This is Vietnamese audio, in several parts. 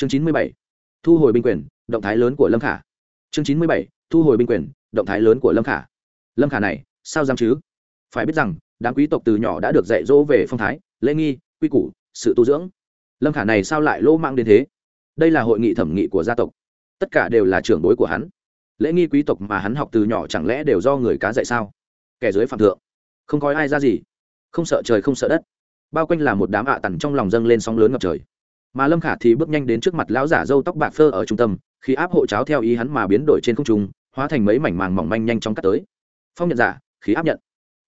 chương chín mươi bảy, thu hồi binh quyền, động thái lớn của lâm khả. Chương chín mươi bảy, thu hồi binh quyền, động thái lớn của lâm khả. Lâm khả này, sao dám chứ? Phải biết rằng, đám quý tộc từ nhỏ đã được dạy dỗ về phong thái, lễ nghi, quy củ, sự tu dưỡng. Lâm khả này sao lại lỗ mang đến thế? Đây là hội nghị thẩm nghị của gia tộc. Tất cả đều là trưởng bối của hắn. Lễ nghi quý tộc mà hắn học từ nhỏ chẳng lẽ đều do người cá dạy sao? Kẻ dưới phạm thượng. Không coi ai ra gì. Không sợ trời, không sợ đất. Bao quanh là một đám ạ à tằn trong lòng dâng lên sóng lớn ngập trời mà lâm khả thì bước nhanh đến trước mặt lão giả dâu tóc bạc phơ ở trung tâm, khi áp hộ cháo theo ý hắn mà biến đổi trên không trung, hóa thành mấy mảnh màng mỏng manh nhanh chóng cắt tới. Phong nhận giả, khí áp nhận.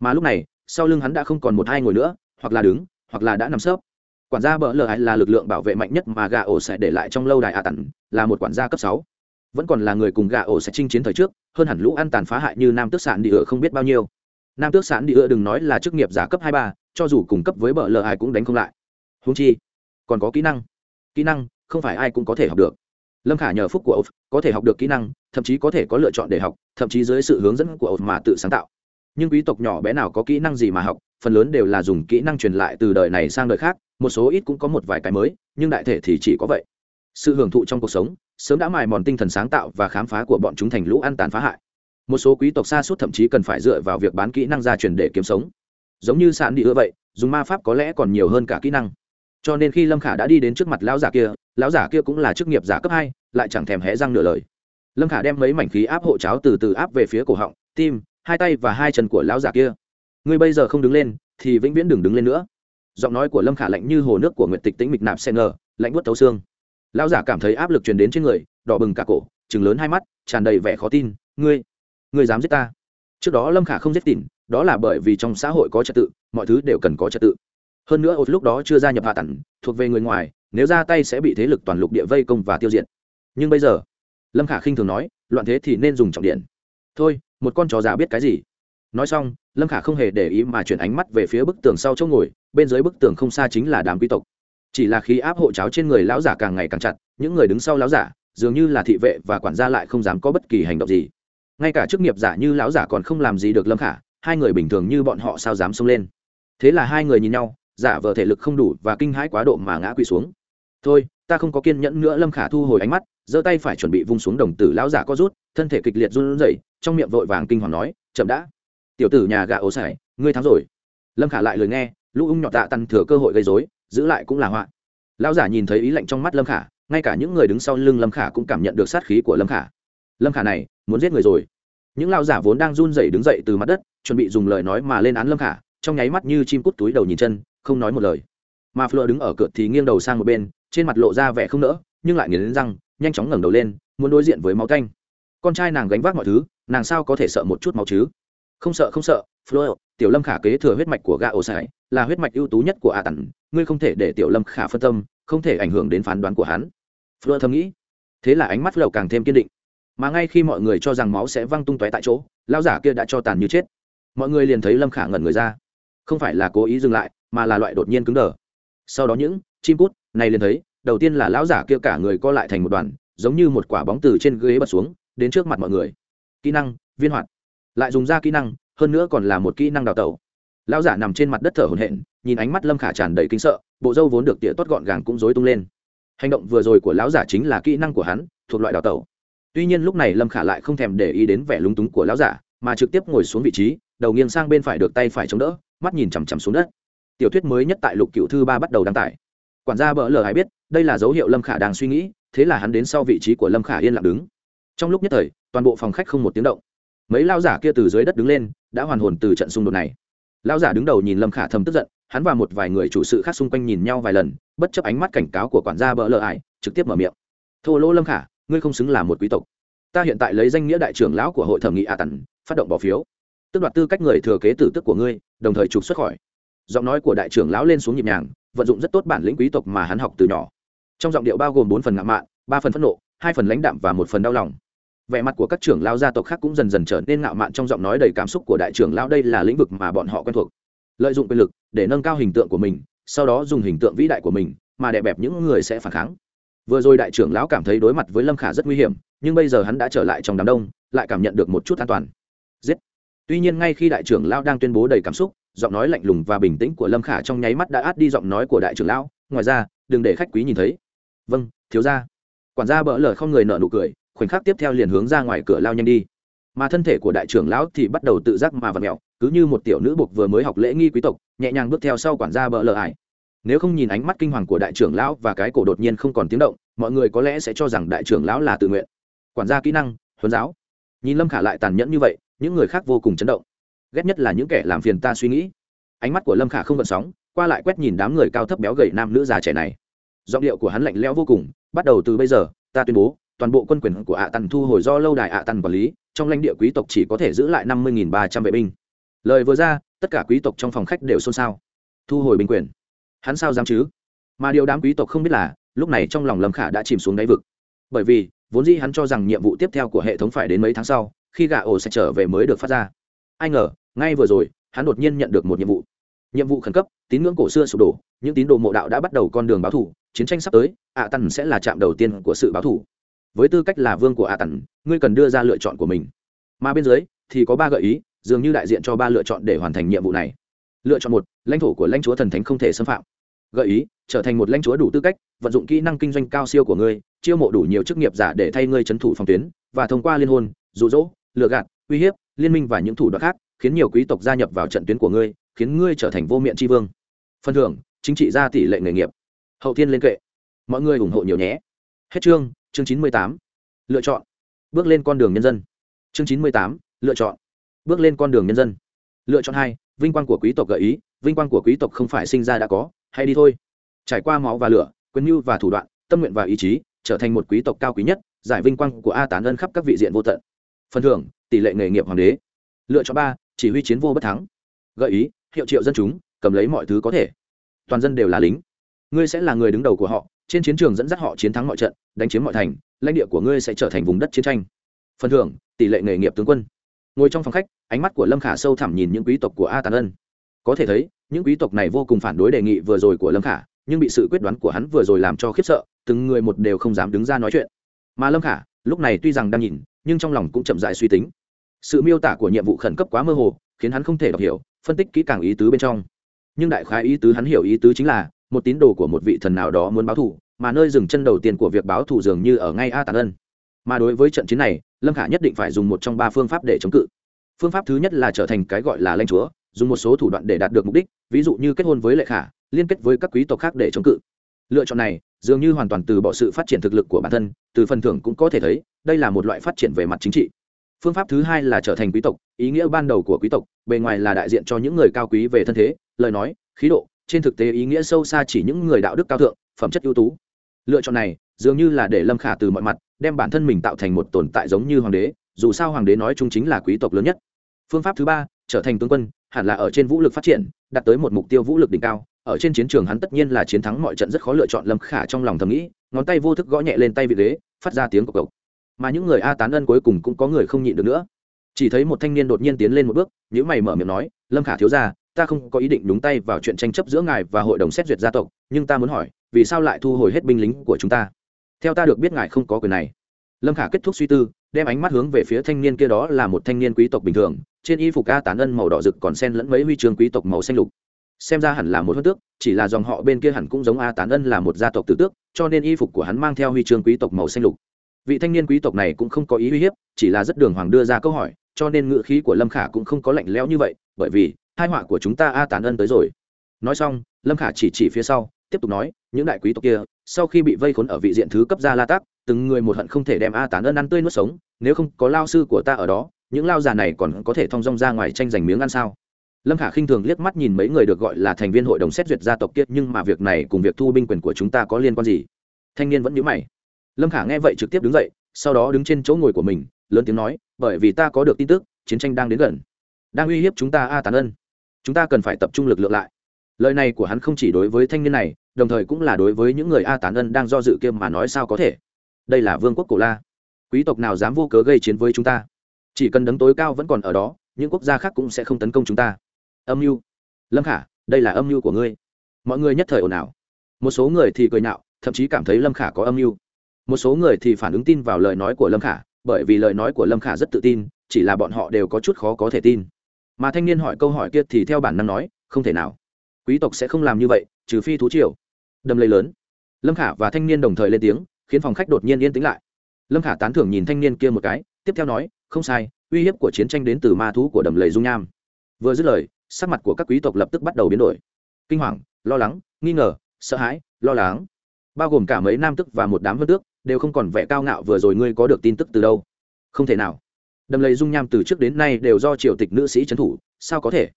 Mà lúc này, sau lưng hắn đã không còn một hai ngồi nữa, hoặc là đứng, hoặc là đã nằm sấp. Quản gia bỡ lờ Ai là lực lượng bảo vệ mạnh nhất mà gà ổ sẽ để lại trong lâu đài ạ tặn là một quản gia cấp sáu. Vẫn còn là người cùng gà ổ sẽ chinh chiến thời trước, hơn hẳn lũ ăn tàn phá hại như nam tước sản địa không biết bao nhiêu. Nam tước sản địa đừng nói là chức nghiệp giả cấp hai ba, cho dù cùng cấp với bỡ lờ ai cũng đánh không lại. Húng chi, còn có kỹ năng kỹ năng, không phải ai cũng có thể học được. Lâm khả nhờ phúc của ột có thể học được kỹ năng, thậm chí có thể có lựa chọn để học, thậm chí dưới sự hướng dẫn của ột mà tự sáng tạo. Nhưng quý tộc nhỏ bé nào có kỹ năng gì mà học, phần lớn đều là dùng kỹ năng truyền lại từ đời này sang đời khác, một số ít cũng có một vài cái mới, nhưng đại thể thì chỉ có vậy. Sự hưởng thụ trong cuộc sống, sớm đã mài mòn tinh thần sáng tạo và khám phá của bọn chúng thành lũ ăn tàn phá hại. Một số quý tộc xa suốt thậm chí cần phải dựa vào việc bán kỹ năng gia truyền để kiếm sống. Giống như sạn đi ưa vậy, dùng ma pháp có lẽ còn nhiều hơn cả kỹ năng cho nên khi lâm khả đã đi đến trước mặt lão giả kia, lão giả kia cũng là chức nghiệp giả cấp hai, lại chẳng thèm hé răng nửa lời. Lâm khả đem mấy mảnh khí áp hộ cháo từ từ áp về phía cổ họng, tim, hai tay và hai chân của lão giả kia. Ngươi bây giờ không đứng lên, thì vĩnh viễn đừng đứng lên nữa. Giọng nói của lâm khả lạnh như hồ nước của nguyệt tịch tĩnh mịch nạp sen ngờ, lạnh buốt tấu xương. Lão giả cảm thấy áp lực truyền đến trên người, đỏ bừng cả cổ chừng lớn hai mắt, tràn đầy vẻ khó tin. Ngươi ngươi dám giết ta? Trước đó lâm khả không giết tỉn, đó là bởi vì trong xã hội có trật tự, mọi thứ đều cần có trật tự hơn nữa ột lúc đó chưa gia nhập hạ tản thuộc về người ngoài, nếu ra tay sẽ bị thế lực toàn lục địa vây công và tiêu diệt. Nhưng bây giờ, lâm khả khinh thường nói, loạn thế thì nên dùng trọng điện. Thôi, một con chó già biết cái gì? Nói xong, lâm khả không hề để ý mà chuyển ánh mắt về phía bức tường sau chỗ ngồi, bên dưới bức tường không xa chính là đám quý tộc. Chỉ là khí áp hộ cháo trên người lão giả càng ngày càng chặt, những người đứng sau lão giả, dường như là thị vệ và quản gia lại không dám có bất kỳ hành động gì. Ngay cả chức nghiệp giả như lão giả còn không làm gì được lâm khả, hai người bình thường như bọn họ sao dám xông lên. Thế là hai người nhìn nhau giả vờ thể lực không đủ và kinh hãi quá độ mà ngã quỵ xuống. Thôi, ta không có kiên nhẫn nữa, lâm khả thu hồi ánh mắt, giơ tay phải chuẩn bị vung xuống đồng tử lão giả có rút, thân thể kịch liệt run rẩy, trong miệng vội vàng kinh hoàng nói, chậm đã. Tiểu tử nhà gà ổ sải ngươi thắng rồi. Lâm khả lại lời nghe, lũ ung nhọt tạ tăng thừa cơ hội gây dối giữ lại cũng là họa. Lão giả nhìn thấy ý lạnh trong mắt lâm khả, ngay cả những người đứng sau lưng lâm khả cũng cảm nhận được sát khí của lâm khả. Lâm khả này, muốn giết người rồi. Những lão giả vốn đang run rẩy đứng dậy từ mặt đất, chuẩn bị dùng lời nói mà lên án lâm khả, trong nháy mắt như chim cút túi đầu nhìn chân không nói một lời. Mà fleur đứng ở cửa thì nghiêng đầu sang một bên, trên mặt lộ ra vẻ không nỡ, nhưng lại nghiến răng, nhanh chóng ngẩng đầu lên, muốn đối diện với máu canh. Con trai nàng gánh vác mọi thứ, nàng sao có thể sợ một chút máu chứ? Không sợ không sợ, fleur, tiểu lâm khả kế thừa huyết mạch của gà ổ sải, là huyết mạch ưu tú nhất của a tần, ngươi không thể để tiểu lâm khả phân tâm, không thể ảnh hưởng đến phán đoán của hắn. Fleur thầm nghĩ. Thế là ánh mắt fleur càng thêm kiên định. Mà ngay khi mọi người cho rằng máu sẽ văng tung tóe tại chỗ lao giả kia đã cho tàn như chết. Mọi người liền thấy lâm khả ngẩn người ra. Không phải là cố ý dừng lại mà là loại đột nhiên cứng đờ. Sau đó những chim cút này liền thấy, đầu tiên là lão giả kia cả người co lại thành một đoàn, giống như một quả bóng từ trên ghế bật xuống, đến trước mặt mọi người. Kỹ năng, viên hoạt. Lại dùng ra kỹ năng, hơn nữa còn là một kỹ năng đào tẩu. Lão giả nằm trên mặt đất thở hổn hển, nhìn ánh mắt lâm khả tràn đầy kinh sợ, bộ râu vốn được tỉa tốt gọn gàng cũng rối tung lên. Hành động vừa rồi của lão giả chính là kỹ năng của hắn, thuộc loại đào tẩu. Tuy nhiên lúc này lâm khả lại không thèm để ý đến vẻ lúng túng của lão giả, mà trực tiếp ngồi xuống vị trí, đầu nghiêng sang bên phải được tay phải chống đỡ, mắt nhìn chằm chằm xuống đất tiểu thuyết mới nhất tại lục cựu thư ba bắt đầu đăng tải. Quản gia bỡ lờ hay biết, đây là dấu hiệu lâm khả đang suy nghĩ, thế là hắn đến sau vị trí của lâm khả yên lặng đứng. Trong lúc nhất thời, toàn bộ phòng khách không một tiếng động. Mấy lao giả kia từ dưới đất đứng lên, đã hoàn hồn từ trận xung đột này. Lao giả đứng đầu nhìn lâm khả thầm tức giận, hắn và một vài người chủ sự khác xung quanh nhìn nhau vài lần, bất chấp ánh mắt cảnh cáo của quản gia bỡ lờ ải trực tiếp mở miệng. Thô lỗ lâm khả, ngươi không xứng là một quý tộc. Ta hiện tại lấy danh nghĩa đại trưởng lão của hội thẩm nghị a tần, phát động bỏ phiếu. Tức đoạt tư cách người thừa kế tử tức của ngươi, đồng thời trục xuất khỏi giọng nói của đại trưởng lão lên xuống nhịp nhàng, vận dụng rất tốt bản lĩnh quý tộc mà hắn học từ nhỏ. Trong giọng điệu bao gồm bốn phần ngạo mạn, ba phần phẫn nộ, hai phần lãnh đạm và một phần đau lòng. Vẻ mặt của các trưởng lão gia tộc khác cũng dần dần trở nên ngạo mạn trong giọng nói đầy cảm xúc của đại trưởng lão đây là lĩnh vực mà bọn họ quen thuộc. Lợi dụng quyền lực để nâng cao hình tượng của mình, sau đó dùng hình tượng vĩ đại của mình mà đè bẹp những người sẽ phản kháng. Vừa rồi đại trưởng lão cảm thấy đối mặt với lâm khả rất nguy hiểm, nhưng bây giờ hắn đã trở lại trong đám đông, lại cảm nhận được một chút an toàn. Giết! Tuy nhiên ngay khi đại trưởng lão đang tuyên bố đầy cảm xúc giọng nói lạnh lùng và bình tĩnh của lâm khả trong nháy mắt đã át đi giọng nói của đại trưởng lão. Ngoài ra, đừng để khách quý nhìn thấy. Vâng thiếu ra quản gia bỡ lờ không người nợ nụ cười, khoảnh khắc tiếp theo liền hướng ra ngoài cửa lao nhanh đi. Mà thân thể của đại trưởng lão thì bắt đầu tự giác mà vặt mẹo cứ như một tiểu nữ buộc vừa mới học lễ nghi quý tộc, nhẹ nhàng bước theo sau quản gia bỡ lờ ải. Nếu không nhìn ánh mắt kinh hoàng của đại trưởng lão và cái cổ đột nhiên không còn tiếng động, mọi người có lẽ sẽ cho rằng đại trưởng lão là tự nguyện. Quản gia kỹ năng, huấn giáo. Nhìn lâm khả lại tàn nhẫn như vậy, những người khác vô cùng chấn động ghét nhất là những kẻ làm phiền ta suy nghĩ. Ánh mắt của lâm khả không gợn sóng, qua lại quét nhìn đám người cao thấp béo gầy nam nữ già trẻ này. Giọng điệu của hắn lạnh lẽo vô cùng, bắt đầu từ bây giờ, ta tuyên bố, toàn bộ quân quyền của ạ tần thu hồi do lâu đài ạ tần quản lý, trong lãnh địa quý tộc chỉ có thể giữ lại năm mươi ba trăm vệ binh. Lời vừa ra, tất cả quý tộc trong phòng khách đều xôn xao. Thu hồi binh quyền. Hắn sao dám chứ? Mà điều đám quý tộc không biết là, lúc này trong lòng lâm khả đã chìm xuống đáy vực. Bởi vì, vốn dĩ hắn cho rằng nhiệm vụ tiếp theo của hệ thống phải đến mấy tháng sau, khi gà ổ sẽ trở về mới được phát ra ai ngờ, ngay vừa rồi, hắn đột nhiên nhận được một nhiệm vụ. Nhiệm vụ khẩn cấp, tín ngưỡng cổ xưa sụp đổ, những tín đồ mộ đạo đã bắt đầu con đường báo thủ, chiến tranh sắp tới, ạ à tần sẽ là trạm đầu tiên của sự báo thủ. Với tư cách là vương của ạ à tần, ngươi cần đưa ra lựa chọn của mình. Mà bên dưới, thì có ba gợi ý, dường như đại diện cho ba lựa chọn để hoàn thành nhiệm vụ này. Lựa chọn một, lãnh thổ của lãnh chúa thần thánh không thể xâm phạm. Gợi ý, trở thành một lãnh chúa đủ tư cách, vận dụng kỹ năng kinh doanh cao siêu của ngươi, chiêu mộ đủ nhiều chức nghiệp giả để thay ngươi trấn thủ phòng tuyến, và thông qua liên hôn, rụ rỗ, lừa gạt, uy hiếp liên minh và những thủ đoạn khác, khiến nhiều quý tộc gia nhập vào trận tuyến của ngươi, khiến ngươi trở thành vô miệng tri vương. Phần thưởng, chính trị gia tỷ lệ nghề nghiệp. Hậu thiên lên kệ. Mọi người ủng hộ nhiều nhé. Hết chương chương chín mươi tám. Lựa chọn. Bước lên con đường nhân dân. Chương chín mươi tám, lựa chọn. Bước lên con đường nhân dân. Lựa chọn hai, vinh quang của quý tộc gợi ý, vinh quang của quý tộc không phải sinh ra đã có hay đi thôi. Trải qua máu và lửa, quyền mưu và thủ đoạn, tâm nguyện và ý chí, trở thành một quý tộc cao quý nhất, giải vinh quang của a tán ân khắp các vị diện vô tận phần thưởng, tỷ lệ nghề nghiệp hoàng đế. Lựa chọn ba, chỉ huy chiến vô bất thắng. Gợi ý, hiệu triệu dân chúng, cầm lấy mọi thứ có thể. Toàn dân đều là lính. Ngươi sẽ là người đứng đầu của họ, trên chiến trường dẫn dắt họ chiến thắng mọi trận, đánh chiếm mọi thành, lãnh địa của ngươi sẽ trở thành vùng đất chiến tranh. Phần thưởng, tỷ lệ nghề nghiệp tướng quân. Ngồi trong phòng khách, ánh mắt của lâm khả sâu thẳm nhìn những quý tộc của a tàn ân. Có thể thấy, những quý tộc này vô cùng phản đối đề nghị vừa rồi của lâm khả, nhưng bị sự quyết đoán của hắn vừa rồi làm cho khiếp sợ, từng người một đều không dám đứng ra nói chuyện. Mà lâm khả, lúc này tuy rằng đang nhìn nhưng trong lòng cũng chậm dại suy tính. Sự miêu tả của nhiệm vụ khẩn cấp quá mơ hồ, khiến hắn không thể đọc hiểu, phân tích kỹ càng ý tứ bên trong. Nhưng đại khái ý tứ hắn hiểu ý tứ chính là, một tín đồ của một vị thần nào đó muốn báo thù, mà nơi dừng chân đầu tiên của việc báo thù dường như ở ngay a tàn ân. Mà đối với trận chiến này, lâm khả nhất định phải dùng một trong ba phương pháp để chống cự. Phương pháp thứ nhất là trở thành cái gọi là lanh chúa, dùng một số thủ đoạn để đạt được mục đích, ví dụ như kết hôn với lệ khả, liên kết với các quý tộc khác để chống cự. Lựa chọn này, dường như hoàn toàn từ bỏ sự phát triển thực lực của bản thân, từ phần thưởng cũng có thể thấy đây là một loại phát triển về mặt chính trị. Phương pháp thứ hai là trở thành quý tộc, ý nghĩa ban đầu của quý tộc, bề ngoài là đại diện cho những người cao quý về thân thế, lời nói, khí độ, trên thực tế ý nghĩa sâu xa chỉ những người đạo đức cao thượng, phẩm chất ưu tú. Lựa chọn này, dường như là để lâm khả từ mọi mặt, đem bản thân mình tạo thành một tồn tại giống như hoàng đế, dù sao hoàng đế nói chung chính là quý tộc lớn nhất. Phương pháp thứ ba, trở thành tướng quân, hẳn là ở trên vũ lực phát triển, đạt tới một mục tiêu vũ lực đỉnh cao. Ở trên chiến trường hắn tất nhiên là chiến thắng mọi trận rất khó lựa chọn, lâm khả trong lòng thầm nghĩ, ngón tay vô thức gõ nhẹ lên tay vị ghế phát ra tiếng cộc cộc mà những người a tán ân cuối cùng cũng có người không nhịn được nữa. Chỉ thấy một thanh niên đột nhiên tiến lên một bước nhữ mày mở miệng nói, lâm khả thiếu ra ta không có ý định đúng tay vào chuyện tranh chấp giữa ngài và hội đồng xét duyệt gia tộc, nhưng ta muốn hỏi, vì sao lại thu hồi hết binh lính của chúng ta? Theo ta được biết ngài không có quyền này. Lâm khả kết thúc suy tư, đem ánh mắt hướng về phía thanh niên kia đó là một thanh niên quý tộc bình thường, trên y phục a tán ân màu đỏ rực còn sen lẫn mấy huy chương quý tộc màu xanh lục. Xem ra hẳn là một hớt tước, chỉ là dòng họ bên kia hẳn cũng giống a tán ân là một gia tộc tử tước, cho nên y phục của hắn mang theo huy chương quý tộc màu xanh lục vị thanh niên quý tộc này cũng không có ý uy hiếp, chỉ là rất đường hoàng đưa ra câu hỏi, cho nên ngựa khí của lâm khả cũng không có lạnh lẽo như vậy, bởi vì hai họa của chúng ta a tán ân tới rồi. Nói xong, lâm khả chỉ chỉ phía sau, tiếp tục nói, những đại quý tộc kia, sau khi bị vây khốn ở vị diện thứ cấp gia la tác từng người một hận không thể đem a tán ân ăn tươi nuốt sống, nếu không có lao sư của ta ở đó, những lao già này còn có thể thong dong ra ngoài tranh giành miếng ăn sao? Lâm khả khinh thường liếc mắt nhìn mấy người được gọi là thành viên hội đồng xét duyệt gia tộc kia, nhưng mà việc này cùng việc thu binh quyền của chúng ta có liên quan gì? Thanh niên vẫn nhớ mày lâm khả nghe vậy trực tiếp đứng dậy, sau đó đứng trên chỗ ngồi của mình, lớn tiếng nói, bởi vì ta có được tin tức, chiến tranh đang đến gần. Đang uy hiếp chúng ta a tán ân. Chúng ta cần phải tập trung lực lượng lại. Lời này của hắn không chỉ đối với thanh niên này, đồng thời cũng là đối với những người a tán ân đang do dự kia mà nói sao có thể. Đây là vương quốc cổ la. Quý tộc nào dám vô cớ gây chiến với chúng ta? Chỉ cần đấng tối cao vẫn còn ở đó, những quốc gia khác cũng sẽ không tấn công chúng ta. Âm mưu. Lâm khả, đây là âm mưu của ngươi. Mọi người nhất thời ồn ào. Một số người thì cười nhạo, thậm chí cảm thấy lâm khả có âm mưu một số người thì phản ứng tin vào lời nói của lâm khả, bởi vì lời nói của lâm khả rất tự tin, chỉ là bọn họ đều có chút khó có thể tin. Mà thanh niên hỏi câu hỏi kia thì theo bản năng nói, không thể nào. Quý tộc sẽ không làm như vậy, trừ phi thú triều. Đâm lây lớn. Lâm khả và thanh niên đồng thời lên tiếng, khiến phòng khách đột nhiên yên tĩnh lại. Lâm khả tán thưởng nhìn thanh niên kia một cái, tiếp theo nói, không sai, uy hiếp của chiến tranh đến từ ma thú của đầm lầy dung nham. Vừa dứt lời, sắc mặt của các quý tộc lập tức bắt đầu biến đổi. Kinh hoàng, lo lắng, nghi ngờ, sợ hãi, lo lắng. Bao gồm cả mấy nam tức và một đám vân tước đều không còn vẻ cao ngạo vừa rồi ngươi có được tin tức từ đâu. Không thể nào. Đầm lầy dung nham từ trước đến nay đều do triều tịch nữ sĩ trấn thủ, sao có thể?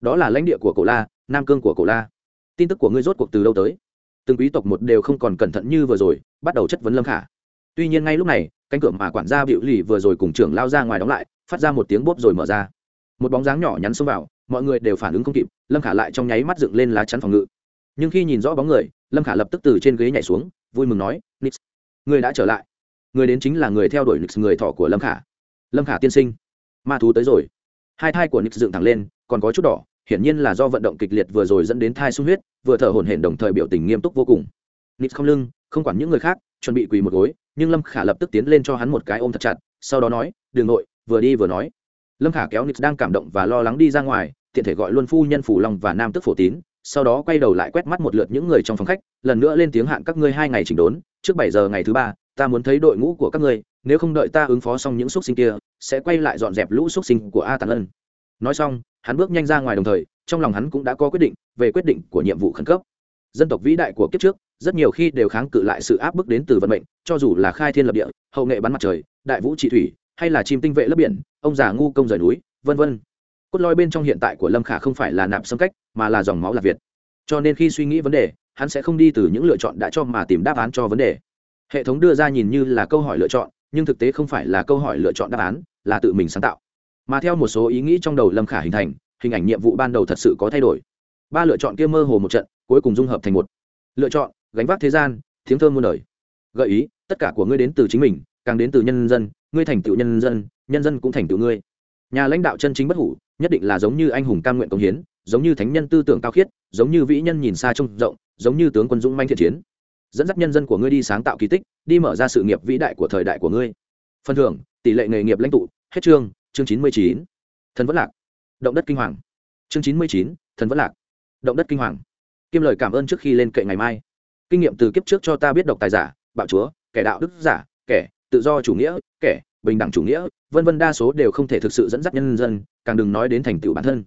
Đó là lãnh địa của cổ la, nam cương của cổ la. Tin tức của ngươi rốt cuộc từ đâu tới? Từng quý tộc một đều không còn cẩn thận như vừa rồi, bắt đầu chất vấn lâm khả. Tuy nhiên ngay lúc này, cánh cửa mà quản gia bịu lì vừa rồi cùng trưởng lao ra ngoài đóng lại, phát ra một tiếng bốp rồi mở ra. Một bóng dáng nhỏ nhắn xông vào, mọi người đều phản ứng không kịp, lâm khả lại trong nháy mắt dựng lên lá chắn phòng ngự. Nhưng khi nhìn rõ bóng người, lâm khả lập tức từ trên ghế nhảy xuống, vui mừng nói, nix người đã trở lại. Người đến chính là người theo đuổi nix, người thọ của lâm khả. Lâm khả tiên sinh, ma thú tới rồi. Hai thai của nix dựng thẳng lên, còn có chút đỏ, hiển nhiên là do vận động kịch liệt vừa rồi dẫn đến thai sung huyết, vừa thở hổn hển đồng thời biểu tình nghiêm túc vô cùng. Nix không lưng, không quản những người khác, chuẩn bị quỳ một gối, nhưng lâm khả lập tức tiến lên cho hắn một cái ôm thật chặt, sau đó nói đường nội, vừa đi vừa nói. Lâm khả kéo nix đang cảm động và lo lắng đi ra ngoài, tiện thể gọi luôn phu nhân phủ long và nam tức phổ tín, sau đó quay đầu lại quét mắt một lượt những người trong phòng khách, lần nữa lên tiếng hạn các ngươi hai ngày chỉnh đốn trước bảy giờ ngày thứ ba, ta muốn thấy đội ngũ của các ngươi, nếu không đợi ta ứng phó xong những xúc sinh kia, sẽ quay lại dọn dẹp lũ xúc sinh của a tàn ân. Nói xong, hắn bước nhanh ra ngoài đồng thời, trong lòng hắn cũng đã có quyết định về quyết định của nhiệm vụ khẩn cấp. Dân tộc vĩ đại của kiếp trước, rất nhiều khi đều kháng cự lại sự áp bức đến từ vận mệnh, cho dù là khai thiên lập địa, hậu nghệ bắn mặt trời, đại vũ trị thủy, hay là chim tinh vệ lấp biển, ông già ngu công rời núi, vân vân. Cốt lõi bên trong hiện tại của lâm khả không phải là nạp xâm cách, mà là dòng máu lạc việt. Cho nên khi suy nghĩ vấn đề hắn sẽ không đi từ những lựa chọn đã cho mà tìm đáp án cho vấn đề. Hệ thống đưa ra nhìn như là câu hỏi lựa chọn, nhưng thực tế không phải là câu hỏi lựa chọn đáp án, là tự mình sáng tạo. Mà theo một số ý nghĩ trong đầu lâm khả hình thành, hình ảnh nhiệm vụ ban đầu thật sự có thay đổi. Ba lựa chọn kia mơ hồ một trận, cuối cùng dung hợp thành một. Lựa chọn, gánh vác thế gian, tiếng thơm muôn đời. Gợi ý, tất cả của ngươi đến từ chính mình, càng đến từ nhân dân, ngươi thành tựu nhân dân nhân dân cũng thành tựu ngươi. Nhà lãnh đạo chân chính bất hủ, nhất định là giống như anh hùng cam nguyện công hiến giống như thánh nhân tư tưởng cao khiết, giống như vĩ nhân nhìn xa trông rộng, giống như tướng quân dũng manh thiện chiến. Dẫn dắt nhân dân của ngươi đi sáng tạo kỳ tích, đi mở ra sự nghiệp vĩ đại của thời đại của ngươi. Phần thưởng, tỷ lệ nghề nghiệp lãnh tụ, hết chương chương chín mươi chín. Thần vẫn lạc. Động đất kinh hoàng. Chương chín mươi chín, thần vẫn lạc. Động đất kinh hoàng. Kiêm lời cảm ơn trước khi lên kệ ngày mai. Kinh nghiệm từ kiếp trước cho ta biết độc tài giả, bạo chúa, kẻ đạo đức giả, kẻ, tự do chủ nghĩa, kẻ, bình đẳng chủ nghĩa, vân vân đa số đều không thể thực sự dẫn dắt nhân dân, càng đừng nói đến thành tựu bản thân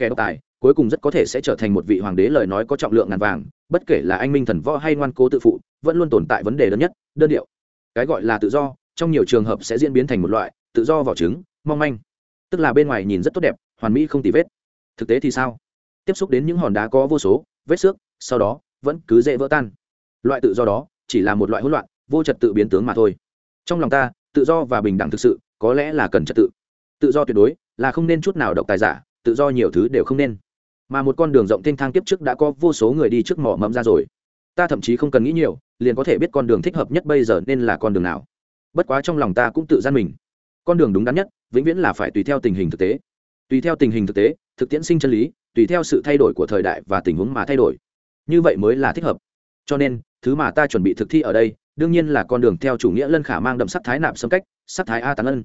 kẻ độc tài, cuối cùng rất có thể sẽ trở thành một vị hoàng đế lời nói có trọng lượng ngàn vàng, bất kể là anh minh thần võ hay ngoan cố tự phụ, vẫn luôn tồn tại vấn đề lớn nhất, đơn điệu. Cái gọi là tự do, trong nhiều trường hợp sẽ diễn biến thành một loại tự do vỏ trứng, mong manh. Tức là bên ngoài nhìn rất tốt đẹp, hoàn mỹ không tì vết. Thực tế thì sao? Tiếp xúc đến những hòn đá có vô số, vết xước, sau đó, vẫn cứ dễ vỡ tan. Loại tự do đó, chỉ là một loại hỗn loạn, vô trật tự biến tướng mà thôi. Trong lòng ta, tự do và bình đẳng thực sự, có lẽ là cần trật tự. Tự do tuyệt đối, là không nên chút nào độc tài giả tự do nhiều thứ đều không nên. Mà một con đường rộng thênh thang tiếp trước đã có vô số người đi trước mỏ mẫm ra rồi. Ta thậm chí không cần nghĩ nhiều, liền có thể biết con đường thích hợp nhất bây giờ nên là con đường nào. Bất quá trong lòng ta cũng tự gian mình. Con đường đúng đắn nhất, vĩnh viễn là phải tùy theo tình hình thực tế. Tùy theo tình hình thực tế, thực tiễn sinh chân lý, tùy theo sự thay đổi của thời đại và tình huống mà thay đổi. Như vậy mới là thích hợp. Cho nên, thứ mà ta chuẩn bị thực thi ở đây, đương nhiên là con đường theo chủ nghĩa lân khả mang đậm sắc thái nạp xâm cách, sắc thái a tán ân.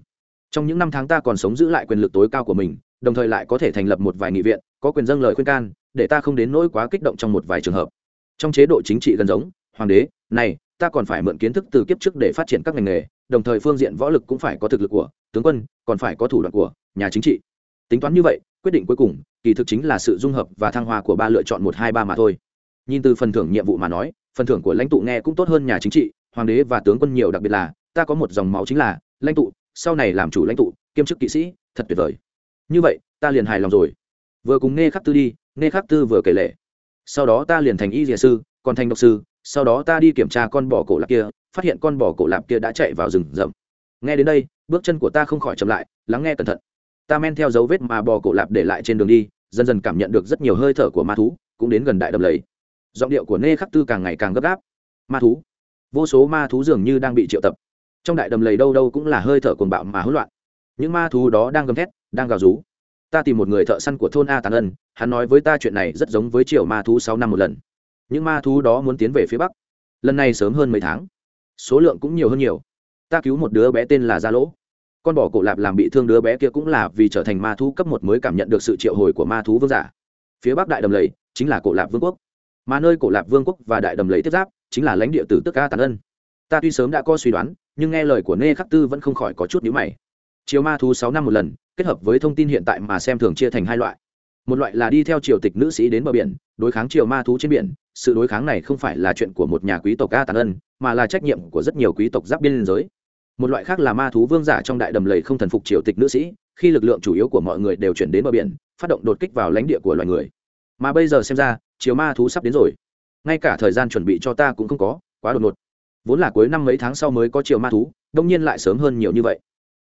Trong những năm tháng ta còn sống giữ lại quyền lực tối cao của mình đồng thời lại có thể thành lập một vài nghị viện, có quyền dâng lời khuyên can, để ta không đến nỗi quá kích động trong một vài trường hợp. Trong chế độ chính trị gần giống, hoàng đế, này, ta còn phải mượn kiến thức từ kiếp trước để phát triển các ngành nghề, đồng thời phương diện võ lực cũng phải có thực lực của tướng quân, còn phải có thủ đoạn của nhà chính trị. Tính toán như vậy, quyết định cuối cùng, kỳ thực chính là sự dung hợp và thăng hoa của ba lựa chọn một hai ba mà thôi. Nhìn từ phần thưởng nhiệm vụ mà nói, phần thưởng của lãnh tụ nghe cũng tốt hơn nhà chính trị, hoàng đế và tướng quân nhiều, đặc biệt là, ta có một dòng máu chính là, lãnh tụ, sau này làm chủ lãnh tụ, kiêm chức kỵ sĩ, thật tuyệt vời như vậy, ta liền hài lòng rồi. Vừa cùng nghe khắc tư đi nghe khắc tư vừa kể lệ sau đó ta liền thành y dìa sư, còn thành độc sư, sau đó ta đi kiểm tra con bò cổ lạc kia, phát hiện con bò cổ lạc kia đã chạy vào rừng rậm. Nghe đến đây, bước chân của ta không khỏi chậm lại, lắng nghe cẩn thận. Ta men theo dấu vết mà bò cổ lạp để lại trên đường đi, dần dần cảm nhận được rất nhiều hơi thở của ma thú, cũng đến gần đại đầm lầy. Giọng điệu của nê khắc tư càng ngày càng gấp gáp. Ma thú. Vô số ma thú dường như đang bị triệu tập. Trong đại đầm lầy đâu đâu cũng là hơi thở cuồng bạo mà hỗn loạn. Những ma thú đó đang gầm thét đang gào rú. Ta tìm một người thợ săn của thôn a tàn ân, hắn nói với ta chuyện này rất giống với triệu ma thú sáu năm một lần. Những ma thú đó muốn tiến về phía bắc. Lần này sớm hơn mấy tháng. Số lượng cũng nhiều hơn nhiều. Ta cứu một đứa bé tên là gia lỗ. Con bỏ cổ lạp làm bị thương đứa bé kia cũng là vì trở thành ma thú cấp một mới cảm nhận được sự triệu hồi của ma thú vương giả. Phía bắc đại đầm lầy chính là cổ lạp vương quốc. Mà nơi cổ lạp vương quốc và đại đầm lầy tiếp giáp chính là lãnh địa tử tức a tàn ân. Ta tuy sớm đã có suy đoán, nhưng nghe lời của nê khắc tư vẫn không khỏi có chút nhữ mày. Chiều ma thú sáu năm một lần kết hợp với thông tin hiện tại mà xem thường chia thành hai loại. Một loại là đi theo triều tịch nữ sĩ đến bờ biển, đối kháng triều ma thú trên biển. Sự đối kháng này không phải là chuyện của một nhà quý tộc a tàn ân, mà là trách nhiệm của rất nhiều quý tộc giáp biên giới. Một loại khác là ma thú vương giả trong đại đầm lầy không thần phục triều tịch nữ sĩ, khi lực lượng chủ yếu của mọi người đều chuyển đến bờ biển, phát động đột kích vào lãnh địa của loài người. Mà bây giờ xem ra chiều ma thú sắp đến rồi. Ngay cả thời gian chuẩn bị cho ta cũng không có, quá đột ngột. Vốn là cuối năm mấy tháng sau mới có chiều ma thú, đông nhiên lại sớm hơn nhiều như vậy.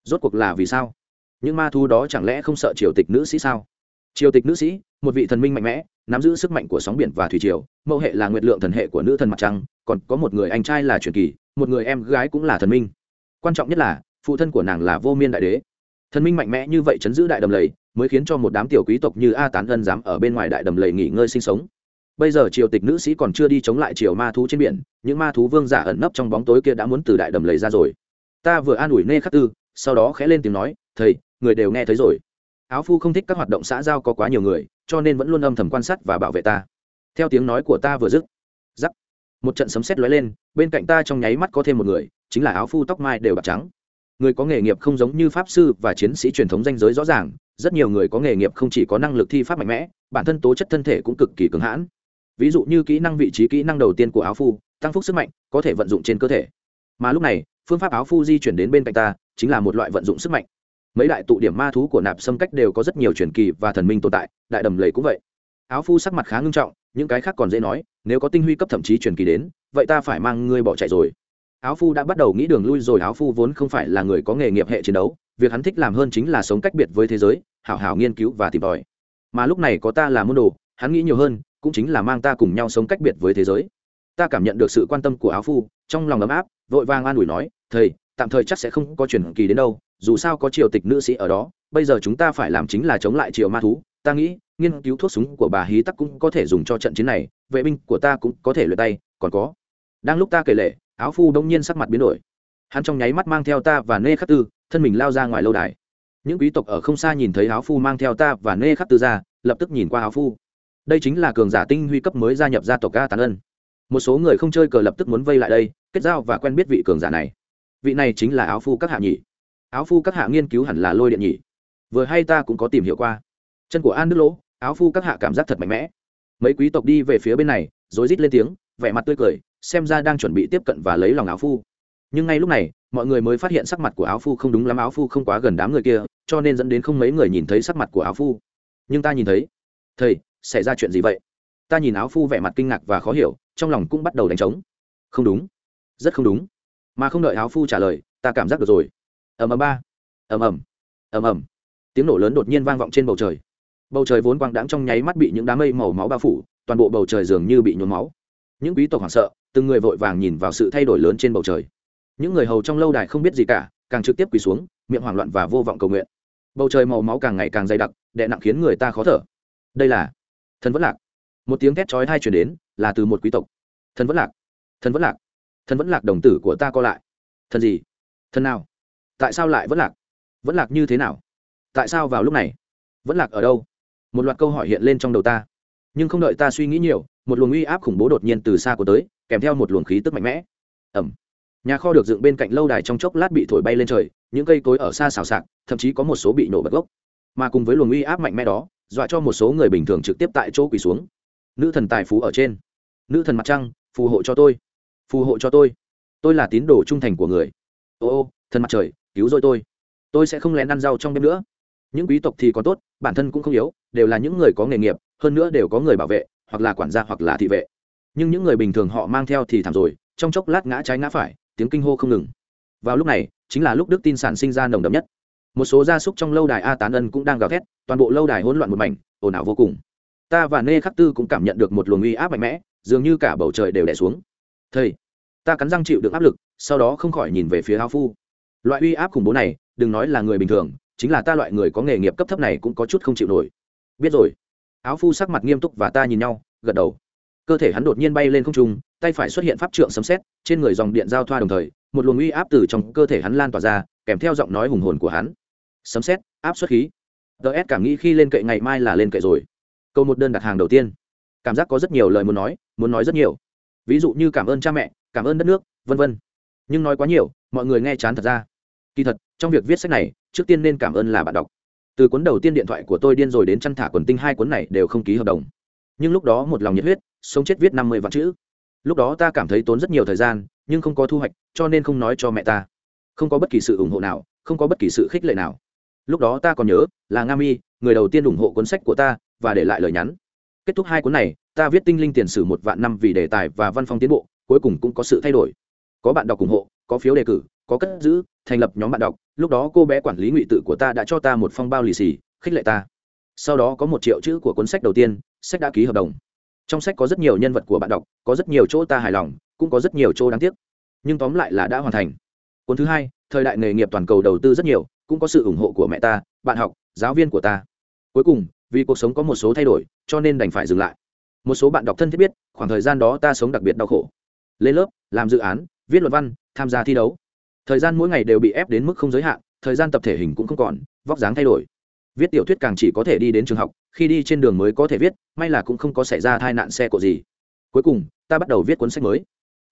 Rốt cuộc là vì sao? Những ma thú đó chẳng lẽ không sợ triều tịch nữ sĩ sao? Triều tịch nữ sĩ, một vị thần minh mạnh mẽ, nắm giữ sức mạnh của sóng biển và thủy triều, mẫu hệ là nguyệt lượng thần hệ của nữ thần mặt trăng, còn có một người anh trai là truyền kỳ, một người em gái cũng là thần minh. Quan trọng nhất là, phụ thân của nàng là vô miên đại đế. Thần minh mạnh mẽ như vậy chấn giữ đại đầm lầy, mới khiến cho một đám tiểu quý tộc như a tán ân dám ở bên ngoài đại đầm lầy nghỉ ngơi sinh sống. Bây giờ triều tịch nữ sĩ còn chưa đi chống lại triều ma thú trên biển, những ma thú vương giả ẩn nấp trong bóng tối kia đã muốn từ đại đầm lầy ra rồi. Ta vừa an ủi nê khắc tư, sau đó khẽ lên tiếng nói, thầy người đều nghe thấy rồi. Áo phu không thích các hoạt động xã giao có quá nhiều người, cho nên vẫn luôn âm thầm quan sát và bảo vệ ta. Theo tiếng nói của ta vừa dứt giắc một trận sấm sét lóe lên, bên cạnh ta trong nháy mắt có thêm một người, chính là áo phu tóc mai đều bạc trắng. Người có nghề nghiệp không giống như pháp sư và chiến sĩ truyền thống danh giới rõ ràng, rất nhiều người có nghề nghiệp không chỉ có năng lực thi pháp mạnh mẽ, bản thân tố chất thân thể cũng cực kỳ cứng hãn. Ví dụ như kỹ năng vị trí kỹ năng đầu tiên của áo phu, tăng phúc sức mạnh, có thể vận dụng trên cơ thể. Mà lúc này, phương pháp áo phu di chuyển đến bên cạnh ta, chính là một loại vận dụng sức mạnh mấy đại tụ điểm ma thú của nạp xâm cách đều có rất nhiều truyền kỳ và thần minh tồn tại, đại đầm lầy cũng vậy. Áo phu sắc mặt khá ngưng trọng, những cái khác còn dễ nói, nếu có tinh huy cấp thậm chí truyền kỳ đến, vậy ta phải mang ngươi bỏ chạy rồi. Áo phu đã bắt đầu nghĩ đường lui rồi, áo phu vốn không phải là người có nghề nghiệp hệ chiến đấu, việc hắn thích làm hơn chính là sống cách biệt với thế giới, hảo hảo nghiên cứu và tìm tòi. Mà lúc này có ta là môn đồ, hắn nghĩ nhiều hơn, cũng chính là mang ta cùng nhau sống cách biệt với thế giới. Ta cảm nhận được sự quan tâm của áo phu, trong lòng ấm áp, vội vàng an ủi nói, thầy, tạm thời chắc sẽ không có chuyển kỳ đến đâu dù sao có triều tịch nữ sĩ ở đó, bây giờ chúng ta phải làm chính là chống lại triều ma thú. Ta nghĩ, nghiên cứu thuốc súng của bà hí tắc cũng có thể dùng cho trận chiến này, vệ binh của ta cũng có thể luyện tay, còn có. Đang lúc ta kể lệ, áo phu đông nhiên sắc mặt biến đổi. Hắn trong nháy mắt mang theo ta và nê khắc tư, thân mình lao ra ngoài lâu đài. Những quý tộc ở không xa nhìn thấy áo phu mang theo ta và nê khắc tư ra, lập tức nhìn qua áo phu. Đây chính là cường giả tinh huy cấp mới gia nhập gia tộc ca tán ân. Một số người không chơi cờ lập tức muốn vây lại đây, kết giao và quen biết vị cường giả này. Vị này chính là áo phu các hạ nhị áo phu các hạ nghiên cứu hẳn là lôi điện nhỉ. Vừa hay ta cũng có tìm hiểu qua. Chân của an đức lỗ, áo phu các hạ cảm giác thật mạnh mẽ. Mấy quý tộc đi về phía bên này, rối rít lên tiếng, vẻ mặt tươi cười, xem ra đang chuẩn bị tiếp cận và lấy lòng áo phu. Nhưng ngay lúc này, mọi người mới phát hiện sắc mặt của áo phu không đúng lắm, áo phu không quá gần đám người kia, cho nên dẫn đến không mấy người nhìn thấy sắc mặt của áo phu. Nhưng ta nhìn thấy. Thầy, xảy ra chuyện gì vậy? Ta nhìn áo phu vẻ mặt kinh ngạc và khó hiểu, trong lòng cũng bắt đầu đánh trống. Không đúng. Rất không đúng. Mà không đợi áo phu trả lời, ta cảm giác được rồi ầm ầm ba, ầm ầm ầm ầm. Tiếng nổ lớn đột nhiên vang vọng trên bầu trời. Bầu trời vốn quang đãng trong nháy mắt bị những đám mây màu máu bao phủ, toàn bộ bầu trời dường như bị nhuốm máu. Những quý tộc hoảng sợ, từng người vội vàng nhìn vào sự thay đổi lớn trên bầu trời. Những người hầu trong lâu đài không biết gì cả, càng trực tiếp quỳ xuống, miệng hoảng loạn và vô vọng cầu nguyện. Bầu trời màu máu càng ngày càng dày đặc, đè nặng khiến người ta khó thở. Đây là thần vẫn lạc. Một tiếng thét chói tai chuyển đến, là từ một quý tộc. Thần vẫn lạc. Thần vẫn lạc. Thần vẫn lạc đồng tử của ta co lại. Thần gì? Thần nào? Tại sao lại vẫn lạc? Vẫn lạc như thế nào? Tại sao vào lúc này? Vẫn lạc ở đâu? Một loạt câu hỏi hiện lên trong đầu ta. Nhưng không đợi ta suy nghĩ nhiều, một luồng uy áp khủng bố đột nhiên từ xa của tới, kèm theo một luồng khí tức mạnh mẽ. Ẩm nhà kho được dựng bên cạnh lâu đài trong chốc lát bị thổi bay lên trời, những cây cối ở xa xào xạc thậm chí có một số bị nổ bật gốc. Mà cùng với luồng uy áp mạnh mẽ đó, dọa cho một số người bình thường trực tiếp tại chỗ quỳ xuống. Nữ thần tài phú ở trên. Nữ thần mặt trăng, phù hộ cho tôi. Phù hộ cho tôi. Tôi là tín đồ trung thành của người. Ô ô, thần mặt trời cứu rồi tôi. Tôi sẽ không lén ăn rau trong bếp nữa. Những quý tộc thì còn tốt, bản thân cũng không yếu, đều là những người có nghề nghiệp, hơn nữa đều có người bảo vệ, hoặc là quản gia hoặc là thị vệ. Nhưng những người bình thường họ mang theo thì thảm rồi, trong chốc lát ngã trái ngã phải, tiếng kinh hô không ngừng. Vào lúc này, chính là lúc đức tin sản sinh ra nồng đậm nhất. Một số gia súc trong lâu đài a tán ân cũng đang gào thét, toàn bộ lâu đài hỗn loạn một mảnh, ồn ào vô cùng. Ta và nê khắc tư cũng cảm nhận được một luồng uy áp mạnh mẽ, dường như cả bầu trời đều đẻ xuống. Thầy, ta cắn răng chịu được áp lực, sau đó không khỏi nhìn về phía áo phu loại uy áp khủng bố này, đừng nói là người bình thường, chính là ta loại người có nghề nghiệp cấp thấp này cũng có chút không chịu nổi. Biết rồi. Áo phu sắc mặt nghiêm túc và ta nhìn nhau, gật đầu. Cơ thể hắn đột nhiên bay lên không trung, tay phải xuất hiện pháp trượng sấm xét trên người dòng điện giao thoa đồng thời, một luồng uy áp từ trong cơ thể hắn lan tỏa ra, kèm theo giọng nói hùng hồn của hắn. Sấm xét áp xuất khí. Ts cảm nghĩ khi lên kệ ngày mai là lên kệ rồi. Câu một đơn đặt hàng đầu tiên. Cảm giác có rất nhiều lời muốn nói muốn nói rất nhiều. Ví dụ như cảm ơn cha mẹ, cảm ơn đất nước, vân vân. Nhưng nói quá nhiều, mọi người nghe chán thật ra kỳ thật, trong việc viết sách này, trước tiên nên cảm ơn là bạn đọc. Từ cuốn đầu tiên điện thoại của tôi điên rồi đến chăn thả quần tinh hai cuốn này đều không ký hợp đồng. Nhưng lúc đó một lòng nhiệt huyết, sống chết viết năm mươi vạn chữ. Lúc đó ta cảm thấy tốn rất nhiều thời gian, nhưng không có thu hoạch, cho nên không nói cho mẹ ta. Không có bất kỳ sự ủng hộ nào, không có bất kỳ sự khích lệ nào. Lúc đó ta còn nhớ, là nga mi, người đầu tiên ủng hộ cuốn sách của ta, và để lại lời nhắn. Kết thúc hai cuốn này, ta viết tinh linh tiền sử một vạn năm vì đề tài và văn phong tiến bộ, cuối cùng cũng có sự thay đổi. Có bạn đọc ủng hộ, có phiếu đề cử có cất giữ, thành lập nhóm bạn đọc, lúc đó cô bé quản lý ngụy tự của ta đã cho ta một phong bao lì xì, khích lệ ta. Sau đó có một triệu chữ của cuốn sách đầu tiên, sách đã ký hợp đồng. Trong sách có rất nhiều nhân vật của bạn đọc, có rất nhiều chỗ ta hài lòng, cũng có rất nhiều chỗ đáng tiếc. Nhưng tóm lại là đã hoàn thành. Cuốn thứ hai, thời đại nghề nghiệp toàn cầu đầu tư rất nhiều, cũng có sự ủng hộ của mẹ ta, bạn học, giáo viên của ta. Cuối cùng, vì cuộc sống có một số thay đổi, cho nên đành phải dừng lại. Một số bạn đọc thân thiết biết, khoảng thời gian đó ta sống đặc biệt đau khổ. Lên lớp, làm dự án, viết luận văn, tham gia thi đấu thời gian mỗi ngày đều bị ép đến mức không giới hạn, thời gian tập thể hình cũng không còn, vóc dáng thay đổi. Viết tiểu thuyết càng chỉ có thể đi đến trường học, khi đi trên đường mới có thể viết, may là cũng không có xảy ra tai nạn xe cộ gì. Cuối cùng, ta bắt đầu viết cuốn sách mới.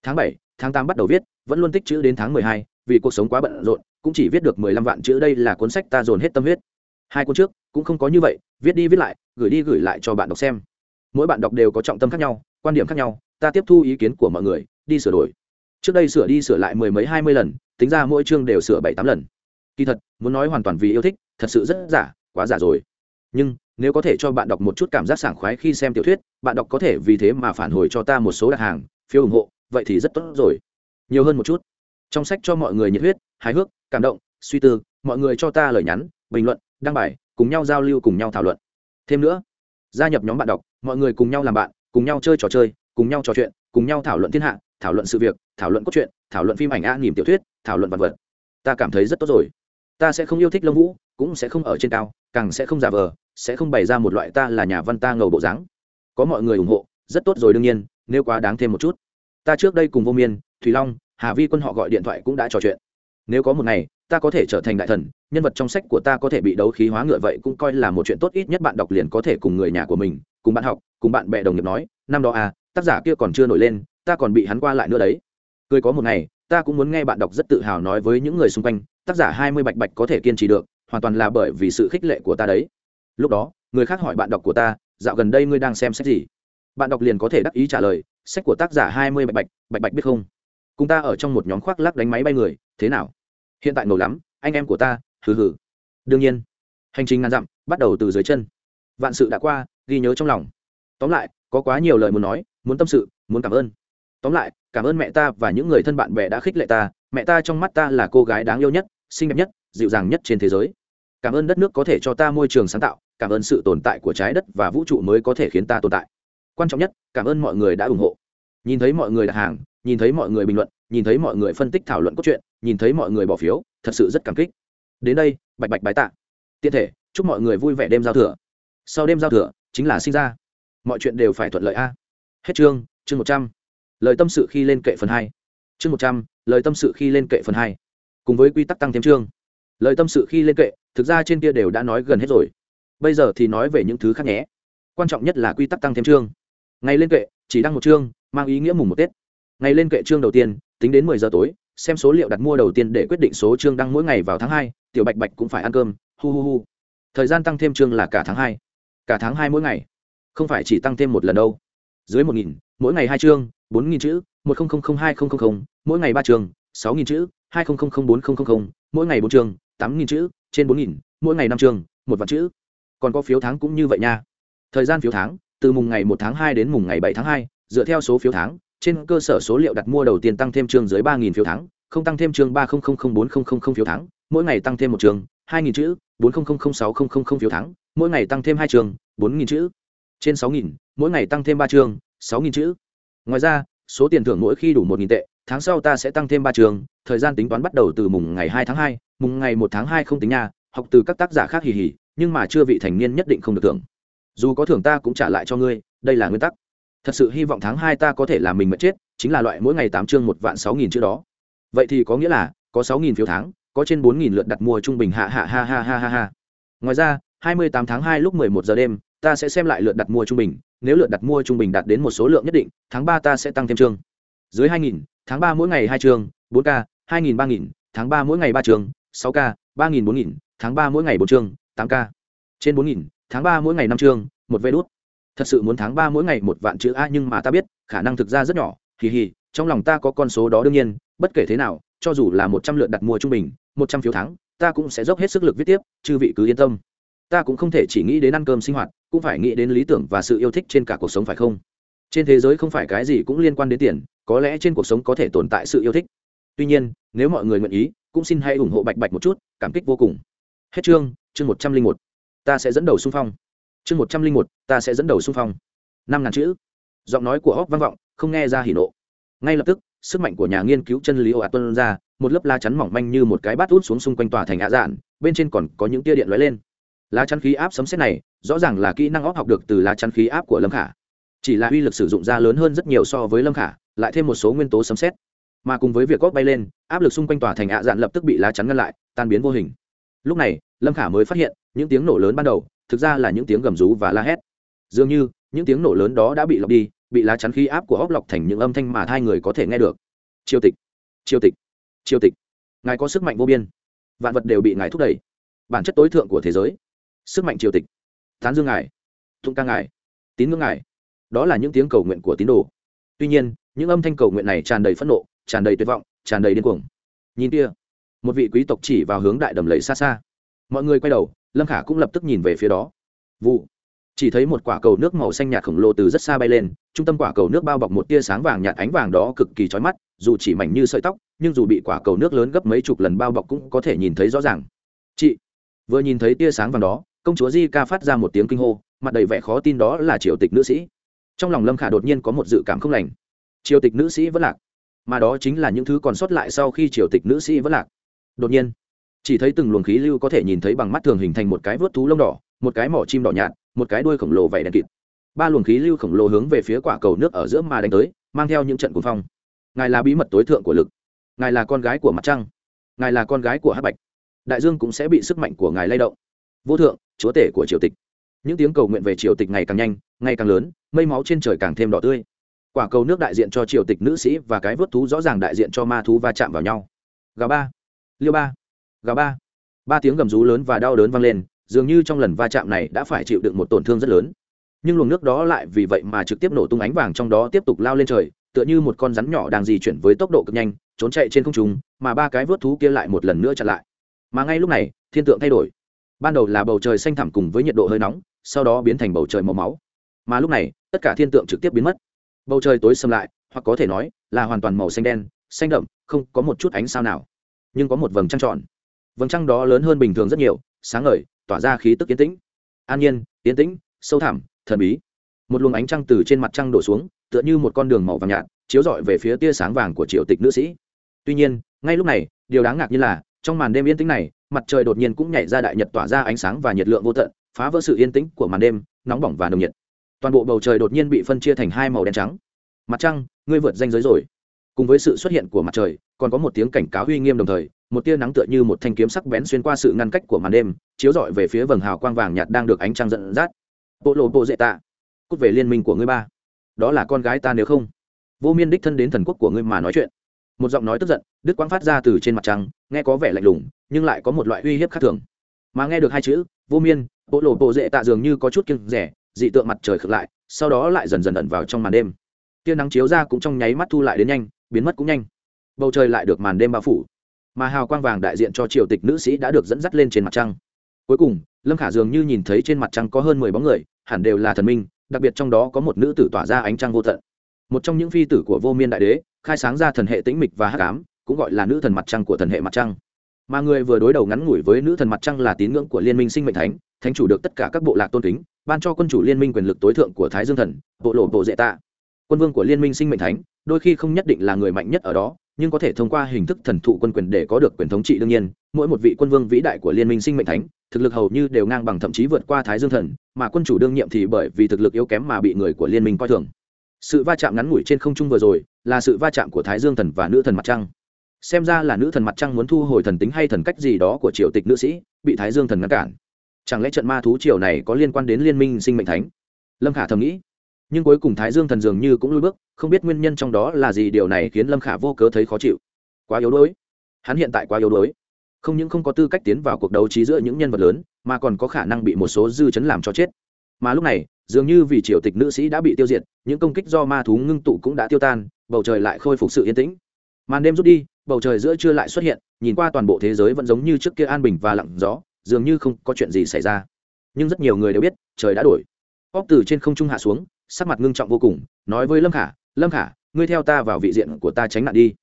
Tháng bảy, tháng tám bắt đầu viết, vẫn luôn tích chữ đến tháng mười hai, vì cuộc sống quá bận rộn, cũng chỉ viết được mười lăm vạn chữ đây là cuốn sách ta dồn hết tâm huyết. Hai cuốn trước, cũng không có như vậy, viết đi viết lại, gửi đi gửi lại cho bạn đọc xem. Mỗi bạn đọc đều có trọng tâm khác nhau, quan điểm khác nhau, ta tiếp thu ý kiến của mọi người, đi sửa đổi. Trước đây sửa đi sửa lại mười mấy hai mươi lần tính ra mỗi chương đều sửa bảy tám lần. Kỳ thật, muốn nói hoàn toàn vì yêu thích, thật sự rất giả, quá giả rồi. Nhưng, nếu có thể cho bạn đọc một chút cảm giác sảng khoái khi xem tiểu thuyết, bạn đọc có thể vì thế mà phản hồi cho ta một số đặt hàng, phiếu ủng hộ, vậy thì rất tốt rồi. Nhiều hơn một chút. Trong sách cho mọi người nhiệt huyết, hài hước, cảm động, suy tư, mọi người cho ta lời nhắn, bình luận, đăng bài, cùng nhau giao lưu, cùng nhau thảo luận. Thêm nữa, gia nhập nhóm bạn đọc, mọi người cùng nhau làm bạn, cùng nhau chơi trò chơi, cùng nhau trò chuyện cùng nhau thảo luận thiên hạ, thảo luận sự việc, thảo luận cốt truyện, thảo luận phim ảnh a nghìn tiểu thuyết, thảo luận vật vật. Ta cảm thấy rất tốt rồi. Ta sẽ không yêu thích lông vũ, cũng sẽ không ở trên cao, càng sẽ không giả vờ, sẽ không bày ra một loại ta là nhà văn ta ngầu bộ dáng. Có mọi người ủng hộ, rất tốt rồi đương nhiên, nếu quá đáng thêm một chút. Ta trước đây cùng vô miên thùy long, hà vi quân họ gọi điện thoại cũng đã trò chuyện. Nếu có một ngày, ta có thể trở thành đại thần, nhân vật trong sách của ta có thể bị đấu khí hóa ngựa vậy cũng coi là một chuyện tốt ít nhất bạn đọc liền có thể cùng người nhà của mình, cùng bạn học, cùng bạn bè đồng nghiệp nói, năm đó à tác giả kia còn chưa nổi lên, ta còn bị hắn qua lại nữa đấy. Cười có một ngày, ta cũng muốn nghe bạn đọc rất tự hào nói với những người xung quanh, tác giả hai mươi bạch bạch có thể kiên trì được, hoàn toàn là bởi vì sự khích lệ của ta đấy. Lúc đó, người khác hỏi bạn đọc của ta, dạo gần đây ngươi đang xem sách gì? Bạn đọc liền có thể đắc ý trả lời, sách của tác giả hai mươi bạch bạch bạch bạch biết không? Cùng ta ở trong một nhóm khoác lắc đánh máy bay người, thế nào? Hiện tại nổ lắm, anh em của ta, hừ hừ. Đương nhiên, hành trình ngàn dặm, bắt đầu từ dưới chân. Vạn sự đã qua, ghi nhớ trong lòng. Tóm lại, có quá nhiều lời muốn nói muốn tâm sự, muốn cảm ơn. Tóm lại, cảm ơn mẹ ta và những người thân bạn bè đã khích lệ ta, mẹ ta trong mắt ta là cô gái đáng yêu nhất, xinh đẹp nhất, dịu dàng nhất trên thế giới. Cảm ơn đất nước có thể cho ta môi trường sáng tạo, cảm ơn sự tồn tại của trái đất và vũ trụ mới có thể khiến ta tồn tại. Quan trọng nhất, cảm ơn mọi người đã ủng hộ. Nhìn thấy mọi người đặt hàng, nhìn thấy mọi người bình luận, nhìn thấy mọi người phân tích thảo luận cốt truyện, nhìn thấy mọi người bỏ phiếu, thật sự rất cảm kích. Đến đây, bạch bạch bái tạ. Tiện thể, chúc mọi người vui vẻ đêm giao thừa. Sau đêm giao thừa, chính là sinh ra. Mọi chuyện đều phải thuận lợi a hết chương chương một trăm. Lời tâm sự khi lên kệ phần hai. Chương một trăm, lời tâm sự khi lên kệ phần hai. Cùng với quy tắc tăng thêm chương. Lời tâm sự khi lên kệ, thực ra trên kia đều đã nói gần hết rồi. Bây giờ thì nói về những thứ khác nhé. Quan trọng nhất là quy tắc tăng thêm chương. Ngày lên kệ, chỉ đăng một chương, mang ý nghĩa mùng một tết. Ngày lên kệ chương đầu tiên, tính đến mười giờ tối, xem số liệu đặt mua đầu tiên để quyết định số chương đăng mỗi ngày vào tháng hai, tiểu bạch bạch cũng phải ăn cơm, hu hu hu. Thời gian tăng thêm chương là cả tháng hai. Cả tháng hai mỗi ngày. Không phải chỉ tăng thêm một lần đâu dưới một nghìn mỗi ngày hai chương bốn nghìn chữ một nghìn hai nghìn mỗi ngày ba chương sáu nghìn chữ hai nghìn bốn nghìn mỗi ngày bốn chương tám nghìn chữ trên bốn nghìn mỗi ngày năm chương một vạn chữ còn có phiếu tháng cũng như vậy nha thời gian phiếu tháng từ mùng ngày một tháng hai đến mùng ngày bảy tháng hai dựa theo số phiếu tháng trên cơ sở số liệu đặt mua đầu tiên tăng thêm chương dưới ba nghìn phiếu tháng không tăng thêm chương ba bốn phiếu tháng mỗi ngày tăng thêm một chương hai nghìn chữ bốn sáu phiếu tháng mỗi ngày tăng thêm hai chương bốn nghìn chữ trên sáu nghìn, mỗi ngày tăng thêm ba chương sáu nghìn chữ. Ngoài ra, số tiền thưởng mỗi khi đủ một nghìn tệ, tháng sau ta sẽ tăng thêm ba trường, thời gian tính toán bắt đầu từ mùng ngày hai tháng hai, mùng ngày một tháng hai không tính nha, học từ các tác giả khác hì hì, nhưng mà chưa vị thành niên nhất định không được thưởng. Dù có thưởng ta cũng trả lại cho ngươi, đây là nguyên tắc. Thật sự hy vọng tháng hai ta có thể làm mình mất chết, chính là loại mỗi ngày tám chương một vạn sáu nghìn chữ đó. Vậy thì có nghĩa là, có sáu nghìn phiếu tháng, có trên bốn nghìn lượt đặt mua trung bình hạ hạ ha ha ha ha ha. Ngoài ra, hai mươi tám tháng hai lúc mười một giờ đêm ta sẽ xem lại lượt đặt mua trung bình, nếu lượt đặt mua trung bình đạt đến một số lượng nhất định, tháng ba ta sẽ tăng thêm chương. Dưới hai nghìn, tháng ba mỗi ngày hai chương, bốn k hai nghìn ba nghìn, tháng ba mỗi ngày ba trường sáu k ba nghìn bốn nghìn, tháng ba mỗi ngày bốn chương, tám k trên bốn nghìn, tháng ba mỗi ngày năm chương, một vé đốt thật sự muốn tháng ba mỗi ngày một vạn chữ a nhưng mà ta biết, khả năng thực ra rất nhỏ kỳ hì, trong lòng ta có con số đó đương nhiên, bất kể thế nào, cho dù là một trăm lượt đặt mua trung bình, một trăm phiếu thắng, ta cũng sẽ dốc hết sức lực viết tiếp, chư vị cứ yên tâm ta cũng không thể chỉ nghĩ đến ăn cơm sinh hoạt, cũng phải nghĩ đến lý tưởng và sự yêu thích trên cả cuộc sống phải không? Trên thế giới không phải cái gì cũng liên quan đến tiền, có lẽ trên cuộc sống có thể tồn tại sự yêu thích. Tuy nhiên, nếu mọi người nguyện ý, cũng xin hãy ủng hộ bạch bạch một chút, cảm kích vô cùng. Hết chương chương một trăm linh một. Ta sẽ dẫn đầu xung phong. Chương một trăm linh một, ta sẽ dẫn đầu xung phong. Năm ngàn chữ. Giọng nói của hóc vang vọng, không nghe ra hỉ nộ. Ngay lập tức, sức mạnh của nhà nghiên cứu chân lý ồ ạt tuân ra, một lớp lá chắn mỏng manh như một cái bát út xuống xung quanh tòa thành hạ dạn bên trên còn có những tia điện lóe lên lá chắn khí áp sấm xét này, rõ ràng là kỹ năng óc học được từ lá chắn khí áp của lâm khả. Chỉ là uy lực sử dụng ra lớn hơn rất nhiều so với lâm khả, lại thêm một số nguyên tố sấm xét mà cùng với việc góp bay lên, áp lực xung quanh tòa thành ạ dạn lập tức bị lá chắn ngăn lại, tan biến vô hình. Lúc này, lâm khả mới phát hiện, những tiếng nổ lớn ban đầu, thực ra là những tiếng gầm rú và la hét. Dường như, những tiếng nổ lớn đó đã bị lọc đi, bị lá chắn khí áp của óc lọc thành những âm thanh mà hai người có thể nghe được. Triều tịch triều tịch triều tịch. Ngài có sức mạnh vô biên. Vạn vật đều bị ngài thúc đẩy. Bản chất tối thượng của thế giới sức mạnh triều tịch. Tán dương ngài, thụng ca ngài, tín ngưỡng ngài. Đó là những tiếng cầu nguyện của tín đồ. Tuy nhiên, những âm thanh cầu nguyện này tràn đầy phẫn nộ, tràn đầy tuyệt vọng, tràn đầy điên cuồng. Nhìn kia, một vị quý tộc chỉ vào hướng đại đầm lầy xa xa. Mọi người quay đầu, lâm khả cũng lập tức nhìn về phía đó. Vụ, chỉ thấy một quả cầu nước màu xanh nhạt khổng lồ từ rất xa bay lên, trung tâm quả cầu nước bao bọc một tia sáng vàng nhạt ánh vàng đó cực kỳ trói mắt, dù chỉ mảnh như sợi tóc, nhưng dù bị quả cầu nước lớn gấp mấy chục lần bao bọc cũng có thể nhìn thấy rõ ràng. Chị, vừa nhìn thấy tia sáng vàng đó công chúa di ca phát ra một tiếng kinh hô, mặt đầy vẻ khó tin đó là triều tịch nữ sĩ. Trong lòng lâm khả đột nhiên có một dự cảm không lành. Triều tịch nữ sĩ vẫn lạc, mà đó chính là những thứ còn sót lại sau khi triều tịch nữ sĩ vẫn lạc. Đột nhiên, chỉ thấy từng luồng khí lưu có thể nhìn thấy bằng mắt thường hình thành một cái vớt thú lông đỏ, một cái mỏ chim đỏ nhạt, một cái đuôi khổng lồ vảy đen kịt. Ba luồng khí lưu khổng lồ hướng về phía quả cầu nước ở giữa mà đánh tới, mang theo những trận cuồng phong. Ngài là bí mật tối thượng của lực. Ngài là con gái của mặt trăng. Ngài là con gái của hát bạch. Đại dương cũng sẽ bị sức mạnh của ngài lay động. Vô thượng chúa tể của triều tịch. Những tiếng cầu nguyện về triều tịch ngày càng nhanh, ngày càng lớn, mây máu trên trời càng thêm đỏ tươi. Quả cầu nước đại diện cho triều tịch nữ sĩ và cái vớt thú rõ ràng đại diện cho ma thú va chạm vào nhau. Gà ba, liêu ba gà ba. Ba tiếng gầm rú lớn và đau đớn vang lên, dường như trong lần va chạm này đã phải chịu đựng một tổn thương rất lớn. Nhưng luồng nước đó lại vì vậy mà trực tiếp nổ tung ánh vàng trong đó tiếp tục lao lên trời, tựa như một con rắn nhỏ đang di chuyển với tốc độ cực nhanh, trốn chạy trên không trung, mà ba cái vớt thú kia lại một lần nữa chặn lại. Mà ngay lúc này, thiên tượng thay đổi ban đầu là bầu trời xanh thẳm cùng với nhiệt độ hơi nóng, sau đó biến thành bầu trời màu máu. Mà lúc này, tất cả thiên tượng trực tiếp biến mất. Bầu trời tối xâm lại, hoặc có thể nói là hoàn toàn màu xanh đen, xanh đậm, không có một chút ánh sao nào, nhưng có một vầng trăng tròn. Vầng trăng đó lớn hơn bình thường rất nhiều, sáng ngời, tỏa ra khí tức yên tĩnh. An nhiên, yên tĩnh, sâu thẳm, thần bí. Một luồng ánh trăng từ trên mặt trăng đổ xuống, tựa như một con đường màu vàng nhạt, chiếu rọi về phía tia sáng vàng của triều tịch nữ sĩ. Tuy nhiên, ngay lúc này, điều đáng ngạc như là, trong màn đêm yên tĩnh này mặt trời đột nhiên cũng nhảy ra đại nhật tỏa ra ánh sáng và nhiệt lượng vô tận, phá vỡ sự yên tĩnh của màn đêm, nóng bỏng và nồng nhiệt. Toàn bộ bầu trời đột nhiên bị phân chia thành hai màu đen trắng. Mặt trăng, ngươi vượt danh giới rồi. Cùng với sự xuất hiện của mặt trời, còn có một tiếng cảnh cáo uy nghiêm đồng thời, một tia nắng tựa như một thanh kiếm sắc bén xuyên qua sự ngăn cách của màn đêm, chiếu rọi về phía vầng hào quang vàng nhạt đang được ánh trăng dẫn dắt. Bộ lộ bộ dễ tạ cút về liên minh của ngươi ba. Đó là con gái ta nếu không. Vô miên đích thân đến thần quốc của ngươi mà nói chuyện. Một giọng nói tức giận đức quang phát ra từ trên mặt trăng, nghe có vẻ lạnh lùng, nhưng lại có một loại uy hiếp khác thường. Mà nghe được hai chữ, vô miên, bộ lộ bộ dễ tạ dường như có chút kiêng rẻ, dị tượng mặt trời khực lại, sau đó lại dần dần ẩn vào trong màn đêm. Tia nắng chiếu ra cũng trong nháy mắt thu lại đến nhanh, biến mất cũng nhanh. Bầu trời lại được màn đêm bao phủ. Mà hào quang vàng đại diện cho triều tịch nữ sĩ đã được dẫn dắt lên trên mặt trăng. Cuối cùng, lâm khả dường như nhìn thấy trên mặt trăng có hơn mười bóng người, hẳn đều là thần minh, đặc biệt trong đó có một nữ tử tỏa ra ánh trăng vô tận. Một trong những phi tử của vô miên đại đế, khai sáng ra thần hệ tĩnh mịch và hắc ám cũng gọi là nữ thần mặt trăng của thần hệ mặt trăng. Mà người vừa đối đầu ngắn ngủi với nữ thần mặt trăng là tín ngưỡng của liên minh sinh mệnh thánh thánh chủ được tất cả các bộ lạc tôn kính, ban cho quân chủ liên minh quyền lực tối thượng của thái dương thần, bộ lộ bộ dễ tạ. Quân vương của liên minh sinh mệnh thánh, đôi khi không nhất định là người mạnh nhất ở đó, nhưng có thể thông qua hình thức thần thụ quân quyền để có được quyền thống trị đương nhiên. Mỗi một vị quân vương vĩ đại của liên minh sinh mệnh thánh, thực lực hầu như đều ngang bằng thậm chí vượt qua thái dương thần, mà quân chủ đương nhiệm thì bởi vì thực lực yếu kém mà bị người của liên minh coi thường. Sự va chạm ngắn ngủi trên không trung vừa rồi, là sự va chạm của thái dương thần và nữ thần mặt trăng xem ra là nữ thần mặt trăng muốn thu hồi thần tính hay thần cách gì đó của triều tịch nữ sĩ, bị thái dương thần ngăn cản. Chẳng lẽ trận ma thú triều này có liên quan đến liên minh sinh mệnh thánh? Lâm khả thầm nghĩ. Nhưng cuối cùng thái dương thần dường như cũng lui bước, không biết nguyên nhân trong đó là gì điều này khiến lâm khả vô cớ thấy khó chịu. Quá yếu đuối. Hắn hiện tại quá yếu đuối. Không những không có tư cách tiến vào cuộc đấu trí giữa những nhân vật lớn, mà còn có khả năng bị một số dư chấn làm cho chết. Mà lúc này, dường như vì triều tịch nữ sĩ đã bị tiêu diệt, những công kích do ma thú ngưng tụ cũng đã tiêu tan, bầu trời lại khôi phục sự yên tĩnh. Màn đêm rút đi bầu trời giữa trưa lại xuất hiện, nhìn qua toàn bộ thế giới vẫn giống như trước kia an bình và lặng gió, dường như không có chuyện gì xảy ra. Nhưng rất nhiều người đều biết, trời đã đổi. Óc từ trên không trung hạ xuống, sắc mặt ngưng trọng vô cùng, nói với lâm khả lâm khả, ngươi theo ta vào vị diện của ta tránh nạn đi.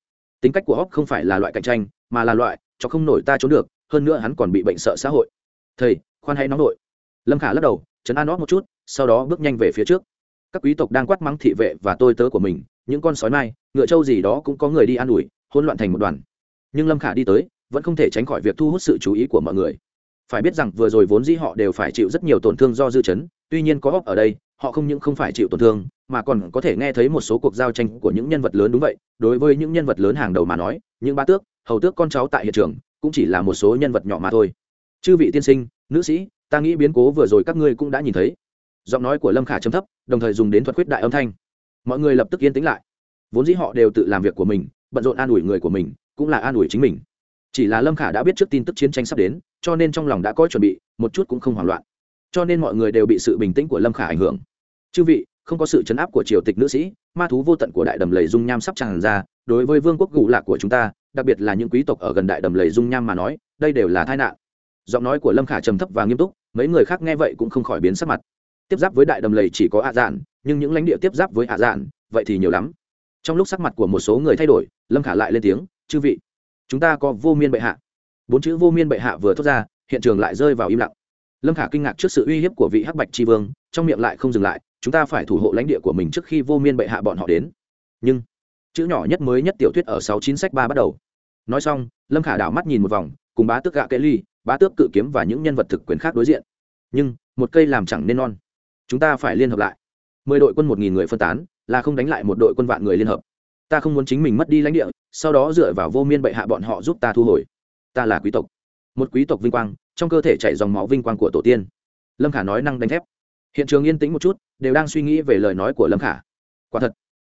Tính cách của óc không phải là loại cạnh tranh, mà là loại, cho không nổi ta trốn được, hơn nữa hắn còn bị bệnh sợ xã hội. Thầy, khoan hãy nóng nội. Lâm khả lắc đầu chấn an óc một chút, sau đó bước nhanh về phía trước. Các quý tộc đang quát mắng thị vệ và tôi tớ của mình, những con sói mai, ngựa trâu gì đó cũng có người đi an ủi hỗn loạn thành một đoàn. Nhưng lâm khả đi tới, vẫn không thể tránh khỏi việc thu hút sự chú ý của mọi người. Phải biết rằng vừa rồi vốn dĩ họ đều phải chịu rất nhiều tổn thương do dư chấn, tuy nhiên có góc ở đây, họ không những không phải chịu tổn thương, mà còn có thể nghe thấy một số cuộc giao tranh của những nhân vật lớn đúng vậy. Đối với những nhân vật lớn hàng đầu mà nói, những ba tước, hầu tước con cháu tại hiện trường, cũng chỉ là một số nhân vật nhỏ mà thôi. Chư vị tiên sinh, nữ sĩ, ta nghĩ biến cố vừa rồi các ngươi cũng đã nhìn thấy. Giọng nói của lâm khả chấm thấp, đồng thời dùng đến thuật khuyết đại âm thanh. Mọi người lập tức yên tĩnh lại. Vốn dĩ họ đều tự làm việc của mình bận rộn an ủi người của mình, cũng là an ủi chính mình. Chỉ là lâm khả đã biết trước tin tức chiến tranh sắp đến, cho nên trong lòng đã có chuẩn bị, một chút cũng không hoảng loạn. Cho nên mọi người đều bị sự bình tĩnh của lâm khả ảnh hưởng. Chư vị, không có sự chấn áp của triều tịch nữ sĩ, ma thú vô tận của đại đầm lầy dung nham sắp tràn ra, đối với vương quốc gù lạc của chúng ta, đặc biệt là những quý tộc ở gần đại đầm lầy dung nham mà nói, đây đều là tai nạn. Giọng nói của lâm khả trầm thấp và nghiêm túc, mấy người khác nghe vậy cũng không khỏi biến sắc mặt. Tiếp giáp với đại đầm lầy chỉ có ạ dạn nhưng những lãnh địa tiếp giáp với ạ dạn vậy thì nhiều lắm trong lúc sắc mặt của một số người thay đổi, lâm khả lại lên tiếng, chư vị, chúng ta có vô miên bệ hạ. Bốn chữ vô miên bệ hạ vừa thốt ra, hiện trường lại rơi vào im lặng. Lâm khả kinh ngạc trước sự uy hiếp của vị hắc bạch tri vương, trong miệng lại không dừng lại, chúng ta phải thủ hộ lãnh địa của mình trước khi vô miên bệ hạ bọn họ đến. Nhưng, chữ nhỏ nhất mới nhất tiểu thuyết ở sáu chín sách ba bắt đầu. Nói xong, lâm khả đảo mắt nhìn một vòng, cùng bá tước gạ kệ ly, bá tước cự kiếm và những nhân vật thực quyền khác đối diện. Nhưng, một cây làm chẳng nên non. Chúng ta phải liên hợp lại. Mười đội quân một nghìn người phân tán là không đánh lại một đội quân vạn người liên hợp. Ta không muốn chính mình mất đi lãnh địa, sau đó dựa vào vô miên bệ hạ bọn họ giúp ta thu hồi. Ta là quý tộc. Một quý tộc vinh quang, trong cơ thể chạy dòng máu vinh quang của tổ tiên. Lâm khả nói năng đánh thép. Hiện trường yên tĩnh một chút, đều đang suy nghĩ về lời nói của lâm khả. Quả thật,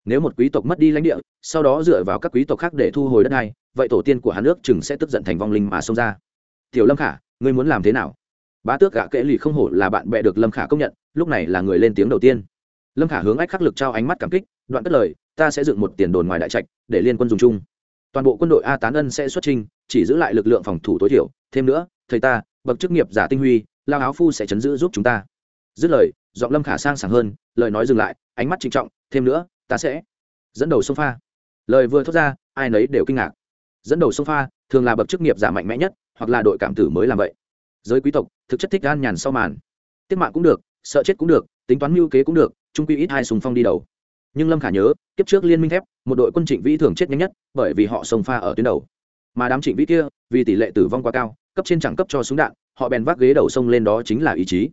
nếu một quý tộc mất đi lãnh địa, sau đó dựa vào các quý tộc khác để thu hồi đất này, vậy tổ tiên của hắn nước chừng sẽ tức giận thành vong linh mà xông ra. Tiểu lâm khả, ngươi muốn làm thế nào? Bá tước gạ kệ lì không hổ là bạn bè được lâm khả công nhận, lúc này là người lên tiếng đầu tiên lâm khả hướng ách khắc lực trao ánh mắt cảm kích, đoạn cất lời, ta sẽ dựng một tiền đồn ngoài đại trạch, để liên quân dùng chung. Toàn bộ quân đội a tán ân sẽ xuất trình chỉ giữ lại lực lượng phòng thủ tối thiểu. Thêm nữa, thầy ta, bậc chức nghiệp giả tinh huy, lao áo phu sẽ chấn giữ giúp chúng ta. Dứt lời, giọng lâm khả sang sảng hơn, lời nói dừng lại, ánh mắt trịnh trọng, thêm nữa, ta sẽ dẫn đầu sông pha. Lời vừa thốt ra, ai nấy đều kinh ngạc. Dẫn đầu sông pha, thường là bậc chức nghiệp giả mạnh mẽ nhất, hoặc là đội cảm tử mới làm vậy. Giới quý tộc, thực chất thích gan nhàn sau màn. Tiết mạng cũng được, sợ chết cũng được tính toán mưu kế cũng được trung quy ít hai sùng phong đi đầu. Nhưng lâm khả nhớ, kiếp trước liên minh thép, một đội quân trịnh vĩ thường chết nhanh nhất, bởi vì họ sông pha ở tuyến đầu. Mà đám trịnh vĩ kia, vì tỷ lệ tử vong quá cao, cấp trên chẳng cấp cho súng đạn, họ bèn vác ghế đầu sông lên đó chính là ý chí.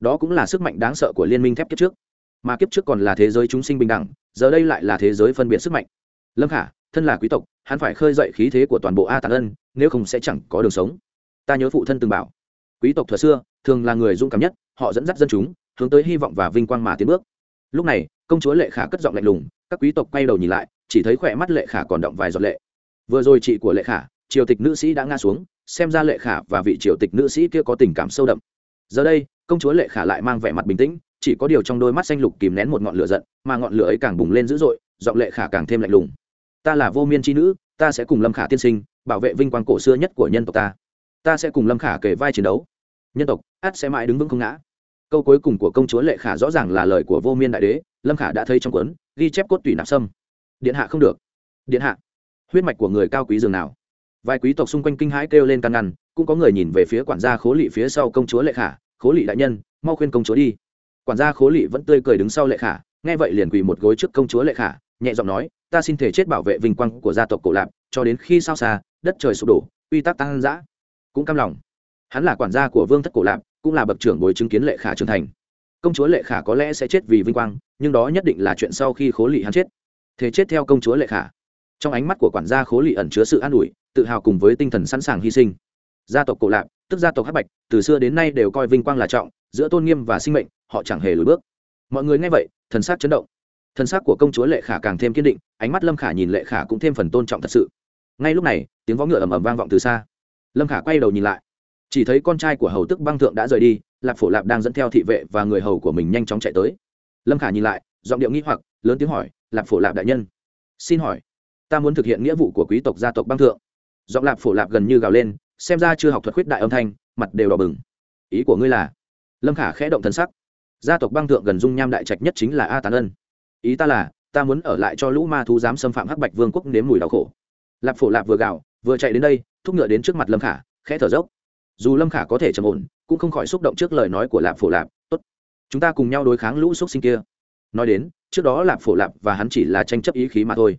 Đó cũng là sức mạnh đáng sợ của liên minh thép kiếp trước. Mà kiếp trước còn là thế giới chúng sinh bình đẳng, giờ đây lại là thế giới phân biệt sức mạnh. Lâm khả, thân là quý tộc, hắn phải khơi dậy khí thế của toàn bộ a tàn ân, nếu không sẽ chẳng có đường sống. Ta nhớ phụ thân từng bảo, quý tộc thuở xưa, thường là người dũng cảm nhất, họ dẫn dắt dân chúng hướng tới hy vọng và vinh quang mà tiến bước. Lúc này, công chúa lệ khả cất giọng lạnh lùng, các quý tộc quay đầu nhìn lại, chỉ thấy khỏe mắt lệ khả còn động vài giọt lệ. Vừa rồi chị của lệ khả, triều tịch nữ sĩ đã ngã xuống, xem ra lệ khả và vị triều tịch nữ sĩ kia có tình cảm sâu đậm. Giờ đây, công chúa lệ khả lại mang vẻ mặt bình tĩnh, chỉ có điều trong đôi mắt xanh lục kìm nén một ngọn lửa giận, mà ngọn lửa ấy càng bùng lên dữ dội, giọng lệ khả càng thêm lạnh lùng. Ta là vô miên tri nữ, ta sẽ cùng lâm khả tiên sinh, bảo vệ vinh quang cổ xưa nhất của nhân tộc ta. Ta sẽ cùng lâm khả kể vai chiến đấu. Nhân tộc át sẽ mãi đứng vững không ngã câu cuối cùng của công chúa lệ khả rõ ràng là lời của vô miên đại đế, lâm khả đã thấy trong cuốn, ghi chép cốt tủy nạp sâm. Điện hạ không được. Điện hạ, huyết mạch của người cao quý dường nào? Vài quý tộc xung quanh kinh hãi kêu lên căn ngăn, cũng có người nhìn về phía quản gia khố lị phía sau công chúa lệ khả, khố lị đại nhân, mau khuyên công chúa đi. Quản gia khố lị vẫn tươi cười đứng sau lệ khả, nghe vậy liền quỳ một gối trước công chúa lệ khả, nhẹ giọng nói, ta xin thể chết bảo vệ vinh quang của gia tộc cổ lạp, cho đến khi sao xa, đất trời sụp đổ uy tắc tăng giã cũng cam lòng. Hắn là quản gia của vương thất cổ lạp cũng là bậc trưởng bồi chứng kiến lệ khả trưởng thành. Công chúa lệ khả có lẽ sẽ chết vì vinh quang nhưng đó nhất định là chuyện sau khi khố lị hắn chết. Thế chết theo công chúa lệ khả. Trong ánh mắt của quản gia khố lị ẩn chứa sự an ủi tự hào cùng với tinh thần sẵn sàng hy sinh. Gia tộc cổ lạc, tức gia tộc hắc bạch từ xưa đến nay đều coi vinh quang là trọng giữa tôn nghiêm và sinh mệnh họ chẳng hề lùi bước. Mọi người nghe vậy thần sắc chấn động. Thần sắc của công chúa lệ khả càng thêm kiên định ánh mắt lâm khả nhìn lệ khả cũng thêm phần tôn trọng thật sự. Ngay lúc này tiếng võ ngựa ầm ầm vang vọng từ xa. Lâm khả quay đầu nhìn lại chỉ thấy con trai của hầu tức băng thượng đã rời đi, lạp phổ lạp đang dẫn theo thị vệ và người hầu của mình nhanh chóng chạy tới. Lâm khả nhìn lại, giọng điệu nghĩ hoặc, lớn tiếng hỏi, lạp phổ lạp đại nhân. Xin hỏi, ta muốn thực hiện nghĩa vụ của quý tộc gia tộc băng thượng. Giọng lạp phổ lạp gần như gào lên, xem ra chưa học thuật khuyết đại âm thanh, mặt đều đỏ bừng. Ý của ngươi là? Lâm khả khẽ động thân sắc. Gia tộc băng thượng gần dung nham đại trạch nhất chính là a tán ân. Ý ta là, ta muốn ở lại cho lũ ma thú dám xâm phạm hắc bạch vương quốc nếm mùi đau khổ. Lạp phổ lạp vừa gào, vừa chạy đến đây, thúc ngựa đến trước mặt lâm khả, khẽ thở dốc dù lâm khả có thể trầm ổn, cũng không khỏi xúc động trước lời nói của lạp phổ lạp, tốt, chúng ta cùng nhau đối kháng lũ xúc sinh kia. Nói đến, trước đó lạp phổ lạp và hắn chỉ là tranh chấp ý khí mà thôi.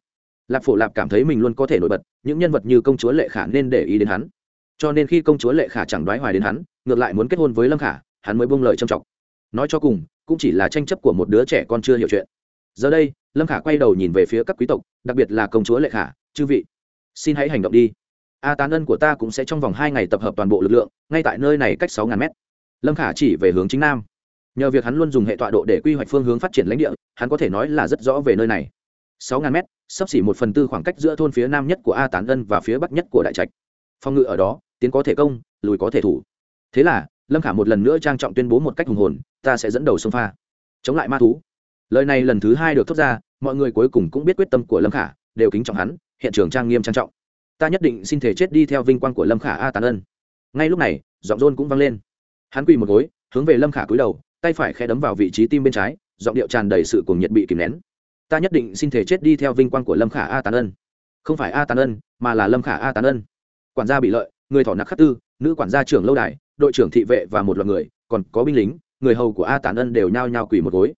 Lạp phổ lạp cảm thấy mình luôn có thể nổi bật, những nhân vật như công chúa lệ khả nên để ý đến hắn. Cho nên khi công chúa lệ khả chẳng đoái hoài đến hắn, ngược lại muốn kết hôn với lâm khả, hắn mới buông lời trầm trọng. Nói cho cùng, cũng chỉ là tranh chấp của một đứa trẻ con chưa hiểu chuyện. Giờ đây, lâm khả quay đầu nhìn về phía các quý tộc, đặc biệt là công chúa lệ khả, chư vị, xin hãy hành động đi a tán ân của ta cũng sẽ trong vòng hai ngày tập hợp toàn bộ lực lượng, ngay tại nơi này cách sáu ngàn mét. Lâm khả chỉ về hướng chính nam. Nhờ việc hắn luôn dùng hệ tọa độ để quy hoạch phương hướng phát triển lãnh địa, hắn có thể nói là rất rõ về nơi này. Sáu ngàn mét, sắp xỉ một phần tư khoảng cách giữa thôn phía nam nhất của a tán ân và phía bắc nhất của đại trạch. Phòng ngự ở đó, tiến có thể công, lùi có thể thủ. Thế là, lâm khả một lần nữa trang trọng tuyên bố một cách hùng hồn, ta sẽ dẫn đầu sông pha. Chống lại ma thú. Lời này lần thứ hai được thốt ra, mọi người cuối cùng cũng biết quyết tâm của lâm khả, đều kính trọng hắn, hiện trường trang nghiêm trang trọng ta nhất định xin thể chết đi theo vinh quang của lâm khả a tán ân. Ngay lúc này, giọng rôn cũng vang lên. Hắn quỳ một gối, hướng về lâm khả cúi đầu, tay phải khẽ đấm vào vị trí tim bên trái, giọng điệu tràn đầy sự cuồng nhiệt bị kìm nén. Ta nhất định xin thể chết đi theo vinh quang của lâm khả a tán ân. Không phải a tán ân, mà là lâm khả a tán ân. Quản gia bị lợi, người thỏ nặc khắc tư, nữ quản gia trưởng lâu đài, đội trưởng thị vệ và một loạt người, còn có binh lính, người hầu của a tán ân đều nhao nhao quỳ một gối.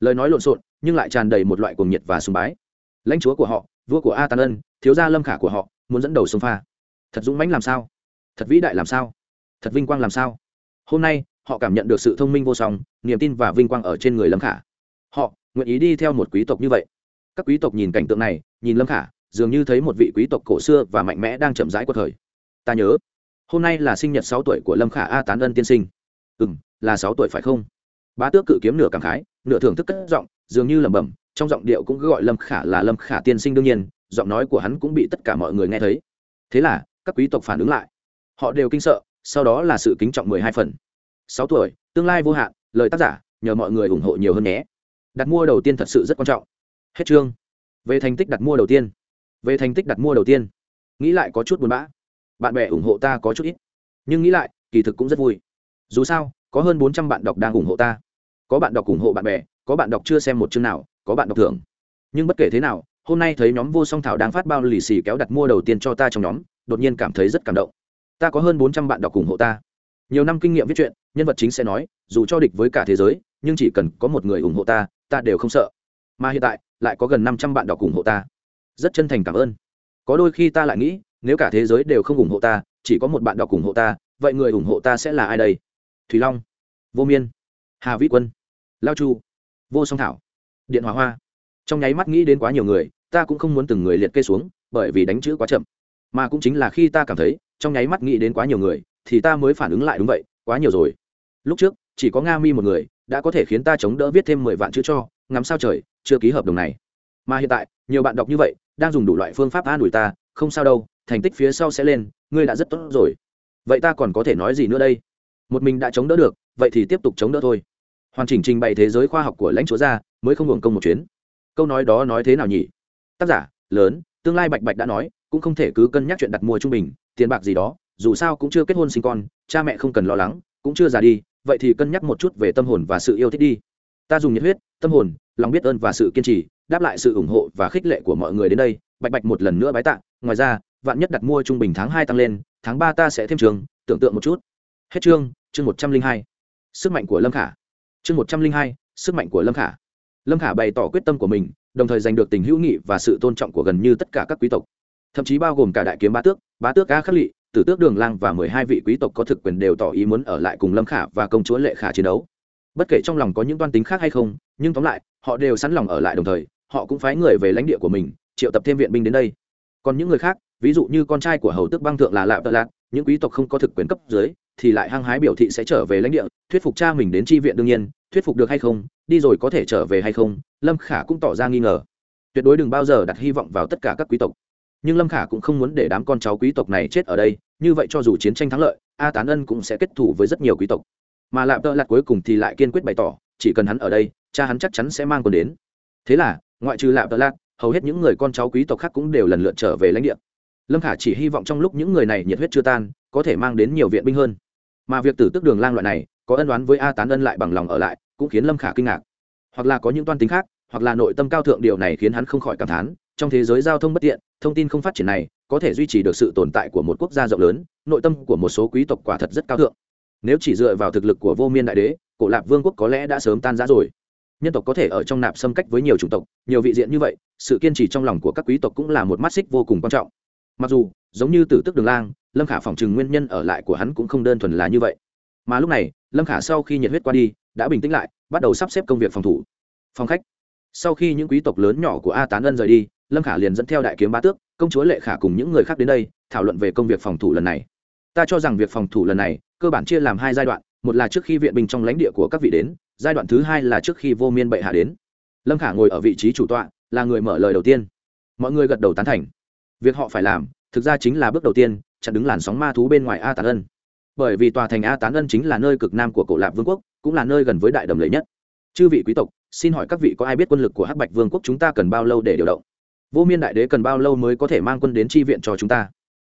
Lời nói lộn xộn, nhưng lại tràn đầy một loại cuồng nhiệt và sùng bái. Lãnh chúa của họ, vua của a tán ân, thiếu gia lâm khả của họ muốn dẫn đầu sông pha. Thật dũng mãnh làm sao? Thật vĩ đại làm sao? Thật vinh quang làm sao? Hôm nay, họ cảm nhận được sự thông minh vô song, niềm tin và vinh quang ở trên người lâm khả. Họ nguyện ý đi theo một quý tộc như vậy. Các quý tộc nhìn cảnh tượng này, nhìn lâm khả, dường như thấy một vị quý tộc cổ xưa và mạnh mẽ đang chậm rãi qua thời. Ta nhớ, hôm nay là sinh nhật sáu tuổi của lâm khả a tán ân tiên sinh. Ừ m là sáu tuổi phải không? Bá tước cự kiếm nửa cảm khái, nửa thưởng thức cất giọng, dường như lẩm bẩm, trong giọng điệu cũng gọi lâm khả là lâm khả tiên sinh đương nhiên giọng nói của hắn cũng bị tất cả mọi người nghe thấy. Thế là, các quý tộc phản ứng lại. Họ đều kinh sợ, sau đó là sự kính trọng mười hai phần. Sáu tuổi, tương lai vô hạn, lời tác giả, nhờ mọi người ủng hộ nhiều hơn nhé. Đặt mua đầu tiên thật sự rất quan trọng. Hết chương. Về thành tích đặt mua đầu tiên. Về thành tích đặt mua đầu tiên. Nghĩ lại có chút buồn bã. Bạn bè ủng hộ ta có chút ít. Nhưng nghĩ lại, kỳ thực cũng rất vui. Dù sao, có hơn bốn trăm bạn đọc đang ủng hộ ta. Có bạn đọc ủng hộ bạn bè, có bạn đọc chưa xem một chương nào, có bạn đọc thưởng. Nhưng bất kể thế nào hôm nay thấy nhóm vô song thảo đang phát bao lì xì kéo đặt mua đầu tiên cho ta trong nhóm, đột nhiên cảm thấy rất cảm động. Ta có hơn bốn trăm bạn đọc ủng hộ ta. Nhiều năm kinh nghiệm viết chuyện nhân vật chính sẽ nói, dù cho địch với cả thế giới, nhưng chỉ cần có một người ủng hộ ta ta đều không sợ. Mà hiện tại, lại có gần năm trăm bạn đọc ủng hộ ta. Rất chân thành cảm ơn. Có đôi khi ta lại nghĩ, nếu cả thế giới đều không ủng hộ ta, chỉ có một bạn đọc ủng hộ ta, vậy người ủng hộ ta sẽ là ai đây? Thùy long, vô miên, hà vĩ quân, lao chu, vô song thảo, điện hòa hoa trong nháy mắt nghĩ đến quá nhiều người, ta cũng không muốn từng người liệt kê xuống, bởi vì đánh chữ quá chậm. Mà cũng chính là khi ta cảm thấy, trong nháy mắt nghĩ đến quá nhiều người, thì ta mới phản ứng lại đúng vậy, quá nhiều rồi. Lúc trước, chỉ có nga mi một người, đã có thể khiến ta chống đỡ viết thêm mười vạn chữ cho, ngắm sao trời, chưa ký hợp đồng này. Mà hiện tại, nhiều bạn đọc như vậy, đang dùng đủ loại phương pháp an ủi ta, không sao đâu, thành tích phía sau sẽ lên, ngươi đã rất tốt rồi. Vậy ta còn có thể nói gì nữa đây? Một mình đã chống đỡ được, vậy thì tiếp tục chống đỡ thôi. Hoàn chỉnh trình bày thế giới khoa học của lãnh chúa ra, mới không hưởng công một chuyến câu nói đó nói thế nào nhỉ? Tác giả, lớn, tương lai bạch bạch đã nói, cũng không thể cứ cân nhắc chuyện đặt mua trung bình, tiền bạc gì đó, dù sao cũng chưa kết hôn sinh con, cha mẹ không cần lo lắng, cũng chưa già đi, vậy thì cân nhắc một chút về tâm hồn và sự yêu thích đi. Ta dùng nhiệt huyết, tâm hồn, lòng biết ơn và sự kiên trì, đáp lại sự ủng hộ và khích lệ của mọi người đến đây, bạch bạch một lần nữa bái tạ. Ngoài ra, vạn nhất đặt mua trung bình tháng hai tăng lên, tháng ba ta sẽ thêm trường, tưởng tượng một chút. Hết chương chương một trăm linh hai. Sức mạnh của lâm khả. Chương một trăm linh hai, sức mạnh của lâm khả lâm khả bày tỏ quyết tâm của mình, đồng thời giành được tình hữu nghị và sự tôn trọng của gần như tất cả các quý tộc. Thậm chí bao gồm cả đại kiếm bá tước bá tước a khắc lỵ tử tước đường lang và mười hai vị quý tộc có thực quyền đều tỏ ý muốn ở lại cùng lâm khả và công chúa lệ khả chiến đấu. Bất kể trong lòng có những toan tính khác hay không, nhưng tóm lại, họ đều sẵn lòng ở lại đồng thời, họ cũng phái người về lãnh địa của mình, triệu tập thêm viện binh đến đây. Còn những người khác, ví dụ như con trai của hầu tước băng thượng là lạ tợ lạc, những quý tộc không có thực quyền cấp dưới, thì lại hăng hái biểu thị sẽ trở về lãnh địa, thuyết phục cha mình đến tri viện đương nhiên, thuyết phục được hay không đi rồi có thể trở về hay không, lâm khả cũng tỏ ra nghi ngờ. Tuyệt đối đừng bao giờ đặt hy vọng vào tất cả các quý tộc. Nhưng lâm khả cũng không muốn để đám con cháu quý tộc này chết ở đây, như vậy cho dù chiến tranh thắng lợi, a tán ân cũng sẽ kết thủ với rất nhiều quý tộc. Mà lạp tợ lạt cuối cùng thì lại kiên quyết bày tỏ, chỉ cần hắn ở đây, cha hắn chắc chắn sẽ mang quân đến. Thế là, ngoại trừ lạp tợ lạt, hầu hết những người con cháu quý tộc khác cũng đều lần lượt trở về lãnh địa. Lâm khả chỉ hy vọng trong lúc những người này nhiệt huyết chưa tan, có thể mang đến nhiều viện binh hơn. Mà việc tử tức đường lang loại này có ân đoán với a tán ân lại bằng lòng ở lại, cũng khiến lâm khả kinh ngạc. Hoặc là có những toan tính khác, hoặc là nội tâm cao thượng điều này khiến hắn không khỏi cảm thán, trong thế giới giao thông bất tiện, thông tin không phát triển này, có thể duy trì được sự tồn tại của một quốc gia rộng lớn, nội tâm của một số quý tộc quả thật rất cao thượng. Nếu chỉ dựa vào thực lực của vô miên đại đế, cổ lạp vương quốc có lẽ đã sớm tan rã rồi. Nhân tộc có thể ở trong nạp xâm cách với nhiều chủng tộc, nhiều vị diện như vậy, sự kiên trì trong lòng của các quý tộc cũng là một mắt xích vô cùng quan trọng. Mặc dù, giống như tử tức đường lang, lâm khả phòng trừng nguyên nhân ở lại của hắn cũng không đơn thuần là như vậy mà lúc này, lâm khả sau khi nhiệt huyết qua đi, đã bình tĩnh lại, bắt đầu sắp xếp công việc phòng thủ. Phòng khách. Sau khi những quý tộc lớn nhỏ của a tán ân rời đi, lâm khả liền dẫn theo đại kiếm Ba tước, công chúa lệ khả cùng những người khác đến đây, thảo luận về công việc phòng thủ lần này. Ta cho rằng việc phòng thủ lần này, cơ bản chia làm hai giai đoạn, một là trước khi viện binh trong lãnh địa của các vị đến, giai đoạn thứ hai là trước khi vô miên bệ hạ đến. Lâm khả ngồi ở vị trí chủ tọa, là người mở lời đầu tiên. Mọi người gật đầu tán thành. Việc họ phải làm, thực ra chính là bước đầu tiên, chặn đứng làn sóng ma thú bên ngoài a tán ân bởi vì tòa thành a tán ân chính là nơi cực nam của cổ lạc vương quốc, cũng là nơi gần với đại đầm lầy nhất. Chư vị quý tộc, xin hỏi các vị có ai biết quân lực của hắc bạch vương quốc chúng ta cần bao lâu để điều động? Vô miên đại đế cần bao lâu mới có thể mang quân đến tri viện cho chúng ta?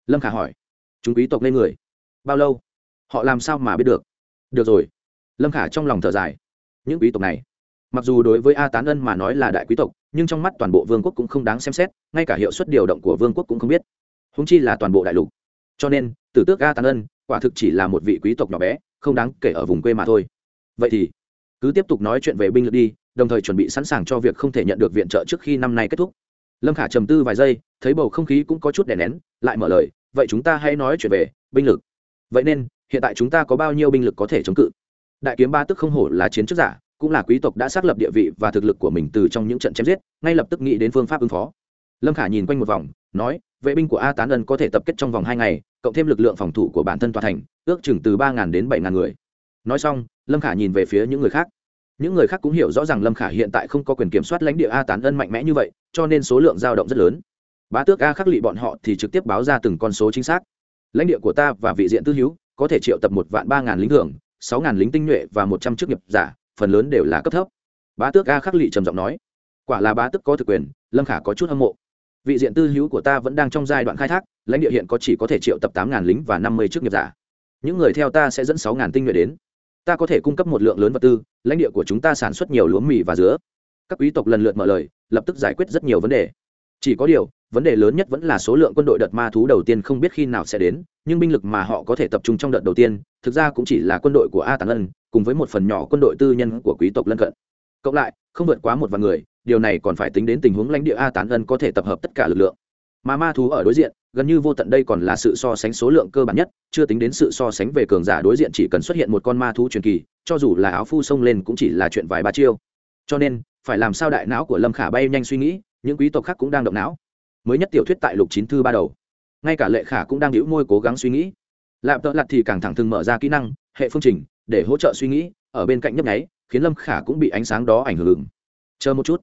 Lâm khả hỏi. Chúng quý tộc lên người. Bao lâu? Họ làm sao mà biết được? Được rồi. Lâm khả trong lòng thở dài. Những quý tộc này, mặc dù đối với a tán ân mà nói là đại quý tộc, nhưng trong mắt toàn bộ vương quốc cũng không đáng xem xét, ngay cả hiệu suất điều động của vương quốc cũng không biết. Húng chi là toàn bộ đại lục. Cho nên, tử tước a tán ân quả thực chỉ là một vị quý tộc nhỏ bé, không đáng kể ở vùng quê mà thôi. Vậy thì, cứ tiếp tục nói chuyện về binh lực đi, đồng thời chuẩn bị sẵn sàng cho việc không thể nhận được viện trợ trước khi năm nay kết thúc. Lâm khả trầm tư vài giây, thấy bầu không khí cũng có chút đè nén, lại mở lời, vậy chúng ta hãy nói chuyện về binh lực. Vậy nên, hiện tại chúng ta có bao nhiêu binh lực có thể chống cự? Đại kiếm ba tức không hổ là chiến chức giả, cũng là quý tộc đã xác lập địa vị và thực lực của mình từ trong những trận chém giết, ngay lập tức nghĩ đến phương pháp ứng phó. Lâm khả nhìn quanh một vòng, nói, vệ binh của a tán ân có thể tập kết trong vòng hai ngày cộng thêm lực lượng phòng thủ của bản thân tòa thành, ước chừng từ ba đến bảy người. Nói xong, lâm khả nhìn về phía những người khác. Những người khác cũng hiểu rõ ràng lâm khả hiện tại không có quyền kiểm soát lãnh địa a tán ân mạnh mẽ như vậy, cho nên số lượng dao động rất lớn. Bá tước a khắc lị bọn họ thì trực tiếp báo ra từng con số chính xác. Lãnh địa của ta và vị diện tư hữu, có thể triệu tập một vạn ba ngàn lính thưởng sáu ngàn lính tinh nhuệ và một trăm chức nghiệp giả, phần lớn đều là cấp thấp. Bá tước a khắc lị trầm giọng nói. Quả là bá tước có thực quyền, lâm khả có chút hâm mộ. Vị diện tư hữu của ta vẫn đang trong giai đoạn khai thác lãnh địa hiện có chỉ có thể triệu tập tám ngàn lính và năm mươi chức nghiệp giả. Những người theo ta sẽ dẫn sáu ngàn tinh nhuệ đến. Ta có thể cung cấp một lượng lớn vật tư, lãnh địa của chúng ta sản xuất nhiều lúa mì và dứa. Các quý tộc lần lượt mở lời, lập tức giải quyết rất nhiều vấn đề. Chỉ có điều, vấn đề lớn nhất vẫn là số lượng quân đội đợt ma thú đầu tiên không biết khi nào sẽ đến, nhưng binh lực mà họ có thể tập trung trong đợt đầu tiên, thực ra cũng chỉ là quân đội của a tàng ân, cùng với một phần nhỏ quân đội tư nhân của quý tộc lân cận. Cộng lại, không vượt quá một vài người, điều này còn phải tính đến tình huống lãnh địa a tán ân có thể tập hợp tất cả lực lượng. Mà ma thú ở đối diện gần như vô tận đây còn là sự so sánh số lượng cơ bản nhất, chưa tính đến sự so sánh về cường giả đối diện chỉ cần xuất hiện một con ma thú truyền kỳ, cho dù là áo phu xông lên cũng chỉ là chuyện vài ba chiêu. Cho nên, phải làm sao đại não của lâm khả bay nhanh suy nghĩ, những quý tộc khác cũng đang động não. Mới nhất tiểu thuyết tại lục chín thư ba đầu. Ngay cả lệ khả cũng đang đĩu môi cố gắng suy nghĩ. Lạp tợ lặt thì càng thẳng thừng mở ra kỹ năng, hệ phương trình, để hỗ trợ suy nghĩ, ở bên cạnh nhấp nháy, khiến lâm khả cũng bị ánh sáng đó ảnh hưởng. Chờ một chút.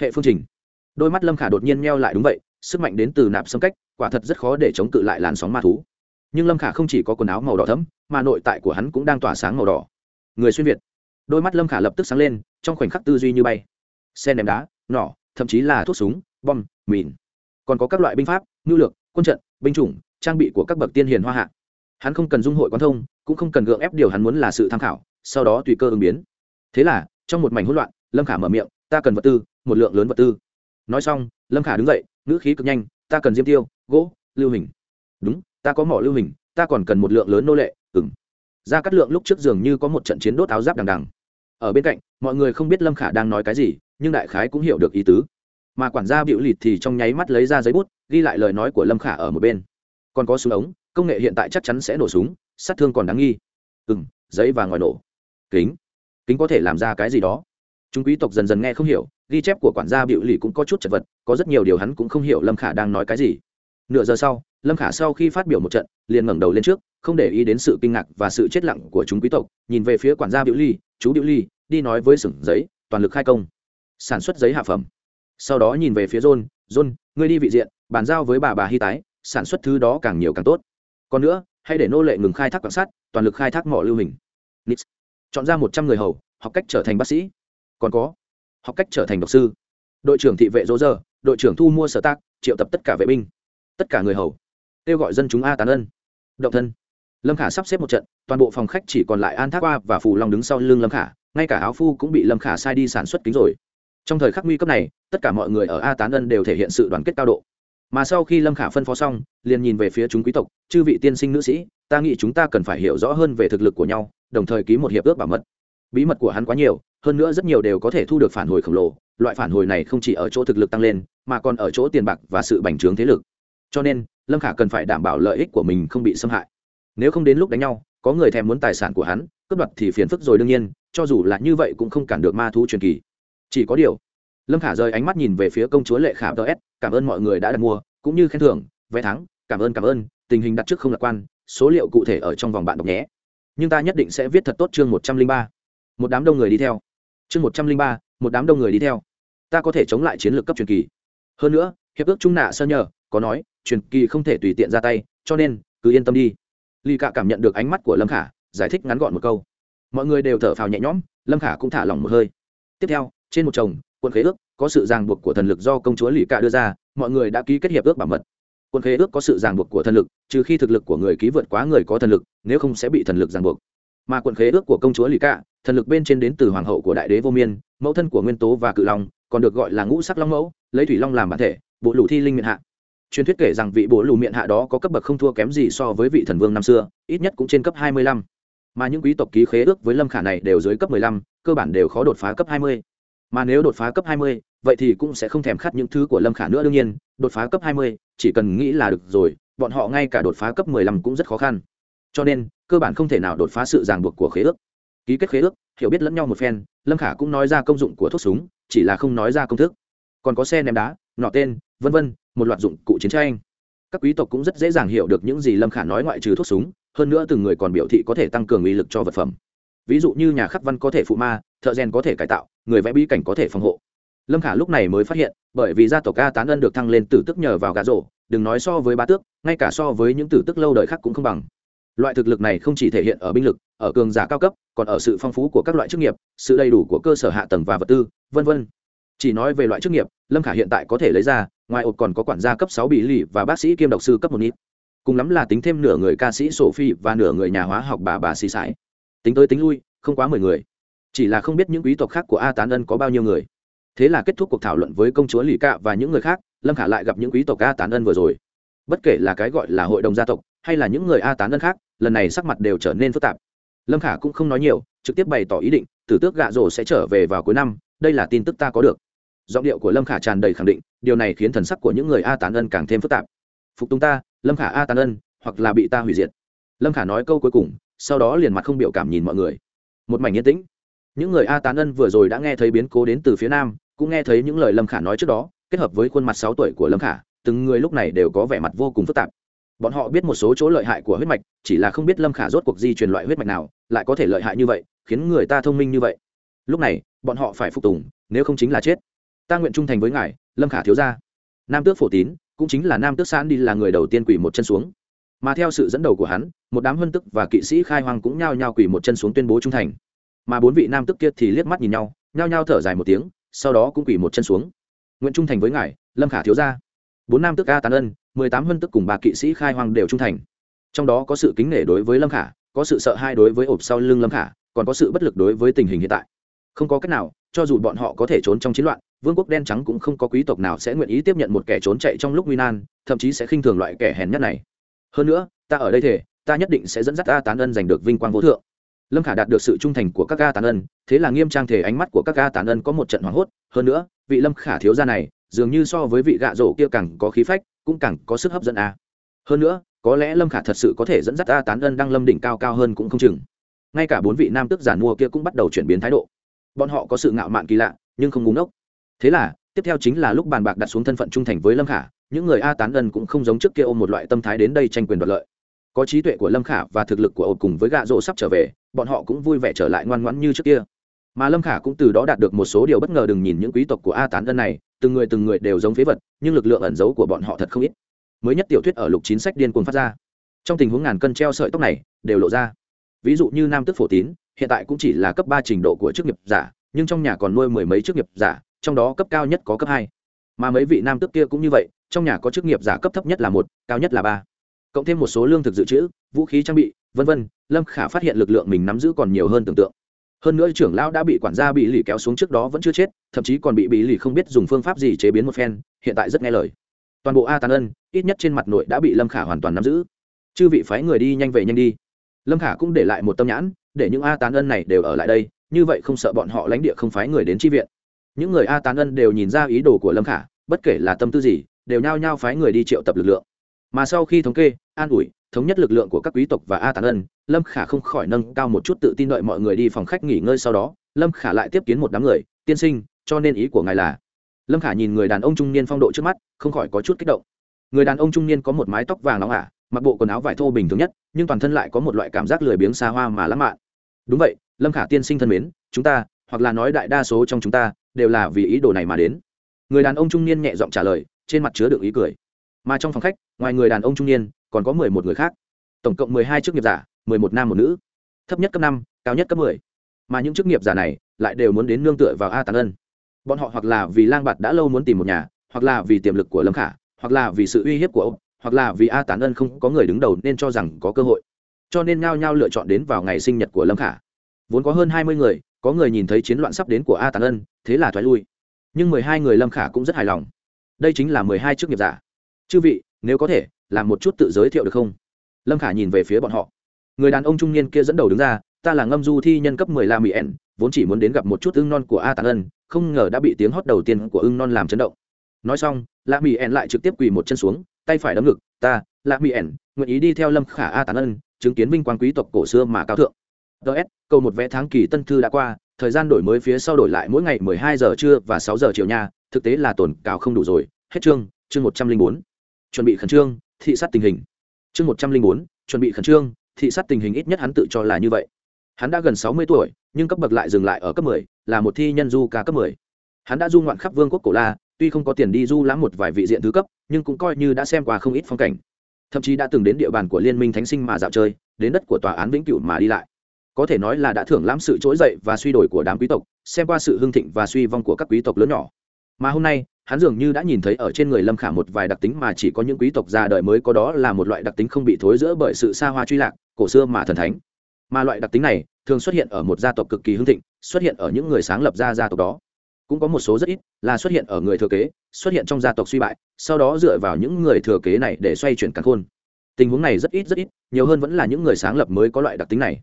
Hệ phương trình. Đôi mắt lâm khả đột nhiên meo lại đúng vậy, sức mạnh đến từ nạp xâm cách quả thật rất khó để chống cự lại làn sóng ma thú. Nhưng lâm khả không chỉ có quần áo màu đỏ thấm mà nội tại của hắn cũng đang tỏa sáng màu đỏ. Người xuyên việt. Đôi mắt lâm khả lập tức sáng lên, trong khoảnh khắc tư duy như bay. Sen ném đá, nỏ, thậm chí là thuốc súng, bom, mìn. Còn có các loại binh pháp, ngư lược, quân trận, binh chủng, trang bị của các bậc tiên hiền hoa hạ. Hắn không cần dung hội quan thông, cũng không cần gượng ép điều hắn muốn là sự tham khảo, sau đó tùy cơ ứng biến. Thế là, trong một mảnh hỗn loạn, lâm khả mở miệng, ta cần vật tư, một lượng lớn vật tư. Nói xong, lâm khả đứng dậy, ngữ khí cực nhanh ta cần diêm tiêu, gỗ, lưu hình. Đúng, ta có mỏ lưu hình, ta còn cần một lượng lớn nô lệ ừng ra cắt lượng lúc trước giường như có một trận chiến đốt áo giáp đằng đằng. Ở bên cạnh, mọi người không biết lâm khả đang nói cái gì, nhưng đại khái cũng hiểu được ý tứ. Mà quản gia biểu lịt thì trong nháy mắt lấy ra giấy bút, ghi lại lời nói của lâm khả ở một bên. Còn có súng ống, công nghệ hiện tại chắc chắn sẽ nổ súng, sát thương còn đáng nghi. Ừ m giấy và ngòi nổ. Kính. Kính có thể làm ra cái gì đó? Chúng quý tộc dần dần nghe không hiểu, ghi chép của quản gia biểu lì cũng có chút chật vật, có rất nhiều điều hắn cũng không hiểu lâm khả đang nói cái gì. Nửa giờ sau, lâm khả sau khi phát biểu một trận, liền ngẩng đầu lên trước, không để ý đến sự kinh ngạc và sự chết lặng của chúng quý tộc, nhìn về phía quản gia biểu ly chú biểu ly đi nói với sửng giấy, toàn lực khai công, sản xuất giấy hạ phẩm. Sau đó nhìn về phía john john, ngươi đi vị diện, bàn giao với bà bà hy tái, sản xuất thứ đó càng nhiều càng tốt. Còn nữa, hãy để nô lệ ngừng khai thác quan sát, toàn lực khai thác mỏ lưu hình. Nix. chọn ra một trăm người hầu, học cách trở thành bác sĩ còn có. Học cách trở thành độc sư. Đội trưởng thị vệ dỗ dơ đội trưởng thu mua sở tác, triệu tập tất cả vệ binh. Tất cả người hầu. Kêu gọi dân chúng a tán ân. Động thân. Lâm khả sắp xếp một trận, toàn bộ phòng khách chỉ còn lại an thác qua và phù long đứng sau lưng lâm khả, ngay cả áo phu cũng bị lâm khả sai đi sản xuất kính rồi. Trong thời khắc nguy cấp này, tất cả mọi người ở a tán ân đều thể hiện sự đoàn kết cao độ. Mà sau khi lâm khả phân phó xong, liền nhìn về phía chúng quý tộc, chư vị tiên sinh nữ sĩ, ta nghĩ chúng ta cần phải hiểu rõ hơn về thực lực của nhau, đồng thời ký một hiệp ước bảo mật. Bí mật của hắn quá nhiều hơn nữa rất nhiều đều có thể thu được phản hồi khổng lồ, loại phản hồi này không chỉ ở chỗ thực lực tăng lên, mà còn ở chỗ tiền bạc và sự bành trướng thế lực. Cho nên, lâm khả cần phải đảm bảo lợi ích của mình không bị xâm hại. Nếu không đến lúc đánh nhau, có người thèm muốn tài sản của hắn, cướp đoạt thì phiền phức rồi đương nhiên, cho dù là như vậy cũng không cản được ma thú truyền kỳ. Chỉ có điều, lâm khả rời ánh mắt nhìn về phía công chúa lệ khả ts cảm ơn mọi người đã đặt mua, cũng như khen thưởng, vé thắng, cảm ơn cảm ơn, tình hình đặt trước không lạc quan, số liệu cụ thể ở trong vòng bạn đọc nhé. Nhưng ta nhất định sẽ viết thật tốt chương một trăm linh ba. Một đám đông người đi theo chương một trăm linh ba, một đám đông người đi theo. Ta có thể chống lại chiến lược cấp truyền kỳ. Hơn nữa, hiệp ước trung nạ sơ nhờ có nói, truyền kỳ không thể tùy tiện ra tay, cho nên, cứ yên tâm đi. Ly cạ cảm nhận được ánh mắt của lâm khả, giải thích ngắn gọn một câu. Mọi người đều thở phào nhẹ nhõm, lâm khả cũng thả lỏng một hơi. Tiếp theo, trên một chồng quân khế ước có sự ràng buộc của thần lực do công chúa lì cạ đưa ra, mọi người đã ký kết hiệp ước bảo mật. Quân khế ước có sự ràng buộc của thần lực, trừ khi thực lực của người ký vượt quá người có thần lực, nếu không sẽ bị thần lực ràng buộc mà quận khế ước của công chúa lì cạ, thần lực bên trên đến từ hoàng hậu của đại đế vô miên, mẫu thân của nguyên tố và cự long, còn được gọi là ngũ sắc long mẫu, lấy thủy long làm bản thể, bộ lù thi linh miệng hạ. Truyền thuyết kể rằng vị bộ lù miệng hạ đó có cấp bậc không thua kém gì so với vị thần vương năm xưa, ít nhất cũng trên cấp hai mươi lăm. Mà những quý tộc ký khế ước với lâm khả này đều dưới cấp mười lăm, cơ bản đều khó đột phá cấp hai mươi. Mà nếu đột phá cấp hai mươi, vậy thì cũng sẽ không thèm khát những thứ của lâm khả nữa đương nhiên, đột phá cấp hai mươi, chỉ cần nghĩ là được rồi, bọn họ ngay cả đột phá cấp mười lăm cũng rất khó khăn. Cho nên cơ bản không thể nào đột phá sự ràng buộc của khế ước. Ký kết khế ước, hiểu biết lẫn nhau một phen, lâm khả cũng nói ra công dụng của thuốc súng, chỉ là không nói ra công thức. Còn có xe ném đá, nọ tên, vân vân, một loạt dụng cụ chiến tranh. Các quý tộc cũng rất dễ dàng hiểu được những gì lâm khả nói ngoại trừ thuốc súng, hơn nữa từng người còn biểu thị có thể tăng cường uy lực cho vật phẩm. Ví dụ như nhà khắc văn có thể phụ ma, thợ rèn có thể cải tạo, người vẽ bí cảnh có thể phòng hộ. Lâm khả lúc này mới phát hiện, bởi vì gia tộc ca tán ân được thăng lên tử tức nhờ vào gà rổ, đừng nói so với ba tước, ngay cả so với những tử tức lâu đời khác cũng không bằng loại thực lực này không chỉ thể hiện ở binh lực, ở cường giả cao cấp, còn ở sự phong phú của các loại chức nghiệp, sự đầy đủ của cơ sở hạ tầng và vật tư, vân vân. Chỉ nói về loại chức nghiệp, lâm khả hiện tại có thể lấy ra, ngoài ột còn có quản gia cấp sáu bị lì và bác sĩ kiêm độc sư cấp một nít. Cùng lắm là tính thêm nửa người ca sĩ sổ phi và nửa người nhà hóa học bà bà xì sải tính tới tính lui, không quá mười người. Chỉ là không biết những quý tộc khác của a tán ân có bao nhiêu người. Thế là kết thúc cuộc thảo luận với công chúa lì cạ và những người khác, lâm khả lại gặp những quý tộc a tán ân vừa rồi. Bất kể là cái gọi là hội đồng gia tộc, hay là những người a tán ân khác lần này sắc mặt đều trở nên phức tạp. Lâm khả cũng không nói nhiều, trực tiếp bày tỏ ý định, tử tước gạ rổ sẽ trở về vào cuối năm, đây là tin tức ta có được. Giọng điệu của lâm khả tràn đầy khẳng định, điều này khiến thần sắc của những người a tán ân càng thêm phức tạp. Phục tùng ta, lâm khả a tán ân, hoặc là bị ta hủy diệt. Lâm khả nói câu cuối cùng, sau đó liền mặt không biểu cảm nhìn mọi người. Một mảnh yên tĩnh. Những người a tán ân vừa rồi đã nghe thấy biến cố đến từ phía nam, cũng nghe thấy những lời lâm khả nói trước đó, kết hợp với khuôn mặt sáu tuổi của lâm khả, từng người lúc này đều có vẻ mặt vô cùng phức tạp bọn họ biết một số chỗ lợi hại của huyết mạch, chỉ là không biết lâm khả rốt cuộc di truyền loại huyết mạch nào, lại có thể lợi hại như vậy, khiến người ta thông minh như vậy. Lúc này, bọn họ phải phục tùng, nếu không chính là chết. Ta nguyện trung thành với ngài, lâm khả thiếu gia. Nam tước phổ tín, cũng chính là nam tước sán đi là người đầu tiên quỷ một chân xuống. Mà theo sự dẫn đầu của hắn, một đám hân tức và kỵ sĩ khai hoang cũng nhao nhao quỳ một chân xuống tuyên bố trung thành. Mà bốn vị nam tức kia thì liếc mắt nhìn nhau, nhao nhao thở dài một tiếng, sau đó cũng quỳ một chân xuống. Nguyện trung thành với ngài, lâm khả thiếu gia. Bốn nam tức ca tán ân mười tám huân tức cùng ba kỵ sĩ khai hoang đều trung thành. Trong đó có sự kính nể đối với lâm khả, có sự sợ hai đối với ộp sau lưng lâm khả, còn có sự bất lực đối với tình hình hiện tại. Không có cách nào, cho dù bọn họ có thể trốn trong chiến loạn, vương quốc đen trắng cũng không có quý tộc nào sẽ nguyện ý tiếp nhận một kẻ trốn chạy trong lúc nguy nan, thậm chí sẽ khinh thường loại kẻ hèn nhất này. Hơn nữa, ta ở đây thể ta nhất định sẽ dẫn dắt a tán ân giành được vinh quang vô thượng. Lâm khả đạt được sự trung thành của các ca tán ân, thế là nghiêm trang thể ánh mắt của các ca tán ân có một trận hoảng hốt. Hơn nữa, vị lâm khả thiếu gia này, dường như so với vị gạ rổ kia càng có khí phách cũng càng có sức hấp dẫn a hơn nữa, có lẽ lâm khả thật sự có thể dẫn dắt a tán ân đang lâm đỉnh cao cao hơn cũng không chừng. Ngay cả bốn vị nam tước giản mua kia cũng bắt đầu chuyển biến thái độ. Bọn họ có sự ngạo mạn kỳ lạ, nhưng không ngúng ốc thế là, tiếp theo chính là lúc bàn bạc đặt xuống thân phận trung thành với lâm khả, những người a tán ân cũng không giống trước kia ôm một loại tâm thái đến đây tranh quyền đoạt lợi. Có trí tuệ của lâm khả và thực lực của ột cùng với gạ rộ sắp trở về, bọn họ cũng vui vẻ trở lại ngoan ngoãn như trước kia mà lâm khả cũng từ đó đạt được một số điều bất ngờ. đừng nhìn những quý tộc của a tán ân này, từng người từng người đều giống phế vật, nhưng lực lượng ẩn giấu của bọn họ thật không ít. Mới nhất tiểu thuyết ở lục chín sách điên cuồng phát ra. Trong tình huống ngàn cân treo sợi tóc này, đều lộ ra. Ví dụ như nam tức phổ tín, hiện tại cũng chỉ là cấp ba trình độ của chức nghiệp giả, nhưng trong nhà còn nuôi mười mấy chức nghiệp giả, trong đó cấp cao nhất có cấp hai. Mà mấy vị nam tước kia cũng như vậy, trong nhà có chức nghiệp giả cấp thấp nhất là một, cao nhất là ba. Cộng thêm một số lương thực dự trữ, vũ khí trang bị v v lâm khả phát hiện lực lượng mình nắm giữ còn nhiều hơn tưởng tượng hơn nữa trưởng lão đã bị quản gia bị lì kéo xuống trước đó vẫn chưa chết, thậm chí còn bị bị lì không biết dùng phương pháp gì chế biến một phen, hiện tại rất nghe lời. Toàn bộ a tàn ân, ít nhất trên mặt nội đã bị lâm khả hoàn toàn nắm giữ. Chư vị phái người đi nhanh về nhanh đi. Lâm khả cũng để lại một tâm nhãn, để những a tán ân này đều ở lại đây, như vậy không sợ bọn họ lãnh địa không phái người đến tri viện. Những người a tán ân đều nhìn ra ý đồ của lâm khả, bất kể là tâm tư gì, đều nhao nhao phái người đi triệu tập lực lượng. Mà sau khi thống kê, an ủi thống nhất lực lượng của các quý tộc và a tán ân, lâm khả không khỏi nâng cao một chút tự tin đợi mọi người đi phòng khách nghỉ ngơi sau đó, lâm khả lại tiếp kiến một đám người, tiên sinh, cho nên ý của ngài là lâm khả nhìn người đàn ông trung niên phong độ trước mắt, không khỏi có chút kích động. Người đàn ông trung niên có một mái tóc vàng nóng ả, mặc bộ quần áo vải thô bình thường nhất, nhưng toàn thân lại có một loại cảm giác lười biếng xa hoa mà lãng mạn. Đúng vậy, lâm khả tiên sinh thân mến, chúng ta, hoặc là nói đại đa số trong chúng ta, đều là vì ý đồ này mà đến. Người đàn ông trung niên nhẹ giọng trả lời, trên mặt chứa đựng ý cười. Mà trong phòng khách, ngoài người đàn ông trung niên còn có mười một người khác. Tổng cộng mười hai chức nghiệp giả, mười một nam một nữ. Thấp nhất cấp năm, cao nhất cấp mười. Mà những chức nghiệp giả này lại đều muốn đến nương tựa vào a tàn ân. Bọn họ hoặc là vì lang bạt đã lâu muốn tìm một nhà, hoặc là vì tiềm lực của lâm khả, hoặc là vì sự uy hiếp của ông, hoặc là vì a tán ân không có người đứng đầu nên cho rằng có cơ hội. Cho nên nhao nhao lựa chọn đến vào ngày sinh nhật của lâm khả. Vốn có hơn hai mươi người, có người nhìn thấy chiến loạn sắp đến của a tán ân, thế là thoái lui. Nhưng mười hai người lâm khả cũng rất hài lòng. Đây chính là mười hai chức nghiệp giả. Chư vị, nếu có thể làm một chút tự giới thiệu được không? Lâm khả nhìn về phía bọn họ. Người đàn ông trung niên kia dẫn đầu đứng ra, ta là ngâm du thi nhân cấp mười la mỹ ẻn vốn chỉ muốn đến gặp một chút ưng non của a tàn ân, không ngờ đã bị tiếng hót đầu tiên của ưng non làm chấn động. Nói xong la mỹ ẻn lại trực tiếp quỳ một chân xuống, tay phải đấm ngực, ta la mỹ ẻn nguyện ý đi theo lâm khả a tàn ân, chứng kiến vinh quang quý tộc cổ xưa mà cao thượng. Ts câu một vé tháng kỳ tân thư đã qua, thời gian đổi mới phía sau đổi lại mỗi ngày mười hai giờ trưa và sáu giờ chiều nha, thực tế là tổn cào không đủ rồi. Hết chương chương một trăm linh bốn. Chuẩn bị khẩn trương thị sát tình hình. Chương một trăm linh bốn, chuẩn bị khẩn trương, thị sát tình hình ít nhất hắn tự cho là như vậy. Hắn đã gần sáu mươi tuổi, nhưng cấp bậc lại dừng lại ở cấp mười, là một thi nhân du ca cấp mười. Hắn đã du ngoạn khắp vương quốc cổ la, tuy không có tiền đi du lãm một vài vị diện thứ cấp, nhưng cũng coi như đã xem qua không ít phong cảnh. Thậm chí đã từng đến địa bàn của liên minh thánh sinh mà dạo chơi, đến đất của tòa án vĩnh cửu mà đi lại. Có thể nói là đã thưởng lãm sự trỗi dậy và suy đổi của đám quý tộc, xem qua sự hưng thịnh và suy vong của các quý tộc lớn nhỏ. Mà hôm nay hắn dường như đã nhìn thấy ở trên người lâm khả một vài đặc tính mà chỉ có những quý tộc già đời mới có đó là một loại đặc tính không bị thối giữa bởi sự xa hoa truy lạc, cổ xưa mà thần thánh. Mà loại đặc tính này thường xuất hiện ở một gia tộc cực kỳ hưng thịnh, xuất hiện ở những người sáng lập ra gia tộc đó. Cũng có một số rất ít là xuất hiện ở người thừa kế, xuất hiện trong gia tộc suy bại, sau đó dựa vào những người thừa kế này để xoay chuyển cắn khôn. Tình huống này rất ít rất ít, nhiều hơn vẫn là những người sáng lập mới có loại đặc tính này.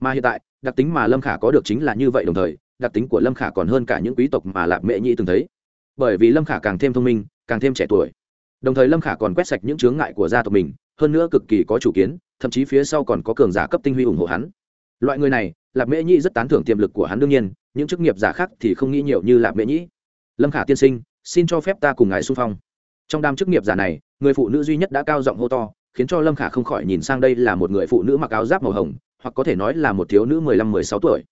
Mà hiện tại, đặc tính mà lâm khả có được chính là như vậy đồng thời, đặc tính của lâm khả còn hơn cả những quý tộc mà lạc mệ nhi từng thấy bởi vì lâm khả càng thêm thông minh, càng thêm trẻ tuổi. Đồng thời lâm khả còn quét sạch những chướng ngại của gia tộc mình, hơn nữa cực kỳ có chủ kiến, thậm chí phía sau còn có cường giả cấp tinh huy ủng hộ hắn. Loại người này lạc mễ nhị rất tán thưởng tiềm lực của hắn đương nhiên, những chức nghiệp giả khác thì không nghĩ nhiều như lạc mễ nhị lâm khả tiên sinh, xin cho phép ta cùng ngài xung phong. Trong đám chức nghiệp giả này, người phụ nữ duy nhất đã cao giọng hô to, khiến cho lâm khả không khỏi nhìn sang đây là một người phụ nữ mặc áo giáp màu hồng, hoặc có thể nói là một thiếu nữ mười lăm mười sáu tuổi.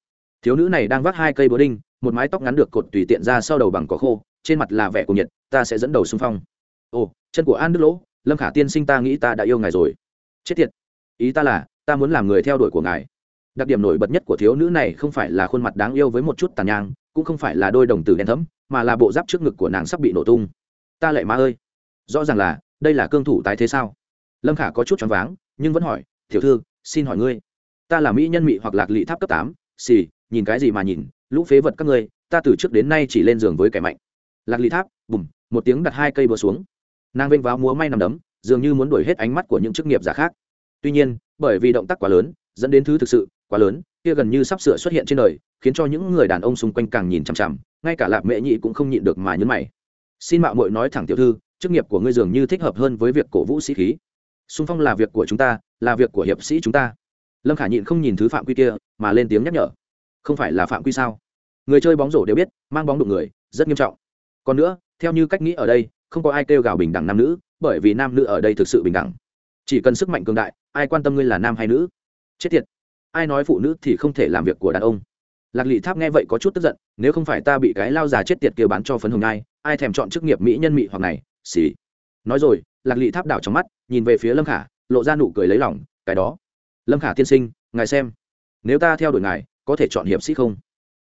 Thiếu nữ này đang vác hai cây búa đinh một mái tóc ngắn được cột tùy tiện ra sau đầu bằng cỏ khô, trên mặt là vẻ của nhiệt, ta sẽ dẫn đầu xung phong. Ồ, chân của an đức lỗ, lâm khả tiên sinh ta nghĩ ta đã yêu ngài rồi. Chết tiệt. Ý ta là, ta muốn làm người theo đuổi của ngài. Đặc điểm nổi bật nhất của thiếu nữ này không phải là khuôn mặt đáng yêu với một chút tàn nhang, cũng không phải là đôi đồng tử đen thấm mà là bộ giáp trước ngực của nàng sắp bị nổ tung. Ta lại má ơi. Rõ ràng là, đây là cương thủ tái thế sao? Lâm khả có chút choáng váng, nhưng vẫn hỏi, tiểu thư, xin hỏi ngươi, ta là mỹ nhân mị hoặc lạc lị tháp cấp tám, xì, nhìn cái gì mà nhìn lũ phế vật các ngươi, ta từ trước đến nay chỉ lên giường với kẻ mạnh. Lạc lý tháp, bùm, một tiếng đặt hai cây búa xuống. Nàng vênh váo múa may nằm đấm, dường như muốn đuổi hết ánh mắt của những chức nghiệp giả khác. Tuy nhiên, bởi vì động tác quá lớn, dẫn đến thứ thực sự quá lớn, kia gần như sắp sửa xuất hiện trên đời, khiến cho những người đàn ông xung quanh càng nhìn chằm chằm, ngay cả lạp mẹ nhị cũng không nhịn được mà nhấn mày. Xin mạo muội nói thẳng tiểu thư, chức nghiệp của ngươi dường như thích hợp hơn với việc cổ vũ sĩ khí. Xung phong là việc của chúng ta, là việc của hiệp sĩ chúng ta. Lâm khả nhịn không nhìn thứ phạm quy kia, mà lên tiếng nhắc nhở không phải là phạm quy sao? Người chơi bóng rổ đều biết, mang bóng đụng người, rất nghiêm trọng. Còn nữa, theo như cách nghĩ ở đây, không có ai kêu gào bình đẳng nam nữ, bởi vì nam nữ ở đây thực sự bình đẳng. Chỉ cần sức mạnh cường đại, ai quan tâm ngươi là nam hay nữ? Chết tiệt. Ai nói phụ nữ thì không thể làm việc của đàn ông? Lạc lị tháp nghe vậy có chút tức giận, nếu không phải ta bị cái lao già chết tiệt kia bán cho phấn hồng ngai, ai thèm chọn chức nghiệp mỹ nhân mỹ hoặc này? Xì. Nói rồi, lạc lị tháp đảo trong mắt, nhìn về phía lâm khả, lộ ra nụ cười lấy lòng, cái đó. Lâm khả tiên sinh, ngài xem. Nếu ta theo đuổi ngài có thể chọn hiệp sĩ không?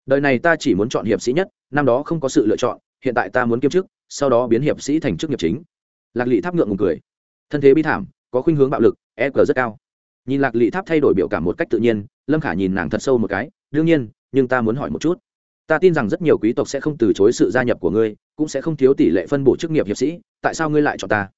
Đời này ta chỉ muốn chọn hiệp sĩ nhất, năm đó không có sự lựa chọn, hiện tại ta muốn kiêm chức, sau đó biến hiệp sĩ thành chức nghiệp chính. Lạc lị tháp ngượng ngùng cười. Thân thế bi thảm, có khuynh hướng bạo lực e g rất cao. Nhìn lạc lị tháp thay đổi biểu cảm một cách tự nhiên, lâm khả nhìn nàng thật sâu một cái, đương nhiên, nhưng ta muốn hỏi một chút. Ta tin rằng rất nhiều quý tộc sẽ không từ chối sự gia nhập của ngươi, cũng sẽ không thiếu tỷ lệ phân bổ chức nghiệp hiệp sĩ, tại sao ngươi lại chọn ta?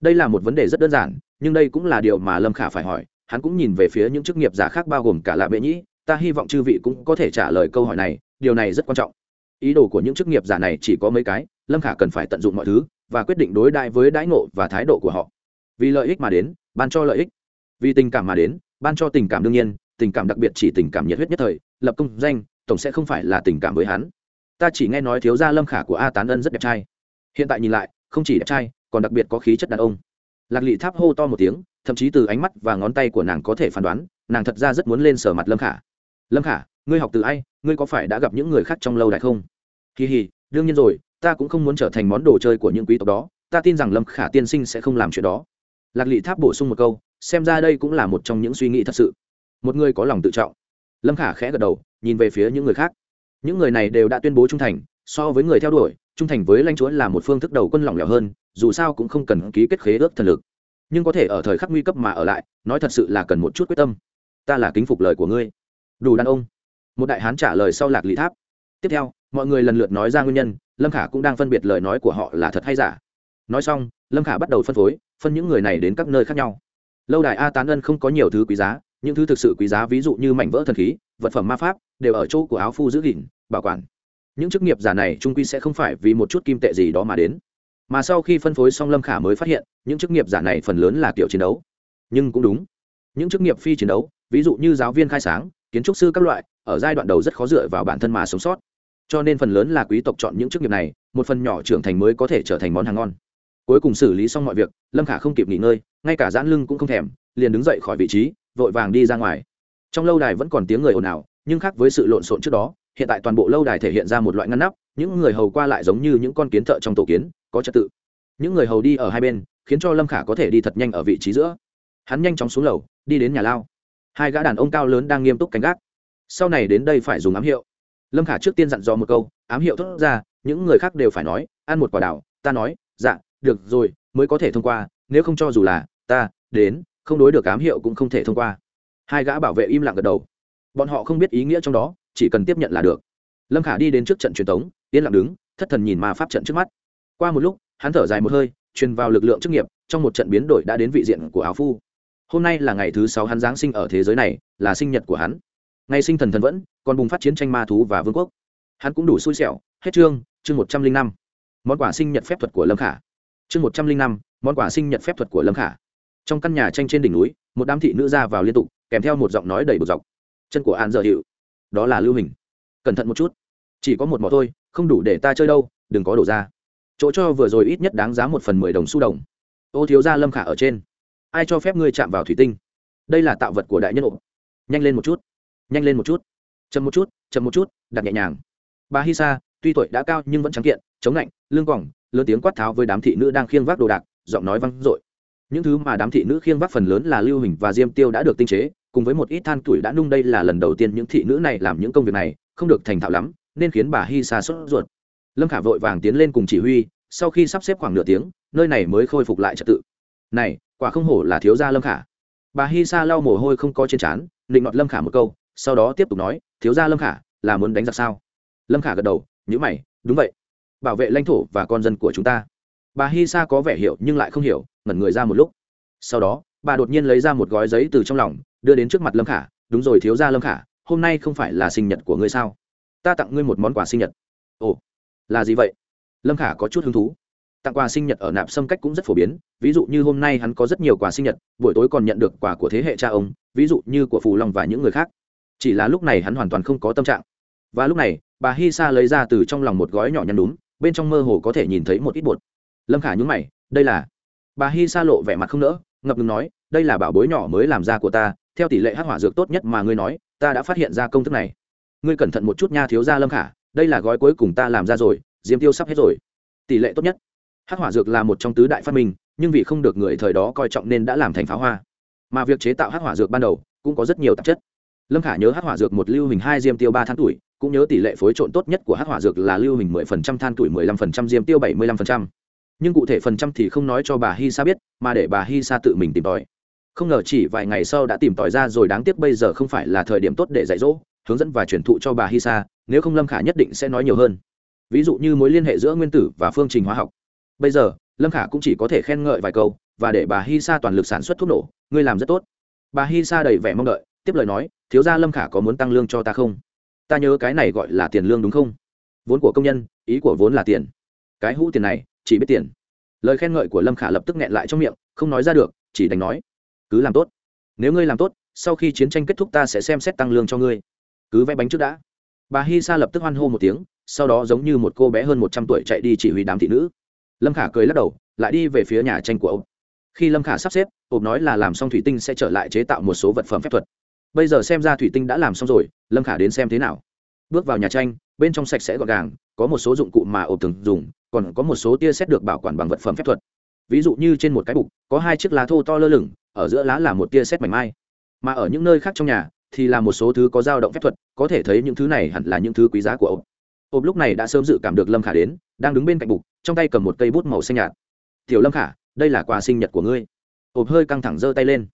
Đây là một vấn đề rất đơn giản, nhưng đây cũng là điều mà lâm khả phải hỏi, hắn cũng nhìn về phía những chức nghiệp giả khác bao gồm cả lạ bệ nhĩ ta hy vọng chư vị cũng có thể trả lời câu hỏi này, điều này rất quan trọng. Ý đồ của những chức nghiệp giả này chỉ có mấy cái, lâm khả cần phải tận dụng mọi thứ và quyết định đối đại với đãi ngộ và thái độ của họ. Vì lợi ích mà đến, ban cho lợi ích. Vì tình cảm mà đến, ban cho tình cảm đương nhiên, tình cảm đặc biệt chỉ tình cảm nhiệt huyết nhất thời, lập công danh, tổng sẽ không phải là tình cảm với hắn. Ta chỉ nghe nói thiếu gia lâm khả của a tán ân rất đẹp trai. Hiện tại nhìn lại, không chỉ đẹp trai, còn đặc biệt có khí chất đàn ông. Lạc lị tháp hô to một tiếng, thậm chí từ ánh mắt và ngón tay của nàng có thể phán đoán, nàng thật ra rất muốn lên sở mặt lâm khả lâm khả, ngươi học từ ai? Ngươi có phải đã gặp những người khác trong lâu đài không? Kỳ hì, đương nhiên rồi, ta cũng không muốn trở thành món đồ chơi của những quý tộc đó. Ta tin rằng lâm khả tiên sinh sẽ không làm chuyện đó. Lạc lị tháp bổ sung một câu, xem ra đây cũng là một trong những suy nghĩ thật sự. Một người có lòng tự trọng. Lâm khả khẽ gật đầu, nhìn về phía những người khác. Những người này đều đã tuyên bố trung thành, so với người theo đuổi, trung thành với lãnh chúa là một phương thức đầu quân lỏng lẻo hơn, dù sao cũng không cần ký kết khế ước thần lực. Nhưng có thể ở thời khắc nguy cấp mà ở lại, nói thật sự là cần một chút quyết tâm. Ta là kính phục lời của ngươi đủ đàn ông. Một đại hán trả lời sau lạc lý tháp. Tiếp theo, mọi người lần lượt nói ra nguyên nhân, lâm khả cũng đang phân biệt lời nói của họ là thật hay giả. Nói xong, lâm khả bắt đầu phân phối, phân những người này đến các nơi khác nhau. Lâu đài a tán ân không có nhiều thứ quý giá, những thứ thực sự quý giá ví dụ như mảnh vỡ thần khí, vật phẩm ma pháp, đều ở chỗ của áo phu giữ gìn, bảo quản. Những chức nghiệp giả này trung quy sẽ không phải vì một chút kim tệ gì đó mà đến. Mà sau khi phân phối xong lâm khả mới phát hiện, những chức nghiệp giả này phần lớn là kiểu chiến đấu. Nhưng cũng đúng. Những chức nghiệp phi chiến đấu, ví dụ như giáo viên khai sáng kiến trúc sư các loại, ở giai đoạn đầu rất khó dựa vào bản thân mà sống sót. Cho nên phần lớn là quý tộc chọn những chức nghiệp này, một phần nhỏ trưởng thành mới có thể trở thành món hàng ngon. Cuối cùng xử lý xong mọi việc, lâm khả không kịp nghỉ ngơi, ngay cả giãn lưng cũng không thèm, liền đứng dậy khỏi vị trí, vội vàng đi ra ngoài. Trong lâu đài vẫn còn tiếng người ồn ào, nhưng khác với sự lộn xộn trước đó, hiện tại toàn bộ lâu đài thể hiện ra một loại ngăn nắp, những người hầu qua lại giống như những con kiến thợ trong tổ kiến, có trật tự. Những người hầu đi ở hai bên, khiến cho lâm khả có thể đi thật nhanh ở vị trí giữa. Hắn nhanh chóng xuống lầu, đi đến nhà lao hai gã đàn ông cao lớn đang nghiêm túc canh gác. Sau này đến đây phải dùng ám hiệu. Lâm khả trước tiên dặn dò một câu, ám hiệu thốt ra, những người khác đều phải nói, ăn một quả đảo, ta nói dạ được rồi, mới có thể thông qua, nếu không cho dù là, ta, đến, không đối được ám hiệu cũng không thể thông qua. Hai gã bảo vệ im lặng gật đầu. Bọn họ không biết ý nghĩa trong đó, chỉ cần tiếp nhận là được. Lâm khả đi đến trước trận truyền thống yên lặng đứng, thất thần nhìn ma pháp trận trước mắt. Qua một lúc, hắn thở dài một hơi, truyền vào lực lượng chức nghiệp, trong một trận biến đổi đã đến vị diện của áo phu hôm nay là ngày thứ sáu hắn giáng sinh ở thế giới này, là sinh nhật của hắn. Ngày sinh thần thần vẫn, còn bùng phát chiến tranh ma thú và vương quốc. Hắn cũng đủ xui xẻo. Hết chương chương một trăm linh năm. Món quà sinh nhật phép thuật của lâm khả. Chương một trăm linh năm, món quà sinh nhật phép thuật của lâm khả. Trong căn nhà tranh trên đỉnh núi, một đám thị nữ ra vào liên tục, kèm theo một giọng nói đầy bực dọc. Chân của an dở hiệu đó là lưu hình. Cẩn thận một chút. Chỉ có một mỏ thôi, không đủ để ta chơi đâu, đừng có đổ ra. Chỗ cho vừa rồi ít nhất đáng giá một phần mười đồng xu đồng. Ô thiếu gia lâm khả ở trên ai cho phép ngươi chạm vào thủy tinh? Đây là tạo vật của đại nhân ộp nhanh lên một chút. Nhanh lên một chút. Chậm một chút, chậm một chút, đặt nhẹ nhàng. Bà hi sa tuy tuổi đã cao nhưng vẫn trắng kiện, chống lạnh lương quỏng lớn tiếng quát tháo với đám thị nữ đang khiêng vác đồ đạc, giọng nói văng dội. Những thứ mà đám thị nữ khiêng vác phần lớn là lưu hình và diêm tiêu đã được tinh chế, cùng với một ít than tuổi đã nung đây là lần đầu tiên những thị nữ này làm những công việc này, không được thành thạo lắm, nên khiến bà hi sa sốt ruột. Lâm khả vội vàng tiến lên cùng chỉ huy, sau khi sắp xếp khoảng nửa tiếng, nơi này mới khôi phục lại trật tự. Này quả không hổ là thiếu gia lâm khả. Bà hi sa lau mồ hôi không có trên trán định ngọt lâm khả một câu, sau đó tiếp tục nói, thiếu gia lâm khả, là muốn đánh giặc sao? Lâm khả gật đầu, nhữ mày, đúng vậy. Bảo vệ lãnh thổ và con dân của chúng ta. Bà hi sa có vẻ hiểu nhưng lại không hiểu, ngẩn người ra một lúc. Sau đó, bà đột nhiên lấy ra một gói giấy từ trong lòng, đưa đến trước mặt lâm khả, đúng rồi thiếu gia lâm khả, hôm nay không phải là sinh nhật của ngươi sao? Ta tặng ngươi một món quà sinh nhật. Ồ, là gì vậy? Lâm khả có chút hứng thú tặng quà sinh nhật ở nạp xâm cách cũng rất phổ biến, ví dụ như hôm nay hắn có rất nhiều quà sinh nhật, buổi tối còn nhận được quà của thế hệ cha ông, ví dụ như của phù long và những người khác. Chỉ là lúc này hắn hoàn toàn không có tâm trạng. Và lúc này, bà hi sa lấy ra từ trong lòng một gói nhỏ nhăn đúng bên trong mơ hồ có thể nhìn thấy một ít bột. Lâm khả nhúng mày, đây là bà hi sa lộ vẻ mặt không nỡ, ngập ngừng nói, đây là bảo bối nhỏ mới làm ra của ta, theo tỷ lệ hắc hỏa dược tốt nhất mà ngươi nói, ta đã phát hiện ra công thức này. Ngươi cẩn thận một chút nha thiếu gia lâm khả, đây là gói cuối cùng ta làm ra rồi, diêm tiêu sắp hết rồi. Tỷ lệ tốt nhất hắc hỏa dược là một trong tứ đại phát minh, nhưng vì không được người thời đó coi trọng nên đã làm thành pháo hoa. Mà việc chế tạo hắc hỏa dược ban đầu cũng có rất nhiều tạp chất. Lâm khả nhớ hắc hỏa dược một lưu hình hai diêm tiêu ba tháng tuổi, cũng nhớ tỷ lệ phối trộn tốt nhất của hắc hỏa dược là lưu hình mười phần trăm than tuổi, mười lăm phần trăm diêm tiêu bảy mươi lăm phần trăm. Nhưng cụ thể phần trăm thì không nói cho bà hi sa biết, mà để bà hi sa tự mình tìm tòi. Không ngờ chỉ vài ngày sau đã tìm tòi ra rồi đáng tiếc bây giờ không phải là thời điểm tốt để dạy dỗ, hướng dẫn và truyền thụ cho bà hi sa, nếu không lâm khả nhất định sẽ nói nhiều hơn. Ví dụ như mối liên hệ giữa nguyên tử và phương trình hóa học bây giờ, lâm khả cũng chỉ có thể khen ngợi vài câu và để bà hi sa toàn lực sản xuất thuốc nổ. Ngươi làm rất tốt. Bà hi sa đầy vẻ mong đợi, tiếp lời nói, thiếu gia lâm khả có muốn tăng lương cho ta không? Ta nhớ cái này gọi là tiền lương đúng không? Vốn của công nhân, ý của vốn là tiền. Cái hũ tiền này, chỉ biết tiền. Lời khen ngợi của lâm khả lập tức nghẹn lại trong miệng, không nói ra được, chỉ đành nói, cứ làm tốt. Nếu ngươi làm tốt, sau khi chiến tranh kết thúc ta sẽ xem xét tăng lương cho ngươi. Cứ vẽ bánh trước đã. Bà hi sa lập tức hoan hô một tiếng, sau đó giống như một cô bé hơn một trăm tuổi chạy đi chỉ huy đám thị nữ lâm khả cười lắc đầu, lại đi về phía nhà tranh của ông khi lâm khả sắp xếp, ộp nói là làm xong thủy tinh sẽ trở lại chế tạo một số vật phẩm phép thuật. Bây giờ xem ra thủy tinh đã làm xong rồi, lâm khả đến xem thế nào. Bước vào nhà tranh, bên trong sạch sẽ gọn gàng, có một số dụng cụ mà ộp thường dùng, còn có một số tia xét được bảo quản bằng vật phẩm phép thuật. Ví dụ như trên một cái bục, có hai chiếc lá thô to lơ lửng, ở giữa lá là một tia xét mảnh mai. Mà ở những nơi khác trong nhà, thì là một số thứ có dao động phép thuật, có thể thấy những thứ này hẳn là những thứ quý giá của ộp. Ộp lúc này đã sớm dự cảm được lâm khả đến, đang đứng bên cạnh bục trong tay cầm một cây bút màu xanh nhạt. Tiểu lâm khả, đây là quà sinh nhật của ngươi. Ộp hơi căng thẳng giơ tay lên.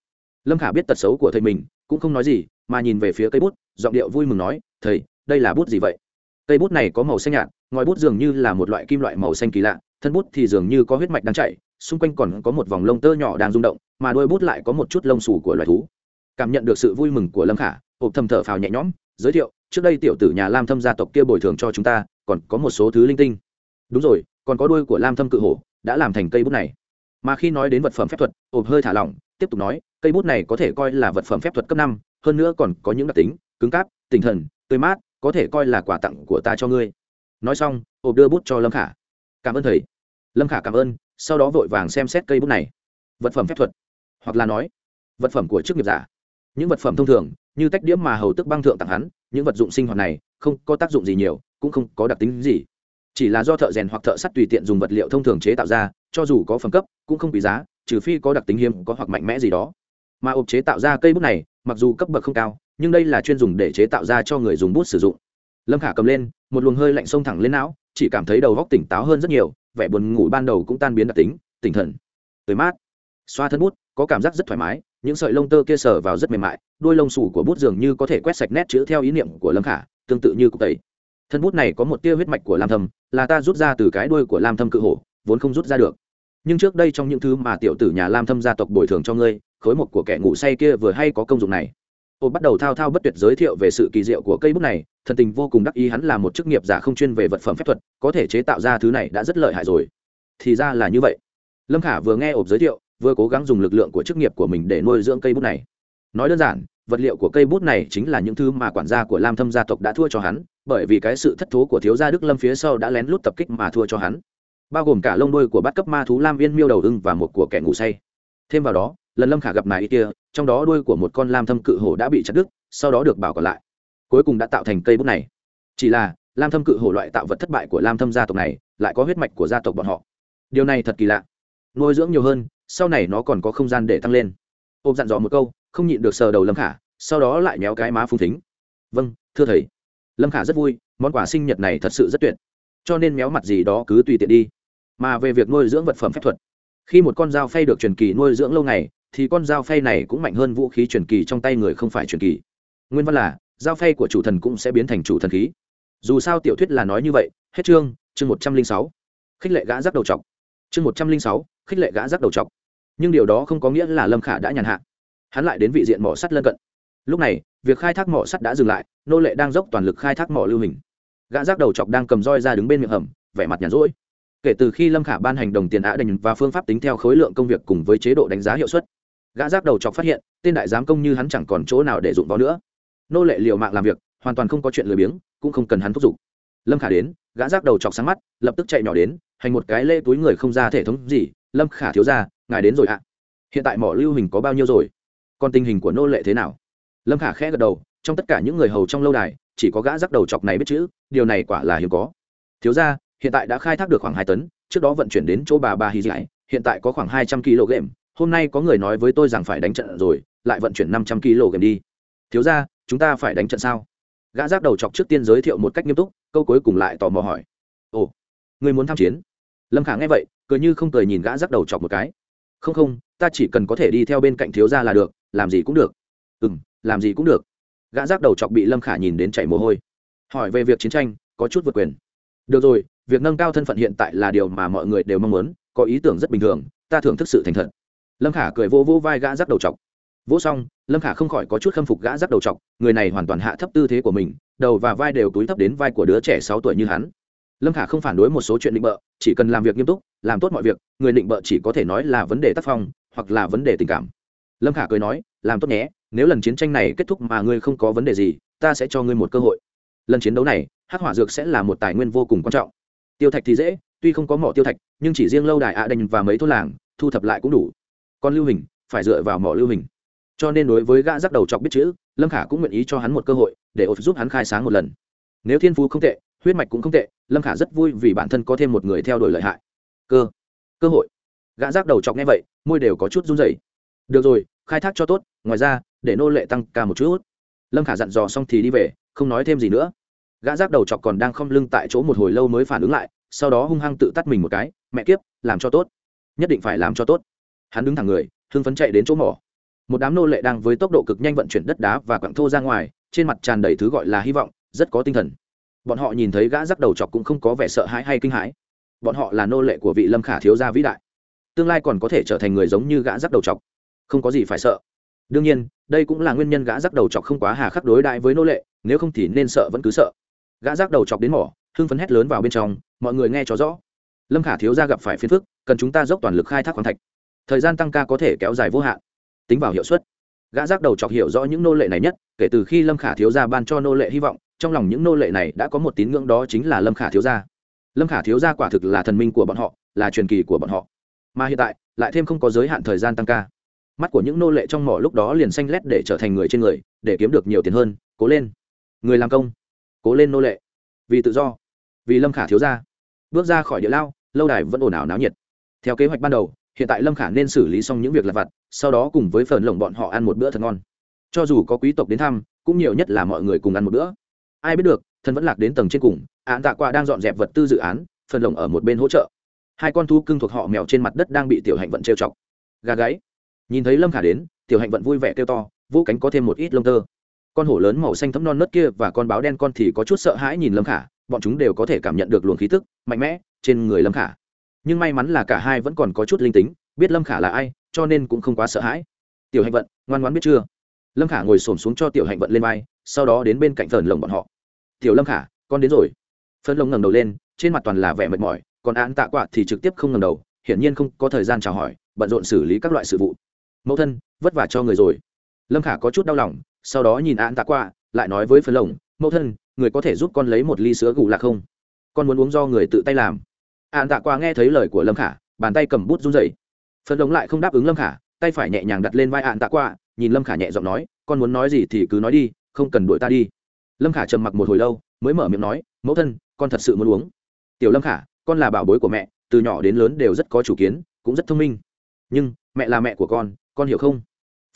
Lâm khả biết tật xấu của thầy mình, cũng không nói gì, mà nhìn về phía cây bút, giọng điệu vui mừng nói, thầy, đây là bút gì vậy? Cây bút này có màu xanh nhạt, ngòi bút dường như là một loại kim loại màu xanh kỳ lạ, thân bút thì dường như có huyết mạch đang chạy xung quanh còn có một vòng lông tơ nhỏ đang rung động, mà đôi bút lại có một chút lông xù của loài thú. Cảm nhận được sự vui mừng của lâm khả, hộp thầm thở phào nhẹ nhõm, giới thiệu, trước đây tiểu tử nhà lam thâm gia tộc kia bồi thường cho chúng ta, còn có một số thứ linh tinh. Đúng rồi còn có đuôi của lam thâm cự hổ, đã làm thành cây bút này. Mà khi nói đến vật phẩm phép thuật, ộp hơi thả lỏng, tiếp tục nói, cây bút này có thể coi là vật phẩm phép thuật cấp năm, hơn nữa còn có những đặc tính, cứng cáp, tinh thần, tươi mát, có thể coi là quà tặng của ta cho ngươi. Nói xong, ộp đưa bút cho lâm khả. Cảm ơn thầy. Lâm khả cảm ơn, sau đó vội vàng xem xét cây bút này. Vật phẩm phép thuật? Hoặc là nói, vật phẩm của chức nghiệp giả. Những vật phẩm thông thường, như tách điểm mà hầu tức băng thượng tặng hắn, những vật dụng sinh hoạt này, không có tác dụng gì nhiều, cũng không có đặc tính gì chỉ là do thợ rèn hoặc thợ sắt tùy tiện dùng vật liệu thông thường chế tạo ra, cho dù có phẩm cấp, cũng không quý giá, trừ phi có đặc tính hiếm, có hoặc mạnh mẽ gì đó. Mà ộp chế tạo ra cây bút này, mặc dù cấp bậc không cao, nhưng đây là chuyên dùng để chế tạo ra cho người dùng bút sử dụng. Lâm khả cầm lên, một luồng hơi lạnh xông thẳng lên não, chỉ cảm thấy đầu góc tỉnh táo hơn rất nhiều, vẻ buồn ngủ ban đầu cũng tan biến đặc tính, tỉnh thần. Tới mát. Xoa thân bút, có cảm giác rất thoải mái, những sợi lông tơ kia sờ vào rất mềm mại đuôi lông xù của bút dường như có thể quét sạch nét chữ theo ý niệm của lâm khả, tương tự như cục tẩy thân bút này có một tia huyết mạch của lam thâm, là ta rút ra từ cái đuôi của lam thâm cự hổ, vốn không rút ra được. Nhưng trước đây trong những thứ mà tiểu tử nhà lam thâm gia tộc bồi thường cho ngươi, khối một của kẻ ngủ say kia vừa hay có công dụng này. Ô bắt đầu thao thao bất tuyệt giới thiệu về sự kỳ diệu của cây bút này, thần tình vô cùng đắc ý, hắn là một chức nghiệp giả không chuyên về vật phẩm phép thuật, có thể chế tạo ra thứ này đã rất lợi hại rồi. Thì ra là như vậy. Lâm khả vừa nghe ộp giới thiệu, vừa cố gắng dùng lực lượng của chức nghiệp của mình để nuôi dưỡng cây bút này. Nói đơn giản vật liệu của cây bút này chính là những thứ mà quản gia của lam thâm gia tộc đã thua cho hắn, bởi vì cái sự thất thố của thiếu gia đức lâm phía sau đã lén lút tập kích mà thua cho hắn. Bao gồm cả lông đuôi của bát cấp ma thú lam viên miêu đầu ưng và một của kẻ ngủ say. Thêm vào đó, lần lâm khả gặp này kia trong đó đuôi của một con lam thâm cự hổ đã bị chặt đứt, sau đó được bảo còn lại. Cuối cùng đã tạo thành cây bút này. Chỉ là, lam thâm cự hổ loại tạo vật thất bại của lam thâm gia tộc này lại có huyết mạch của gia tộc bọn họ. Điều này thật kỳ lạ. Nuôi dưỡng nhiều hơn, sau này nó còn có không gian để tăng lên. Ôm dặn dò một câu không nhịn được sờ đầu lâm khả, sau đó lại méo cái má phung thính. Vâng thưa thầy. Lâm khả rất vui, món quà sinh nhật này thật sự rất tuyệt. Cho nên méo mặt gì đó cứ tùy tiện đi. Mà về việc nuôi dưỡng vật phẩm phép thuật, khi một con dao phay được truyền kỳ nuôi dưỡng lâu ngày, thì con dao phay này cũng mạnh hơn vũ khí truyền kỳ trong tay người không phải truyền kỳ. Nguyên văn là, dao phay của chủ thần cũng sẽ biến thành chủ thần khí. Dù sao tiểu thuyết là nói như vậy, hết chương chương một trăm linh sáu. Khích lệ gã rắc đầu chọc. Chương một trăm linh sáu, khích lệ gã rắc đầu chọc. Nhưng điều đó không có nghĩa là lâm khả đã nhàn hạ hắn lại đến vị diện mỏ sắt lân cận. Lúc này, việc khai thác mỏ sắt đã dừng lại, nô lệ đang dốc toàn lực khai thác mỏ lưu hình. Gã rác đầu chọc đang cầm roi ra đứng bên miệng hầm, vẻ mặt nhàn rỗi. Kể từ khi lâm khả ban hành đồng tiền ả đình và phương pháp tính theo khối lượng công việc cùng với chế độ đánh giá hiệu suất, gã rác đầu chọc phát hiện, tên đại giám công như hắn chẳng còn chỗ nào để dụng vào nữa. Nô lệ liều mạng làm việc, hoàn toàn không có chuyện lười biếng, cũng không cần hắn thúc giục. Lâm khả đến, gã rác đầu chọc sáng mắt, lập tức chạy nhỏ đến, hành một cái lê túi người không ra thể thống gì, lâm khả thiếu ra ngài đến rồi ạ. Hiện tại mỏ lưu hình có bao nhiêu rồi? Còn tình hình của nô lệ thế nào? Lâm khả khẽ gật đầu, trong tất cả những người hầu trong lâu đài, chỉ có gã rắc đầu chọc này biết chữ, điều này quả là hiếm có. Thiếu ra hiện tại đã khai thác được khoảng hai tấn, trước đó vận chuyển đến chỗ bà bà hy dạy hiện tại có khoảng hai trăm kg hôm nay có người nói với tôi rằng phải đánh trận rồi, lại vận chuyển năm trăm kg đi. Thiếu ra chúng ta phải đánh trận sao? Gã rác đầu chọc trước tiên giới thiệu một cách nghiêm túc, câu cuối cùng lại tò mò hỏi. Ồ, người muốn tham chiến? Lâm khả nghe vậy, cười như không cười nhìn gã rác đầu chọc một cái. Không không ta chỉ cần có thể đi theo bên cạnh thiếu gia là được, làm gì cũng được. Ừ m làm gì cũng được. Gã rác đầu chọc bị lâm khả nhìn đến chảy mồ hôi. Hỏi về việc chiến tranh, có chút vượt quyền. Được rồi, việc nâng cao thân phận hiện tại là điều mà mọi người đều mong muốn, có ý tưởng rất bình thường, ta thưởng thức sự thành thật. Lâm khả cười vô vô vai gã rác đầu chọc. Vỗ xong, lâm khả không khỏi có chút khâm phục gã rác đầu chọc, người này hoàn toàn hạ thấp tư thế của mình, đầu và vai đều túi thấp đến vai của đứa trẻ sáu tuổi như hắn lâm khả không phản đối một số chuyện định bợ, chỉ cần làm việc nghiêm túc, làm tốt mọi việc, người định bợ chỉ có thể nói là vấn đề tác phong, hoặc là vấn đề tình cảm. Lâm khả cười nói, làm tốt nhé, nếu lần chiến tranh này kết thúc mà ngươi không có vấn đề gì, ta sẽ cho ngươi một cơ hội. Lần chiến đấu này, hắc hỏa dược sẽ là một tài nguyên vô cùng quan trọng. Tiêu thạch thì dễ, tuy không có mỏ tiêu thạch, nhưng chỉ riêng lâu đài ạ à đành và mấy thôn làng, thu thập lại cũng đủ. Còn lưu hình, phải dựa vào mỏ lưu hình. Cho nên đối với gã rắc đầu chọc biết chữ, lâm khả cũng nguyện ý cho hắn một cơ hội, để ột giúp hắn khai sáng một lần. Nếu thiên phú không tệ huyết mạch cũng không tệ, lâm khả rất vui vì bản thân có thêm một người theo đuổi lợi hại. Cơ cơ hội. Gã rác đầu chọc nghe vậy, môi đều có chút run rẩy. Được rồi, khai thác cho tốt, ngoài ra, để nô lệ tăng ca một chút. Lâm khả dặn dò xong thì đi về, không nói thêm gì nữa. Gã rác đầu chọc còn đang không lưng tại chỗ một hồi lâu mới phản ứng lại, sau đó hung hăng tự tắt mình một cái, mẹ kiếp, làm cho tốt. Nhất định phải làm cho tốt. Hắn đứng thẳng người, hưng phấn chạy đến chỗ mỏ. Một đám nô lệ đang với tốc độ cực nhanh vận chuyển đất đá và quặng thô ra ngoài, trên mặt tràn đầy thứ gọi là hy vọng, rất có tinh thần bọn họ nhìn thấy gã rắc đầu chọc cũng không có vẻ sợ hãi hay kinh hãi. Bọn họ là nô lệ của vị lâm khả thiếu gia vĩ đại. Tương lai còn có thể trở thành người giống như gã rắc đầu chọc. Không có gì phải sợ. Đương nhiên, đây cũng là nguyên nhân gã rắc đầu chọc không quá hà khắc đối đại với nô lệ, nếu không thì nên sợ vẫn cứ sợ. Gã rắc đầu chọc đến mỏ, hưng phấn hét lớn vào bên trong, mọi người nghe cho rõ. Lâm khả thiếu gia gặp phải phiền phức, cần chúng ta dốc toàn lực khai thác khoáng thạch. Thời gian tăng ca có thể kéo dài vô hạn. Tính vào hiệu suất. Gã rác đầu chọc hiểu rõ những nô lệ này nhất, kể từ khi lâm khả thiếu gia ban cho nô lệ hy vọng trong lòng những nô lệ này đã có một tín ngưỡng đó chính là lâm khả thiếu gia. Lâm khả thiếu gia quả thực là thần minh của bọn họ, là truyền kỳ của bọn họ. Mà hiện tại, lại thêm không có giới hạn thời gian tăng ca. Mắt của những nô lệ trong mỏ lúc đó liền xanh lét để trở thành người trên người, để kiếm được nhiều tiền hơn, cố lên. Người làm công, cố lên nô lệ. Vì tự do, vì lâm khả thiếu gia. Bước ra khỏi địa lao, lâu đài vẫn ồn ào náo nhiệt. Theo kế hoạch ban đầu, hiện tại lâm khả nên xử lý xong những việc lặt vặt, sau đó cùng với phần lồng bọn họ ăn một bữa thật ngon. Cho dù có quý tộc đến thăm, cũng nhiều nhất là mọi người cùng ăn một bữa ai biết được, thần vẫn lạc đến tầng trên cùng án tạ qua đang dọn dẹp vật tư dự án, phần lồng ở một bên hỗ trợ. Hai con thú cưng thuộc họ mèo trên mặt đất đang bị tiểu hạnh vận trêu chọc. Gà gáy. Nhìn thấy lâm khả đến, tiểu hạnh vận vui vẻ kêu to vũ cánh có thêm một ít lông tơ. Con hổ lớn màu xanh thấm non nớt kia và con báo đen con thì có chút sợ hãi nhìn lâm khả, bọn chúng đều có thể cảm nhận được luồng khí tức, mạnh mẽ, trên người lâm khả. Nhưng may mắn là cả hai vẫn còn có chút linh tính, biết lâm khả là ai, cho nên cũng không quá sợ hãi. Tiểu hạnh vận, ngoan ngoan biết chưa? Lâm khả ngồi s ổ m xuống cho tiểu hạnh vận lên vai, sau đó đến bên cạnh phần lồng bọn họ. Tiểu lâm khả, con đến rồi. Phần lồng ngẩng đầu lên, trên mặt toàn là vẻ mệt mỏi, còn án tạ quạ thì trực tiếp không ngẩng đầu, hiển nhiên không có thời gian chào hỏi, bận rộn xử lý các loại sự vụ. Mẫu thân, vất vả cho người rồi. Lâm khả có chút đau lòng, sau đó nhìn án tạ quạ, lại nói với phần lồng, mẫu thân, người có thể giúp con lấy một ly sữa gù lạc không? Con muốn uống do người tự tay làm. Án tạ quạ nghe thấy lời của lâm khả, bàn tay cầm bút run rẩy. Phần lồng lại không đáp ứng lâm khả, tay phải nhẹ nhàng đặt lên vai án tạ quạ nhìn lâm khả nhẹ giọng nói con muốn nói gì thì cứ nói đi không cần đuổi ta đi. Lâm khả trầm mặc một hồi lâu mới mở miệng nói mẫu thân con thật sự muốn uống. Tiểu lâm khả con là bảo bối của mẹ từ nhỏ đến lớn đều rất có chủ kiến cũng rất thông minh. Nhưng mẹ là mẹ của con con hiểu không?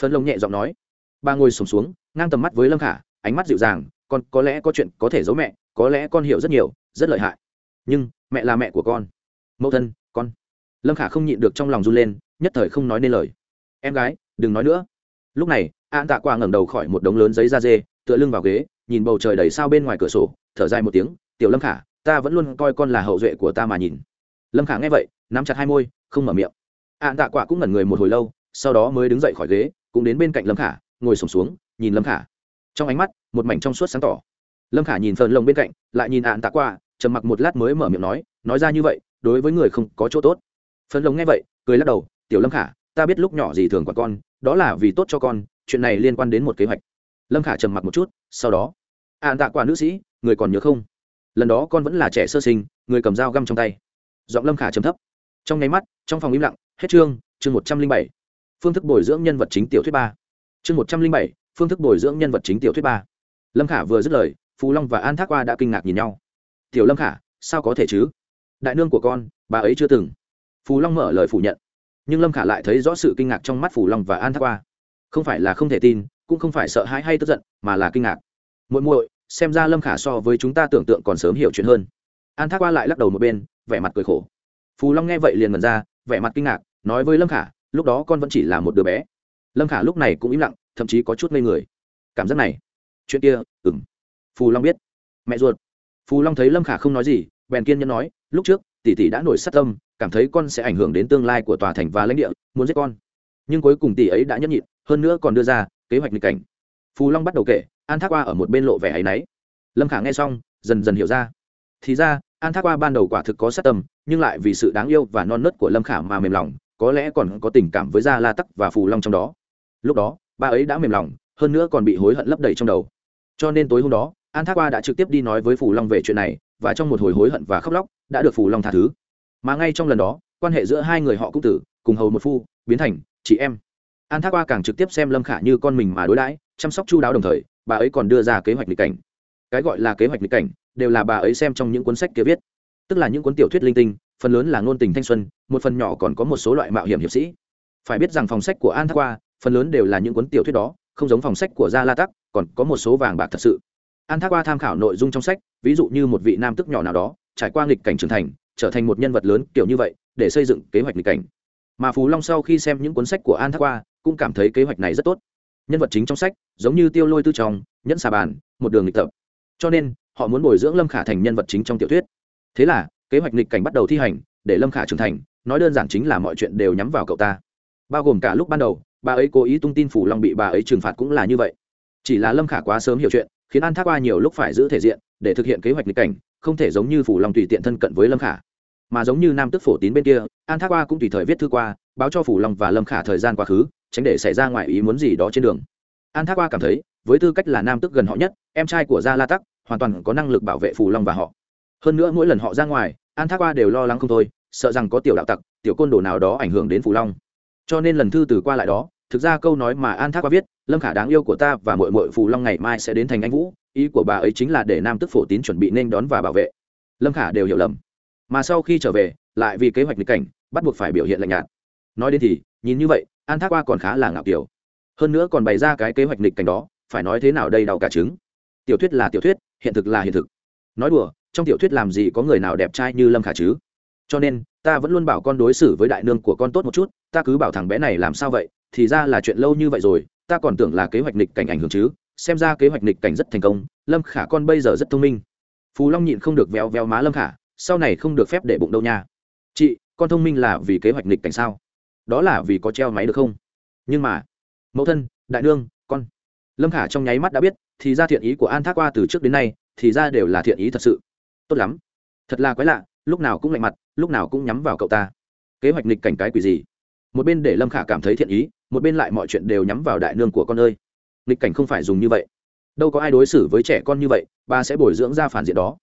Phân lông nhẹ giọng nói. Ba ngồi sùng xuống, xuống ngang tầm mắt với lâm khả ánh mắt dịu dàng con có lẽ có chuyện có thể giấu mẹ có lẽ con hiểu rất nhiều rất lợi hại. Nhưng mẹ là mẹ của con. Mẫu thân con. Lâm khả không nhịn được trong lòng run lên nhất thời không nói nên lời. Em gái đừng nói nữa lúc này an tạ qua ngẩng đầu khỏi một đống lớn giấy da dê tựa lưng vào ghế nhìn bầu trời đầy sao bên ngoài cửa sổ thở dài một tiếng tiểu lâm khả ta vẫn luôn coi con là hậu duệ của ta mà nhìn. Lâm khả nghe vậy nắm chặt hai môi không mở miệng. An tạ quả cũng ngẩn người một hồi lâu sau đó mới đứng dậy khỏi ghế cũng đến bên cạnh lâm khả ngồi sùng xuống, xuống nhìn lâm khả. Trong ánh mắt một mảnh trong suốt sáng tỏ. Lâm khả nhìn phần lồng bên cạnh lại nhìn an tạ qua trầm mặc một lát mới mở miệng nói nói ra như vậy đối với người không có chỗ tốt. Phần lồng nghe vậy cười lắc đầu tiểu lâm khả ta biết lúc nhỏ gì thường quả con, đó là vì tốt cho con, chuyện này liên quan đến một kế hoạch. Lâm khả trầm mặc một chút, sau đó ạn tạ quả nữ sĩ, người còn nhớ không? Lần đó con vẫn là trẻ sơ sinh, người cầm dao găm trong tay. Giọng lâm khả trầm thấp. Trong nháy mắt, trong phòng im lặng, hết chương chương một trăm linh bảy. Phương thức bồi dưỡng nhân vật chính tiểu thuyết ba. Chương một trăm linh bảy, phương thức bồi dưỡng nhân vật chính tiểu thuyết ba. Lâm khả vừa dứt lời phù long và an thác qua đã kinh ngạc nhìn nhau. Tiểu lâm khả, sao có thể chứ? Đại nương của con, bà ấy chưa từng. Phù long mở lời phủ nhận nhưng lâm khả lại thấy rõ sự kinh ngạc trong mắt phù long và an thác qua không phải là không thể tin cũng không phải sợ hãi hay tức giận mà là kinh ngạc muội muội xem ra lâm khả so với chúng ta tưởng tượng còn sớm hiểu chuyện hơn an thác qua lại lắc đầu một bên vẻ mặt cười khổ phù long nghe vậy liền mần ra vẻ mặt kinh ngạc nói với lâm khả lúc đó con vẫn chỉ là một đứa bé lâm khả lúc này cũng im lặng thậm chí có chút ngây người cảm giác này chuyện kia ừng phù long biết mẹ ruột phù long thấy lâm khả không nói gì bèn kiên nhẫn nói lúc trước tỷ tỷ đã nổi sát tâm cảm thấy con sẽ ảnh hưởng đến tương lai của tòa thành và lãnh địa, muốn giết con. Nhưng cuối cùng tỷ ấy đã nhẫn nhịn, hơn nữa còn đưa ra kế hoạch nghịch cảnh. Phù long bắt đầu kể, an thác qua ở một bên lộ vẻ áy náy. Lâm khả nghe xong, dần dần hiểu ra. Thì ra, an thác qua ban đầu quả thực có sát tâm, nhưng lại vì sự đáng yêu và non nớt của lâm khả mà mềm lòng, có lẽ còn có tình cảm với gia la tắc và phù long trong đó. Lúc đó ba ấy đã mềm lòng, hơn nữa còn bị hối hận lấp đầy trong đầu. Cho nên tối hôm đó, an thác qua đã trực tiếp đi nói với phù long về chuyện này, và trong một hồi hối hận và khóc lóc, đã được phù long tha thứ mà ngay trong lần đó, quan hệ giữa hai người họ cũng tử cùng hầu một phu, biến thành chị em. An thác qua càng trực tiếp xem lâm khả như con mình mà đối đãi, chăm sóc chu đáo đồng thời, bà ấy còn đưa ra kế hoạch lịch cảnh. Cái gọi là kế hoạch lịch cảnh, đều là bà ấy xem trong những cuốn sách kia viết. Tức là những cuốn tiểu thuyết linh tinh, phần lớn là ngôn tình thanh xuân, một phần nhỏ còn có một số loại mạo hiểm hiệp sĩ. Phải biết rằng phòng sách của an thác qua phần lớn đều là những cuốn tiểu thuyết đó, không giống phòng sách của gia la tắc, còn có một số vàng bạc thật sự. An thác qua tham khảo nội dung trong sách, ví dụ như một vị nam tức nhỏ nào đó, trải qua nghịch cảnh trưởng thành trở thành một nhân vật lớn kiểu như vậy, để xây dựng kế hoạch nghịch cảnh. Mà phú long sau khi xem những cuốn sách của an thác qua, cũng cảm thấy kế hoạch này rất tốt. Nhân vật chính trong sách, giống như tiêu lôi tư trong nhẫn xà bàn, một đường nghịch tập. Cho nên, họ muốn bồi dưỡng lâm khả thành nhân vật chính trong tiểu thuyết. Thế là, kế hoạch nghịch cảnh bắt đầu thi hành, để lâm khả trưởng thành, nói đơn giản chính là mọi chuyện đều nhắm vào cậu ta. Bao gồm cả lúc ban đầu, bà ấy cố ý tung tin phủ long bị bà ấy trừng phạt cũng là như vậy. Chỉ là lâm khả quá sớm hiểu chuyện, khiến an thác qua nhiều lúc phải giữ thể diện, để thực hiện kế hoạch nghịch cảnh không thể giống như phủ long tùy tiện thân cận với lâm khả mà giống như nam tức phổ tín bên kia an thác qua cũng tùy thời viết thư qua báo cho phủ long và lâm khả thời gian quá khứ tránh để xảy ra ngoài ý muốn gì đó trên đường an thác qua cảm thấy với tư cách là nam tức gần họ nhất em trai của gia la tắc hoàn toàn có năng lực bảo vệ phủ long và họ hơn nữa mỗi lần họ ra ngoài an thác qua đều lo lắng không thôi sợ rằng có tiểu đạo tặc tiểu côn đồ nào đó ảnh hưởng đến phủ long cho nên lần thư từ qua lại đó thực ra câu nói mà an thác qua viết lâm khả đáng yêu của ta và mội mội phù long ngày mai sẽ đến thành anh vũ ý của bà ấy chính là để nam tức phổ tín chuẩn bị nên đón và bảo vệ. Lâm khả đều hiểu lầm. Mà sau khi trở về, lại vì kế hoạch nghịch cảnh, bắt buộc phải biểu hiện lạnh nhạt. Nói đến thì, nhìn như vậy, an thác qua còn khá là ngạo kiểu. Hơn nữa còn bày ra cái kế hoạch nghịch cảnh đó, phải nói thế nào đây đau cả trứng. Tiểu thuyết là tiểu thuyết, hiện thực là hiện thực. Nói đùa, trong tiểu thuyết làm gì có người nào đẹp trai như lâm khả chứ? Cho nên, ta vẫn luôn bảo con đối xử với đại nương của con tốt một chút, ta cứ bảo thằng bé này làm sao vậy, thì ra là chuyện lâu như vậy rồi, ta còn tưởng là kế hoạch nghịch cảnh ảnh hưởng chứ xem ra kế hoạch nghịch cảnh rất thành công, lâm khả con bây giờ rất thông minh. Phú long nhịn không được véo véo má lâm khả, sau này không được phép để bụng đâu nha. Chị, con thông minh là vì kế hoạch nghịch cảnh sao? Đó là vì có treo máy được không? Nhưng mà, mẫu thân, đại nương, con. Lâm khả trong nháy mắt đã biết, thì ra thiện ý của an thác qua từ trước đến nay, thì ra đều là thiện ý thật sự. Tốt lắm. Thật là quái lạ, lúc nào cũng lạnh mặt, lúc nào cũng nhắm vào cậu ta. Kế hoạch nghịch cảnh cái quỷ gì? Một bên để lâm khả cảm thấy thiện ý, một bên lại mọi chuyện đều nhắm vào đại nương của con ơi nghịch cảnh không phải dùng như vậy. Đâu có ai đối xử với trẻ con như vậy, ba sẽ bồi dưỡng ra phản diện đó.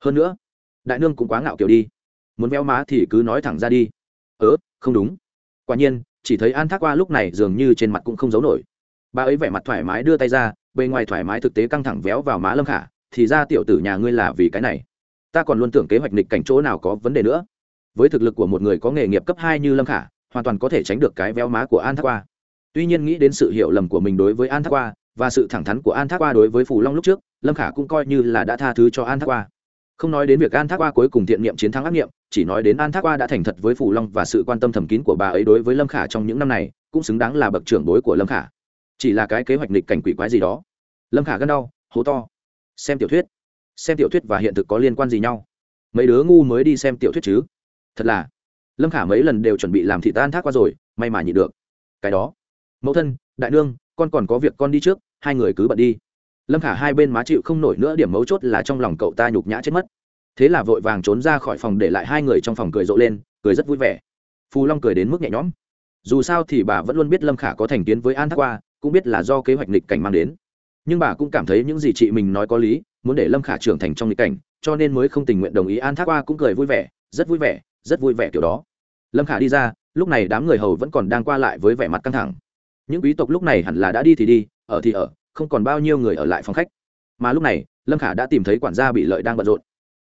Hơn nữa, đại nương cũng quá ngạo kiểu đi. Muốn véo má thì cứ nói thẳng ra đi. Ớ, không đúng. Quả nhiên, chỉ thấy an thác qua lúc này dường như trên mặt cũng không giấu nổi. Bà ấy vẻ mặt thoải mái đưa tay ra, bề ngoài thoải mái thực tế căng thẳng véo vào má lâm khả, thì ra tiểu tử nhà ngươi là vì cái này. Ta còn luôn tưởng kế hoạch nghịch cảnh chỗ nào có vấn đề nữa. Với thực lực của một người có nghề nghiệp cấp hai như lâm khả, hoàn toàn có thể tránh được cái véo má của an thác qua tuy nhiên nghĩ đến sự hiểu lầm của mình đối với an thác qua và sự thẳng thắn của an thác qua đối với phù long lúc trước, lâm khả cũng coi như là đã tha thứ cho an thác qua. Không nói đến việc an thác qua cuối cùng thiện niệm chiến thắng ác niệm, chỉ nói đến an thác qua đã thành thật với phù long và sự quan tâm thầm kín của bà ấy đối với lâm khả trong những năm này, cũng xứng đáng là bậc trưởng bối của lâm khả. Chỉ là cái kế hoạch nghịch cảnh quỷ quái gì đó. Lâm khả gân đau, hố to. Xem tiểu thuyết. Xem tiểu thuyết và hiện thực có liên quan gì nhau? Mấy đứa ngu mới đi xem tiểu thuyết chứ? Thật là. Lâm khả mấy lần đều chuẩn bị làm thị tan thác qua rồi, may mà nhịn được. Cái đó mẫu thân, đại nương, con còn có việc con đi trước, hai người cứ bận đi. Lâm khả hai bên má chịu không nổi nữa, điểm mấu chốt là trong lòng cậu ta nhục nhã chết mất. Thế là vội vàng trốn ra khỏi phòng để lại hai người trong phòng cười rộ lên, cười rất vui vẻ. Phù long cười đến mức nhẹ nhõm. Dù sao thì bà vẫn luôn biết lâm khả có thành kiến với an thác qua, cũng biết là do kế hoạch nghịch cảnh mang đến. Nhưng bà cũng cảm thấy những gì chị mình nói có lý, muốn để lâm khả trưởng thành trong nghịch cảnh, cho nên mới không tình nguyện đồng ý an thác qua cũng cười vui vẻ, rất vui vẻ, rất vui vẻ kiểu đó. Lâm khả đi ra, lúc này đám người hầu vẫn còn đang qua lại với vẻ mặt căng thẳng những quý tộc lúc này hẳn là đã đi thì đi, ở thì ở, không còn bao nhiêu người ở lại phòng khách. Mà lúc này, lâm khả đã tìm thấy quản gia bị lợi đang bận rộn.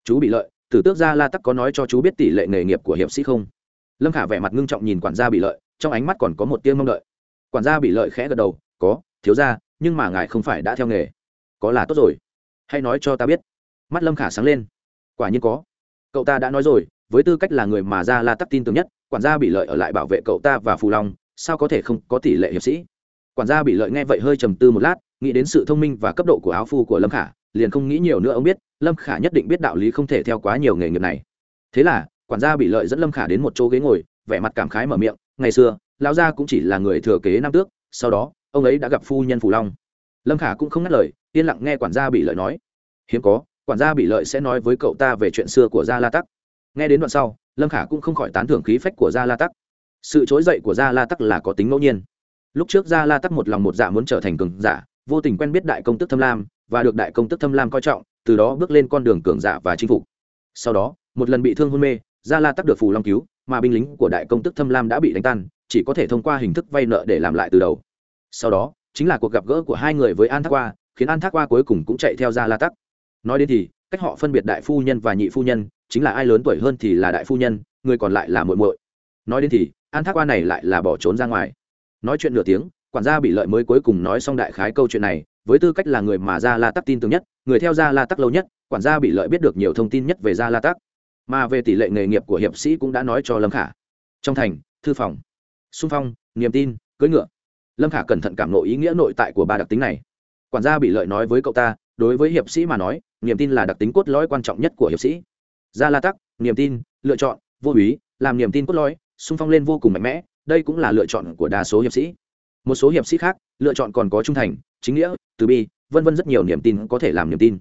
Chú bị lợi, tử tước gia la tắc có nói cho chú biết tỷ lệ nghề nghiệp của hiệp sĩ không? Lâm khả vẻ mặt ngưng trọng nhìn quản gia bị lợi, trong ánh mắt còn có một tiếng mong đợi. Quản gia bị lợi khẽ gật đầu, có, thiếu ra nhưng mà ngài không phải đã theo nghề. Có là tốt rồi. Hãy nói cho ta biết. Mắt lâm khả sáng lên. Quả nhiên có. Cậu ta đã nói rồi, với tư cách là người mà gia la tắc tin tưởng nhất, quản gia bị lợi ở lại bảo vệ cậu ta và phù long sao có thể không có tỷ lệ hiệp sĩ? Quản gia bị lợi nghe vậy hơi trầm tư một lát, nghĩ đến sự thông minh và cấp độ của áo phu của lâm khả, liền không nghĩ nhiều nữa ông biết, lâm khả nhất định biết đạo lý không thể theo quá nhiều nghề nghiệp này. Thế là, quản gia bị lợi dẫn lâm khả đến một chỗ ghế ngồi, vẻ mặt cảm khái mở miệng, ngày xưa, lão gia cũng chỉ là người thừa kế nam tước, sau đó, ông ấy đã gặp phu nhân phù long. Lâm khả cũng không ngắt lời, yên lặng nghe quản gia bị lợi nói. Hiếm có, quản gia bị lợi sẽ nói với cậu ta về chuyện xưa của gia la tắc. Nghe đến đoạn sau, lâm khả cũng không khỏi tán thưởng khí phách của gia la tắc sự trỗi dậy của gia la tắc là có tính ngẫu nhiên. Lúc trước gia la tắc một lòng một dạ muốn trở thành cường giả, vô tình quen biết đại công tức thâm lam, và được đại công tức thâm lam coi trọng, từ đó bước lên con đường cường giả và chinh phục. Sau đó, một lần bị thương hôn mê, gia la tắc được phù long cứu, mà binh lính của đại công tức thâm lam đã bị đánh tan, chỉ có thể thông qua hình thức vay nợ để làm lại từ đầu. Sau đó, chính là cuộc gặp gỡ của hai người với an thác qua, khiến an thác qua cuối cùng cũng chạy theo gia la tắc. Nói đến thì, cách họ phân biệt đại phu nhân và nhị phu nhân, chính là ai lớn tuổi hơn thì là đại phu nhân, người còn lại là muội muội nói đến thì, an thác qua này lại là bỏ trốn ra ngoài. Nói chuyện nửa tiếng, quản gia bị lợi mới cuối cùng nói xong đại khái câu chuyện này, với tư cách là người mà gia la tắc tin tưởng nhất, người theo gia la tắc lâu nhất, quản gia bị lợi biết được nhiều thông tin nhất về gia la tắc. Mà về tỷ lệ nghề nghiệp của hiệp sĩ cũng đã nói cho lâm khả. Trong thành, thư phòng. Xung phong, niềm tin, cưỡi ngựa. Lâm khả cẩn thận cảm nộ ý nghĩa nội tại của ba đặc tính này. Quản gia bị lợi nói với cậu ta, đối với hiệp sĩ mà nói, niềm tin là đặc tính cốt lõi quan trọng nhất của hiệp sĩ. Gia la tắc, niềm tin, lựa chọn, vô úy, làm niềm tin cốt lõi xung phong lên vô cùng mạnh mẽ, đây cũng là lựa chọn của đa số hiệp sĩ. Một số hiệp sĩ khác, lựa chọn còn có trung thành, chính nghĩa, từ bi, vân vân rất nhiều niềm tin có thể làm niềm tin.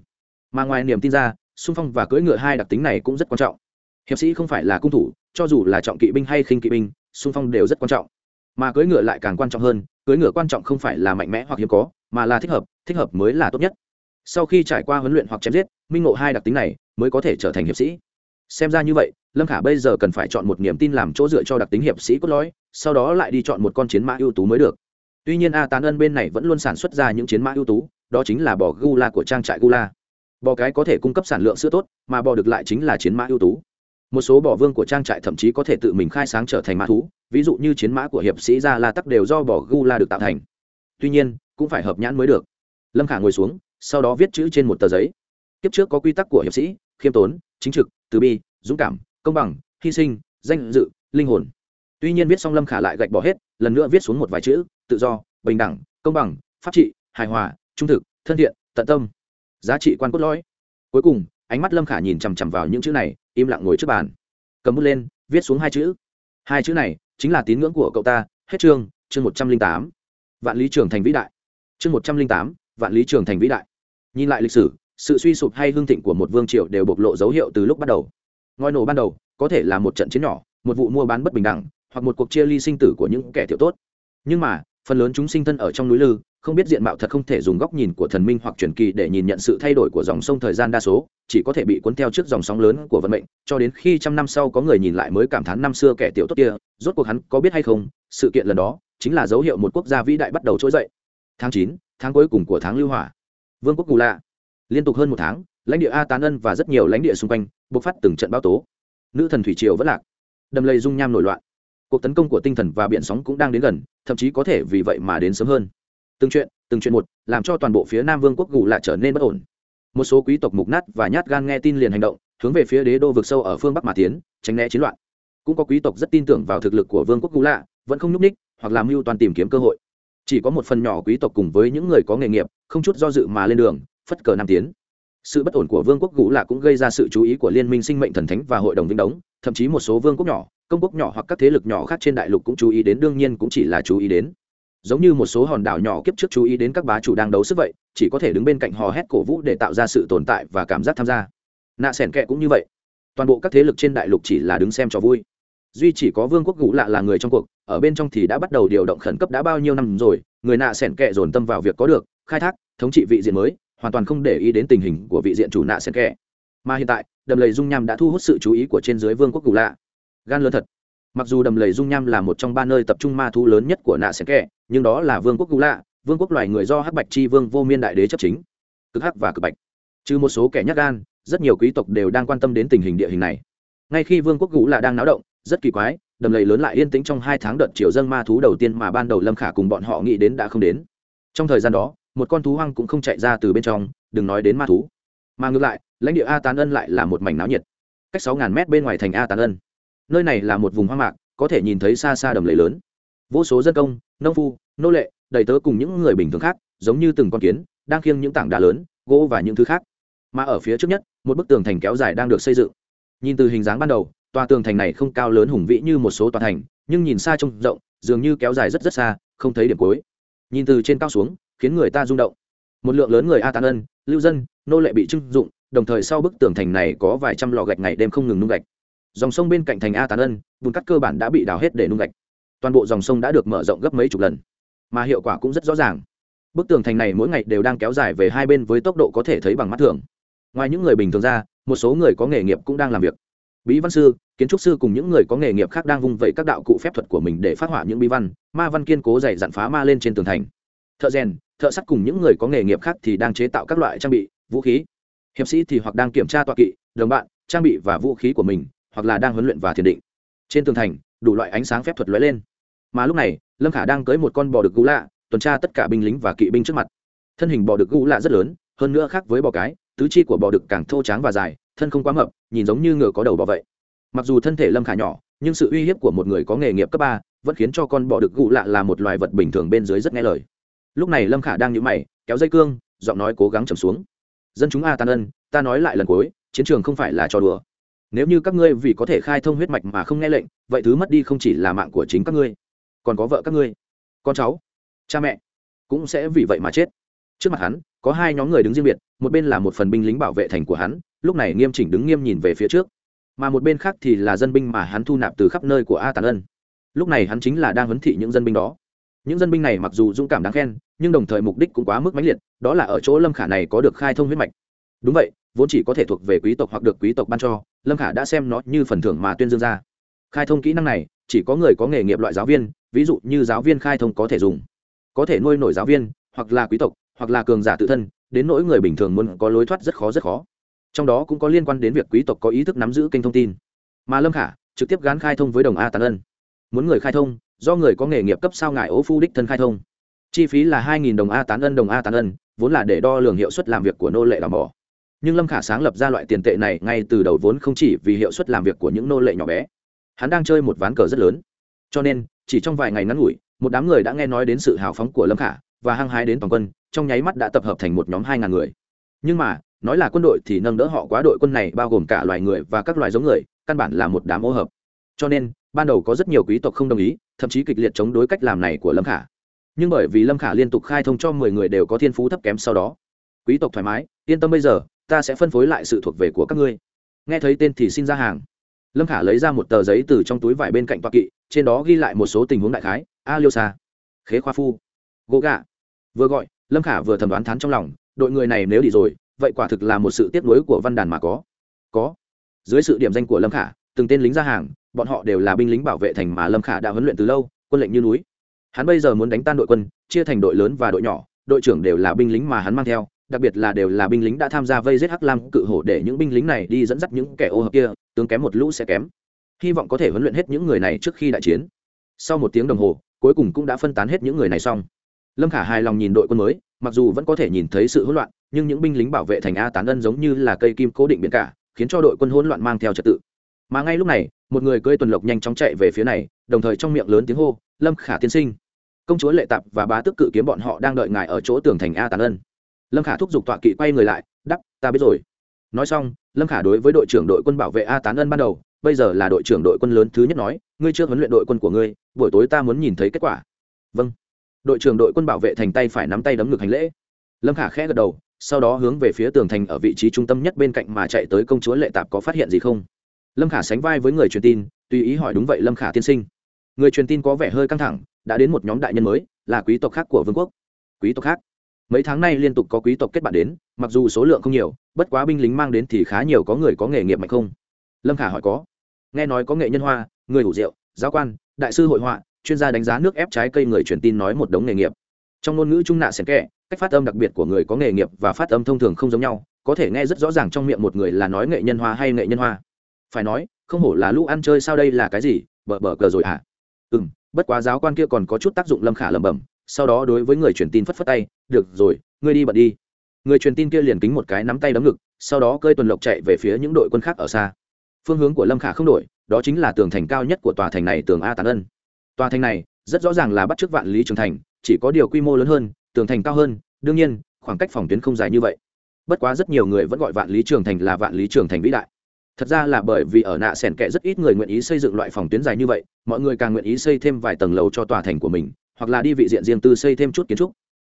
Mà ngoài niềm tin ra, xung phong và cưỡi ngựa hai đặc tính này cũng rất quan trọng. Hiệp sĩ không phải là cung thủ, cho dù là trọng kỵ binh hay khinh kỵ binh, xung phong đều rất quan trọng. Mà cưỡi ngựa lại càng quan trọng hơn, cưỡi ngựa quan trọng không phải là mạnh mẽ hoặc hiếm có, mà là thích hợp thích hợp mới là tốt nhất. Sau khi trải qua huấn luyện hoặc chém giết, minh ngộ hai đặc tính này mới có thể trở thành hiệp sĩ. Xem ra như vậy lâm khả bây giờ cần phải chọn một niềm tin làm chỗ dựa cho đặc tính hiệp sĩ cốt lõi, sau đó lại đi chọn một con chiến mã ưu tú mới được. Tuy nhiên a tán ân bên này vẫn luôn sản xuất ra những chiến mã ưu tú, đó chính là bò gula của trang trại gula. Bò cái có thể cung cấp sản lượng sữa tốt, mà bò được lại chính là chiến mã ưu tú. Một số bò vương của trang trại thậm chí có thể tự mình khai sáng trở thành mã thú, ví dụ như chiến mã của hiệp sĩ gia la tắc đều do bò gula được tạo thành. Tuy nhiên, cũng phải hợp nhãn mới được. Lâm khả ngồi xuống, sau đó viết chữ trên một tờ giấy. Kiếp trước có quy tắc của hiệp sĩ, khiêm tốn, chính trực, từ bi, dũng cảm công bằng, hy sinh, danh dự, linh hồn. Tuy nhiên viết xong lâm khả lại gạch bỏ hết, lần nữa viết xuống một vài chữ, tự do, bình đẳng, công bằng, pháp trị, hài hòa, trung thực, thân thiện, tận tâm. Giá trị quan cốt lõi. Cuối cùng, ánh mắt lâm khả nhìn chằm chằm vào những chữ này, im lặng ngồi trước bàn. Cầm bút lên, viết xuống hai chữ. Hai chữ này chính là tín ngưỡng của cậu ta, hết chương chương một trăm linh tám. Vạn lý trường thành vĩ đại. Chương một trăm linh tám, vạn lý trường thành vĩ đại. Nhìn lại lịch sử, sự suy sụp hay hương thịnh của một vương triều đều bộc lộ dấu hiệu từ lúc bắt đầu. Ngòi nổ ban đầu, có thể là một trận chiến nhỏ, một vụ mua bán bất bình đẳng, hoặc một cuộc chia ly sinh tử của những kẻ thiểu tốt. Nhưng mà, phần lớn chúng sinh thân ở trong núi lư, không biết diện mạo thật không thể dùng góc nhìn của thần minh hoặc truyền kỳ để nhìn nhận sự thay đổi của dòng sông thời gian đa số, chỉ có thể bị cuốn theo trước dòng sóng lớn của vận mệnh, cho đến khi trăm năm sau có người nhìn lại mới cảm thán năm xưa kẻ tiểu tốt kia, rốt cuộc hắn có biết hay không, sự kiện lần đó chính là dấu hiệu một quốc gia vĩ đại bắt đầu trỗi dậy. Tháng chín, tháng cuối cùng của tháng lưu hỏa. Vương quốc cù lạ. Liên tục hơn một tháng lãnh địa a tán ân và rất nhiều lãnh địa xung quanh, bộc phát từng trận bão tố. Nữ thần thủy triều vẫn lạc, đầm lầy dung nham nổi loạn. Cuộc tấn công của tinh thần và biển sóng cũng đang đến gần, thậm chí có thể vì vậy mà đến sớm hơn. Từng chuyện từng chuyện một, làm cho toàn bộ phía nam vương quốc gù lại trở nên bất ổn. Một số quý tộc mục nát và nhát gan nghe tin liền hành động, hướng về phía đế đô vực sâu ở phương bắc mà tiến, tránh né chiến loạn. Cũng có quý tộc rất tin tưởng vào thực lực của vương quốc gù lạ, vẫn không nhúc ních hoặc làm mưu toàn tìm kiếm cơ hội. Chỉ có một phần nhỏ quý tộc cùng với những người có nghề nghiệp, không chút do dự mà lên đường, phất cờ nam tiến sự bất ổn của vương quốc gũ lạ cũng gây ra sự chú ý của liên minh sinh mệnh thần thánh và hội đồng vĩnh đống, thậm chí một số vương quốc nhỏ, công quốc nhỏ hoặc các thế lực nhỏ khác trên đại lục cũng chú ý đến, đương nhiên cũng chỉ là chú ý đến. Giống như một số hòn đảo nhỏ kiếp trước chú ý đến các bá chủ đang đấu sức vậy, chỉ có thể đứng bên cạnh hò hét cổ vũ để tạo ra sự tồn tại và cảm giác tham gia. Nạ sẻn kệ cũng như vậy. Toàn bộ các thế lực trên đại lục chỉ là đứng xem cho vui. Duy chỉ có vương quốc gũ lạ là người trong cuộc, ở bên trong thì đã bắt đầu điều động khẩn cấp đã bao nhiêu năm rồi, người nạ sẻn kệ dồn tâm vào việc có được, khai thác, thống trị vị diện mới hoàn toàn không để ý đến tình hình của vị diện chủ nạ sen kệ mà hiện tại, đầm lầy dung nham đã thu hút sự chú ý của trên dưới vương quốc gũ lạ. Gan lớn thật. Mặc dù đầm lầy dung nham là một trong ba nơi tập trung ma thú lớn nhất của nạ sen kệ nhưng đó là vương quốc gũ lạ, vương quốc loài người do hắc bạch chi vương vô miên đại đế chấp chính. Cực hắc và cực bạch. Trừ một số kẻ nhát gan, rất nhiều quý tộc đều đang quan tâm đến tình hình địa hình này. Ngay khi vương quốc gũ lạ đang náo động, rất kỳ quái, đầm lầy lớn lại yên tĩnh trong hai tháng đợt triều dân ma thú đầu tiên mà ban đầu lâm khả cùng bọn họ nghĩ đến đã không đến. Trong thời gian đó một con thú hoang cũng không chạy ra từ bên trong, đừng nói đến ma thú. Mà ngược lại, lãnh địa a tán ân lại là một mảnh náo nhiệt. Cách sáu ngàn mét bên ngoài thành a tán ân. Nơi này là một vùng hoang mạc, có thể nhìn thấy xa xa đầm lầy lớn. Vô số dân công, nông phu, nô lệ, đầy tớ cùng những người bình thường khác, giống như từng con kiến, đang khiêng những tảng đá lớn, gỗ và những thứ khác. Mà ở phía trước nhất, một bức tường thành kéo dài đang được xây dựng. Nhìn từ hình dáng ban đầu, tòa tường thành này không cao lớn hùng vĩ như một số tòa thành, nhưng nhìn xa trông rộng, dường như kéo dài rất rất xa, không thấy điểm cuối. Nhìn từ trên cao xuống khiến người ta rung động. Một lượng lớn người a tán ân, lưu dân, nô lệ bị trưng dụng, đồng thời sau bức tường thành này có vài trăm lò gạch ngày đêm không ngừng nung gạch. Dòng sông bên cạnh thành a tán ân, bùn cắt cơ bản đã bị đào hết để nung gạch. Toàn bộ dòng sông đã được mở rộng gấp mấy chục lần. Mà hiệu quả cũng rất rõ ràng. Bức tường thành này mỗi ngày đều đang kéo dài về hai bên với tốc độ có thể thấy bằng mắt thường. Ngoài những người bình thường ra, một số người có nghề nghiệp cũng đang làm việc. Bí văn sư, kiến trúc sư cùng những người có nghề nghiệp khác đang vung vẩy các đạo cụ phép thuật của mình để phát họa những bí văn. Ma văn kiên cố dày dặn phá ma lên trên tường thành. Thợ rèn thợ sắt cùng những người có nghề nghiệp khác thì đang chế tạo các loại trang bị, vũ khí. Hiệp sĩ thì hoặc đang kiểm tra tọa kỵ, đồng bạn, trang bị và vũ khí của mình, hoặc là đang huấn luyện và thiền định. Trên tường thành, đủ loại ánh sáng phép thuật lóe lên. Mà lúc này, lâm khả đang cưới một con bò được gũ lạ, tuần tra tất cả binh lính và kỵ binh trước mặt. Thân hình bò được gũ lạ rất lớn, hơn nữa khác với bò cái, tứ chi của bò đực càng thô tráng và dài, thân không quá mập, nhìn giống như ngựa có đầu bò vậy. Mặc dù thân thể lâm khả nhỏ, nhưng sự uy hiếp của một người có nghề nghiệp cấp ba vẫn khiến cho con bò đực gụ lạ là một loài vật bình thường bên dưới rất nghe lời lúc này lâm khả đang nhũ mày, kéo dây cương, giọng nói cố gắng trầm xuống. Dân chúng a tan ân, ta nói lại lần cuối, chiến trường không phải là trò đùa. Nếu như các ngươi vì có thể khai thông huyết mạch mà không nghe lệnh, vậy thứ mất đi không chỉ là mạng của chính các ngươi, còn có vợ các ngươi. Con cháu, cha mẹ cũng sẽ vì vậy mà chết. Trước mặt hắn, có hai nhóm người đứng riêng biệt, một bên là một phần binh lính bảo vệ thành của hắn, lúc này nghiêm chỉnh đứng nghiêm nhìn về phía trước. Mà một bên khác thì là dân binh mà hắn thu nạp từ khắp nơi của a tàn ân. Lúc này hắn chính là đang huấn thị những dân binh đó những dân binh này mặc dù dũng cảm đáng khen, nhưng đồng thời mục đích cũng quá mức mãnh liệt, đó là ở chỗ lâm khả này có được khai thông huyết mạch. Đúng vậy, vốn chỉ có thể thuộc về quý tộc hoặc được quý tộc ban cho, lâm khả đã xem nó như phần thưởng mà tuyên dương ra. Khai thông kỹ năng này, chỉ có người có nghề nghiệp loại giáo viên, ví dụ như giáo viên khai thông có thể dùng. Có thể nuôi nổi giáo viên, hoặc là quý tộc, hoặc là cường giả tự thân, đến nỗi người bình thường muốn có lối thoát rất khó rất khó. Trong đó cũng có liên quan đến việc quý tộc có ý thức nắm giữ kênh thông tin. Mà lâm khả trực tiếp gán khai thông với đồng a tàn ân. Muốn người khai thông do người có nghề nghiệp cấp sao ngài ố phu đích thân khai thông. Chi phí là hai nghìn đồng a tán ân đồng a tán ân, vốn là để đo lường hiệu suất làm việc của nô lệ đào mỏ. Nhưng lâm khả sáng lập ra loại tiền tệ này ngay từ đầu vốn không chỉ vì hiệu suất làm việc của những nô lệ nhỏ bé. Hắn đang chơi một ván cờ rất lớn. Cho nên, chỉ trong vài ngày ngắn ngủi, một đám người đã nghe nói đến sự hào phóng của lâm khả và hăng hái đến toàn quân, trong nháy mắt đã tập hợp thành một nhóm hai ngàn người. Nhưng mà, nói là quân đội thì nâng đỡ họ quá đội quân này bao gồm cả loài người và các loài giống người, căn bản là một đám ô hợp. Cho nên ban đầu có rất nhiều quý tộc không đồng ý, thậm chí kịch liệt chống đối cách làm này của lâm khả. Nhưng bởi vì lâm khả liên tục khai thông cho mười người đều có thiên phú thấp kém sau đó, quý tộc thoải mái, yên tâm bây giờ, ta sẽ phân phối lại sự thuộc về của các ngươi. Nghe thấy tên thì xin ra hàng. Lâm khả lấy ra một tờ giấy từ trong túi vải bên cạnh toa kỵ, trên đó ghi lại một số tình huống đại khái. A liêu xa khế khoa phu. Gỗ gạ. Vừa gọi, lâm khả vừa thẩm đoán thán trong lòng, đội người này nếu đi rồi, vậy quả thực là một sự tiếp nối của văn đàn mà có. Có. Dưới sự điểm danh của lâm khả, từng tên lính ra hàng bọn họ đều là binh lính bảo vệ thành mà lâm khả đã huấn luyện từ lâu, quân lệnh như núi. Hắn bây giờ muốn đánh tan đội quân, chia thành đội lớn và đội nhỏ, đội trưởng đều là binh lính mà hắn mang theo, đặc biệt là đều là binh lính đã tham gia vây giết hắc lam cự hổ để những binh lính này đi dẫn dắt những kẻ ô hợp kia, tướng kém một lũ sẽ kém. Hy vọng có thể huấn luyện hết những người này trước khi đại chiến. Sau một tiếng đồng hồ, cuối cùng cũng đã phân tán hết những người này xong. Lâm khả hài lòng nhìn đội quân mới, mặc dù vẫn có thể nhìn thấy sự hỗn loạn, nhưng những binh lính bảo vệ thành a tán ân giống như là cây kim cố định biển cả, khiến cho đội quân hỗn loạn mang theo trật tự mà ngay lúc này, một người cưỡi tuần lộc nhanh chóng chạy về phía này, đồng thời trong miệng lớn tiếng hô, lâm khả tiên sinh. Công chúa lệ tạp và bá tước cự kiếm bọn họ đang đợi ngài ở chỗ tường thành a tàn ân. Lâm khả thúc giục tọa kỵ quay người lại, đắp, ta biết rồi. Nói xong, lâm khả đối với đội trưởng đội quân bảo vệ a tán ân ban đầu, bây giờ là đội trưởng đội quân lớn thứ nhất nói, ngươi chưa huấn luyện đội quân của ngươi, buổi tối ta muốn nhìn thấy kết quả. Vâng. Đội trưởng đội quân bảo vệ thành tay phải nắm tay đấm ngực hành lễ. Lâm khả khẽ gật đầu, sau đó hướng về phía tường thành ở vị trí trung tâm nhất bên cạnh mà chạy tới công chúa lệ tạp có phát hiện gì không? Lâm khả sánh vai với người truyền tin, tùy ý hỏi đúng vậy lâm khả tiên sinh. Người truyền tin có vẻ hơi căng thẳng, đã đến một nhóm đại nhân mới, là quý tộc khác của vương quốc. Quý tộc khác? Mấy tháng nay liên tục có quý tộc kết bạn đến, mặc dù số lượng không nhiều, bất quá binh lính mang đến thì khá nhiều có người có nghề nghiệp mạnh không? Lâm khả hỏi có. Nghe nói có nghệ nhân hoa, người hủ rượu, giáo quan, đại sư hội họa, chuyên gia đánh giá nước ép trái cây người truyền tin nói một đống nghề nghiệp. Trong ngôn ngữ trung nạ xẻn kẹ cách phát âm đặc biệt của người có nghề nghiệp và phát âm thông thường không giống nhau, có thể nghe rất rõ ràng trong miệng một người là nói nghệ nhân hoa hay nghệ nhân hoa phải nói, không hổ là lũ ăn chơi sao đây là cái gì bờ bờ cờ rồi à ừ m bất quá giáo quan kia còn có chút tác dụng lâm khả lẩm bẩm, sau đó đối với người truyền tin phất phất tay, được rồi, ngươi đi bật đi. Người truyền tin kia liền kính một cái nắm tay đấm ngực, sau đó cơi tuần lộc chạy về phía những đội quân khác ở xa. Phương hướng của lâm khả không đổi, đó chính là tường thành cao nhất của tòa thành này, tường a tàn ân. Tòa thành này rất rõ ràng là bắt chước vạn lý trường thành, chỉ có điều quy mô lớn hơn, tường thành cao hơn, đương nhiên, khoảng cách phòng tuyến không dài như vậy. Bất quá rất nhiều người vẫn gọi vạn lý trường thành là vạn lý trường thành vĩ đại thật ra là bởi vì ở nạ sẻn kệ rất ít người nguyện ý xây dựng loại phòng tuyến dài như vậy, mọi người càng nguyện ý xây thêm vài tầng lầu cho tòa thành của mình, hoặc là đi vị diện riêng tư xây thêm chút kiến trúc.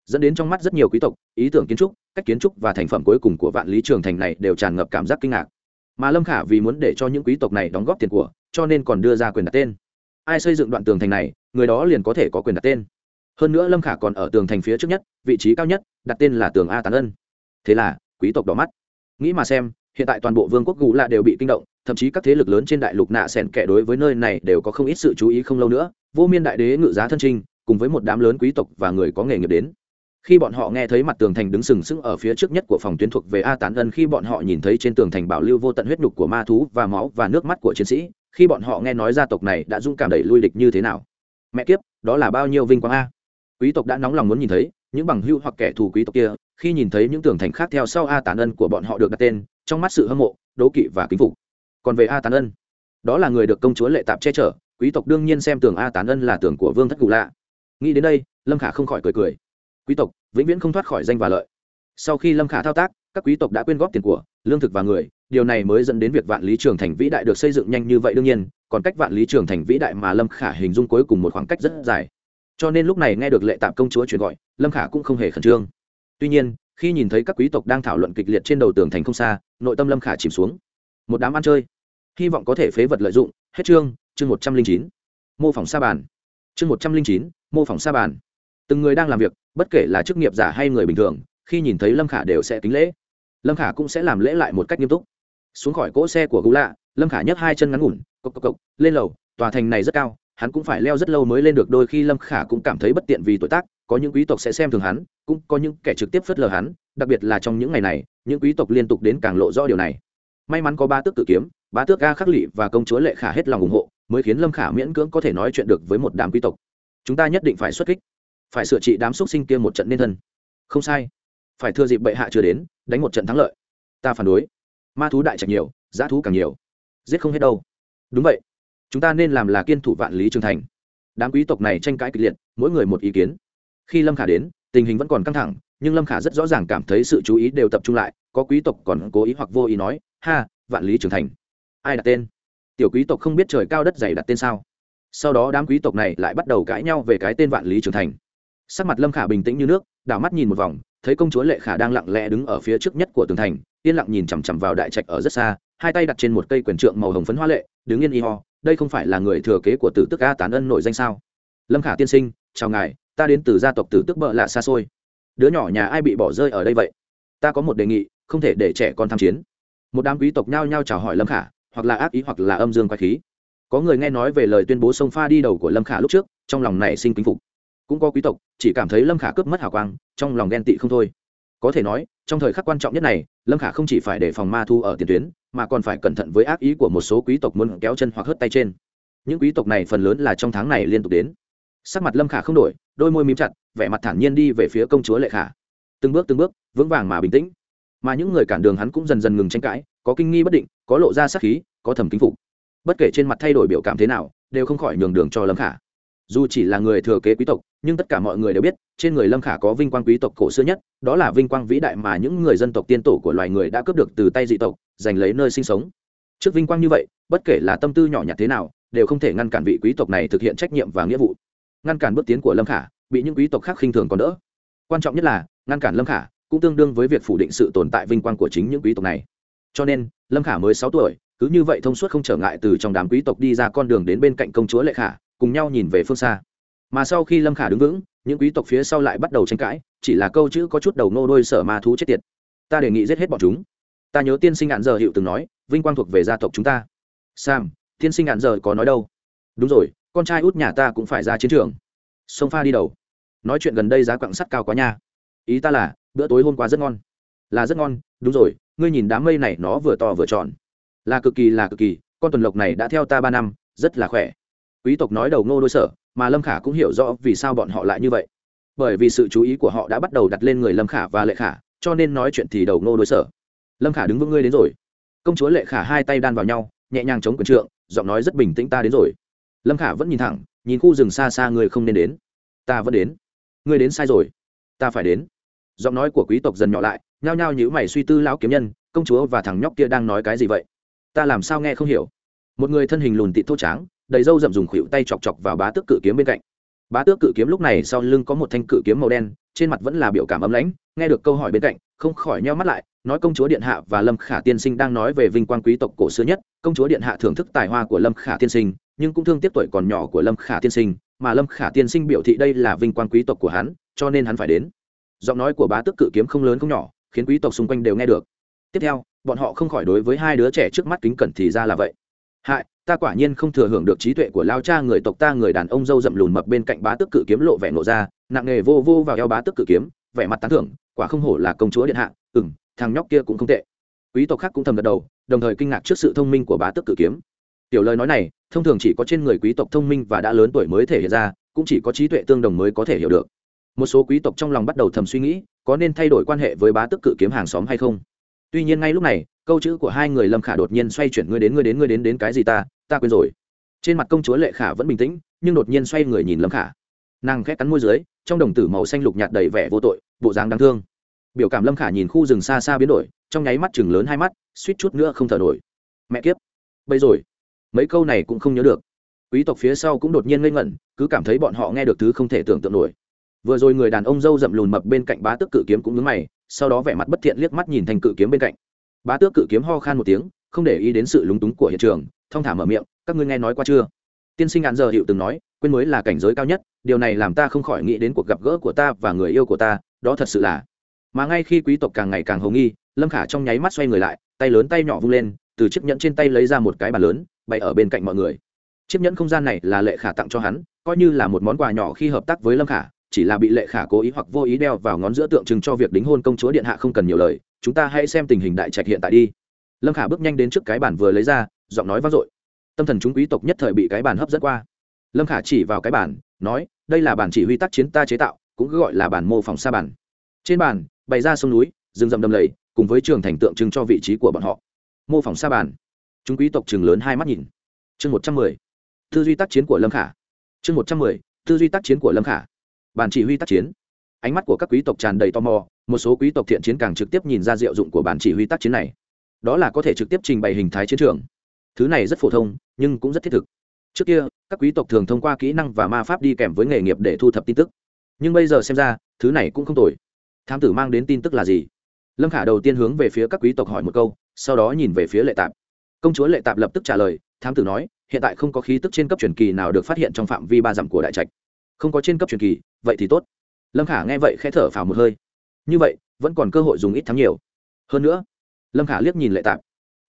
Dẫn đến trong mắt rất nhiều quý tộc, ý tưởng kiến trúc, cách kiến trúc và thành phẩm cuối cùng của vạn lý trường thành này đều tràn ngập cảm giác kinh ngạc. Mà lâm khả vì muốn để cho những quý tộc này đóng góp tiền của, cho nên còn đưa ra quyền đặt tên. Ai xây dựng đoạn tường thành này, người đó liền có thể có quyền đặt tên. Hơn nữa lâm khả còn ở tường thành phía trước nhất, vị trí cao nhất, đặt tên là tường a tán ân. Thế là, quý tộc đỏ mắt. Nghĩ mà xem hiện tại toàn bộ vương quốc gù lạ đều bị kinh động, thậm chí các thế lực lớn trên đại lục nạ sẻn kẻ đối với nơi này đều có không ít sự chú ý không lâu nữa, vô miên đại đế ngự giá thân trinh, cùng với một đám lớn quý tộc và người có nghề nghiệp đến. Khi bọn họ nghe thấy mặt tường thành đứng sừng sững ở phía trước nhất của phòng tuyến thuộc về a tán ân, khi bọn họ nhìn thấy trên tường thành bảo lưu vô tận huyết nhục của ma thú và máu và nước mắt của chiến sĩ, khi bọn họ nghe nói gia tộc này đã dũng cảm đẩy lui địch như thế nào. Mẹ kiếp, đó là bao nhiêu vinh quang a? Quý tộc đã nóng lòng muốn nhìn thấy, những bằng hưu hoặc kẻ thù quý tộc kia, khi nhìn thấy những tường thành khác theo sau a tán ân của bọn họ được đặt tên trong mắt sự hâm mộ, đố kỵ và kính phục. Còn về a tán ân, đó là người được công chúa lệ tạp che chở, quý tộc đương nhiên xem tường a tán ân là tường của vương thất cụ lạ. Nghĩ đến đây, lâm khả không khỏi cười cười. Quý tộc, vĩnh viễn không thoát khỏi danh và lợi. Sau khi lâm khả thao tác, các quý tộc đã quyên góp tiền của, lương thực và người, điều này mới dẫn đến việc vạn lý trường thành vĩ đại được xây dựng nhanh như vậy đương nhiên, còn cách vạn lý trường thành vĩ đại mà lâm khả hình dung cuối cùng một khoảng cách rất dài. Cho nên lúc này nghe được lệ tạm công chúa truyền gọi, lâm khả cũng không hề khẩn trương. Tuy nhiên khi nhìn thấy các quý tộc đang thảo luận kịch liệt trên đầu tường thành không xa, nội tâm lâm khả chìm xuống. Một đám ăn chơi. Hy vọng có thể phế vật lợi dụng. Hết chương chương một trăm linh chín. Mô phỏng sa bàn. Chương một trăm linh chín, mô phỏng sa bàn. Từng người đang làm việc, bất kể là chức nghiệp giả hay người bình thường, khi nhìn thấy lâm khả đều sẽ kính lễ. Lâm khả cũng sẽ làm lễ lại một cách nghiêm túc. Xuống khỏi cỗ xe của gú lạ, lâm khả nhấc hai chân ngắn ngủn, cộc cộc cộc, lên lầu. Tòa thành này rất cao, hắn cũng phải leo rất lâu mới lên được, đôi khi lâm khả cũng cảm thấy bất tiện vì tuổi tác có những quý tộc sẽ xem thường hắn, cũng có những kẻ trực tiếp phớt lờ hắn, đặc biệt là trong những ngày này, những quý tộc liên tục đến càng lộ rõ điều này. May mắn có ba tước tự kiếm ba tước ga khắc lị và công chúa lệ khả hết lòng ủng hộ, mới khiến lâm khả miễn cưỡng có thể nói chuyện được với một đám quý tộc. Chúng ta nhất định phải xuất kích. Phải sửa trị đám xúc sinh kia một trận nên thân. Không sai. Phải thừa dịp bệ hạ chưa đến, đánh một trận thắng lợi. Ta phản đối. Ma thú đại trạch nhiều, giá thú càng nhiều. Giết không hết đâu. Đúng vậy. Chúng ta nên làm là kiên thủ vạn lý trường thành. Đám quý tộc này tranh cãi kịch liệt, mỗi người một ý kiến khi lâm khả đến, tình hình vẫn còn căng thẳng, nhưng lâm khả rất rõ ràng cảm thấy sự chú ý đều tập trung lại, có quý tộc còn cố ý hoặc vô ý nói, ha, vạn lý trường thành. Ai đặt tên? Tiểu quý tộc không biết trời cao đất dày đặt tên sao? Sau đó đám quý tộc này lại bắt đầu cãi nhau về cái tên vạn lý trường thành. Sắc mặt lâm khả bình tĩnh như nước, đảo mắt nhìn một vòng, thấy công chúa lệ khả đang lặng lẽ đứng ở phía trước nhất của tường thành, yên lặng nhìn chằm chằm vào đại trạch ở rất xa, hai tay đặt trên một cây quyền trượng màu hồng phấn hoa lệ, đứng yên y ho, đây không phải là người thừa kế của tử tức a tán ân nội danh sao? Lâm khả tiên sinh, chào ngài ta đến từ gia tộc tử tức bợ lạ xa xôi. Đứa nhỏ nhà ai bị bỏ rơi ở đây vậy? Ta có một đề nghị, không thể để trẻ con tham chiến. Một đám quý tộc nhao nhao chào hỏi lâm khả, hoặc là ác ý hoặc là âm dương quái khí. Có người nghe nói về lời tuyên bố sông pha đi đầu của lâm khả lúc trước, trong lòng này sinh kính phục. Cũng có quý tộc, chỉ cảm thấy lâm khả cướp mất hào quang, trong lòng ghen tị không thôi. Có thể nói, trong thời khắc quan trọng nhất này, lâm khả không chỉ phải để phòng ma thu ở tiền tuyến, mà còn phải cẩn thận với ác ý của một số quý tộc muốn kéo chân hoặc hớt tay trên. Những quý tộc này phần lớn là trong tháng này liên tục đến sắc mặt lâm khả không đổi, đôi môi mím chặt, vẻ mặt thản nhiên đi về phía công chúa lệ khả. Từng bước từng bước, vững vàng mà bình tĩnh. Mà những người cản đường hắn cũng dần dần ngừng tranh cãi, có kinh nghi bất định, có lộ ra sắc khí, có thầm kính phục. Bất kể trên mặt thay đổi biểu cảm thế nào, đều không khỏi nhường đường cho lâm khả. Dù chỉ là người thừa kế quý tộc, nhưng tất cả mọi người đều biết, trên người lâm khả có vinh quang quý tộc cổ xưa nhất, đó là vinh quang vĩ đại mà những người dân tộc tiên tổ của loài người đã cướp được từ tay dị tộc, giành lấy nơi sinh sống. Trước vinh quang như vậy, bất kể là tâm tư nhỏ nhặt thế nào, đều không thể ngăn cản vị quý tộc này thực hiện trách nhiệm và nghĩa vụ ngăn cản bước tiến của lâm khả, bị những quý tộc khác khinh thường còn đỡ. Quan trọng nhất là, ngăn cản lâm khả cũng tương đương với việc phủ định sự tồn tại vinh quang của chính những quý tộc này. Cho nên, lâm khả mới sáu tuổi, cứ như vậy thông suốt không trở ngại từ trong đám quý tộc đi ra con đường đến bên cạnh công chúa lệ khả, cùng nhau nhìn về phương xa. Mà sau khi lâm khả đứng vững, những quý tộc phía sau lại bắt đầu tranh cãi, chỉ là câu chữ có chút đầu nô đôi sở ma thú chết tiệt. Ta đề nghị giết hết bọn chúng. Ta nhớ tiên sinh ngạn giờ hiệu từng nói, vinh quang thuộc về gia tộc chúng ta. Sam, tiên sinh ngạn giờ có nói đâu? Đúng rồi con trai út nhà ta cũng phải ra chiến trường. Sông pha đi đầu. Nói chuyện gần đây giá quặng sắt cao quá nha. Ý ta là, bữa tối hôm qua rất ngon. Là rất ngon, đúng rồi, ngươi nhìn đám mây này nó vừa to vừa tròn. Là cực kỳ, là cực kỳ, con tuần lộc này đã theo ta ba năm, rất là khỏe. Quý tộc nói đầu ngô đôi sở, mà lâm khả cũng hiểu rõ vì sao bọn họ lại như vậy. Bởi vì sự chú ý của họ đã bắt đầu đặt lên người lâm khả và lệ khả, cho nên nói chuyện thì đầu ngô đôi sở. Lâm khả đứng vững ngươi đến rồi. Công chúa lệ khả hai tay đan vào nhau, nhẹ nhàng chống quần trượng, giọng nói rất bình tĩnh ta đến rồi lâm khả vẫn nhìn thẳng, nhìn khu rừng xa xa người không nên đến. Ta vẫn đến. Ngươi đến sai rồi. Ta phải đến. Giọng nói của quý tộc dần nhỏ lại, nhao nhao nhữ mày suy tư lão kiếm nhân, công chúa và thằng nhóc kia đang nói cái gì vậy? Ta làm sao nghe không hiểu? Một người thân hình lùn tị thô tráng, đầy râu rậm dùng khuỷu tay chọc chọc vào bá tước cự kiếm bên cạnh. Bá tước cự kiếm lúc này sau lưng có một thanh cự kiếm màu đen, trên mặt vẫn là biểu cảm ấm lãnh, nghe được câu hỏi bên cạnh, không khỏi nheo mắt lại, nói công chúa điện hạ và lâm khả tiên sinh đang nói về vinh quang quý tộc cổ xưa nhất, công chúa điện hạ thưởng thức tài hoa của lâm khả tiên sinh nhưng cũng thương tiếc tuổi còn nhỏ của lâm khả tiên sinh, mà lâm khả tiên sinh biểu thị đây là vinh quang quý tộc của hắn, cho nên hắn phải đến. Giọng nói của bá tước cự kiếm không lớn không nhỏ, khiến quý tộc xung quanh đều nghe được. Tiếp theo, bọn họ không khỏi đối với hai đứa trẻ trước mắt kính cẩn thì ra là vậy. Hại, ta quả nhiên không thừa hưởng được trí tuệ của lao cha, người tộc ta, người đàn ông dâu rậm lùn mập bên cạnh bá tước cự kiếm lộ vẻ nộ ra, nặng nghề vô vô vào eo bá tước cự kiếm, vẻ mặt tán thưởng, quả không hổ là công chúa điện hạ ừ m thằng nhóc kia cũng không tệ. Quý tộc khác cũng thầm gật đầu, đồng thời kinh ngạc trước sự thông minh của bá tước cự kiếm tiểu lời nói này, thông thường chỉ có trên người quý tộc thông minh và đã lớn tuổi mới thể hiện ra, cũng chỉ có trí tuệ tương đồng mới có thể hiểu được. Một số quý tộc trong lòng bắt đầu thầm suy nghĩ, có nên thay đổi quan hệ với bá tước cự kiếm hàng xóm hay không? Tuy nhiên ngay lúc này, câu chữ của hai người lâm khả đột nhiên xoay chuyển, ngươi đến ngươi đến ngươi đến đến cái gì ta? Ta quên rồi. Trên mặt công chúa lệ khả vẫn bình tĩnh, nhưng đột nhiên xoay người nhìn lâm khả. Nàng khét cắn môi dưới, trong đồng tử màu xanh lục nhạt đầy vẻ vô tội, bộ dáng đáng thương. Biểu cảm lâm khả nhìn khu rừng xa xa biến đổi, trong nháy mắt chừng lớn hai mắt, suýt chút nữa không thở nổi. Mẹ kiếp, bây rồi mấy câu này cũng không nhớ được. Quý tộc phía sau cũng đột nhiên ngây ngẩn, cứ cảm thấy bọn họ nghe được thứ không thể tưởng tượng nổi. Vừa rồi người đàn ông dâu rậm lùn mập bên cạnh bá tước cự kiếm cũng nhướng mày, sau đó vẻ mặt bất thiện liếc mắt nhìn thành cự kiếm bên cạnh. Bá tước cự kiếm ho khan một tiếng, không để ý đến sự lúng túng của hiện trường, thong thả mở miệng, các ngươi nghe nói qua chưa? Tiên sinh ngạn giờ hiệu từng nói, quên mới là cảnh giới cao nhất, điều này làm ta không khỏi nghĩ đến cuộc gặp gỡ của ta và người yêu của ta, đó thật sự là mà ngay khi quý tộc càng ngày càng hồng nghi, lâm khả trong nháy mắt xoay người lại, tay lớn tay nhỏ vung lên, từ chiếc nhẫn trên tay lấy ra một cái bàn lớn bày ở bên cạnh mọi người. Chiếc nhẫn không gian này là lệ khả tặng cho hắn, coi như là một món quà nhỏ khi hợp tác với lâm khả, chỉ là bị lệ khả cố ý hoặc vô ý đeo vào ngón giữa tượng trưng cho việc đính hôn công chúa điện hạ không cần nhiều lời, chúng ta hãy xem tình hình đại trạch hiện tại đi. Lâm khả bước nhanh đến trước cái bàn vừa lấy ra, giọng nói vang dội. Tâm thần chúng quý tộc nhất thời bị cái bàn hấp dẫn qua. Lâm khả chỉ vào cái bàn, nói, đây là bản chỉ huy tác chiến ta chế tạo, cũng gọi là bản mô phỏng sa bản trên bàn, bày ra sông núi, rừng rậm đầm lầy, cùng với trường thành tượng trưng cho vị trí của bọn họ. Mô phỏng sa bàn chúng quý tộc trường lớn hai mắt nhìn. Chương một trăm mười, tư duy tác chiến của lâm khả. Chương một trăm mười, tư duy tác chiến của lâm khả. Bản chỉ huy tác chiến. Ánh mắt của các quý tộc tràn đầy tò mò, một số quý tộc thiện chiến càng trực tiếp nhìn ra diệu dụng của bản chỉ huy tác chiến này. Đó là có thể trực tiếp trình bày hình thái chiến trường. Thứ này rất phổ thông, nhưng cũng rất thiết thực. Trước kia, các quý tộc thường thông qua kỹ năng và ma pháp đi kèm với nghề nghiệp để thu thập tin tức. Nhưng bây giờ xem ra, thứ này cũng không tồi. Thám tử mang đến tin tức là gì? Lâm khả đầu tiên hướng về phía các quý tộc hỏi một câu, sau đó nhìn về phía lệ tạp công chúa lệ tạp lập tức trả lời, thám tử nói, hiện tại không có khí tức trên cấp truyền kỳ nào được phát hiện trong phạm vi ba dặm của đại trạch. Không có trên cấp truyền kỳ, vậy thì tốt. Lâm khả nghe vậy khẽ thở phào một hơi. Như vậy, vẫn còn cơ hội dùng ít thắng nhiều. Hơn nữa, lâm khả liếc nhìn lệ tạp.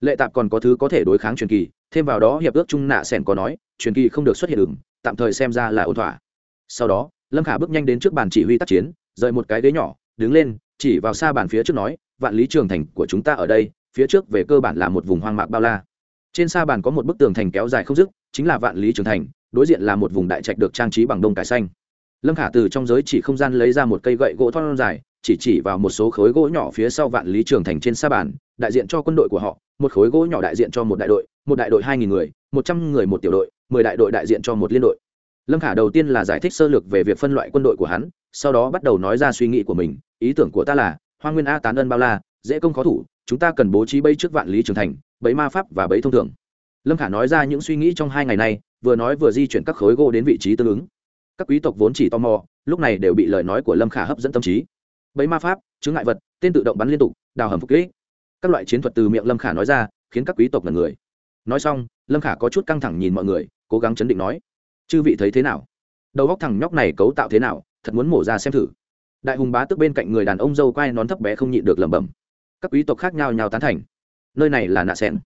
Lệ tạp còn có thứ có thể đối kháng truyền kỳ, thêm vào đó hiệp ước trung nạ sẻn có nói, truyền kỳ không được xuất hiện ứng tạm thời xem ra là ổn thỏa. Sau đó, lâm khả bước nhanh đến trước bàn chỉ huy tác chiến, rời một cái ghế nhỏ, đứng lên, chỉ vào xa bàn phía trước nói, vạn lý trường thành của chúng ta ở đây phía trước về cơ bản là một vùng hoang mạc bao la. Trên sa bàn có một bức tường thành kéo dài không dứt, chính là vạn lý trường thành, đối diện là một vùng đại trạch được trang trí bằng đông cải xanh. Lâm khả từ trong giới chỉ không gian lấy ra một cây gậy gỗ thon dài, chỉ chỉ vào một số khối gỗ nhỏ phía sau vạn lý trường thành trên sa bàn, đại diện cho quân đội của họ, một khối gỗ nhỏ đại diện cho một đại đội, một đại đội hai nghìn người, một trăm người một tiểu đội, mười đại đội đại diện cho một liên đội. Lâm khả đầu tiên là giải thích sơ lược về việc phân loại quân đội của hắn, sau đó bắt đầu nói ra suy nghĩ của mình, ý tưởng của ta là, hoa nguyên a tán ân bao la, dễ công khó thủ chúng ta cần bố trí bẫy trước vạn lý trường thành, bẫy ma pháp và bẫy thông thường. Lâm khả nói ra những suy nghĩ trong hai ngày này, vừa nói vừa di chuyển các khối gỗ đến vị trí tương ứng. Các quý tộc vốn chỉ tò mò, lúc này đều bị lời nói của lâm khả hấp dẫn tâm trí. Bẫy ma pháp chứng ngại vật, tên tự động bắn liên tục, đào hầm phục kỹ các loại chiến thuật từ miệng lâm khả nói ra, khiến các quý tộc là người. Nói xong, lâm khả có chút căng thẳng nhìn mọi người, cố gắng chấn định nói, chư vị thấy thế nào? Đầu góc thằng nhóc này cấu tạo thế nào? Thật muốn mổ ra xem thử. Đại hùng bá tức bên cạnh người đàn ông dâu quai nón thấp bé không nhịn được lẩm bẩm các quý tộc khác nhau nhau tán thành. Nơi này là nạ sen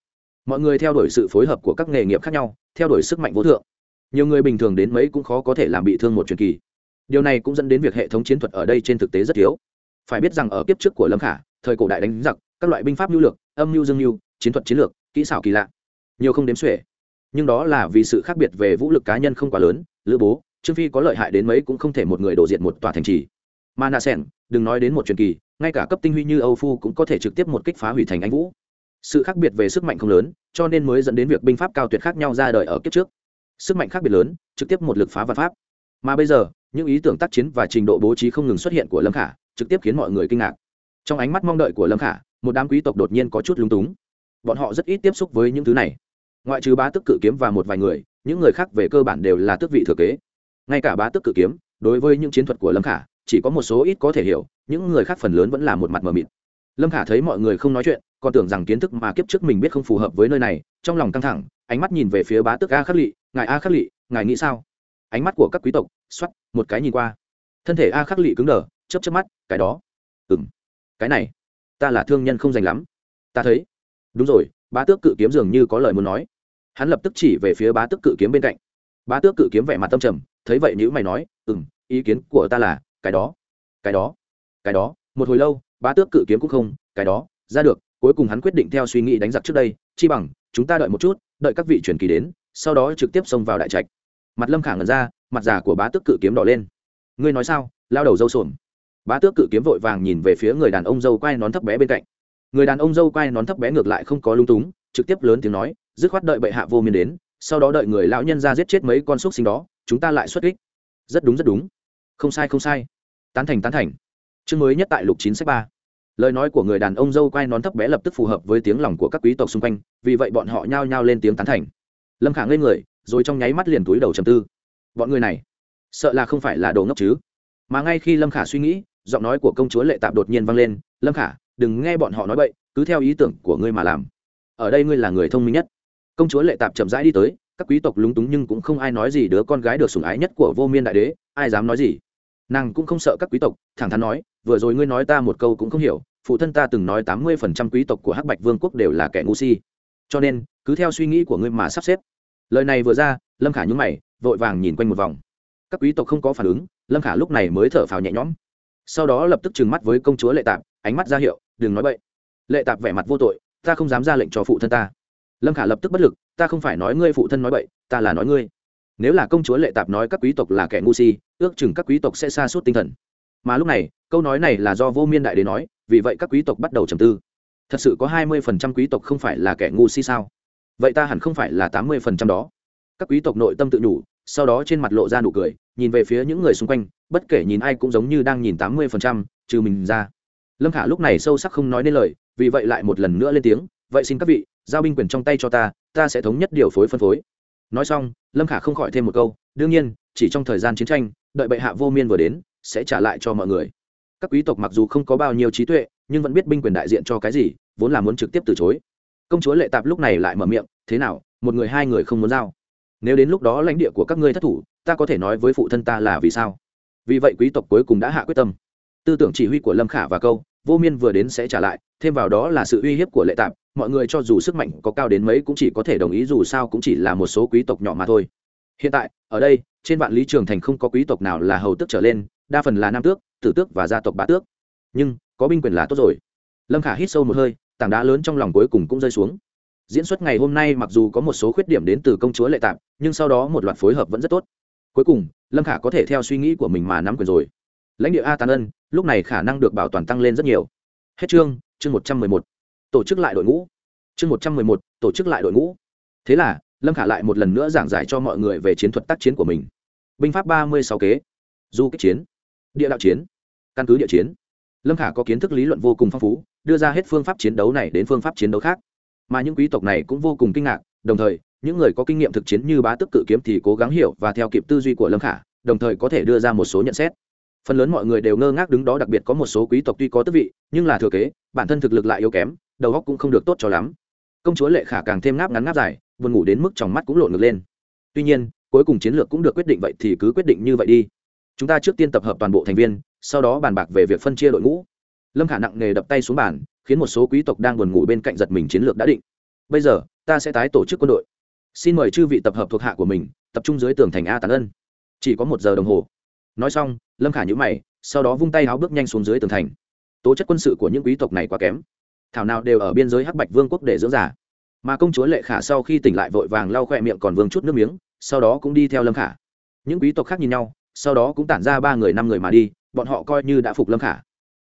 mọi người theo đuổi sự phối hợp của các nghề nghiệp khác nhau, theo đuổi sức mạnh vô thượng. Nhiều người bình thường đến mấy cũng khó có thể làm bị thương một truyền kỳ. Điều này cũng dẫn đến việc hệ thống chiến thuật ở đây trên thực tế rất thiếu. Phải biết rằng ở kiếp trước của lâm khả, thời cổ đại đánh giặc, các loại binh pháp lưu lược, âm mưu dương mưu chiến thuật chiến lược, kỹ xảo kỳ lạ, nhiều không đếm xuể. Nhưng đó là vì sự khác biệt về vũ lực cá nhân không quá lớn, lữ bố, trương phi có lợi hại đến mấy cũng không thể một người đổ diện một tòa thành trì mà nạ sẻn đừng nói đến một truyền kỳ, ngay cả cấp tinh huy như âu phu cũng có thể trực tiếp một kích phá hủy thành anh vũ. Sự khác biệt về sức mạnh không lớn, cho nên mới dẫn đến việc binh pháp cao tuyệt khác nhau ra đời ở kiếp trước. Sức mạnh khác biệt lớn, trực tiếp một lực phá vạn pháp. Mà bây giờ, những ý tưởng tác chiến và trình độ bố trí không ngừng xuất hiện của lâm khả, trực tiếp khiến mọi người kinh ngạc. Trong ánh mắt mong đợi của lâm khả, một đám quý tộc đột nhiên có chút lúng túng. Bọn họ rất ít tiếp xúc với những thứ này. Ngoại trừ bá tức cự kiếm và một vài người, những người khác về cơ bản đều là tước vị thừa kế. Ngay cả bá tức cự kiếm, đối với những chiến thuật của lâm khả chỉ có một số ít có thể hiểu, những người khác phần lớn vẫn là một mặt mờ mịt. Lâm khả thấy mọi người không nói chuyện, còn tưởng rằng kiến thức mà kiếp trước mình biết không phù hợp với nơi này, trong lòng căng thẳng, ánh mắt nhìn về phía bá tức a khắc lị, ngài a khắc lị, ngài nghĩ sao? Ánh mắt của các quý tộc x một cái nhìn qua. Thân thể a khắc lị cứng đờ chấp chấp mắt, cái đó. Ừ m cái này, ta là thương nhân không dành lắm. Ta thấy. Đúng rồi, bá tước cự kiếm dường như có lời muốn nói. Hắn lập tức chỉ về phía bá tước cự kiếm bên cạnh. Bá tước cự kiếm vẻ mặt tâm trầm, thấy vậy nữ mày nói ừ m ý kiến của ta là cái đó cái đó cái đó. Một hồi lâu, bá tước cự kiếm cũng không, cái đó, ra được. Cuối cùng hắn quyết định theo suy nghĩ đánh giặc trước đây, chi bằng, chúng ta đợi một chút, đợi các vị truyền kỳ đến, sau đó trực tiếp xông vào đại trạch. Mặt lâm khả ngẩn ra, mặt già của bá tước cự kiếm đỏ lên. Ngươi nói sao? Lao đầu dâu sồn bá tước cự kiếm vội vàng nhìn về phía người đàn ông dâu quay nón thấp bé bên cạnh. Người đàn ông dâu quay nón thấp bé ngược lại không có lung túng, trực tiếp lớn tiếng nói, dứt khoát đợi bệ hạ vô miên đến, sau đó đợi người lão nhân ra giết chết mấy con xúc sinh đó, chúng ta lại xuất kích. Rất đúng rất đúng. Không sai không sai tán thành tán thành. Chương mới nhất tại lục chín sách ba. Lời nói của người đàn ông dâu quay nón thấp bé lập tức phù hợp với tiếng lòng của các quý tộc xung quanh, vì vậy bọn họ nhao nhao lên tiếng tán thành. Lâm khả ngây người, rồi trong nháy mắt liền túi đầu trầm tư. Bọn người này, sợ là không phải là đồ ngốc chứ? Mà ngay khi lâm khả suy nghĩ, giọng nói của công chúa lệ tạp đột nhiên vang lên, lâm khả, đừng nghe bọn họ nói bậy, cứ theo ý tưởng của ngươi mà làm. Ở đây ngươi là người thông minh nhất. Công chúa lệ tạp chậm rãi đi tới, các quý tộc lúng túng nhưng cũng không ai nói gì đứa con gái được sủng ái nhất của vô miên đại đế, ai dám nói gì? Nàng cũng không sợ các quý tộc, thẳng thắn nói, vừa rồi ngươi nói ta một câu cũng không hiểu, phụ thân ta từng nói tám mươi phần trăm quý tộc của hắc bạch vương quốc đều là kẻ ngu si. Cho nên, cứ theo suy nghĩ của ngươi mà sắp xếp. Lời này vừa ra, lâm khả nhúng mày, vội vàng nhìn quanh một vòng. Các quý tộc không có phản ứng, lâm khả lúc này mới thở phào nhẹ nhõm. Sau đó lập tức trừng mắt với công chúa lệ tạp, ánh mắt ra hiệu, đừng nói b lệ tạp vẻ mặt vô tội, ta không dám ra lệnh cho phụ thân ta. Lâm khả lập tức bất lực, ta không phải nói ngươi phụ thân nói bậy, ta là nói ngươi nếu là công chúa lệ tạp nói các quý tộc là kẻ ngu si, ước chừng các quý tộc sẽ xa suốt tinh thần. Mà lúc này, câu nói này là do vô miên đại đế nói, vì vậy các quý tộc bắt đầu trầm tư. Thật sự có hai mươi phần trăm quý tộc không phải là kẻ ngu si sao? Vậy ta hẳn không phải là tám mươi phần trăm đó. Các quý tộc nội tâm tự nhủ, sau đó trên mặt lộ ra nụ cười, nhìn về phía những người xung quanh, bất kể nhìn ai cũng giống như đang nhìn tám mươi phần trăm, trừ mình ra. Lâm khả lúc này sâu sắc không nói nên lời, vì vậy lại một lần nữa lên tiếng, vậy xin các vị, giao binh quyền trong tay cho ta ta sẽ thống nhất điều phối phân phối nói xong, lâm khả không khỏi thêm một câu, đương nhiên, chỉ trong thời gian chiến tranh, đợi bệ hạ vô miên vừa đến, sẽ trả lại cho mọi người. Các quý tộc mặc dù không có bao nhiêu trí tuệ, nhưng vẫn biết binh quyền đại diện cho cái gì, vốn là muốn trực tiếp từ chối. Công chúa lệ tạp lúc này lại mở miệng, thế nào, một người hai người không muốn giao? Nếu đến lúc đó lãnh địa của các ngươi thất thủ, ta có thể nói với phụ thân ta là vì sao? Vì vậy quý tộc cuối cùng đã hạ quyết tâm. Tư tưởng chỉ huy của lâm khả và câu, vô miên vừa đến sẽ trả lại, thêm vào đó là sự uy hiếp của lệ tạp mọi người cho dù sức mạnh có cao đến mấy cũng chỉ có thể đồng ý, dù sao cũng chỉ là một số quý tộc nhỏ mà thôi. Hiện tại, ở đây, trên vạn lý trường thành không có quý tộc nào là hầu tước trở lên, đa phần là nam tước, tử tước và gia tộc bá tước. Nhưng, có binh quyền là tốt rồi. Lâm khả hít sâu một hơi, tảng đá lớn trong lòng cuối cùng cũng rơi xuống. Diễn xuất ngày hôm nay mặc dù có một số khuyết điểm đến từ công chúa lệ tạp, nhưng sau đó một loạt phối hợp vẫn rất tốt. Cuối cùng, lâm khả có thể theo suy nghĩ của mình mà nắm quyền rồi. Lãnh địa a tàn ân, lúc này khả năng được bảo toàn tăng lên rất nhiều. Hết chương chương một trăm mười một tổ chức lại đội ngũ. Chương một trăm mười một, tổ chức lại đội ngũ. Thế là, lâm khả lại một lần nữa giảng giải cho mọi người về chiến thuật tác chiến của mình. Binh pháp ba mươi sáu kế. Du kích chiến. Địa đạo chiến. Căn cứ địa chiến. Lâm khả có kiến thức lý luận vô cùng phong phú, đưa ra hết phương pháp chiến đấu này đến phương pháp chiến đấu khác. Mà những quý tộc này cũng vô cùng kinh ngạc, đồng thời, những người có kinh nghiệm thực chiến như bá tức cự kiếm thì cố gắng hiểu và theo kịp tư duy của lâm khả, đồng thời có thể đưa ra một số nhận xét. Phần lớn mọi người đều ngơ ngác đứng đó, đặc biệt có một số quý tộc tuy có tước vị, nhưng là thừa kế, bản thân thực lực lại yếu kém đầu óc cũng không được tốt cho lắm. Công chúa lệ khả càng thêm ngáp ngắn ngáp dài, buồn ngủ đến mức trong mắt cũng lộn ngược lên. Tuy nhiên, cuối cùng chiến lược cũng được quyết định vậy thì cứ quyết định như vậy đi. Chúng ta trước tiên tập hợp toàn bộ thành viên, sau đó bàn bạc về việc phân chia đội ngũ. Lâm khả nặng nề đập tay xuống bàn, khiến một số quý tộc đang buồn ngủ bên cạnh giật mình chiến lược đã định. Bây giờ, ta sẽ tái tổ chức quân đội. Xin mời chư vị tập hợp thuộc hạ của mình, tập trung dưới tường thành a Tán ân. Chỉ có một giờ đồng hồ. Nói xong, lâm khả nhữ mày, sau đó vung tay áo bước nhanh xuống dưới tường thành. Tố chất quân sự của những quý tộc này quá kém thảo nào đều ở biên giới hắc bạch vương quốc để dưỡng giả mà công chúa lệ khả sau khi tỉnh lại vội vàng lau khoe miệng còn vương chút nước miếng, sau đó cũng đi theo lâm khả. Những quý tộc khác nhìn nhau, sau đó cũng tản ra ba người năm người mà đi, bọn họ coi như đã phục lâm khả.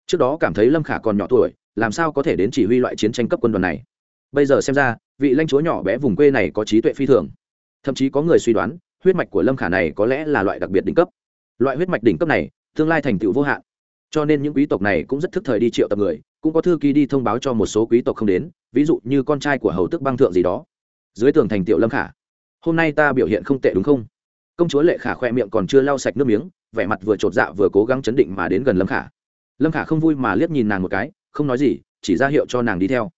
Trước đó cảm thấy lâm khả còn nhỏ tuổi, làm sao có thể đến chỉ huy loại chiến tranh cấp quân đoàn này? Bây giờ xem ra, vị lãnh chúa nhỏ bé vùng quê này có trí tuệ phi thường. Thậm chí có người suy đoán, huyết mạch của lâm khả này có lẽ là loại đặc biệt đỉnh cấp. Loại huyết mạch đỉnh cấp này, tương lai thành tựu vô hạn. Cho nên những quý tộc này cũng rất thức thời đi triệu tập người cũng có thư ký đi thông báo cho một số quý tộc không đến, ví dụ như con trai của hầu tức băng thượng gì đó. Dưới tường thành tiểu lâm khả, hôm nay ta biểu hiện không tệ đúng không? Công chúa lệ khả khoe miệng còn chưa lau sạch nước miếng, vẻ mặt vừa chột dạ vừa cố gắng chấn định mà đến gần lâm khả. Lâm khả không vui mà liếc nhìn nàng một cái, không nói gì, chỉ ra hiệu cho nàng đi theo.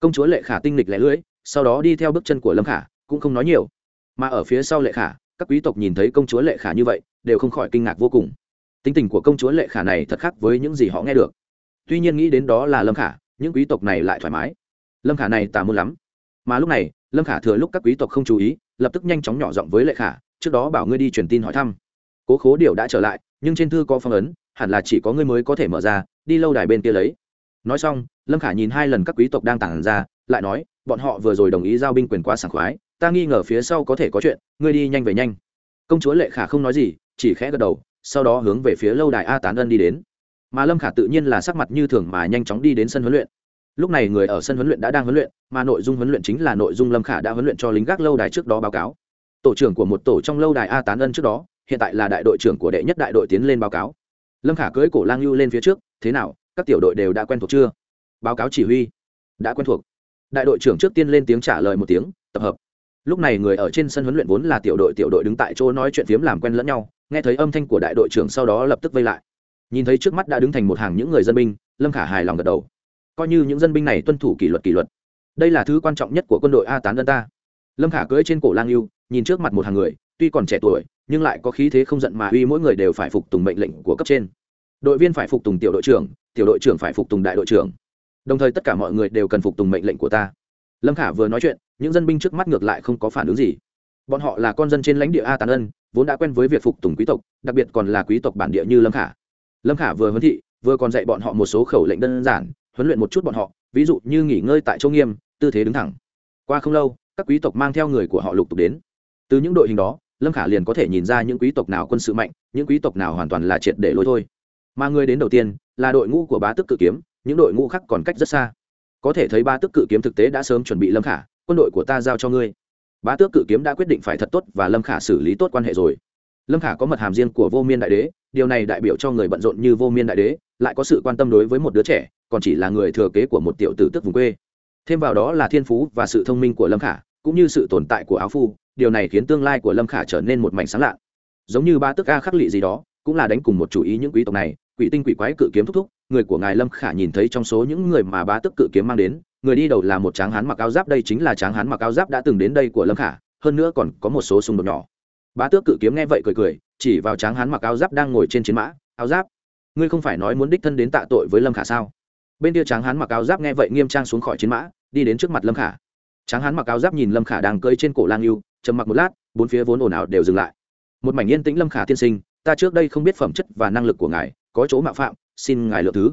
Công chúa lệ khả tinh lịch lẻ lưỡi, sau đó đi theo bước chân của lâm khả, cũng không nói nhiều. Mà ở phía sau lệ khả, các quý tộc nhìn thấy công chúa lệ khả như vậy, đều không khỏi kinh ngạc vô cùng. Tính tình của công chúa lệ khả này thật khác với những gì họ nghe được tuy nhiên nghĩ đến đó là lâm khả, những quý tộc này lại thoải mái. Lâm khả này tà muốn lắm. Mà lúc này, lâm khả thừa lúc các quý tộc không chú ý, lập tức nhanh chóng nhỏ giọng với lệ khả, trước đó bảo ngươi đi truyền tin hỏi thăm. Cố khố điều đã trở lại, nhưng trên thư có phong ấn, hẳn là chỉ có ngươi mới có thể mở ra, đi lâu đài bên kia lấy. Nói xong, lâm khả nhìn hai lần các quý tộc đang tản ra, lại nói, bọn họ vừa rồi đồng ý giao binh quyền quá sảng khoái, ta nghi ngờ phía sau có thể có chuyện, ngươi đi nhanh về nhanh. Công chúa lệ khả không nói gì, chỉ khẽ gật đầu, sau đó hướng về phía lâu đài a tán ân đi đến mà lâm khả tự nhiên là sắc mặt như thường mà nhanh chóng đi đến sân huấn luyện. Lúc này người ở sân huấn luyện đã đang huấn luyện, mà nội dung huấn luyện chính là nội dung lâm khả đã huấn luyện cho lính gác lâu đài trước đó báo cáo. Tổ trưởng của một tổ trong lâu đài a tán ân trước đó, hiện tại là đại đội trưởng của đệ nhất đại đội tiến lên báo cáo. Lâm khả cưỡi cổ lang lưu lên phía trước, thế nào, các tiểu đội đều đã quen thuộc chưa? Báo cáo chỉ huy. Đã quen thuộc. Đại đội trưởng trước tiên lên tiếng trả lời một tiếng, tập hợp. Lúc này người ở trên sân huấn luyện vốn là tiểu đội tiểu đội đứng tại chỗ nói chuyện phiếm làm quen lẫn nhau, nghe thấy âm thanh của đại đội trưởng sau đó lập tức vây lại nhìn thấy trước mắt đã đứng thành một hàng những người dân binh, lâm khả hài lòng gật đầu. Coi như những dân binh này tuân thủ kỷ luật kỷ luật. Đây là thứ quan trọng nhất của quân đội a tán dân ta. Lâm khả cưỡi trên cổ lang yêu, nhìn trước mặt một hàng người, tuy còn trẻ tuổi, nhưng lại có khí thế không giận mà uy mỗi người đều phải phục tùng mệnh lệnh của cấp trên. Đội viên phải phục tùng tiểu đội trưởng, tiểu đội trưởng phải phục tùng đại đội trưởng. Đồng thời tất cả mọi người đều cần phục tùng mệnh lệnh của ta. Lâm khả vừa nói chuyện, những dân binh trước mắt ngược lại không có phản ứng gì. Bọn họ là con dân trên lãnh địa a tán ân vốn đã quen với việc phục tùng quý tộc, đặc biệt còn là quý tộc bản địa như lâm khả lâm khả vừa huấn thị, vừa còn dạy bọn họ một số khẩu lệnh đơn giản, huấn luyện một chút bọn họ, ví dụ như nghỉ ngơi tại châu nghiêm, tư thế đứng thẳng. Qua không lâu, các quý tộc mang theo người của họ lục tục đến. Từ những đội hình đó, lâm khả liền có thể nhìn ra những quý tộc nào quân sự mạnh, những quý tộc nào hoàn toàn là triệt để lôi thôi. Mà người đến đầu tiên, là đội ngũ của bá tức cự kiếm, những đội ngũ khác còn cách rất xa. Có thể thấy ba tức cự kiếm thực tế đã sớm chuẩn bị lâm khả, quân đội của ta giao cho ngươi. Bá tước cự kiếm đã quyết định phải thật tốt và lâm khả xử lý tốt quan hệ rồi. Lâm khả có mật hàm riêng của vô miên đại đế điều này đại biểu cho người bận rộn như vô miên đại đế, lại có sự quan tâm đối với một đứa trẻ, còn chỉ là người thừa kế của một tiểu tử tức vùng quê. Thêm vào đó là thiên phú và sự thông minh của lâm khả, cũng như sự tồn tại của áo phu điều này khiến tương lai của lâm khả trở nên một mảnh sáng lạ giống như ba tức a khắc lị gì đó, cũng là đánh cùng một chủ ý những quý tộc này, quỷ tinh quỷ quái cự kiếm thúc thúc, người của ngài lâm khả nhìn thấy trong số những người mà bá tức cự kiếm mang đến, người đi đầu là một tráng hán mặc áo giáp, đây chính là tráng hán mặc áo giáp đã từng đến đây của lâm khả, hơn nữa còn có một số xung đột nhỏ bá tước cự kiếm nghe vậy cười cười, chỉ vào tráng hán mặc áo giáp đang ngồi trên chiến mã, áo giáp, ngươi không phải nói muốn đích thân đến tạ tội với lâm khả sao? Bên kia tráng hán mặc áo giáp nghe vậy nghiêm trang xuống khỏi chiến mã, đi đến trước mặt lâm khả. Tráng hán mặc áo giáp nhìn lâm khả đang cơi trên cổ lang yêu, trầm mặc một lát, bốn phía vốn ồn ào đều dừng lại. Một mảnh yên tĩnh, lâm khả tiên sinh, ta trước đây không biết phẩm chất và năng lực của ngài, có chỗ mạo phạm, xin ngài lượng thứ.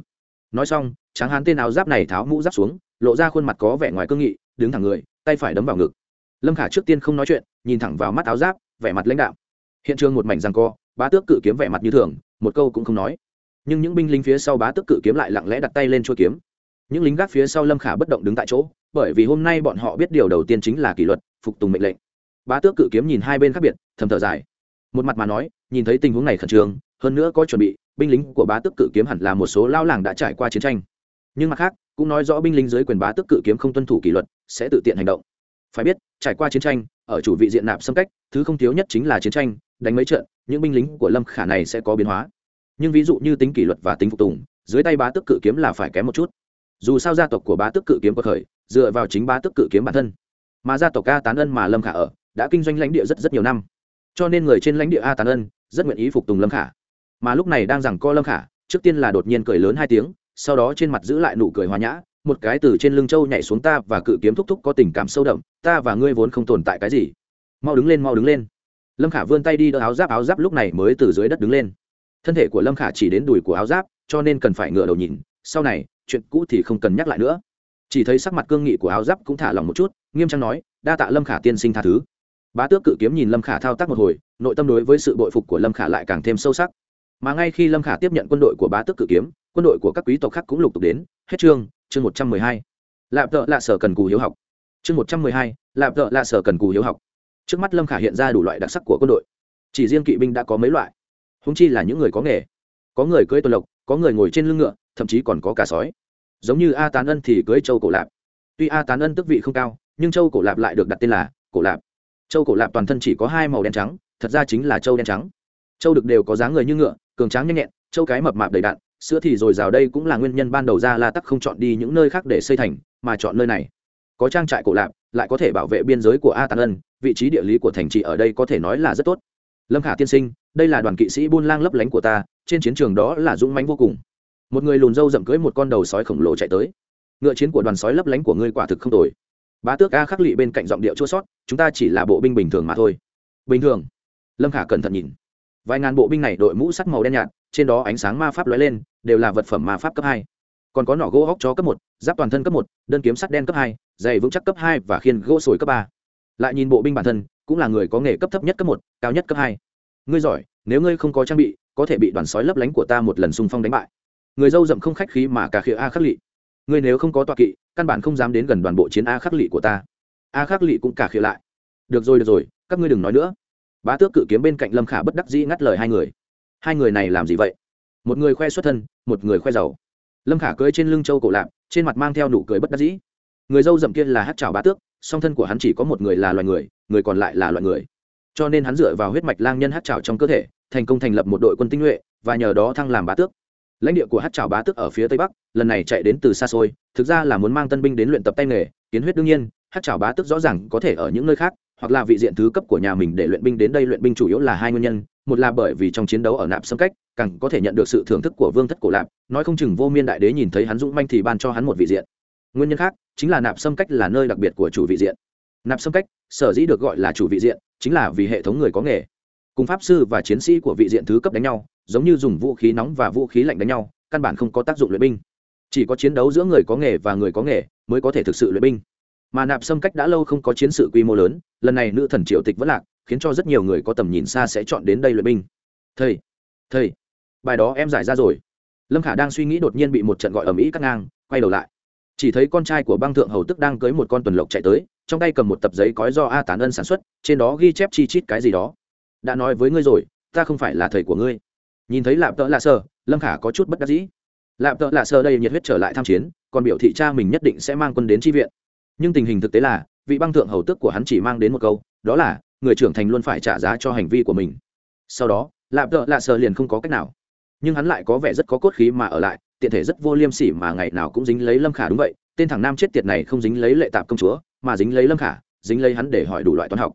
Nói xong, tráng hán tên áo giáp này tháo mũ giáp xuống, lộ ra khuôn mặt có vẻ ngoài cương nghị, đứng thẳng người, tay phải đấm vào ngực. Lâm khả trước tiên không nói chuyện, nhìn thẳng vào mắt áo giáp vẻ mặt lãnh đạo. Hiện trường một mảnh răng co, bá tước cự kiếm vẻ mặt như thường, một câu cũng không nói. Nhưng những binh lính phía sau bá tước cự kiếm lại lặng lẽ đặt tay lên chuôi kiếm. Những lính gác phía sau lâm khả bất động đứng tại chỗ, bởi vì hôm nay bọn họ biết điều đầu tiên chính là kỷ luật, phục tùng mệnh lệnh. Bá tước cự kiếm nhìn hai bên khác biệt, thầm thở dài. Một mặt mà nói, nhìn thấy tình huống này khẩn trương, hơn nữa có chuẩn bị, binh lính của bá tước cự kiếm hẳn là một số lao làng đã trải qua chiến tranh. Nhưng mặt khác, cũng nói rõ binh lính dưới quyền bá tước cự kiếm không tuân thủ kỷ luật, sẽ tự tiện hành động phải biết, trải qua chiến tranh, ở chủ vị diện nạp xâm cách, thứ không thiếu nhất chính là chiến tranh, đánh mấy trận, những binh lính của lâm khả này sẽ có biến hóa. Nhưng ví dụ như tính kỷ luật và tính phục tùng, dưới tay bá tước cự kiếm là phải kém một chút. Dù sao gia tộc của bá tước cự kiếm có khởi, dựa vào chính bá tước cự kiếm bản thân. Mà gia tộc ca tán ân mà lâm khả ở, đã kinh doanh lãnh địa rất rất nhiều năm. Cho nên người trên lãnh địa a tán ân, rất nguyện ý phục tùng lâm khả. Mà lúc này đang rằng co lâm khả, trước tiên là đột nhiên cười lớn hai tiếng, sau đó trên mặt giữ lại nụ cười hòa nhã một cái từ trên lưng châu nhảy xuống ta và cự kiếm thúc thúc có tình cảm sâu đậm, ta và ngươi vốn không tồn tại cái gì. Mau đứng lên, mau đứng lên. Lâm khả vươn tay đi đỡ áo giáp áo giáp lúc này mới từ dưới đất đứng lên. Thân thể của lâm khả chỉ đến đùi của áo giáp, cho nên cần phải ngựa đầu nhìn, sau này, chuyện cũ thì không cần nhắc lại nữa. Chỉ thấy sắc mặt cương nghị của áo giáp cũng thả lòng một chút, nghiêm trang nói, đa tạ lâm khả tiên sinh tha thứ. Bá tước cự kiếm nhìn lâm khả thao tác một hồi, nội tâm đối với sự bội phục của lâm khả lại càng thêm sâu sắc. Mà ngay khi lâm khả tiếp nhận quân đội của bá tước cự kiếm, quân đội của các quý tộc khác cũng lục tục đến, hết chương chương một trăm mười hai, lạp tợ lạ sở cần cù hiếu học. Chương một trăm mười hai, lạp tợ lạ sở cần cù hiếu học. Trước mắt lâm khả hiện ra đủ loại đặc sắc của quân đội. Chỉ riêng kỵ binh đã có mấy loại. Húng chi là những người có nghề. Có người cưỡi tuần lộc, có người ngồi trên lưng ngựa, thậm chí còn có cả sói. Giống như a tán ân thì cưỡi châu cổ lạp. Tuy a tán ân tức vị không cao, nhưng châu cổ lạp lại được đặt tên là cổ lạp. Châu cổ lạp toàn thân chỉ có hai màu đen trắng, thật ra chính là châu đen trắng. Châu được đều có dáng người như ngựa, cường tráng nhanh nhẹn, châu cái mập mạp đầy đạn sữa thì rồi rào đây cũng là nguyên nhân ban đầu ra la tắc không chọn đi những nơi khác để xây thành, mà chọn nơi này. Có trang trại cổ lạp, lại có thể bảo vệ biên giới của a tàn ân, vị trí địa lý của thành trì ở đây có thể nói là rất tốt. Lâm khả tiên sinh, đây là đoàn kỵ sĩ buôn lang lấp lánh của ta, trên chiến trường đó là dũng mãnh vô cùng. Một người lùn râu rậm cưỡi một con đầu sói khổng lồ chạy tới. Ngựa chiến của đoàn sói lấp lánh của ngươi quả thực không tồi. Bá tước a khắc lị bên cạnh giọng điệu chua sót chúng ta chỉ là bộ binh bình thường mà thôi. Bình thường. Lâm khả cẩn thận nhìn. Vài ngàn bộ binh này đội mũ sắt màu đen nhạt trên đó ánh sáng ma pháp lóe lên, đều là vật phẩm ma pháp cấp hai. Còn có nỏ gỗ hóc chó cấp một, giáp toàn thân cấp một, đơn kiếm sắt đen cấp hai dày vững chắc cấp hai và khiên gỗ sồi cấp ba. Lại nhìn bộ binh bản thân, cũng là người có nghề cấp thấp nhất cấp một, cao nhất cấp hai. Ngươi giỏi, nếu ngươi không có trang bị, có thể bị đoàn sói lấp lánh của ta một lần xung phong đánh bại. Người dâu dậm không khách khí mà cả khịa a khắc lị. Ngươi nếu không có tọa kỵ, căn bản không dám đến gần đoàn bộ chiến a khắc lị của ta. A khắc lị cũng cả khịa lại. Được rồi được rồi, các ngươi đừng nói nữa. Bá tước cự kiếm bên cạnh lâm khả bất đắc dĩ ngắt lời hai người hai người này làm gì vậy? Một người khoe xuất thân, một người khoe giàu. Lâm khả cưỡi trên lưng châu cổ lạp, trên mặt mang theo nụ cười bất đắc dĩ. Người dâu dậm kia là hát trào bá tước, song thân của hắn chỉ có một người là loài người người còn lại là loài người. Cho nên hắn dựa vào huyết mạch lang nhân hát trào trong cơ thể, thành công thành lập một đội quân tinh nhuệ, và nhờ đó thăng làm bá tước. Lãnh địa của hát trào bá tước ở phía tây bắc, lần này chạy đến từ xa xôi, thực ra là muốn mang tân binh đến luyện tập tay nghề, kiến huyết đương nhiên, hát trào bá tước rõ ràng có thể ở những nơi khác, hoặc là vị diện thứ cấp của nhà mình để luyện binh đến đây luyện binh chủ yếu là hai nguyên nhân một là bởi vì trong chiến đấu ở nạp xâm cách, càng có thể nhận được sự thưởng thức của vương thất cổ lạp, nói không chừng vô miên đại đế nhìn thấy hắn dũng manh thì ban cho hắn một vị diện. Nguyên nhân khác, chính là nạp xâm cách là nơi đặc biệt của chủ vị diện. Nạp xâm cách, sở dĩ được gọi là chủ vị diện, chính là vì hệ thống người có nghề. Cùng pháp sư và chiến sĩ của vị diện thứ cấp đánh nhau, giống như dùng vũ khí nóng và vũ khí lạnh đánh nhau, căn bản không có tác dụng luyện binh. Chỉ có chiến đấu giữa người có nghề và người có nghề mới có thể thực sự luyện binh mà nạp xâm cách đã lâu không có chiến sự quy mô lớn, lần này nữ thần triều tịch vẫn lạc, khiến cho rất nhiều người có tầm nhìn xa sẽ chọn đến đây luyện binh. Thầy thầy, bài đó em giải ra rồi. Lâm khả đang suy nghĩ đột nhiên bị một trận gọi ầm ĩ cắt ngang, quay đầu lại. Chỉ thấy con trai của băng thượng hầu tức đang cưới một con tuần lộc chạy tới, trong tay cầm một tập giấy cói do a tán ân sản xuất, trên đó ghi chép chi chít cái gì đó. Đã nói với ngươi rồi, ta không phải là thầy của ngươi. Nhìn thấy lạp tợ lạ sơ, lâm khả có chút bất đắc dĩ. Lạp tợ lạ sơ đây nhiệt huyết trở lại tham chiến, còn biểu thị cha mình nhất định sẽ mang quân đến tri viện nhưng tình hình thực tế là, vị băng thượng hầu tước của hắn chỉ mang đến một câu, đó là, người trưởng thành luôn phải trả giá cho hành vi của mình. Sau đó, lạp đỡ lạ sờ liền không có cách nào. Nhưng hắn lại có vẻ rất có cốt khí mà ở lại, tiện thể rất vô liêm sỉ mà ngày nào cũng dính lấy lâm khả đúng vậy, tên thằng nam chết tiệt này không dính lấy lệ tạp công chúa, mà dính lấy lâm khả, dính lấy hắn để hỏi đủ loại toán học.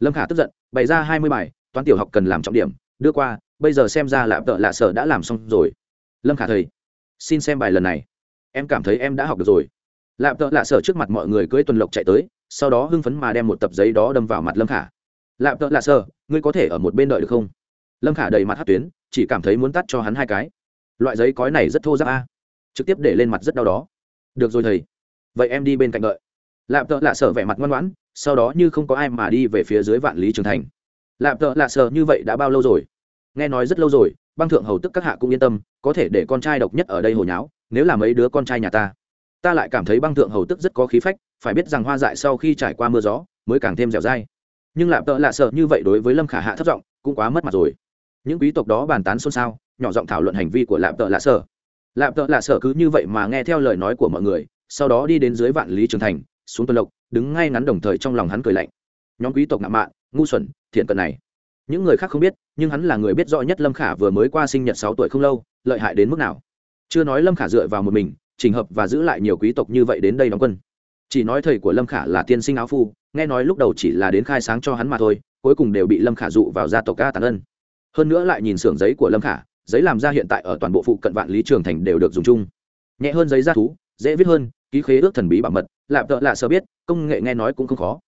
Lâm khả tức giận, bày ra hai mươi bài, toán tiểu học cần làm trọng điểm, đưa qua, bây giờ xem ra lạp đỡ lạ sở đã làm xong rồi. Lâm khả thầy, xin xem bài lần này. Em cảm thấy em đã học được rồi lạp tợ lạ sở trước mặt mọi người cưới tuần lộc chạy tới, sau đó hưng phấn mà đem một tập giấy đó đâm vào mặt lâm khả. Lạp tợ lạ sở, ngươi có thể ở một bên đợi được không? Lâm khả đầy mặt hát tuyến, chỉ cảm thấy muốn tắt cho hắn hai cái. Loại giấy cói này rất thô giáp a. Trực tiếp để lên mặt rất đau đó. Được rồi thầy. Vậy em đi bên cạnh đợi. Lạp tợ lạ sở vẻ mặt ngoan ngoãn, sau đó như không có ai mà đi về phía dưới vạn lý trường thành. Lạp tợ lạ sở như vậy đã bao lâu rồi? Nghe nói rất lâu rồi, băng thượng hầu tức các hạ cũng yên tâm, có thể để con trai độc nhất ở đây hồi nháo, nếu là mấy đứa con trai nhà ta ta lại cảm thấy băng thượng hầu tức rất có khí phách, phải biết rằng hoa dại sau khi trải qua mưa gió, mới càng thêm dẻo dai. Nhưng lạp tợ lạ sợ như vậy đối với lâm khả hạ thất giọng cũng quá mất mặt rồi. Những quý tộc đó bàn tán xôn xao, nhỏ giọng thảo luận hành vi của lạp tợ lạ sợ. Lạp tợ lạ sợ cứ như vậy mà nghe theo lời nói của mọi người, sau đó đi đến dưới vạn lý trường thành, xuống tuần lộc, đứng ngay ngắn đồng thời trong lòng hắn cười lạnh. Nhóm quý tộc ngạo mạn, ngu xuẩn, thiện cận này. Những người khác không biết, nhưng hắn là người biết rõ nhất lâm khả vừa mới qua sinh nhật sáu tuổi không lâu, lợi hại đến mức nào. Chưa nói lâm khả dựa vào một mình trình hợp và giữ lại nhiều quý tộc như vậy đến đây đóng quân. Chỉ nói thầy của lâm khả là tiên sinh áo phu, nghe nói lúc đầu chỉ là đến khai sáng cho hắn mà thôi, cuối cùng đều bị lâm khả dụ vào gia tộc ca tàn ân. Hơn nữa lại nhìn xưởng giấy của lâm khả, giấy làm ra hiện tại ở toàn bộ phụ cận vạn lý trường thành đều được dùng chung. Nhẹ hơn giấy da thú, dễ viết hơn, ký khế ước thần bí bảo mật lạp tợ lạ sơ biết, công nghệ nghe nói cũng không khó.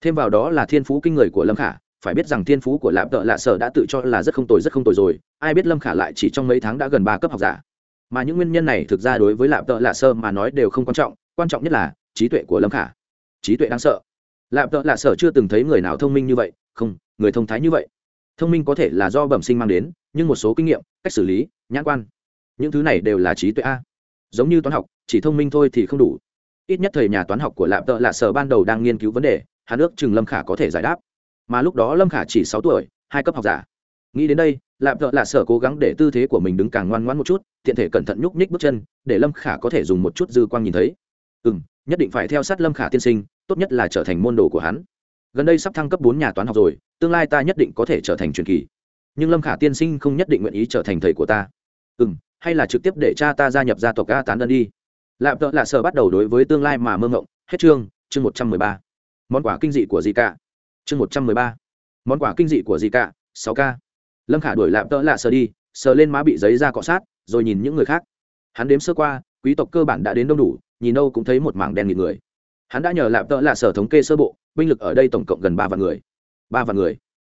Thêm vào đó là thiên phú kinh người của lâm khả, phải biết rằng thiên phú của lạp tợ lạ sở đã tự cho là rất không tồi, rất không tồi rồi. Ai biết lâm khả lại chỉ trong mấy tháng đã gần ba cấp học giả mà những nguyên nhân này thực ra đối với lạp tợ lạ sơ mà nói đều không quan trọng quan trọng nhất là trí tuệ của lâm khả. Trí tuệ đáng sợ. Lạp tợ lạ sở chưa từng thấy người nào thông minh như vậy, không, người thông thái như vậy. Thông minh có thể là do bẩm sinh mang đến, nhưng một số kinh nghiệm, cách xử lý, nhãn quan, những thứ này đều là trí tuệ a. Giống như toán học, chỉ thông minh thôi thì không đủ. Ít nhất thầy nhà toán học của lạp tợ lạ sở ban đầu đang nghiên cứu vấn đề hà nước chừng lâm khả có thể giải đáp. Mà lúc đó lâm khả chỉ sáu tuổi, hai cấp học giả. Nghĩ đến đây lạp tợ lạ sở cố gắng để tư thế của mình đứng càng ngoan ngoãn một chút, tiện thể cẩn thận nhúc nhích bước chân, để lâm khả có thể dùng một chút dư quang nhìn thấy. Ừ m nhất định phải theo sát lâm khả tiên sinh, tốt nhất là trở thành môn đồ của hắn. Gần đây sắp thăng cấp bốn nhà toán học rồi, tương lai ta nhất định có thể trở thành truyền kỳ. Nhưng lâm khả tiên sinh không nhất định nguyện ý trở thành thầy của ta. Ừ m hay là trực tiếp để cha ta gia nhập gia tộc ga tán đơn đi. Lạp tợ lạ sở bắt đầu đối với tương lai mà mơ ngộng hết chương chương một trăm mười ba. Món quà kinh dị của gì cả chương một trăm mười ba. Món quà kinh dị của gì cả sáu k lâm khả đuổi lạp tợ lạ sở đi, sờ lên má bị giấy ra cọ sát, rồi nhìn những người khác. Hắn đếm sơ qua, quý tộc cơ bản đã đến đông đủ, nhìn đâu cũng thấy một mảng đen nghịt người. Hắn đã nhờ lạp tợ lạ sở thống kê sơ bộ, binh lực ở đây tổng cộng gần ba vạn người. Ba vạn người.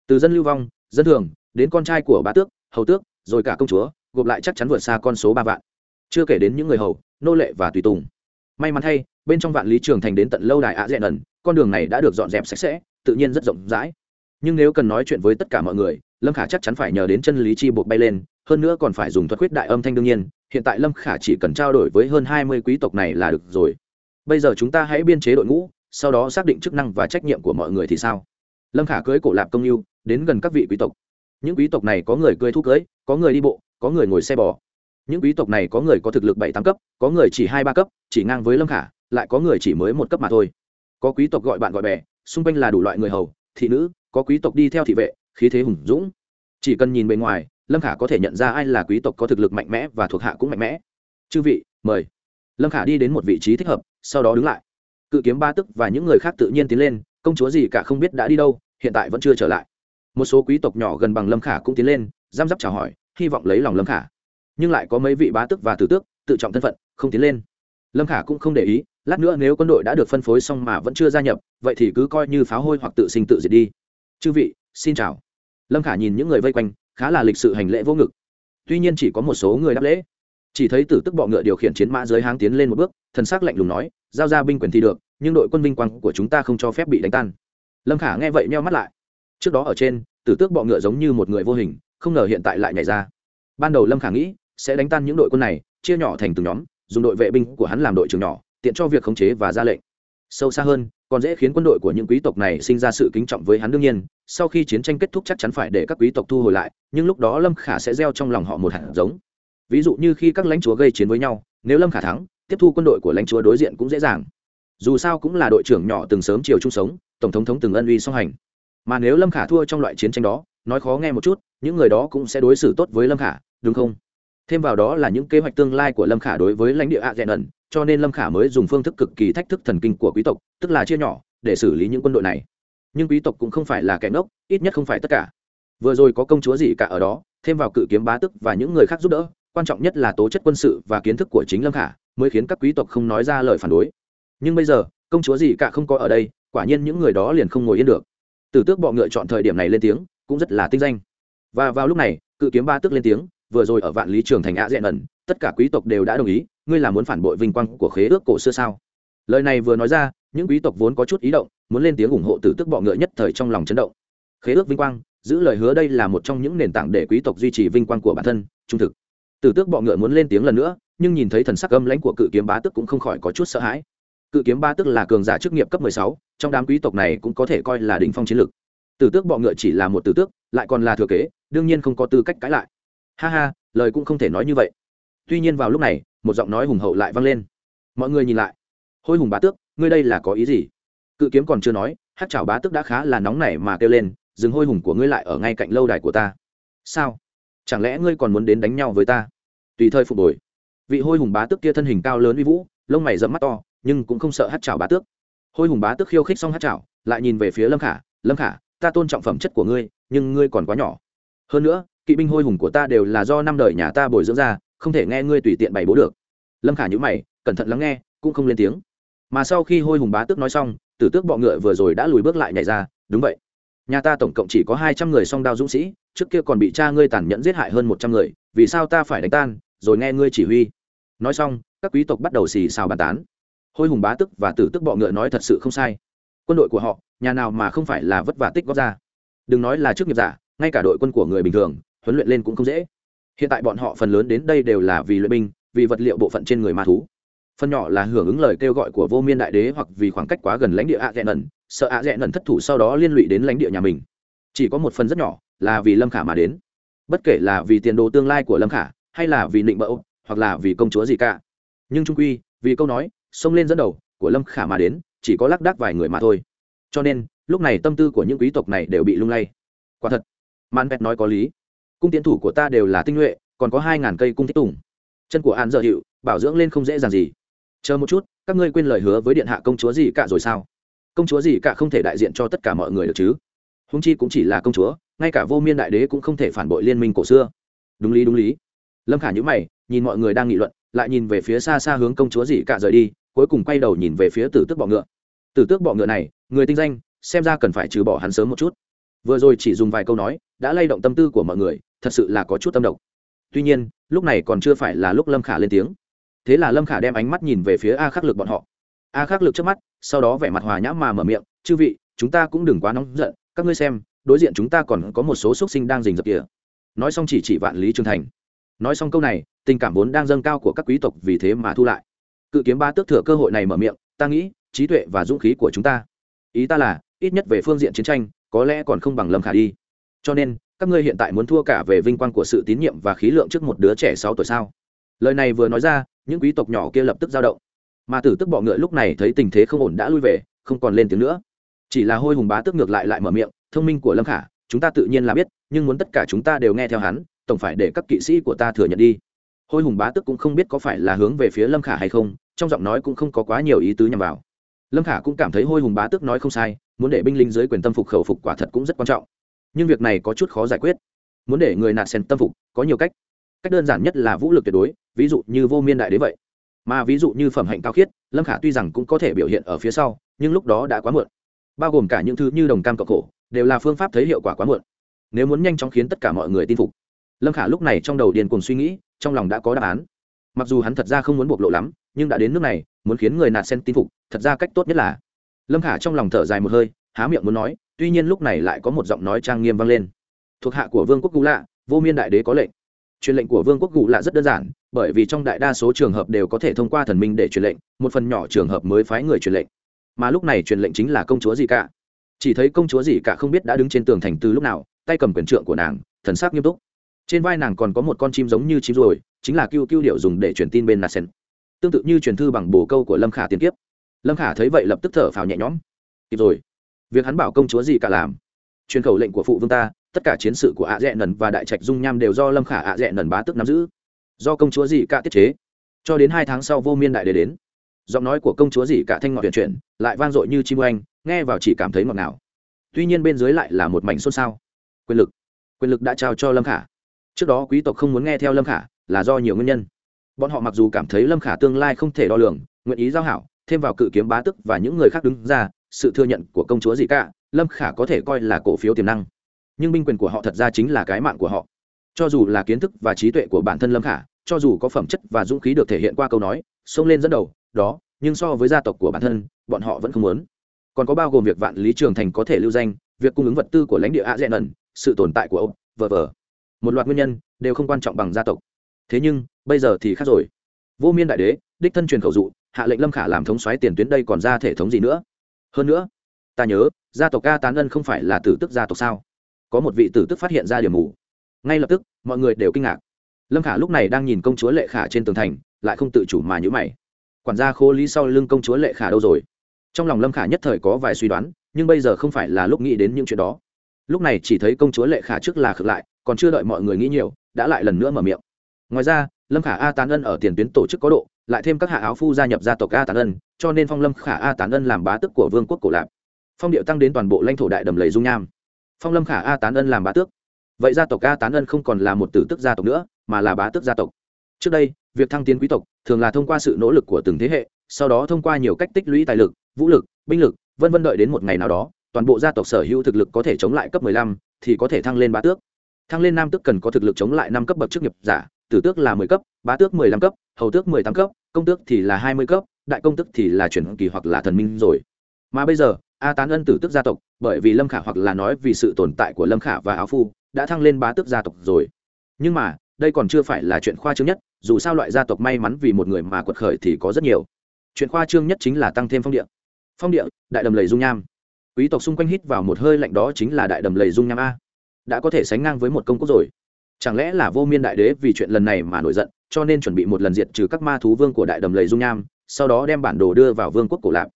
Từ dân lưu vong, dân thường, đến con trai của bá tước, hầu tước, rồi cả công chúa, gộp lại chắc chắn vượt xa con số ba vạn. Chưa kể đến những người hầu, nô lệ và tùy tùng. May mắn thay, bên trong vạn lý trường thành đến tận lâu đài ạ dẹn ẩn, con đường này đã được dọn dẹp sạch sẽ, tự nhiên rất rộng rãi nhưng nếu cần nói chuyện với tất cả mọi người, lâm khả chắc chắn phải nhờ đến chân lý chi buộc bay lên, hơn nữa còn phải dùng thuật khuyết đại âm thanh đương nhiên, hiện tại lâm khả chỉ cần trao đổi với hơn hai mươi quý tộc này là được rồi. Bây giờ chúng ta hãy biên chế đội ngũ, sau đó xác định chức năng và trách nhiệm của mọi người thì sao? Lâm khả cưới cổ lạp công yêu, đến gần các vị quý tộc. Những quý tộc này có người cưới thu cưới, có người đi bộ, có người ngồi xe bò. Những quý tộc này có người có thực lực bảy tám cấp, có người chỉ hai ba cấp, chỉ ngang với lâm khả, lại có người chỉ mới một cấp mà thôi. Có quý tộc gọi bạn gọi bè, xung quanh là đủ loại người hầu, thị nữ có quý tộc đi theo thị vệ, khí thế hùng dũng. Chỉ cần nhìn bên ngoài, lâm khả có thể nhận ra ai là quý tộc có thực lực mạnh mẽ và thuộc hạ cũng mạnh mẽ. Chư vị, mời. Lâm khả đi đến một vị trí thích hợp, sau đó đứng lại. Cự kiếm ba tức và những người khác tự nhiên tiến lên, công chúa gì cả không biết đã đi đâu, hiện tại vẫn chưa trở lại. Một số quý tộc nhỏ gần bằng lâm khả cũng tiến lên, giam giáp chào hỏi, hy vọng lấy lòng lâm khả. Nhưng lại có mấy vị bá tước và tử tước, tự trọng thân phận, không tiến lên. Lâm khả cũng không để ý, lát nữa nếu quân đội đã được phân phối xong mà vẫn chưa gia nhập, vậy thì cứ coi như pháo hôi hoặc tự sinh tự diệt đi chư vị, xin chào. Lâm khả nhìn những người vây quanh, khá là lịch sự hành lễ vô ngực. Tuy nhiên chỉ có một số người đáp lễ. Chỉ thấy tử tức bọ ngựa điều khiển chiến mã dưới háng tiến lên một bước, thần s ắ c lạnh lùng nói, giao ra binh quyền thi được, nhưng đội quân vinh quang của chúng ta không cho phép bị đánh tan. Lâm khả nghe vậy meo mắt lại. Trước đó ở trên, tử tước bọ ngựa giống như một người vô hình, không ngờ hiện tại lại nhảy ra. Ban đầu lâm khả nghĩ, sẽ đánh tan những đội quân này, chia nhỏ thành từng nhóm, dùng đội vệ binh của hắn làm đội trưởng nhỏ, tiện cho việc khống chế và ra lệnh sâu xa hơn, còn dễ khiến quân đội của những quý tộc này sinh ra sự kính trọng với hắn đương nhiên, sau khi chiến tranh kết thúc chắc chắn phải để các quý tộc thu hồi lại, nhưng lúc đó lâm khả sẽ gieo trong lòng họ một hạt giống. Ví dụ như khi các lãnh chúa gây chiến với nhau, nếu lâm khả thắng, tiếp thu quân đội của lãnh chúa đối diện cũng dễ dàng. Dù sao cũng là đội trưởng nhỏ từng sớm chiều chung sống, tổng thống thống từng ân uy song hành. Mà nếu lâm khả thua trong loại chiến tranh đó, nói khó nghe một chút, những người đó cũng sẽ đối xử tốt với lâm khả, đúng không? Thêm vào đó là những kế hoạch tương lai của lâm khả đối với lãnh địa a dẹn ẩn cho nên lâm khả mới dùng phương thức cực kỳ thách thức thần kinh của quý tộc, tức là chia nhỏ, để xử lý những quân đội này. Nhưng quý tộc cũng không phải là kẻ ngốc, ít nhất không phải tất cả. Vừa rồi có công chúa gì cả ở đó, thêm vào cự kiếm bá tức và những người khác giúp đỡ, quan trọng nhất là tố chất quân sự và kiến thức của chính lâm khả, mới khiến các quý tộc không nói ra lời phản đối. Nhưng bây giờ, công chúa gì cả không có ở đây, quả nhiên những người đó liền không ngồi yên được. Tử tước bọ ngựa chọn thời điểm này lên tiếng, cũng rất là tinh danh. Và vào lúc này, cự kiếm ba tức lên tiếng, vừa rồi ở vạn lý trường thành ạ dẹn ẩn, tất cả quý tộc đều đã đồng ý ngươi là muốn phản bội vinh quang của khế ước cổ xưa sao? Lời này vừa nói ra, những quý tộc vốn có chút ý động, muốn lên tiếng ủng hộ tử tức bọ ngựa nhất thời trong lòng chấn động. Khế ước vinh quang, giữ lời hứa đây là một trong những nền tảng để quý tộc duy trì vinh quang của bản thân, trung thực. Tử tước bọ ngựa muốn lên tiếng lần nữa, nhưng nhìn thấy thần sắc âm lãnh của cự kiếm bá tức cũng không khỏi có chút sợ hãi. Cự kiếm ba tức là cường giả chức nghiệp cấp mười sáu, trong đám quý tộc này cũng có thể coi là đỉnh phong chiến lực tử tước bọ ngựa chỉ là một tử tước, lại còn là thừa kế, đương nhiên không có tư cách cãi lại. Ha ha, lời cũng không thể nói như vậy. Tuy nhiên vào lúc này một giọng nói hùng hậu lại vang lên. Mọi người nhìn lại. Hôi hùng bá tước, ngươi đây là có ý gì? Cự kiếm còn chưa nói, hát chảo bá tước đã khá là nóng nảy mà kêu lên, dừng hôi hùng của ngươi lại ở ngay cạnh lâu đài của ta. Sao? Chẳng lẽ ngươi còn muốn đến đánh nhau với ta? Tùy thời phục hồi. Vị hôi hùng bá tước kia thân hình cao lớn uy vũ, lông mày dẫm mắt to, nhưng cũng không sợ hát chảo bá tước. Hôi hùng bá tước khiêu khích xong hát chảo, lại nhìn về phía lâm khả lâm khả, ta tôn trọng phẩm chất của ngươi, nhưng ngươi còn quá nhỏ. Hơn nữa, kỵ binh hôi hùng của ta đều là do năm đời nhà ta bồi dưỡng ra, không thể nghe ngươi tùy tiện bày bố được lâm khả nhữ mày, cẩn thận lắng nghe, cũng không lên tiếng. Mà sau khi hôi hùng bá tước nói xong, tử tước bọ ngựa vừa rồi đã lùi bước lại nhảy ra, đúng vậy. Nhà ta tổng cộng chỉ có hai trăm người song đao dũng sĩ, trước kia còn bị cha ngươi tàn nhẫn giết hại hơn một trăm người, vì sao ta phải đánh tan, rồi nghe ngươi chỉ huy. Nói xong, các quý tộc bắt đầu xì xào bàn tán. Hôi hùng bá tức và tử tức bọ ngựa nói thật sự không sai. Quân đội của họ, nhà nào mà không phải là vất vả tích góp ra. Đừng nói là chức nghiệp giả, ngay cả đội quân của người bình thường, huấn luyện lên cũng không dễ. Hiện tại bọn họ phần lớn đến đây đều là vì luyện binh vì vật liệu bộ phận trên người ma thú. Phần nhỏ là hưởng ứng lời kêu gọi của vô miên đại đế hoặc vì khoảng cách quá gần lãnh địa ạ dẹ nần sợ ạ dẹ nần thất thủ sau đó liên lụy đến lãnh địa nhà mình. Chỉ có một phần rất nhỏ là vì lâm khả mà đến. Bất kể là vì tiền đồ tương lai của lâm khả, hay là vì định bỡ hoặc là vì công chúa gì cả. Nhưng trung quy, vì câu nói, xông lên dẫn đầu của lâm khả mà đến, chỉ có lác đác vài người mà thôi. Cho nên, lúc này tâm tư của những quý tộc này đều bị lung lay. Quả thật man pet nói có lý. Cung tiến thủ của ta đều là tinh nhuệ, còn có hai ngàn cây cung thích tùng chân của an dợ hiệu bảo dưỡng lên không dễ dàng gì. Chờ một chút, các ngươi quên lời hứa với điện hạ công chúa gì cả rồi sao? Công chúa gì cả không thể đại diện cho tất cả mọi người được chứ? Húng chi cũng chỉ là công chúa, ngay cả vô miên đại đế cũng không thể phản bội liên minh cổ xưa. Đúng lý đúng lý. Lâm khả nhữ mày, nhìn mọi người đang nghị luận, lại nhìn về phía xa xa hướng công chúa gì cả rời đi, cuối cùng quay đầu nhìn về phía tử tước bọ ngựa. Tử tước bọ ngựa này, người tinh danh, xem ra cần phải trừ bỏ hắn sớm một chút. Vừa rồi chỉ dùng vài câu nói, đã lay động tâm tư của mọi người, thật sự là có chút tâm độc tuy nhiên, lúc này còn chưa phải là lúc lâm khả lên tiếng. Thế là lâm khả đem ánh mắt nhìn về phía a khắc lực bọn họ. A khắc lực trước mắt, sau đó vẻ mặt hòa nhã mà mở miệng, chư vị, chúng ta cũng đừng quá nóng giận, các ngươi xem, đối diện chúng ta còn có một số x u ấ t sinh đang rình rập kìa. Nói xong chỉ chỉ vạn lý trường thành. Nói xong câu này, tình cảm vốn đang dâng cao của các quý tộc vì thế mà thu lại. Cự kiếm ba tước thừa cơ hội này mở miệng, ta nghĩ, trí tuệ và dũng khí của chúng ta, ý ta là, ít nhất về phương diện chiến tranh, có lẽ còn không bằng lâm khả đi. Cho nên các ngươi hiện tại muốn thua cả về vinh quang của sự tín nhiệm và khí lượng trước một đứa trẻ sáu tuổi sao? Lời này vừa nói ra, những quý tộc nhỏ kia lập tức dao động. Mà tử tức bọ ngựa lúc này thấy tình thế không ổn đã lui về, không còn lên tiếng nữa. Chỉ là hôi hùng bá tức ngược lại lại mở miệng, thông minh của lâm khả, chúng ta tự nhiên là biết, nhưng muốn tất cả chúng ta đều nghe theo hắn, tổng phải để các kỵ sĩ của ta thừa nhận đi. Hôi hùng bá tức cũng không biết có phải là hướng về phía lâm khả hay không, trong giọng nói cũng không có quá nhiều ý tứ nhằm vào. Lâm khả cũng cảm thấy hôi hùng bá tức nói không sai, muốn để binh lính dưới quyền tâm phục khẩu phục quả thật cũng rất quan trọng nhưng việc này có chút khó giải quyết. Muốn để người nạt sen tâm phục, có nhiều cách. Cách đơn giản nhất là vũ lực tuyệt đối, ví dụ như vô miên đại đế vậy. Mà ví dụ như phẩm hạnh cao khiết, lâm khả tuy rằng cũng có thể biểu hiện ở phía sau, nhưng lúc đó đã quá muộn. Bao gồm cả những thứ như đồng cam cộng khổ, đều là phương pháp thấy hiệu quả quá muộn. Nếu muốn nhanh chóng khiến tất cả mọi người tin phục, lâm khả lúc này trong đầu điền cùng suy nghĩ, trong lòng đã có đáp án. Mặc dù hắn thật ra không muốn bộc lộ lắm, nhưng đã đến nước này, muốn khiến người nạt sen tin phục, thật ra cách tốt nhất là. Lâm khả trong lòng thở dài một hơi, há miệng muốn nói tuy nhiên lúc này lại có một giọng nói trang nghiêm vang lên. Thuộc hạ của vương quốc gù lạ, vô miên đại đế có lệnh. Truyền lệnh của vương quốc gù lạ rất đơn giản, bởi vì trong đại đa số trường hợp đều có thể thông qua thần minh để truyền lệnh, một phần nhỏ trường hợp mới phái người truyền lệnh. Mà lúc này truyền lệnh chính là công chúa gì cả chỉ thấy công chúa gì cả không biết đã đứng trên tường thành từ lúc nào, tay cầm quyền trượng của nàng, thần sắc nghiêm túc. Trên vai nàng còn có một con chim giống như chim ruồi, chính là cưu cưu điệu dùng để truyền tin bên nasen. Tương tự như truyền thư bằng bồ câu của lâm khả tiên kiếp. Lâm khả thấy vậy lập tức thở phào nhẹ nhõm. Kịp rồi việc hắn bảo công chúa gì cả làm. Truyền khẩu lệnh của phụ vương ta, tất cả chiến sự của ạ dẹ nần và đại trạch dung nham đều do lâm khả ạ dẹ nần bá tức nắm giữ. Do công chúa gì cả tiết chế. Cho đến hai tháng sau vô miên đại đế đến. Giọng nói của công chúa gì cả thanh ngọt tuyển chuyển, lại vang dội như chim oanh, nghe vào chỉ cảm thấy ngọt ngào. Tuy nhiên bên dưới lại là một mảnh xôn xao. Quyền lực quyền lực đã trao cho lâm khả. Trước đó quý tộc không muốn nghe theo lâm khả, là do nhiều nguyên nhân. Bọn họ mặc dù cảm thấy lâm khả tương lai không thể đo lường, nguyện ý giao hảo, thêm vào cự kiếm bá tức và những người khác đứng ra sự thừa nhận của công chúa gì cả, lâm khả có thể coi là cổ phiếu tiềm năng. Nhưng binh quyền của họ thật ra chính là cái mạng của họ. Cho dù là kiến thức và trí tuệ của bản thân lâm khả, cho dù có phẩm chất và dũng khí được thể hiện qua câu nói, xông lên dẫn đầu, đó, nhưng so với gia tộc của bản thân, bọn họ vẫn không muốn. Còn có bao gồm việc vạn lý trường thành có thể lưu danh, việc cung ứng vật tư của lãnh địa a dẹn ẩn sự tồn tại của ông vờ vờ một loạt nguyên nhân đều không quan trọng bằng gia tộc. Thế nhưng, bây giờ thì khác rồi. Vô miên đại đế, đích thân truyền khẩu dụ, hạ lệnh lâm khả làm thống xoáy tiền tuyến đây còn ra thể thống gì nữa? Hơn nữa, ta nhớ, gia tộc ca tán ân không phải là tử tức gia tộc sao? Có một vị tử tức phát hiện ra điểm mù. Ngay lập tức, mọi người đều kinh ngạc. Lâm khả lúc này đang nhìn công chúa lệ khả trên tường thành, lại không tự chủ mà nhữ mày. Quản gia khô lý sau lưng công chúa lệ khả đâu rồi? Trong lòng lâm khả nhất thời có vài suy đoán, nhưng bây giờ không phải là lúc nghĩ đến những chuyện đó. Lúc này chỉ thấy công chúa lệ khả trước là khực lại, còn chưa đợi mọi người nghĩ nhiều, đã lại lần nữa mở miệng. Ngoài ra, lâm khả a tán ân ở tiền tuyến tổ chức có độ lại thêm các hạ áo phu gia nhập gia tộc a tán ân cho nên phong lâm khả a tán ân làm bá tước của vương quốc cổ lạp. Phong điệu tăng đến toàn bộ lãnh thổ đại đầm lầy dung nham. Phong lâm khả a tán ân làm bá tước. Vậy gia tộc a tán ân không còn là một tử tức gia tộc nữa mà là bá tước gia tộc. Trước đây việc thăng tiến quý tộc thường là thông qua sự nỗ lực của từng thế hệ sau đó thông qua nhiều cách tích lũy tài lực vũ lực binh lực vân vân đợi đến một ngày nào đó toàn bộ gia tộc sở hữu thực lực có thể chống lại cấp 15, thì có thể thăng lên bá tước. Thăng lên nam tước cần có thực lực chống lại năm cấp bậc chức nghiệp giả tử tước là mười cấp bá tước mười lăm cấp hầu tước mười tám cấp công tước thì là hai mươi cấp, đại công tước thì là chuyển kỳ hoặc là thần minh rồi. Mà bây giờ, a tán ân tử tức gia tộc, bởi vì lâm khả hoặc là nói vì sự tồn tại của lâm khả và áo phu, đã thăng lên bá tước gia tộc rồi. Nhưng mà, đây còn chưa phải là chuyện khoa trương nhất, dù sao loại gia tộc may mắn vì một người mà quật khởi thì có rất nhiều. Chuyện khoa trương nhất chính là tăng thêm phong địa. Phong địa, đại đầm lầy dung nham. Quý tộc xung quanh hít vào một hơi lạnh đó chính là đại đầm lầy dung nham a. Đã có thể sánh ngang với một công quốc rồi chẳng lẽ là vô miên đại đế vì chuyện lần này mà nổi giận, cho nên chuẩn bị một lần diệt trừ các ma thú vương của đại đầm lầy dung nham, sau đó đem bản đồ đưa vào vương quốc cổ lạp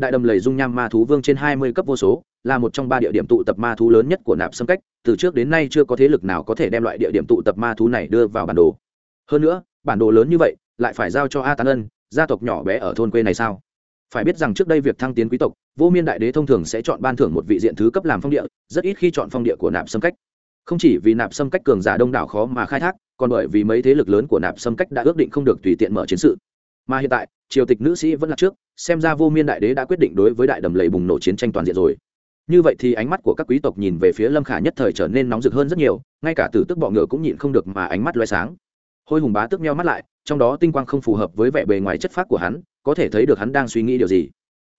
đại đầm lầy dung nham ma thú vương trên hai mươi cấp vô số, là một trong ba địa điểm tụ tập ma thú lớn nhất của nạp xâm cách, từ trước đến nay chưa có thế lực nào có thể đem loại địa điểm tụ tập ma thú này đưa vào bản đồ. Hơn nữa, bản đồ lớn như vậy, lại phải giao cho a tán ân, gia tộc nhỏ bé ở thôn quê này sao? Phải biết rằng trước đây việc thăng tiến quý tộc, vô miên đại đế thông thường sẽ chọn ban thưởng một vị diện thứ cấp làm phong địa, rất ít khi chọn phong địa của nạp xâm cách không chỉ vì nạp xâm cách cường giả đông đảo khó mà khai thác, còn bởi vì mấy thế lực lớn của nạp xâm cách đã ước định không được tùy tiện mở chiến sự. Mà hiện tại, triều tịch nữ sĩ vẫn là trước, xem ra vô miên đại đế đã quyết định đối với đại đầm lầy bùng nổ chiến tranh toàn diện rồi. Như vậy thì ánh mắt của các quý tộc nhìn về phía lâm khả nhất thời trở nên nóng rực hơn rất nhiều, ngay cả từ tức bọ ngựa cũng nhịn không được mà ánh mắt loay sáng. Hôi hùng bá tức meo mắt lại, trong đó tinh quang không phù hợp với vẻ bề ngoài chất phác của hắn, có thể thấy được hắn đang suy nghĩ điều gì.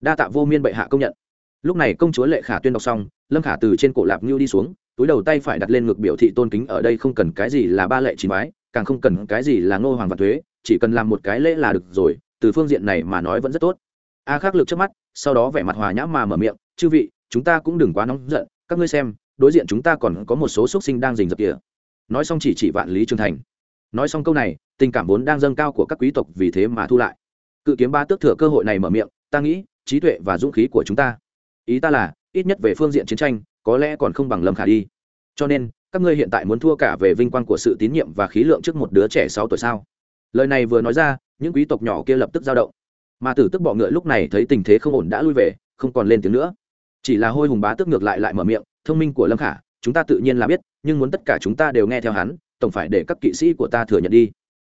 Đa tạ vô miên bệ hạ công nhận. Lúc này công chúa lệ khả tuyên đọc xong, lâm khả từ trên cổ lạp ngưu đi xuống túi đầu tay phải đặt lên ngực biểu thị tôn kính, ở đây không cần cái gì là ba lệ chín mái càng không cần cái gì là ngô hoàng và thuế, chỉ cần làm một cái lễ là được rồi, từ phương diện này mà nói vẫn rất tốt. A khắc lực trước mắt, sau đó vẻ mặt hòa nhã mà mở miệng, chư vị, chúng ta cũng đừng quá nóng giận, các ngươi xem, đối diện chúng ta còn có một số xuất sinh đang rình rập kìa. Nói xong chỉ chỉ vạn lý trường thành. Nói xong câu này, tình cảm vốn đang dâng cao của các quý tộc vì thế mà thu lại. Cự kiếm ba tước thừa cơ hội này mở miệng, ta nghĩ, trí tuệ và dũng khí của chúng ta, ý ta là, ít nhất về phương diện chiến tranh có lẽ còn không bằng lâm khả đi. Cho nên, các ngươi hiện tại muốn thua cả về vinh quang của sự tín nhiệm và khí lượng trước một đứa trẻ sáu tuổi sao? Lời này vừa nói ra, những quý tộc nhỏ kia lập tức dao động. Mà tử tức bọ ngựa lúc này thấy tình thế không ổn đã lui về, không còn lên tiếng nữa. Chỉ là hôi hùng bá tức ngược lại lại mở miệng, thông minh của lâm khả, chúng ta tự nhiên là biết, nhưng muốn tất cả chúng ta đều nghe theo hắn, tổng phải để các kỵ sĩ của ta thừa nhận đi.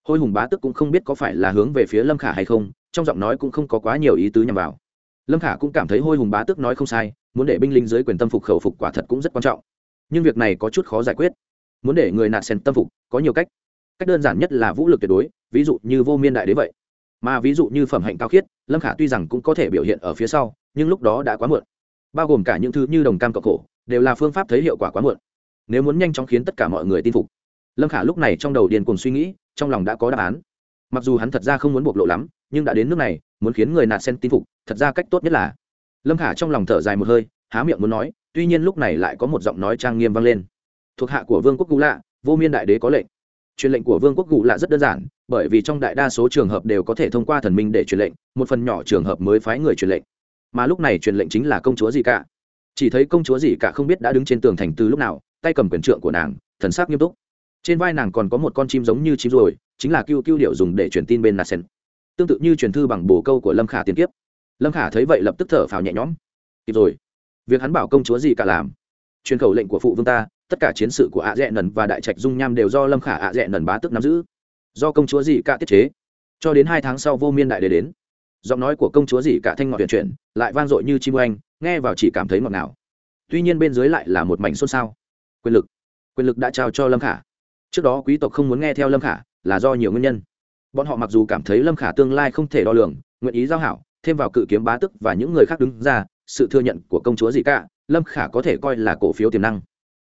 Hôi hùng bá tức cũng không biết có phải là hướng về phía lâm khả hay không, trong giọng nói cũng không có quá nhiều ý tứ nhằm vào. Lâm khả cũng cảm thấy hôi hùng bá tức nói không sai muốn để binh lính dưới quyền tâm phục khẩu phục quả thật cũng rất quan trọng. Nhưng việc này có chút khó giải quyết. Muốn để người nạt sen tâm phục, có nhiều cách. Cách đơn giản nhất là vũ lực tuyệt đối, ví dụ như vô miên đại đế vậy. Mà ví dụ như phẩm hạnh cao khiết, lâm khả tuy rằng cũng có thể biểu hiện ở phía sau, nhưng lúc đó đã quá muộn. Bao gồm cả những thứ như đồng cam cộng khổ, đều là phương pháp thấy hiệu quả quá muộn. Nếu muốn nhanh chóng khiến tất cả mọi người tin phục, lâm khả lúc này trong đầu điền cùng suy nghĩ, trong lòng đã có đáp án. Mặc dù hắn thật ra không muốn bộc lộ lắm, nhưng đã đến nước này, muốn khiến người nạt sen tin phục, thật ra cách tốt nhất là lâm khả trong lòng thở dài một hơi, há miệng muốn nói, tuy nhiên lúc này lại có một giọng nói trang nghiêm vang lên. Thuộc hạ của vương quốc gù lạ, vô miên đại đế có lệnh. Truyền lệnh của vương quốc gù lạ rất đơn giản, bởi vì trong đại đa số trường hợp đều có thể thông qua thần minh để truyền lệnh, một phần nhỏ trường hợp mới phái người truyền lệnh. Mà lúc này truyền lệnh chính là công chúa gì cả. Chỉ thấy công chúa gì cả không biết đã đứng trên tường thành từ lúc nào, tay cầm quyền trượng của nàng, thần sắc nghiêm túc. Trên vai nàng còn có một con chim giống như chim ruồi, chính là cưu cưu điệu dùng để truyền tin bên nasen tương tự như truyền thư bằng bồ câu của lâm khả tiên kiếp lâm khả thấy vậy lập tức thở phào nhẹ nhõm. Kịp rồi. Việc hắn bảo công chúa gì cả làm? Truyền khẩu lệnh của phụ vương ta, tất cả chiến sự của ạ dẹ nần và đại trạch dung nham đều do lâm khả ạ dẹ nần bá tức nắm giữ. Do công chúa gì cả tiết chế. Cho đến hai tháng sau vô miên đại đế đến. Giọng nói của công chúa gì cả thanh ngọt tuyển chuyển, lại vang dội như chim oanh, nghe vào chỉ cảm thấy ngọt ngào. Tuy nhiên bên dưới lại là một mảnh xôn xao. Quyền lực. Quyền lực đã trao cho lâm khả. Trước đó quý tộc không muốn nghe theo lâm khả, là do nhiều nguyên nhân. Bọn họ mặc dù cảm thấy lâm khả tương lai không thể đo lường, nguyện ý giao hảo thêm vào cự kiếm bá tức và những người khác đứng ra, sự thừa nhận của công chúa gì cả, lâm khả có thể coi là cổ phiếu tiềm năng.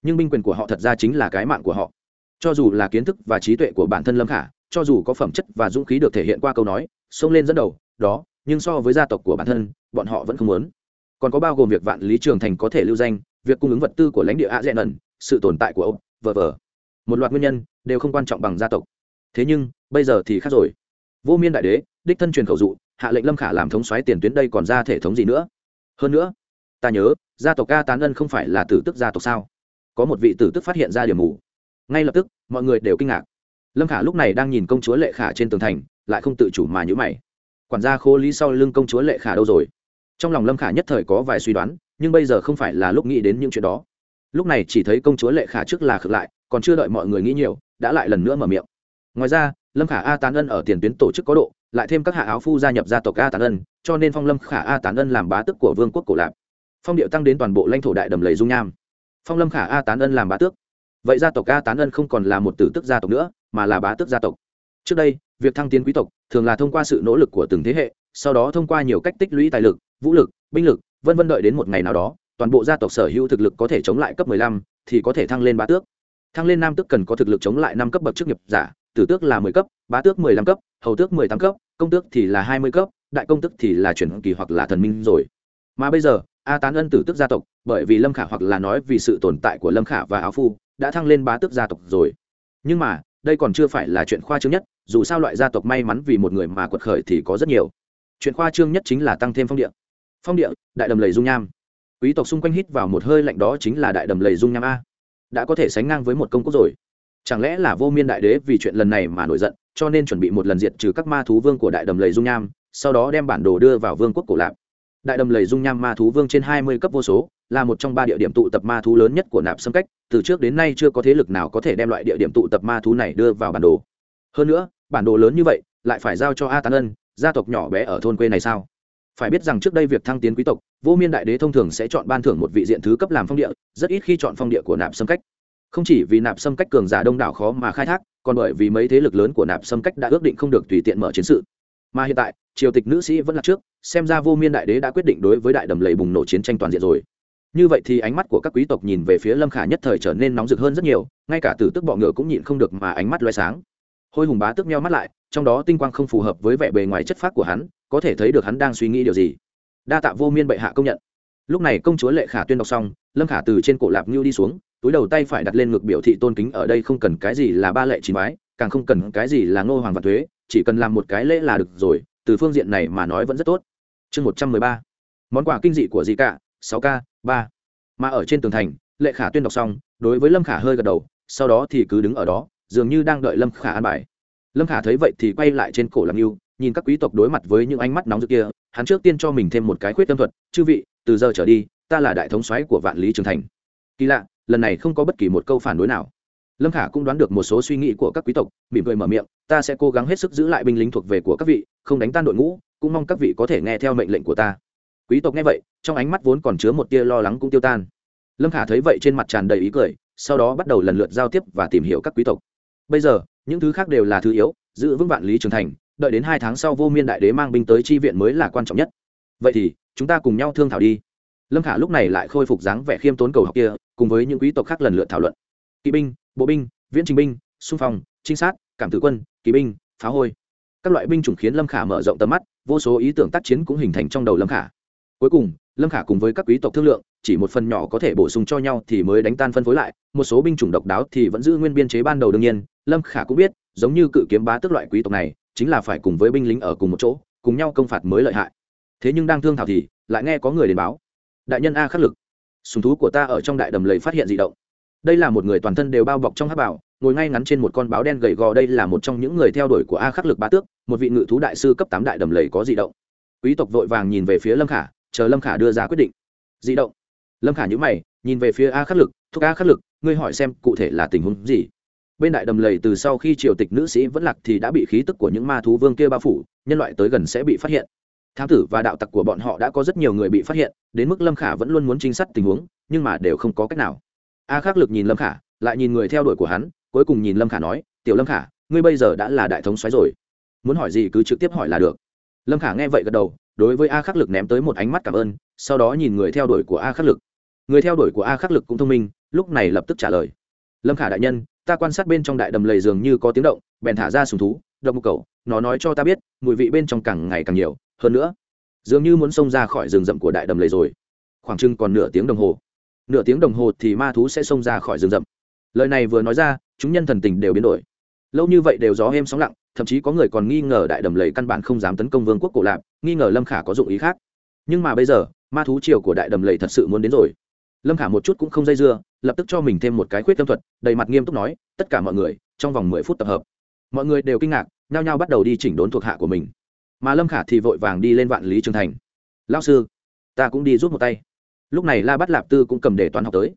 Nhưng binh quyền của họ thật ra chính là cái mạng của họ. Cho dù là kiến thức và trí tuệ của bản thân lâm khả, cho dù có phẩm chất và dũng khí được thể hiện qua câu nói, xông lên dẫn đầu, đó, nhưng so với gia tộc của bản thân, bọn họ vẫn không muốn. Còn có bao gồm việc vạn lý trường thành có thể lưu danh, việc cung ứng vật tư của lãnh địa a dẹn ẩn, sự tồn tại của ông vờ vờ một loạt nguyên nhân đều không quan trọng bằng gia tộc. Thế nhưng, bây giờ thì khác rồi. Vô miên đại đế, đích thân truyền khẩu dụ hạ lệnh lâm khả làm thống xoáy tiền tuyến đây còn ra thể thống gì nữa? Hơn nữa, ta nhớ, gia tộc ca tán ân không phải là tử tức gia tộc sao? Có một vị tử tức phát hiện ra điểm mù. Ngay lập tức, mọi người đều kinh ngạc. Lâm khả lúc này đang nhìn công chúa lệ khả trên tường thành, lại không tự chủ mà nhữ mày. Quản gia khô lý sau lưng công chúa lệ khả đâu rồi? Trong lòng lâm khả nhất thời có vài suy đoán, nhưng bây giờ không phải là lúc nghĩ đến những chuyện đó. Lúc này chỉ thấy công chúa lệ khả trước là khực lại, còn chưa đợi mọi người nghĩ nhiều, đã lại lần nữa mở miệng. Ngoài ra, lâm khả a tán ân ở tiền tuyến tổ chức có độ lại thêm các hạ áo phu gia nhập gia tộc a tán ân cho nên phong lâm khả a tán ân làm bá tước của vương quốc cổ lạp. Phong điệu tăng đến toàn bộ lãnh thổ đại đầm lầy dung nham. Phong lâm khả a tán ân làm bá tước. Vậy gia tộc a tán ân không còn là một tử tức gia tộc nữa mà là bá tước gia tộc. Trước đây việc thăng tiến quý tộc thường là thông qua sự nỗ lực của từng thế hệ sau đó thông qua nhiều cách tích lũy tài lực vũ lực binh lực vân vân đợi đến một ngày nào đó toàn bộ gia tộc sở hữu thực lực có thể chống lại cấp 15, thì có thể thăng lên bá tước. Thăng lên nam tước cần có thực lực chống lại năm cấp bậc chức nghiệp giả tử tước là 10 cấp, bá tước 15 cấp, hầu tước 18 cấp, công tước thì là 20 cấp, đại công tước thì là chuyển kỳ hoặc là thần minh rồi. Mà bây giờ, a tán ân tử tước gia tộc, bởi vì lâm khả hoặc là nói vì sự tồn tại của lâm khả và áo phu, đã thăng lên bá tước gia tộc rồi. Nhưng mà, đây còn chưa phải là chuyện khoa trương nhất, dù sao loại gia tộc may mắn vì một người mà quật khởi thì có rất nhiều. Chuyện khoa trương nhất chính là tăng thêm phong địa. Phong địa, đại đầm lầy dung nham. Quý tộc xung quanh hít vào một hơi lạnh đó chính là đại đầm lầy dung nham a. Đã có thể sánh ngang với một công quốc rồi chẳng lẽ là vô miên đại đế vì chuyện lần này mà nổi giận, cho nên chuẩn bị một lần diệt trừ các ma thú vương của đại đầm lầy dung nham, sau đó đem bản đồ đưa vào vương quốc cổ lạp. Đại đầm lầy dung nham ma thú vương trên hai mươi cấp vô số, là một trong ba địa điểm tụ tập ma thú lớn nhất của nạp xâm cách, từ trước đến nay chưa có thế lực nào có thể đem loại địa điểm tụ tập ma thú này đưa vào bản đồ. Hơn nữa, bản đồ lớn như vậy, lại phải giao cho a tán ân, gia tộc nhỏ bé ở thôn quê này sao? Phải biết rằng trước đây việc thăng tiến quý tộc, vô miên đại đế thông thường sẽ chọn ban thưởng một vị diện thứ cấp làm phong địa, rất ít khi chọn phong địa của nạp xâm cách không chỉ vì nạp xâm cách cường giả đông đảo khó mà khai thác, còn bởi vì mấy thế lực lớn của nạp xâm cách đã ước định không được tùy tiện mở chiến sự. Mà hiện tại, triều tịch nữ sĩ vẫn là trước, xem ra vô miên đại đế đã quyết định đối với đại đầm lầy bùng nổ chiến tranh toàn diện rồi. Như vậy thì ánh mắt của các quý tộc nhìn về phía lâm khả nhất thời trở nên nóng rực hơn rất nhiều, ngay cả tử tức bọ ngựa cũng nhịn không được mà ánh mắt loay sáng. Hôi hùng bá tức meo mắt lại, trong đó tinh quang không phù hợp với vẻ bề ngoài chất phác của hắn, có thể thấy được hắn đang suy nghĩ điều gì. Đa tạ vô miên bệ hạ công nhận. Lúc này công chúa lệ khả tuyên đọc xong, lâm khả từ trên cổ lạp ngưu đi xuống túi đầu tay phải đặt lên ngực biểu thị tôn kính, ở đây không cần cái gì là ba lệ chín bái, càng không cần cái gì là ngô hoàng và thuế, chỉ cần làm một cái lễ là được rồi, từ phương diện này mà nói vẫn rất tốt. Chương một trăm mười ba. Món quà kinh dị của gì cả sáu k ba. Mà ở trên tường thành, lệ khả tuyên đọc xong, đối với lâm khả hơi gật đầu, sau đó thì cứ đứng ở đó, dường như đang đợi lâm khả an bài. Lâm khả thấy vậy thì quay lại trên cổ làm mưu nhìn các quý tộc đối mặt với những ánh mắt nóng rực kia, hắn trước tiên cho mình thêm một cái khuyết tâm thuật, chư vị, từ giờ trở đi, ta là đại thống soái của vạn lý trường thành. Kỳ lạ lần này không có bất kỳ một câu phản đối nào. Lâm khả cũng đoán được một số suy nghĩ của các quý tộc, mỉm cười mở miệng, ta sẽ cố gắng hết sức giữ lại binh lính thuộc về của các vị, không đánh tan đội ngũ, cũng mong các vị có thể nghe theo mệnh lệnh của ta. Quý tộc nghe vậy, trong ánh mắt vốn còn chứa một tia lo lắng cũng tiêu tan. Lâm khả thấy vậy trên mặt tràn đầy ý cười, sau đó bắt đầu lần lượt giao tiếp và tìm hiểu các quý tộc. Bây giờ, những thứ khác đều là thứ yếu, giữ vững vạn lý trường thành, đợi đến hai tháng sau vô miên đại đế mang binh tới chi viện mới là quan trọng nhất. Vậy thì, chúng ta cùng nhau thương thảo đi lâm khả lúc này lại khôi phục dáng vẻ khiêm tốn cầu học kia, cùng với những quý tộc khác lần lượt thảo luận. Kỵ binh, bộ binh, viễn trình binh, xung phong, trinh sát, cảm tử quân, kỵ binh, phá hôi. Các loại binh chủng khiến lâm khả mở rộng tầm mắt, vô số ý tưởng tác chiến cũng hình thành trong đầu lâm khả. Cuối cùng, lâm khả cùng với các quý tộc thương lượng, chỉ một phần nhỏ có thể bổ sung cho nhau thì mới đánh tan phân phối lại, một số binh chủng độc đáo thì vẫn giữ nguyên biên chế ban đầu đương nhiên. Lâm khả cũng biết, giống như cự kiếm bá tức loại quý tộc này, chính là phải cùng với binh lính ở cùng một chỗ, cùng nhau công phạt mới lợi hại. Thế nhưng đang thương thảo thì, lại nghe có người đến báo đại nhân a khắc lực. Sùng thú của ta ở trong đại đầm lầy phát hiện dị động. Đây là một người toàn thân đều bao bọc trong hát bảo, ngồi ngay ngắn trên một con báo đen gầy gò, đây là một trong những người theo đuổi của a khắc lực bá tước, một vị ngự thú đại sư cấp tám đại đầm lầy có dị động. Quý tộc vội vàng nhìn về phía lâm khả, chờ lâm khả đưa ra quyết định. Dị động. Lâm khả nhữ mày, nhìn về phía a khắc lực, thúc a khắc lực, ngươi hỏi xem cụ thể là tình huống gì? Bên đại đầm lầy từ sau khi triều tịch nữ sĩ vẫn lạc thì đã bị khí tức của những ma thú vương kia bao phủ, nhân loại tới gần sẽ bị phát hiện thám tử và đạo tặc của bọn họ đã có rất nhiều người bị phát hiện, đến mức lâm khả vẫn luôn muốn trinh sát tình huống, nhưng mà đều không có cách nào. A khắc lực nhìn lâm khả, lại nhìn người theo đuổi của hắn, cuối cùng nhìn lâm khả nói, tiểu lâm khả, ngươi bây giờ đã là đại thống xoáy rồi. Muốn hỏi gì cứ trực tiếp hỏi là được. Lâm khả nghe vậy gật đầu, đối với a khắc lực ném tới một ánh mắt cảm ơn, sau đó nhìn người theo đuổi của a khắc lực. Người theo đuổi của a khắc lực cũng thông minh, lúc này lập tức trả lời. Lâm khả đại nhân, ta quan sát bên trong đại đầm lầy dường như có tiếng động, bèn thả ra sùng thú, độc một cầu nó nói cho ta biết, mùi vị bên trong càng ngày càng nhiều hơn nữa, dường như muốn xông ra khỏi rừng rậm của đại đầm lầy rồi. Khoảng chừng còn nửa tiếng đồng hồ. Nửa tiếng đồng hồ thì ma thú sẽ xông ra khỏi rừng rậm. Lời này vừa nói ra, chúng nhân thần tình đều biến đổi. Lâu như vậy đều gió êm sóng lặng, thậm chí có người còn nghi ngờ đại đầm lầy căn bản không dám tấn công vương quốc cổ lạp, nghi ngờ lâm khả có dụng ý khác. Nhưng mà bây giờ, ma thú triều của đại đầm lầy thật sự muốn đến rồi. Lâm khả một chút cũng không dây dưa, lập tức cho mình thêm một cái khuyết tâm thuật, đầy mặt nghiêm túc nói, tất cả mọi người, trong vòng mười phút tập hợp. Mọi người đều kinh ngạc, nhao nhao bắt đầu đi chỉnh đốn thuộc hạ của mình mà lâm khả thì vội vàng đi lên vạn lý trường thành. Lao sư, ta cũng đi rút một tay. Lúc này la bắt lạp tư cũng cầm đề toán học tới.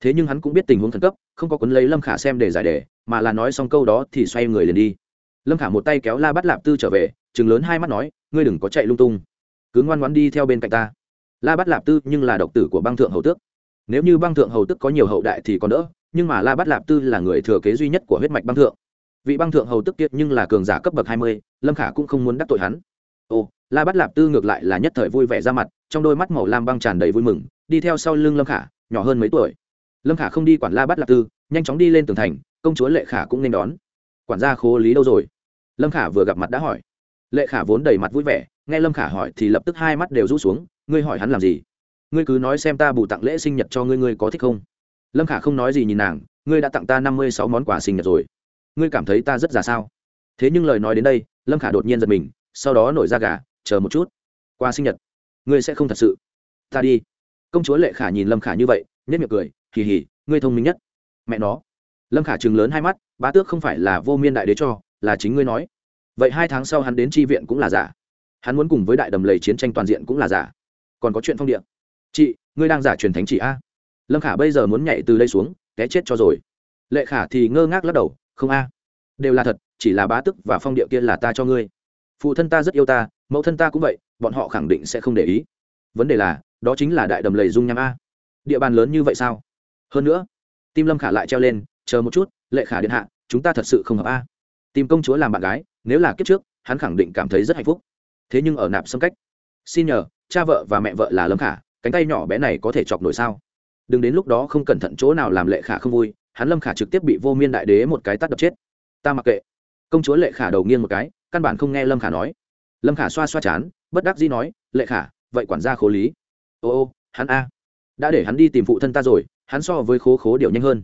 Thế nhưng hắn cũng biết tình huống khẩn cấp, không có quấn lấy lâm khả xem để giải đề, mà là nói xong câu đó thì xoay người liền đi. Lâm khả một tay kéo la bắt lạp tư trở về chừng lớn hai mắt nói, ngươi đừng có chạy lung tung. Cứ ngoan ngoãn đi theo bên cạnh ta. La bắt lạp tư nhưng là độc tử của băng thượng hầu tước. Nếu như băng thượng hầu tức có nhiều hậu đại thì còn đỡ, nhưng mà la bắt lạp tư là người thừa kế duy nhất của huyết mạch băng thượng vị băng thượng hầu tức kiệt nhưng là cường giả cấp bậc hai mươi, lâm khả cũng không muốn đắc tội hắn. Ồ, la bắt lạp tư ngược lại là nhất thời vui vẻ ra mặt, trong đôi mắt màu lam băng tràn đầy vui mừng, đi theo sau lưng lâm khả, nhỏ hơn mấy tuổi. Lâm khả không đi quản la bắt lạp tư, nhanh chóng đi lên tường thành, công chúa lệ khả cũng nên đón. Quản gia khố lý đâu rồi? Lâm khả vừa gặp mặt đã hỏi. Lệ khả vốn đầy mặt vui vẻ, nghe lâm khả hỏi thì lập tức hai mắt đều rũ xuống, ngươi hỏi hắn làm gì? Ngươi cứ nói xem ta bù tặng lễ sinh nhật cho ngươi ngươi có thích không? Lâm khả không nói gì nhìn nàng, ngươi đã tặng ta năm mươi sáu món quà sinh nhật rồi ngươi cảm thấy ta rất già sao? Thế nhưng lời nói đến đây lâm khả đột nhiên giật mình sau đó nổi ra gà chờ một chút. Qua sinh nhật ngươi sẽ không thật sự. Ta đi. Công chúa lệ khả nhìn lâm khả như vậy nhất miệng cười hì hì, ngươi thông minh nhất. Mẹ nó. Lâm khả chừng lớn hai mắt bá tước không phải là vô miên đại đế cho là chính ngươi nói. Vậy hai tháng sau hắn đến tri viện cũng là giả. Hắn muốn cùng với đại đầm lầy chiến tranh toàn diện cũng là giả. Còn có chuyện phong điện chị ngươi đang giả truyền thánh chỉ a? Lâm khả bây giờ muốn nhảy từ đây xuống té chết cho rồi. Lệ khả thì ngơ ngác lắc đầu không a. Đều là thật, chỉ là bá tức và phong địa kia là ta cho ngươi. Phụ thân ta rất yêu ta, mẫu thân ta cũng vậy, bọn họ khẳng định sẽ không để ý. Vấn đề là, đó chính là đại đầm lầy dung nham a. Địa bàn lớn như vậy sao? Hơn nữa, tim lâm khả lại treo lên, chờ một chút, lệ khả điện hạ, chúng ta thật sự không hợp a. Tìm công chúa làm bạn gái, nếu là kiếp trước, hắn khẳng định cảm thấy rất hạnh phúc. Thế nhưng ở nạp xâm cách, xin nhờ, cha vợ và mẹ vợ là lâm khả, cánh tay nhỏ bé này có thể chọc nổi sao? Đừng đến lúc đó không cẩn thận chỗ nào làm lệ khả không vui hắn lâm khả trực tiếp bị vô miên đại đế một cái tắt đập chết. Ta mặc kệ. Công chúa lệ khả đầu nghiêng một cái, căn bản không nghe lâm khả nói. Lâm khả xoa xoa chán, bất đắc dĩ nói, lệ khả, vậy quản gia khố lý. Ô ô, hắn a. Đã để hắn đi tìm phụ thân ta rồi, hắn so với khố khố điều nhanh hơn.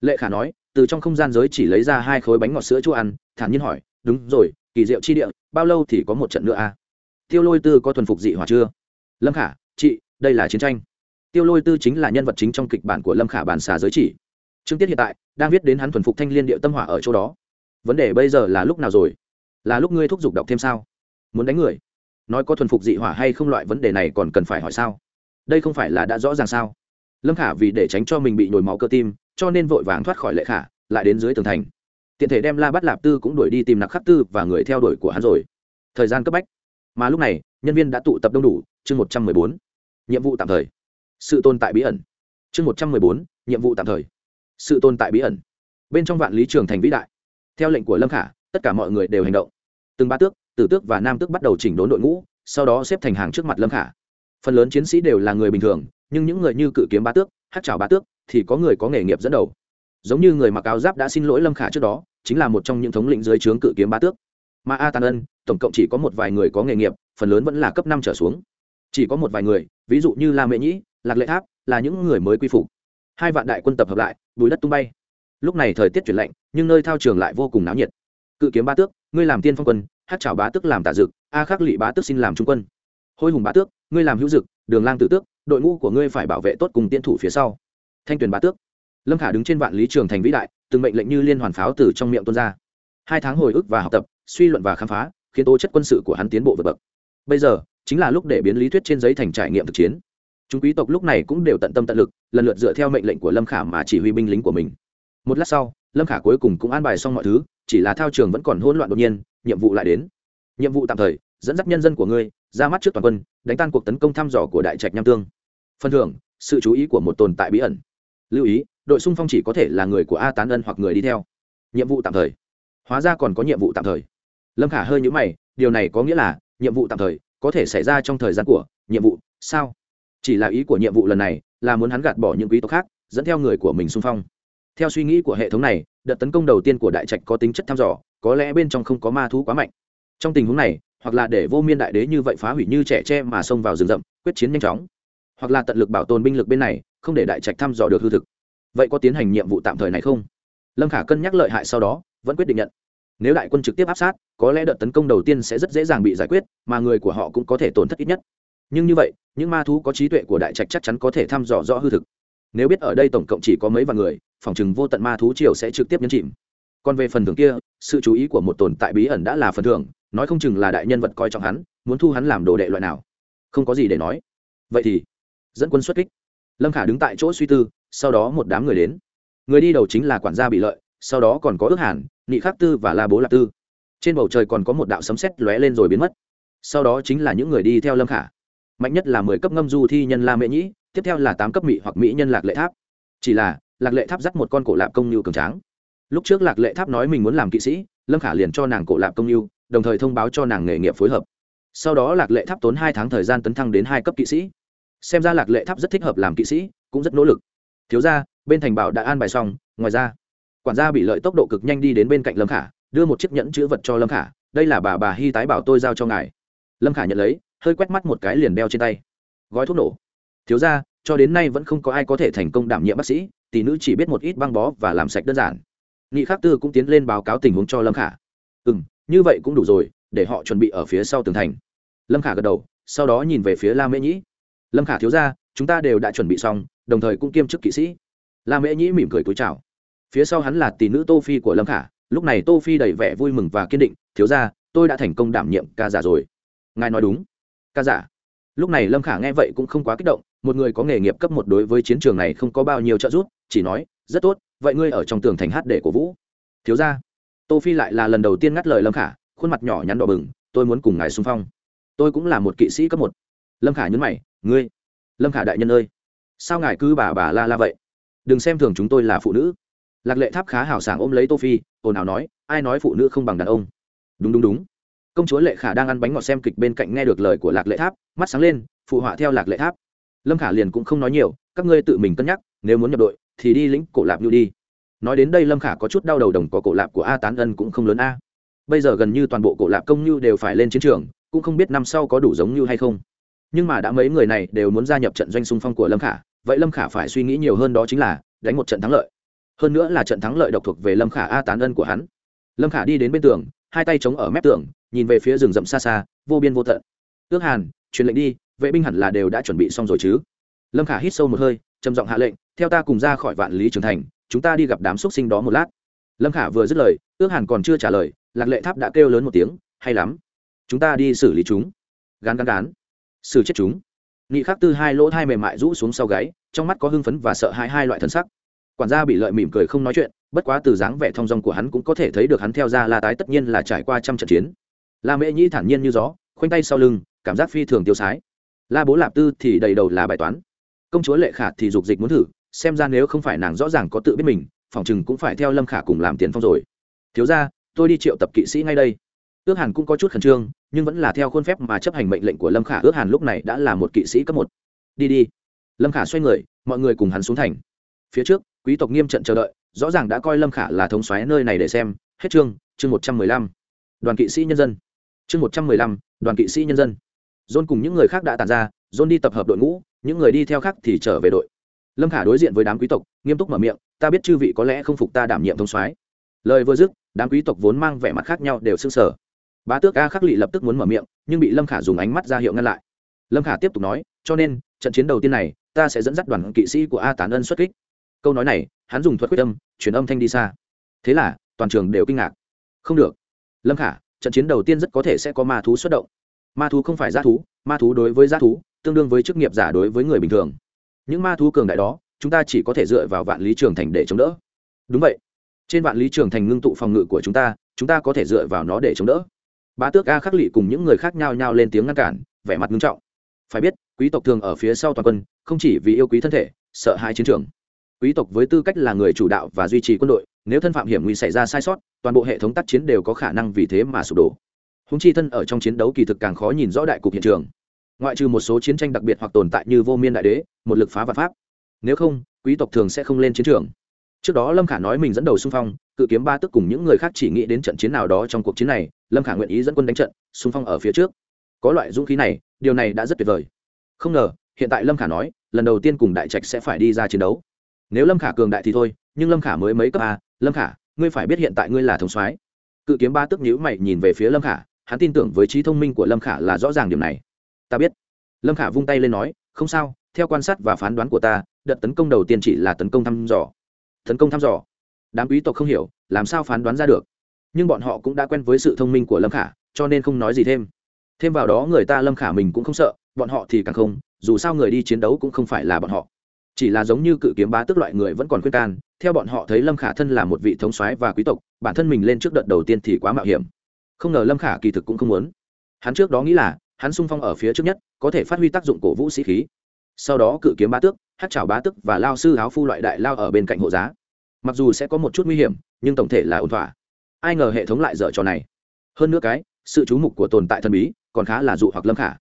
Lệ khả nói, từ trong không gian giới chỉ lấy ra hai khối bánh ngọt sữa chỗ ăn, thản nhiên hỏi, đúng rồi, kỳ diệu chi địa, bao lâu thì có một trận nữa a? Tiêu lôi tư có thuần phục dị hỏa chưa? Lâm khả, chị, đây là chiến tranh. Tiêu lôi tư chính là nhân vật chính trong kịch bản của lâm khả bản xà giới chỉ. Trương tiết hiện tại đang viết đến hắn thuần phục thanh liên điệu tâm hỏa ở chỗ đó. Vấn đề bây giờ là lúc nào rồi? Là lúc ngươi thúc giục đọc thêm sao? Muốn đánh người? Nói có thuần phục dị hỏa hay không loại vấn đề này còn cần phải hỏi sao? Đây không phải là đã rõ ràng sao? Lâm khả vì để tránh cho mình bị nhồi máu cơ tim, cho nên vội vàng thoát khỏi lệ khả, lại đến dưới tường thành. Tiện thể đem la bắt lạp tư cũng đuổi đi tìm nặc khắc tư và người theo đuổi của hắn rồi. Thời gian cấp bách. Mà lúc này, nhân viên đã tụ tập đông đủ, chương một trăm mười bốn. Nhiệm vụ tạm thời. Sự tồn tại bí ẩn. Chương một trăm mười bốn, nhiệm vụ tạm thời sự tồn tại bí ẩn. Bên trong vạn lý trường thành vĩ đại. Theo lệnh của lâm khả, tất cả mọi người đều hành động. Từng ba tước, tử tước và nam tước bắt đầu chỉnh đốn đội ngũ, sau đó xếp thành hàng trước mặt lâm khả. Phần lớn chiến sĩ đều là người bình thường, nhưng những người như cự kiếm ba tước, hát chào ba tước, thì có người có nghề nghiệp dẫn đầu. Giống như người mặc áo giáp đã xin lỗi lâm khả trước đó, chính là một trong những thống lĩnh dưới trướng cự kiếm ba tước. Mà a tàn ân, tổng cộng chỉ có một vài người có nghề nghiệp, phần lớn vẫn là cấp năm trở xuống. Chỉ có một vài người, ví dụ như la mễ nhĩ, lạc lệ tháp, là những người mới quy phục hai vạn đại quân tập hợp lại, bùi đất tung bay. Lúc này thời tiết chuyển lạnh, nhưng nơi thao trường lại vô cùng náo nhiệt. Cự kiếm ba tước, ngươi làm tiên phong quân, hát chào bá tước làm tả dực a khắc lị bá tước xin làm trung quân. Hôi hùng bá tước, ngươi làm hữu dực, đường lang tự tước, đội ngũ của ngươi phải bảo vệ tốt cùng tiên thủ phía sau. Thanh tuyền bá tước. Lâm khả đứng trên vạn lý trường thành vĩ đại, từng mệnh lệnh như liên hoàn pháo từ trong miệng tuôn ra. Hai tháng hồi ức và học tập, suy luận và khám phá, khiến tố chất quân sự của hắn tiến bộ vượt bậc. Bây giờ, chính là lúc để biến lý thuyết trên giấy thành trải nghiệm thực chiến chúng quý tộc lúc này cũng đều tận tâm tận lực, lần lượt dựa theo mệnh lệnh của lâm khả mà chỉ huy binh lính của mình. Một lát sau, lâm khả cuối cùng cũng an bài xong mọi thứ, chỉ là thao trường vẫn còn hỗn loạn đột nhiên, nhiệm vụ lại đến. Nhiệm vụ tạm thời, dẫn dắt nhân dân của ngươi, ra mắt trước toàn quân, đánh tan cuộc tấn công thăm dò của đại trạch nham tương. Phần thưởng, sự chú ý của một tồn tại bí ẩn. Lưu ý, đội xung phong chỉ có thể là người của a tán ân hoặc người đi theo. Nhiệm vụ tạm thời. Hóa ra còn có nhiệm vụ tạm thời. Lâm khả hơi nhũ mày, điều này có nghĩa là, nhiệm vụ tạm thời có thể xảy ra trong thời gian của, nhiệm vụ, sao? Chỉ là ý của nhiệm vụ lần này là muốn hắn gạt bỏ những quý tộc khác, dẫn theo người của mình xung phong. Theo suy nghĩ của hệ thống này, đợt tấn công đầu tiên của đại trạch có tính chất thăm dò, có lẽ bên trong không có ma thú quá mạnh. Trong tình huống này, hoặc là để vô miên đại đế như vậy phá hủy như trẻ tre mà xông vào rừng rậm, quyết chiến nhanh chóng, hoặc là tận lực bảo tồn binh lực bên này, không để đại trạch thăm dò được hư thực. Vậy có tiến hành nhiệm vụ tạm thời này không? Lâm khả cân nhắc lợi hại sau đó, vẫn quyết định nhận. Nếu đại quân trực tiếp áp sát, có lẽ đợt tấn công đầu tiên sẽ rất dễ dàng bị giải quyết, mà người của họ cũng có thể tổn thất ít nhất nhưng như vậy, những ma thú có trí tuệ của đại trạch chắc chắn có thể thăm dò rõ hư thực. Nếu biết ở đây tổng cộng chỉ có mấy vạn người, phòng chừng vô tận ma thú triều sẽ trực tiếp nhấn chìm. Còn về phần thưởng kia, sự chú ý của một tồn tại bí ẩn đã là phần thưởng, nói không chừng là đại nhân vật coi trọng hắn, muốn thu hắn làm đồ đệ loại nào. Không có gì để nói. Vậy thì, dẫn quân xuất kích. Lâm khả đứng tại chỗ suy tư, sau đó một đám người đến. Người đi đầu chính là quản gia bị lợi, sau đó còn có ước hàn, nị khắc tư và la bố lạc tư. Trên bầu trời còn có một đạo sấm sét lóe lên rồi biến mất. Sau đó chính là những người đi theo lâm khả mạnh nhất là mười cấp ngâm du thi nhân la mễ nhĩ, tiếp theo là tám cấp mỹ hoặc mỹ nhân lạc lệ tháp. Chỉ là, lạc lệ tháp dắt một con cổ lạp công như cường tráng. Lúc trước lạc lệ tháp nói mình muốn làm kỵ sĩ, lâm khả liền cho nàng cổ lạp công như, đồng thời thông báo cho nàng nghề nghiệp phối hợp. Sau đó lạc lệ tháp tốn hai tháng thời gian tấn thăng đến hai cấp kỵ sĩ. Xem ra lạc lệ tháp rất thích hợp làm kỵ sĩ, cũng rất nỗ lực. Thiếu ra bên thành bảo đã an bài xong, ngoài ra, quản gia bị lợi tốc độ cực nhanh đi đến bên cạnh lâm khả, đưa một chiếc nhẫn chữ vật cho lâm khả. Đây là bà bà hy tái bảo tôi giao cho ngài. Lâm khả nhận lấy hơi quét mắt một cái liền đeo trên tay. Gói thuốc nổ. Thiếu ra cho đến nay vẫn không có ai có thể thành công đảm nhiệm bác sĩ, tỷ nữ chỉ biết một ít băng bó và làm sạch đơn giản. Nghị khắc tư cũng tiến lên báo cáo tình huống cho lâm khả. Ừ m như vậy cũng đủ rồi, để họ chuẩn bị ở phía sau tường thành. Lâm khả gật đầu, sau đó nhìn về phía la mễ nhĩ. Lâm khả thiếu ra chúng ta đều đã chuẩn bị xong, đồng thời cũng kiêm chức kỵ sĩ. La mễ nhĩ mỉm cười cúi chào. Phía sau hắn là tỷ nữ tô phi của lâm khả, lúc này tô phi đầy vẻ vui mừng và kiên định, thiếu ra tôi đã thành công đảm nhiệm ca giả rồi. Ngài nói đúng ca giả. Lúc này lâm khả nghe vậy cũng không quá kích động, một người có nghề nghiệp cấp một đối với chiến trường này không có bao nhiêu trợ giúp, chỉ nói, rất tốt, vậy ngươi ở trong tường thành hát để cổ vũ. Thiếu ra tô phi lại là lần đầu tiên ngắt lời lâm khả, khuôn mặt nhỏ nhắn đỏ bừng, tôi muốn cùng ngài xung phong. Tôi cũng là một kỵ sĩ cấp một. Lâm khả nhấn mày, ngươi? Lâm khả đại nhân ơi. Sao ngài cứ bà bà la la vậy? Đừng xem thường chúng tôi là phụ nữ. Lạc lệ tháp khá hào sảng ôm lấy tô phi, ồn ào nói, ai nói phụ nữ không bằng đàn ông? Đúng đúng đúng công chúa lệ khả đang ăn bánh ngọt xem kịch bên cạnh nghe được lời của lạc lệ tháp mắt sáng lên phụ họa theo lạc lệ tháp lâm khả liền cũng không nói nhiều các ngươi tự mình cân nhắc nếu muốn nhập đội thì đi lĩnh cổ lạp nhu đi nói đến đây lâm khả có chút đau đầu đồng có cổ lạp của a tán ân cũng không lớn a bây giờ gần như toàn bộ cổ lạp công nhu đều phải lên chiến trường cũng không biết năm sau có đủ giống như hay không nhưng mà đã mấy người này đều muốn gia nhập trận doanh xung phong của lâm khả vậy lâm khả phải suy nghĩ nhiều hơn đó chính là đánh một trận thắng lợi hơn nữa là trận thắng lợi độc thuộc về lâm khả a tán ân của hắn lâm khả đi đến bên tường hai tay chống ở mép tường, nhìn về phía rừng rậm xa xa, vô biên vô tận. Ước hàn, truyền lệnh đi, vệ binh hẳn là đều đã chuẩn bị xong rồi chứ? Lâm khả hít sâu một hơi, trầm giọng hạ lệnh, theo ta cùng ra khỏi vạn lý trường thành, chúng ta đi gặp đám xúc sinh đó một lát. Lâm khả vừa dứt lời, ước hàn còn chưa trả lời, lạc lệ tháp đã kêu lớn một tiếng, hay lắm. Chúng ta đi xử lý chúng. Gán gán gán. Xử chết chúng. Nghị khắc tư hai lỗ hai mềm mại rũ xuống sau gáy, trong mắt có hưng phấn và sợ hãi hai loại thân sắc. Quản gia bị lợi mỉm cười không nói chuyện bất quá từ dáng vẻ thong dong của hắn cũng có thể thấy được hắn theo ra la tái tất nhiên là trải qua trăm trận chiến. La mễ nhĩ thản nhiên như gió, khoanh tay sau lưng, cảm giác phi thường tiêu sái. La bố lạp tư thì đầy đầu là bài toán. Công chúa lệ khả thì dục dịch muốn thử, xem ra nếu không phải nàng rõ ràng có tự biết mình, phòng chừng cũng phải theo lâm khả cùng làm tiền phong rồi. Thiếu ra tôi đi triệu tập kỵ sĩ ngay đây. Ước hàn cũng có chút khẩn trương, nhưng vẫn là theo khuôn phép mà chấp hành mệnh lệnh của lâm khả. Ước hàn lúc này đã là một kỵ sĩ cấp một. Đi đi. Lâm khả xoay người, mọi người cùng hắn xuống thành. Phía trước, quý tộc nghiêm trận chờ đợi rõ ràng đã coi lâm khả là thống xoáy nơi này để xem. Hết chương chương một trăm mười lăm. Đoàn kỵ sĩ nhân dân. Chương một trăm mười lăm, đoàn kỵ sĩ nhân dân. Dôn cùng những người khác đã tàn ra dôn đi tập hợp đội ngũ, những người đi theo khác thì trở về đội. Lâm khả đối diện với đám quý tộc, nghiêm túc mở miệng, ta biết chư vị có lẽ không phục ta đảm nhiệm thông soái. Lời vừa dứt, đám quý tộc vốn mang vẻ mặt khác nhau đều s ư n g sở bá tước a khắc lị lập tức muốn mở miệng, nhưng bị lâm khả dùng ánh mắt ra hiệu ngăn lại. Lâm khả tiếp tục nói, cho nên, trận chiến đầu tiên này, ta sẽ dẫn dắt đoàn kỵ sĩ của a tán ân xuất kích câu nói này, hắn dùng thuật quyết tâm chuyển âm thanh đi xa. Thế là, toàn trường đều kinh ngạc. Không được. Lâm khả, trận chiến đầu tiên rất có thể sẽ có ma thú xuất động. Ma thú không phải g thú, ma thú đối với g thú, tương đương với chức nghiệp giả đối với người bình thường. Những ma thú cường đại đó, chúng ta chỉ có thể dựa vào vạn lý trường thành để chống đỡ. Đúng vậy. Trên vạn lý trường thành ngưng tụ phòng ngự của chúng ta chúng ta có thể dựa vào nó để chống đỡ. Bá tước a khắc lị cùng những người khác nhau nhau lên tiếng ngăn cản, vẻ mặt nghiêm trọng. Phải biết, quý tộc thường ở phía sau toàn quân, không chỉ vì yêu quý thân thể, sợ hãi chiến trường quý tộc với tư cách là người chủ đạo và duy trì quân đội, nếu thân phạm hiểm nguy xảy ra sai sót, toàn bộ hệ thống tác chiến đều có khả năng vì thế mà sụp đổ. Húng chi thân ở trong chiến đấu kỳ thực càng khó nhìn rõ đại cục hiện trường. Ngoại trừ một số chiến tranh đặc biệt hoặc tồn tại như vô miên đại đế, một lực phá vật pháp. Nếu không, quý tộc thường sẽ không lên chiến trường. Trước đó lâm khả nói mình dẫn đầu xung phong, cự kiếm ba tức cùng những người khác chỉ nghĩ đến trận chiến nào đó trong cuộc chiến này, lâm khả nguyện ý dẫn quân đánh trận, xung phong ở phía trước. Có loại dũng khí này, điều này đã rất tuyệt vời. Không ngờ, hiện tại lâm khả nói, lần đầu tiên cùng đại trạch sẽ phải đi ra chiến đấu nếu lâm khả cường đại thì thôi, nhưng lâm khả mới mấy cấp a, lâm khả, ngươi phải biết hiện tại ngươi là thống soái. Cự kiếm ba tức nhữ mày nhìn về phía lâm khả, hắn tin tưởng với trí thông minh của lâm khả là rõ ràng điểm này. Ta biết. Lâm khả vung tay lên nói, không sao, theo quan sát và phán đoán của ta, đợt tấn công đầu tiên chỉ là tấn công thăm dò. Tấn công thăm dò? Đám quý tộc không hiểu, làm sao phán đoán ra được? Nhưng bọn họ cũng đã quen với sự thông minh của lâm khả, cho nên không nói gì thêm. Thêm vào đó người ta lâm khả mình cũng không sợ, bọn họ thì càng không, dù sao người đi chiến đấu cũng không phải là bọn họ chỉ là giống như cự kiếm bá tức loại người vẫn còn khuyên can, theo bọn họ thấy lâm khả thân là một vị thống soái và quý tộc, bản thân mình lên trước đợt đầu tiên thì quá mạo hiểm. Không ngờ lâm khả kỳ thực cũng không muốn. Hắn trước đó nghĩ là, hắn sung phong ở phía trước nhất, có thể phát huy tác dụng cổ vũ sĩ khí. Sau đó cự kiếm bá tước, hát trào bá tức và lao sư áo phu loại đại lao ở bên cạnh hộ giá. Mặc dù sẽ có một chút nguy hiểm, nhưng tổng thể là ổn thỏa. Ai ngờ hệ thống lại dở trò này. Hơn nữa cái, sự chú mục của tồn tại thần bí, còn khá là dụ hoặc lâm khả.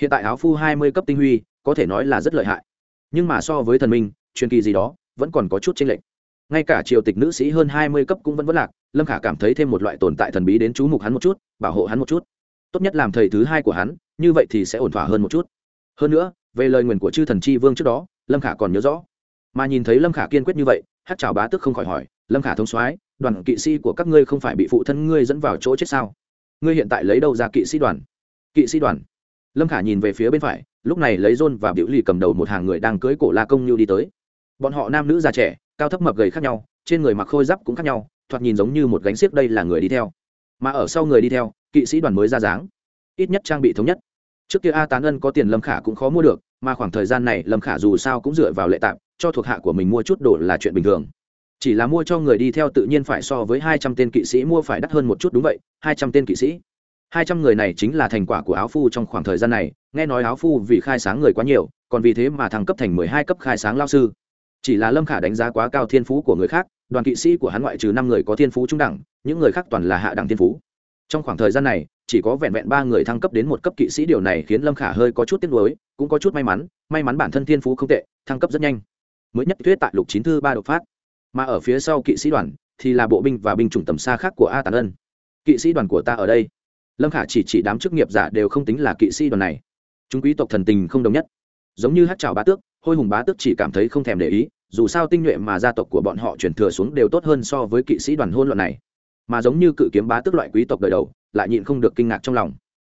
Hiện tại áo phu hai mươi cấp tinh huy, có thể nói là rất lợi hại nhưng mà so với thần minh, truyền kỳ gì đó, vẫn còn có chút tranh lệch. Ngay cả triều tịch nữ sĩ hơn hai mươi cấp cũng vẫn vẫn lạc, lâm khả cảm thấy thêm một loại tồn tại thần bí đến chú mục hắn một chút, bảo hộ hắn một chút. Tốt nhất làm thầy thứ hai của hắn, như vậy thì sẽ ổn thỏa hơn một chút. Hơn nữa, về lời nguyền của chư thần chi vương trước đó, lâm khả còn nhớ rõ. Mà nhìn thấy lâm khả kiên quyết như vậy hát chào bá tức không khỏi hỏi, lâm khả thông soái, đoàn kỵ sĩ của các ngươi không phải bị phụ thân ngươi dẫn vào chỗ chết sao? Ngươi hiện tại lấy đâu ra kỵ sĩ đoàn? Kỵ sĩ đoàn? Lâm khả nhìn về phía bên phải lúc này lấy john và biểu lì cầm đầu một hàng người đang cưới cổ la công nhu đi tới. Bọn họ nam nữ già trẻ, cao thấp mập gầy khác nhau, trên người mặc khôi giáp cũng khác nhau, thoạt nhìn giống như một gánh xiếc đây là người đi theo. Mà ở sau người đi theo, kỵ sĩ đoàn mới ra dáng. Ít nhất trang bị thống nhất. Trước kia a tán ân có tiền lâm khả cũng khó mua được, mà khoảng thời gian này lâm khả dù sao cũng dựa vào lệ tạm cho thuộc hạ của mình mua chút đồ là chuyện bình thường. Chỉ là mua cho người đi theo tự nhiên phải so với hai trăm tên kỵ sĩ mua phải đắt hơn một chút, đúng vậy, hai trăm tên kỵ sĩ. Hai trăm người này chính là thành quả của áo phu trong khoảng thời gian này nghe nói áo phu vì khai sáng người quá nhiều, còn vì thế mà thăng cấp thành mười hai cấp khai sáng lao sư. Chỉ là lâm khả đánh giá quá cao thiên phú của người khác, đoàn kỵ sĩ của hắn ngoại trừ năm người có thiên phú trung đẳng, những người khác toàn là hạ đẳng thiên phú. Trong khoảng thời gian này, chỉ có vẹn vẹn ba người thăng cấp đến một cấp kỵ sĩ, điều này khiến lâm khả hơi có chút tiếc nuối, cũng có chút may mắn may mắn bản thân thiên phú không tệ, thăng cấp rất nhanh. Mới nhất thuyết tại lục chín thư ba đột phát. Mà ở phía sau kỵ sĩ đoàn thì là bộ binh và binh chủng tầm xa khác của a tàn ân. Kỵ sĩ đoàn của ta ở đây. Lâm khả chỉ chỉ đám chức nghiệp giả đều không tính là kỵ sĩ đoàn này chúng quý tộc thần tình không đồng nhất. Giống như hát trào bá tước, hôi hùng bá tước chỉ cảm thấy không thèm để ý, dù sao tinh nhuệ mà gia tộc của bọn họ chuyển thừa xuống đều tốt hơn so với kỵ sĩ đoàn hôn luận này. Mà giống như cự kiếm bá tước loại quý tộc đời đầu, lại nhịn không được kinh ngạc trong lòng.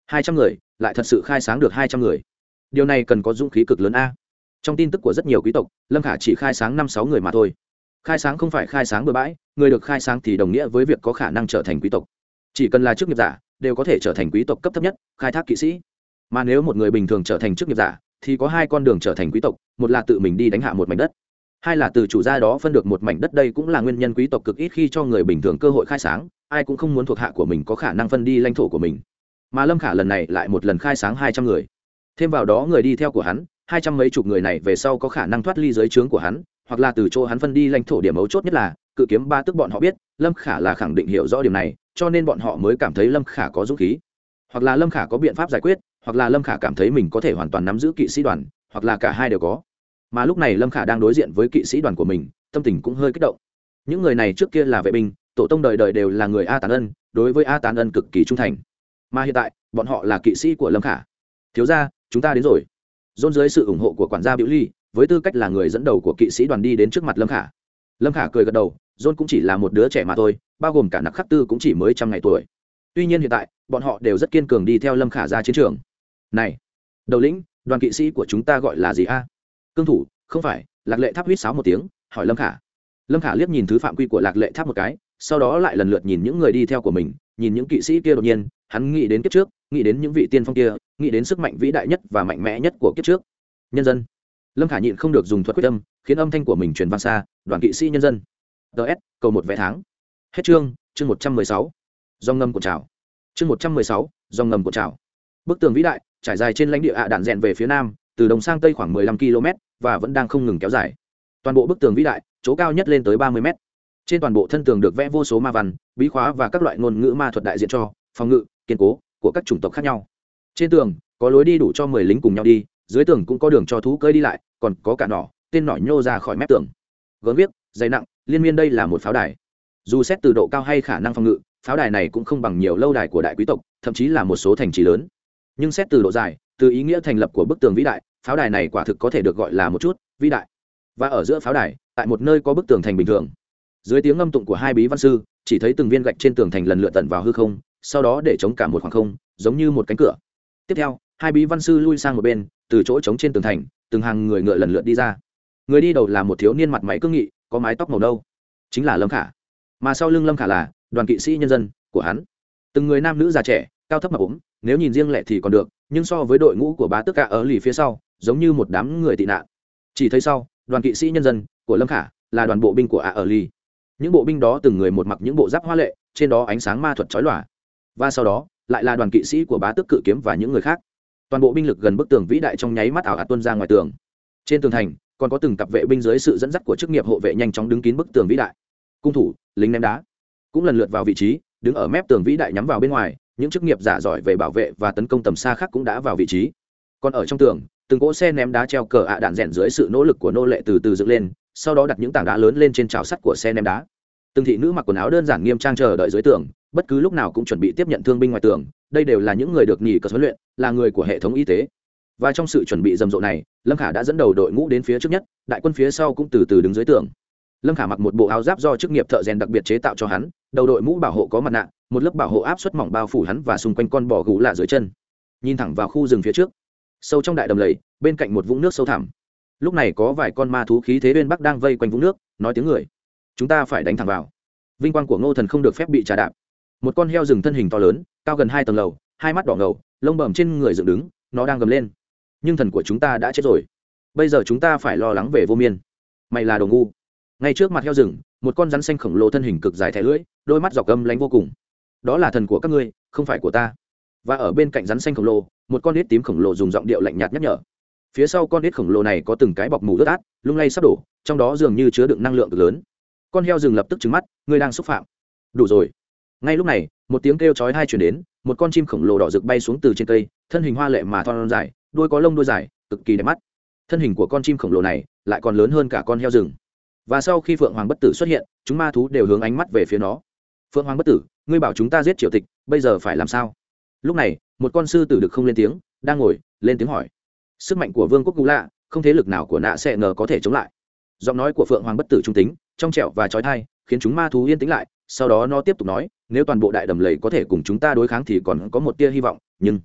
Hai trăm người, lại thật sự khai sáng được hai trăm người. Điều này cần có dũng khí cực lớn a. Trong tin tức của rất nhiều quý tộc, lâm khả chỉ khai sáng năm sáu người mà thôi. Khai sáng không phải khai sáng bừa bãi, người được khai sáng thì đồng nghĩa với việc có khả năng trở thành quý tộc. Chỉ cần là chức nghiệp giả, đều có thể trở thành quý tộc cấp thấp nhất, khai thác kỵ sĩ mà nếu một người bình thường trở thành chức nghiệp giả, thì có hai con đường trở thành quý tộc, một là tự mình đi đánh hạ một mảnh đất, hai là từ chủ gia đó phân được một mảnh đất đây cũng là nguyên nhân quý tộc cực ít khi cho người bình thường cơ hội khai sáng, ai cũng không muốn thuộc hạ của mình có khả năng phân đi lãnh thổ của mình. Mà lâm khả lần này lại một lần khai sáng hai trăm người. Thêm vào đó người đi theo của hắn, hai trăm mấy chục người này về sau có khả năng thoát ly giới trướng của hắn, hoặc là từ chỗ hắn phân đi lãnh thổ điểm mấu chốt nhất là, cự kiếm ba tức bọn họ biết, lâm khả là khẳng định hiểu rõ điểm này, cho nên bọn họ mới cảm thấy lâm khả có dũng khí. Hoặc là lâm khả có biện pháp giải quyết hoặc là lâm khả cảm thấy mình có thể hoàn toàn nắm giữ kỵ sĩ đoàn, hoặc là cả hai đều có. Mà lúc này lâm khả đang đối diện với kỵ sĩ đoàn của mình, tâm tình cũng hơi kích động. Những người này trước kia là vệ binh, tổ tông đời đời đều là người a tán ân, đối với a tán ân cực kỳ trung thành. Mà hiện tại, bọn họ là kỵ sĩ của lâm khả. Thiếu ra chúng ta đến rồi. Dôn dưới sự ủng hộ của quản gia biểu ly, với tư cách là người dẫn đầu của kỵ sĩ đoàn đi đến trước mặt lâm khả. Lâm khả cười gật đầu, dôn cũng chỉ là một đứa trẻ mà thôi, bao gồm cả nặc khắc tư cũng chỉ mới trăm ngày tuổi. Tuy nhiên hiện tại, bọn họ đều rất kiên cường đi theo lâm khả ra chiến trường này, đầu lĩnh, đoàn kỵ sĩ của chúng ta gọi là gì a? Cương thủ, không phải, lạc lệ tháp huýt sáo một tiếng, hỏi lâm khả. Lâm khả liếc nhìn thứ phạm quy của lạc lệ tháp một cái, sau đó lại lần lượt nhìn những người đi theo của mình, nhìn những kỵ sĩ kia đột nhiên, hắn nghĩ đến kiếp trước, nghĩ đến những vị tiên phong kia, nghĩ đến sức mạnh vĩ đại nhất và mạnh mẽ nhất của kiếp trước. Nhân dân. Lâm khả nhịn không được dùng thuật quyết tâm, khiến âm thanh của mình truyền vang xa, đoàn kỵ sĩ nhân dân. Ts cầu một vé tháng. Hết chương chương một trăm mười sáu. Do ngâm của trào chương một trăm mười sáu do ngầm của trào bức tường vĩ đại trải dài trên lãnh địa ạ đạn rèn về phía nam, từ đông sang tây khoảng mười lăm km, và vẫn đang không ngừng kéo dài. Toàn bộ bức tường vĩ đại, chỗ cao nhất lên tới ba mươi m trên toàn bộ thân tường được vẽ vô số ma văn, bí khóa và các loại ngôn ngữ ma thuật đại diện cho, phòng ngự, kiên cố của các chủng tộc khác nhau. Trên tường, có lối đi đủ cho mười lính cùng nhau đi, dưới tường cũng có đường cho thú cơi đi lại, còn có cả nỏ, tên nỏ nhô ra khỏi mép tường. Gớm viết dày nặng, liên miên đây là một pháo đài. Dù xét từ độ cao hay khả năng phòng ngự, pháo đài này cũng không bằng nhiều lâu đài của đại quý tộc, thậm chí là một số thành trì lớn nhưng xét từ độ dài, từ ý nghĩa thành lập của bức tường vĩ đại, pháo đài này quả thực có thể được gọi là một chút vĩ đại. Và ở giữa pháo đài, tại một nơi có bức tường thành bình thường. Dưới tiếng ngâm tụng của hai bí văn sư, chỉ thấy từng viên gạch trên tường thành lần lượt tận vào hư không, sau đó để chống cả một khoảng không, giống như một cánh cửa. Tiếp theo, hai bí văn sư lui sang một bên, từ chỗ trống trên tường thành, từng hàng người ngựa lần lượt đi ra. Người đi đầu là một thiếu niên mặt máy cương nghị, có mái tóc màu nâu, chính là lâm khả. Mà sau lưng lâm khả là đoàn kỵ sĩ nhân dân của hắn. Từng người nam nữ già trẻ, cao thấp mà ốm nếu nhìn riêng lẻ thì còn được, nhưng so với đội ngũ của bá tước cả ở lì phía sau, giống như một đám người tị nạn. Chỉ thấy sau, đoàn kỵ sĩ nhân dân của lâm khả là đoàn bộ binh của ả ở lì. Những bộ binh đó từng người một mặc những bộ giáp hoa lệ, trên đó ánh sáng ma thuật chói lòa. Và sau đó, lại là đoàn kỵ sĩ của bá tước cự kiếm và những người khác. Toàn bộ binh lực gần bức tường vĩ đại trong nháy mắt ảo ạt tuân ra ngoài tường. Trên tường thành, còn có từng cặp vệ binh dưới sự dẫn dắt của chức nghiệp hộ vệ nhanh chóng đứng kín bức tường vĩ đại. Cung thủ, lính ném đá, cũng lần lượt vào vị trí, đứng ở mép tường vĩ đại nhắm vào bên ngoài những chức nghiệp giả giỏi về bảo vệ và tấn công tầm xa khác cũng đã vào vị trí. Còn ở trong tường, từng cỗ xe ném đá treo cờ ạ đạn rẽn dưới sự nỗ lực của nô lệ từ từ dựng lên, sau đó đặt những tảng đá lớn lên trên trào sắt của xe ném đá. Từng thị nữ mặc quần áo đơn giản nghiêm trang chờ đợi dưới tường, bất cứ lúc nào cũng chuẩn bị tiếp nhận thương binh ngoài tường, đây đều là những người được nghỉ cờ huấn luyện, là người của hệ thống y tế. Và trong sự chuẩn bị rầm rộ này, lâm khả đã dẫn đầu đội ngũ đến phía trước nhất, đại quân phía sau cũng từ từ đứng dưới tường. Lâm khả mặc một bộ áo giáp do chức nghiệp thợ rèn đặc biệt chế tạo cho hắn, đầu đội mũ bảo hộ có mặt nạ một lớp bảo hộ áp suất mỏng bao phủ hắn và xung quanh con bò gù lạ dưới chân. Nhìn thẳng vào khu rừng phía trước, sâu trong đại đầm lầy, bên cạnh một vũng nước sâu thẳm. Lúc này có vài con ma thú khí thế bên bắc đang vây quanh vũng nước, nói tiếng người. Chúng ta phải đánh thẳng vào. Vinh quang của ngô thần không được phép bị trà đạp. Một con heo rừng thân hình to lớn, cao gần hai tầng lầu, hai mắt đỏ ngầu, lông bầm trên người dựng đứng, nó đang gầm lên. Nhưng thần của chúng ta đã chết rồi. Bây giờ chúng ta phải lo lắng về vô miên. Mày là đồ ngu. Ngay trước mặt heo rừng, một con rắn xanh khổng lồ thân hình cực dài thẻ lưỡi, đôi mắt dọc âm lánh vô cùng đó là thần của các ngươi, không phải của ta. Và ở bên cạnh rắn xanh khổng lồ, một con nít tím khổng lồ dùng giọng điệu lạnh nhạt nhắc nhở. Phía sau con nít khổng lồ này có từng cái bọc mù ướt át, lung lay sắp đổ, trong đó dường như chứa đựng năng lượng cực lớn. Con heo rừng lập tức trứng mắt, ngươi đang xúc phạm. Đủ rồi. Ngay lúc này, một tiếng kêu chói hai chuyển đến, một con chim khổng lồ đỏ rực bay xuống từ trên cây, thân hình hoa lệ mà thon dài, đuôi có lông đuôi dài, cực kỳ đẹp mắt. Thân hình của con chim khổng lồ này lại còn lớn hơn cả con heo rừng. Và sau khi phượng hoàng bất tử xuất hiện, chúng ma thú đều hướng ánh mắt về phía nó phượng hoàng bất tử, ngươi bảo chúng ta giết triều tịch, bây giờ phải làm sao? Lúc này, một con sư tử được không lên tiếng, đang ngồi, lên tiếng hỏi. Sức mạnh của vương quốc cũ lạ, không thế lực nào của nạ sẽ ngờ có thể chống lại. Giọng nói của phượng hoàng bất tử trung tính, trong trẻo và trói thai khiến chúng ma thú yên tĩnh lại, sau đó nó tiếp tục nói, nếu toàn bộ đại đầm lầy có thể cùng chúng ta đối kháng thì còn có một tia hy vọng, nhưng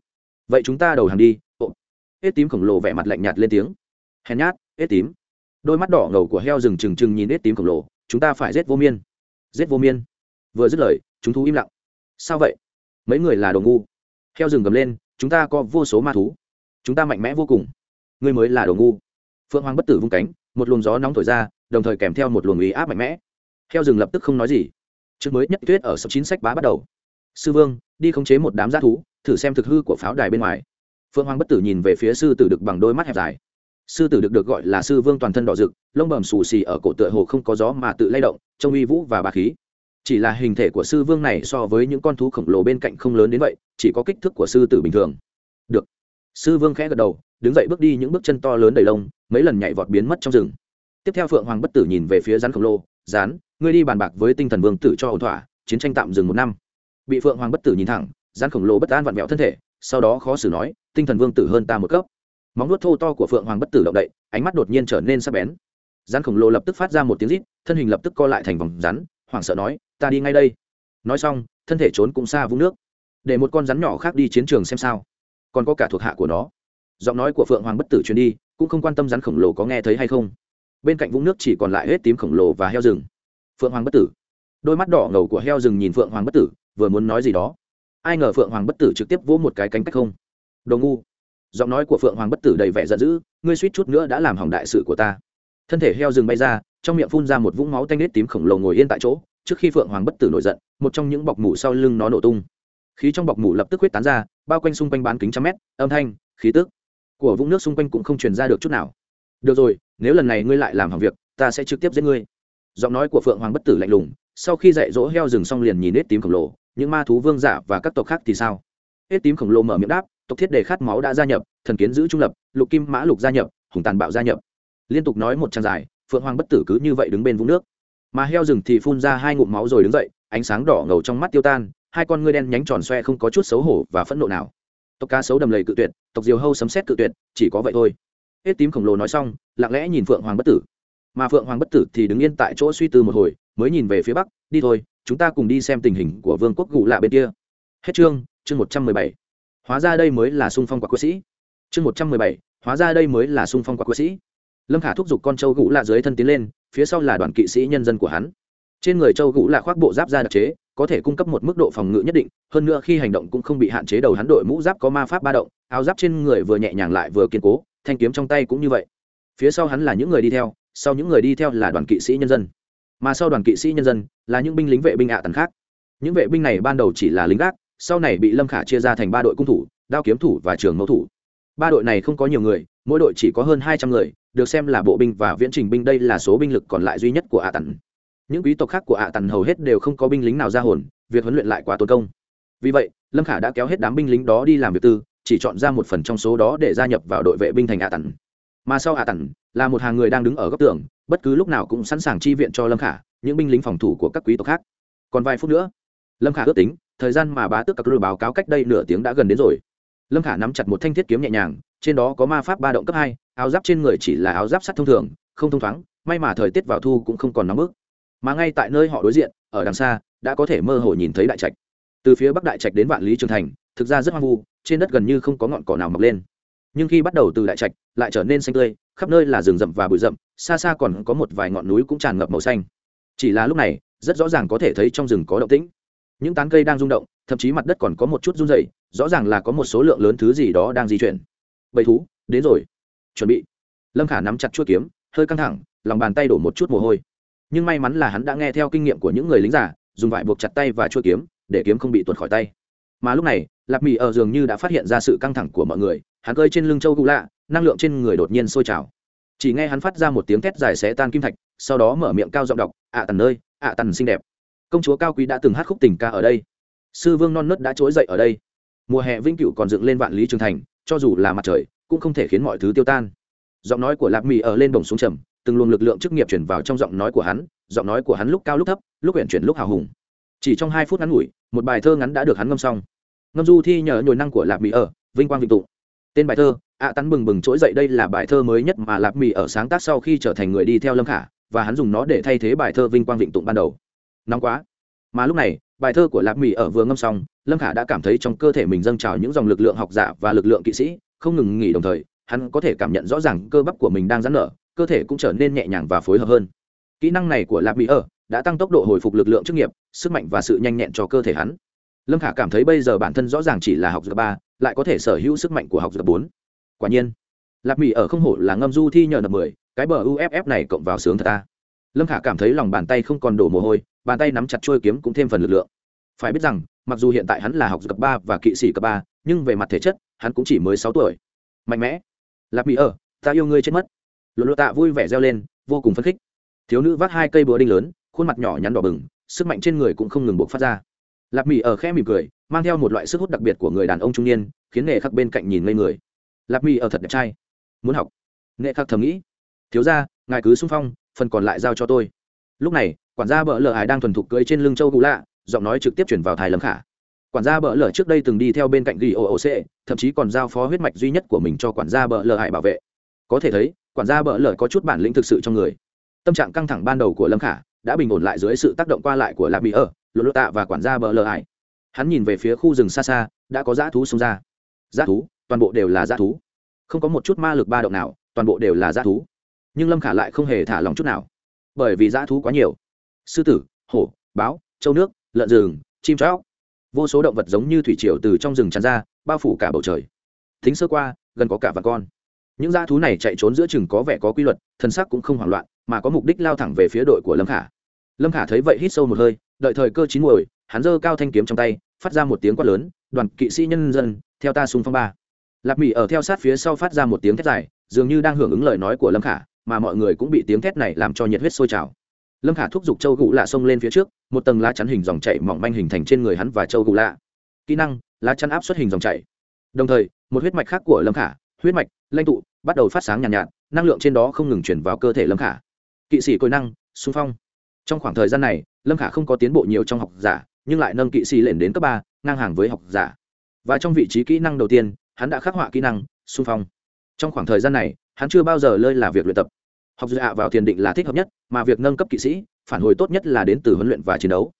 vậy chúng ta đầu hàng đi, ồ. Ế tím khổng lồ vẻ mặt lạnh nhạt lên tiếng. Hèn nhát, ế tím. Đôi mắt đỏ ngầu của heo rừng trừng trừng nhìn ế tím khổng lồ, chúng ta phải giết vô miên. Giết vô miên vừa dứt lời, chúng thú im lặng. Sao vậy? Mấy người là đồ ngu. Heo rừng gầm lên, chúng ta có vô số ma thú. Chúng ta mạnh mẽ vô cùng. Ngươi mới là đồ ngu. Phượng hoàng bất tử vung cánh, một luồng gió nóng thổi ra, đồng thời kèm theo một luồng ý áp mạnh mẽ. Heo rừng lập tức không nói gì. Trước mới nhất tuyết ở sập chín sách bá bắt đầu. Sư vương, đi khống chế một đám g thú, thử xem thực hư của pháo đài bên ngoài. Phượng hoàng bất tử nhìn về phía sư tử đực bằng đôi mắt hẹp dài. Sư tử đực được gọi là sư vương toàn thân đỏ rực, lông bầm xù xì ở cổ tựa hồ không có gió mà tự lay động, trông uy vũ và bà khí chỉ là hình thể của sư vương này so với những con thú khổng lồ bên cạnh không lớn đến vậy, chỉ có kích thước của sư tử bình thường. Được. Sư vương khẽ gật đầu, đứng dậy bước đi những bước chân to lớn đầy lông, mấy lần nhảy vọt biến mất trong rừng. Tiếp theo phượng hoàng bất tử nhìn về phía rắn khổng lồ rán ngươi đi bàn bạc với tinh thần vương tử cho ổn thỏa, chiến tranh tạm dừng một năm. Bị phượng hoàng bất tử nhìn thẳng, rắn khổng lồ bất an vặn vẹo thân thể, sau đó khó xử nói, tinh thần vương tử hơn ta một cấp. Móng nuốt thô to của phượng hoàng bất tử động đậy, ánh mắt đột nhiên trở nên sắc bén. Rắn khổng lồ lập tức phát ra một tiếng rít, thân hình lập tức co lại thành vòng rắn hoảng sợ nói, ta đi ngay đây. Nói xong, thân thể trốn cũng xa vũng nước. Để một con rắn nhỏ khác đi chiến trường xem sao. Còn có cả thuộc hạ của nó. Giọng nói của phượng hoàng bất tử truyền đi, cũng không quan tâm rắn khổng lồ có nghe thấy hay không. Bên cạnh vũng nước chỉ còn lại hết tím khổng lồ và heo rừng. Phượng hoàng bất tử. Đôi mắt đỏ ngầu của heo rừng nhìn phượng hoàng bất tử, vừa muốn nói gì đó. Ai ngờ phượng hoàng bất tử trực tiếp vỗ một cái cánh cách không. Đồ ngu. Giọng nói của phượng hoàng bất tử đầy vẻ giận dữ, ngươi suýt chút nữa đã làm hỏng đại sự của ta. Thân thể heo rừng bay ra trong miệng phun ra một vũng máu tanh nết tím khổng lồ ngồi yên tại chỗ, trước khi phượng hoàng bất tử nổi giận, một trong những bọc mủ sau lưng nó nổ tung. Khí trong bọc mủ lập tức huyết tán ra, bao quanh xung quanh bán kính trăm mét, âm thanh, khí tức của vũng nước xung quanh cũng không truyền ra được chút nào. Được rồi, nếu lần này ngươi lại làm hỏng việc, ta sẽ trực tiếp giết ngươi. Giọng nói của phượng hoàng bất tử lạnh lùng, sau khi dạy dỗ heo rừng xong liền nhìn nết tím khổng lồ, những ma thú vương giả và các tộc khác thì sao? Nết tím khổng lồ mở miệng đáp, tộc thiết đề khát máu đã gia nhập, thần kiến giữ trung lập, lục kim mã lục gia nhập, hùng tàn bạo gia nhập. Liên tục nói một trang dài phượng hoàng bất tử cứ như vậy đứng bên vũng nước. Mà heo rừng thì phun ra hai ngụm máu rồi đứng dậy, ánh sáng đỏ ngầu trong mắt tiêu tan, hai con ngươi đen nhánh tròn xoe không có chút xấu hổ và phẫn nộ nào. Tộc cá sấu đầm lầy cự tuyệt, tộc diều hâu sấm xét cự tuyệt, chỉ có vậy thôi. Hết tím khổng lồ nói xong, lặng lẽ nhìn phượng hoàng bất tử. Mà phượng hoàng bất tử thì đứng yên tại chỗ suy tư một hồi, mới nhìn về phía bắc, đi thôi, chúng ta cùng đi xem tình hình của vương quốc gù lạ bên kia. Hết chương chương một trăm mười bảy. Hóa ra đây mới là sung phong quả quốc sĩ. Chương một trăm mười bảy, hóa ra đây mới là sung phong quả quốc sĩ lâm khả thúc giục con trâu gũ lạ dưới thân tiến lên, phía sau là đoàn kỵ sĩ nhân dân của hắn. Trên người trâu gũ lạ khoác bộ giáp da đặc chế, có thể cung cấp một mức độ phòng ngự nhất định, hơn nữa khi hành động cũng không bị hạn chế đầu hắn đội mũ giáp có ma pháp ba động, áo giáp trên người vừa nhẹ nhàng lại vừa kiên cố, thanh kiếm trong tay cũng như vậy. Phía sau hắn là những người đi theo, sau những người đi theo là đoàn kỵ sĩ nhân dân. Mà sau đoàn kỵ sĩ nhân dân là những binh lính vệ binh ạ tần khác. Những vệ binh này ban đầu chỉ là lính gác, sau này bị lâm khả chia ra thành ba đội cung thủ, đao kiếm thủ và trường mẫu thủ. Ba đội này không có nhiều người, mỗi đội chỉ có hơn hai trăm người được xem là bộ binh và viễn trình binh, đây là số binh lực còn lại duy nhất của ạ tần những quý tộc khác của ạ tần hầu hết đều không có binh lính nào ra hồn, việc huấn luyện lại quá tốn công. Vì vậy, lâm khả đã kéo hết đám binh lính đó đi làm việc tư, chỉ chọn ra một phần trong số đó để gia nhập vào đội vệ binh thành ạ tần mà sau ạ tần là một hàng người đang đứng ở góc tường, bất cứ lúc nào cũng sẵn sàng chi viện cho lâm khả, những binh lính phòng thủ của các quý tộc khác. Còn vài phút nữa, lâm khả ước tính, thời gian mà bá tước các lừa báo cáo cách đây nửa tiếng đã gần đến rồi. Lâm khả nắm chặt một thanh thiết kiếm nhẹ nhàng, trên đó có ma pháp ba động cấp hai áo giáp trên người chỉ là áo giáp sắt thông thường, không thông thoáng, may mà thời tiết vào thu cũng không còn nóng bức. Mà ngay tại nơi họ đối diện, ở đằng xa, đã có thể mơ hồ nhìn thấy đại trạch. Từ phía bắc đại trạch đến vạn lý trường thành, thực ra rất hoang vu, trên đất gần như không có ngọn cỏ nào mọc lên. Nhưng khi bắt đầu từ đại trạch, lại trở nên xanh tươi, khắp nơi là rừng rậm và bụi rậm, xa xa còn có một vài ngọn núi cũng tràn ngập màu xanh. Chỉ là lúc này, rất rõ ràng có thể thấy trong rừng có động tĩnh. Những tán cây đang rung động, thậm chí mặt đất còn có một chút run dày rõ ràng là có một số lượng lớn thứ gì đó đang di chuyển. Bầy thú, đến rồi chuẩn bị. Lâm khả nắm chặt chuỗi kiếm, hơi căng thẳng, lòng bàn tay đổ một chút mồ hôi. Nhưng may mắn là hắn đã nghe theo kinh nghiệm của những người lính giả, dùng vải buộc chặt tay và chuỗi kiếm, để kiếm không bị tuột khỏi tay. Mà lúc này lạp mỹ ở dường như đã phát hiện ra sự căng thẳng của mọi người, hắn cơi trên lưng châu cụ lạ, năng lượng trên người đột nhiên sôi trào. Chỉ nghe hắn phát ra một tiếng thét dài xé tan kim thạch, sau đó mở miệng cao giọng đọc, ạ tần nơi ạ tần xinh đẹp. Công chúa cao quý đã từng hát khúc tình ca ở đây. Sư vương non nớt đã trỗi dậy ở đây. Mùa hè vĩnh cửu còn dựng lên vạn lý trường thành, cho dù là mặt trời cũng không thể khiến mọi thứ tiêu tan. Giọng nói của lạp mì ở lên bổng xuống trầm, từng luồng lực lượng chức nghiệp chuyển vào trong giọng nói của hắn, giọng nói của hắn lúc cao lúc thấp, lúc huyện chuyển lúc hào hùng. Chỉ trong hai phút ngắn ngủi, một bài thơ ngắn đã được hắn ngâm xong. Ngâm du thi nhờ nhồi năng của lạp Mị ở, vinh quang vịnh tụ. tên bài thơ ạ tắn bừng bừng trỗi dậy đây là bài thơ mới nhất mà lạp Mị ở sáng tác sau khi trở thành người đi theo lâm khả, và hắn dùng nó để thay thế bài thơ vinh quang vịnh tụng ban đầu. Nóng quá. Mà lúc này, bài thơ của lạp Mị ở vừa ngâm xong, lâm khả đã cảm thấy trong cơ thể mình dâng trào những dòng lực lượng học giả và lực lượng kỵ sĩ không ngừng nghỉ đồng thời, hắn có thể cảm nhận rõ ràng cơ bắp của mình đang giãn nở, cơ thể cũng trở nên nhẹ nhàng và phối hợp hơn. Kỹ năng này của lạp mỹ ở đã tăng tốc độ hồi phục lực lượng chức nghiệp, sức mạnh và sự nhanh nhẹn cho cơ thể hắn. Lâm khả cảm thấy bây giờ bản thân rõ ràng chỉ là học dược ba, lại có thể sở hữu sức mạnh của học dược bốn. Quả nhiên, lạp mỹ ở không hổ là ngâm du thi nhờ nập mười, cái bờ uff này cộng vào sướng thật ta. Lâm khả cảm thấy lòng bàn tay không còn đổ mồ hôi, bàn tay nắm chặt trôi kiếm cũng thêm phần lực lượng. Phải biết rằng, mặc dù hiện tại hắn là học dược ba và kỵ sĩ cấp ba, nhưng về mặt thể chất hắn cũng chỉ mới sáu tuổi. Mạnh mẽ. Lạp mỹ ở ờ, ta yêu ngươi chết mất. Lộ lộ tạ vui vẻ reo lên, vô cùng phấn khích. Thiếu nữ vác hai cây búa đinh lớn, khuôn mặt nhỏ nhắn đỏ bừng, sức mạnh trên người cũng không ngừng bộc phát ra. Lạp mỹ ở ờ, khẽ mỉm cười, mang theo một loại sức hút đặc biệt của người đàn ông trung niên, khiến nghệ khắc bên cạnh nhìn ngây người. Lạp mỹ ở ờ, thật đẹp trai. Muốn học. Nghệ khắc thầm nghĩ. Thiếu ra ngài cứ sung phong, phần còn lại giao cho tôi. Lúc này, quản gia bỡ lờ hải đang thuần thục cưỡi trên lưng châu cụ lạ, giọng nói trực tiếp chuyển vào thái lâm khả quản gia bợ lờ trước đây từng đi theo bên cạnh ghi ooc thậm chí còn giao phó huyết mạch duy nhất của mình cho quản gia bợ lờ hải bảo vệ. Có thể thấy, quản gia bợ lờ có chút bản lĩnh thực sự trong người. Tâm trạng căng thẳng ban đầu của lâm khả đã bình ổn lại dưới sự tác động qua lại của lạc bị ở lộ lộ tạ và quản gia bợ lờ hải hắn nhìn về phía khu rừng xa xa, đã có dã thú xông ra. Dã thú, toàn bộ đều là dã thú. Không có một chút ma lực ba động nào, toàn bộ đều là dã thú. Nhưng lâm khả lại không hề thả lòng chút nào. Bởi vì dã thú quá nhiều. Sư tử, hổ, báo, châu nước, lợn rừng, chim chóc vô số động vật giống như thủy triều từ trong rừng tràn ra, bao phủ cả bầu trời. Thính sơ qua, gần có cả và con. Những dã thú này chạy trốn giữa chừng có vẻ có quy luật, thân sắc cũng không hoảng loạn, mà có mục đích lao thẳng về phía đội của lâm khả. Lâm khả thấy vậy hít sâu một hơi, đợi thời cơ chín muồi, hắn giơ cao thanh kiếm trong tay, phát ra một tiếng quát lớn, đoàn kỵ sĩ nhân dân, theo ta xung phong ba. Lạp mỹ ở theo sát phía sau phát ra một tiếng thét dài, dường như đang hưởng ứng lời nói của lâm khả, mà mọi người cũng bị tiếng thét này làm cho nhiệt huyết sôi trào lâm khả thúc giục châu gũ lạ xông lên phía trước một tầng lá chắn hình dòng chảy mỏng manh hình thành trên người hắn và châu gũ lạ. Kỹ năng lá chắn áp suất hình dòng chảy. Đồng thời một huyết mạch khác của lâm khả huyết mạch lanh tụ bắt đầu phát sáng nhàn nhạt, nhạt năng lượng trên đó không ngừng chuyển vào cơ thể lâm khả. Kỵ sĩ côi năng xung phong. Trong khoảng thời gian này lâm khả không có tiến bộ nhiều trong học giả nhưng lại nâng kỵ sĩ lên đến cấp ba ngang hàng với học giả. Và trong vị trí kỹ năng đầu tiên hắn đã khắc họa kỹ năng xung phong. Trong khoảng thời gian này hắn chưa bao giờ lơi là việc luyện tập học giả vào thiền định là thích hợp nhất, mà việc nâng cấp kỵ sĩ, phản hồi tốt nhất là đến từ huấn luyện và chiến đấu.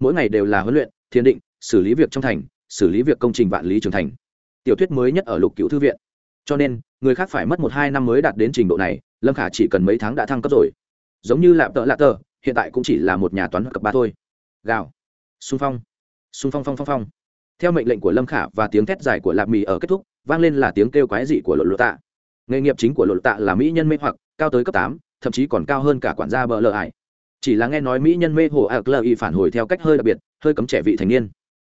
Mỗi ngày đều là huấn luyện, thiền định, xử lý việc trong thành, xử lý việc công trình vạn lý trường thành. Tiểu thuyết mới nhất ở lục cựu thư viện. Cho nên, người khác phải mất một hai năm mới đạt đến trình độ này, lâm khả chỉ cần mấy tháng đã thăng cấp rồi. Giống như lạp tợ lạ tờ hiện tại cũng chỉ là một nhà toán cấp ba thôi. Gào. Xung phong. Xung phong phong phong phong. Theo mệnh lệnh của lâm khả và tiếng thét dài của lạp mì ở kết thúc, vang lên là tiếng kêu quái dị của lộ lộ tạ. Nghề nghiệp chính của lộ lộ tạ là mỹ nhân mê hoặc cao tới cấp tám, thậm chí còn cao hơn cả quản gia bờ lờ ải. Chỉ là nghe nói mỹ nhân mê hồ ạc lờ y phản hồi theo cách hơi đặc biệt, hơi cấm trẻ vị thành niên.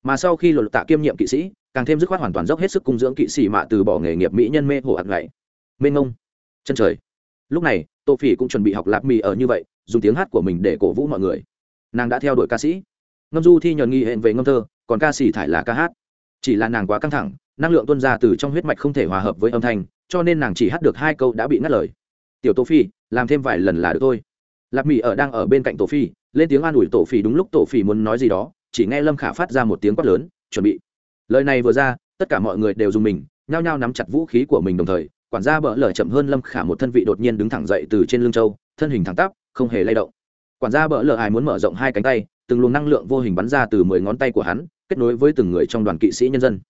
Mà sau khi lột tạ kiêm nhiệm kỵ sĩ, càng thêm dứt khoát hoàn toàn dốc hết sức cung dưỡng kỵ sĩ mạ từ bỏ nghề nghiệp mỹ nhân mê hồ ạc ngậy mênh ngông chân trời. Lúc này, tô phỉ cũng chuẩn bị học lạp mì ở như vậy, dùng tiếng hát của mình để cổ vũ mọi người. Nàng đã theo đuổi ca sĩ. Ngâm du thi nhờn nghi hẹn về ngâm thơ, còn ca sĩ thải là ca hát. Chỉ là nàng quá căng thẳng, năng lượng tuân ra từ trong huyết mạch không thể hòa hợp với âm thanh, cho nên nàng chỉ hát được hai câu đã bị ngắt lời tiểu tô phi, làm thêm vài lần là được thôi. Lạp mỹ ở đang ở bên cạnh tổ phi, lên tiếng an ủi tổ phi đúng lúc tổ phi muốn nói gì đó, chỉ nghe lâm khả phát ra một tiếng quát lớn, chuẩn bị. Lời này vừa ra, tất cả mọi người đều dùng mình, nhao nhao nắm chặt vũ khí của mình đồng thời, quản gia bỡ lở chậm hơn lâm khả một thân vị đột nhiên đứng thẳng dậy từ trên lưng châu, thân hình thẳng tắp, không hề lay động. Quản gia bỡ lở ai muốn mở rộng hai cánh tay, từng luồng năng lượng vô hình bắn ra từ mười ngón tay của hắn, kết nối với từng người trong đoàn kỵ sĩ nhân dân.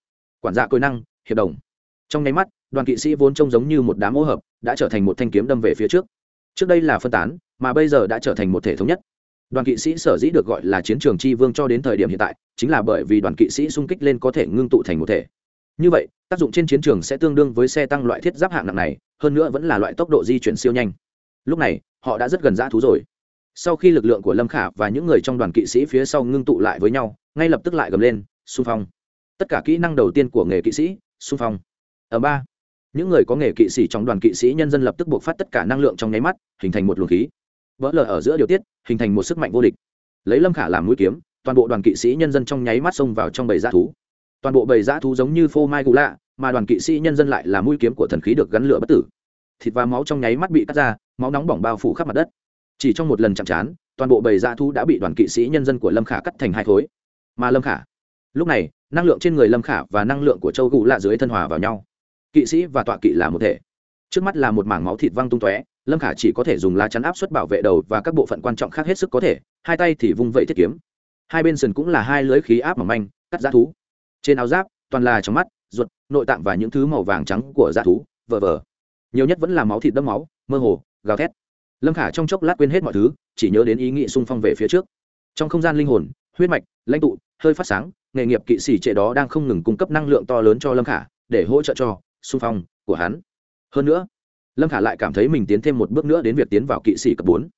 Quản gia côi năng, hiệp đồng. Trong nháy mắt đoàn kỵ sĩ vốn trông giống như một đám ô hợp, đã trở thành một thanh kiếm đâm về phía trước. Trước đây là phân tán, mà bây giờ đã trở thành một thể thống nhất. Đoàn kỵ sĩ sở dĩ được gọi là chiến trường tri vương cho đến thời điểm hiện tại, chính là bởi vì đoàn kỵ sĩ xung kích lên có thể ngưng tụ thành một thể. Như vậy, tác dụng trên chiến trường sẽ tương đương với xe tăng loại thiết giáp hạng nặng này, hơn nữa vẫn là loại tốc độ di chuyển siêu nhanh. Lúc này, họ đã rất gần dã thú rồi. Sau khi lực lượng của lâm khả và những người trong đoàn kỵ sĩ phía sau ngưng tụ lại với nhau, ngay lập tức lại gầm lên, xung phong. Tất cả kỹ năng đầu tiên của nghề kỵ sĩ, xung phong. Ở ba những người có nghề kỵ sĩ trong đoàn kỵ sĩ nhân dân lập tức buộc phát tất cả năng lượng trong nháy mắt, hình thành một luồng khí. Vỡ lở ở giữa điều tiết, hình thành một sức mạnh vô địch. Lấy lâm khả làm mũi kiếm, toàn bộ đoàn kỵ sĩ nhân dân trong nháy mắt xông vào trong bầy dã thú. Toàn bộ bầy dã thú giống như phô mai gù lạ, mà đoàn kỵ sĩ nhân dân lại là mũi kiếm của thần khí được gắn lửa bất tử. Thịt và máu trong nháy mắt bị cắt ra, máu nóng bỏng bao phủ khắp mặt đất. Chỉ trong một lần chạm trán, toàn bộ bầy dã thú đã bị đoàn kỵ sĩ nhân dân của lâm khả cắt thành hai khối. Mà lâm khả, lúc này, năng lượng trên người lâm khả và năng lượng của châu gù lạ dưới thân hòa vào nhau kỵ sĩ và tọa kỵ là một thể. Trước mắt là một mảng máu thịt văng tung tóe, lâm khả chỉ có thể dùng lá chắn áp suất bảo vệ đầu và các bộ phận quan trọng khác hết sức có thể, hai tay thì vung vẫy thiết kiếm. Hai bên sườn cũng là hai lưới khí áp mỏng manh, cắt giá thú. Trên áo giáp, toàn là trong mắt, ruột, nội tạng và những thứ màu vàng trắng của giá thú, vờ vờ. Nhiều nhất vẫn là máu thịt đẫm máu, mơ hồ, gào thét. Lâm khả trong chốc lát quên hết mọi thứ, chỉ nhớ đến ý nghĩ xung phong về phía trước. Trong không gian linh hồn, huyết mạch, lãnh tụ, hơi phát sáng, nghề nghiệp kỵ sĩ trệ đó đang không ngừng cung cấp năng lượng to lớn cho lâm khả, để hỗ trợ cho xung phong của hắn. Hơn nữa, lâm khả lại cảm thấy mình tiến thêm một bước nữa đến việc tiến vào kỵ sĩ cấp bốn.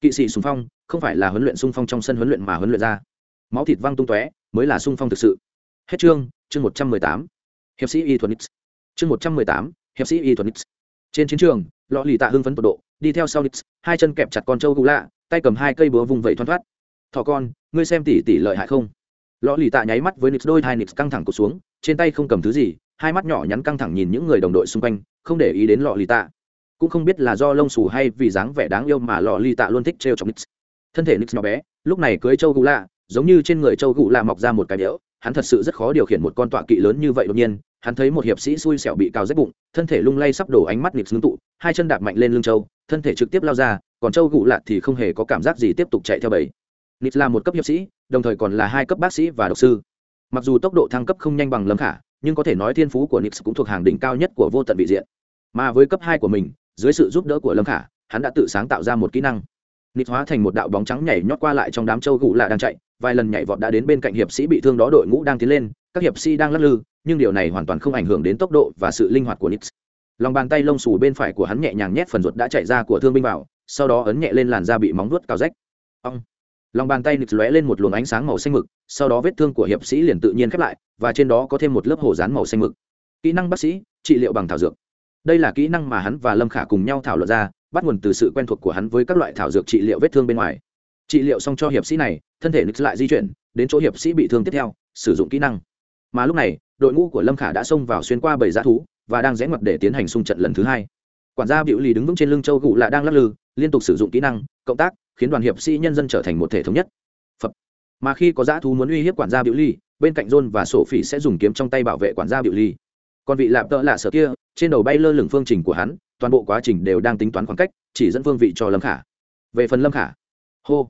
Kỵ sĩ xung phong không phải là huấn luyện xung phong trong sân huấn luyện mà huấn luyện ra. Máu thịt văng tung tóe mới là xung phong thực sự. Hết chương chương một trăm mười tám. Hiệp sĩ y thuần nix chương một trăm mười tám, hiệp sĩ y thuần nix trên chiến trường, lọ lì tạ hưng phấn tột độ, đi theo sau nix hai chân kẹp chặt con trâu gù lạ, tay cầm hai cây búa vùng vẫy thoăn thoát. Thỏ con, ngươi xem tỉ tỉ lợi hại không? Lọ lì tạ nháy mắt với nix đôi hai nix căng thẳng cụt xuống trên tay không cầm thứ gì, hai mắt nhỏ nhắn căng thẳng nhìn những người đồng đội xung quanh, không để ý đến lọ lì tạ. Cũng không biết là do lông xù hay vì dáng vẻ đáng yêu mà lọ lì tạ luôn thích trêu chọc nix. Thân thể nix nhỏ bé, lúc này cưới châu gù lạ, giống như trên người châu gù lạ mọc ra một cái đẽo hắn thật sự rất khó điều khiển một con tọa kỵ lớn như vậy đột nhiên. Hắn thấy một hiệp sĩ xui xẻo bị cào rách bụng, thân thể lung lay sắp đổ ánh mắt nix ngưng tụ, hai chân đạp mạnh lên lưng châu, thân thể trực tiếp lao ra, còn châu gù lạ thì không hề có cảm giác gì tiếp tục chạy theo bầy. Nix là một cấp hiệp sĩ, đồng thời còn là hai cấp bác sĩ và độc sư mặc dù tốc độ thăng cấp không nhanh bằng lâm khả, nhưng có thể nói thiên phú của nix cũng thuộc hàng đỉnh cao nhất của vô tận vị diện. Mà với cấp hai của mình, dưới sự giúp đỡ của lâm khả, hắn đã tự sáng tạo ra một kỹ năng. Nix hóa thành một đạo bóng trắng nhảy nhót qua lại trong đám châu gụ lạ đang chạy, vài lần nhảy vọt đã đến bên cạnh hiệp sĩ bị thương đó đội ngũ đang tiến lên, các hiệp sĩ đang lắc lư, nhưng điều này hoàn toàn không ảnh hưởng đến tốc độ và sự linh hoạt của nix. Lòng bàn tay lông xù bên phải của hắn nhẹ nhàng nhét phần ruột đã chạy ra của thương binh vào, sau đó ấn nhẹ lên làn da bị móng vuốt cào rách. Ông lòng bàn tay nịt lóe lên một luồng ánh sáng màu xanh mực, sau đó vết thương của hiệp sĩ liền tự nhiên khép lại, và trên đó có thêm một lớp hồ dán màu xanh mực. Kỹ năng bác sĩ, trị liệu bằng thảo dược. Đây là kỹ năng mà hắn và lâm khả cùng nhau thảo luận ra, bắt nguồn từ sự quen thuộc của hắn với các loại thảo dược trị liệu vết thương bên ngoài. Trị liệu xong cho hiệp sĩ này, thân thể nix lại di chuyển, đến chỗ hiệp sĩ bị thương tiếp theo, sử dụng kỹ năng. Mà lúc này, đội ngũ của lâm khả đã xông vào xuyên qua bầy dã thú, và đang rẽ ngoặt để tiến hành xung trận lần thứ hai. Quản gia biểu lì đứng vững trên lưng châu gụ lạ đang lắc lư, liên tục sử dụng kỹ năng, cộng tác khiến đoàn hiệp sĩ nhân dân trở thành một thể thống nhất. Phật. mà khi có dã thú muốn uy hiếp quản gia biểu ly, bên cạnh john và sổ phỉ sẽ dùng kiếm trong tay bảo vệ quản gia biểu ly. Còn vị lạp tợ lạ sợ kia, trên đầu bay lơ lửng phương trình của hắn, toàn bộ quá trình đều đang tính toán khoảng cách, chỉ dẫn phương vị cho lâm khả. Về phần lâm khả. Hô.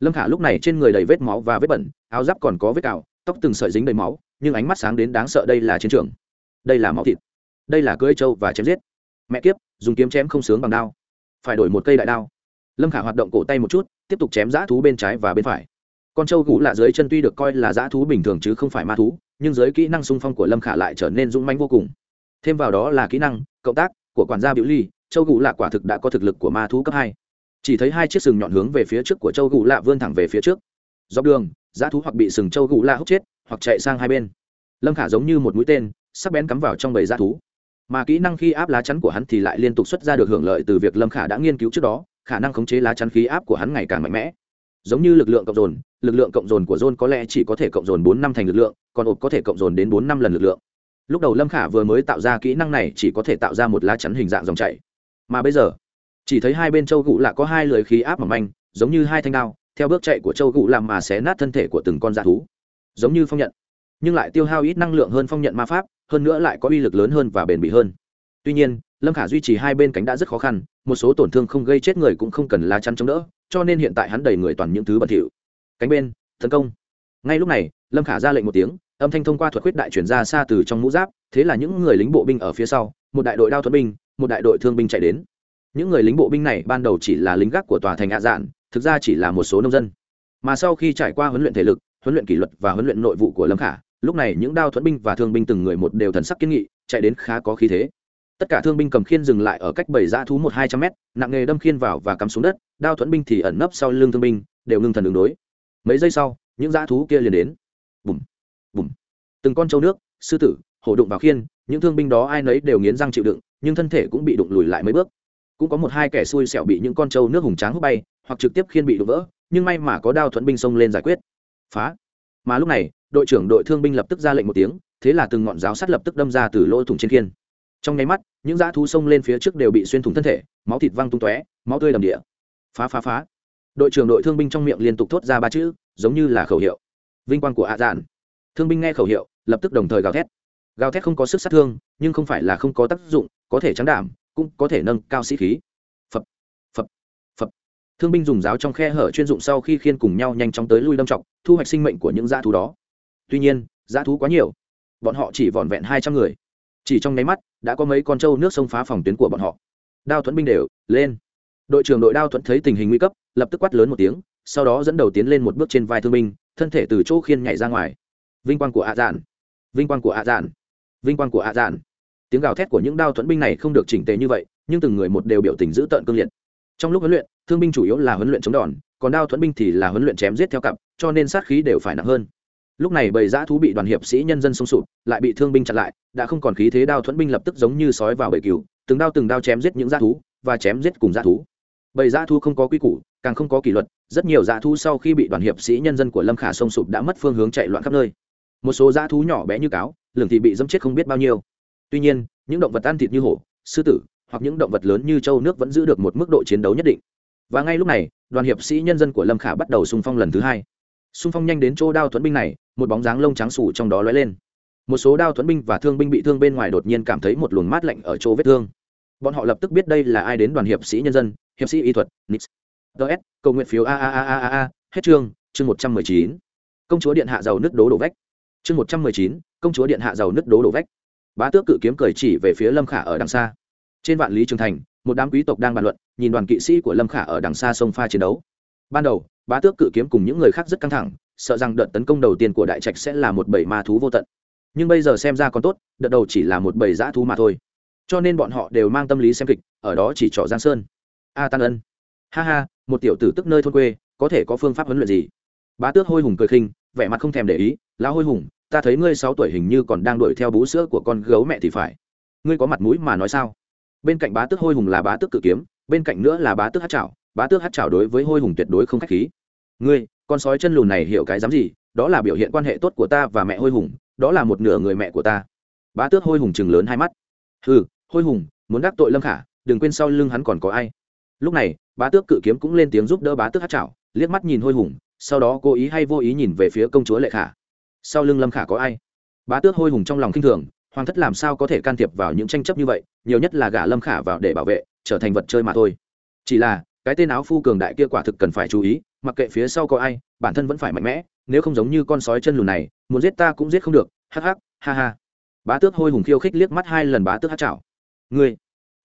Lâm khả lúc này trên người đầy vết máu và vết bẩn, áo giáp còn có vết cào, tóc từng sợi dính đầy máu, nhưng ánh mắt sáng đến đáng sợ đây là chiến trường. Đây là máu thịt. Đây là cưỡi trâu và chém giết. Mẹ kiếp, dùng kiếm chém không sướng bằng đao. Phải đổi một cây đại đao lâm khả hoạt động cổ tay một chút tiếp tục chém dã thú bên trái và bên phải con trâu gũ lạ dưới chân tuy được coi là dã thú bình thường chứ không phải ma thú nhưng dưới kỹ năng xung phong của lâm khả lại trở nên dũng manh vô cùng thêm vào đó là kỹ năng cộng tác của quản gia biểu ly châu gũ lạ quả thực đã có thực lực của ma thú cấp hai chỉ thấy hai chiếc sừng nhọn hướng về phía trước của châu gũ lạ vươn thẳng về phía trước dọc đường dã thú hoặc bị sừng châu gũ lạ hút chết hoặc chạy sang hai bên lâm khả giống như một mũi tên sắc bén cắm vào trong bầy dã thú mà kỹ năng khi áp lá chắn của hắn thì lại liên tục xuất ra được hưởng lợi từ việc lâm khả đã nghiên cứu trước đó khả năng khống chế lá chắn khí áp của hắn ngày càng mạnh mẽ. Giống như lực lượng cộng dồn, lực lượng cộng dồn của dồn có lẽ chỉ có thể cộng dồn bốn năm thành lực lượng, còn ộp có thể cộng dồn đến bốn năm lần lực lượng. Lúc đầu lâm khả vừa mới tạo ra kỹ năng này chỉ có thể tạo ra một lá chắn hình dạng dòng chảy. Mà bây giờ, chỉ thấy hai bên châu gụ lạ có hai lưỡi khí áp mỏng manh, giống như hai thanh đao, theo bước chạy của châu gụ làm mà xé nát thân thể của từng con dạ thú. Giống như phong nhận, nhưng lại tiêu hao ít năng lượng hơn phong nhận ma pháp, hơn nữa lại có uy lực lớn hơn và bền bỉ hơn. Tuy nhiên lâm khả duy trì hai bên cánh đã rất khó khăn, một số tổn thương không gây chết người cũng không cần lá chắn chống đỡ, cho nên hiện tại hắn đầy người toàn những thứ bẩn thỉu. Cánh bên, tấn công. Ngay lúc này, lâm khả ra lệnh một tiếng, âm thanh thông qua thuật khuyết đại chuyển ra xa từ trong mũ giáp, thế là những người lính bộ binh ở phía sau, một đại đội đao thuật binh, một đại đội thương binh chạy đến. Những người lính bộ binh này ban đầu chỉ là lính gác của tòa thành hạ dạn thực ra chỉ là một số nông dân. Mà sau khi trải qua huấn luyện thể lực, huấn luyện kỷ luật và huấn luyện nội vụ của lâm khả, lúc này những đao thuẫn binh và thương binh từng người một đều thần sắc kiên nghị, chạy đến khá có khí thế tất cả thương binh cầm khiên dừng lại ở cách bảy dã thú một hai trăm mét, nặng nghề đâm khiên vào và cắm xuống đất, đao thuẫn binh thì ẩn nấp sau lưng thương binh, đều ngưng thần đường đối. Mấy giây sau, những dã thú kia liền đến. Bùm bùm. Từng con trâu nước, sư tử, hổ đụng vào khiên, những thương binh đó ai nấy đều nghiến răng chịu đựng, nhưng thân thể cũng bị đụng lùi lại mấy bước. Cũng có một hai kẻ xui xẻo bị những con trâu nước hùng tráng hút bay, hoặc trực tiếp khiên bị đụng vỡ, nhưng may mà có đao thuẫn binh xông lên giải quyết. Phá. Mà lúc này, đội trưởng đội thương binh lập tức ra lệnh một tiếng, thế là từng ngọn giáo sắt lập tức đâm ra từ lỗ thủng trên khiên trong nháy mắt, những dã thú xông lên phía trước đều bị xuyên thủng thân thể, máu thịt văng tung tóe, máu tươi đầm địa. Phá phá phá. Đội trưởng đội thương binh trong miệng liên tục thốt ra ba chữ, giống như là khẩu hiệu. Vinh quang của hạ giản. Thương binh nghe khẩu hiệu, lập tức đồng thời gào thét. Gào thét không có sức sát thương, nhưng không phải là không có tác dụng, có thể trắng đảm, cũng có thể nâng cao sĩ khí. Phập phập phập. Thương binh dùng giáo trong khe hở chuyên dụng sau khi khiên cùng nhau nhanh chóng tới lui đâm trọng thu hoạch sinh mệnh của những dã thú đó. Tuy nhiên, dã thú quá nhiều. Bọn họ chỉ vỏn vẹn hai trăm người chỉ trong nháy mắt đã có mấy con trâu nước sông phá phòng tuyến của bọn họ. Đao thuẫn binh đều lên. Đội trưởng đội đao thuẫn thấy tình hình nguy cấp lập tức quát lớn một tiếng sau đó dẫn đầu tiến lên một bước trên vai thương binh thân thể từ chỗ khiên nhảy ra ngoài. Vinh quang của ạ giản, vinh quang của ạ giản, vinh quang của ạ giản. tiếng gào thét của những đao thuẫn binh này không được chỉnh tề như vậy nhưng từng người một đều biểu tình giữ tợn cương liệt. Trong lúc huấn luyện thương binh chủ yếu là huấn luyện chống đòn còn đao thuẫn binh thì là huấn luyện chém giết theo cặp cho nên sát khí đều phải nặng hơn lúc này bầy dã thú bị đoàn hiệp sĩ nhân dân xông sụp, lại bị thương binh chặn lại, đã không còn khí thế đao thuẫn binh lập tức giống như sói vào bầy cừu, từng đao từng đao chém giết những dã thú, và chém giết cùng dã thú. Bầy dã thú không có quy củ, càng không có kỷ luật, rất nhiều dã thú sau khi bị đoàn hiệp sĩ nhân dân của lâm khả xông sụp đã mất phương hướng chạy loạn khắp nơi. Một số dã thú nhỏ bé như cáo lường thì bị dẫm chết không biết bao nhiêu. Tuy nhiên, những động vật ăn thịt như hổ, sư tử, hoặc những động vật lớn như châu nước vẫn giữ được một mức độ chiến đấu nhất định. Và ngay lúc này, đoàn hiệp sĩ nhân dân của lâm khả bắt đầu xung phong lần thứ hai. Xung phong nhanh đến chỗ đao thuẫn binh này một bóng dáng lông trắng sủ trong đó lóe lên. Một số đao thuẫn binh và thương binh bị thương bên ngoài đột nhiên cảm thấy một luồng mát lạnh ở chỗ vết thương. Bọn họ lập tức biết đây là ai đến đoàn hiệp sĩ nhân dân, hiệp sĩ y thuật, nix. Ts cầu nguyện phiếu a a a a a hết chương chương một trăm mười chín. Công chúa điện hạ giàu nước đố đổ vách. Chương một trăm mười chín, công chúa điện hạ giàu nước đố đổ vách. Bá tước cự kiếm cười chỉ về phía lâm khả ở đằng xa. Trên vạn lý trường thành, một đám quý tộc đang bàn luận, nhìn đoàn kỵ sĩ của lâm khả ở đằng xa sông pha chiến đấu. Ban đầu, bá tước cự kiếm cùng những người khác rất căng thẳng sợ rằng đợt tấn công đầu tiên của đại trạch sẽ là một bầy ma thú vô tận. Nhưng bây giờ xem ra còn tốt đợt đầu chỉ là một bầy dã thú mà thôi. Cho nên bọn họ đều mang tâm lý xem kịch ở đó chỉ trọ giang sơn. A à, tan ân. Ha ha một tiểu tử tức nơi thôn quê có thể có phương pháp huấn luyện gì? Bá tước hôi hùng cười khinh vẻ mặt không thèm để ý lão hôi hùng ta thấy ngươi sáu tuổi hình như còn đang đuổi theo bú sữa của con gấu mẹ thì phải. Ngươi có mặt mũi mà nói sao? Bên cạnh bá tước hôi hùng là bá tước cự kiếm bên cạnh nữa là bá tước hát chảo. Bá tước hát chảo đối với hôi hùng tuyệt đối không k h á c h khí ngươi, con sói chân lùn này hiểu cái dám gì? Đó là biểu hiện quan hệ tốt của ta và mẹ hôi hùng, đó là một nửa người mẹ của ta. Bá tước hôi hùng chừng lớn hai mắt. Ừ hôi hùng, muốn đắc tội lâm khả, đừng quên sau lưng hắn còn có ai. Lúc này, bá tước cự kiếm cũng lên tiếng giúp đỡ bá tước hát chảo, liếc mắt nhìn hôi hùng, sau đó cố ý hay vô ý nhìn về phía công chúa lệ khả. Sau lưng lâm khả có ai? Bá tước hôi hùng trong lòng khinh thường, hoàng thất làm sao có thể can thiệp vào những tranh chấp như vậy, nhiều nhất là gả lâm khả vào để bảo vệ, trở thành vật chơi mà thôi. Chỉ là, cái tên áo phu cường đại kia quả thực cần phải chú ý mặc kệ phía sau có ai, bản thân vẫn phải mạnh mẽ, nếu không giống như con sói chân lùn này, muốn giết ta cũng giết không được, hắc hắc, ha ha. Bá tước hôi hùng khiêu khích liếc mắt hai lần bá tước hát chảo. Ngươi,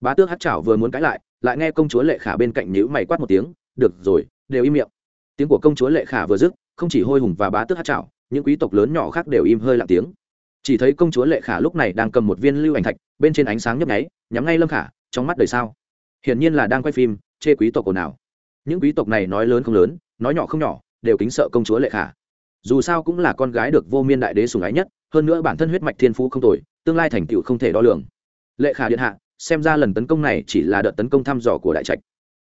bá tước hát chảo vừa muốn cãi lại lại nghe công chúa lệ khả bên cạnh nhữ mày quát một tiếng, được rồi, đều im miệng. Tiếng của công chúa lệ khả vừa dứt, không chỉ hôi hùng và bá tước hát chảo, những quý tộc lớn nhỏ khác đều im hơi lặng tiếng. Chỉ thấy công chúa lệ khả lúc này đang cầm một viên lưu ảnh thạch, bên trên ánh sáng nhấp nháy, nhắm ngay lâm khả, trong mắt đời sao. Hiển nhiên là đang quay phim, chê quý tộc ồn ào. Những quý tộc này nói lớn không lớn nói nhỏ không nhỏ, đều kính sợ công chúa lệ khả. Dù sao cũng là con gái được vô miên đại đế sùng ái nhất, hơn nữa bản thân huyết mạch thiên phú không tồi, tương lai thành tựu không thể đo lường. Lệ khả điện hạ, xem ra lần tấn công này chỉ là đợt tấn công thăm dò của đại trạch.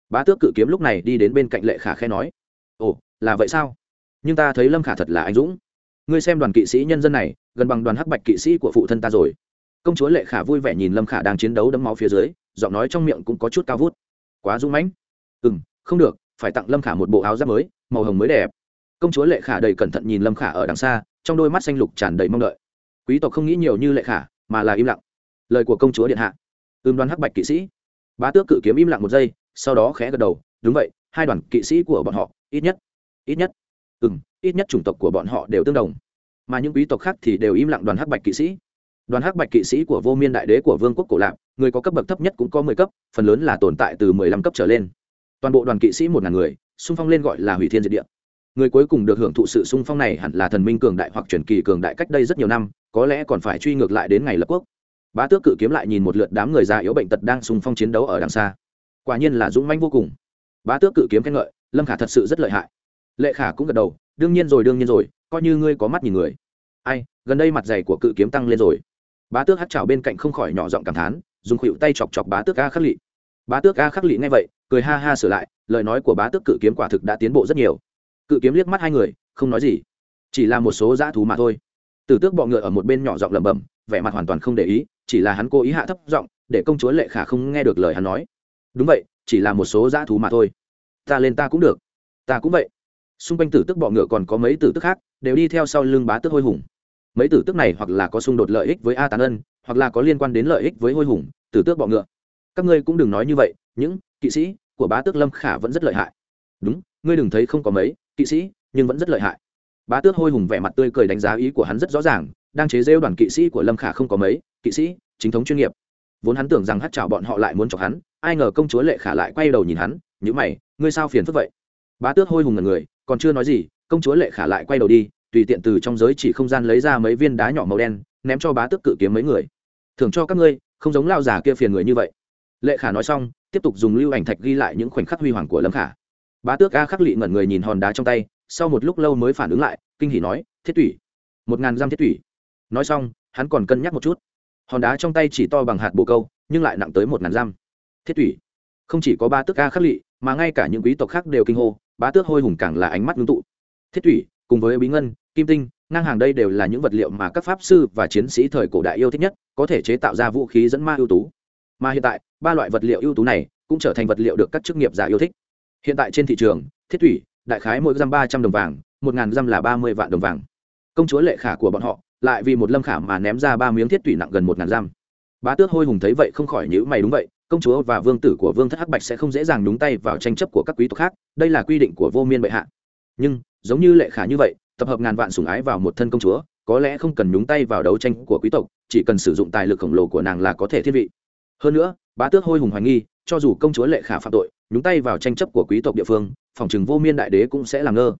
Bá tước cự kiếm lúc này đi đến bên cạnh lệ khả khe nói, ồ, là vậy sao? Nhưng ta thấy lâm khả thật là anh dũng. Ngươi xem đoàn kỵ sĩ nhân dân này, gần bằng đoàn hắc bạch kỵ sĩ của phụ thân ta rồi. Công chúa lệ khả vui vẻ nhìn lâm khả đang chiến đấu đấm máu phía dưới, giọng nói trong miệng cũng có chút cao vút. Quá dũng mãnh. Ừ m không được phải tặng lâm khả một bộ áo giáp mới, màu hồng mới đẹp. Công chúa lệ khả đầy cẩn thận nhìn lâm khả ở đằng xa, trong đôi mắt xanh lục tràn đầy mong đợi. Quý tộc không nghĩ nhiều như lệ khả, mà là im lặng. Lời của công chúa điện hạ. Ưm đoán hắc bạch kỵ sĩ. Bá tước cự kiếm im lặng một giây, sau đó khẽ gật đầu, đúng vậy, hai đoàn kỵ sĩ của bọn họ, ít nhất ít nhất. Ừ m ít nhất chủng tộc của bọn họ đều tương đồng, mà những quý tộc khác thì đều im lặng đoàn hắc bạch kỵ sĩ. Đoàn hắc bạch kỵ sĩ của vô miên đại đế của vương quốc cổ lạc người có cấp bậc thấp nhất cũng có mười cấp, phần lớn là tồn tại từ mười lăm cấp trở lên toàn bộ đoàn kỵ sĩ một ngàn người, xung phong lên gọi là hủy thiên diệt địa. Người cuối cùng được hưởng thụ sự xung phong này hẳn là thần minh cường đại hoặc truyền kỳ cường đại cách đây rất nhiều năm, có lẽ còn phải truy ngược lại đến ngày lập quốc. Bá tước cự kiếm lại nhìn một lượt đám người già yếu bệnh tật đang xung phong chiến đấu ở đằng xa. Quả nhiên là dũng manh vô cùng. Bá tước cự kiếm khen ngợi, lâm khả thật sự rất lợi hại. Lệ khả cũng gật đầu, đương nhiên rồi, đương nhiên rồi, coi như ngươi có mắt nhìn người. Ai, gần đây mặt dày của cự kiếm tăng lên rồi. Bá tước hát chảo bên cạnh không khỏi nhỏ giọng cảm thán, dùng khuỵu tay chọc chọc bá tước a khắc lị. Bá tước a khắc lị nghe vậy cười ha ha sửa lại, lời nói của bá tước cự kiếm quả thực đã tiến bộ rất nhiều. Cự kiếm liếc mắt hai người, không nói gì. Chỉ là một số dã thú mà thôi. Tử tước bọ ngựa ở một bên nhỏ giọng lẩm bẩm, vẻ mặt hoàn toàn không để ý, chỉ là hắn cố ý hạ thấp giọng, để công chúa lệ khả không nghe được lời hắn nói. Đúng vậy, chỉ là một số dã thú mà thôi. Ta lên ta cũng được. Ta cũng vậy. Xung quanh tử tước bọ ngựa còn có mấy tử tước khác, đều đi theo sau lưng bá tước hôi hùng. Mấy tử tước này hoặc là có xung đột lợi ích với a tán ân, hoặc là có liên quan đến lợi ích với hôi hùng, tử tước bọ ngựa. Các ngươi cũng đừng nói như vậy, những kỵ sĩ của bá tước lâm khả vẫn rất lợi hại. Đúng, ngươi đừng thấy không có mấy, kỵ sĩ, nhưng vẫn rất lợi hại. Bá tước hôi hùng vẻ mặt tươi cười đánh giá ý của hắn rất rõ ràng, đang chế rêu đoàn kỵ sĩ của lâm khả không có mấy, kỵ sĩ, chính thống chuyên nghiệp. Vốn hắn tưởng rằng hát chào bọn họ lại muốn chọc hắn, ai ngờ công chúa lệ khả lại quay đầu nhìn hắn nhữ mày, ngươi sao phiền phức vậy? Bá tước hôi hùng ngần người, còn chưa nói gì, công chúa lệ khả lại quay đầu đi, tùy tiện từ trong giới chỉ không gian lấy ra mấy viên đá nhỏ màu đen, ném cho bá tước cự kiếm mấy người. Thưởng cho các ngươi, không giống lao già kia phiền người như vậy. Lệ khả nói xong tiếp tục dùng lưu ảnh thạch ghi lại những khoảnh khắc huy hoàng của lâm khả. Bá tước a khắc lị ngẩn người nhìn hòn đá trong tay, sau một lúc lâu mới phản ứng lại, kinh hỉ nói, thiết tủy một ngàn giam thiết tủy nói xong, hắn còn cân nhắc một chút. Hòn đá trong tay chỉ to bằng hạt bồ câu, nhưng lại nặng tới một ngàn giam. Thiết tủy không chỉ có ba tước a khắc lị, mà ngay cả những quý tộc khác đều kinh hô, bá tước hôi hùng càng là ánh mắt ngưng tụ. Thiết tủy cùng với bí ngân, kim tinh, ngang hàng đây đều là những vật liệu mà các pháp sư và chiến sĩ thời cổ đại yêu thích nhất, có thể chế tạo ra vũ khí dẫn ma ưu tú. Mà hiện tại ba loại vật liệu ưu tú này cũng trở thành vật liệu được các chức nghiệp giả yêu thích. Hiện tại trên thị trường, thiết thủy, đại khái mỗi gram ba trăm đồng vàng, một ngàn giam là ba mươi vạn đồng vàng. Công chúa lệ khả của bọn họ, lại vì một lâm khả mà ném ra ba miếng thiết thủy nặng gần một ngàn giam bá tước hôi hùng thấy vậy không khỏi nhữ mày đúng vậy, công chúa và vương tử của vương thất hắc bạch sẽ không dễ dàng đúng tay vào tranh chấp của các quý tộc khác, đây là quy định của vô miên bệ hạ. Nhưng, giống như lệ khả như vậy, tập hợp ngàn vạn sủng ái vào một thân công chúa, có lẽ không cần nhúng tay vào đấu tranh của quý tộc, chỉ cần sử dụng tài lực khổng lồ của nàng là có thể thiết vị. Hơn nữa bá tước hôi hùng hoài nghi, cho dù công chúa lệ khả phạm tội, nhúng tay vào tranh chấp của quý tộc địa phương, phòng chừng vô miên đại đế cũng sẽ làm ngơ.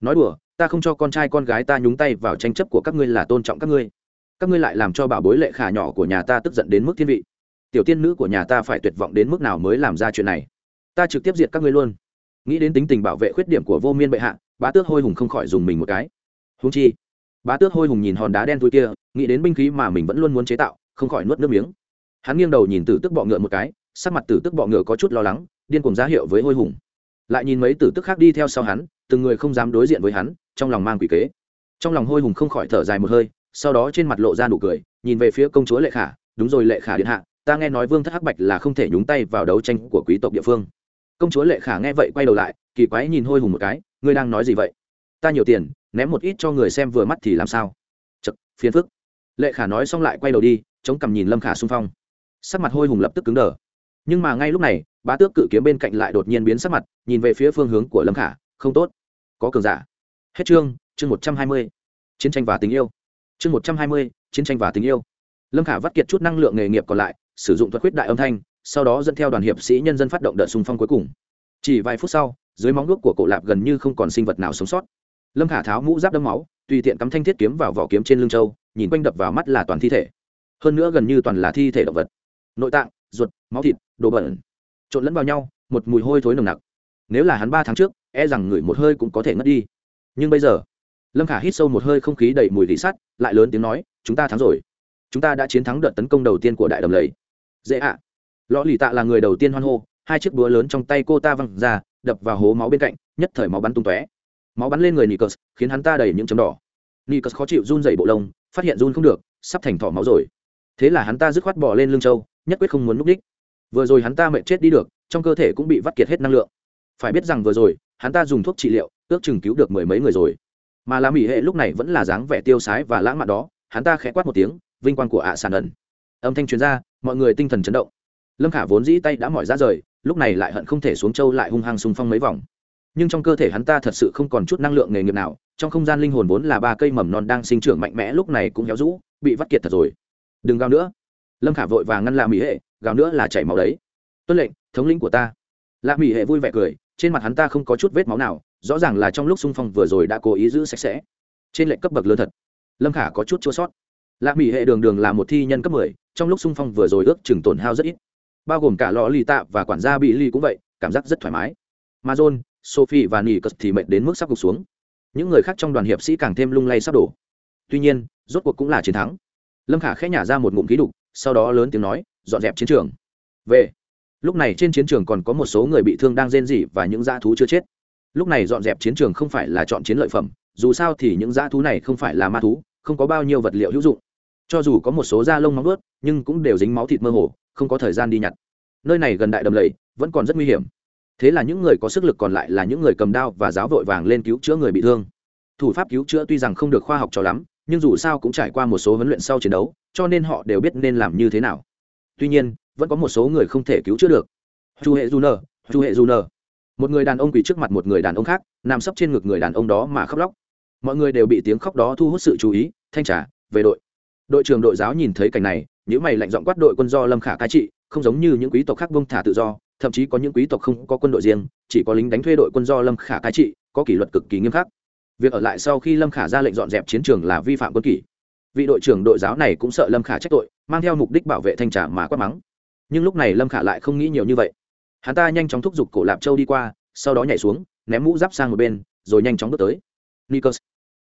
Nói đùa, ta không cho con trai con gái ta nhúng tay vào tranh chấp của các ngươi là tôn trọng các ngươi. Các ngươi lại làm cho bảo bối lệ khả nhỏ của nhà ta tức giận đến mức thiên vị. Tiểu tiên nữ của nhà ta phải tuyệt vọng đến mức nào mới làm ra chuyện này? Ta trực tiếp diệt các ngươi luôn. Nghĩ đến tính tình bảo vệ khuyết điểm của vô miên bệ hạ, bá tước hôi hùng không khỏi dùng mình một cái. Húng chi, bá tước hôi hùng nhìn hòn đá đen thui kia, nghĩ đến binh khí mà mình vẫn luôn muốn chế tạo, không khỏi nuốt nước miếng hắn nghiêng đầu nhìn tử tức bọ ngựa một cái, sắc mặt tử tức bọ ngựa có chút lo lắng, điên cùng giá hiệu với hôi hùng. Lại nhìn mấy tử tức khác đi theo sau hắn, từng người không dám đối diện với hắn, trong lòng mang quỷ kế. Trong lòng hôi hùng không khỏi thở dài một hơi, sau đó trên mặt lộ ra nụ cười, nhìn về phía công chúa lệ khả, đúng rồi lệ khả điện hạ, ta nghe nói vương thất hắc bạch là không thể nhúng tay vào đấu tranh của quý tộc địa phương. Công chúa lệ khả nghe vậy quay đầu lại, kỳ quái nhìn hôi hùng một cái, ngươi đang nói gì vậy? Ta nhiều tiền, ném một ít cho người xem vừa mắt thì làm sao? Chật phiền phức. Lệ khả nói xong lại quay đầu đi, chống cằm nhìn lâm khả xung phong sắc mặt hôi hùng lập tức cứng đờ. Nhưng mà ngay lúc này, bá tước cự kiếm bên cạnh lại đột nhiên biến sắc mặt, nhìn về phía phương hướng của lâm khả, không tốt. Có cường giả. Hết chương chương một trăm hai mươi. Chiến tranh và tình yêu. Chương một trăm hai mươi, chiến tranh và tình yêu. Lâm khả vắt kiệt chút năng lượng nghề nghiệp còn lại, sử dụng thuật khuyết đại âm thanh, sau đó dẫn theo đoàn hiệp sĩ nhân dân phát động đợt xung phong cuối cùng. Chỉ vài phút sau, dưới móng đuốc của cổ lạp gần như không còn sinh vật nào sống sót. Lâm khả tháo mũ giáp đâm máu, tùy tiện cắm thanh thiết kiếm vào vỏ kiếm trên lưng châu, nhìn quanh đập vào mắt là toàn thi thể. Hơn nữa gần như toàn là thi thể động vật nội tạng ruột máu thịt đồ bẩn. Trộn lẫn vào nhau một mùi hôi thối nồng nặc. Nếu là hắn ba tháng trước e rằng ngửi một hơi cũng có thể ngất đi. Nhưng bây giờ lâm khả hít sâu một hơi không khí đầy mùi thị sắt lại lớn tiếng nói chúng ta thắng rồi. Chúng ta đã chiến thắng đợt tấn công đầu tiên của đại đầm lầy. Dễ ạ. Lõ lì tạ là người đầu tiên hoan hô hai chiếc búa lớn trong tay cô ta văng ra đập vào hố máu bên cạnh nhất thời máu bắn tung tóe. Máu bắn lên người Nikos, khiến hắn ta đầy những chấm đỏ. Nikos khó chịu run dày bộ lông phát hiện run không được sắp thành thỏ máu rồi. Thế là hắn ta dứt khoát bỏ lên lưng châu nhất quyết không muốn núp đích. Vừa rồi hắn ta mệt chết đi được, trong cơ thể cũng bị vắt kiệt hết năng lượng. Phải biết rằng vừa rồi, hắn ta dùng thuốc trị liệu, ước chừng cứu được mười mấy người rồi. Mà làm ỉ hệ lúc này vẫn là dáng vẻ tiêu sái và lãng mạn đó, hắn ta khẽ quát một tiếng, vinh quang của ạ sàn ẩn. Âm thanh chuyên r a mọi người tinh thần chấn động. Lâm khả vốn dĩ tay đã mỏi ra rời, lúc này lại hận không thể xuống châu lại hung hăng xung phong mấy vòng. Nhưng trong cơ thể hắn ta thật sự không còn chút năng lượng nghề nghiệp nào, trong không gian linh hồn vốn là ba cây mầm non đang sinh trưởng mạnh mẽ lúc này cũng héo rũ, bị vắt kiệt thật rồi. Đừng gào nữa lâm khả vội và ngăn lạ mỹ hệ, gào nữa là chảy máu đấy. Tuân lệnh, thống lĩnh của ta. Lạ mỹ hệ vui vẻ cười, trên mặt hắn ta không có chút vết máu nào, rõ ràng là trong lúc xung phong vừa rồi đã cố ý giữ sạch sẽ. Trên lệnh cấp bậc lớn thật. Lâm khả có chút chua sót. Lạ mỹ hệ đường đường là một thi nhân cấp mười, trong lúc xung phong vừa rồi ước chừng tổn hao rất ít. Bao gồm cả lò lì tạ và quản gia bị ly cũng vậy, cảm giác rất thoải mái. Mà john, sophie và nỉ cất thì mệt đến mức sắp gục xuống. Những người khác trong đoàn hiệp sĩ càng thêm lung lay sắp đổ. Tuy nhiên, rốt cuộc cũng là chiến thắng. Lâm khả khẽ nhả ra một ngụm khí đục sau đó lớn tiếng nói, dọn dẹp chiến trường. Về. Lúc này trên chiến trường còn có một số người bị thương đang rên rỉ và những dã thú chưa chết. Lúc này dọn dẹp chiến trường không phải là chọn chiến lợi phẩm, dù sao thì những dã thú này không phải là ma thú, không có bao nhiêu vật liệu hữu dụng. Cho dù có một số da lông móng ướt nhưng cũng đều dính máu thịt mơ hồ, không có thời gian đi nhặt. Nơi này gần đại đầm lầy, vẫn còn rất nguy hiểm. Thế là những người có sức lực còn lại là những người cầm đao và giáo vội vàng lên cứu chữa người bị thương. Thủ pháp cứu chữa tuy rằng không được khoa học cho lắm nhưng dù sao cũng trải qua một số huấn luyện sau chiến đấu, cho nên họ đều biết nên làm như thế nào. Tuy nhiên, vẫn có một số người không thể cứu chữa được. Chu hệ du nơ chu hệ du nơ một người đàn ông quỳ trước mặt một người đàn ông khác, nằm sấp trên ngực người đàn ông đó mà khóc lóc. Mọi người đều bị tiếng khóc đó thu hút sự chú ý, thanh trả về đội. Đội trưởng đội giáo nhìn thấy cảnh này những mày lạnh giọng quát đội quân do lâm khả cai trị, không giống như những quý tộc khác bông thả tự do, thậm chí có những quý tộc không có quân đội riêng, chỉ có lính đánh thuê đội quân do lâm khả cai trị, có kỷ luật cực kỳ nghiêm khắc việc ở lại sau khi lâm khả ra lệnh dọn dẹp chiến trường là vi phạm quân kỷ. Vị đội trưởng đội giáo này cũng sợ lâm khả trách tội, mang theo mục đích bảo vệ thanh trả mà quát mắng. Nhưng lúc này lâm khả lại không nghĩ nhiều như vậy. Hắn ta nhanh chóng thúc giục cổ lạp châu đi qua, sau đó nhảy xuống, ném mũ giáp sang một bên, rồi nhanh chóng bước tới. Nikos,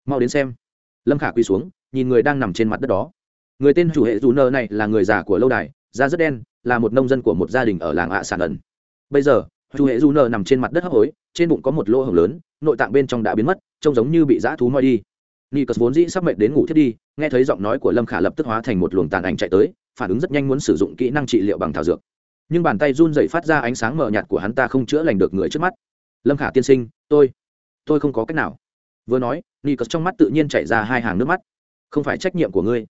mau đến xem. Lâm khả quỳ xuống, nhìn người đang nằm trên mặt đất đó. Người tên chủ hệ dù nơ này là người già của lâu đài, da rất đen, là một nông dân của một gia đình ở làng ạ sản ẩn. Bây giờ, chủ hệ dù nơ nằm trên mặt đất hấp hối, trên bụng có một lỗ hổng lớn nội tạng bên trong đã biến mất trông giống như bị dã thú moi đi Nikos vốn dĩ sắp mệt đến ngủ thiết đi, nghe thấy giọng nói của Lâm Khả lập tức hóa thành một luồng tàn ảnh chạy tới, phản ứng rất nhanh muốn sử dụng kỹ năng trị liệu bằng thảo dược. Nhưng bàn tay run rẩy phát ra ánh sáng mờ nhạt của hắn ta không chữa lành được người trước mắt. Lâm Khả tiên sinh, tôi, tôi không có cách nào. Vừa nói, Nikos trong mắt tự nhiên chảy ra hai hàng nước mắt. Không phải trách nhiệm của ngươi.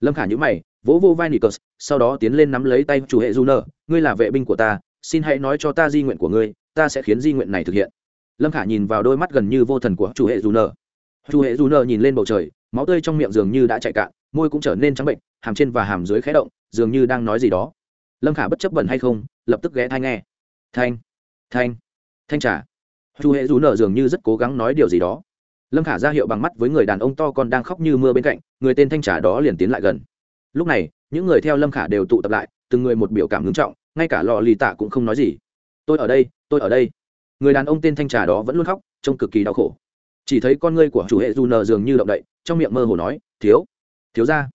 Lâm Khả nhíu mày, vỗ vô vai Nikos, sau đó tiến lên nắm lấy tay chủ hệ Juner, ngươi là vệ binh của ta, xin hãy nói cho ta di nguyện của ngươi, ta sẽ khiến di nguyện này thực hiện. Lâm Khả nhìn vào đôi mắt gần như vô thần của chủ hệ Juner chu hệ dù nợ nhìn lên bầu trời, máu tươi trong miệng dường như đã chạy cạn, môi cũng trở nên trắng bệnh, hàm trên và hàm dưới khé động, dường như đang nói gì đó. Lâm khả bất chấp bẩn hay không, lập tức ghé thai nghe. Thanh thanh thanh trả chu hệ dù nợ dường như rất cố gắng nói điều gì đó. Lâm khả ra hiệu bằng mắt với người đàn ông to con đang khóc như mưa bên cạnh, người tên thanh trả đó liền tiến lại gần. Lúc này, những người theo lâm khả đều tụ tập lại, từng người một biểu cảm ngưng trọng, ngay cả lò lì tạ cũng không nói gì. Tôi ở đây, tôi ở đây người đàn ông tên thanh trà đó vẫn luôn khóc, trông cực kỳ đau khổ. Chỉ thấy con ngươi của chủ hệ dù nờ dường như động đậy, trong miệng mơ hồ nói, thiếu thiếu ra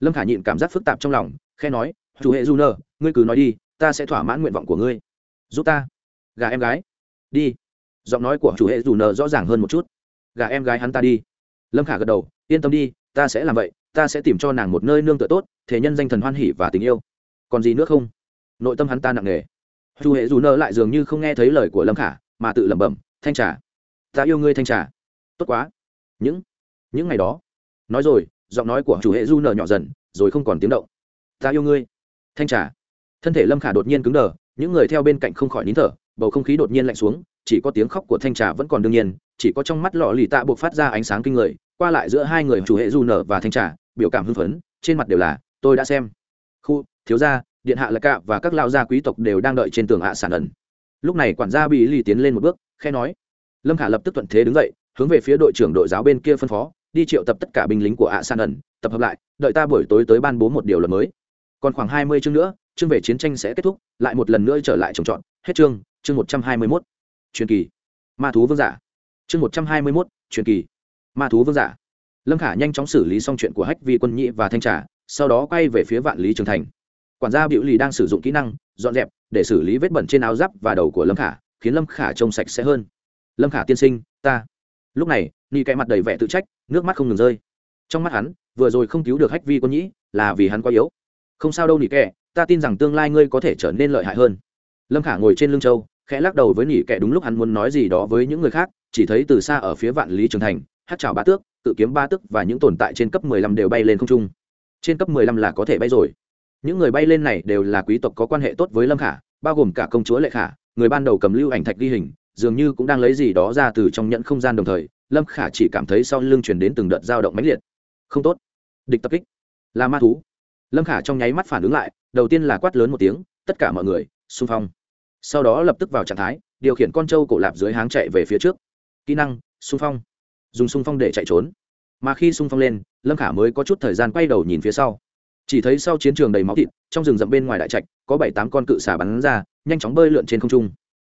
lâm khả nhịn cảm giác phức tạp trong lòng khe nói, chủ hệ dù nờ ngươi cứ nói đi, ta sẽ thỏa mãn nguyện vọng của ngươi. Giúp ta. Gà em gái. Đi. Giọng nói của chủ hệ dù nờ rõ ràng hơn một chút. Gà em gái hắn ta đi. Lâm khả gật đầu, yên tâm đi, ta sẽ làm vậy, ta sẽ tìm cho nàng một nơi nương tựa tốt, thể nhân danh thần hoan hỉ và tình yêu. Còn gì nữa không? Nội tâm hắn ta nặng nề. Chủ hệ dù nờ lại dường như không nghe thấy lời của lâm khả mà tự lẩm bẩm, thanh trà, ta yêu ngươi thanh trà. Tốt quá. Những những ngày đó. Nói rồi, giọng nói của chủ hệ du nở nhỏ dần, rồi không còn tiếng động. Ta yêu ngươi. Thanh trà. Thân thể lâm khả đột nhiên cứng đờ, những người theo bên cạnh không khỏi nín thở, bầu không khí đột nhiên lạnh xuống, chỉ có tiếng khóc của thanh trà vẫn còn đương nhiên, chỉ có trong mắt lọ lì tạ buộc phát ra ánh sáng kinh người, qua lại giữa hai người chủ hệ du nở và thanh trà, biểu cảm hưng phấn, trên mặt đều là, tôi đã xem. Khu, thiếu gia, điện hạ lạc cạ và các lao gia quý tộc đều đang đợi trên tường hạ sản ẩn lúc này quản gia bị lì tiến lên một bước khe nói. Lâm khả lập tức thuận thế đứng dậy, hướng về phía đội trưởng đội giáo bên kia phân phó, đi triệu tập tất cả binh lính của ạ san ẩn, tập hợp lại, đợi ta buổi tối tới ban bố một điều luật mới. Còn khoảng hai mươi chương nữa, chương về chiến tranh sẽ kết thúc, lại một lần nữa trở lại trồng trọt. Hết chương chương một trăm hai mươi mốt. Truyền kỳ. Ma thú vương giả. Chương một trăm hai mươi mốt, truyền kỳ. Ma thú vương giả. Lâm khả nhanh chóng xử lý xong chuyện của hách vi quân nhị và thanh trà, sau đó quay về phía vạn lý trường thành. Quản gia biểu lì đang sử dụng kỹ năng, dọn dẹp để xử lý vết bẩn trên áo giáp và đầu của lâm khả, khiến lâm khả trông sạch sẽ hơn. Lâm khả tiên sinh, ta. Lúc này ni kẽ mặt đầy vẻ tự trách, nước mắt không ngừng rơi. Trong mắt hắn, vừa rồi không cứu được hách vi quân nhĩ, là vì hắn quá yếu. Không sao đâu nỉ kẻ ta tin rằng tương lai ngươi có thể trở nên lợi hại hơn. Lâm khả ngồi trên lưng châu, khẽ lắc đầu với nỉ kẻ đúng lúc hắn muốn nói gì đó với những người khác, chỉ thấy từ xa ở phía vạn lý trường thành, hát trào ba tước tự kiếm ba tước và những tồn tại trên cấp mười lăm đều bay lên không trung. Trên cấp mười lăm là có thể bay rồi những người bay lên này đều là quý tộc có quan hệ tốt với lâm khả, bao gồm cả công chúa lệ khả, người ban đầu cầm lưu ảnh thạch ghi hình, dường như cũng đang lấy gì đó ra từ trong nhận không gian đồng thời, lâm khả chỉ cảm thấy sau lưng chuyển đến từng đợt dao động mãnh liệt. Không tốt. Địch tập kích. Là ma thú. Lâm khả trong nháy mắt phản ứng lại, đầu tiên là quát lớn một tiếng, tất cả mọi người, xung phong. Sau đó lập tức vào trạng thái, điều khiển con trâu cổ lạp dưới háng chạy về phía trước. Kỹ năng, xung phong. Dùng xung phong để chạy trốn. Mà khi xung phong lên, lâm khả mới có chút thời gian quay đầu nhìn phía sau chỉ thấy sau chiến trường đầy máu thịt, trong rừng rậm bên ngoài đại trạch, có bảy tám con cự xà bắn ra, nhanh chóng bơi lượn trên không trung.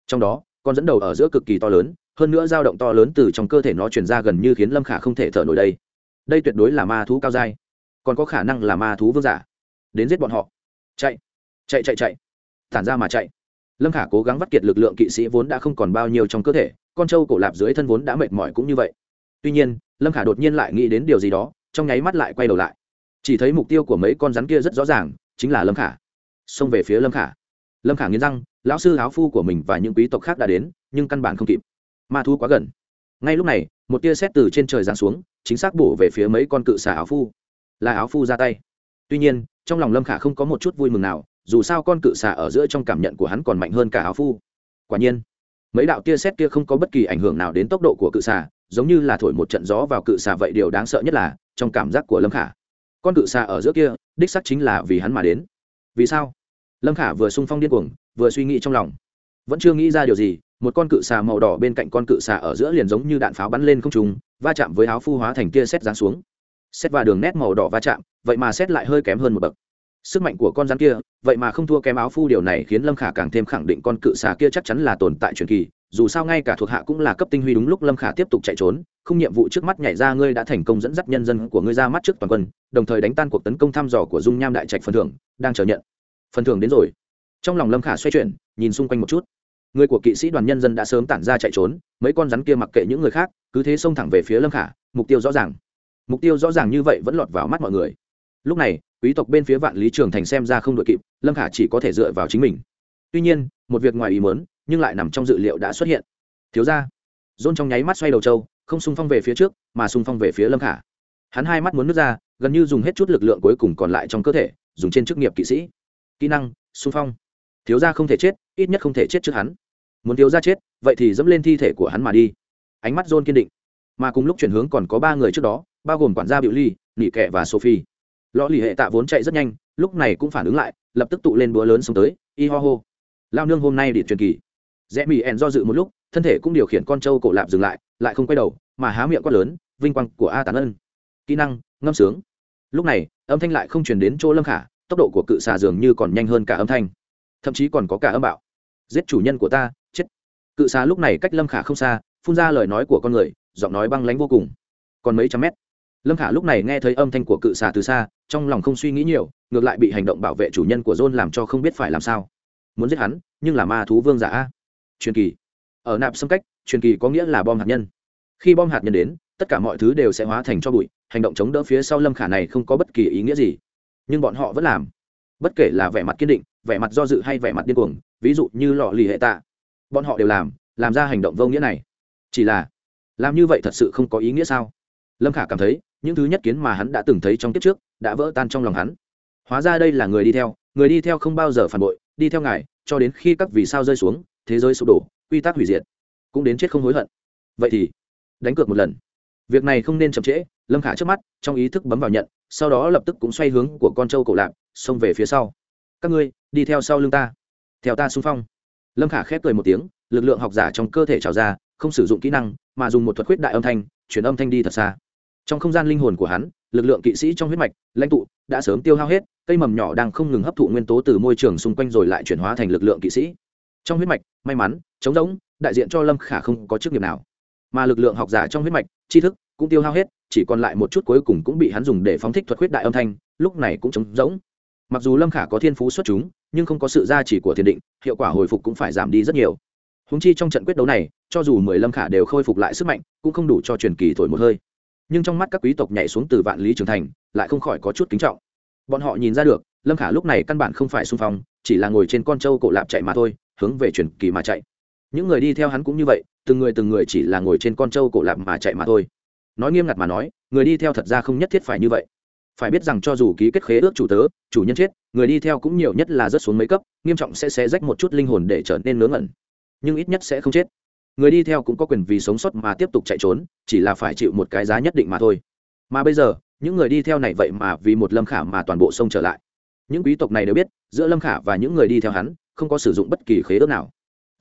Trong đó, con dẫn đầu ở giữa cực kỳ to lớn, hơn nữa dao động to lớn từ trong cơ thể nó truyền ra gần như khiến lâm khả không thể thở nổi đây. Đây tuyệt đối là ma thú cao dai còn có khả năng là ma thú vương giả. Đến giết bọn họ. Chạy. Chạy chạy chạy. Tản ra mà chạy. Lâm khả cố gắng vắt kiệt lực lượng kỵ sĩ vốn đã không còn bao nhiêu trong cơ thể, con trâu cổ lạp dưới thân vốn đã mệt mỏi cũng như vậy. Tuy nhiên, lâm khả đột nhiên lại nghĩ đến điều gì đó, trong nháy mắt lại quay đầu lại chỉ thấy mục tiêu của mấy con rắn kia rất rõ ràng, chính là lâm khả. Xông về phía lâm khả. Lâm khả nghiến răng, lão sư áo phu của mình và những quý tộc khác đã đến, nhưng căn bản không kịp. Ma thu quá gần. Ngay lúc này, một tia xét từ trên trời giáng xuống, chính xác bổ về phía mấy con cự xà áo phu. Là áo phu ra tay. Tuy nhiên, trong lòng lâm khả không có một chút vui mừng nào, dù sao con cự xà ở giữa trong cảm nhận của hắn còn mạnh hơn cả áo phu. Quả nhiên, mấy đạo tia xét kia không có bất kỳ ảnh hưởng nào đến tốc độ của cự xà, giống như là thổi một trận gió vào cự xà vậy điều đáng sợ nhất là, trong cảm giác của lâm khả con cự xà ở giữa kia, đích sắc chính là vì hắn mà đến. Vì sao? Lâm khả vừa sung phong điên cuồng, vừa suy nghĩ trong lòng. Vẫn chưa nghĩ ra điều gì, một con cự xà màu đỏ bên cạnh con cự xà ở giữa liền giống như đạn pháo bắn lên không trùng va chạm với áo phu hóa thành kia xét giáng xuống. Xét và đường nét màu đỏ va chạm, vậy mà xét lại hơi kém hơn một bậc. Sức mạnh của con rắn kia, vậy mà không thua kém áo phu điều này khiến lâm khả càng thêm khẳng định con cự xà kia chắc chắn là tồn tại truyền kỳ dù sao ngay cả thuộc hạ cũng là cấp tinh huy đúng lúc lâm khả tiếp tục chạy trốn không nhiệm vụ trước mắt nhảy ra ngươi đã thành công dẫn dắt nhân dân của ngươi ra mắt trước toàn quân đồng thời đánh tan cuộc tấn công thăm dò của dung nham đại trạch phần thưởng đang chờ nhận phần thưởng đến rồi trong lòng lâm khả xoay chuyển nhìn xung quanh một chút người của kỵ sĩ đoàn nhân dân đã sớm tản ra chạy trốn mấy con rắn kia mặc kệ những người khác cứ thế xông thẳng về phía lâm khả mục tiêu rõ ràng mục tiêu rõ ràng như vậy vẫn lọt vào mắt mọi người lúc này quý tộc bên phía vạn lý trường thành xem ra không đội kịp lâm khả chỉ có thể dựa vào chính mình tuy nhiên một việc ngoài ý mớn nhưng lại nằm trong dự liệu đã xuất hiện. Thiếu ra dôn trong nháy mắt xoay đầu trâu, không xung phong về phía trước, mà xung phong về phía lâm khả. Hắn hai mắt muốn nước ra, gần như dùng hết chút lực lượng cuối cùng còn lại trong cơ thể, dùng trên chức nghiệp kỵ sĩ. Kỹ năng, xung phong. Thiếu gia không thể chết, ít nhất không thể chết trước hắn. Muốn thiếu gia chết, vậy thì dẫm lên thi thể của hắn mà đi. Ánh mắt john kiên định. Mà cùng lúc chuyển hướng còn có ba người trước đó, bao gồm quản gia biểu ly nỉ kẹ và sophie. Lõ lì hệ tạ vốn chạy rất nhanh, lúc này cũng phản ứng lại, lập tức tụ lên búa lớn xuống tới. Y ho ho. Lao nương hôm nay điện truyền kỳ rẽ mỹ ẻn do dự một lúc, thân thể cũng điều khiển con trâu cổ lạp dừng lại lại không quay đầu, mà há miệng quát lớn, vinh quang của a tán ân. Kỹ năng, ngâm sướng. Lúc này, âm thanh lại không chuyển đến chỗ lâm khả, tốc độ của cự xà dường như còn nhanh hơn cả âm thanh. Thậm chí còn có cả âm bạo. Giết chủ nhân của ta, chết. Cự xà lúc này cách lâm khả không xa, phun ra lời nói của con người, giọng nói băng lánh vô cùng. Còn mấy trăm mét. Lâm khả lúc này nghe thấy âm thanh của cự xà từ xa, trong lòng không suy nghĩ nhiều, ngược lại bị hành động bảo vệ chủ nhân của john làm cho không biết phải làm sao. Muốn giết hắn, nhưng là ma thú vương giả a truyền kỳ. Ở nạp xâm cách, truyền kỳ có nghĩa là bom hạt nhân. Khi bom hạt nhân đến, tất cả mọi thứ đều sẽ hóa thành cho bụi, hành động chống đỡ phía sau lâm khả này không có bất kỳ ý nghĩa gì. Nhưng bọn họ vẫn làm. Bất kể là vẻ mặt kiên định, vẻ mặt do dự hay vẻ mặt điên cuồng, ví dụ như lọ lì hệ tạ. Bọn họ đều làm làm ra hành động vô nghĩa này. Chỉ là, làm như vậy thật sự không có ý nghĩa sao? Lâm khả cảm thấy, những thứ nhất kiến mà hắn đã từng thấy trong kiếp trước, đã vỡ tan trong lòng hắn. Hóa ra đây là người đi theo, người đi theo không bao giờ phản bội, đi theo ngài, cho đến khi các vì sao rơi xuống thế giới sụp đổ, quy tắc hủy diệt, cũng đến chết không hối hận. Vậy thì, đánh cược một lần. Việc này không nên chậm trễ, lâm khả trước mắt, trong ý thức bấm vào nhận, sau đó lập tức cũng xoay hướng của con trâu cổ lạp, xông về phía sau. Các ngươi, đi theo sau lưng ta. Theo ta xung phong. Lâm khả khép cười một tiếng, lực lượng học giả trong cơ thể trào ra, không sử dụng kỹ năng, mà dùng một thuật khuyết đại âm thanh, chuyển âm thanh đi thật xa. Trong không gian linh hồn của hắn, lực lượng kỵ sĩ trong huyết mạch, lãnh tụ, đã sớm tiêu hao hết, cây mầm nhỏ đang không ngừng hấp thụ nguyên tố từ môi trường xung quanh rồi lại chuyển hóa thành lực lượng kỵ sĩ. Trong huyết mạch may mắn chống giống đại diện cho lâm khả không có chức nghiệp nào. Mà lực lượng học giả trong huyết mạch, tri thức cũng tiêu hao hết, chỉ còn lại một chút cuối cùng cũng bị hắn dùng để phóng thích thuật khuyết đại âm thanh, lúc này cũng chống giống mặc dù lâm khả có thiên phú xuất chúng, nhưng không có sự gia trì của thiền định, hiệu quả hồi phục cũng phải giảm đi rất nhiều. Húng chi trong trận quyết đấu này, cho dù mười lâm khả đều khôi phục lại sức mạnh, cũng không đủ cho truyền kỳ thổi một hơi. Nhưng trong mắt các quý tộc nhảy xuống từ vạn lý trường thành, lại không khỏi có chút kính trọng. Bọn họ nhìn ra được, lâm khả lúc này căn bản không phải xung phong, chỉ là ngồi trên con trâu cổ lạp chạy mà thôi hướng về truyền kỳ mà chạy. Những người đi theo hắn cũng như vậy, từng người từng người chỉ là ngồi trên con trâu cổ lạp mà chạy mà thôi. Nói nghiêm ngặt mà nói, người đi theo thật ra không nhất thiết phải như vậy. Phải biết rằng cho dù ký kết khế ước chủ tớ, chủ nhân chết, người đi theo cũng nhiều nhất là rớt xuống mấy cấp, nghiêm trọng sẽ xé rách một chút linh hồn để trở nên ngớ ngẩn. Nhưng ít nhất sẽ không chết. Người đi theo cũng có quyền vì sống sót mà tiếp tục chạy trốn, chỉ là phải chịu một cái giá nhất định mà thôi. Mà bây giờ, những người đi theo này vậy mà vì một lâm khả mà toàn bộ sông trở lại. Những quý tộc này đều biết, giữa lâm khả và những người đi theo hắn không có sử dụng bất kỳ khế ước nào.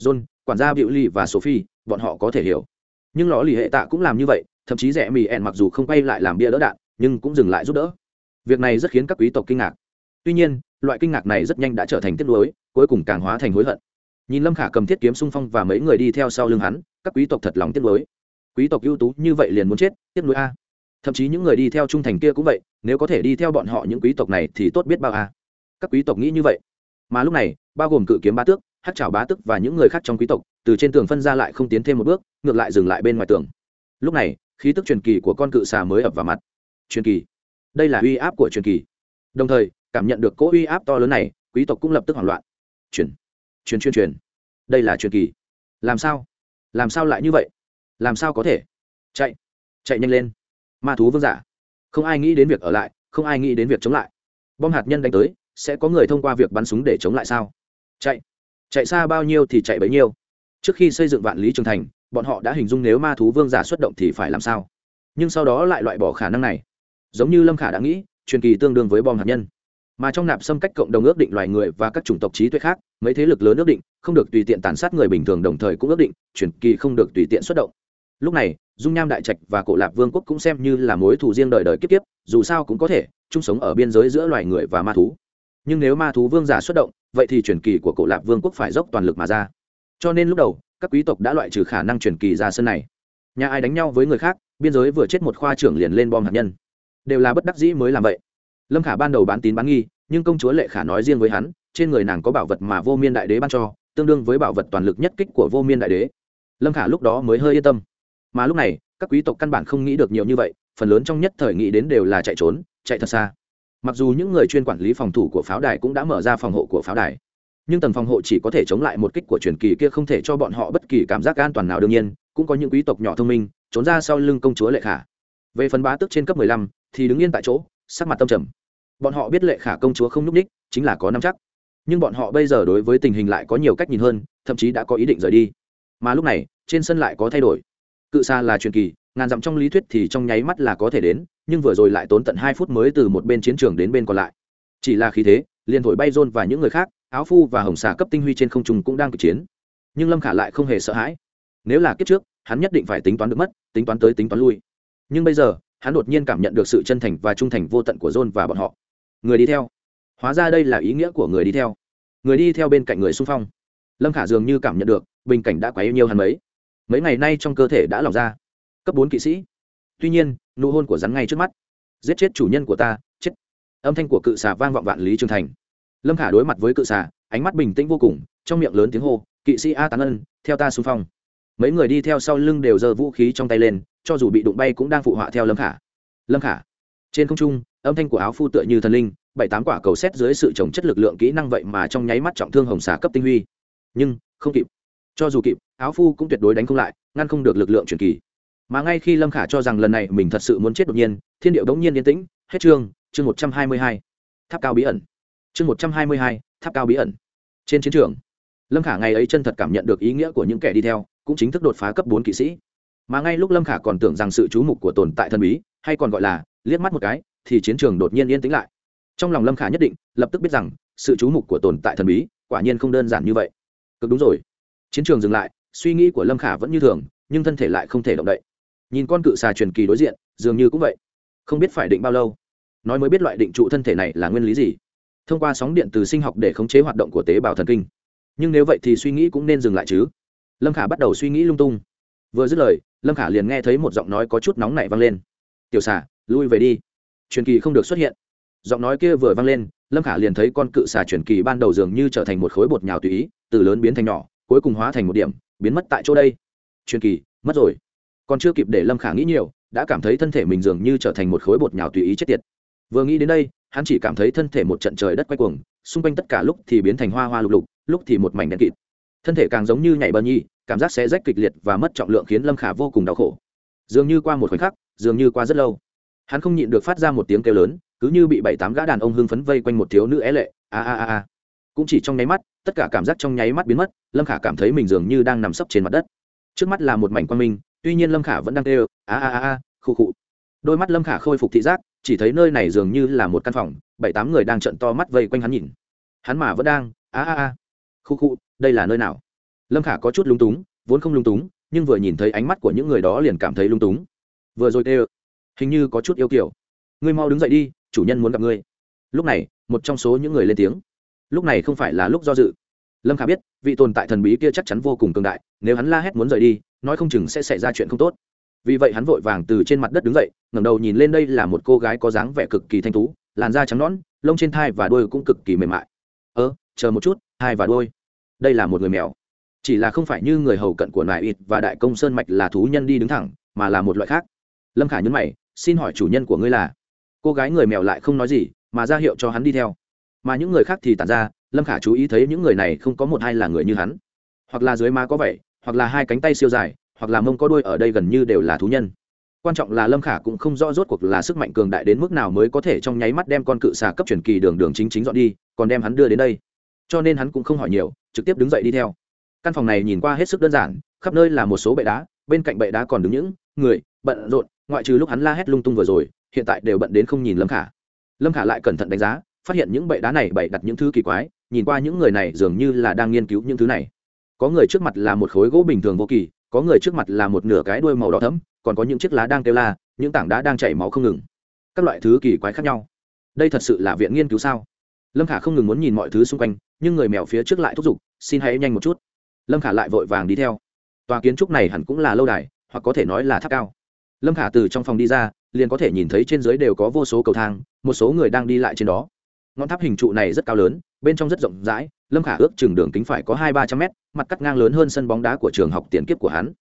John, quản gia biểu ly và sophie, bọn họ có thể hiểu. Nhưng lò lì hệ tạ cũng làm như vậy, thậm chí rẻ mì ẹn mặc dù không quay lại làm bia đỡ đạn, nhưng cũng dừng lại giúp đỡ. Việc này rất khiến các quý tộc kinh ngạc. Tuy nhiên, loại kinh ngạc này rất nhanh đã trở thành tiếc nuối, cuối cùng càng hóa thành hối hận. Nhìn lâm khả cầm thiết kiếm xung phong và mấy người đi theo sau lưng hắn, các quý tộc thật lòng tiếc nuối. Quý tộc ưu tú như vậy liền muốn chết, tiếc nuối a. Thậm chí những người đi theo trung thành kia cũng vậy, nếu có thể đi theo bọn họ những quý tộc này thì tốt biết bao a. Các quý tộc nghĩ như vậy mà lúc này, bao gồm cự kiếm ba tước hát chảo bá tước và những người khác trong quý tộc, từ trên tường phân ra lại không tiến thêm một bước, ngược lại dừng lại bên ngoài tường. Lúc này, khí tức truyền kỳ của con cự xà mới ập vào mặt. Truyền kỳ. Đây là uy áp của truyền kỳ. Đồng thời, cảm nhận được cỗ uy áp to lớn này, quý tộc cũng lập tức hoảng loạn. Truyền. Truyền truyền truyền. Đây là truyền kỳ. Làm sao? Làm sao lại như vậy? Làm sao có thể? Chạy. Chạy nhanh lên. Ma thú vương giả. Không ai nghĩ đến việc ở lại, không ai nghĩ đến việc chống lại. Bom hạt nhân đánh tới sẽ có người thông qua việc bắn súng để chống lại sao? Chạy. Chạy xa bao nhiêu thì chạy bấy nhiêu. Trước khi xây dựng vạn lý trường thành, bọn họ đã hình dung nếu ma thú vương giả xuất động thì phải làm sao. Nhưng sau đó lại loại bỏ khả năng này. Giống như lâm khả đã nghĩ, truyền kỳ tương đương với bom hạt nhân. Mà trong nạp xâm cách cộng đồng ước định loài người và các chủng tộc trí tuệ khác, mấy thế lực lớn ước định, không được tùy tiện tàn sát người bình thường đồng thời cũng ước định, truyền kỳ không được tùy tiện xuất động. Lúc này, dung nham đại trạch và cổ lạp vương quốc cũng xem như là mối thù riêng đời đời kiếp kiếp, dù sao cũng có thể, chung sống ở biên giới giữa loài người và ma thú nhưng nếu ma thú vương giả xuất động, vậy thì truyền kỳ của cổ lạp vương quốc phải dốc toàn lực mà ra. Cho nên lúc đầu, các quý tộc đã loại trừ khả năng truyền kỳ ra sân này. Nhà ai đánh nhau với người khác, biên giới vừa chết một khoa trưởng liền lên bom hạt nhân. Đều là bất đắc dĩ mới làm vậy. Lâm khả ban đầu bán tín bán nghi, nhưng công chúa lệ khả nói riêng với hắn, trên người nàng có bảo vật mà vô miên đại đế ban cho, tương đương với bảo vật toàn lực nhất kích của vô miên đại đế. Lâm khả lúc đó mới hơi yên tâm. Mà lúc này, các quý tộc căn bản không nghĩ được nhiều như vậy, phần lớn trong nhất thời nghĩ đến đều là chạy trốn, chạy thật xa mặc dù những người chuyên quản lý phòng thủ của pháo đài cũng đã mở ra phòng hộ của pháo đài, nhưng tầng phòng hộ chỉ có thể chống lại một kích của truyền kỳ kia không thể cho bọn họ bất kỳ cảm giác an toàn nào đương nhiên, cũng có những quý tộc nhỏ thông minh, trốn ra sau lưng công chúa lệ khả. Về phần bá tức trên cấp mười lăm, thì đứng yên tại chỗ, sắc mặt tâm trầm. Bọn họ biết lệ khả công chúa không núp ních chính là có năm chắc. Nhưng bọn họ bây giờ đối với tình hình lại có nhiều cách nhìn hơn, thậm chí đã có ý định rời đi. Mà lúc này, trên sân lại có thay đổi. Cự xa là truyền kỳ ngàn dặm trong lý thuyết thì trong nháy mắt là có thể đến, nhưng vừa rồi lại tốn tận hai phút mới từ một bên chiến trường đến bên còn lại. Chỉ là khí thế, liền thổi bay rôn và những người khác, áo phu và hồng xà cấp tinh huy trên không trung cũng đang cực chiến. Nhưng lâm khả lại không hề sợ hãi. Nếu là kiếp trước, hắn nhất định phải tính toán được mất, tính toán tới tính toán lui. Nhưng bây giờ, hắn đột nhiên cảm nhận được sự chân thành và trung thành vô tận của john và bọn họ. Người đi theo. Hóa ra đây là ý nghĩa của người đi theo. Người đi theo bên cạnh người xung phong. Lâm khả dường như cảm nhận được, bình cảnh đã quá yêu nhiều hắn mấy. Mấy ngày nay trong cơ thể đã lỏng ra cấp bốn kỵ sĩ. Tuy nhiên, nụ hôn của rắn ngay trước mắt. Giết chết chủ nhân của ta, chết. Âm thanh của cự xà vang vọng vạn lý trường thành. Lâm khả đối mặt với cự xà, ánh mắt bình tĩnh vô cùng, trong miệng lớn tiếng hô, kỵ sĩ a tán ân, theo ta xung phong. Mấy người đi theo sau lưng đều giơ vũ khí trong tay lên, cho dù bị đụng bay cũng đang phụ họa theo lâm khả. Lâm khả. Trên không trung, âm thanh của áo phu tựa như thần linh, bảy tám quả cầu xét dưới sự trồng chất lực lượng kỹ năng vậy mà trong nháy mắt trọng thương hồng xà cấp tinh huy. Nhưng, không kịp. Cho dù kịp, áo phu cũng tuyệt đối đánh không lại, ngăn không được lực lượng truyền kỳ mà ngay khi lâm khả cho rằng lần này mình thật sự muốn chết đột nhiên, thiên điệu đống nhiên yên tĩnh, hết chương chương một trăm hai mươi hai, tháp cao bí ẩn. Chương một trăm hai mươi hai, tháp cao bí ẩn. Trên chiến trường, lâm khả ngày ấy chân thật cảm nhận được ý nghĩa của những kẻ đi theo, cũng chính thức đột phá cấp bốn kỵ sĩ. Mà ngay lúc lâm khả còn tưởng rằng sự chú mục của tồn tại thần bí, hay còn gọi là, liếc mắt một cái, thì chiến trường đột nhiên yên tĩnh lại. Trong lòng lâm khả nhất định, lập tức biết rằng, sự chú mục của tồn tại thần bí, quả nhiên không đơn giản như vậy. Cực đúng rồi. Chiến trường dừng lại, suy nghĩ của lâm khả vẫn như thường, nhưng thân thể lại không thể động đậy nhìn con cự xà truyền kỳ đối diện, dường như cũng vậy. Không biết phải định bao lâu, nói mới biết loại định trụ thân thể này là nguyên lý gì. Thông qua sóng điện từ sinh học để khống chế hoạt động của tế bào thần kinh. Nhưng nếu vậy thì suy nghĩ cũng nên dừng lại chứ. Lâm khả bắt đầu suy nghĩ lung tung. Vừa dứt lời, lâm khả liền nghe thấy một giọng nói có chút nóng nảy vang lên. Tiểu xà, lui về đi. Truyền kỳ không được xuất hiện. Giọng nói kia vừa vang lên, lâm khả liền thấy con cự xà truyền kỳ ban đầu dường như trở thành một khối bột nhào tùy ý, từ lớn biến thành nhỏ, cuối cùng hóa thành một điểm, biến mất tại chỗ đây. Truyền kỳ, mất rồi còn chưa kịp để lâm khả nghĩ nhiều, đã cảm thấy thân thể mình dường như trở thành một khối bột nhào tùy ý chết tiệt. Vừa nghĩ đến đây, hắn chỉ cảm thấy thân thể một trận trời đất quay cuồng, xung quanh tất cả lúc thì biến thành hoa hoa lục lục, lúc thì một mảnh đen kịt. Thân thể càng giống như nhảy bờ nhi, cảm giác sẽ rách kịch liệt và mất trọng lượng khiến lâm khả vô cùng đau khổ. Dường như qua một khoảnh khắc, dường như qua rất lâu. Hắn không nhịn được phát ra một tiếng kêu lớn, cứ như bị bảy tám gã đàn ông hưng phấn vây quanh một thiếu nữ é lệ, a a a a. Cũng chỉ trong nháy mắt, tất cả cảm giác trong nháy mắt biến mất, lâm khả cảm thấy mình dường như đang nằm sấp trên mặt đất. Trước mắt là một mảnh quan minh tuy nhiên lâm khả vẫn đang kêu, a a a a khu khụ. Đôi mắt lâm khả khôi phục thị giác, chỉ thấy nơi này dường như là một căn phòng, bảy tám người đang trận to mắt vây quanh hắn nhìn. Hắn mà vẫn đang, a a a khu khụ, đây là nơi nào? Lâm khả có chút lung túng, vốn không lung túng, nhưng vừa nhìn thấy ánh mắt của những người đó liền cảm thấy lung túng. Vừa rồi kêu, hình như có chút yêu kiểu. Ngươi mau đứng dậy đi, chủ nhân muốn gặp ngươi. Lúc này, một trong số những người lên tiếng. Lúc này không phải là lúc do dự lâm khả biết, vị tồn tại thần bí kia chắc chắn vô cùng cường đại, nếu hắn la hét muốn rời đi, nói không chừng sẽ xảy ra chuyện không tốt. Vì vậy hắn vội vàng từ trên mặt đất đứng dậy, ngẩng đầu nhìn lên đây là một cô gái có dáng vẻ cực kỳ thanh tú, làn da trắng nõn, lông trên thai và đuôi cũng cực kỳ mềm mại. Ơ, chờ một chút, hai và đuôi. Đây là một người mèo. Chỉ là không phải như người hầu cận của nài ít và đại công sơn mạch là thú nhân đi đứng thẳng, mà là một loại khác. Lâm khả nhấn mày, xin hỏi chủ nhân của ngươi là? Cô gái người mèo lại không nói gì, mà ra hiệu cho hắn đi theo. Mà những người khác thì tản ra lâm khả chú ý thấy những người này không có một hai là người như hắn. Hoặc là dưới má có vậy hoặc là hai cánh tay siêu dài, hoặc là mông có đuôi ở đây gần như đều là thú nhân. Quan trọng là lâm khả cũng không rõ rốt cuộc là sức mạnh cường đại đến mức nào mới có thể trong nháy mắt đem con cự xà cấp truyền kỳ đường đường chính chính dọn đi, còn đem hắn đưa đến đây. Cho nên hắn cũng không hỏi nhiều, trực tiếp đứng dậy đi theo. Căn phòng này nhìn qua hết sức đơn giản, khắp nơi là một số bệ đá, bên cạnh bệ đá còn đứng những người bận rộn, ngoại trừ lúc hắn la hét lung tung vừa rồi, hiện tại đều bận đến không nhìn lâm khả. Lâm khả lại cẩn thận đánh giá, phát hiện những bệ đá này bày đặt những thứ kỳ quái nhìn qua những người này dường như là đang nghiên cứu những thứ này. Có người trước mặt là một khối gỗ bình thường vô kỳ có người trước mặt là một nửa cái đuôi màu đỏ thẫm, còn có những chiếc lá đang kêu la những tảng đá đang chảy máu không ngừng. Các loại thứ kỳ quái khác nhau. Đây thật sự là viện nghiên cứu sao? Lâm khả không ngừng muốn nhìn mọi thứ xung quanh nhưng người mèo phía trước lại thúc giục xin hãy nhanh một chút. Lâm khả lại vội vàng đi theo. Tòa kiến trúc này hẳn cũng là lâu đài hoặc có thể nói là tháp cao. Lâm khả từ trong phòng đi ra liền có thể nhìn thấy trên dưới đều có vô số cầu thang một số người đang đi lại trên đó ngọn tháp hình trụ này rất cao lớn, bên trong rất rộng rãi, lâm khả ước chừng đường kính phải có hai ba trăm mét, mặt cắt ngang lớn hơn sân bóng đá của trường học tiền kiếp của hắn.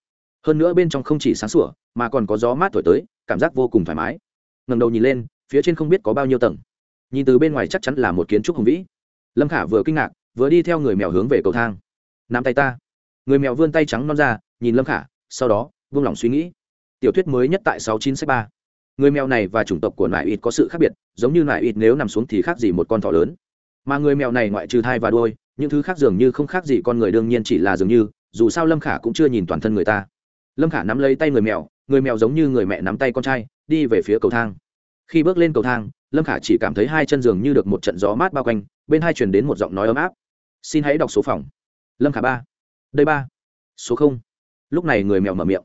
Hơn nữa bên trong không chỉ sáng sủa, mà còn có gió mát thổi tới, cảm giác vô cùng thoải mái. Ngầm đầu nhìn lên, phía trên không biết có bao nhiêu tầng. Nhìn từ bên ngoài chắc chắn là một kiến trúc hùng vĩ. Lâm khả vừa kinh ngạc, vừa đi theo người mèo hướng về cầu thang. Nắm tay ta. Người mèo vươn tay trắng non ra, nhìn lâm khả, sau đó, vung lòng suy nghĩ. Tiểu thuyết mới nhất tại sáu chín sách ba người mèo này và chủng tộc của nại ít có sự khác biệt, giống như nại ít nếu nằm xuống thì khác gì một con thỏ lớn. Mà người mèo này ngoại trừ thai và đôi những thứ khác dường như không khác gì con người đương nhiên chỉ là dường như, dù sao lâm khả cũng chưa nhìn toàn thân người ta. Lâm khả nắm lấy tay người mèo người mèo giống như người mẹ nắm tay con trai, đi về phía cầu thang. Khi bước lên cầu thang, lâm khả chỉ cảm thấy hai chân giường như được một trận gió mát bao quanh, bên hai truyền đến một giọng nói ấm áp. Xin hãy đọc số phòng. Lâm khả ba. Đây ba. Số không. Lúc này người mèo mở miệng.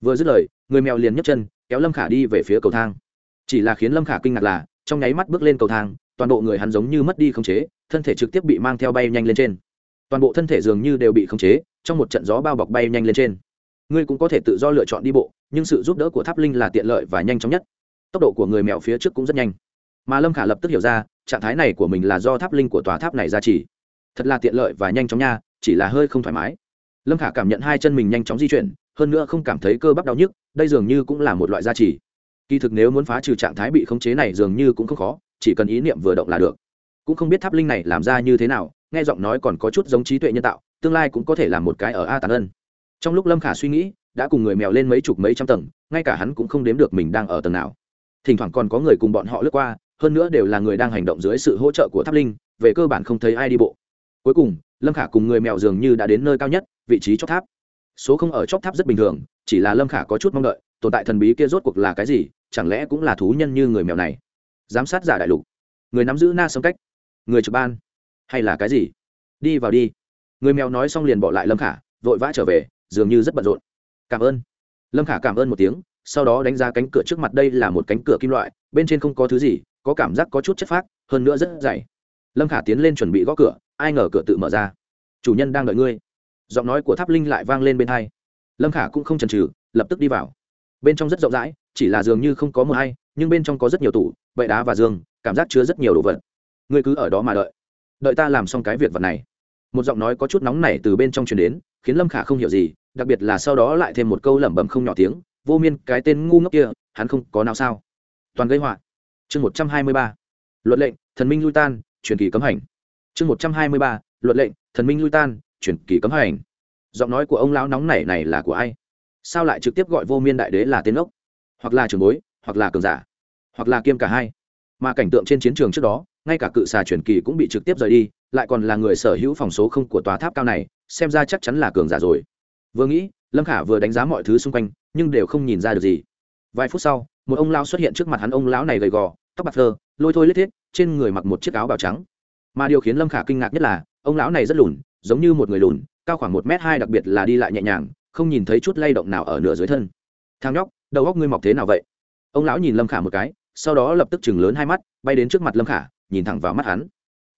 Vừa dứt lời, người mèo liền nhấc chân kéo lâm khả đi về phía cầu thang. Chỉ là khiến lâm khả kinh ngạc là, trong nháy mắt bước lên cầu thang, toàn bộ người hắn giống như mất đi khống chế, thân thể trực tiếp bị mang theo bay nhanh lên trên. Toàn bộ thân thể dường như đều bị khống chế, trong một trận gió bao bọc bay nhanh lên trên. Ngươi cũng có thể tự do lựa chọn đi bộ, nhưng sự giúp đỡ của tháp linh là tiện lợi và nhanh chóng nhất. Tốc độ của người mèo phía trước cũng rất nhanh. Mà lâm khả lập tức hiểu ra, trạng thái này của mình là do tháp linh của tòa tháp này ra chỉ thật là tiện lợi và nhanh chóng nha, chỉ là hơi không thoải mái. Lâm khả cảm nhận hai chân mình nhanh chóng di chuyển hơn nữa không cảm thấy cơ bắp đau nhức, đây dường như cũng là một loại gia trì. Kỳ thực nếu muốn phá trừ trạng thái bị khống chế này dường như cũng không khó, chỉ cần ý niệm vừa động là được. Cũng không biết tháp linh này làm ra như thế nào, nghe giọng nói còn có chút giống trí tuệ nhân tạo, tương lai cũng có thể làm một cái ở a tàn ân. Trong lúc lâm khả suy nghĩ, đã cùng người mèo lên mấy chục mấy trăm tầng, ngay cả hắn cũng không đếm được mình đang ở tầng nào. Thỉnh thoảng còn có người cùng bọn họ lướt qua, hơn nữa đều là người đang hành động dưới sự hỗ trợ của tháp linh, về cơ bản không thấy ai đi bộ. Cuối cùng, lâm khả cùng người mèo dường như đã đến nơi cao nhất, vị trí chót tháp số không ở chóp tháp rất bình thường, chỉ là lâm khả có chút mong đợi, tồn tại thần bí kia rốt cuộc là cái gì, chẳng lẽ cũng là thú nhân như người mèo này? Giám sát giả đại lục. Người nắm giữ na sông cách. Người trực ban. Hay là cái gì? Đi vào đi. Người mèo nói xong liền bỏ lại lâm khả, vội vã trở về, dường như rất bận rộn. Cảm ơn. Lâm khả cảm ơn một tiếng, sau đó đánh giá cánh cửa trước mặt đây là một cánh cửa kim loại, bên trên không có thứ gì, có cảm giác có chút chất phác, hơn nữa rất dày. Lâm khả tiến lên chuẩn bị gõ cửa, ai ngờ cửa tự mở ra. Chủ nhân đang đợi ngươi giọng nói của tháp linh lại vang lên bên hai. Lâm khả cũng không chần chừ, lập tức đi vào. Bên trong rất rộng rãi, chỉ là dường như không có mờ hay, nhưng bên trong có rất nhiều tủ, bệ đá và giường, cảm giác chứa rất nhiều đồ vật. Ngươi cứ ở đó mà đợi. Đợi ta làm xong cái việc vật này. Một giọng nói có chút nóng nảy từ bên trong truyền đến, khiến lâm khả không hiểu gì, đặc biệt là sau đó lại thêm một câu lẩm bẩm không nhỏ tiếng, vô miên, cái tên ngu ngốc kia, hắn không có nào sao. Toàn gây họa. Chương một trăm hai mươi ba. Luật lệnh, thần minh lui tan, truyền kỳ cấm hành. Chương một trăm hai mươi ba, luật lệnh, thần minh lui tan truyền kỳ cấm hành. Giọng nói của ông lão nóng nảy này là của ai? Sao lại trực tiếp gọi vô miên đại đế là tên ốc hoặc là trường bối, hoặc là cường giả, hoặc là kiêm cả hai? Mà cảnh tượng trên chiến trường trước đó, ngay cả cự xà truyền kỳ cũng bị trực tiếp rời đi, lại còn là người sở hữu phòng số không của tòa tháp cao này, xem ra chắc chắn là cường giả rồi. Vừa nghĩ, lâm khả vừa đánh giá mọi thứ xung quanh, nhưng đều không nhìn ra được gì. Vài phút sau, một ông lão xuất hiện trước mặt hắn ông lão này gầy gò, tóc bạc phơ lôi thôi lết thiết, trên người mặc một chiếc áo bào trắng. Mà điều khiến lâm khả kinh ngạc nhất là, ông lão này rất lùn giống như một người lùn, cao khoảng một m hai đặc biệt là đi lại nhẹ nhàng, không nhìn thấy chút lay động nào ở nửa dưới thân. Thang nhóc, đầu góc ngươi mọc thế nào vậy? Ông lão nhìn lâm khả một cái, sau đó lập tức chừng lớn hai mắt, bay đến trước mặt lâm khả, nhìn thẳng vào mắt hắn.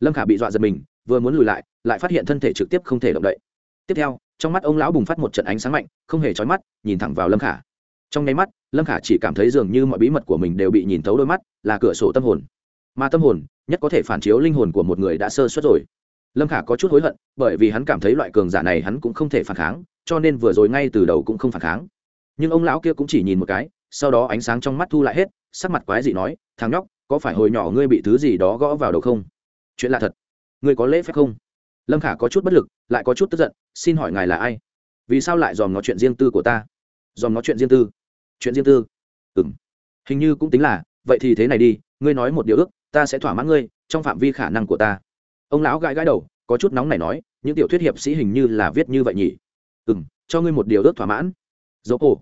Lâm khả bị dọa giật mình, vừa muốn lùi lại lại phát hiện thân thể trực tiếp không thể động đậy. Tiếp theo, trong mắt ông lão bùng phát một trận ánh sáng mạnh, không hề trói mắt, nhìn thẳng vào lâm khả. Trong nháy mắt, lâm khả chỉ cảm thấy dường như mọi bí mật của mình đều bị nhìn thấu đôi mắt, là cửa sổ tâm hồn. Mà tâm hồn, nhất có thể phản chiếu linh hồn của một người đã sơ suất rồi lâm khả có chút hối hận, bởi vì hắn cảm thấy loại cường giả này hắn cũng không thể phản kháng, cho nên vừa rồi ngay từ đầu cũng không phản kháng. Nhưng ông lão kia cũng chỉ nhìn một cái, sau đó ánh sáng trong mắt thu lại hết, sắc mặt quái dị nói, thằng nhóc, có phải hồi nhỏ ngươi bị thứ gì đó gõ vào đầu không? Chuyện là thật. Ngươi có lễ phép không? Lâm khả có chút bất lực, lại có chút tức giận, xin hỏi ngài là ai? Vì sao lại dòm ngó chuyện riêng tư của ta? Dòm ngó chuyện riêng tư. Chuyện riêng tư. Ừ m hình như cũng tính là, vậy thì thế này đi, ngươi nói một điều ước, ta sẽ thỏa mãn ngươi, trong phạm vi khả năng của ta ông lão gãi gãi đầu, có chút nóng này nói, những tiểu thuyết hiệp sĩ hình như là viết như vậy nhỉ? Ừ m cho ngươi một điều ước thỏa mãn. Dỗ cổ.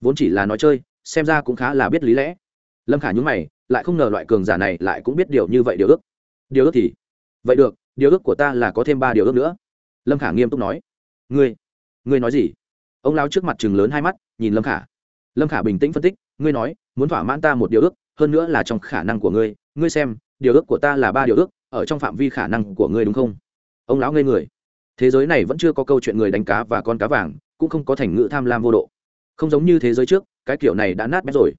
Vốn chỉ là nói chơi, xem ra cũng khá là biết lý lẽ. Lâm khả nhúng mày, lại không ngờ loại cường giả này lại cũng biết điều như vậy điều ước. Điều ước thì? Vậy được, điều ước của ta là có thêm ba điều ước nữa. Lâm khả nghiêm túc nói. Ngươi ngươi nói gì? Ông lao trước mặt chừng lớn hai mắt, nhìn lâm khả. Lâm khả bình tĩnh phân tích, ngươi nói, muốn thỏa mãn ta một điều ước, hơn nữa là trong khả năng của ngươi. Ngươi xem, điều ước của ta là ba điều ước ở trong phạm vi khả năng của ngươi đúng không? Ông lão ngây người. Thế giới này vẫn chưa có câu chuyện người đánh cá và con cá vàng, cũng không có thành ngữ tham lam vô độ. Không giống như thế giới trước, cái kiểu này đã nát bét rồi.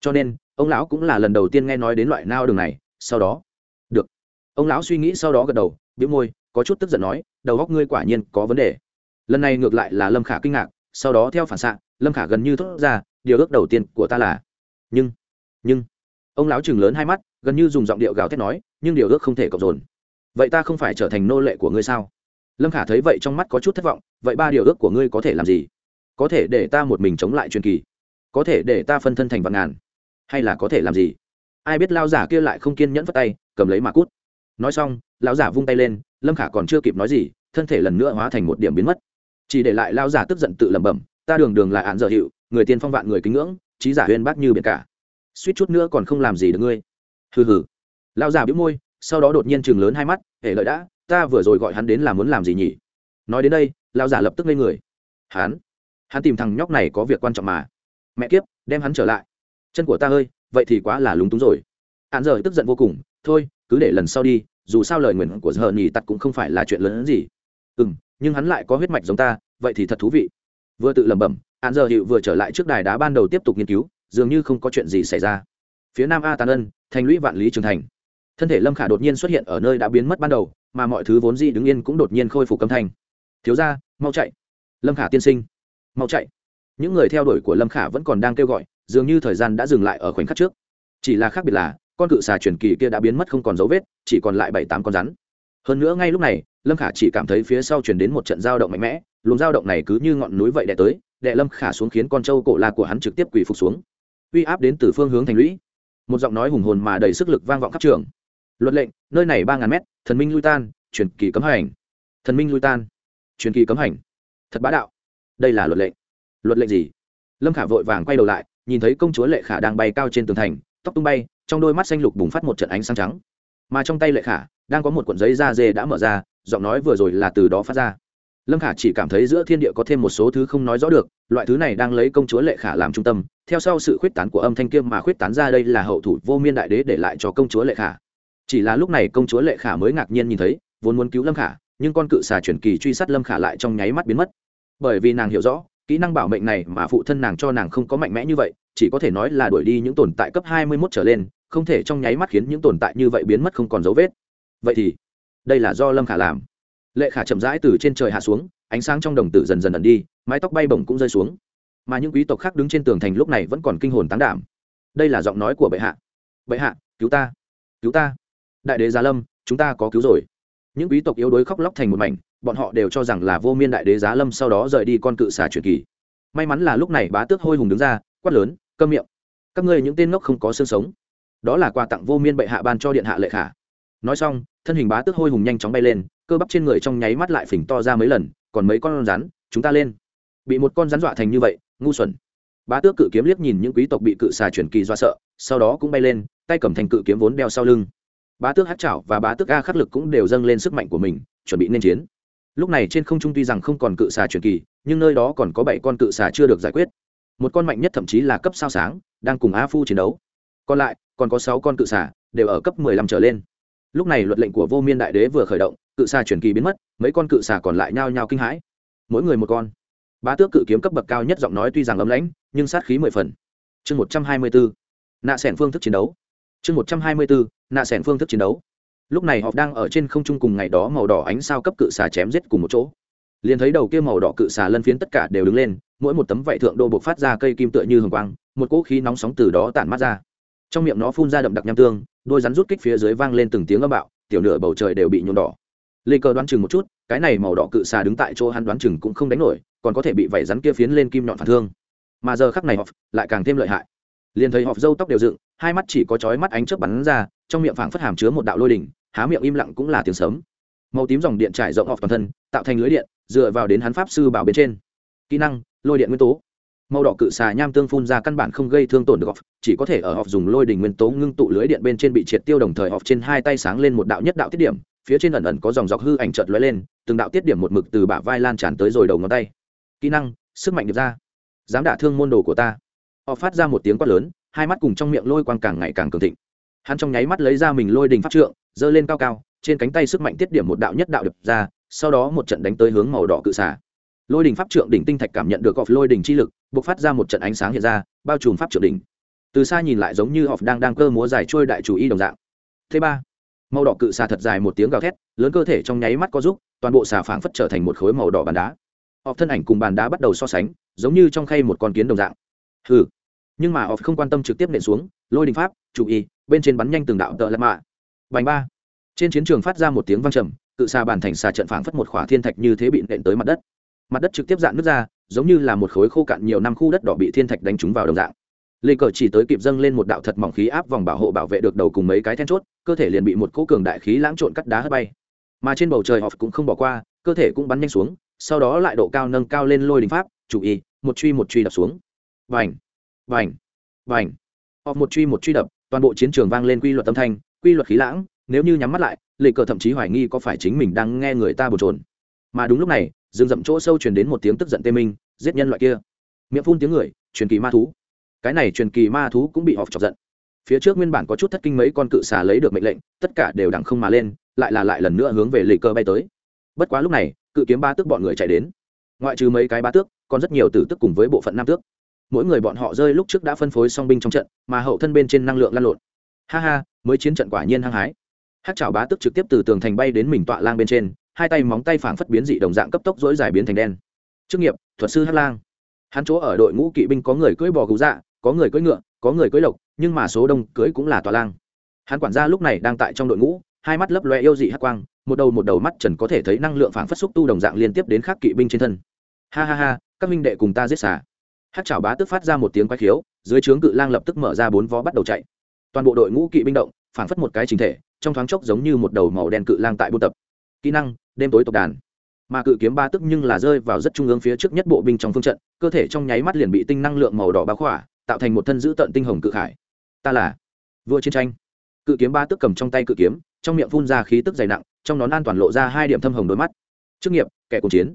Cho nên, ông lão cũng là lần đầu tiên nghe nói đến loại nao đường này, sau đó. Được. Ông lão suy nghĩ sau đó gật đầu biếu môi, có chút tức giận nói, đầu góc ngươi quả nhiên có vấn đề. Lần này ngược lại là lâm khả kinh ngạc, sau đó theo phản xạ, lâm khả gần như thốt ra, điều ước đầu tiên của ta là. Nhưng nhưng, ông lão chừng lớn hai mắt, gần như dùng giọng điệu gào thét nói nhưng điều ước không thể cộng dồn. Vậy ta không phải trở thành nô lệ của ngươi sao? Lâm khả thấy vậy trong mắt có chút thất vọng, vậy ba điều ước của ngươi có thể làm gì? Có thể để ta một mình chống lại truyền kỳ. Có thể để ta phân thân thành vạn ngàn. Hay là có thể làm gì? Ai biết lao giả kia lại không kiên nhẫn vất tay, cầm lấy mà cút. Nói xong, lão giả vung tay lên, lâm khả còn chưa kịp nói gì, thân thể lần nữa hóa thành một điểm biến mất. Chỉ để lại lao giả tức giận tự lẩm bẩm, ta đường đường là án dở hiệu, người tiên phong vạn người kính ngưỡng, trí giả huyên bác như biển cả. Suýt chút nữa còn không làm gì được ngươi. Hừ hừ lao già bĩu môi, sau đó đột nhiên chừng lớn hai mắt hệ lợi đã, ta vừa rồi gọi hắn đến là muốn làm gì nhỉ? Nói đến đây lao già lập tức lên người. Hắn hắn tìm thằng nhóc này có việc quan trọng mà. Mẹ kiếp, đem hắn trở lại. Chân của ta ơi, vậy thì quá là lúng túng rồi. Hạn giờ tức giận vô cùng, thôi, cứ để lần sau đi, dù sao lời nguyền của giờ nhì tặc cũng không phải là chuyện lớn hơn gì. Ừ m nhưng hắn lại có huyết mạch giống ta, vậy thì thật thú vị. Vừa tự lẩm bẩm hạn giờ hiệu vừa trở lại trước đài đá ban đầu tiếp tục nghiên cứu, dường như không có chuyện gì xảy ra. Phía nam a tàn ân, thành lũy vạn lý trường thành thân thể lâm khả đột nhiên xuất hiện ở nơi đã biến mất ban đầu, mà mọi thứ vốn dĩ đứng yên cũng đột nhiên khôi phục âm thanh. Thiếu ra mau chạy. Lâm khả tiên sinh. Mau chạy. Những người theo đuổi của lâm khả vẫn còn đang kêu gọi, dường như thời gian đã dừng lại ở khoảnh khắc trước. Chỉ là khác biệt là, con cự xà truyền kỳ kia đã biến mất không còn dấu vết, chỉ còn lại bảy tám con rắn. Hơn nữa ngay lúc này, lâm khả chỉ cảm thấy phía sau chuyển đến một trận giao động mạnh mẽ, luồng giao động này cứ như ngọn núi vậy đè tới, đè lâm khả xuống khiến con trâu cổ la của hắn trực tiếp quỳ phục xuống. Uy áp đến từ phương hướng thành lũy. Một giọng nói hùng hồn mà đầy sức lực vang vọng khắp trường luật lệnh, nơi này ba ngàn mét, thần minh lui tan, truyền kỳ cấm hành. Thần minh lui tan, truyền kỳ cấm hành. Thật bá đạo. Đây là luật lệnh. Luật lệnh gì? Lâm khả vội vàng quay đầu lại, nhìn thấy công chúa lệ khả đang bay cao trên tường thành, tóc tung bay, trong đôi mắt xanh lục bùng phát một trận ánh sáng trắng. Mà trong tay lệ khả, đang có một cuộn giấy da dê đã mở ra, giọng nói vừa rồi là từ đó phát ra. Lâm khả chỉ cảm thấy giữa thiên địa có thêm một số thứ không nói rõ được, loại thứ này đang lấy công chúa lệ khả làm trung tâm, theo sau sự khuyết tán của âm thanh kia mà khuyết tán ra đây là hậu thủ vô miên đại đế để lại cho công chúa lệ khả chỉ là lúc này công chúa lệ khả mới ngạc nhiên nhìn thấy, vốn muốn cứu lâm khả, nhưng con cự xà chuyển kỳ truy sát lâm khả lại trong nháy mắt biến mất. Bởi vì nàng hiểu rõ, kỹ năng bảo mệnh này mà phụ thân nàng cho nàng không có mạnh mẽ như vậy, chỉ có thể nói là đuổi đi những tồn tại cấp hai mươi mốt trở lên, không thể trong nháy mắt khiến những tồn tại như vậy biến mất không còn dấu vết. Vậy thì, đây là do lâm khả làm. Lệ khả chậm rãi từ trên trời hạ xuống, ánh sáng trong đồng tử dần dần ẩn đi, mái tóc bay bổng cũng rơi xuống. Mà những quý tộc khác đứng trên tường thành lúc này vẫn còn kinh hồn tán đảm. Đây là giọng nói của bệ hạ. Bệ hạ, cứu ta cứu ta đại đế giá lâm, chúng ta có cứu rồi. Những quý tộc yếu đuối khóc lóc thành một mảnh, bọn họ đều cho rằng là vô miên đại đế giá lâm sau đó rời đi con cự xà truyền kỳ. May mắn là lúc này bá tước hôi hùng đứng ra, quát lớn, câm miệng. Các ngươi những tên ngốc không có xương sống. Đó là quà tặng vô miên bệ hạ ban cho điện hạ lệ khả. Nói xong, thân hình bá tước hôi hùng nhanh chóng bay lên, cơ bắp trên người trong nháy mắt lại phình to ra mấy lần, còn mấy con rắn, chúng ta lên. Bị một con rắn dọa thành như vậy, ngu xuẩn. Bá tước cự kiếm liếc nhìn những quý tộc bị cự xà chuyển kỳ do sợ, sau đó cũng bay lên, tay cầm thành cự kiếm vốn đeo sau lưng bá tước hát chảo và bá tước a khắc lực cũng đều dâng lên sức mạnh của mình, chuẩn bị nên chiến. Lúc này trên không trung tuy rằng không còn cự xà Truyền kỳ, nhưng nơi đó còn có bảy con cự xà chưa được giải quyết. Một con mạnh nhất thậm chí là cấp sao sáng, đang cùng a phu chiến đấu. Còn lại, còn có sáu con cự xà, đều ở cấp mười lăm trở lên. Lúc này luật lệnh của vô miên đại đế vừa khởi động, cự xà Truyền kỳ biến mất, mấy con cự xà còn lại nhao nhao kinh hãi. Mỗi người một con. Bá tước cự kiếm cấp bậc cao nhất giọng nói tuy rằng ấm lãnh, nhưng sát khí mười phần. Chương một trăm hai mươi bốn nạ sẻn phương thức chiến đấu chương một trăm hai mươi bốn, nạ sẻn phương thức chiến đấu. Lúc này họ đang ở trên không trung cùng ngày đó màu đỏ ánh sao cấp cự xà chém giết cùng một chỗ. Liền thấy đầu kia màu đỏ cự xà lân phiến tất cả đều đứng lên, mỗi một tấm vảy thượng đô buộc phát ra cây kim tựa như hồng quang, một cỗ khí nóng sóng từ đó tản mát ra. Trong miệng nó phun ra đậm đặc nham tương, đôi rắn rút kích phía dưới vang lên từng tiếng âm bạo, tiểu nửa bầu trời đều bị nhuộm đỏ. Lê cơ đoán chừng một chút, cái này màu đỏ cự xà đứng tại chỗ hắn đoán chừng cũng không đánh nổi, còn có thể bị vảy rắn kia phiến lên kim nhọn phản thương. Mà giờ khắc này họ lại càng thêm lợi hại. Liền thấy họ dâu tóc đều dựng hai mắt chỉ có chói mắt ánh chớp bắn ra, trong miệng phảng phất hàm chứa một đạo lôi đỉnh, há miệng im lặng cũng là tiếng sấm. Màu tím dòng điện trải rộng họ toàn thân, tạo thành lưới điện, dựa vào đến hắn pháp sư bảo bên trên. Kỹ năng, lôi điện nguyên tố. Màu đỏ cự xà nham tương phun ra căn bản không gây thương tổn được chỉ có thể ở họp dùng lôi đỉnh nguyên tố ngưng tụ lưới điện bên trên bị triệt tiêu đồng thời họp trên hai tay sáng lên một đạo nhất đạo tiết điểm, phía trên ẩn ẩn có dòng dọc hư ảnh chợt lóe lên, từng đạo tiết điểm một mực từ bả vai lan tràn tới rồi đầu ngón tay. Kỹ năng, sức mạnh được ra. Dám đả thương môn đồ của ta. Họ phát ra một tiếng quát lớn hai mắt cùng trong miệng lôi quang càng ngày càng cường thịnh. Hắn trong nháy mắt lấy ra mình lôi đình pháp trượng, giơ lên cao cao, trên cánh tay sức mạnh tiết điểm một đạo nhất đạo đập ra, sau đó một trận đánh tới hướng màu đỏ cự xả lôi đình pháp trượng đỉnh tinh thạch cảm nhận được gọt lôi đình chi lực b ộ c phát ra một trận ánh sáng hiện ra, bao trùm pháp trượng đỉnh. Từ xa nhìn lại giống như họ đang đang cơ múa dài trôi đại chủ y đồng dạng. Thứ ba, màu đỏ cự xà thật dài một tiếng gào thét, lớn cơ thể trong nháy mắt có giúp toàn bộ xà phảng phất trở thành một khối màu đỏ bàn đá. Họ thân ảnh cùng bàn đá bắt đầu so sánh, giống như trong khay một con kiến đồng dạng. Hừ nhưng mà họ không quan tâm trực tiếp nện xuống, lôi đình pháp, chủ y, bên trên bắn nhanh từng đạo tợ lạt mạ. Bành ba. Trên chiến trường phát ra một tiếng vang trầm, cự xa bàn thành xà trận phảng phất một khỏa thiên thạch như thế bị nện tới mặt đất. Mặt đất trực tiếp dạn nước ra, giống như là một khối khô cạn nhiều năm khu đất đỏ bị thiên thạch đánh trúng vào đồng dạng. Lê cờ chỉ tới kịp dâng lên một đạo thật mỏng khí áp vòng bảo hộ bảo vệ được đầu cùng mấy cái then chốt, cơ thể liền bị một cỗ cường đại khí lãng trộn cắt đá hất bay. Mà trên bầu trời họ cũng không bỏ qua, cơ thể cũng bắn nhanh xuống, sau đó lại độ cao nâng cao lên lôi đình pháp, chủ y, một truy một truy đập xuống. Vành vành vành họ một truy một truy đập, toàn bộ chiến trường vang lên quy luật âm thanh, quy luật khí lãng, nếu như nhắm mắt lại lệ cờ thậm chí hoài nghi có phải chính mình đang nghe người ta bồn trồn mà đúng lúc này, rừng rậm chỗ sâu truyền đến một tiếng tức giận tê minh, giết nhân loại kia. Miệng phun tiếng người, truyền kỳ ma thú. Cái này truyền kỳ ma thú cũng bị họp chọc giận. Phía trước nguyên bản có chút thất kinh mấy con cự xà lấy được mệnh lệnh, tất cả đều đẳng không mà lên, lại là lại lần nữa hướng về lệ cờ bay tới. Bất quá lúc này, cự kiếm ba tước bọn người chạy đến. Ngoại trừ mấy cái ba tước, còn rất nhiều tử tức cùng với bộ phận nam tước mỗi người bọn họ rơi lúc trước đã phân phối song binh trong trận, mà hậu thân bên trên năng lượng lan lộn. Ha ha, mới chiến trận quả nhiên hăng hái. Hát chảo bá tức trực tiếp từ tường thành bay đến mình tọa lang bên trên, hai tay móng tay phảng phất biến dị đồng dạng cấp tốc dối dài biến thành đen. Chức nghiệp, thuật sư hát lang. Hắn chỗ ở đội ngũ kỵ binh có người cưỡi bò gấu dạ có người cưỡi ngựa, có người cưỡi lộc, nhưng mà số đông cưỡi cũng là tọa lang. Hắn quản gia lúc này đang tại trong đội ngũ, hai mắt lấp loe yêu dị hát quang, một đầu một đầu mắt trần có thể thấy năng lượng phảng phất xúc tu đồng dạng liên tiếp đến khác kỵ binh trên thân. Ha ha ha, các minh đệ cùng ta giết xả hát chảo bá tức phát ra một tiếng quái khiếu, dưới trướng cự lang lập tức mở ra bốn vó bắt đầu chạy. Toàn bộ đội ngũ kỵ binh động, phảng phất một cái chính thể, trong thoáng chốc giống như một đầu màu đen cự lang tại buôn tập. Kỹ năng, đêm tối tộc đàn. Mà cự kiếm ba tức nhưng là rơi vào rất trung ương phía trước nhất bộ binh trong phương trận, cơ thể trong nháy mắt liền bị tinh năng lượng màu đỏ bao khỏa, tạo thành một thân giữ tận tinh hồng cự khải. Ta là vua chiến tranh. Cự kiếm ba tức cầm trong tay cự kiếm, trong miệng phun ra khí tức dày nặng, trong nón an toàn lộ ra hai điểm thâm hồng đôi mắt. Chức nghiệp, kẻ cùng chiến.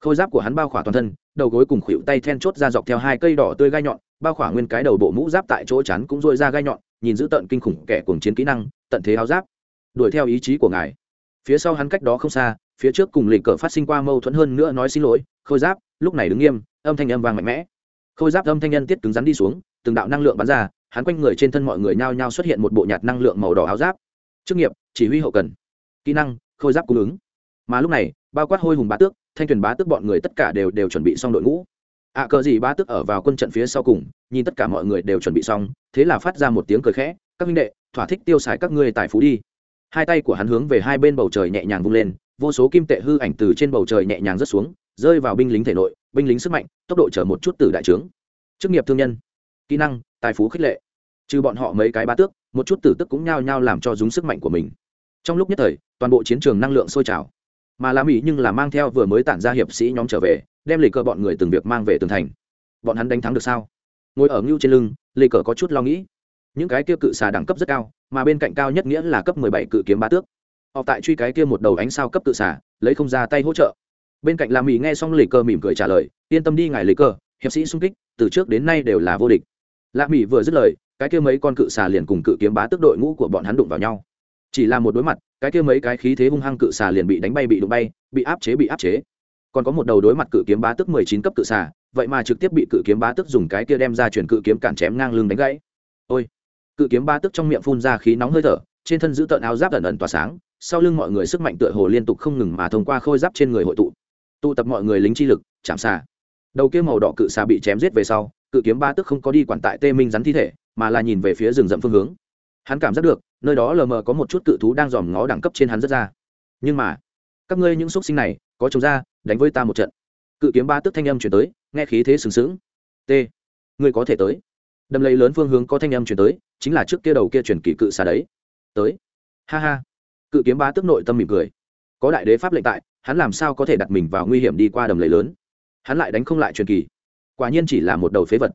Khôi giáp của hắn bao khỏa toàn thân đầu gối cùng khuỷu tay then chốt ra dọc theo hai cây đỏ tươi gai nhọn bao khỏa nguyên cái đầu bộ mũ giáp tại chỗ chắn cũng dội ra gai nhọn, nhìn giữ tận kinh khủng kẻ cuồng chiến kỹ năng, tận thế áo giáp. Đuổi theo ý chí của ngài. Phía sau hắn cách đó không xa, phía trước cùng lịch cờ phát sinh qua mâu thuẫn hơn nữa nói xin lỗi, khôi giáp, lúc này đứng nghiêm, âm thanh âm vang mạnh mẽ. Khôi giáp âm thanh nhân tiết cứng rắn đi xuống, từng đạo năng lượng bắn ra, hắn quanh người trên thân mọi người nhao nhao xuất hiện một bộ nhạt năng lượng màu đỏ áo giáp. Chức nghiệp, chỉ huy hậu cần. Kỹ năng, khôi giáp cung ứng. Mà lúc này, bao quát hôi hùng bá tước thanh thuyền bá tước bọn người tất cả đều đều chuẩn bị xong đội ngũ. Ạ cờ gì bá tước ở vào quân trận phía sau cùng, nhìn tất cả mọi người đều chuẩn bị xong, thế là phát ra một tiếng cười khẽ, các minh đệ, thỏa thích tiêu xài các ngươi tài phú đi. Hai tay của hắn hướng về hai bên bầu trời nhẹ nhàng vung lên, vô số kim tệ hư ảnh từ trên bầu trời nhẹ nhàng rớt xuống, rơi vào binh lính thể nội, binh lính sức mạnh, tốc độ chở một chút từ đại trướng. Chức nghiệp thương nhân, kỹ năng, tài phú khích lệ. Trừ bọn họ mấy cái bá tước, một chút tử tức cũng nhao nhao làm cho dúng sức mạnh của mình. Trong lúc nhất thời, toàn bộ chiến trường năng lượng sôi trào mà làm ý nhưng là mang theo vừa mới tản ra hiệp sĩ nhóm trở về, đem lì cờ bọn người từng việc mang về tường thành. Bọn hắn đánh thắng được sao? Ngồi ở ngưu trên lưng lì cờ có chút lo nghĩ. Những cái kia cự xà đẳng cấp rất cao, mà bên cạnh cao nhất nghĩa là cấp mười bảy cự kiếm bá tước. Họ tại truy cái kia một đầu ánh sao cấp cự xà, lấy không ra tay hỗ trợ. Bên cạnh làm mỹ nghe xong lì cờ mỉm cười trả lời, yên tâm đi ngài lì cờ, hiệp sĩ sung kích, từ trước đến nay đều là vô địch. Lạ mỹ vừa dứt lời, cái kia mấy con cự xà liền cùng cự kiếm bá tước đội ngũ của bọn hắn đụng vào nhau. Chỉ là một đối mặt cái kia mấy cái khí thế hung hăng cự xà liền bị đánh bay, bị đụng bay, bị áp chế, bị áp chế. Còn có một đầu đối mặt cự kiếm bá tức mười chín cấp cự xà, vậy mà trực tiếp bị cự kiếm bá tức dùng cái kia đem ra chuyển cự kiếm cản chém ngang lưng đánh gãy. Ôi! Cự kiếm bá tức trong miệng phun ra khí nóng hơi thở, trên thân giữ tợn áo giáp ẩn ẩn tỏa sáng, sau lưng mọi người sức mạnh tựa hồ liên tục không ngừng mà thông qua khôi giáp trên người hội tụ. Tụ tập mọi người lính chi lực, chạm xà. Đầu kia màu đỏ cự xà bị chém giết về sau, cự kiếm ba tức không có đi quản tại tê minh rắn thi thể, mà là nhìn về phía rừng rậm phương hướng. Hắn cảm giác được nơi đó lờ mờ có một chút cự thú đang dòm ngó đẳng cấp trên hắn rất ra. Nhưng mà, các ngươi những xúc sinh này, có chống ra, đánh với ta một trận. Cự kiếm ba tức thanh âm chuyển tới, nghe khí thế sừng sững. T, ngươi có thể tới. Đầm lầy lớn phương hướng có thanh âm chuyển tới, chính là trước kia đầu kia chuyển kỳ cự xà đấy. Tới. Ha ha. Cự kiếm ba tức nội tâm mỉm cười. Có đại đế pháp lệnh tại, hắn làm sao có thể đặt mình vào nguy hiểm đi qua đầm lầy lớn? Hắn lại đánh không lại truyền kỳ. Quả nhiên chỉ là một đầu phế vật.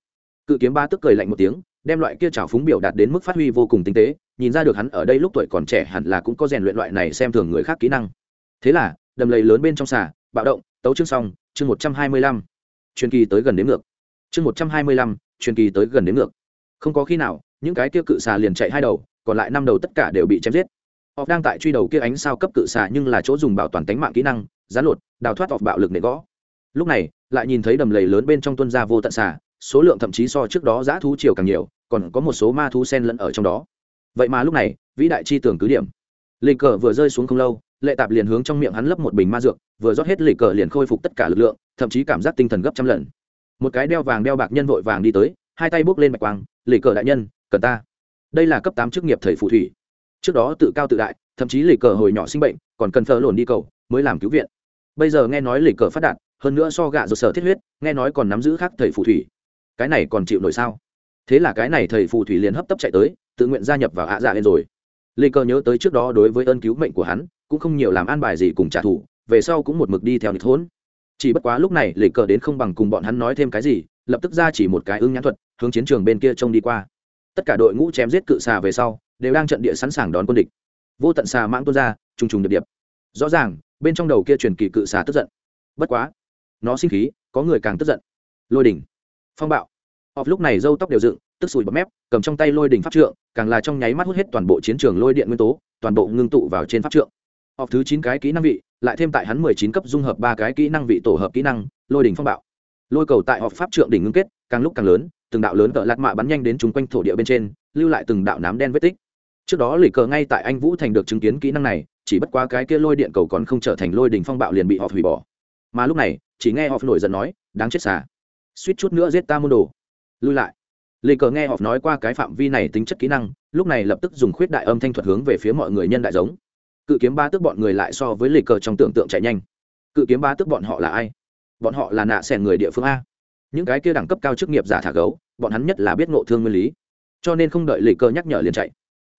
Cự kiếm ba tức cười lạnh một tiếng đem loại kia trào phúng biểu đạt đến mức phát huy vô cùng tinh tế, nhìn ra được hắn ở đây lúc tuổi còn trẻ hẳn là cũng có rèn luyện loại này xem thường người khác kỹ năng. Thế là, đầm lầy lớn bên trong xà, bạo động, tấu chương xong, chương một trăm hai mươi lăm. Truyền kỳ tới gần đến ngược. Chương một trăm hai mươi lăm, truyền kỳ tới gần đến ngược. Không có khi nào, những cái kia cự xà liền chạy hai đầu, còn lại năm đầu tất cả đều bị chém giết. Họ đang tại truy đầu kia ánh sao cấp cự xà nhưng là chỗ dùng bảo toàn tánh mạng kỹ năng, gián lột, đào thoát hoặc bạo lực nệ gõ. Lúc này, lại nhìn thấy đầm lầy lớn bên trong tuân gia vô tận xà số lượng thậm chí so trước đó giã thú chiều càng nhiều, còn có một số ma thú sen lẫn ở trong đó. Vậy mà lúc này, vĩ đại chi tưởng cứ điểm. Lì cờ vừa rơi xuống không lâu, lệ tạp liền hướng trong miệng hắn lấp một bình ma dược, vừa rót hết lì cờ liền khôi phục tất cả lực lượng, thậm chí cảm giác tinh thần gấp trăm lần. Một cái đeo vàng đeo bạc nhân vội vàng đi tới, hai tay bốc lên bạch quang, lì cờ đại nhân, cần ta. Đây là cấp tám chức nghiệp thầy phù thủy. Trước đó tự cao tự đại, thậm chí lì cờ hồi nhỏ sinh bệnh, còn cần thờ lồn đi cầu, mới làm cứu viện. Bây giờ nghe nói lì cờ phát đạt, hơn nữa so gạ rồi sở thiết huyết, nghe nói còn nắm giữ khác thầy phù thủy cái này còn chịu nổi sao? Thế là cái này thầy phù thủy liền hấp tấp chạy tới, tự nguyện gia nhập vào hạ dạ lên rồi. Lê cơ nhớ tới trước đó đối với ơn cứu mệnh của hắn, cũng không nhiều làm an bài gì cùng trả thù, về sau cũng một mực đi theo nịch thốn chỉ bất quá lúc này lê cơ đến không bằng cùng bọn hắn nói thêm cái gì, lập tức ra chỉ một cái ưng nhãn thuật, hướng chiến trường bên kia trông đi qua. Tất cả đội ngũ chém giết cự xà về sau, đều đang trận địa sẵn sàng đón quân địch. Vô tận xà mãng tuôn ra, trùng trùng điệp điệp. Rõ ràng, bên trong đầu kia truyền kỳ cự xà tức giận. Bất quá, nó sinh khí, có người càng tức giận. Lôi đỉnh phong bạo. Họp lúc này râu tóc đều dựng, tức sùi bọt mép, cầm trong tay lôi đỉnh pháp trượng, càng là trong nháy mắt hút hết toàn bộ chiến trường lôi điện nguyên tố, toàn bộ ngưng tụ vào trên pháp trượng. Họp thứ chín cái kỹ năng vị, lại thêm tại hắn mười chín cấp dung hợp ba cái kỹ năng vị tổ hợp kỹ năng, lôi đỉnh phong bạo. Lôi cầu tại họp pháp trượng đỉnh ngưng kết, càng lúc càng lớn, từng đạo lớn cỡ lạt mạ bắn nhanh đến chung quanh thổ địa bên trên, lưu lại từng đạo nám đen vết tích. Trước đó lì cờ ngay tại anh vũ thành được chứng kiến kỹ năng này, chỉ bất quá cái kia lôi điện cầu còn không trở thành lôi đỉnh phong bạo liền bị họp hủy bỏ. Mà lúc này, chỉ nghe họp nổi giận nói, đáng chết xà suýt chút nữa giết ta môn đồ. Lui lại. Lì cờ nghe họ nói qua cái phạm vi này tính chất kỹ năng, lúc này lập tức dùng khuyết đại âm thanh thuật hướng về phía mọi người nhân đại giống. Cự kiếm ba tức bọn người lại so với lì cờ trong tưởng tượng chạy nhanh. Cự kiếm ba tức bọn họ là ai? Bọn họ là nạ xẻn người địa phương a. Những cái kia đẳng cấp cao chức nghiệp giả thả gấu, bọn hắn nhất là biết ngộ thương nguyên lý. Cho nên không đợi lì cờ nhắc nhở liền chạy.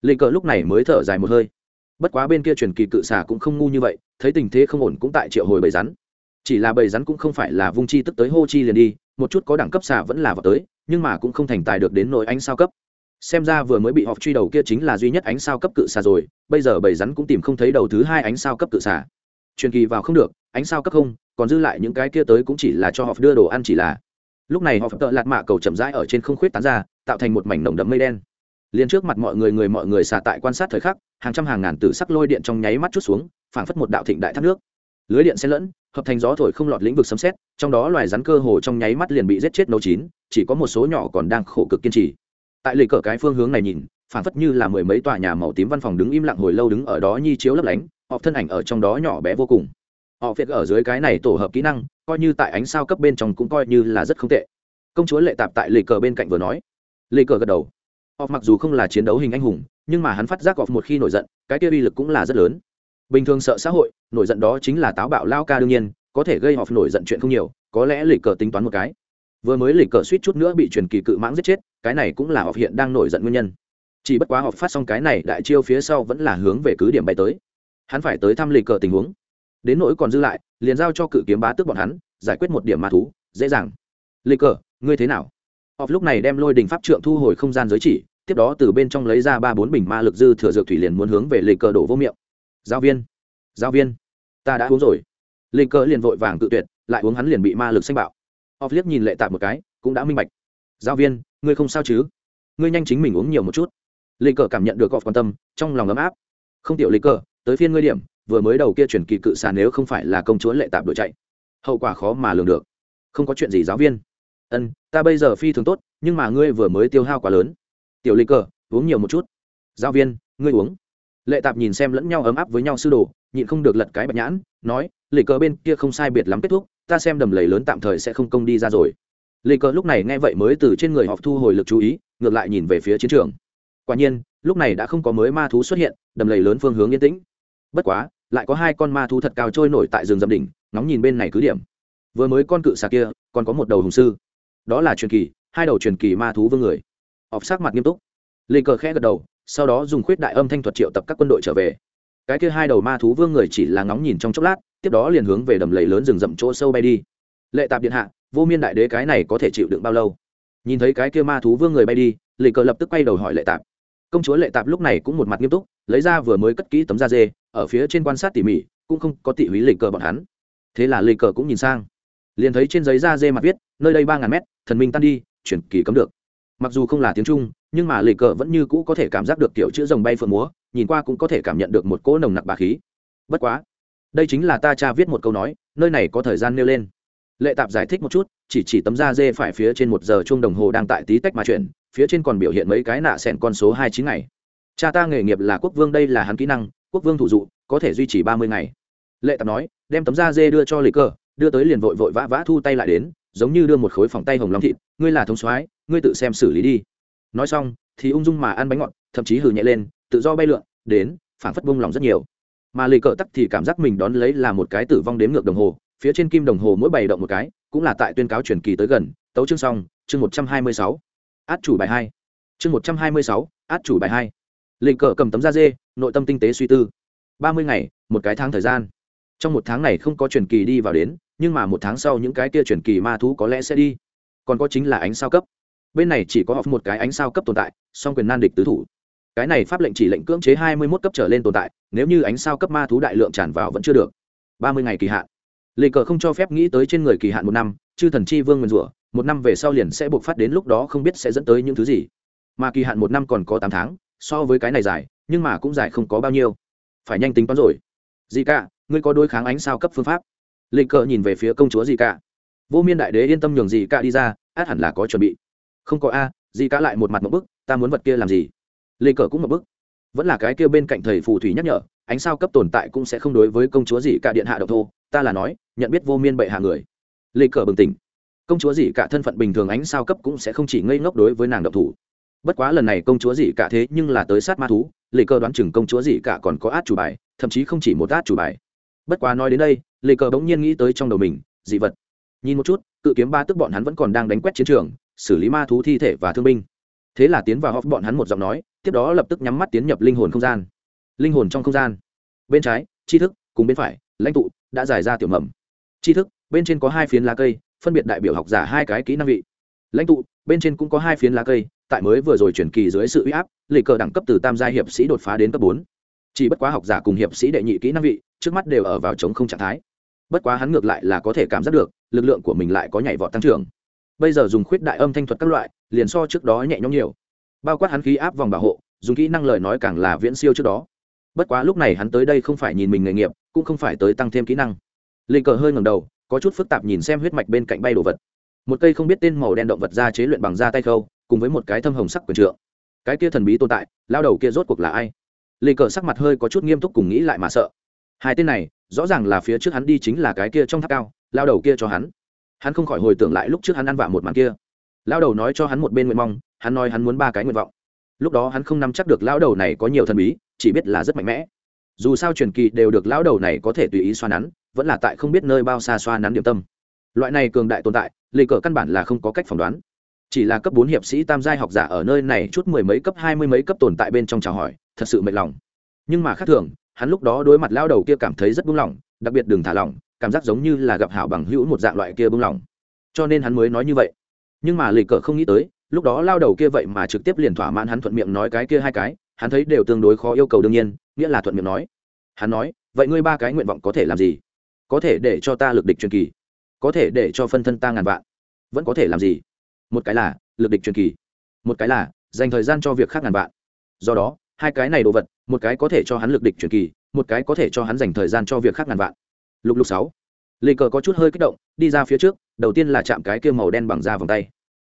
Lì cờ lúc này mới thở dài một hơi. Bất quá bên kia truyền kỳ cự xà cũng không ngu như vậy, thấy tình thế không ổn cũng tại triệu hồi bầy rắn. Chỉ là bầy rắn cũng không phải là vung chi tức tới hô chi liền đi một chút có đẳng cấp xà vẫn là vào tới, nhưng mà cũng không thành tài được đến nỗi ánh sao cấp. Xem ra vừa mới bị họ truy đầu kia chính là duy nhất ánh sao cấp cự xà rồi, bây giờ bầy rắn cũng tìm không thấy đầu thứ hai ánh sao cấp cự xà. Truyền kỳ vào không được, ánh sao cấp không, còn dư lại những cái kia tới cũng chỉ là cho họ đưa đồ ăn chỉ là. Lúc này họ tợ lạt mạ cầu chậm rãi ở trên không khuyết tán ra, tạo thành một mảnh nồng đậm mây đen. Liền trước mặt mọi người người mọi người xả tại quan sát thời khắc, hàng trăm hàng ngàn tử sắc lôi điện trong nháy mắt chút xuống, phảng phất một đạo thịnh đại thác nước. Lưới điện xen lẫn hợp thành gió thổi không lọt lĩnh vực sấm xét trong đó loài rắn cơ hồ trong nháy mắt liền bị giết chết nấu chín, chỉ có một số nhỏ còn đang khổ cực kiên trì. Tại lì cờ cái phương hướng này nhìn phảng phất như là mười mấy tòa nhà màu tím văn phòng đứng im lặng hồi lâu đứng ở đó nhi chiếu lấp lánh họ thân ảnh ở trong đó nhỏ bé vô cùng. Họ việc ở dưới cái này tổ hợp kỹ năng, coi như tại ánh sao cấp bên trong cũng coi như là rất không tệ. Công chúa lệ tạp tại lì cờ bên cạnh vừa nói. Lì cờ gật đầu. Họ mặc dù không là chiến đấu hình anh hùng, nhưng mà hắn phát giác gọt một khi nổi giận, cái kia uy lực cũng là rất lớn bình thường sợ xã hội, nổi giận đó chính là táo bạo lao ca đương nhiên, có thể gây họ nổi giận chuyện không nhiều, có lẽ lì cờ tính toán một cái. Vừa mới lì cờ suýt chút nữa bị truyền kỳ cự mãng giết chết, cái này cũng là họ hiện đang nổi giận nguyên nhân. Chỉ bất quá họ phát xong cái này, đại chiêu phía sau vẫn là hướng về cứ điểm bay tới. Hắn phải tới thăm lì cờ tình huống. Đến nỗi còn dư lại, liền giao cho cự kiếm bá tước bọn hắn, giải quyết một điểm ma thú, dễ dàng. Lì cờ, ngươi thế nào? Họ lúc này đem lôi đình pháp trượng thu hồi không gian giới chỉ, tiếp đó từ bên trong lấy ra ba bốn bình ma lực dư thừa dược thủy liền muốn hướng về lì cờ đổ vô miệng giáo viên giáo viên, ta đã uống rồi. Lì cờ liền vội vàng tự tuyệt, lại uống hắn liền bị ma lực xanh bạo. Off liếc nhìn lệ tạp một cái, cũng đã minh bạch. Giáo viên, ngươi không sao chứ? Ngươi nhanh chính mình uống nhiều một chút. Lì cờ cảm nhận được gọt quan tâm, trong lòng ấm áp. Không tiểu lì cờ, tới phiên ngươi điểm, vừa mới đầu kia chuyển kỳ cự xà nếu không phải là công chúa lệ tạp đội chạy, hậu quả khó mà lường được. Không có chuyện gì giáo viên. Ân, ta bây giờ phi thường tốt, nhưng mà ngươi vừa mới tiêu hao quá lớn. Tiểu lì cờ, uống nhiều một chút. Giáo viên, ngươi uống lệ tạp nhìn xem lẫn nhau ấm áp với nhau sư đồ, nhịn không được lật cái bạch nhãn, nói lì cờ bên kia không sai biệt lắm kết thúc, ta xem đầm lầy lớn tạm thời sẽ không công đi ra rồi. Lì cờ lúc này nghe vậy mới từ trên người họ thu hồi lực chú ý, ngược lại nhìn về phía chiến trường. Quả nhiên, lúc này đã không có mới ma thú xuất hiện, đầm lầy lớn phương hướng yên tĩnh. Bất quá, lại có hai con ma thú thật cao trôi nổi tại rừng dầm đỉnh nóng nhìn bên này cứ điểm. Vừa mới con cự xà kia, còn có một đầu hùng sư. Đó là truyền kỳ, hai đầu truyền kỳ ma thú vương người. Ọc sắc mặt nghiêm túc. Lê cờ khẽ gật đầu sau đó dùng khuyết đại âm thanh thuật triệu tập các quân đội trở về. Cái kia hai đầu ma thú vương người chỉ là ngóng nhìn trong chốc lát, tiếp đó liền hướng về đầm lầy lớn rừng rậm chỗ sâu bay đi. Lệ tạp điện hạ, vô miên đại đế cái này có thể chịu đựng bao lâu? Nhìn thấy cái kia ma thú vương người bay đi, lệ cờ lập tức quay đầu hỏi lệ tạp. Công chúa lệ tạp lúc này cũng một mặt nghiêm túc, lấy ra vừa mới cất kỹ tấm da dê, ở phía trên quan sát tỉ mỉ, cũng không có tỉ húy lệ cờ bọn hắn. Thế là lệ cờ cũng nhìn sang, liền thấy trên giấy da dê mặt viết, nơi đây ba ngàn mét, thần minh tan đi, chuyển kỳ cấm được. Mặc dù không là tiếng trung nhưng mà lệ cờ vẫn như cũ có thể cảm giác được kiểu chữ rồng bay phượng múa, nhìn qua cũng có thể cảm nhận được một cỗ nồng nặc bà khí. Bất quá, đây chính là ta cha viết một câu nói, nơi này có thời gian nêu lên. Lệ tạp giải thích một chút, chỉ chỉ tấm da dê phải phía trên một giờ chuông đồng hồ đang tại tí tách mà chuyển, phía trên còn biểu hiện mấy cái nạ sẹn con số hai chín ngày. Cha ta nghề nghiệp là quốc vương, đây là hắn kỹ năng, quốc vương thủ dụ, có thể duy trì ba mươi ngày. Lệ tạp nói, đem tấm da dê đưa cho lệ cờ, đưa tới liền vội vội vã vã thu tay lại đến, giống như đưa một khối phòng tay hồng long thịt, ngươi là thống soái, ngươi tự xem xử lý đi nói xong, thì ung dung mà ăn bánh ngọt, thậm chí hừ nhẹ lên, tự do bay lượn, đến phản phất bông lòng rất nhiều. Mà lì cờ tắc thì cảm giác mình đón lấy là một cái tử vong đếm ngược đồng hồ, phía trên kim đồng hồ mỗi bảy động một cái, cũng là tại tuyên cáo truyền kỳ tới gần, tấu chương xong, chương một trăm hai mươi sáu. Át chủ bài hai. Chương một trăm hai mươi sáu, át chủ bài hai. Lì cờ cầm tấm da dê, nội tâm tinh tế suy tư. Ba mươi ngày, một cái tháng thời gian. Trong một tháng này không có truyền kỳ đi vào đến, nhưng mà một tháng sau những cái kia truyền kỳ ma thú có lẽ sẽ đi. Còn có chính là ánh sao cấp bên này chỉ có họ một cái ánh sao cấp tồn tại, song quyền nan địch tứ thủ. Cái này pháp lệnh chỉ lệnh cưỡng chế hai mươi mốt cấp trở lên tồn tại, nếu như ánh sao cấp ma thú đại lượng tràn vào vẫn chưa được. ba mươi ngày kỳ hạn. Lệ cờ không cho phép nghĩ tới trên người kỳ hạn một năm, chư thần chi vương nguyền rủa, một năm về sau liền sẽ buộc phát đến lúc đó không biết sẽ dẫn tới những thứ gì. Mà kỳ hạn một năm còn có tám tháng, so với cái này dài, nhưng mà cũng dài không có bao nhiêu. Phải nhanh tính toán rồi. Gì cả ngươi có đối kháng ánh sao cấp phương pháp? Lệ cờ nhìn về phía công chúa gì cả vô miên đại đế yên tâm nhường gì cả đi ra, át hẳn là có chuẩn bị không có a gì cả lại một mặt một bức, ta muốn vật kia làm gì? Lê cờ cũng một bức. Vẫn là cái kia bên cạnh thầy phù thủy nhắc nhở, ánh sao cấp tồn tại cũng sẽ không đối với công chúa gì cả điện hạ độc thô, ta là nói, nhận biết vô miên bệ hạ người. Lê cờ bừng tỉnh. Công chúa gì cả thân phận bình thường ánh sao cấp cũng sẽ không chỉ ngây ngốc đối với nàng độc thủ. Bất quá lần này công chúa gì cả thế nhưng là tới sát ma thú, lê cờ đoán chừng công chúa gì cả còn có át chủ bài, thậm chí không chỉ một át chủ bài. Bất quá nói đến đây, lê cờ bỗng nhiên nghĩ tới trong đầu mình, dị vật. Nhìn một chút, cự kiếm ba tức bọn hắn vẫn còn đang đánh quét chiến trường xử lý ma thú thi thể và thương binh. Thế là tiến vào hóc bọn hắn một giọng nói, tiếp đó lập tức nhắm mắt tiến nhập linh hồn không gian. Linh hồn trong không gian. Bên trái, tri thức, cùng bên phải, lãnh tụ, đã giải ra tiểu mầm. Tri thức, bên trên có hai phiến lá cây, phân biệt đại biểu học giả hai cái kỹ năng vị. Lãnh tụ, bên trên cũng có hai phiến lá cây, tại mới vừa rồi chuyển kỳ dưới sự uy áp lệ cờ đẳng cấp từ tam gia hiệp sĩ đột phá đến cấp bốn. Chỉ bất quá học giả cùng hiệp sĩ đệ nhị kỹ năng vị, trước mắt đều ở vào chống không trạng thái. Bất quá hắn ngược lại là có thể cảm giác được, lực lượng của mình lại có nhảy vọt tăng trưởng bây giờ dùng khuyết đại âm thanh thuật các loại, liền so trước đó nhẹ nhõm nhiều. Bao quát hắn khí áp vòng bảo hộ, dùng kỹ năng lời nói càng là viễn siêu trước đó. Bất quá lúc này hắn tới đây không phải nhìn mình nghề nghiệp, cũng không phải tới tăng thêm kỹ năng. Linh cờ hơi ngầm đầu, có chút phức tạp nhìn xem huyết mạch bên cạnh bay đồ vật. Một cây không biết tên màu đen động vật ra chế luyện bằng da tay khâu, cùng với một cái thâm hồng sắc quyền trượng. Cái kia thần bí tồn tại, lao đầu kia rốt cuộc là ai? Lê cờ sắc mặt hơi có chút nghiêm túc cùng nghĩ lại mà sợ. Hai tên này, rõ ràng là phía trước hắn đi chính là cái kia trong tháp cao, lao đầu kia cho hắn hắn không khỏi hồi tưởng lại lúc trước hắn ăn vạ một màn kia. Lao đầu nói cho hắn một bên nguyện mong, hắn nói hắn muốn ba cái nguyện vọng. Lúc đó hắn không nắm chắc được lao đầu này có nhiều thần bí, chỉ biết là rất mạnh mẽ. Dù sao truyền kỳ đều được lao đầu này có thể tùy ý xoa nắn, vẫn là tại không biết nơi bao xa xoa nắn điểm tâm. Loại này cường đại tồn tại lì cờ căn bản là không có cách phỏng đoán. Chỉ là cấp bốn hiệp sĩ tam giai học giả ở nơi này chút mười mấy cấp, hai mươi mấy cấp tồn tại bên trong chào hỏi, thật sự mệt lòng. Nhưng mà khác thường, hắn lúc đó đối mặt lao đầu kia cảm thấy rất buông lỏng, đặc biệt đừng thả lỏng cảm giác giống như là gặp hảo bằng hữu một dạng loại kia bưng lỏng. Cho nên hắn mới nói như vậy. Nhưng mà lì cờ không nghĩ tới, lúc đó lao đầu kia vậy mà trực tiếp liền thỏa mãn hắn thuận miệng nói cái kia hai cái, hắn thấy đều tương đối khó yêu cầu đương nhiên, nghĩa là thuận miệng nói. Hắn nói, vậy ngươi ba cái nguyện vọng có thể làm gì? Có thể để cho ta lực địch truyền kỳ, có thể để cho phân thân ta ngàn vạn, vẫn có thể làm gì? Một cái là, lực địch truyền kỳ, một cái là, dành thời gian cho việc khác ngàn vạn. Do đó, hai cái này đồ vật, một cái có thể cho hắn lực địch truyền kỳ, một cái có thể cho hắn dành thời gian cho việc khác ngàn vạn lục lục sáu. Lê cờ có chút hơi kích động, đi ra phía trước, đầu tiên là chạm cái kia màu đen bằng da vòng tay.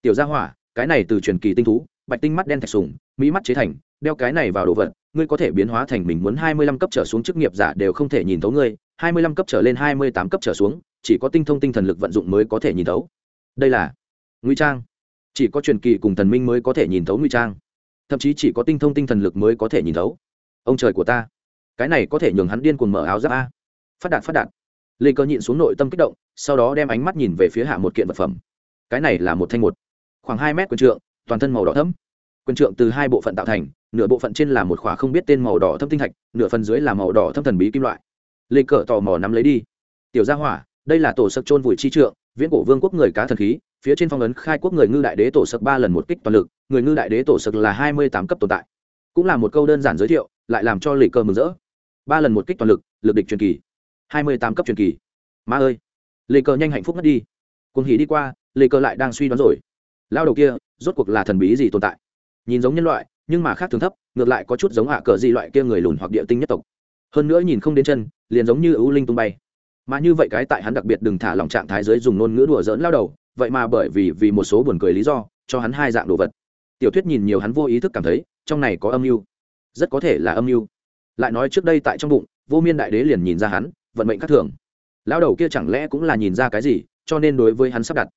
Tiểu gia hỏa, cái này từ truyền kỳ tinh thú, bạch tinh mắt đen thạch sùng, mỹ mắt chế thành, đeo cái này vào đồ vật, ngươi có thể biến hóa thành mình muốn hai mươi lăm cấp trở xuống chức nghiệp giả đều không thể nhìn thấu ngươi, hai mươi lăm cấp trở lên hai mươi tám cấp trở xuống, chỉ có tinh thông tinh thần lực vận dụng mới có thể nhìn thấu. Đây là nguy trang. Chỉ có truyền kỳ cùng thần minh mới có thể nhìn thấu nguy trang. Thậm chí chỉ có tinh thông tinh thần lực mới có thể nhìn thấu. Ông trời của ta. Cái này có thể nhường hắn điên cuồng mở áo giáp a phát đạt phát đạt. Lê cơ nhịn xuống nội tâm kích động, sau đó đem ánh mắt nhìn về phía hạ một kiện vật phẩm. Cái này là một thanh một. Khoảng hai mét quyền trượng, toàn thân màu đỏ thấm quyền trượng từ hai bộ phận tạo thành, nửa bộ phận trên là một khỏa không biết tên màu đỏ thâm tinh thạch, nửa phần dưới là màu đỏ thâm thần bí kim loại. Lê cờ tò mò nắm lấy đi. Tiểu gia hỏa, đây là tổ sập trôn vùi chi trượng, viễn cổ vương quốc người cá thần khí, phía trên phong ấn khai quốc người ngư đại đế tổ sập ba lần một kích toàn lực, người ngư đại đế tổ sập là hai mươi tám cấp tồn tại. Cũng là một câu đơn giản giới thiệu, lại làm cho lê cờ mừng rỡ. Ba lần một kích toàn lực lực địch truyền kỳ hai mươi tám cấp truyền kỳ. Ma ơi, lê cơ nhanh hạnh phúc ngất đi. Cuồng hỉ đi qua, lê cơ lại đang suy đoán rồi. Lao đầu kia, rốt cuộc là thần bí gì tồn tại? Nhìn giống nhân loại, nhưng mà khác thường thấp, ngược lại có chút giống hạ cờ gì loại kia người lùn hoặc địa tinh nhất tộc. Hơn nữa nhìn không đến chân, liền giống như ưu linh tung bay. Mà như vậy cái tại hắn đặc biệt đừng thả lòng trạng thái giới dùng ngôn ngữ đùa dỡn lao đầu, vậy mà bởi vì vì một số buồn cười lý do, cho hắn hai dạng đồ vật. Tiểu thuyết nhìn nhiều hắn vô ý thức cảm thấy, trong này có âm mưu. Rất có thể là âm mưu. Lại nói trước đây tại trong bụng, vô miên đại đế liền nhìn ra hắn vận mệnh khác thường. Lão đầu kia chẳng lẽ cũng là nhìn ra cái gì, cho nên đối với hắn sắp đặt.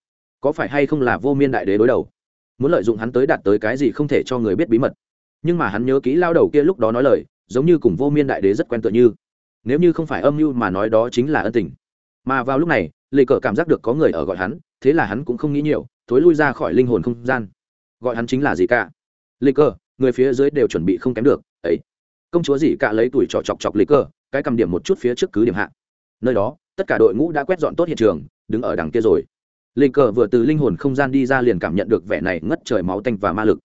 Có phải hay không là vô miên đại đế đối đầu? Muốn lợi dụng hắn tới đạt tới cái gì không thể cho người biết bí mật. Nhưng mà hắn nhớ kỹ lao đầu kia lúc đó nói lời, giống như cùng vô miên đại đế rất quen tựa như. Nếu như không phải âm mưu mà nói đó chính là ân tình. Mà vào lúc này, lê cờ cảm giác được có người ở gọi hắn, thế là hắn cũng không nghĩ nhiều, thối lui ra khỏi linh hồn không gian. Gọi hắn chính là gì cả? Lê cờ, người phía dưới đều chuẩn bị không kém được, ấy. Công chúa gì cả lấy tuổi trò chọc chọc lê cờ cái cầm điểm một chút phía trước cứ điểm hạ. Nơi đó, tất cả đội ngũ đã quét dọn tốt hiện trường, đứng ở đằng kia rồi. Linh cờ vừa từ linh hồn không gian đi ra liền cảm nhận được vẻ này ngất trời máu tanh và ma lực.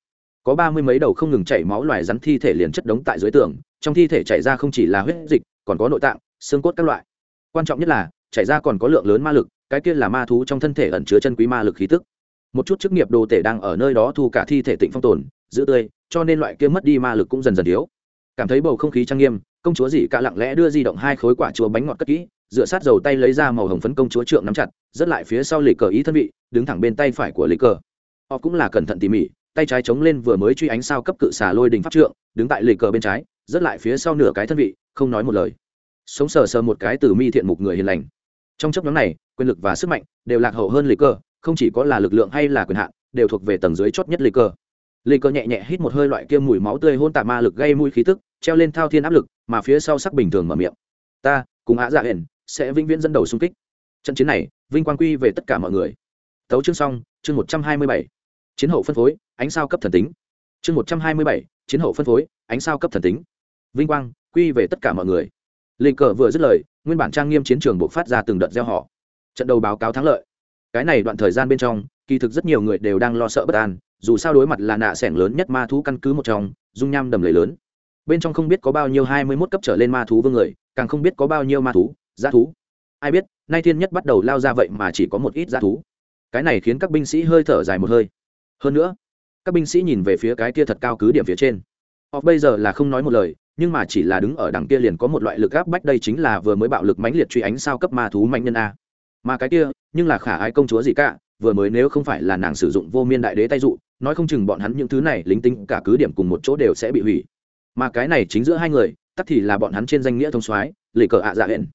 Có ba mươi mấy đầu không ngừng chảy máu loài rắn thi thể liền chất đống tại dưới tường, trong thi thể chảy ra không chỉ là huyết dịch, còn có nội tạng, xương cốt các loại. Quan trọng nhất là, chảy ra còn có lượng lớn ma lực, cái kia là ma thú trong thân thể ẩn chứa chân quý ma lực khí tức. Một chút chức nghiệp đồ tể đang ở nơi đó thu cả thi thể tịnh phong tồn, giữ tươi, cho nên loại kia mất đi ma lực cũng dần dần thiếu. Cảm thấy bầu không khí trang nghiêm công chúa dị cả lặng lẽ đưa di động hai khối quả chúa bánh ngọt cất kỹ dựa sát dầu tay lấy ra màu hồng phấn công chúa trượng nắm chặt, rất lại phía sau lì cờ ý thân vị, đứng thẳng bên tay phải của lì cờ. Họ cũng là cẩn thận tỉ mỉ, tay trái chống lên vừa mới truy ánh sao cấp cự xà lôi đình pháp trượng, đứng tại lì cờ bên trái, rất lại phía sau nửa cái thân vị, không nói một lời. Sống sờ sờ một cái từ mi thiện mục người hiền lành. Trong chấp nhóm này, quyền lực và sức mạnh đều lạc hậu hơn lì cờ, không chỉ có là lực lượng hay là quyền hạn, đều thuộc về tầng dưới chót nhất lì cờ. Lì cờ nhẹ nhẹ hít một hơi loại kia mùi máu tươi hôn tạ ma lực gây mũi khí tức, treo lên thao thiên áp lực mà phía sau sắc bình thường mở miệng. Ta, cùng á dạ hển sẽ vĩnh viễn dẫn đầu xung kích. Trận chiến này, vinh quang quy về tất cả mọi người. Tấu chương xong, chương một trăm hai mươi bảy. Chiến hậu phân phối, ánh sao cấp thần tính. Chương một trăm hai mươi bảy, chiến hậu phân phối, ánh sao cấp thần tính. Vinh quang, quy về tất cả mọi người. Linh cờ vừa dứt lời, nguyên bản trang nghiêm chiến trường buộc phát ra từng đợt gieo họ. Trận đầu báo cáo thắng lợi. Cái này đoạn thời gian bên trong, kỳ thực rất nhiều người đều đang lo sợ bất an, dù sao đối mặt là nạ s ẻ n lớn nhất ma thú căn cứ một trong, dung nham đầm lầy lớn bên trong không biết có bao nhiêu hai mươi mốt cấp trở lên ma thú vương người, càng không biết có bao nhiêu ma thú g thú. Ai biết, nay thiên nhất bắt đầu lao ra vậy mà chỉ có một ít g thú. Cái này khiến các binh sĩ hơi thở dài một hơi. Hơn nữa, các binh sĩ nhìn về phía cái kia thật cao cứ điểm phía trên. Họ bây giờ là không nói một lời, nhưng mà chỉ là đứng ở đằng kia liền có một loại lực gáp bách đây chính là vừa mới bạo lực mãnh liệt truy ánh sao cấp ma thú mạnh nhân a. Mà cái kia, nhưng là khả ai công chúa gì cả, vừa mới nếu không phải là nàng sử dụng vô miên đại đế tay dụ, nói không chừng bọn hắn những thứ này lính tính cả cứ điểm cùng một chỗ đều sẽ bị hủy mà cái này chính giữa hai người, tắc thì là bọn hắn trên danh nghĩa thông soái, lì cờ ạ dạ hẹn.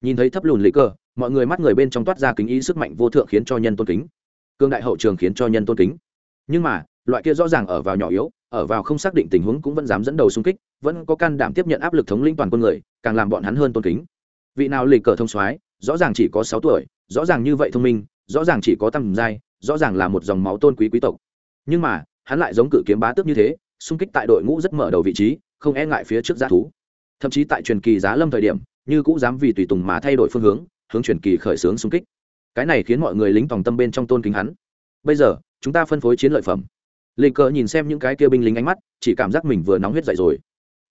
Nhìn thấy thấp lùn lì cờ, mọi người mắt người bên trong toát ra kính ý sức mạnh vô thượng khiến cho nhân tôn kính. Cương đại hậu trường khiến cho nhân tôn kính. Nhưng mà, loại kia rõ ràng ở vào nhỏ yếu, ở vào không xác định tình huống cũng vẫn dám dẫn đầu xung kích, vẫn có can đảm tiếp nhận áp lực thống lĩnh toàn quân người, càng làm bọn hắn hơn tôn kính. Vị nào lì cờ thông soái, rõ ràng chỉ có sáu tuổi, rõ ràng như vậy thông minh, rõ ràng chỉ có tầm giai, rõ ràng là một dòng máu tôn quý quý tộc. Nhưng mà, hắn lại giống cự kiếm bá tước như thế xung kích tại đội ngũ rất mở đầu vị trí, không e ngại phía trước giá thú. Thậm chí tại truyền kỳ giá lâm thời điểm, như cũng dám vì tùy tùng mà thay đổi phương hướng hướng truyền kỳ khởi xướng xung kích. Cái này khiến mọi người lính tòng tâm bên trong tôn kính hắn. Bây giờ, chúng ta phân phối chiến lợi phẩm. Lê cờ nhìn xem những cái kia binh lính ánh mắt, chỉ cảm giác mình vừa nóng huyết dậy rồi.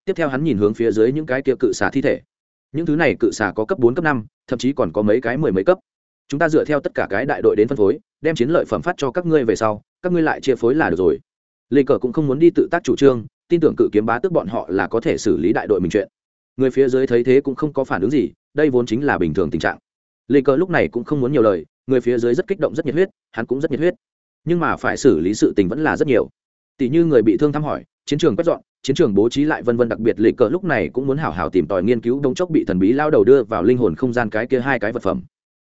Tiếp theo hắn nhìn hướng phía dưới những cái kia cự xà thi thể. Những thứ này cự xà có cấp bốn, cấp năm, thậm chí còn có mấy cái mười mấy cấp. Chúng ta dựa theo tất cả cái đại đội đến phân phối, đem chiến lợi phẩm phát cho các ngươi về sau, các ngươi lại chia phối là được rồi lê cờ cũng không muốn đi tự tác chủ trương, tin tưởng cự kiếm bá tước bọn họ là có thể xử lý đại đội mình chuyện. Người phía dưới thấy thế cũng không có phản ứng gì, đây vốn chính là bình thường tình trạng. Lê cờ lúc này cũng không muốn nhiều lời, người phía dưới rất kích động rất nhiệt huyết, hắn cũng rất nhiệt huyết. Nhưng mà phải xử lý sự tình vẫn là rất nhiều. Tỷ như người bị thương thăm hỏi, chiến trường quét dọn, chiến trường bố trí lại vân vân đặc biệt lệ cờ lúc này cũng muốn hảo hảo tìm tòi nghiên cứu đống chốc bị thần bí lao đầu đưa vào linh hồn không gian cái kia hai cái vật phẩm.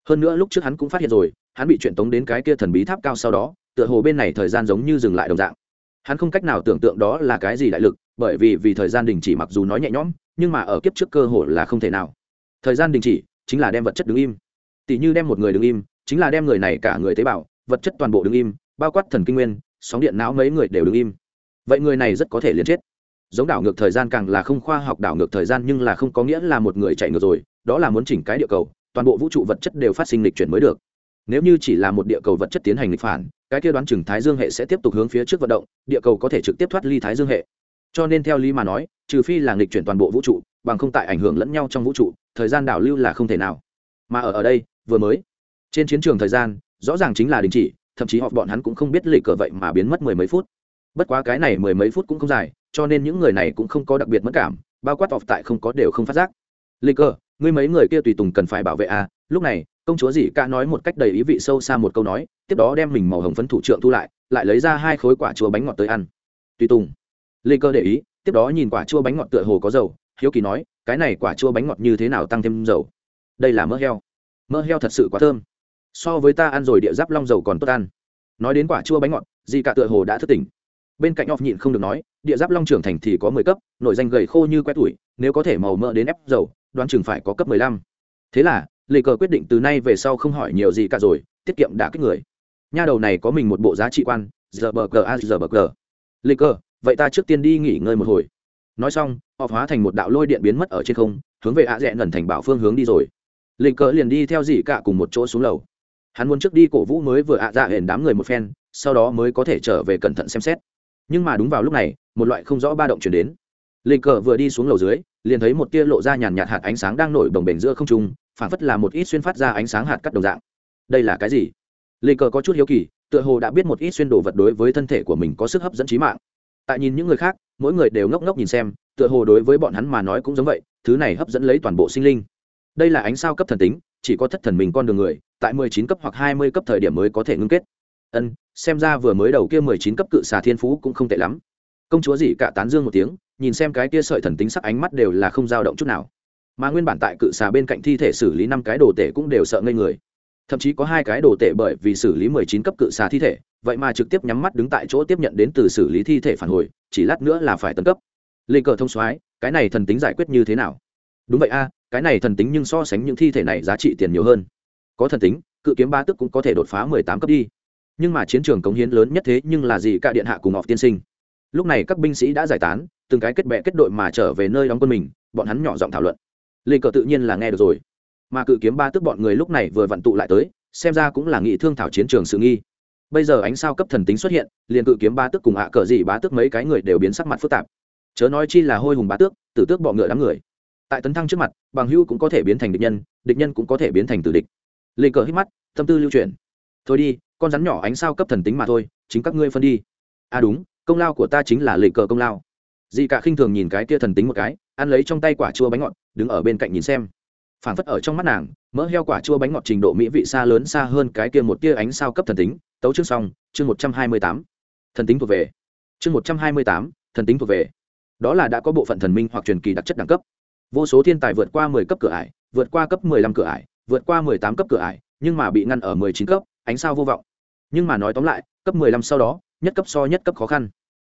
Hơn nữa lúc trước hắn cũng phát hiện rồi, hắn bị chuyển tống đến cái kia thần bí tháp cao sau đó, tựa hồ bên này thời gian giống như dừng lại đồng dạng hắn không cách nào tưởng tượng đó là cái gì đại lực, bởi vì vì thời gian đình chỉ mặc dù nói nhẹ nhõm, nhưng mà ở kiếp trước cơ hội là không thể nào. Thời gian đình chỉ chính là đem vật chất đứng im. Tỷ như đem một người đứng im, chính là đem người này cả người tế bào, vật chất toàn bộ đứng im, bao quát thần kinh nguyên, sóng điện não mấy người đều đứng im. Vậy người này rất có thể liền chết. Giống đảo ngược thời gian càng là không khoa học đảo ngược thời gian nhưng là không có nghĩa là một người chạy ngược rồi, đó là muốn chỉnh cái địa cầu, toàn bộ vũ trụ vật chất đều phát sinh lịch chuyển mới được nếu như chỉ là một địa cầu vật chất tiến hành lịch phản, cái kia đoán chừng thái dương hệ sẽ tiếp tục hướng phía trước vận động, địa cầu có thể trực tiếp thoát ly thái dương hệ. Cho nên theo lý mà nói, trừ phi là nghịch chuyển toàn bộ vũ trụ, bằng không tại ảnh hưởng lẫn nhau trong vũ trụ, thời gian đảo lưu là không thể nào. Mà ở ở đây, vừa mới, trên chiến trường thời gian, rõ ràng chính là đình chỉ, thậm chí họ bọn hắn cũng không biết lịch cờ vậy mà biến mất mười mấy phút. Bất quá cái này mười mấy phút cũng không dài, cho nên những người này cũng không có đặc biệt mất cảm, bao quát họ tại không có đều không phát giác. Lịch cờ, ngươi mấy người kia tùy tùng cần phải bảo vệ à lúc này công chúa dì ca nói một cách đầy ý vị sâu xa một câu nói, tiếp đó đem mình màu hồng phấn thủ trưởng thu lại lại lấy ra hai khối quả chua bánh ngọt tới ăn. Tùy tùng. Lê cơ để ý, tiếp đó nhìn quả chua bánh ngọt tựa hồ có dầu, hiếu kỳ nói, cái này quả chua bánh ngọt như thế nào tăng thêm dầu? Đây là mỡ heo. Mỡ heo thật sự quá thơm. So với ta ăn rồi địa giáp long dầu còn tốt ăn. Nói đến quả chua bánh ngọt, dì cả tựa hồ đã thức tỉnh. Bên cạnh off nhịn không được nói, địa giáp long trưởng thành thì có mười cấp nội danh gầy khô như quét tuổi, nếu có thể màu mỡ đến ép dầu, đoán chừng phải có cấp mười lăm. Thế là lê cờ quyết định từ nay về sau không hỏi nhiều gì cả rồi, tiết kiệm đã kích người. Nha đầu này có mình một bộ giá trị quan giờ bờ cờ a giờ bờ cờ lê cờ vậy ta trước tiên đi nghỉ ngơi một hồi. Nói xong, họ hóa thành một đạo lôi điện biến mất ở trên không, hướng về ạ rẽ ngẩn thành bảo phương hướng đi rồi. Lê cờ liền đi theo dì cả cùng một chỗ xuống lầu. Hắn muốn trước đi cổ vũ mới vừa ạ dạ hển đám người một phen, sau đó mới có thể trở về cẩn thận xem xét. Nhưng mà đúng vào lúc này, một loại không rõ ba động chuyển đến lê cờ vừa đi xuống lầu dưới, liền thấy một tia lộ ra nhàn nhạt hạt ánh sáng đang nổi bồng bềnh giữa không trung phản phất là một ít xuyên phát ra ánh sáng hạt cắt đồng dạng. Đây là cái gì? Lê cờ có chút hiếu kỳ, tựa hồ đã biết một ít xuyên đồ vật đối với thân thể của mình có sức hấp dẫn trí mạng. Tại nhìn những người khác, mỗi người đều ngốc ngốc nhìn xem, tựa hồ đối với bọn hắn mà nói cũng giống vậy, thứ này hấp dẫn lấy toàn bộ sinh linh. Đây là ánh sao cấp thần tính, chỉ có thất thần mình con đường người, tại mười chín cấp hoặc hai mươi cấp thời điểm mới có thể ngưng kết. Ân, xem ra vừa mới đầu kia mười chín cấp cự xà thiên phú cũng không tệ lắm công chúa gì cả tán dương một tiếng, nhìn xem cái kia sợi thần tính sắc ánh mắt đều là không dao động chút nào. Mà nguyên bản tại cự xà bên cạnh thi thể xử lý năm cái đồ tể cũng đều sợ ngây người. Thậm chí có hai cái đồ tể bởi vì xử lý mười chín cấp cự xà thi thể, vậy mà trực tiếp nhắm mắt đứng tại chỗ tiếp nhận đến từ xử lý thi thể phản hồi, chỉ lát nữa là phải tấn cấp. Lên cờ thông soái, cái này thần tính giải quyết như thế nào? Đúng vậy a, cái này thần tính nhưng so sánh những thi thể này giá trị tiền nhiều hơn. Có thần tính, cự kiếm ba tức cũng có thể đột phá mười tám cấp đi. Nhưng mà chiến trường cống hiến lớn nhất thế nhưng là gì cả điện hạ cùng ngọc tiên sinh lúc này các binh sĩ đã giải tán, từng cái kết bè kết đội mà trở về nơi đóng quân mình, bọn hắn nhỏ giọng thảo luận. Lê cờ tự nhiên là nghe được rồi. Mà cự kiếm ba tức bọn người lúc này vừa vặn tụ lại tới, xem ra cũng là nghị thương thảo chiến trường sự nghi. Bây giờ ánh sao cấp thần tính xuất hiện, liền cự kiếm ba tức cùng ạ cờ gì ba tức mấy cái người đều biến sắc mặt phức tạp. Chớ nói chi là hôi hùng ba tước, tử tước bọ ngựa đám người. Tại tấn thăng trước mặt, bằng hữu cũng có thể biến thành địch nhân địch nhân cũng có thể biến thành tử địch. Lê cờ hít mắt, tâm tư lưu chuyển. Thôi đi, con rắn nhỏ ánh sao cấp thần tính mà thôi, chính các ngươi phân đi. À đúng công lao của ta chính là lệ cờ công lao. Dì cả khinh thường nhìn cái kia thần tính một cái, ăn lấy trong tay quả chua bánh ngọt, đứng ở bên cạnh nhìn xem. Phản phất ở trong mắt nàng, mỡ heo quả chua bánh ngọt trình độ mỹ vị xa lớn xa hơn cái kia một tia ánh sao cấp thần tính. Tấu chương xong, chương một trăm hai mươi tám. Thần tính thuộc về. Chương một trăm hai mươi tám, thần tính thuộc về. Đó là đã có bộ phận thần minh hoặc truyền kỳ đặc chất đẳng cấp. Vô số thiên tài vượt qua mười cấp cửa ải, vượt qua cấp mười lăm cửa ải, vượt qua mười tám cấp cửa ải, nhưng mà bị ngăn ở mười chín cấp, ánh sao vô vọng. Nhưng mà nói tóm lại, cấp mười lăm sau đó, nhất cấp so nhất cấp khó khăn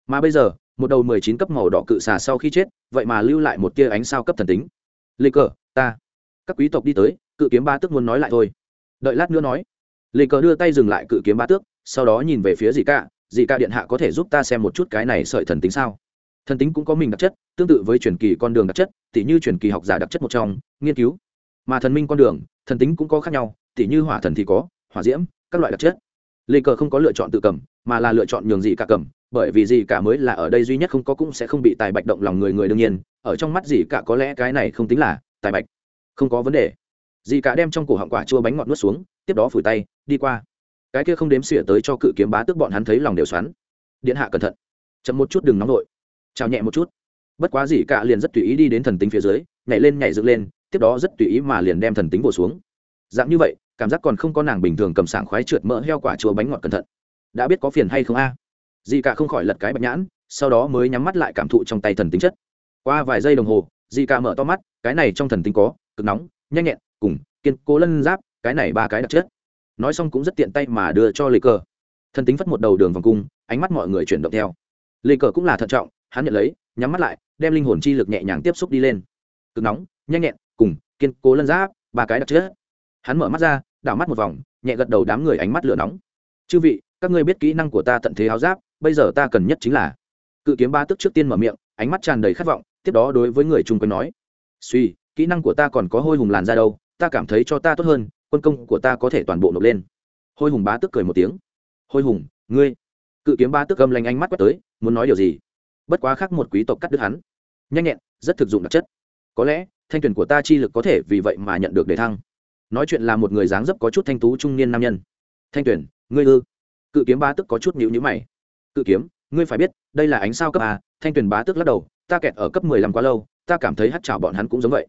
mà bây giờ, một đầu mười chín cấp màu đỏ cự xà sau khi chết, vậy mà lưu lại một tia ánh sao cấp thần tính. Lê cờ, ta. Các quý tộc đi tới, cự kiếm ba tước muốn nói lại thôi. Đợi lát nữa nói. Lê cờ đưa tay dừng lại cự kiếm ba tước, sau đó nhìn về phía dì ca. Dì ca điện hạ có thể giúp ta xem một chút cái này sợi thần tính sao? Thần tính cũng có mình đặc chất, tương tự với truyền kỳ con đường đặc chất, tỉ như truyền kỳ học giả đặc chất một trong, nghiên cứu. Mà thần minh con đường, thần tính cũng có khác nhau, tỉ như hỏa thần thì có, hỏa diễm, các loại đặc chất lê cờ không có lựa chọn tự cầm, mà là lựa chọn nhường gì cả cầm, bởi vì gì cả mới là ở đây duy nhất không có cũng sẽ không bị tài bạch động lòng người người đương nhiên, ở trong mắt gì cả có lẽ cái này không tính là tài bạch. Không có vấn đề. Dì cả đem trong cổ họng quả chua bánh ngọt nuốt xuống, tiếp đó phủi tay, đi qua. Cái kia không đếm xỉa tới cho cự kiếm bá tước bọn hắn thấy lòng đều xoắn. Điện hạ cẩn thận. Chậm một chút đừng nóng vội. Chào nhẹ một chút. Bất quá dì cả liền rất tùy ý đi đến thần tính phía dưới, nhảy lên nhảy dựng lên, tiếp đó rất tùy ý mà liền đem thần tính bổ xuống. Dạng như vậy cảm giác còn không có nàng bình thường cầm sảng khoái trượt mỡ heo quả chua bánh ngọt cẩn thận. Đã biết có phiền hay không a? À? dì cả không khỏi lật cái bạch nhãn, sau đó mới nhắm mắt lại cảm thụ trong tay thần tính chất. Qua vài giây đồng hồ dì cả mở to mắt, cái này trong thần tính có, cực nóng, nhanh nhẹn, cùng, kiên cố lân giáp, cái này ba cái đặc chất. Nói xong cũng rất tiện tay mà đưa cho lê cờ. Thần tính phất một đầu đường vòng cung, ánh mắt mọi người chuyển động theo. Lê cờ cũng là thận trọng, hắn nhận lấy, nhắm mắt lại, đem linh hồn chi lực nhẹ nhàng tiếp xúc đi lên. Cực nóng, nhanh nhẹn, cùng, kiên cố lân giáp, ba cái đặc chất. Hắn mở mắt ra đảo mắt một vòng, nhẹ gật đầu đám người ánh mắt lửa nóng. Chư vị, các ngươi biết kỹ năng của ta tận thế áo giáp, bây giờ ta cần nhất chính là cự kiếm ba tức trước tiên mở miệng, ánh mắt tràn đầy khát vọng, tiếp đó đối với người chung quanh nói. Suy kỹ năng của ta còn có hôi hùng làn ra đâu, ta cảm thấy cho ta tốt hơn, quân công của ta có thể toàn bộ nộp lên. Hôi hùng bá tức cười một tiếng. Hôi hùng, ngươi? Cự kiếm ba tức gầm lanh ánh mắt quét tới, muốn nói điều gì? Bất quá khác một quý tộc cắt đứt hắn. Nhanh nhẹn, rất thực dụng đặc chất. Có lẽ, thanh tuyển của ta chi lực có thể vì vậy mà nhận được đề thăng nói chuyện là một người dáng dấp có chút thanh tú trung niên nam nhân. Thanh tuyển, ngươi ư? Cự kiếm ba tức có chút nhịu nhữ mày. Cự kiếm, ngươi phải biết, đây là ánh sao cấp a, thanh tuyển bá tức lắc đầu, ta kẹt ở cấp mười lăm quá lâu, ta cảm thấy hát chảo bọn hắn cũng giống vậy.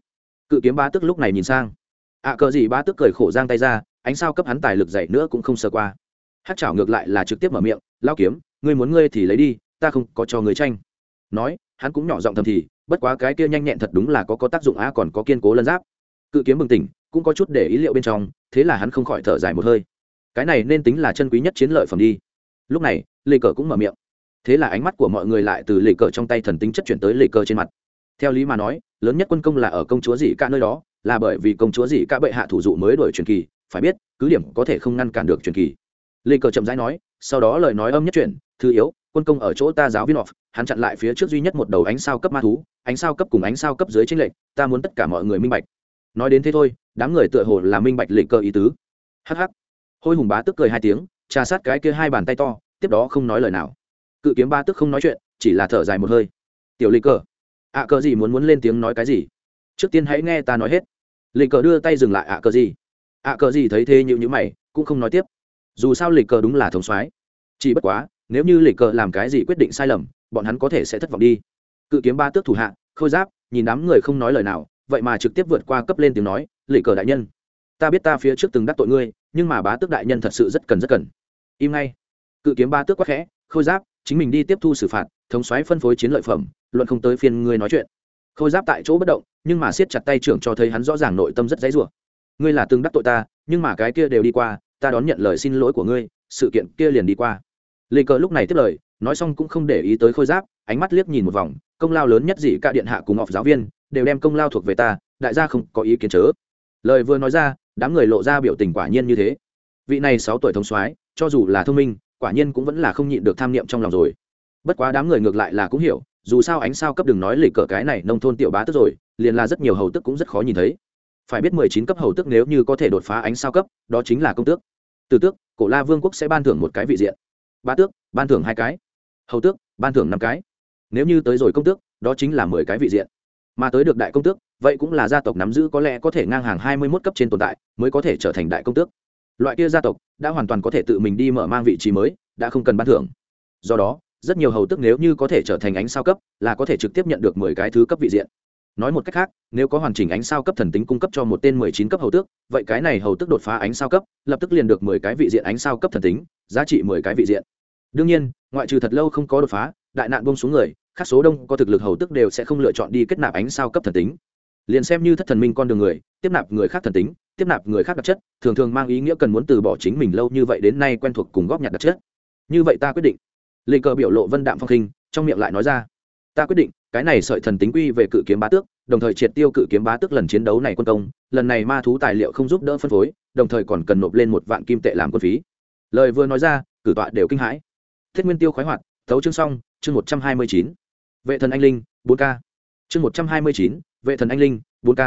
Cự kiếm bá tức lúc này nhìn sang. Ạ cờ gì bá tức cười khổ giang tay ra, ánh sao cấp hắn tài lực dậy nữa cũng không sơ qua. Hát chảo ngược lại là trực tiếp mở miệng lao kiếm, ngươi muốn ngươi thì lấy đi, ta không có cho người tranh. Nói, hắn cũng nhỏ giọng thầm thì, bất quá cái kia nhanh nhẹn thật đúng là có có tác dụng á, còn có kiên cố lân giáp. Cự kiếm bừng tỉnh cũng có chút để ý liệu bên trong, thế là hắn không khỏi thở dài một hơi. Cái này nên tính là chân quý nhất chiến lợi phẩm đi. Lúc này, lê cờ cũng mở miệng. Thế là ánh mắt của mọi người lại từ lê cờ trong tay thần tính chất chuyển tới lê cờ trên mặt. Theo lý mà nói, lớn nhất quân công là ở công chúa dị ca nơi đó, là bởi vì công chúa dị ca bệ hạ thủ dụ mới đổi truyền kỳ, phải biết, cứ điểm có thể không ngăn cản được truyền kỳ. Lê cờ chậm rãi nói, sau đó lời nói âm nhất chuyển, thứ yếu, quân công ở chỗ ta giáo viên off, hắn chặn lại phía trước duy nhất một đầu ánh sao cấp ma thú, ánh sao cấp cùng ánh sao cấp dưới tranh lệch, ta muốn tất cả mọi người minh bạch nói đến thế thôi, đám người tựa hồ là minh bạch lệ cơ ý tứ. Hh hôi hùng bá tức cười hai tiếng, trà sát cái kia hai bàn tay to, tiếp đó không nói lời nào. Cự kiếm ba tức không nói chuyện, chỉ là thở dài một hơi. Tiểu lệ cờ ạ cờ gì muốn muốn lên tiếng nói cái gì? Trước tiên hãy nghe ta nói hết. Lệ cờ đưa tay dừng lại ạ cờ gì. ạ cờ gì thấy thế như những mày, cũng không nói tiếp. Dù sao lệ cờ đúng là thống soái. Chỉ bất quá, nếu như lệ cờ làm cái gì quyết định sai lầm, bọn hắn có thể sẽ thất vọng đi. Cự kiếm ba tước thủ hạ, khôi giáp, nhìn đám người không nói lời nào vậy mà trực tiếp vượt qua cấp lên tiếng nói lệ cờ đại nhân, ta biết ta phía trước từng đắc tội ngươi, nhưng mà bá tước đại nhân thật sự rất cần rất cần. Im ngay. Cự kiếm ba tước quá khẽ, khôi giáp, chính mình đi tiếp thu xử phạt, thống xoáy phân phối chiến lợi phẩm, luận không tới phiên ngươi nói chuyện. Khôi giáp tại chỗ bất động, nhưng mà siết chặt tay trưởng cho thấy hắn rõ ràng nội tâm rất dãy rủa. Ngươi là từng đắc tội ta, nhưng mà cái kia đều đi qua, ta đón nhận lời xin lỗi của ngươi, sự kiện kia liền đi qua. Lê cờ lúc này tiếp lời, nói xong cũng không để ý tới khôi giáp, ánh mắt liếc nhìn một vòng, công lao lớn nhất gì cả điện hạ cùng ngọc giáo viên đều đem công lao thuộc về ta, đại gia không có ý kiến chớ. Lời vừa nói ra, đám người lộ ra biểu tình quả nhiên như thế. Vị này sáu tuổi thông soái, cho dù là thông minh, quả nhiên cũng vẫn là không nhịn được tham niệm trong lòng rồi. Bất quá đám người ngược lại là cũng hiểu, dù sao ánh sao cấp đừng nói lịch cờ cái này nông thôn tiểu bá tức rồi, liền là rất nhiều hầu tức cũng rất khó nhìn thấy. Phải biết mười chín cấp hầu tức nếu như có thể đột phá ánh sao cấp, đó chính là công tước. Từ tước, cổ la vương quốc sẽ ban thưởng một cái vị diện. Ba tước, ban thưởng hai cái. Hầu tước, ban thưởng năm cái. Nếu như tới rồi công tước, đó chính là mười cái vị diện mà tới được đại công tước, vậy cũng là gia tộc nắm giữ có lẽ có thể ngang hàng hai mươi mốt cấp trên tồn tại mới có thể trở thành đại công tước. Loại kia gia tộc đã hoàn toàn có thể tự mình đi mở mang vị trí mới, đã không cần ban thưởng. Do đó, rất nhiều hầu tức nếu như có thể trở thành ánh sao cấp, là có thể trực tiếp nhận được mười cái thứ cấp vị diện. Nói một cách khác, nếu có hoàn chỉnh ánh sao cấp thần tính cung cấp cho một tên mười chín cấp hầu tước, vậy cái này hầu tước đột phá ánh sao cấp, lập tức liền được mười cái vị diện ánh sao cấp thần tính, giá trị mười cái vị diện. Đương nhiên, ngoại trừ thật lâu không có đột phá, đại nạn bông xuống người khác số đông có thực lực hầu tức đều sẽ không lựa chọn đi kết nạp ánh sao cấp thần tính. Liền xem như thất thần minh con đường người, tiếp nạp người khác thần tính, tiếp nạp người khác đặc chất, thường thường mang ý nghĩa cần muốn từ bỏ chính mình lâu như vậy đến nay quen thuộc cùng góp nhặt đặc chất. Như vậy ta quyết định. Lê cờ biểu lộ vân đạm phong khinh, trong miệng lại nói ra. Ta quyết định, cái này sợi thần tính quy về cự kiếm bá tước, đồng thời triệt tiêu cự kiếm bá tước lần chiến đấu này quân công, lần này ma thú tài liệu không giúp đỡ phân phối, đồng thời còn cần nộp lên một vạn kim tệ làm quân phí. Lời vừa nói ra, cử tọa đều kinh hãi. Thiết nguyên tiêu khoái hoạt, thấu chương xong, chương một trăm hai mươi chín vệ thần anh linh, bốn k chương một trăm hai mươi chín, vệ thần anh linh, bốn k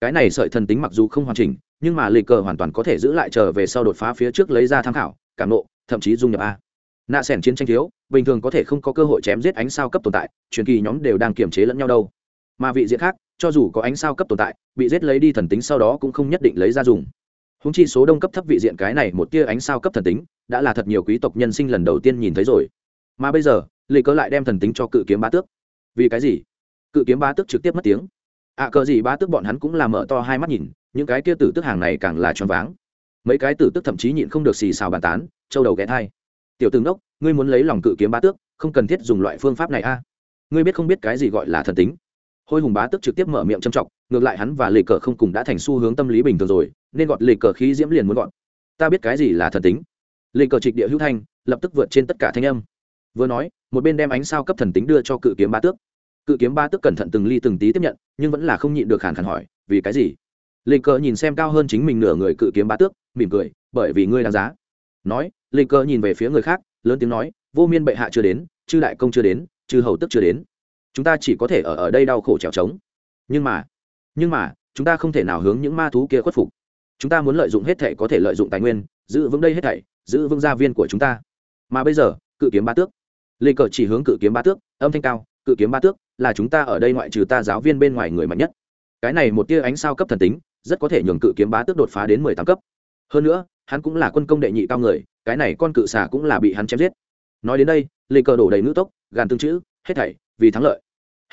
cái này sợi thần tính mặc dù không hoàn chỉnh, nhưng mà lì cờ hoàn toàn có thể giữ lại trở về sau đột phá phía trước lấy ra tham khảo, cảm nộ, thậm chí dung nhập a. Nạ sẻn chiến tranh thiếu, bình thường có thể không có cơ hội chém giết ánh sao cấp tồn tại, truyền kỳ nhóm đều đang kiềm chế lẫn nhau đâu. Mà vị diện khác, cho dù có ánh sao cấp tồn tại, bị giết lấy đi thần tính sau đó cũng không nhất định lấy ra dùng. Húng chi số đông cấp thấp vị diện cái này một tia ánh sao cấp thần tính, đã là thật nhiều quý tộc nhân sinh lần đầu tiên nhìn thấy rồi. Mà bây giờ lì cớ lại đem thần tính cho cự kiếm bá tước. Vì cái gì? Cự kiếm bá tước trực tiếp mất tiếng. Ạ à, cờ gì bá tước bọn hắn cũng là mở to hai mắt nhìn những cái kia tử tức hàng này càng là choáng váng. Mấy cái tử tức thậm chí nhịn không được xì xào bàn tán châu đầu ghé thai. Tiểu tướng đốc ngươi muốn lấy lòng cự kiếm bá tước không cần thiết dùng loại phương pháp này a. Ngươi biết không biết cái gì gọi là thần tính? Hôi hùng bá tước trực tiếp mở miệng châm trọng ngược lại hắn và lì cờ không cùng đã thành xu hướng tâm lý bình thường rồi nên gọt lì cờ khí diễm liền muốn gọn ta biết cái gì là thần tính. Lì cờ trịch địa hữu thanh lập tức vượt trên tất cả thanh âm vừa nói, một bên đem ánh sao cấp thần tính đưa cho cự kiếm ba tước. Cự kiếm ba tước cẩn thận từng ly từng tí tiếp nhận, nhưng vẫn là không nhịn được hàn khàn hỏi, vì cái gì? Lê cờ nhìn xem cao hơn chính mình nửa người cự kiếm ba tước, mỉm cười, bởi vì ngươi đáng giá. Nói lê cờ nhìn về phía người khác, lớn tiếng nói, vô miên bệ hạ chưa đến, chư đại công chưa đến, chư hầu tức chưa đến. Chúng ta chỉ có thể ở ở đây đau khổ trèo trống. Nhưng mà nhưng mà, chúng ta không thể nào hướng những ma thú kia khuất phục. Chúng ta muốn lợi dụng hết thể có thể lợi dụng tài nguyên, giữ vững đây hết thảy, giữ vững gia viên của chúng ta. Mà bây giờ, cự kiếm ba tước lê cờ chỉ hướng cự kiếm ba tước, âm thanh cao, cự kiếm ba tước là chúng ta ở đây ngoại trừ ta giáo viên bên ngoài người mạnh nhất. Cái này một tia ánh sao cấp thần tính, rất có thể nhường cự kiếm bá tước đột phá đến mười tám cấp. Hơn nữa, hắn cũng là quân công đệ nhị cao người, cái này con cự xà cũng là bị hắn chém giết. Nói đến đây, lê cờ đổ đầy ngữ tốc, gàn tương chữ, hết thảy, vì thắng lợi.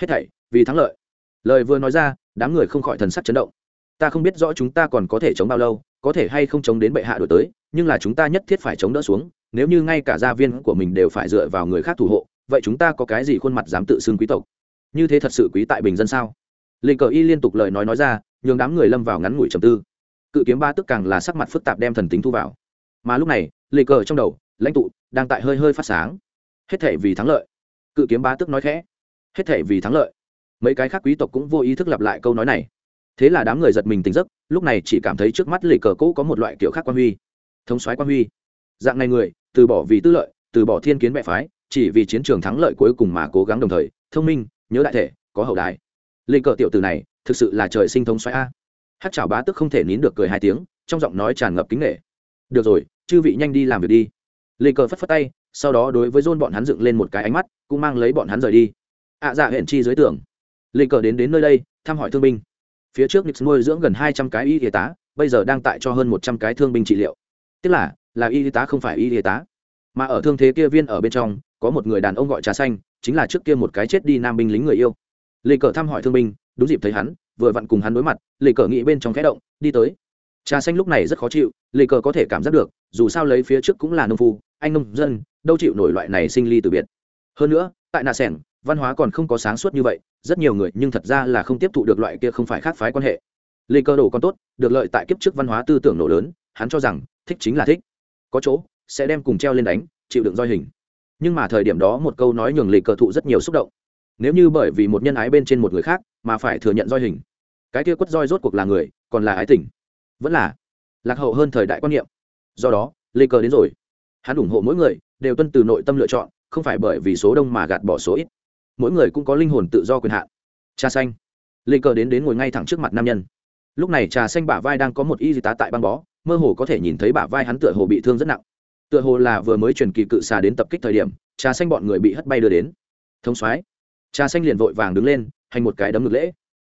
Hết thảy, vì thắng lợi. Lời vừa nói ra, đám người không khỏi thần sắc chấn động. Ta không biết rõ chúng ta còn có thể chống bao lâu, có thể hay không chống đến bệ hạ đổi tới, nhưng là chúng ta nhất thiết phải chống đỡ xuống nếu như ngay cả gia viên của mình đều phải dựa vào người khác thủ hộ, vậy chúng ta có cái gì khuôn mặt dám tự xưng quý tộc? Như thế thật sự quý tại bình dân sao? Lê cờ y liên tục lời nói nói ra, nhường đám người lâm vào ngắn ngủi trầm tư. Cự kiếm ba tức càng là sắc mặt phức tạp đem thần tính thu vào. Mà lúc này lê cờ trong đầu, lãnh tụ, đang tại hơi hơi phát sáng. Hết thể vì thắng lợi. Cự kiếm ba tức nói khẽ. Hết thể vì thắng lợi. Mấy cái khác quý tộc cũng vô ý thức lặp lại câu nói này. Thế là đám người giật mình tỉnh giấc, lúc này chỉ cảm thấy trước mắt lì cờ cũ có một loại kiểu khác quan huy. Thống soái quan huy. Dạng này người từ bỏ vì tư lợi từ bỏ thiên kiến mẹ phái chỉ vì chiến trường thắng lợi cuối cùng mà cố gắng đồng thời. Thông minh nhớ đại thể có hậu đài. Linh cờ tiểu từ này thực sự là trời sinh thống soái a. Hát chảo bá tức không thể nín được cười hai tiếng trong giọng nói tràn ngập kính nghệ được rồi chư vị nhanh đi làm việc đi. Linh cờ phất phất tay sau đó đối với dôn bọn hắn dựng lên một cái ánh mắt cũng mang lấy bọn hắn rời đi. Ạ à, dạ hẹn chi dưới tường. Linh cờ đến đến nơi đây thăm hỏi thương binh. Phía trước nix nuôi dưỡng gần hai trăm cái y y tá bây giờ đang tại cho hơn một trăm cái thương binh trị liệu. Tức là là y tá không phải y y tá. Mà ở thương thế kia viên ở bên trong, có một người đàn ông gọi trà xanh, chính là trước kia một cái chết đi nam binh lính người yêu. Lê cờ thăm hỏi thương binh, đúng dịp thấy hắn, vừa vặn cùng hắn đối mặt, lê cờ nghĩ bên trong khẽ động, đi tới. Trà xanh lúc này rất khó chịu, lê cờ có thể cảm giác được, dù sao lấy phía trước cũng là nông phu, anh nông dân, đâu chịu nổi loại này sinh ly từ biệt. Hơn nữa, tại nà sẻng, văn hóa còn không có sáng suốt như vậy, rất nhiều người nhưng thật ra là không tiếp thụ được loại kia không phải khác phái quan hệ. Lê cờ đồ còn tốt, được lợi tại kiếp trước văn hóa tư tưởng nổ lớn, hắn cho rằng, thích chính là thích có chỗ, sẽ đem cùng treo lên đánh, chịu đựng roi hình. Nhưng mà thời điểm đó một câu nói nhường lê cờ thụ rất nhiều xúc động. Nếu như bởi vì một nhân ái bên trên một người khác, mà phải thừa nhận roi hình. Cái kia quất roi rốt cuộc là người, còn là ái tình. Vẫn là lạc hậu hơn thời đại quan niệm. Do đó lê cờ đến rồi. Hắn ủng hộ mỗi người, đều tuân từ nội tâm lựa chọn, không phải bởi vì số đông mà gạt bỏ số ít. Mỗi người cũng có linh hồn tự do quyền hạn. Trà xanh. Lê cờ đến đến ngồi ngay thẳng trước mặt nam nhân. Lúc này trà xanh bả vai đang có một y tá tại băng bó mơ hồ có thể nhìn thấy bả vai hắn tựa hồ bị thương rất nặng. Tựa hồ là vừa mới truyền kỳ cự xà đến tập kích thời điểm, trà xanh bọn người bị hất bay đưa đến. Thông soái, trà xanh liền vội vàng đứng lên, hành một cái đấm ngực lễ.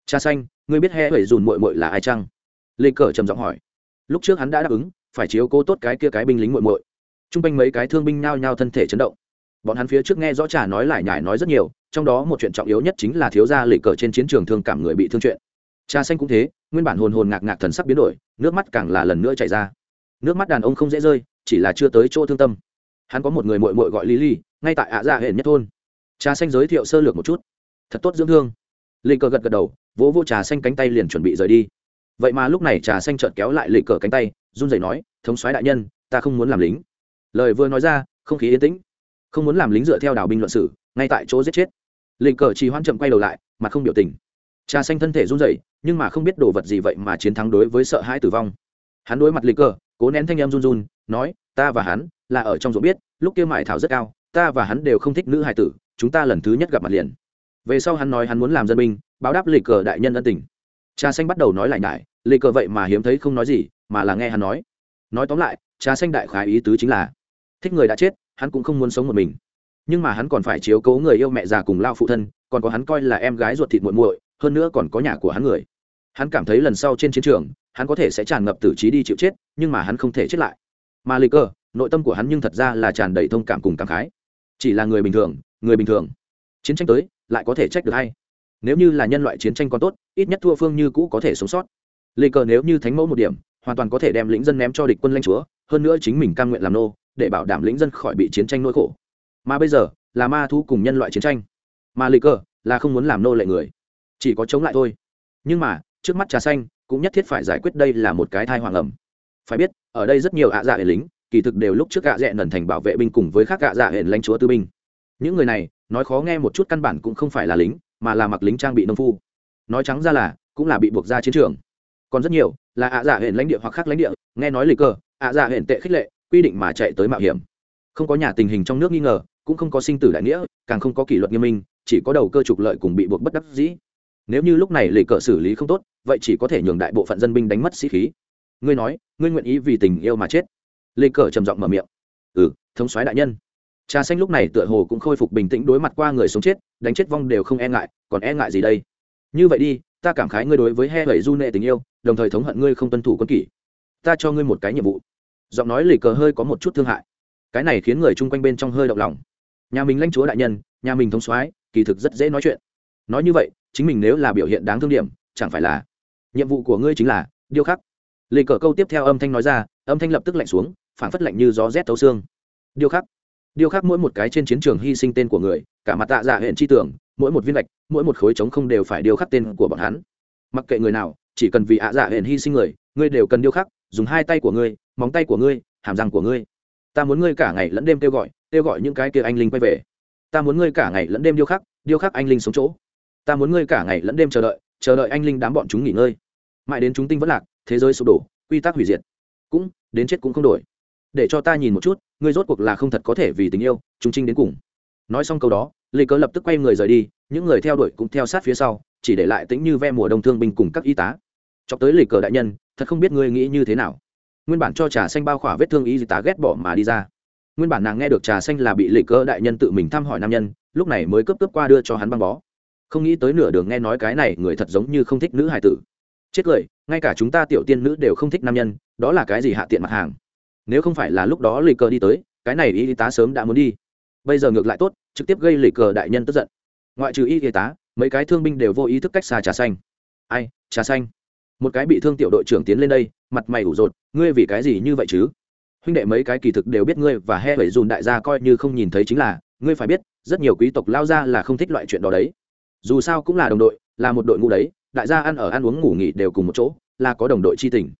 Trà xanh, ngươi biết he hẩy dùn mội mội là ai chăng? Lê cờ trầm giọng hỏi. Lúc trước hắn đã đáp ứng, phải chiếu cố tốt cái kia cái binh lính mội mội t r u n g quanh mấy cái thương binh nhao nhao thân thể chấn động. Bọn hắn phía trước nghe rõ trà nói lại nhải nói rất nhiều, trong đó một chuyện trọng yếu nhất chính là thiếu gia lệ cờ trên chiến trường thương cảm người bị thương chuyện cha xanh cũng thế, nguyên bản hồn hồn ngạc ngạc thần sắc biến đổi, nước mắt càng là lần nữa chảy ra. Nước mắt đàn ông không dễ rơi, chỉ là chưa tới chỗ thương tâm. Hắn có một người mội mội gọi lý lý ngay tại ạ dạ hệ nhất thôn. Cha xanh giới thiệu sơ lược một chút. Thật tốt dưỡng thương. Lịch cờ gật gật đầu, vỗ vô trà xanh cánh tay liền chuẩn bị rời đi. Vậy mà lúc này trà xanh chợt kéo lại lịch cờ cánh tay, run rẩy nói, thống soái đại nhân, ta không muốn làm lính. Lời vừa nói ra, không khí yên tĩnh. Không muốn làm lính dựa theo đảo binh luận sử, ngay tại chỗ giết chết. Lịch cờ chỉ hoan chậm quay đầu lại mà không biểu tình trà xanh thân thể run rẩy, nhưng mà không biết đồ vật gì vậy mà chiến thắng đối với sợ hãi tử vong. Hắn đối mặt lịch cờ, cố nén thanh em run run, nói, ta và hắn là ở trong ruộng biết, lúc kia mại thảo rất cao, ta và hắn đều không thích nữ hài tử, chúng ta lần thứ nhất gặp mặt liền. Về sau hắn nói hắn muốn làm dân binh, báo đáp lịch cờ đại nhân ân tình. Cha xanh bắt đầu nói lại nhải, lịch cờ vậy mà hiếm thấy không nói gì, mà là nghe hắn nói. Nói tóm lại cha xanh đại khái ý tứ chính là, thích người đã chết, hắn cũng không muốn sống một mình. Nhưng mà hắn còn phải chiếu cố người yêu mẹ già cùng lao phụ thân, còn có hắn coi là em gái ruột thịt muội muội hơn nữa còn có nhà của hắn người. Hắn cảm thấy lần sau trên chiến trường, hắn có thể sẽ tràn ngập tử trí đi chịu chết, nhưng mà hắn không thể chết lại. Mà lịch cơ, nội tâm của hắn nhưng thật ra là tràn đầy thông cảm cùng cảm khái. Chỉ là người bình thường, người bình thường. Chiến tranh tới, lại có thể trách được hay? Nếu như là nhân loại chiến tranh còn tốt, ít nhất thua phương như cũ có thể sống sót. Lê cờ nếu như thánh mẫu một điểm, hoàn toàn có thể đem lĩnh dân ném cho địch quân lãnh chúa, hơn nữa chính mình cam nguyện làm nô, để bảo đảm lĩnh dân khỏi bị chiến tranh nỗi khổ. Mà bây giờ, là ma thu cùng nhân loại chiến tranh. Mà lê cờ là không muốn làm nô lệ người chỉ có chống lại thôi. Nhưng mà, trước mắt trà xanh, cũng nhất thiết phải giải quyết đây là một cái thai hoàng ẩm. Phải biết, ở đây rất nhiều ạ dạ hệ lính, kỳ thực đều lúc trước gạ dẹ dạ nần thành bảo vệ binh cùng với các gạ dạ hệ lãnh chúa tư binh. Những người này, nói khó nghe một chút căn bản cũng không phải là lính, mà là mặc lính trang bị nông phu. Nói trắng ra là, cũng là bị buộc ra chiến trường. Còn rất nhiều, là ạ dạ hệ lãnh địa hoặc khác lãnh địa, nghe nói lịch cờ, ạ dạ hệ tệ khích lệ, quy định mà chạy tới mạo hiểm. Không có nhà tình hình trong nước nghi ngờ, cũng không có sinh tử đại nghĩa, càng không có kỷ luật nghiêm minh, chỉ có đầu cơ trục lợi cùng bị buộc bất đắc dĩ nếu như lúc này lịch cờ xử lý không tốt, vậy chỉ có thể nhường đại bộ phận dân binh đánh mất sĩ khí. Ngươi nói, ngươi nguyện ý vì tình yêu mà chết? Lịch cờ trầm giọng mở miệng. Ừ thống soái đại nhân. Trà xanh lúc này tựa hồ cũng khôi phục bình tĩnh đối mặt qua người sống chết, đánh chết vong đều không e ngại, còn e ngại gì đây? Như vậy đi, ta cảm khái ngươi đối với he bảy du nệ tình yêu, đồng thời thống hận ngươi không tuân thủ quân kỷ. Ta cho ngươi một cái nhiệm vụ. Giọng nói lì cờ hơi có một chút thương hại. Cái này khiến người chung quanh bên trong hơi động lòng. Nhà mình lãnh chúa đại nhân, nhà mình thống soái, kỳ thực rất dễ nói chuyện. Nói như vậy chính mình nếu là biểu hiện đáng thương điểm, chẳng phải là nhiệm vụ của ngươi chính là điêu khắc. Lê cờ câu tiếp theo âm thanh nói ra, âm thanh lập tức lạnh xuống phản phất lạnh như gió rét thấu xương. Điêu khắc. Điêu khắc mỗi một cái trên chiến trường hy sinh tên của người, cả mặt tạ dạ huyện chi tưởng, mỗi một viên lạch mỗi một khối trống không đều phải điêu khắc tên của bọn hắn. Mặc kệ người nào, chỉ cần vì ạ dạ huyện hy sinh người, ngươi đều cần điêu khắc, dùng hai tay của ngươi, móng tay của ngươi, hàm răng của ngươi. Ta muốn ngươi cả ngày lẫn đêm kêu gọi kêu gọi những cái kia anh linh quay về. Ta muốn ngươi cả ngày lẫn đêm điêu khắc điêu khắc anh linh sống chỗ ta muốn ngươi cả ngày lẫn đêm chờ đợi chờ đợi anh linh đám bọn chúng nghỉ ngơi. Mãi đến chúng tinh vẫn lạc, thế giới sụp đổ, quy tắc hủy diệt. Cũng, đến chết cũng không đổi. Để cho ta nhìn một chút, ngươi rốt cuộc là không thật có thể vì tình yêu, chúng trinh đến cùng. Nói xong câu đó, lê cớ lập tức quay người rời đi, những người theo đuổi cũng theo sát phía sau, chỉ để lại tính như ve mùa đông thương binh cùng các y tá. Cho tới lê cờ đại nhân, thật không biết ngươi nghĩ như thế nào. Nguyên bản cho trà xanh bao khỏa vết thương y tá ghét bỏ mà đi ra. Nguyên bản nàng nghe được trà xanh là bị lê cờ đại nhân tự mình thăm hỏi nam nhân, lúc này mới cướp cướp qua đưa cho hắn băng bó không nghĩ tới nửa đường nghe nói cái này người thật giống như không thích nữ hài tử. Chết cười, ngay cả chúng ta tiểu tiên nữ đều không thích nam nhân, đó là cái gì hạ tiện mặt hàng? Nếu không phải là lúc đó lì cờ đi tới, cái này y tá sớm đã muốn đi. Bây giờ ngược lại tốt, trực tiếp gây lì cờ đại nhân tức giận. Ngoại trừ y tá, mấy cái thương binh đều vô ý thức cách xa trà xanh. Ai, trà xanh? Một cái bị thương tiểu đội trưởng tiến lên đây, mặt mày ủ rột, ngươi vì cái gì như vậy chứ? Huynh đệ mấy cái kỳ thực đều biết ngươi và he bảy dùn đại gia coi như không nhìn thấy chính là, ngươi phải biết, rất nhiều quý tộc lao ra là không thích loại chuyện đó đấy dù sao cũng là đồng đội là một đội ngũ đấy đại gia ăn ở ăn uống ngủ nghỉ đều cùng một chỗ là có đồng đội chi tình.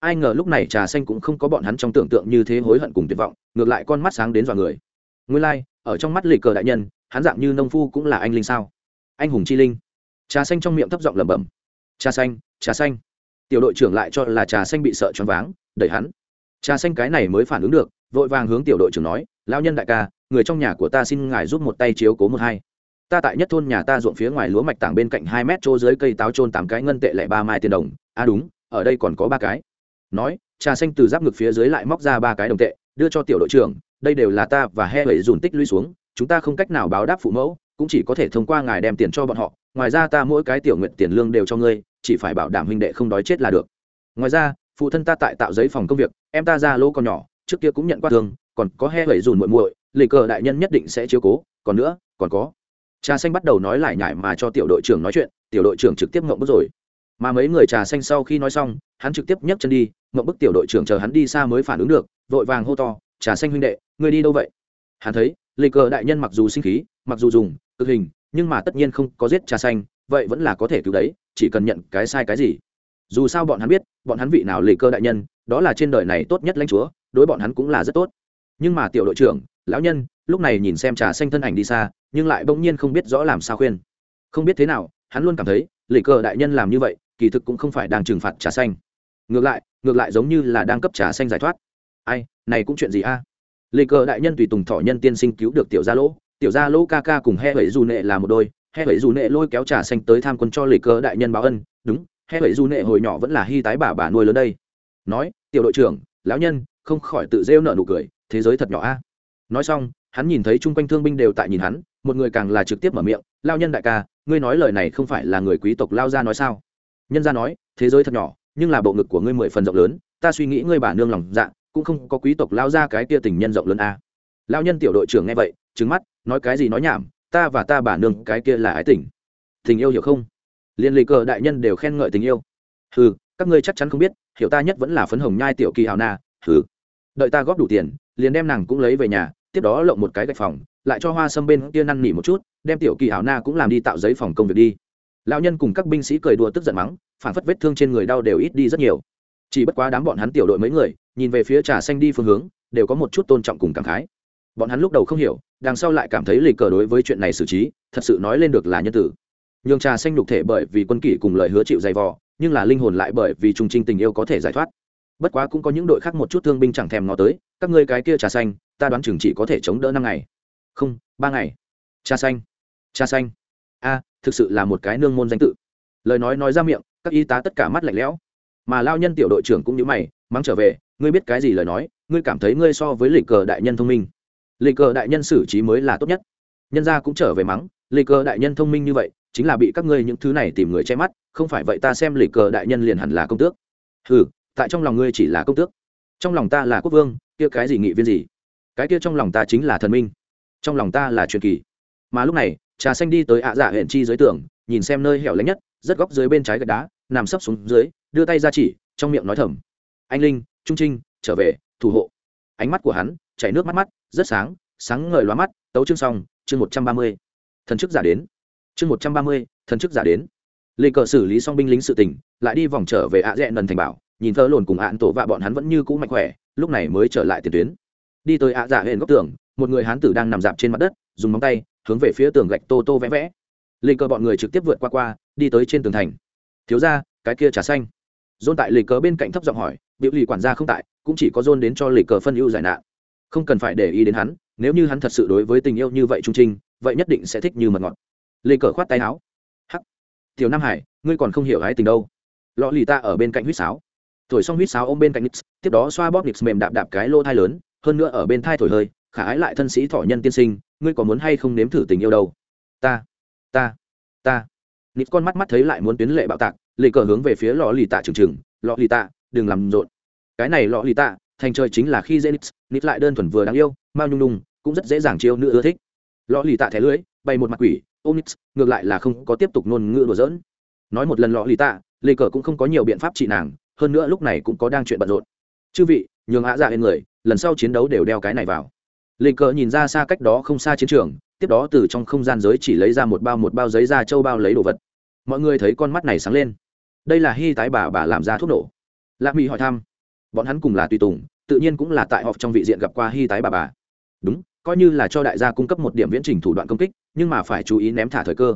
Ai ngờ lúc này trà xanh cũng không có bọn hắn trong tưởng tượng như thế hối hận cùng tuyệt vọng ngược lại con mắt sáng đến dọa người. Nguyên lai、like, ở trong mắt lịch cờ đại nhân hắn dạng như nông phu cũng là anh linh sao? Anh hùng chi linh. Trà xanh trong miệng thấp giọng lẩm bẩm. Trà xanh trà xanh. Tiểu đội trưởng lại cho là trà xanh bị sợ choáng váng đẩy hắn. Trà xanh cái này mới phản ứng được vội vàng hướng tiểu đội trưởng nói lão nhân đại ca người trong nhà của ta xin ngài giúp một tay chiếu cố một hai ta tại nhất thôn nhà ta ruộng phía ngoài lúa mạch tảng bên cạnh hai mét chỗ dưới cây táo trôn tám cái ngân tệ lẻ ba mai tiền đồng. À đúng, ở đây còn có ba cái. Nói, trà xanh từ giáp ngực phía dưới lại móc ra ba cái đồng tệ, đưa cho tiểu đội trưởng, đây đều là ta và he bảy dùn tích lũy xuống, chúng ta không cách nào báo đáp phụ mẫu, cũng chỉ có thể thông qua ngài đem tiền cho bọn họ, ngoài ra ta mỗi cái tiểu nguyện tiền lương đều cho ngươi, chỉ phải bảo đảm huynh đệ không đói chết là được. Ngoài ra, phụ thân ta tại tạo giấy phòng công việc, em ta ra lô còn nhỏ, trước kia cũng nhận qua thương còn có he bảy dùn muội muội lì cờ đại nhân nhất định sẽ chiếu cố, còn nữa, còn có trà xanh bắt đầu nói lại nhải mà cho tiểu đội trưởng nói chuyện, tiểu đội trưởng trực tiếp ngậm bức rồi. Mà mấy người trà xanh sau khi nói xong, hắn trực tiếp nhấc chân đi, ngậm bức tiểu đội trưởng chờ hắn đi xa mới phản ứng được, vội vàng hô to, trà xanh huynh đệ, ngươi đi đâu vậy? Hắn thấy lê cờ đại nhân mặc dù sinh khí, mặc dù dùng, cực hình, nhưng mà tất nhiên không có giết trà xanh, vậy vẫn là có thể cứu đấy, chỉ cần nhận cái sai cái gì. Dù sao bọn hắn biết, bọn hắn vị nào lì cơ đại nhân, đó là trên đời này tốt nhất lãnh chúa, đối bọn hắn cũng là rất tốt. Nhưng mà tiểu đội trưởng, lão nhân, lúc này nhìn xem trà xanh thân ảnh đi xa nhưng lại bỗng nhiên không biết rõ làm sao khuyên. Không biết thế nào, hắn luôn cảm thấy lì cờ đại nhân làm như vậy, kỳ thực cũng không phải đang trừng phạt trà xanh. Ngược lại ngược lại giống như là đang cấp trà xanh giải thoát. Ai, này cũng chuyện gì a? À? lì cờ đại nhân tùy tùng thọ nhân tiên sinh cứu được tiểu gia lỗ. Tiểu gia lỗ ca ca cùng he vẩy dù nệ là một đôi. He vẩy dù nệ lôi kéo trà xanh tới tham quân cho lì cờ đại nhân báo ân. Đúng, he vẩy dù nệ hồi nhỏ vẫn là hy tái bà bà nuôi lớn đây. Nói, tiểu đội trưởng, lão nhân, không khỏi tự rêu nợ nụ cười, thế giới thật nhỏ a. Nói xong, hắn nhìn thấy chung quanh thương binh đều tại nhìn hắn một người càng là trực tiếp mở miệng, lao nhân đại ca, ngươi nói lời này không phải là người quý tộc lao ra nói sao? Nhân ra nói, thế giới thật nhỏ, nhưng là bộ ngực của ngươi mười phần rộng lớn, ta suy nghĩ ngươi bà nương lòng dạ cũng không có quý tộc lao ra cái kia tình nhân rộng lớn a. Lao nhân tiểu đội trưởng nghe vậy trứng mắt, nói cái gì nói nhảm, ta và ta bà nương cái kia là ái tình. Tình yêu hiểu không? Liên lì cờ đại nhân đều khen ngợi tình yêu. Hừ, các ngươi chắc chắn không biết, hiểu ta nhất vẫn là phấn hồng nhai tiểu kỳ hào na, hừ. Đợi ta góp đủ tiền, liền đem nàng cũng lấy về nhà, tiếp đó lộng một cái gạch phòng lại cho hoa sâm bên kia năn nỉ một chút, đem tiểu kỳ hảo na cũng làm đi tạo giấy phòng công việc đi. Lão nhân cùng các binh sĩ cười đùa tức giận mắng, phản phất vết thương trên người đau đều ít đi rất nhiều. Chỉ bất quá đám bọn hắn tiểu đội mấy người, nhìn về phía trà xanh đi phương hướng, đều có một chút tôn trọng cùng cảm khái. Bọn hắn lúc đầu không hiểu, đằng sau lại cảm thấy lịch cờ đối với chuyện này xử trí, thật sự nói lên được là nhân tử. Nhường trà xanh đục thể bởi vì quân kỷ cùng lời hứa chịu dày vò, nhưng là linh hồn lại bởi vì trung trinh tình yêu có thể giải thoát. Bất quá cũng có những đội khác một chút thương binh chẳng thèm ngó tới, các ngươi cái kia trà xanh, ta đoán chừng chỉ có thể chống đỡ năm ngày không, ba ngày. Cha xanh. Cha xanh. A, thực sự là một cái nương môn danh tự. Lời nói nói ra miệng, các y tá tất cả mắt lạnh lẽo. Mà lao nhân tiểu đội trưởng cũng như mày, mắng trở về, ngươi biết cái gì lời nói? Ngươi cảm thấy ngươi so với lịch cờ đại nhân thông minh. Lịch cờ đại nhân xử trí mới là tốt nhất. Nhân gia cũng trở về mắng, lịch cờ đại nhân thông minh như vậy, chính là bị các ngươi những thứ này tìm người che mắt, không phải vậy ta xem lịch cờ đại nhân liền hẳn là công tước. Ừ tại trong lòng ngươi chỉ là công tước. Trong lòng ta là quốc vương, kia cái gì nghị viên gì? Cái kia trong lòng ta chính là thần minh trong lòng ta là truyền kỳ. Mà lúc này, trà xanh đi tới ạ dạ hẹn chi dưới tường, nhìn xem nơi hẻo lánh nhất, rất góc dưới bên trái gạch đá, nằm sấp xuống dưới, đưa tay ra chỉ, trong miệng nói thầm. Anh linh, trung trinh, trở về, thủ hộ. Ánh mắt của hắn, chảy nước mắt mắt, rất sáng sáng ngời loa mắt, tấu chương xong, chương một trăm ba mươi. Thần chức giả đến. Chương một trăm ba mươi, thần chức giả đến. Lê cờ xử lý xong binh lính sự tình, lại đi vòng trở về ạ dạ dẹn lần thành bảo, nhìn thơ lồn cùng ạn tổ vạ bọn hắn vẫn như cũ mạnh khỏe, lúc này mới trở lại tiền tuyến. Đi tới ạ dạ hẹn góc tường một người hán tử đang nằm dạp trên mặt đất, dùng móng tay hướng về phía tường gạch tô tô vẽ vẽ. Lê cờ bọn người trực tiếp vượt qua qua, đi tới trên tường thành. Thiếu ra cái kia trà xanh. Dôn tại lê cờ bên cạnh thấp giọng hỏi, biểu lì quản gia không tại, cũng chỉ có dôn đến cho lê cờ phân ưu giải nạn. Không cần phải để ý đến hắn, nếu như hắn thật sự đối với tình yêu như vậy trung trinh, vậy nhất định sẽ thích như mật ngọt. Lê cờ khoát tay áo. Hắc, tiểu nam hải, ngươi còn không hiểu ái tình đâu. Lọ lì ta ở bên cạnh huýt sáo. Thổi xong huýt sáo ôm bên cạnh nix, tiếp đó xoa bóp nix mềm đạp đạp cái lô thai lớn, hơn nữa ở bên thai thổi hơi khả ái lại thân sĩ thọ nhân tiên sinh, ngươi có muốn hay không nếm thử tình yêu đâu? Ta ta ta. Nịt con mắt mắt thấy lại muốn tuyến lệ bạo tạc lệ cờ hướng về phía lọ lì tạ trừng trừng lọ lì tạ, đừng làm rộn. Cái này lọ lì tạ, thành trời chính là khi dễ nít nít lại đơn thuần vừa đáng yêu, mao nhung nhung cũng rất dễ dàng chiêu nữ ưa thích. Lọ lì tạ thẻ lưới bay một mặt quỷ, ô nít ngược lại là không có tiếp tục ngôn ngữ đùa giỡn. Nói một lần lọ lì tạ lệ cờ cũng không có nhiều biện pháp trị nàng, hơn nữa lúc này cũng có đang chuyện bận rộn. Chư vị, nhường ạ dạ lên người, lần sau chiến đấu đều đeo cái này vào lệ cờ nhìn ra xa cách đó không xa chiến trường, tiếp đó từ trong không gian giới chỉ lấy ra một bao một bao giấy da châu bao lấy đồ vật. Mọi người thấy con mắt này sáng lên. Đây là hy tái bà bà làm ra thuốc nổ. Lạc mỹ hỏi thăm. Bọn hắn cùng là tùy tùng, tự nhiên cũng là tại họp trong vị diện gặp qua hy tái bà bà. Đúng, coi như là cho đại gia cung cấp một điểm viễn trình thủ đoạn công kích, nhưng mà phải chú ý ném thả thời cơ.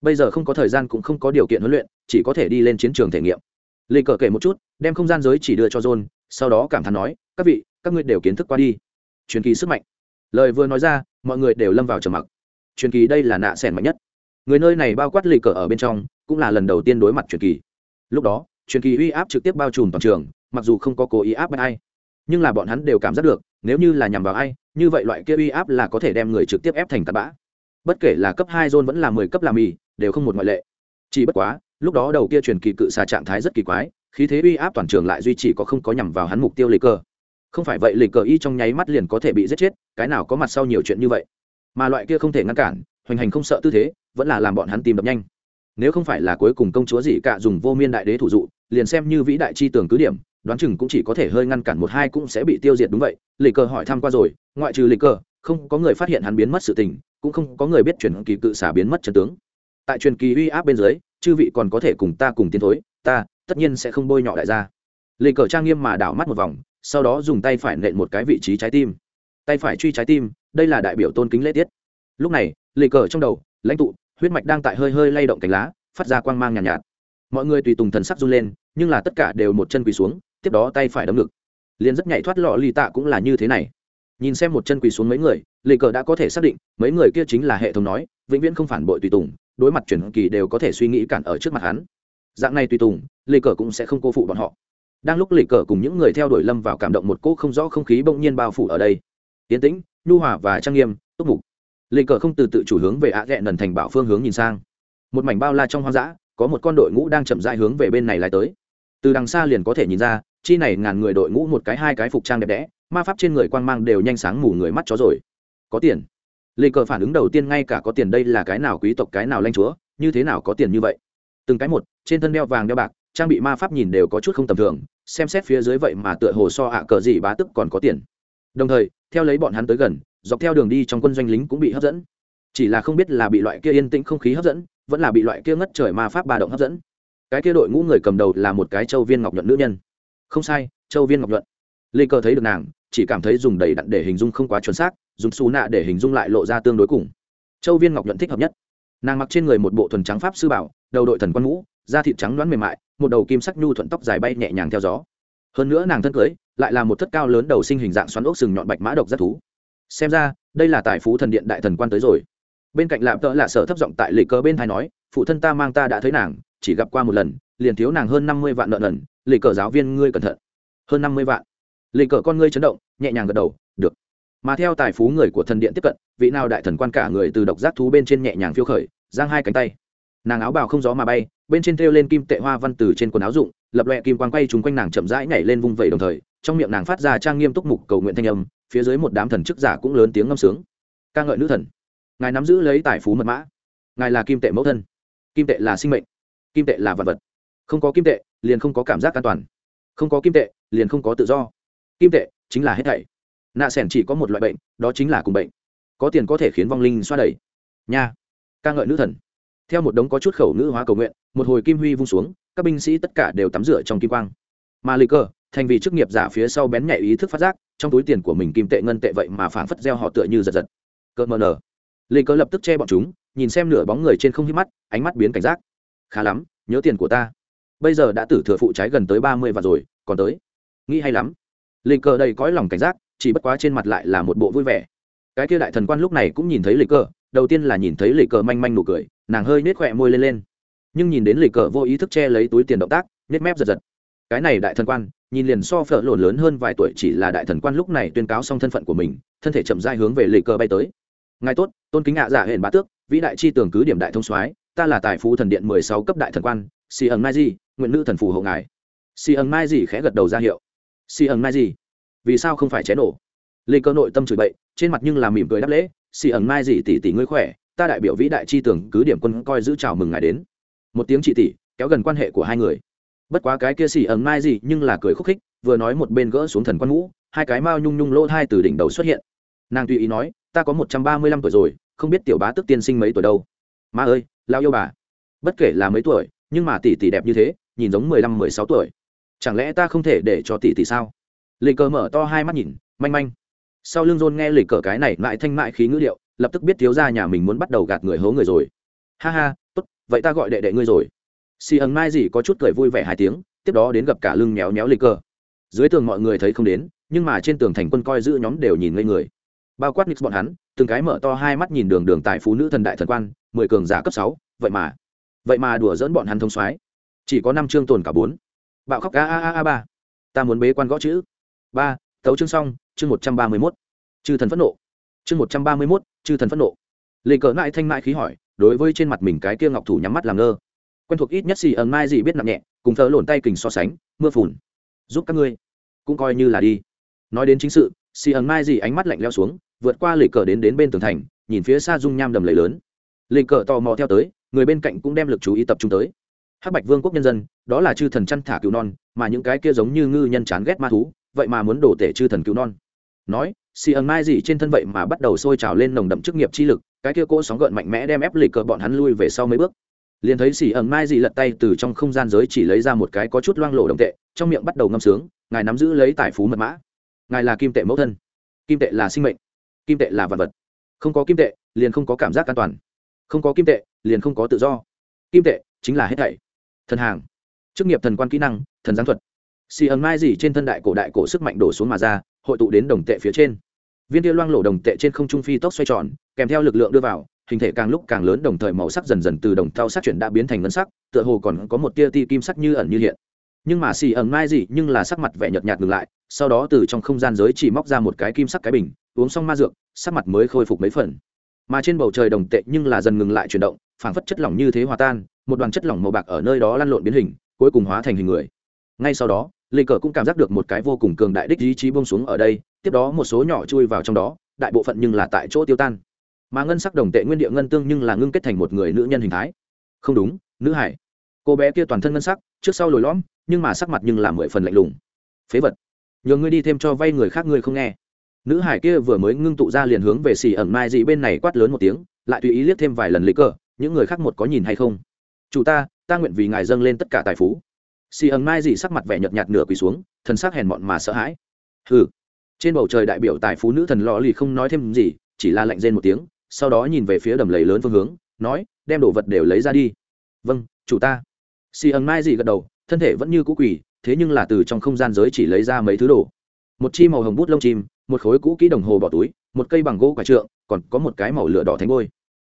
Bây giờ không có thời gian cũng không có điều kiện huấn luyện, chỉ có thể đi lên chiến trường thể nghiệm. Lê cờ kể một chút, đem không gian giới chỉ đưa cho john, sau đó cảm thán nói, các vị, các ngươi đều kiến thức qua đi. Truyền kỳ sức mạnh lời vừa nói ra, mọi người đều lâm vào trầm mặc. Truyền kỳ đây là nạ sẻn mạnh nhất. Người nơi này bao quát lì cờ ở bên trong, cũng là lần đầu tiên đối mặt truyền kỳ. Lúc đó, truyền kỳ uy áp trực tiếp bao trùm toàn trường, mặc dù không có cố ý áp bắt ai, nhưng là bọn hắn đều cảm giác được, nếu như là nhằm vào ai, như vậy loại kia uy áp là có thể đem người trực tiếp ép thành tạt bã. Bất kể là cấp hai zone vẫn là mười cấp làm mì, đều không một ngoại lệ. Chỉ bất quá, lúc đó đầu kia truyền kỳ cự xà trạng thái rất kỳ quái, khí thế uy áp toàn trường lại duy trì có không có nhằm vào hắn mục tiêu lấy cơ không phải vậy, lịch cờ y trong nháy mắt liền có thể bị giết chết, cái nào có mặt sau nhiều chuyện như vậy. Mà loại kia không thể ngăn cản, hoành hành không sợ tư thế, vẫn là làm bọn hắn tìm đập nhanh. Nếu không phải là cuối cùng công chúa gì cả dùng vô miên đại đế thủ dụ, liền xem như vĩ đại chi tường cứ điểm, đoán chừng cũng chỉ có thể hơi ngăn cản một hai cũng sẽ bị tiêu diệt đúng vậy. Lịch cờ hỏi thăm qua rồi, ngoại trừ lịch cờ, không có người phát hiện hắn biến mất sự tình, cũng không có người biết truyền kỳ cự xả biến mất trần tướng. Tại truyền kỳ uy áp bên dưới, chư vị còn có thể cùng ta cùng tiến thối, ta tất nhiên sẽ không bôi nhọ đại gia. Lịch cờ trang nghiêm mà đảo mắt một vòng sau đó dùng tay phải nện một cái vị trí trái tim. Tay phải truy trái tim đây là đại biểu tôn kính lễ tiết. Lúc này lê cờ trong đầu lãnh tụ huyết mạch đang tại hơi hơi lay động cánh lá phát ra quang mang nhàn nhạt, nhạt. Mọi người tùy tùng thần sắc run lên nhưng là tất cả đều một chân quỳ xuống tiếp đó tay phải đấm ngực. Liền rất nhảy thoát lọ lì tạ cũng là như thế này. Nhìn xem một chân quỳ xuống mấy người lê cờ đã có thể xác định mấy người kia chính là hệ thống nói vĩnh viễn không phản bội tùy tùng đối mặt chuyển kỳ đều có thể suy nghĩ cản ở trước mặt hắn. Dạng này tùy tùng lê cờ cũng sẽ không cô phụ bọn họ đang lúc lì cờ cùng những người theo đuổi lâm vào cảm động một cỗ không rõ không khí bỗng nhiên bao phủ ở đây. Tiến tĩnh, nhu hòa và trang nghiêm, túc mục. Lì cờ không từ tự chủ hướng về ạ ghẹ nần thành bảo phương hướng nhìn sang. Một mảnh bao la trong hoang dã, có một con đội ngũ đang chậm rãi hướng về bên này lại tới. Từ đằng xa liền có thể nhìn ra, chi này ngàn người đội ngũ một cái hai cái phục trang đẹp đẽ, ma pháp trên người quang mang đều nhanh sáng mù người mắt chó rồi. Có tiền. Lì cờ phản ứng đầu tiên ngay cả có tiền đây là cái nào quý tộc cái nào lanh chúa, như thế nào có tiền như vậy? Từng cái một, trên thân đeo vàng đeo bạc trang bị ma pháp nhìn đều có chút không tầm thường, xem xét phía dưới vậy mà tựa hồ so ạ cờ gì bá tức còn có tiền. Đồng thời, theo lấy bọn hắn tới gần, dọc theo đường đi trong quân doanh lính cũng bị hấp dẫn. Chỉ là không biết là bị loại kia yên tĩnh không khí hấp dẫn, vẫn là bị loại kia ngất trời ma pháp ba động hấp dẫn. Cái kia đội ngũ người cầm đầu là một cái châu viên ngọc nhuận nữ nhân. Không sai, châu viên ngọc nhuận. Lê cơ thấy được nàng, chỉ cảm thấy dùng đầy đặn để hình dung không quá chuẩn xác, dùng xù nạ để hình dung lại lộ ra tương đối cùng. Châu viên ngọc nhuận thích hợp nhất. Nàng mặc trên người một bộ thuần trắng pháp sư bảo, đầu đội thần quan ngũ, da thịt trắng đoán mềm mại một đầu kim sắc nhu thuận tóc dài bay nhẹ nhàng theo gió. Hơn nữa nàng thân cưới lại là một thất cao lớn đầu sinh hình dạng xoắn ốc sừng nhọn bạch mã độc rất thú. Xem ra, đây là tài phú thần điện đại thần quan tới rồi. Bên cạnh lạm tợ là sở thấp giọng tại lệ cờ bên thai nói, phụ thân ta mang ta đã thấy nàng, chỉ gặp qua một lần, liền thiếu nàng hơn năm mươi vạn nợ nần lệ cờ giáo viên ngươi cẩn thận. Hơn năm mươi vạn? Lệ cờ con ngươi chấn động, nhẹ nhàng gật đầu, được. Mà theo tài phú người của thần điện tiếp cận, vị nào đại thần quan cả người từ độc giác thú bên trên nhẹ nhàng phiêu khởi, giang hai cánh tay nàng áo bào không gió mà bay, bên trên thêu lên kim tệ hoa văn từ trên quần áo dụng lập loẹ kim quang quay trúng quanh nàng chậm rãi nhảy lên vung vẩy đồng thời, trong miệng nàng phát ra trang nghiêm túc mục cầu nguyện thanh âm, phía dưới một đám thần chức giả cũng lớn tiếng ngâm sướng. Ca ngợi nữ thần, ngài nắm giữ lấy tài phú mật mã, ngài là kim tệ mẫu thân, kim tệ là sinh mệnh, kim tệ là vật vật, không có kim tệ, liền không có cảm giác an toàn, không có kim tệ, liền không có tự do, kim tệ chính là hết thảy, nạ sẻn chỉ có một loại bệnh, đó chính là cùng bệnh, có tiền có thể khiến vong linh xoa đẩy, nha, ca ngợi nữ thần theo một đống có chút khẩu ngữ hóa cầu nguyện, một hồi kim huy vung xuống, các binh sĩ tất cả đều tắm rửa trong kim quang. Mà lì cơ, thành vì chức nghiệp giả phía sau bén nhạy ý thức phát giác, trong túi tiền của mình kim tệ ngân tệ vậy mà phảng phất gieo họ tựa như giật giật. Cỡ mờ nở. Lì cơ lập tức che bọn chúng, nhìn xem nửa bóng người trên không hít mắt, ánh mắt biến cảnh giác. Khá lắm, nhớ tiền của ta. Bây giờ đã tử thừa phụ trái gần tới ba mươi và rồi, còn tới. Nghĩ hay lắm. Lì cơ đầy cõi lòng cảnh giác, chỉ bất quá trên mặt lại là một bộ vui vẻ. Cái kia đại thần quan lúc này cũng nhìn thấy lì cơ đầu tiên là nhìn thấy lì cờ manh manh nụ cười, nàng hơi nết khỏe môi lên lên. Nhưng nhìn đến lì cờ vô ý thức che lấy túi tiền động tác nết mép giật giật. Cái này đại thần quan, nhìn liền so phở lộn lớn hơn vài tuổi chỉ là đại thần quan lúc này tuyên cáo xong thân phận của mình, thân thể chậm dai hướng về lì cờ bay tới. Ngài tốt, tôn kính ạ dạ giả hển bá tước, vĩ đại chi tưởng cứ điểm đại thông soái, ta là tài phú thần điện mười sáu cấp đại thần quan si ẩn mai di, nguyện nữ thần phù hộ ngài. Si ẩn mai di khẽ gật đầu ra hiệu. Si ẩn mai di, vì sao không phải cháy nổ? Lê cờ nội tâm chửi bậy, trên mặt nhưng làm mỉm cười đáp lễ xì ẩn mai gì tỷ tỷ ngươi khỏe, ta đại biểu vĩ đại chi tưởng, cứ điểm quân coi giữ chào mừng ngài đến. Một tiếng chị tỷ, kéo gần quan hệ của hai người. Bất quá cái kia xì ẩn mai gì nhưng là cười khúc khích, vừa nói một bên gỡ xuống thần quan ngũ, hai cái mao nhung nhung lỗ hai từ đỉnh đầu xuất hiện. Nàng tùy ý nói, ta có một trăm ba mươi lăm tuổi rồi, không biết tiểu bá tức tiên sinh mấy tuổi đâu. Ma ơi lao yêu bà. Bất kể là mấy tuổi, nhưng mà tỷ tỷ đẹp như thế, nhìn giống mười lăm, mười sáu tuổi. Chẳng lẽ ta không thể để cho tỷ tỷ sao? Lê cờ mở to hai mắt nhìn, manh manh sau lưng rôn nghe lịch cờ cái này mãi thanh mại khí ngữ điệu, lập tức biết thiếu ra nhà mình muốn bắt đầu gạt người hố người rồi. Ha ha, tốt, vậy ta gọi đệ đệ ngươi rồi. Xì ẩn mai gì có chút cười vui vẻ hai tiếng, tiếp đó đến gặp cả lưng méo méo lịch cờ. Dưới tường mọi người thấy không đến, nhưng mà trên tường thành quân coi giữ nhóm đều nhìn ngây người. Bao quát nix bọn hắn, từng cái mở to hai mắt nhìn đường đường tại phú nữ thần đại thần quan, mười cường giả cấp sáu, vậy mà vậy mà đùa dỡn bọn hắn thông soái. Chỉ có năm chương tồn cả bốn. Bạo khóc a a a a ba. Ta muốn bế quan gõ chữ. Ba, tấu chương xong chương một trăm ba mươi mốt, chư thần phẫn nộ. Chương một trăm ba mươi mốt, chư thần phẫn nộ. Lê cờ ngại thanh mại khí hỏi, đối với trên mặt mình cái kia ngọc thủ nhắm mắt làm ngơ. Quen thuộc ít nhất xì ẩn mai gì biết nặng nhẹ, cùng thợ lộn tay kình so sánh, mưa phùn. Giúp các ngươi, cũng coi như là đi. Nói đến chính sự, xì ẩn mai gì ánh mắt lạnh leo xuống, vượt qua lê cờ đến đến bên tường thành, nhìn phía xa dung nham đầm lầy lớn. Lê cờ tò mò theo tới, người bên cạnh cũng đem lực chú ý tập trung tới. Hắc bạch vương quốc nhân dân, đó là chư thần chăn thả cứu non, mà những cái kia giống như ngư nhân chán ghét ma thú, vậy mà muốn đổ tể chư thần cứu non nói, xì ẩn mai gì trên thân vậy mà bắt đầu sôi trào lên nồng đậm chức nghiệp chi lực, cái kia cỗ sóng gợn mạnh mẽ đem ép lịch cờ bọn hắn lui về sau mấy bước. Liền thấy xì ẩn mai gì lật tay từ trong không gian giới chỉ lấy ra một cái có chút loang lổ đồng tệ, trong miệng bắt đầu ngâm sướng, ngài nắm giữ lấy tài phú mật mã. Ngài là kim tệ mẫu thân. Kim tệ là sinh mệnh. Kim tệ là vật vật. Không có kim tệ, liền không có cảm giác an toàn. Không có kim tệ, liền không có tự do. Kim tệ chính là hết thảy. Thần hàng. Chức nghiệp thần quan kỹ năng, thần giáng thuật. Xì ẩn mai gì trên thân đại cổ đại cổ sức mạnh đổ xuống mà ra hội tụ đến đồng tệ phía trên. Viên tia loang lổ đồng tệ trên không trung phi tốc xoay tròn, kèm theo lực lượng đưa vào, hình thể càng lúc càng lớn đồng thời màu sắc dần dần từ đồng thau sắc chuyển đã biến thành ngân sắc, tựa hồ còn có một tia ti kim sắc như ẩn như hiện. Nhưng mà xì ẩn mai gì, nhưng là sắc mặt vẻ nhợt nhạt ngừng lại, sau đó từ trong không gian giới chỉ móc ra một cái kim sắc cái bình, uống xong ma dược, sắc mặt mới khôi phục mấy phần. Mà trên bầu trời đồng tệ nhưng là dần ngừng lại chuyển động, phảng phất chất lỏng như thế hòa tan, một đoàn chất lỏng màu bạc ở nơi đó lăn lộn biến hình, cuối cùng hóa thành hình người. Ngay sau đó lì cờ cũng cảm giác được một cái vô cùng cường đại đích ý chí bông xuống ở đây, tiếp đó một số nhỏ chui vào trong đó, đại bộ phận nhưng là tại chỗ tiêu tan. Mà ngân sắc đồng tệ nguyên địa ngân tương nhưng là ngưng kết thành một người nữ nhân hình thái. Không đúng, nữ hải. Cô bé kia toàn thân ngân sắc, trước sau lồi lõm, nhưng mà sắc mặt nhưng là mười phần lạnh lùng. Phế vật. Nhờ ngươi đi thêm cho vay người khác ngươi không nghe. Nữ hải kia vừa mới ngưng tụ ra liền hướng về xì ẩn mai dị bên này quát lớn một tiếng, lại tùy ý liếc thêm vài lần lấy cờ, những người khác một có nhìn hay không? Chủ ta ta nguyện vì ngài dâng lên tất cả tài phú xì ẩn mai dị sắc mặt vẻ nhợt nhạt nửa quỳ xuống, thần sắc hèn mọn mà sợ hãi. Hừ. Trên bầu trời đại biểu tài phú nữ thần lò lì không nói thêm gì, chỉ là lạnh rên một tiếng, sau đó nhìn về phía đầm lầy lớn phương hướng, nói, đem đồ vật đều lấy ra đi. Vâng chủ ta. Xì ẩn mai dị gật đầu, thân thể vẫn như cũ quỳ, thế nhưng là từ trong không gian giới chỉ lấy ra mấy thứ đồ. Một chi màu hồng bút lông chim, một khối cũ kỹ đồng hồ bỏ túi, một cây bằng gỗ quả trượng, còn có một cái màu lửa đỏ thánh ngôi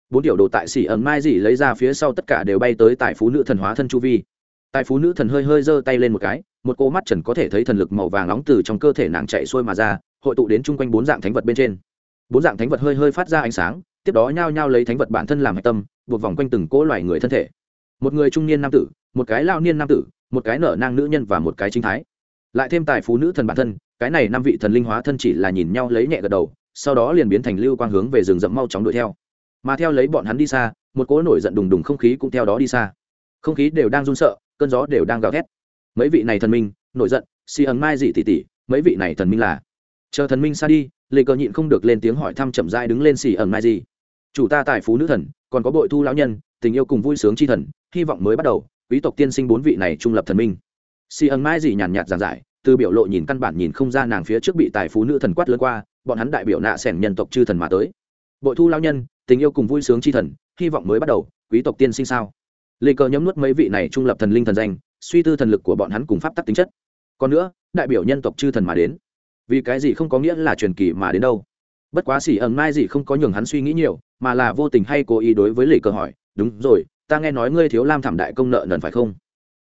bốn tiểu đồ tại xỉ ẩn mai dị lấy ra phía sau tất cả đều bay tới tại phú nữ thần hóa thân chu vi. Tài phú nữ thần hơi hơi giơ tay lên một cái, một cô mắt trần có thể thấy thần lực màu vàng nóng từ trong cơ thể nàng chạy xuôi mà ra, hội tụ đến chung quanh bốn dạng thánh vật bên trên. Bốn dạng thánh vật hơi hơi phát ra ánh sáng, tiếp đó nhao nhao lấy thánh vật bản thân làm hạch tâm, buộc vòng quanh từng cỗ loài người thân thể. Một người trung niên nam tử, một cái lao niên nam tử, một cái nở nang nữ nhân và một cái chính thái. Lại thêm tài phú nữ thần bản thân, cái này năm vị thần linh hóa thân chỉ là nhìn nhau lấy nhẹ gật đầu, sau đó liền biến thành lưu quang hướng về rừng rậm mau chóng đuổi theo. Mà theo lấy bọn hắn đi xa, một cỗ nổi giận đùng đùng không khí cũng theo đó đi xa. Không khí đều đang run sợ cơn gió đều đang gào thét. Mấy vị này thần minh, nổi giận, si ẩn mai dị tỉ tỉ mấy vị này thần minh là. Chờ thần minh xa đi, lê cờ nhịn không được lên tiếng hỏi thăm chậm dai đứng lên xì ẩn mai dị. Chủ ta tài phú nữ thần, còn có bội thu lão nhân, tình yêu cùng vui sướng chi thần, hy vọng mới bắt đầu, quý tộc tiên sinh bốn vị này trung lập thần minh. Xì ẩn mai dị nhàn nhạt giàn giải, từ biểu lộ nhìn căn bản nhìn không ra nàng phía trước bị tài phú nữ thần quát lớn qua, bọn hắn đại biểu nạ sẻn nhân tộc chư thần mà tới. Bội thu lao nhân, tình yêu cùng vui sướng chi thần, hy vọng mới bắt đầu, quý tộc tiên sinh sao? Lê cờ nhấm nuốt mấy vị này trung lập thần linh thần danh, suy tư thần lực của bọn hắn cùng pháp tắc tính chất. Còn nữa, đại biểu nhân tộc chư thần mà đến. Vì cái gì không có nghĩa là truyền kỳ mà đến đâu? Bất quá xỉ ẩn mai gì không có nhường hắn suy nghĩ nhiều, mà là vô tình hay cố ý đối với lê cờ hỏi, đúng rồi, ta nghe nói ngươi thiếu lam thảm đại công nợ nần phải không?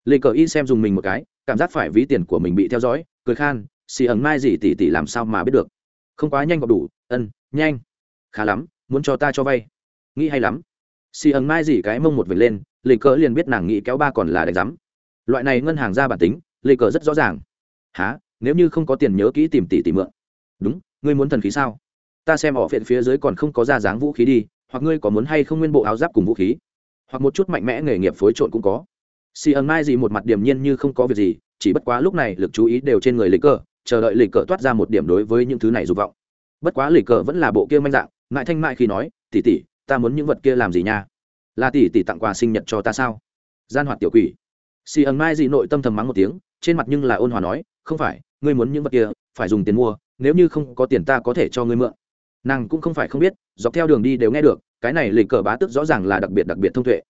Lê cờ y xem dùng mình một cái, cảm giác phải ví tiền của mình bị theo dõi, cười khan xì ẩn mai gì tỉ tỉ làm sao mà biết được? Không quá nhanh gọc đủ, ân, nhanh. Khá lắm, muốn cho ta cho vay. Nghĩ hay lắm. Xì ẩn mai gì cái mông một vệt lên lê cờ liền biết nàng nghĩ kéo ba còn là đánh giám. Loại này ngân hàng ra bản tính, lê cờ rất rõ ràng. Há nếu như không có tiền nhớ kỹ tìm tỷ tỷ mượn. Đúng, ngươi muốn thần khí sao? Ta xem họ phiện phía dưới còn không có ra dáng vũ khí đi, hoặc ngươi có muốn hay không nguyên bộ áo giáp cùng vũ khí? Hoặc một chút mạnh mẽ nghề nghiệp phối trộn cũng có. Xì ẩn mai gì một mặt điềm nhiên như không có việc gì, chỉ bất quá lúc này lực chú ý đều trên người lịch cờ, chờ đợi lịch cờ toát ra một điểm đối với những thứ này dục vọng. Bất quá lịch cờ vẫn là bộ kia manh dạng ngại thanh mại khi nói tỉ tỉ ta muốn những vật kia làm gì nha? Là tỷ tỷ tặng quà sinh nhật cho ta sao? Gian hoạt tiểu quỷ. Xì ẩn mai dị nội tâm thầm mắng một tiếng, trên mặt nhưng là ôn hòa nói, không phải, ngươi muốn những vật kia, phải dùng tiền mua, nếu như không có tiền ta có thể cho ngươi mượn. Nàng cũng không phải không biết, dọc theo đường đi đều nghe được, cái này lịch cờ bá tức rõ ràng là đặc biệt đặc biệt thông tuệ.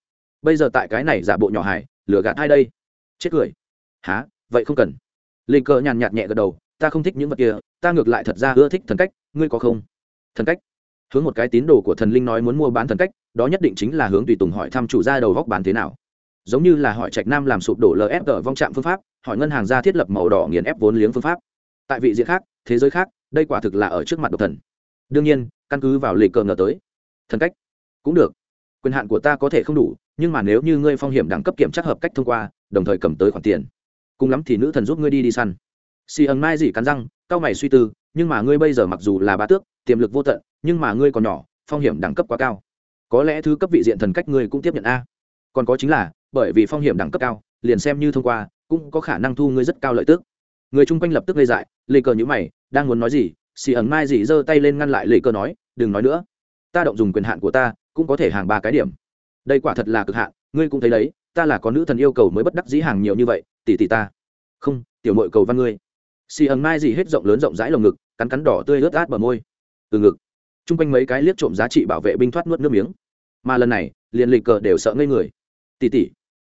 Bây giờ tại cái này giả bộ nhỏ hải lừa gạt ai đây? Chết cười. Há vậy không cần. Lịch cờ nhàn nhạt nhẹ gật đầu, ta không thích những vật kia, ta ngược lại thật ra ưa thích thần cách, ngươi có không? Thần cách. Hướng một cái tín đồ của thần linh nói muốn mua bán thần cách đó nhất định chính là hướng tùy tùng hỏi thăm chủ gia đầu góc bán thế nào. Giống như là hỏi trạch nam làm sụp đổ lfg vong trạm phương pháp, hỏi ngân hàng ra thiết lập màu đỏ nghiền ép vốn liếng phương pháp. Tại vị diện khác, thế giới khác, đây quả thực là ở trước mặt độc thần. Đương nhiên, căn cứ vào lịch cờ ngờ tới, thần cách cũng được. Quyền hạn của ta có thể không đủ, nhưng mà nếu như ngươi phong hiểm đẳng cấp kiểm tra hợp cách thông qua, đồng thời cầm tới khoản tiền. Cùng lắm thì nữ thần giúp ngươi đi đi săn. Xì ẩn mai gì cắn răng cao mày suy tư, nhưng mà ngươi bây giờ mặc dù là bá tước, tiềm lực vô tận, nhưng mà ngươi còn nhỏ, phong hiểm đẳng cấp quá cao có lẽ thứ cấp vị diện thần cách ngươi cũng tiếp nhận a. Còn có chính là, bởi vì phong hiểm đẳng cấp cao, liền xem như thông qua, cũng có khả năng thu ngươi rất cao lợi tức. Người chung quanh lập tức gây dại, lê cờ nhữ mày, đang muốn nói gì, xì ẩn mai gì giơ tay lên ngăn lại lê cờ nói, đừng nói nữa. Ta động dùng quyền hạn của ta, cũng có thể hàng ba cái điểm. Đây quả thật là cực hạn, ngươi cũng thấy đấy, ta là có nữ thần yêu cầu mới bất đắc dĩ hàng nhiều như vậy, tỷ tỷ ta. Không, tiểu mội cầu văn ngươi. Xì ẩn mai gì hết rộng lớn rộng rãi lồng ngực, cắn cắn đỏ tươi ướt át bờ môi. Từ ngực. Chung quanh mấy cái liếc trộm giá trị bảo vệ binh thoát nuốt nước miếng mà lần này liền lịch cờ đều sợ ngây người. Tỷ tỷ.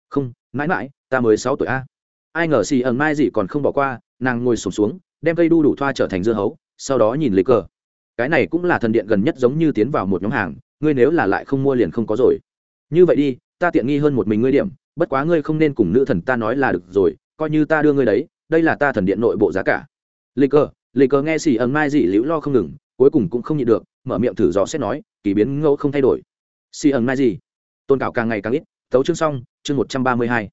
Không mãi mãi ta mới sáu tuổi a. Ai ngờ xì ẩn mai gì còn không bỏ qua nàng ngồi sụp xuống, xuống đem cây đu đủ thoa trở thành dưa hấu sau đó nhìn lịch cờ. Cái này cũng là thần điện gần nhất giống như tiến vào một nhóm hàng ngươi nếu là lại không mua liền không có rồi. Như vậy đi ta tiện nghi hơn một mình ngươi điểm bất quá ngươi không nên cùng nữ thần ta nói là được rồi coi như ta đưa ngươi đấy đây là ta thần điện nội bộ giá cả. Lịch cờ lịch cờ nghe xì ẩn mai dị liễu lo không ngừng cuối cùng cũng không nhịn được mở miệng thử dò xét nói kỳ biến ngẫu không thay đổi xì ẩn mai dị tôn cảo càng ngày càng ít tấu chương xong, chương một trăm ba mươi hai.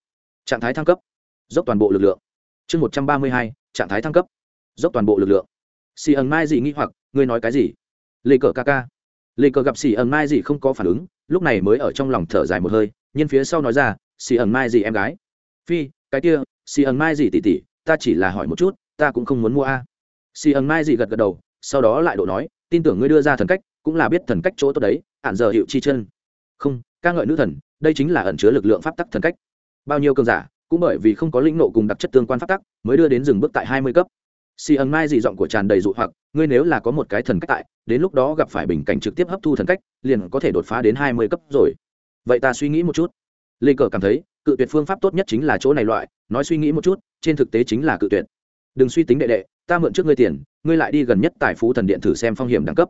Trạng thái thăng cấp. Dốc toàn bộ lực lượng. Chương một trăm ba mươi hai, trạng thái thăng cấp. Dốc toàn bộ lực lượng. Xì ẩn mai dị nghĩ hoặc, ngươi nói cái gì? Lê cờ ca ca. Lê cờ gặp xì ẩn mai dị không có phản ứng, lúc này mới ở trong lòng thở dài một hơi nhân phía sau nói ra, xì ẩn mai gì em gái? Phi, cái kia, xì ẩn mai gì tỉ tỉ ta chỉ là hỏi một chút, ta cũng không muốn mua a. Xì ẩn mai gì gật gật đầu, sau đó lại độ nói tin tưởng ngươi đưa ra thần cách, cũng là biết thần cách chỗ tốt đấy hạn giờ hiệu chi chân. Không, ca ngợi nữ thần, đây chính là ẩn chứa lực lượng pháp tắc thần cách. Bao nhiêu cơn giả, cũng bởi vì không có lĩnh nộ cùng đặc chất tương quan pháp tắc, mới đưa đến dừng bước tại hai mươi cấp. Xì ẩn mai dị giọng của tràn đầy dụ hoặc, ngươi nếu là có một cái thần cách tại, đến lúc đó gặp phải bình cảnh trực tiếp hấp thu thần cách, liền có thể đột phá đến hai mươi cấp rồi. Vậy ta suy nghĩ một chút. Lê cờ cảm thấy, cự tuyệt phương pháp tốt nhất chính là chỗ này loại, nói suy nghĩ một chút, trên thực tế chính là cự tuyệt đừng suy tính đệ đệ, ta mượn trước ngươi tiền, ngươi lại đi gần nhất tài phú thần điện thử xem phong hiểm đẳng cấp.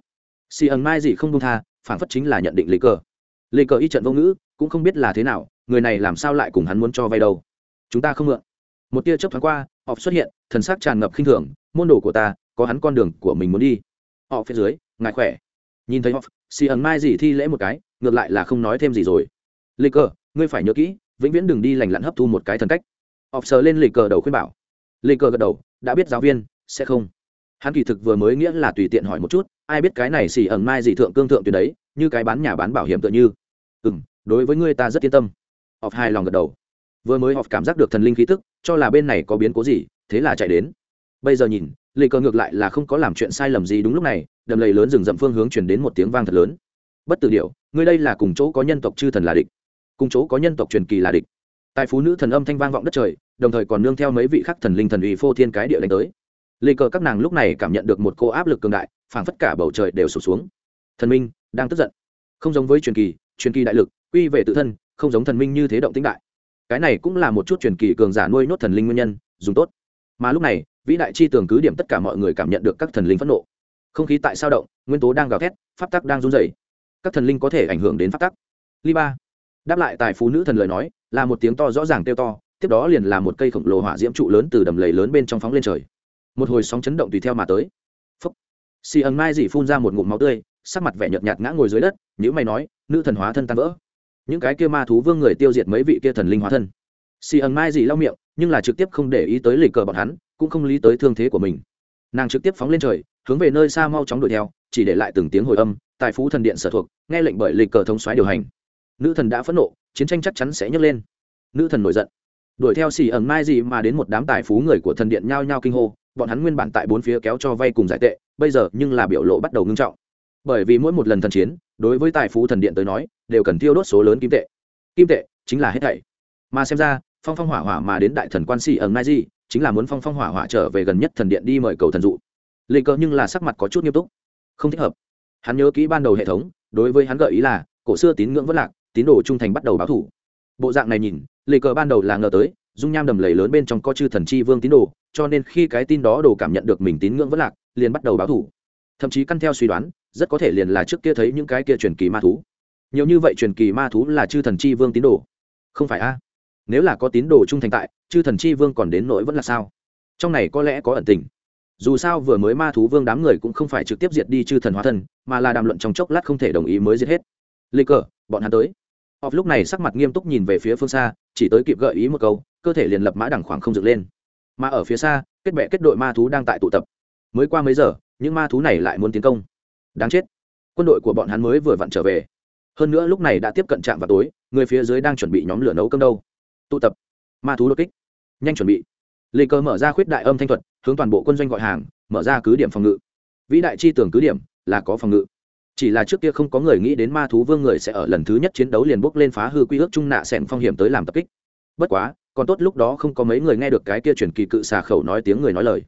Xì ẩn mai gì không công tha, phản phất chính là nhận định lê cờ. Lê cờ y trận vô ngữ, cũng không biết là thế nào, người này làm sao lại cùng hắn muốn cho vay đâu. Chúng ta không mượn. Một tia chớp thoáng qua, họ xuất hiện, thần sắc tràn ngập khinh thường, môn đồ của ta, có hắn con đường của mình muốn đi. Họ phía dưới, ngài khỏe. Nhìn thấy họ xì ẩn mai gì thi lễ một cái, ngược lại là không nói thêm gì rồi. Lê cờ, ngươi phải nhớ kỹ, vĩnh viễn đừng đi lành lặn hấp thu một cái thần cách. Họp sờ lên lê cờ đầu khuyên bảo. Lê cờ gật đầu đã biết giáo viên, sẽ không. Hắn kỳ thực vừa mới nghĩa là tùy tiện hỏi một chút, ai biết cái này xì ẩn mai gì thượng cương thượng tuyến đấy, như cái bán nhà bán bảo hiểm tựa như. Ừ m đối với ngươi ta rất yên tâm. Họp hai lòng gật đầu. Vừa mới họp cảm giác được thần linh khí tức, cho là bên này có biến cố gì, thế là chạy đến. Bây giờ nhìn, lê cờ ngược lại là không có làm chuyện sai lầm gì đúng lúc này, đầm lầy lớn rừng rậm phương hướng chuyển đến một tiếng vang thật lớn. Bất tử điệu ngươi đây là cùng chỗ có nhân tộc chư thần là địch. Cùng chỗ có nhân tộc truyền kỳ là địch tài phú nữ thần âm thanh vang vọng đất trời, đồng thời còn nương theo mấy vị khắc thần linh thần uy phô thiên cái địa đánh tới. Lê cờ các nàng lúc này cảm nhận được một cô áp lực cường đại, phảng phất cả bầu trời đều sụp xuống. Thần minh đang tức giận. Không giống với truyền kỳ truyền kỳ đại lực, quy về tự thân, không giống thần minh như thế động tĩnh đại. Cái này cũng là một chút truyền kỳ cường giả nuôi nốt thần linh nguyên nhân, dùng tốt. Mà lúc này, vĩ đại chi tường cứ điểm tất cả mọi người cảm nhận được các thần linh phẫn nộ. Không khí tại sao động, nguyên tố đang gào thét, pháp tắc đang run rẩy. Các thần linh có thể ảnh hưởng đến pháp tắc. Li ba đáp lại tài phú nữ thần lời nói là một tiếng to rõ ràng kêu to, tiếp đó liền là một cây khổng lồ hỏa diễm trụ lớn từ đầm lầy lớn bên trong phóng lên trời. Một hồi sóng chấn động tùy theo mà tới. Phúc. Xì ẩn mai dị phun ra một ngụm máu tươi, sắc mặt vẻ nhợt nhạt ngã ngồi dưới đất nhữ mày nói, nữ thần hóa thân tan vỡ. Những cái kia ma thú vương người tiêu diệt mấy vị kia thần linh hóa thân. Xì ẩn mai dị lau miệng, nhưng là trực tiếp không để ý tới lịch cờ bọn hắn, cũng không lý tới thương thế của mình. Nàng trực tiếp phóng lên trời, hướng về nơi xa mau chóng đuổi theo, chỉ để lại từng tiếng hồi âm Tại phú thần điện sở thuộc, nghe lệnh bởi lịch cờ thống xoáy điều hành. Nữ thần đã phẫn nộ chiến tranh chắc chắn sẽ nhấc lên. Nữ thần nổi giận. Đuổi theo xì ẩn mai gì mà đến một đám tài phú người của thần điện nhao nhao kinh hô, bọn hắn nguyên bản tại bốn phía kéo cho vay cùng giải tệ, bây giờ nhưng là biểu lộ bắt đầu ngưng trọng. Bởi vì mỗi một lần thần chiến, đối với tài phú thần điện tới nói, đều cần tiêu đốt số lớn kim tệ. Kim tệ chính là hết thảy. Mà xem ra, phong phong hỏa hỏa mà đến đại thần quan xì ẩn mai gì, chính là muốn phong phong hỏa hỏa trở về gần nhất thần điện đi mời cầu thần dụ. Lê cờ nhưng là sắc mặt có chút nghiêm túc. Không thích hợp. Hắn nhớ kỹ ban đầu hệ thống, đối với hắn gợi ý là, cổ xưa tín ngưỡng vất lạc tín đồ trung thành bắt đầu báo thủ. Bộ dạng này nhìn lê cờ ban đầu là ngờ tới dung nham đầm lầy lớn bên trong có chư thần chi vương tín đồ cho nên khi cái tin đó đồ cảm nhận được mình tín ngưỡng vất lạc liền bắt đầu báo thủ. Thậm chí căn theo suy đoán rất có thể liền là trước kia thấy những cái kia truyền kỳ ma thú. Nhiều như vậy truyền kỳ ma thú là chư thần chi vương tín đồ. Không phải a? Nếu là có tín đồ trung thành tại chư thần chi vương còn đến nỗi vẫn là sao? Trong này có lẽ có ẩn tình. Dù sao vừa mới ma thú vương đám người cũng không phải trực tiếp diệt đi chư thần hóa thần, mà là đàm luận trong chốc lát không thể đồng ý mới giết hết. Lê cờ bọn hắn tới Họp lúc này sắc mặt nghiêm túc nhìn về phía phương xa, chỉ tới kịp gợi ý một câu, cơ thể liền lập mã đẳng khoảng không dựng lên. Mà ở phía xa, kết bè kết đội ma thú đang tại tụ tập. Mới qua mấy giờ, những ma thú này lại muốn tiến công. Đáng chết. Quân đội của bọn hắn mới vừa vặn trở về. Hơn nữa lúc này đã tiếp cận trạm vào tối, người phía dưới đang chuẩn bị nhóm lửa nấu cơm đâu. Tụ tập. Ma thú đột kích. Nhanh chuẩn bị. Lê Cơ mở ra khuyết đại âm thanh thuật, hướng toàn bộ quân doanh gọi hàng, mở ra cứ điểm phòng ngự. Vĩ đại chi tưởng cứ điểm là có phòng ngự chỉ là trước kia không có người nghĩ đến ma thú vương người sẽ ở lần thứ nhất chiến đấu liền bốc lên phá hư quy ước trung nạ xẻn phong hiểm tới làm tập kích. Bất quá, còn tốt lúc đó không có mấy người nghe được cái kia chuyển kỳ cự xà khẩu nói tiếng người nói lời.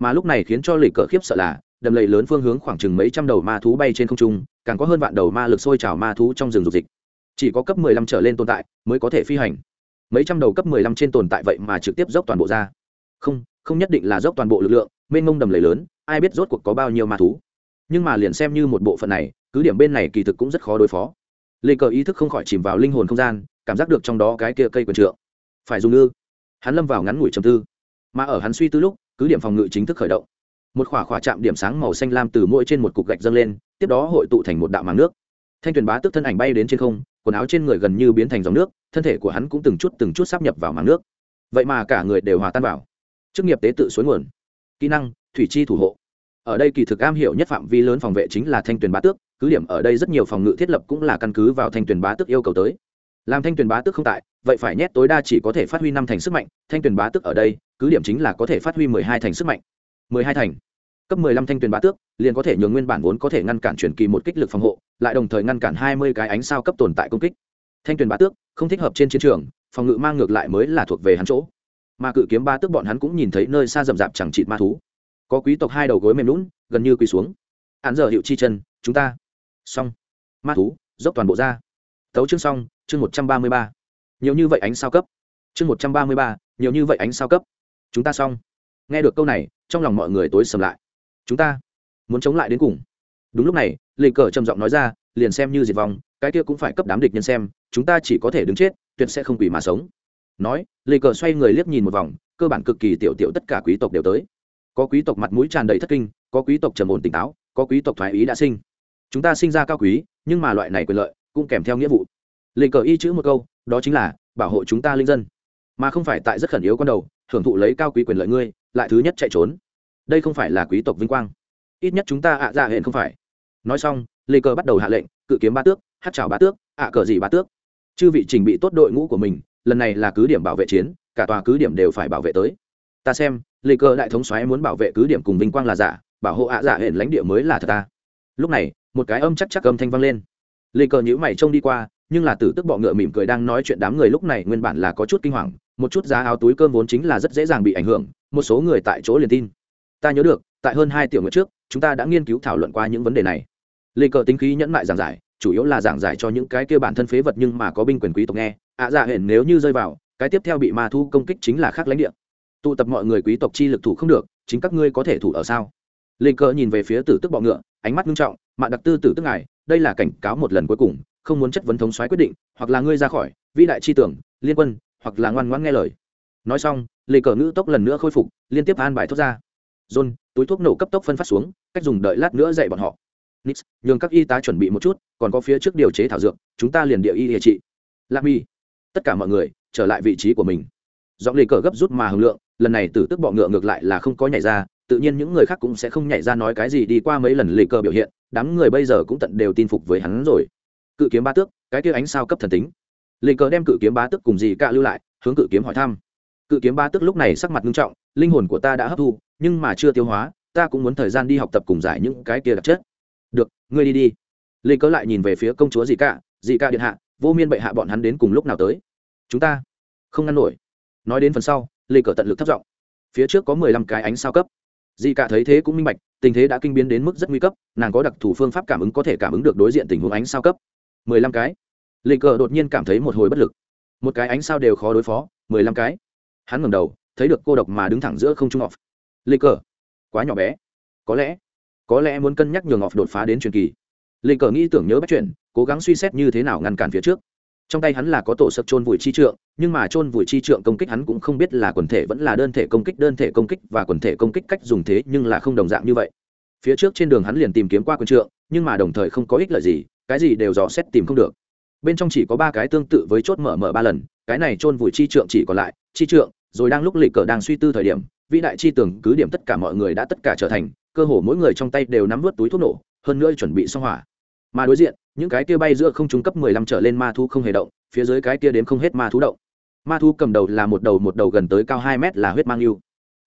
Mà lúc này khiến cho lì cờ khiếp sợ là, đầm lầy lớn phương hướng khoảng chừng mấy trăm đầu ma thú bay trên không trung, càng có hơn vạn đầu ma lực sôi trào ma thú trong rừng dục dịch. Chỉ có cấp 15 trở lên tồn tại mới có thể phi hành. Mấy trăm đầu cấp 15 trên tồn tại vậy mà trực tiếp dốc toàn bộ ra. Không không nhất định là dốc toàn bộ lực lượng, mênh mông đầm lầy lớn, ai biết rốt cuộc có bao nhiêu ma thú nhưng mà liền xem như một bộ phận này, cứ điểm bên này kỳ thực cũng rất khó đối phó. Lê cờ ý thức không khỏi chìm vào linh hồn không gian, cảm giác được trong đó cái kia cây quần trượng. Phải dùng ư? Hắn lâm vào ngắn ngủi trầm tư. Mà ở hắn suy tư lúc, cứ điểm phòng ngự chính thức khởi động. Một khỏa khỏa chạm điểm sáng màu xanh lam từ mỗi trên một cục gạch dâng lên, tiếp đó hội tụ thành một đạo màng nước. Thanh tuyền bá tức thân ảnh bay đến trên không, quần áo trên người gần như biến thành dòng nước, thân thể của hắn cũng từng chút từng chút sắp nhập vào màng nước. Vậy mà cả người đều hòa tan vào. Chức nghiệp tế tự suối nguồn. Kỹ năng, thủy chi thủ hộ ở đây kỳ thực am hiểu nhất phạm vi lớn phòng vệ chính là thanh tuyển bá tước, cứ điểm ở đây rất nhiều phòng ngự thiết lập cũng là căn cứ vào thanh tuyển bá tước yêu cầu tới. Làm thanh tuyển bá tước không tại, vậy phải nhét tối đa chỉ có thể phát huy năm thành sức mạnh, thanh tuyển bá tước ở đây, cứ điểm chính là có thể phát huy mười hai thành sức mạnh. mười hai thành. Cấp mười lăm thanh tuyển bá tước, liền có thể nhường nguyên bản vốn có thể ngăn cản chuyển kỳ một kích lực phòng hộ, lại đồng thời ngăn cản hai mươi cái ánh sao cấp tồn tại công kích. Thanh tuyển bá tước, không thích hợp trên chiến trường, phòng ngự mang ngược lại mới là thuộc về hắn chỗ. Mà cự kiếm ba tước bọn hắn cũng nhìn thấy nơi xa rậm rạp chẳng chịt ma thú có quý tộc hai đầu gối mềm lún, gần như quỳ xuống. Hắn giờ hiệu chi chân, chúng ta. Xong. Ma thú, dốc toàn bộ ra. Tấu chương xong, chương một trăm ba mươi ba. Nhiều như vậy ánh sao cấp. Chương một trăm ba mươi ba, nhiều như vậy ánh sao cấp. Chúng ta xong. Nghe được câu này, trong lòng mọi người tối sầm lại. Chúng ta muốn chống lại đến cùng. Đúng lúc này lê cờ trầm giọng nói ra, liền xem như diệt vong, cái kia cũng phải cấp đám địch nhân xem, chúng ta chỉ có thể đứng chết, tuyệt sẽ không quỷ mà sống. Nói lê cờ xoay người liếc nhìn một vòng, cơ bản cực kỳ tiểu tiểu tất cả quý tộc đều tới có quý tộc mặt mũi tràn đầy thất kinh, có quý tộc trầm ổn tỉnh táo, có quý tộc thoái ý đã sinh. Chúng ta sinh ra cao quý, nhưng mà loại này quyền lợi cũng kèm theo nghĩa vụ. Lê cờ y chữ một câu, đó chính là bảo hộ chúng ta linh dân. Mà không phải tại rất khẩn yếu con đầu, hưởng thụ lấy cao quý quyền lợi ngươi, lại thứ nhất chạy trốn. Đây không phải là quý tộc vinh quang. Ít nhất chúng ta ạ à dạ hẹn không phải. Nói xong lê cờ bắt đầu hạ lệnh, cự kiếm ba tước, hát chào ba tước, ạ cờ gì ba tước. Chư vị trình bị tốt đội ngũ của mình, lần này là cứ điểm bảo vệ chiến, cả tòa cứ điểm đều phải bảo vệ tới. Ta xem lê cơ đại thống xoáy muốn bảo vệ cứ điểm cùng vinh quang là giả, bảo hộ ạ giả hển lãnh địa mới là thật ta. Lúc này, một cái âm chắc chắc âm thanh vang lên. Lê cơ nhữ mày trông đi qua, nhưng là tử tức bọ ngựa mỉm cười đang nói chuyện đám người lúc này nguyên bản là có chút kinh hoàng, một chút giá áo túi cơm vốn chính là rất dễ dàng bị ảnh hưởng, một số người tại chỗ liền tin. Ta nhớ được, tại hơn hai tiểu ngựa trước, chúng ta đã nghiên cứu thảo luận qua những vấn đề này. Lê cờ tính khí nhẫn mại giảng giải, chủ yếu là giảng giải cho những cái kia bản thân phế vật nhưng mà có binh quyền quý tộc nghe, ạ dạ hển nếu như rơi vào, cái tiếp theo bị ma thu công kích chính là khác lãnh địa tụ tập mọi người quý tộc chi lực thủ không được, chính các ngươi có thể thủ ở sao? Linh cờ nhìn về phía tử tức bọ ngựa, ánh mắt nghiêm trọng mạng đặc tư, tử tức ngài, đây là cảnh cáo một lần cuối cùng, không muốn chất vấn thống soái quyết định, hoặc là ngươi ra khỏi, vĩ đại chi tưởng, liên quân, hoặc là ngoan ngoãn nghe lời. Nói xong lê cờ ngữ tốc lần nữa khôi phục, liên tiếp an bài thuốc ra. John túi thuốc nổ cấp tốc phân phát xuống, cách dùng đợi lát nữa dạy bọn họ. Nix, nhường các y tá chuẩn bị một chút, còn có phía trước điều chế thảo dược, chúng ta liền địa y địa trị. Lami tất cả mọi người trở lại vị trí của mình. Giọng lê cờ gấp rút mà hưởng lượng lần này tử tức bọ ngựa ngược lại là không có nhảy ra, tự nhiên những người khác cũng sẽ không nhảy ra nói cái gì đi qua mấy lần lì cờ biểu hiện, đám người bây giờ cũng tận đều tin phục với hắn rồi. Cự kiếm ba tước, cái kia ánh sao cấp thần tính. Lì cờ đem cự kiếm ba tước cùng gì cả lưu lại, hướng cự kiếm hỏi thăm. Cự kiếm ba tước lúc này sắc mặt nghiêm trọng, linh hồn của ta đã hấp thu, nhưng mà chưa tiêu hóa, ta cũng muốn thời gian đi học tập cùng giải những cái kia đặc chất. Được, ngươi đi đi. Lê cớ lại nhìn về phía công chúa gì cả gì cả điện hạ, vô miên bệ hạ bọn hắn đến cùng lúc nào tới? Chúng ta không ngăn nổi. Nói đến phần sau lê cờ tận lực thất vọng phía trước có mười lăm cái ánh sao cấp. Dị cả thấy thế cũng minh bạch, tình thế đã kinh biến đến mức rất nguy cấp, nàng có đặc thù phương pháp cảm ứng có thể cảm ứng được đối diện tình huống ánh sao cấp. mười lăm cái. Lê cờ đột nhiên cảm thấy một hồi bất lực. Một cái ánh sao đều khó đối phó, mười lăm cái. Hắn ngẩng đầu, thấy được cô độc mà đứng thẳng giữa không trung off lê cờ, quá nhỏ bé. Có lẽ có lẽ muốn cân nhắc nhường off đột phá đến truyền kỳ. Lê cờ nghĩ tưởng nhớ bắt chuyện, cố gắng suy xét như thế nào ngăn cản phía trước trong tay hắn là có tổ sập trôn vùi chi trượng, nhưng mà trôn vùi chi trượng công kích hắn cũng không biết là quần thể vẫn là đơn thể công kích, đơn thể công kích và quần thể công kích cách dùng thế nhưng là không đồng dạng như vậy. Phía trước trên đường hắn liền tìm kiếm qua quân trượng, nhưng mà đồng thời không có ích lợi gì, cái gì đều dò xét tìm không được. Bên trong chỉ có ba cái tương tự với chốt mở mở ba lần, cái này trôn vùi chi trượng chỉ còn lại, chi trượng, rồi đang lúc lịch cờ đang suy tư thời điểm, vĩ đại chi tưởng cứ điểm tất cả mọi người đã tất cả trở thành, cơ hồ mỗi người trong tay đều nắm vớt túi thuốc nổ, hơn nữa chuẩn bị xong hỏa. Mà đối diện những cái kia bay giữa không trung cấp mười lăm trở lên ma thú không hề động, phía dưới cái kia đến không hết ma thú động. Ma thú cầm đầu là một đầu một đầu gần tới cao hai mét là huyết mang yêu.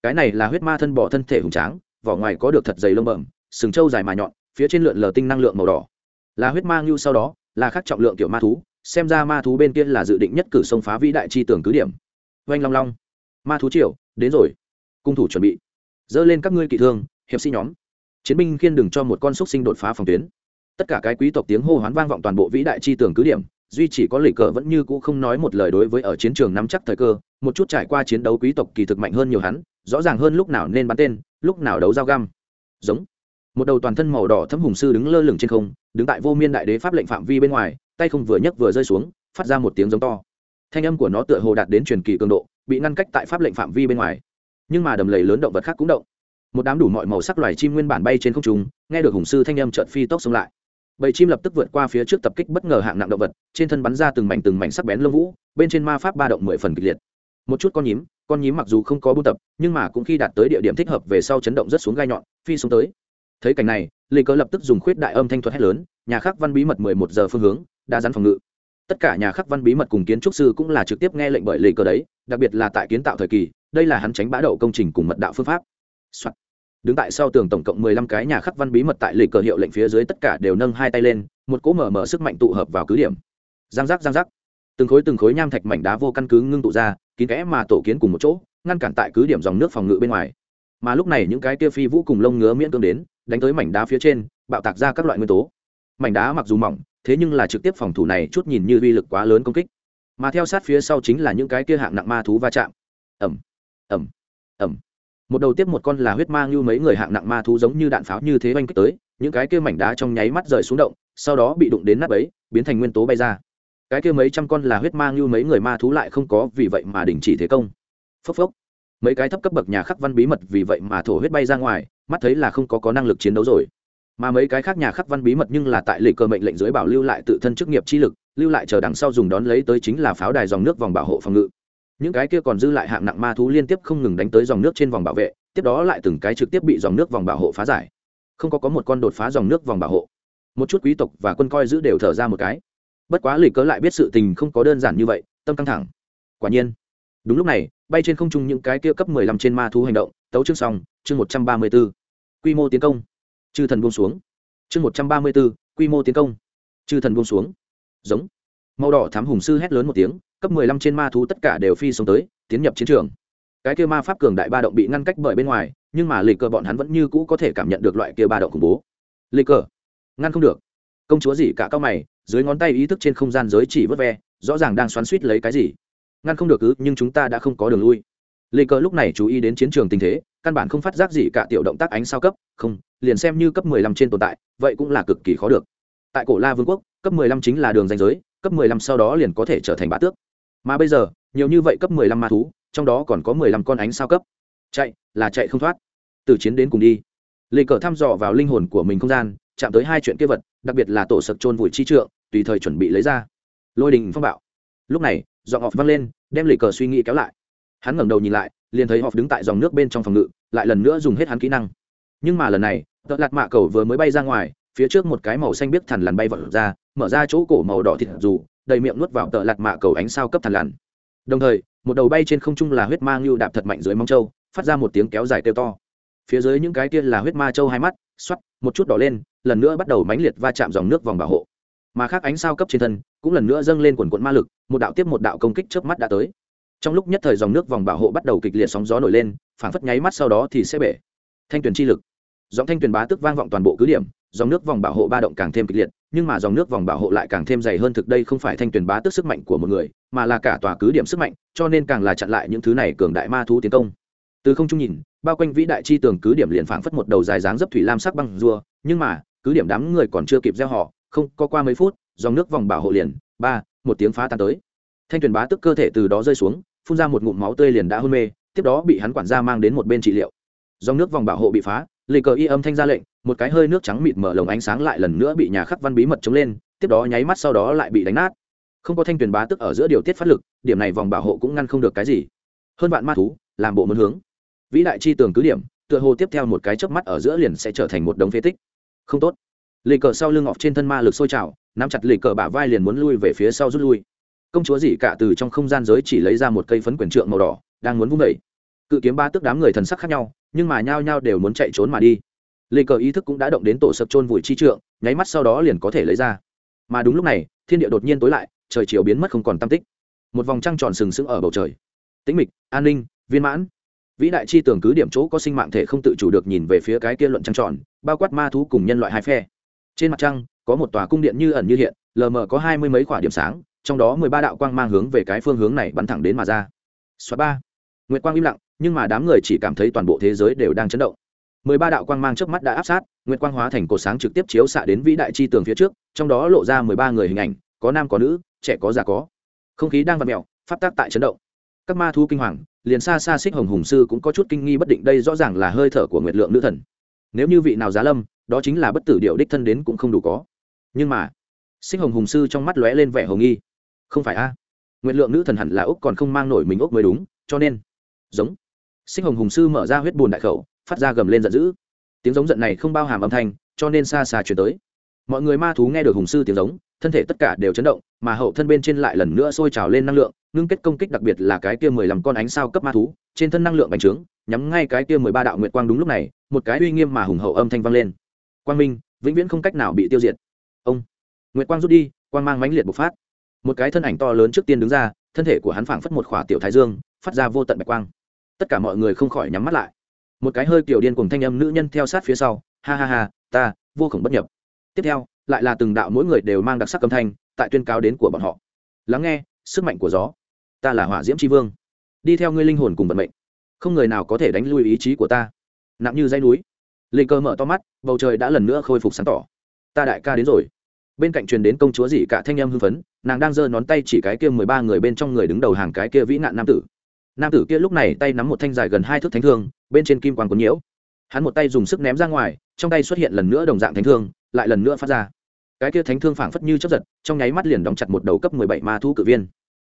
Cái này là huyết ma thân bỏ thân thể hùng tráng, vỏ ngoài có được thật dày lông bẩm, sừng trâu dài mà nhọn, phía trên lượn lờ tinh năng lượng màu đỏ. Là huyết ma ngưu sau đó, là khắc trọng lượng tiểu ma thú, xem ra ma thú bên kia là dự định nhất cử xông phá vĩ đại chi tưởng cứ điểm. Oanh long long. Ma thú triều, đến rồi. Cung thủ chuẩn bị. Dơ lên các ngươi kỵ thương, hiệp sĩ nhóm. Chiến binh khiên đừng cho một con xúc sinh đột phá phòng tuyến tất cả cái quý tộc tiếng hô hoán vang vọng toàn bộ vĩ đại chi tưởng cứ điểm, duy chỉ có lì cờ vẫn như cũ không nói một lời đối với ở chiến trường nắm chắc thời cơ, một chút trải qua chiến đấu quý tộc kỳ thực mạnh hơn nhiều hắn, rõ ràng hơn lúc nào nên bắn tên, lúc nào đấu dao găm. Giống. Một đầu toàn thân màu đỏ thấm hùng sư đứng lơ lửng trên không, đứng tại vô miên đại đế pháp lệnh phạm vi bên ngoài, tay không vừa nhấc vừa rơi xuống, phát ra một tiếng giống to. Thanh âm của nó tựa hồ đạt đến truyền kỳ cường độ, bị ngăn cách tại pháp lệnh phạm vi bên ngoài. Nhưng mà đầm lầy lớn động vật khác cũng động. Một đám đủ mọi màu sắc loài chim nguyên bản bay trên không trung, nghe được hùng sư thanh âm chợt phi tốc xông lại bầy chim lập tức vượt qua phía trước tập kích bất ngờ hạng nặng động vật, trên thân bắn ra từng mảnh từng mảnh sắc bén lông vũ, bên trên ma pháp ba động mười phần kịch liệt. Một chút con nhím con nhím mặc dù không có buôn tập, nhưng mà cũng khi đạt tới địa điểm thích hợp về sau chấn động rất xuống gai nhọn, phi xuống tới. Thấy cảnh này, lê cơ lập tức dùng khuyết đại âm thanh thuật hét lớn, nhà khắc văn bí mật mười một giờ phương hướng đa dán phòng ngự. Tất cả nhà khắc văn bí mật cùng kiến trúc sư cũng là trực tiếp nghe lệnh bởi lê cờ đấy, đặc biệt là tại kiến tạo thời kỳ, đây là hắn tránh bã đậu công trình cùng mật đạo phương pháp、Soạn đứng tại sau tường tổng cộng mười lăm cái nhà khắc văn bí mật tại lịch cờ hiệu lệnh phía dưới tất cả đều nâng hai tay lên, một cỗ mở mở sức mạnh tụ hợp vào cứ điểm. Giang giác giang giác. Từng khối từng khối nham thạch mảnh đá vô căn cứ ngưng tụ ra, kín kẽ mà tổ kiến cùng một chỗ, ngăn cản tại cứ điểm dòng nước phòng ngự bên ngoài. Mà lúc này những cái kia phi vũ cùng lông ngứa miễn cưỡng đến, đánh tới mảnh đá phía trên, bạo tạc ra các loại nguyên tố. Mảnh đá mặc dù mỏng, thế nhưng là trực tiếp phòng thủ này chút nhìn như uy lực quá lớn công kích. Mà theo sát phía sau chính là những cái kia hạng nặng ma thú va chạm. Ẩm ẩm ẩm một đầu tiếp một con là huyết mang như mấy người hạng nặng ma thú giống như đạn pháo như thế oanh kích tới, những cái kia mảnh đá trong nháy mắt rời xuống động, sau đó bị đụng đến nắp ấy, biến thành nguyên tố bay ra. Cái kia mấy trăm con là huyết mang như mấy người ma thú lại không có vì vậy mà đình chỉ thế công. Phốc phốc. Mấy cái thấp cấp bậc nhà khắc văn bí mật vì vậy mà thổ huyết bay ra ngoài, mắt thấy là không có có năng lực chiến đấu rồi. Mà mấy cái khác nhà khắc văn bí mật nhưng là tại lệ cơ mệnh lệnh dưới bảo lưu lại tự thân chức nghiệp chi lực, lưu lại chờ đằng sau dùng đón lấy tới chính là pháo đài dòng nước vòng bảo hộ phòng ngự những cái kia còn dư lại hạng nặng ma thú liên tiếp không ngừng đánh tới dòng nước trên vòng bảo vệ, tiếp đó lại từng cái trực tiếp bị dòng nước vòng bảo hộ phá giải. Không có có một con đột phá dòng nước vòng bảo hộ. Một chút quý tộc và quân coi giữ đều thở ra một cái. Bất quá lì cớ lại biết sự tình không có đơn giản như vậy, tâm căng thẳng. Quả nhiên, đúng lúc này, bay trên không trung những cái kia cấp mười lăm trên ma thú hành động, tấu chương xong, chương một trăm ba mươi b ố quy mô tiến công. Chư thần buông xuống. Chương một trăm ba mươi b ố quy mô tiến công. Chư thần buông xuống. Giống màu đỏ thám hùng sư hét lớn một tiếng, cấp mười lăm trên ma thú tất cả đều phi xuống tới, tiến nhập chiến trường. Cái kia ma pháp cường đại ba động bị ngăn cách bởi bên ngoài, nhưng mà lì cờ bọn hắn vẫn như cũ có thể cảm nhận được loại kia ba động khủng bố. Lì cờ, ngăn không được. Công chúa gì cả cao mày, dưới ngón tay ý thức trên không gian giới chỉ vớt ve, rõ ràng đang xoắn suýt lấy cái gì. Ngăn không được cứ nhưng chúng ta đã không có đường lui. Lê cơ lúc này chú ý đến chiến trường tình thế, căn bản không phát giác gì cả tiểu động tác ánh sao cấp, không, liền xem như cấp 15 trên tồn tại, vậy cũng là cực kỳ khó được. Tại cổ la vương quốc, cấp 15 chính là đường danh giới cấp 15 sau đó liền có thể trở thành bá tước. Mà bây giờ, nhiều như vậy cấp 15 ma thú, trong đó còn có 15 con ánh sao cấp. Chạy, là chạy không thoát. Từ chiến đến cùng đi. Lệ cờ thăm dò vào linh hồn của mình không gian, chạm tới hai chuyện kia vật, đặc biệt là tổ sập trôn vùi chi trượng, tùy thời chuẩn bị lấy ra. Lôi đình phong bạo. Lúc này, giọng họp văng lên, đem Lệ cờ suy nghĩ kéo lại. Hắn ngẩng đầu nhìn lại, liền thấy họp đứng tại dòng nước bên trong phòng ngự, lại lần nữa dùng hết hắn kỹ năng. Nhưng mà lần này, tợ lạt mạ cầu vừa mới bay ra ngoài phía trước một cái màu xanh biết thằn lằn bay vọt ra, mở ra chỗ cổ màu đỏ thịt dù, đầy miệng nuốt vào tợ lạt mạ cầu ánh sao cấp thằn lằn. Đồng thời, một đầu bay trên không trung là huyết ma ngưu đạp thật mạnh dưới móng trâu, phát ra một tiếng kéo dài kêu to. Phía dưới những cái kia là huyết ma trâu hai mắt, xoắt, một chút đỏ lên, lần nữa bắt đầu mãnh liệt va chạm dòng nước vòng bảo hộ. Mà khác ánh sao cấp trên thân, cũng lần nữa dâng lên quần quận ma lực, một đạo tiếp một đạo công kích trước mắt đã tới. Trong lúc nhất thời dòng nước vòng bảo hộ bắt đầu kịch liệt sóng gió nổi lên, phảng phất nháy mắt sau đó thì sẽ bể. Thanh tuyển chi lực. Dòng thanh tuyển bá tức vang vọng toàn bộ cứ điểm dòng nước vòng bảo hộ ba động càng thêm kịch liệt, nhưng mà dòng nước vòng bảo hộ lại càng thêm dày hơn thực đây không phải thanh tuyển bá tức sức mạnh của một người, mà là cả tòa cứ điểm sức mạnh, cho nên càng là chặn lại những thứ này cường đại ma thú tiến công. Từ không trung nhìn, bao quanh vĩ đại chi tường cứ điểm liền phảng phất một đầu dài dáng dấp thủy lam sắc băng rùa, nhưng mà, cứ điểm đám người còn chưa kịp gieo họ, không, có qua mấy phút, dòng nước vòng bảo hộ liền, ba, một tiếng phá tan tới. Thanh tuyền bá tức cơ thể từ đó rơi xuống, phun ra một ngụm máu tươi liền đã hôn mê, tiếp đó bị hắn quản gia mang đến một bên trị liệu. Dòng nước vòng bảo hộ bị phá lì cờ y âm thanh ra lệnh, một cái hơi nước trắng mịt mở lồng ánh sáng lại lần nữa bị nhà khắc văn bí mật chống lên, tiếp đó nháy mắt sau đó lại bị đánh nát. Không có thanh tuyền bá tức ở giữa điều tiết phát lực, điểm này vòng bảo hộ cũng ngăn không được cái gì. Hơn bạn ma thú, làm bộ muốn hướng. Vĩ đại chi tường cứ điểm, tựa hồ tiếp theo một cái chớp mắt ở giữa liền sẽ trở thành một đống phế tích. Không tốt. Lì cờ sau lưng ngọc trên thân ma lực sôi trào, nắm chặt lì cờ bả vai liền muốn lui về phía sau rút lui. Công chúa dị cả từ trong không gian giới chỉ lấy ra một cây phấn quyền trượng màu đỏ, đang muốn vung đẩy cự kiếm ba tức đám người thần sắc khác nhau nhưng mà nhao nhao đều muốn chạy trốn mà đi. Lê cờ ý thức cũng đã động đến tổ sập trôn vùi chi trượng, nháy mắt sau đó liền có thể lấy ra. Mà đúng lúc này, thiên địa đột nhiên tối lại, trời chiều biến mất không còn tam tích. Một vòng trăng tròn sừng sững ở bầu trời. Tĩnh mịch, an ninh, viên mãn. Vĩ đại chi tưởng cứ điểm chỗ có sinh mạng thể không tự chủ được nhìn về phía cái kia luận trăng tròn, bao quát ma thú cùng nhân loại hai phe. Trên mặt trăng, có một tòa cung điện như ẩn như hiện, lờ mờ có hai mươi mấy quả điểm sáng, trong đó mười ba đạo quang mang hướng về cái phương hướng này bắn thẳng đến mà ra. Xóa ba. Nguyệt quang im lặng nhưng mà đám người chỉ cảm thấy toàn bộ thế giới đều đang chấn động. Mười ba đạo quang mang trước mắt đã áp sát, nguyệt quang hóa thành cột sáng trực tiếp chiếu xạ đến vĩ đại chi tường phía trước, trong đó lộ ra mười ba người hình ảnh, có nam có nữ, trẻ có già có. Không khí đang vặn mèo phát tác tại chấn động. Các ma thu kinh hoàng, liền xa xa xích hồng hùng sư cũng có chút kinh nghi bất định, đây rõ ràng là hơi thở của nguyệt lượng nữ thần. Nếu như vị nào giá lâm, đó chính là bất tử điệu đích thân đến cũng không đủ có. Nhưng mà, xích hồng hùng sư trong mắt lóe lên vẻ hồng nghi. Không phải a. À. nguyện lượng nữ thần hẳn là úc còn không mang nổi mình úc mới đúng, cho nên, giống. Sinh hồng hùng sư mở ra huyết bùn đại khẩu, phát ra gầm lên giận dữ. Tiếng giống giận này không bao hàm âm thanh, cho nên xa xa chuyển tới. Mọi người ma thú nghe được hùng sư tiếng giống, thân thể tất cả đều chấn động, mà hậu thân bên trên lại lần nữa sôi trào lên năng lượng, ngưng kết công kích đặc biệt là cái kia mười lăm con ánh sao cấp ma thú, trên thân năng lượng bành trướng, nhắm ngay cái kia mười ba đạo nguyệt quang đúng lúc này, một cái uy nghiêm mà hùng hậu âm thanh vang lên. Quang minh, vĩnh viễn không cách nào bị tiêu diệt. Ông, nguyệt quang rút đi, quang mang mãnh liệt bộc phát. Một cái thân ảnh to lớn trước tiên đứng ra, thân thể của hắn phảng phất một khỏa tiểu thái dương, phát ra vô tận bạch quang tất cả mọi người không khỏi nhắm mắt lại. Một cái hơi kiểu điên cùng thanh âm nữ nhân theo sát phía sau, ha ha ha, ta, vô khổng bất nhập. Tiếp theo, lại là từng đạo mỗi người đều mang đặc sắc âm thanh, tại tuyên cáo đến của bọn họ. Lắng nghe, sức mạnh của gió, ta là hỏa diễm tri vương, đi theo ngươi linh hồn cùng vận mệnh, không người nào có thể đánh lui ý chí của ta. Nặng như dây núi lê cơ mở to mắt, bầu trời đã lần nữa khôi phục sáng tỏ. Ta đại ca đến rồi. Bên cạnh truyền đến công chúa dị cả thanh em hưng phấn, nàng đang giơ ngón tay chỉ cái kia mười ba người bên trong người đứng đầu hàng cái kia vĩ nạn nam tử nam tử kia lúc này tay nắm một thanh dài gần hai thước thánh thương, bên trên kim quang quấn nhiễu. Hắn một tay dùng sức ném ra ngoài, trong tay xuất hiện lần nữa đồng dạng thánh thương, lại lần nữa phát ra. Cái kia thánh thương phảng phất như chấp giật, trong nháy mắt liền đóng chặt một đầu cấp mười bảy ma thu cự viên.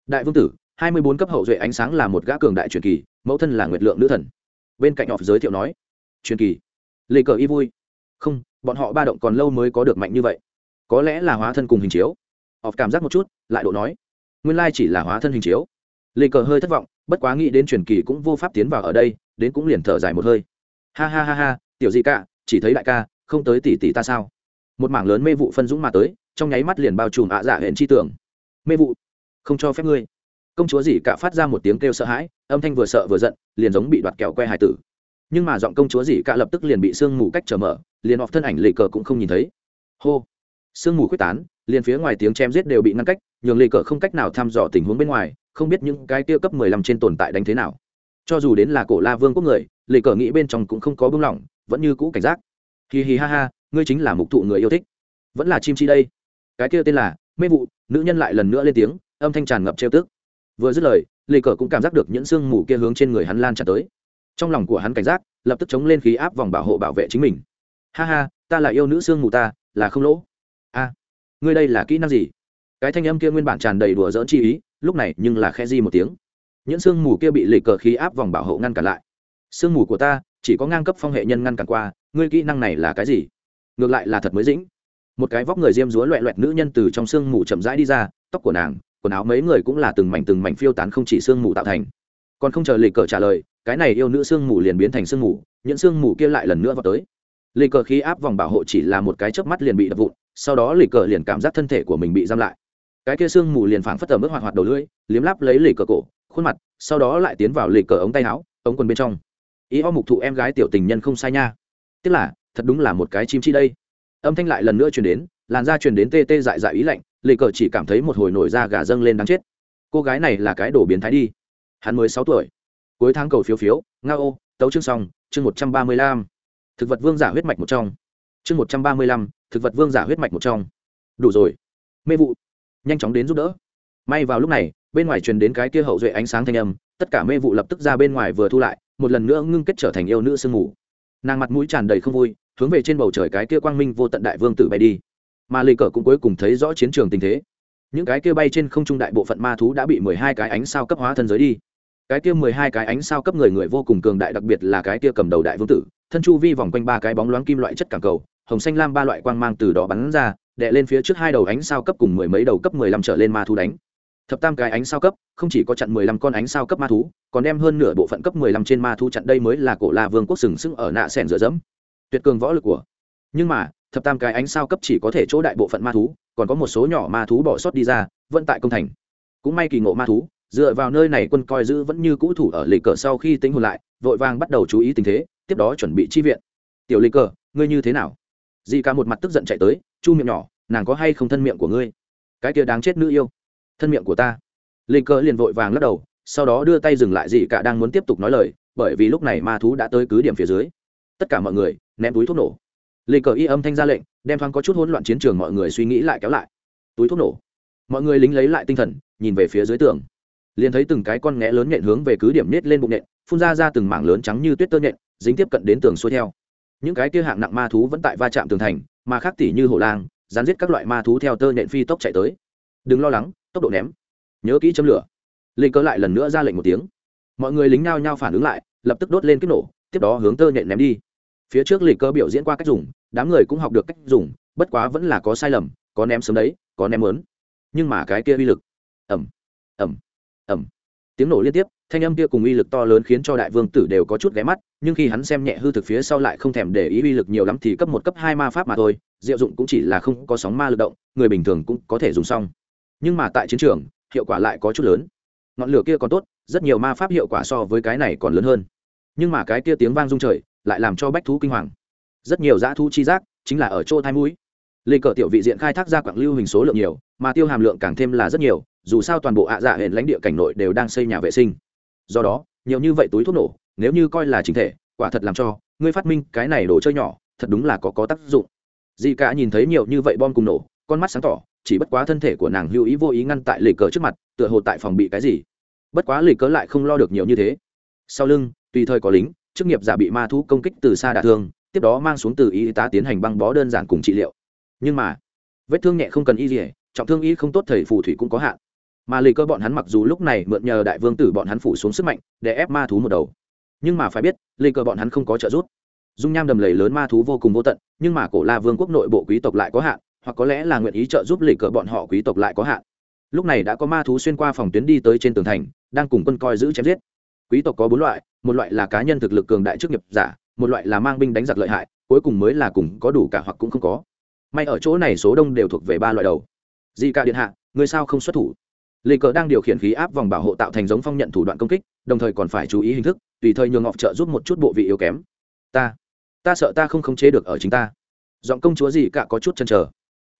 Đại vương tử, hai mươi bốn cấp hậu duệ ánh sáng là một gã cường đại truyền kỳ, mẫu thân là nguyệt lượng nữ thần. Bên cạnh họ giới thiệu nói, truyền kỳ, lê cờ y vui. Không, bọn họ ba động còn lâu mới có được mạnh như vậy. Có lẽ là hóa thân cùng hình chiếu. Họ cảm giác một chút, lại độ nói, nguyên lai chỉ là hóa thân hình chiếu lê cờ hơi thất vọng, bất quá nghĩ đến truyền kỳ cũng vô pháp tiến vào ở đây, đến cũng liền thở dài một hơi. Ha ha ha ha, tiểu gì cả chỉ thấy đại ca, không tới tỷ tỷ ta sao? Một mảng lớn mê vụ phân dũng mà tới, trong nháy mắt liền bao trùm ạ dạ hẹn chi tưởng. Mê vụ, không cho phép ngươi. Công chúa dì cả phát ra một tiếng kêu sợ hãi, âm thanh vừa sợ vừa giận, liền giống bị đoạt kẹo que hải tử. Nhưng mà giọng công chúa dì cả lập tức liền bị sương mù cách trở mở, liền họp thân ảnh lệ cờ cũng không nhìn thấy. Hô. Sương mù quyết tán, liền phía ngoài tiếng chém giết đều bị ngăn cách nhường lệ cờ không cách nào thăm dò tình huống bên ngoài, không biết những cái tiêu cấp mười lăm trên tồn tại đánh thế nào. Cho dù đến là cổ la vương quốc người lệ cờ nghĩ bên trong cũng không có bưng lỏng, vẫn như cũ cảnh giác. Hì hì ha ha, ngươi chính là mục thụ người yêu thích. Vẫn là chim chi đây. Cái kia tên là mê vụ, nữ nhân lại lần nữa lên tiếng, âm thanh tràn ngập trêu tức. Vừa dứt lời, lê cờ cũng cảm giác được những sương mù kia hướng trên người hắn lan tràn tới. Trong lòng của hắn cảnh giác, lập tức chống lên khí áp vòng bảo hộ bảo vệ chính mình. Ha ha, ta là yêu nữ sương mù ta, là không lỗ. A, ngươi đây là kỹ năng gì? Cái thanh âm kia nguyên bản tràn đầy đùa dỡn chi ý, lúc này nhưng là khe di một tiếng. Những sương mù kia bị lệ cờ khí áp vòng bảo hộ ngăn cản lại. Sương mù của ta, chỉ có ngang cấp phong hệ nhân ngăn cản qua, ngươi kỹ năng này là cái gì? Ngược lại là thật mới dĩnh. Một cái vóc người diêm dúa loẹ loẹt nữ nhân từ trong sương mù chậm rãi đi ra, tóc của nàng, quần áo mấy người cũng là từng mảnh từng mảnh phiêu tán không chỉ sương mù tạo thành. Còn không chờ lì cờ trả lời, cái này yêu nữ sương mù liền biến thành sương mù, những sương mù kia lại lần nữa vào tới. Lì cờ khí áp vòng bảo hộ chỉ là một cái chớp mắt liền bị đập vụn, sau đó lì cờ liền cảm giác thân thể của mình bị giam lại cái kia sương mù liền phảng phất tẩm mức hoạt hoạt đầu lưỡi, liếm láp lấy lì cờ cổ, khuôn mặt, sau đó lại tiến vào lì cờ ống tay áo, ống quần bên trong. Ý ho mục thụ em gái tiểu tình nhân không sai nha. Tức là, thật đúng là một cái chim chi đây. Âm thanh lại lần nữa truyền đến, làn da truyền đến tê tê dại dại ý lạnh, lì cờ chỉ cảm thấy một hồi nổi da gà dâng lên đáng chết. Cô gái này là cái đổ biến thái đi. Hắn mới sáu tuổi. Cuối tháng cầu phiếu phiếu, nga ô, tấu chương xong, chương một trăm ba mươi lăm. Thực vật vương giả huyết mạch một trong. Chương một trăm ba mươi lăm, thực vật vương giả huyết mạch một trong. Đủ rồi. Mê vụ nhanh chóng đến giúp đỡ. May vào lúc này, bên ngoài truyền đến cái kia hậu duệ ánh sáng thanh âm, tất cả mê vụ lập tức ra bên ngoài vừa thu lại, một lần nữa ngưng kết trở thành yêu nữ sương mù. Nàng mặt mũi tràn đầy không vui, hướng về trên bầu trời cái kia quang minh vô tận đại vương tử bay đi. Mà lì cờ cũng cuối cùng thấy rõ chiến trường tình thế. Những cái kia bay trên không trung đại bộ phận ma thú đã bị mười hai cái ánh sao cấp hóa thân giới đi. Cái kia mười hai cái ánh sao cấp người người vô cùng cường đại đặc biệt là cái kia cầm đầu đại vương tử, thân chu vi vòng quanh ba cái bóng loáng kim loại chất cảng cầu, hồng xanh lam ba loại quang mang từ đó bắn ra đệ lên phía trước hai đầu ánh sao cấp cùng mười mấy đầu cấp mười lăm trở lên ma thú đánh. Thập tam cái ánh sao cấp, không chỉ có chặn mười lăm con ánh sao cấp ma thú, còn đem hơn nửa bộ phận cấp mười lăm trên ma thú chặn đây mới là cổ la vương quốc sừng sững ở nạ sẻn dựa dẫm. Tuyệt cường võ lực của. Nhưng mà, thập tam cái ánh sao cấp chỉ có thể chỗ đại bộ phận ma thú, còn có một số nhỏ ma thú bỏ sót đi ra, vẫn tại công thành. Cũng may kỳ ngộ ma thú, dựa vào nơi này quân coi giữ vẫn như cũ thủ ở lì cờ sau khi tính hồn lại, vội vàng bắt đầu chú ý tình thế, tiếp đó chuẩn bị chi viện. Tiểu lì cờ, ngươi như thế nào? Dị ca một mặt tức giận chạy tới chu miệng nhỏ, nàng có hay không thân miệng của ngươi? Cái kia đáng chết nữ yêu. Thân miệng của ta. Lì cờ liền vội vàng lắc đầu, sau đó đưa tay dừng lại dị cả đang muốn tiếp tục nói lời, bởi vì lúc này ma thú đã tới cứ điểm phía dưới. Tất cả mọi người, ném túi thuốc nổ. Lê cờ y âm thanh ra lệnh, đem thoáng có chút hỗn loạn chiến trường mọi người suy nghĩ lại kéo lại. Túi thuốc nổ. Mọi người lính lấy lại tinh thần, nhìn về phía dưới tường. Liền thấy từng cái con nghẽ lớn nhện hướng về cứ điểm nết lên bụng nhện, phun ra ra từng mảng lớn trắng như tuyết tơ nhện, dính tiếp cận đến tường xuôi theo những cái kia hạng nặng ma thú vẫn tại va chạm tường thành, mà khác tỉ như hổ lang dán giết các loại ma thú theo tơ nhện phi tốc chạy tới. Đừng lo lắng, tốc độ ném. Nhớ kỹ châm lửa. Linh Cơ lại lần nữa ra lệnh một tiếng. Mọi người lính nao nhao phản ứng lại, lập tức đốt lên kích nổ, tiếp đó hướng tơ nhện ném đi. Phía trước lịch cơ biểu diễn qua cách dùng, đám người cũng học được cách dùng, bất quá vẫn là có sai lầm, có ném sớm đấy, có ném lớn nhưng mà cái kia uy lực. Ẩm ẩm ẩm tiếng nổ liên tiếp thanh âm kia cùng uy lực to lớn khiến cho đại vương tử đều có chút ghé mắt, nhưng khi hắn xem nhẹ hư thực phía sau lại không thèm để ý uy lực nhiều lắm thì cấp một, cấp hai ma pháp mà thôi, diệu dụng cũng chỉ là không có sóng ma lực động, người bình thường cũng có thể dùng xong. Nhưng mà tại chiến trường, hiệu quả lại có chút lớn. Ngọn lửa kia còn tốt, rất nhiều ma pháp hiệu quả so với cái này còn lớn hơn. Nhưng mà cái kia tiếng vang rung trời, lại làm cho bách thú kinh hoàng. Rất nhiều dã thu chi giác, chính là ở chỗ thai mũi. Lê cờ tiểu vị diện khai thác ra quảng lưu hình số lượng nhiều, mà tiêu hàm lượng càng thêm là rất nhiều, dù sao toàn bộ ạ dạ hệ lãnh địa cảnh nội đều đang xây nhà vệ sinh do đó, nhiều như vậy túi thuốc nổ, nếu như coi là chính thể, quả thật làm cho ngươi phát minh cái này đồ chơi nhỏ, thật đúng là có có tác dụng. Dì cả nhìn thấy nhiều như vậy bom cùng nổ, con mắt sáng tỏ, chỉ bất quá thân thể của nàng hữu ý vô ý ngăn tại lề cờ trước mặt, tựa hồ tại phòng bị cái gì. Bất quá lề cớ lại không lo được nhiều như thế. Sau lưng, tùy thời có lính, chức nghiệp giả bị ma thú công kích từ xa đả thương, tiếp đó mang xuống từ y tá tiến hành băng bó đơn giản cùng trị liệu. Nhưng mà, vết thương nhẹ không cần y gì trọng thương y không tốt, thầy phù thủy cũng có hạn mà lì cơ bọn hắn mặc dù lúc này mượn nhờ đại vương tử bọn hắn phủ xuống sức mạnh để ép ma thú một đầu. Nhưng mà phải biết, lì cơ bọn hắn không có trợ giúp. Dung nham đầm lầy lớn ma thú vô cùng vô tận, nhưng mà cổ la vương quốc nội bộ quý tộc lại có hạn, hoặc có lẽ là nguyện ý trợ giúp lì Cơ bọn họ quý tộc lại có hạn. Lúc này đã có ma thú xuyên qua phòng tuyến đi tới trên tường thành, đang cùng quân coi giữ chém giết. Quý tộc có bốn loại, một loại là cá nhân thực lực cường đại chức nghiệp giả, một loại là mang binh đánh giặc lợi hại, cuối cùng mới là cùng có đủ cả hoặc cũng không có. May ở chỗ này số đông đều thuộc về ba loại đầu. Di ca điện hạ, người sao không xuất thủ? Lê cờ đang điều khiển khí áp vòng bảo hộ tạo thành giống phong nhận thủ đoạn công kích, đồng thời còn phải chú ý hình thức, tùy thời nhường ngọc trợ giúp một chút bộ vị yếu kém. Ta ta sợ ta không khống chế được ở chính ta. Giọng công chúa gì cả có chút chân chờ.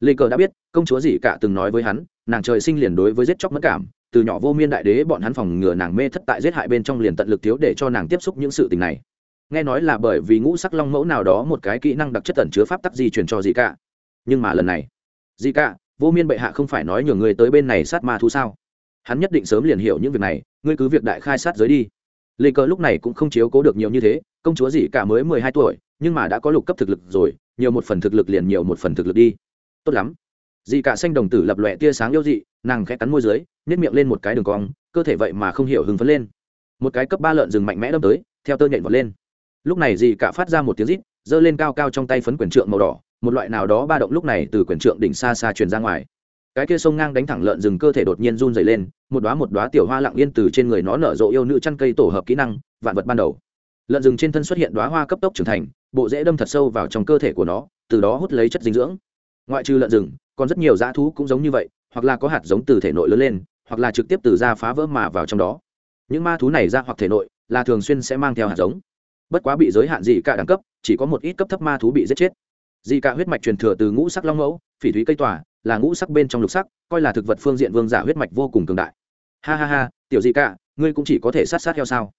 Lê cờ đã biết, công chúa gì cả từng nói với hắn, nàng trời sinh liền đối với giết chóc mất cảm, từ nhỏ vô miên đại đế bọn hắn phòng ngừa nàng mê thất tại giết hại bên trong liền tận lực thiếu để cho nàng tiếp xúc những sự tình này. Nghe nói là bởi vì ngũ sắc long mẫu nào đó một cái kỹ năng đặc chất tẩn chứa pháp tắc di truyền cho gì cả. Nhưng mà lần này, gì cả vô miên bệ hạ không phải nói nhường người tới bên này sát ma thú sao? Hắn nhất định sớm liền hiểu những việc này, ngươi cứ việc đại khai sát giới đi. Lê cờ lúc này cũng không chiếu cố được nhiều như thế, công chúa gì cả mới mười hai tuổi, nhưng mà đã có lục cấp thực lực rồi, nhiều một phần thực lực liền nhiều một phần thực lực đi. Tốt lắm. Dị cả xanh đồng tử lập lòe tia sáng yêu dị, nàng khẽ cắn môi dưới nhét miệng lên một cái đường cong, cơ thể vậy mà không hiểu hứng phấn lên. Một cái cấp ba lợn rừng mạnh mẽ đâm tới, theo tơ nhện vọt lên. Lúc này Dị cả phát ra một tiếng rít, giơ lên cao cao trong tay phấn quyển trượng màu đỏ một loại nào đó ba động lúc này từ quyển trượng đỉnh xa xa truyền ra ngoài. Cái kia sông ngang đánh thẳng lợn rừng cơ thể đột nhiên run dày lên, một đoá một đoá tiểu hoa lặng yên từ trên người nó nở rộ yêu nữ chăn cây tổ hợp kỹ năng, vạn vật ban đầu. Lợn rừng trên thân xuất hiện đoá hoa cấp tốc trưởng thành, bộ rễ đâm thật sâu vào trong cơ thể của nó, từ đó hút lấy chất dinh dưỡng. Ngoại trừ lợn rừng, còn rất nhiều dã thú cũng giống như vậy, hoặc là có hạt giống từ thể nội lớn lên, hoặc là trực tiếp từ da phá vỡ mà vào trong đó. Những ma thú này ra hoặc thể nội, là thường xuyên sẽ mang theo hạt giống. Bất quá bị giới hạn gì cả đẳng cấp, chỉ có một ít cấp thấp ma thú bị giết chết dị cả huyết mạch truyền thừa từ ngũ sắc long mẫu, phỉ thúy cây tỏa là ngũ sắc bên trong lục sắc, coi là thực vật phương diện vương giả huyết mạch vô cùng cường đại. Ha ha ha, tiểu dị cả, ngươi cũng chỉ có thể sát sát theo sao?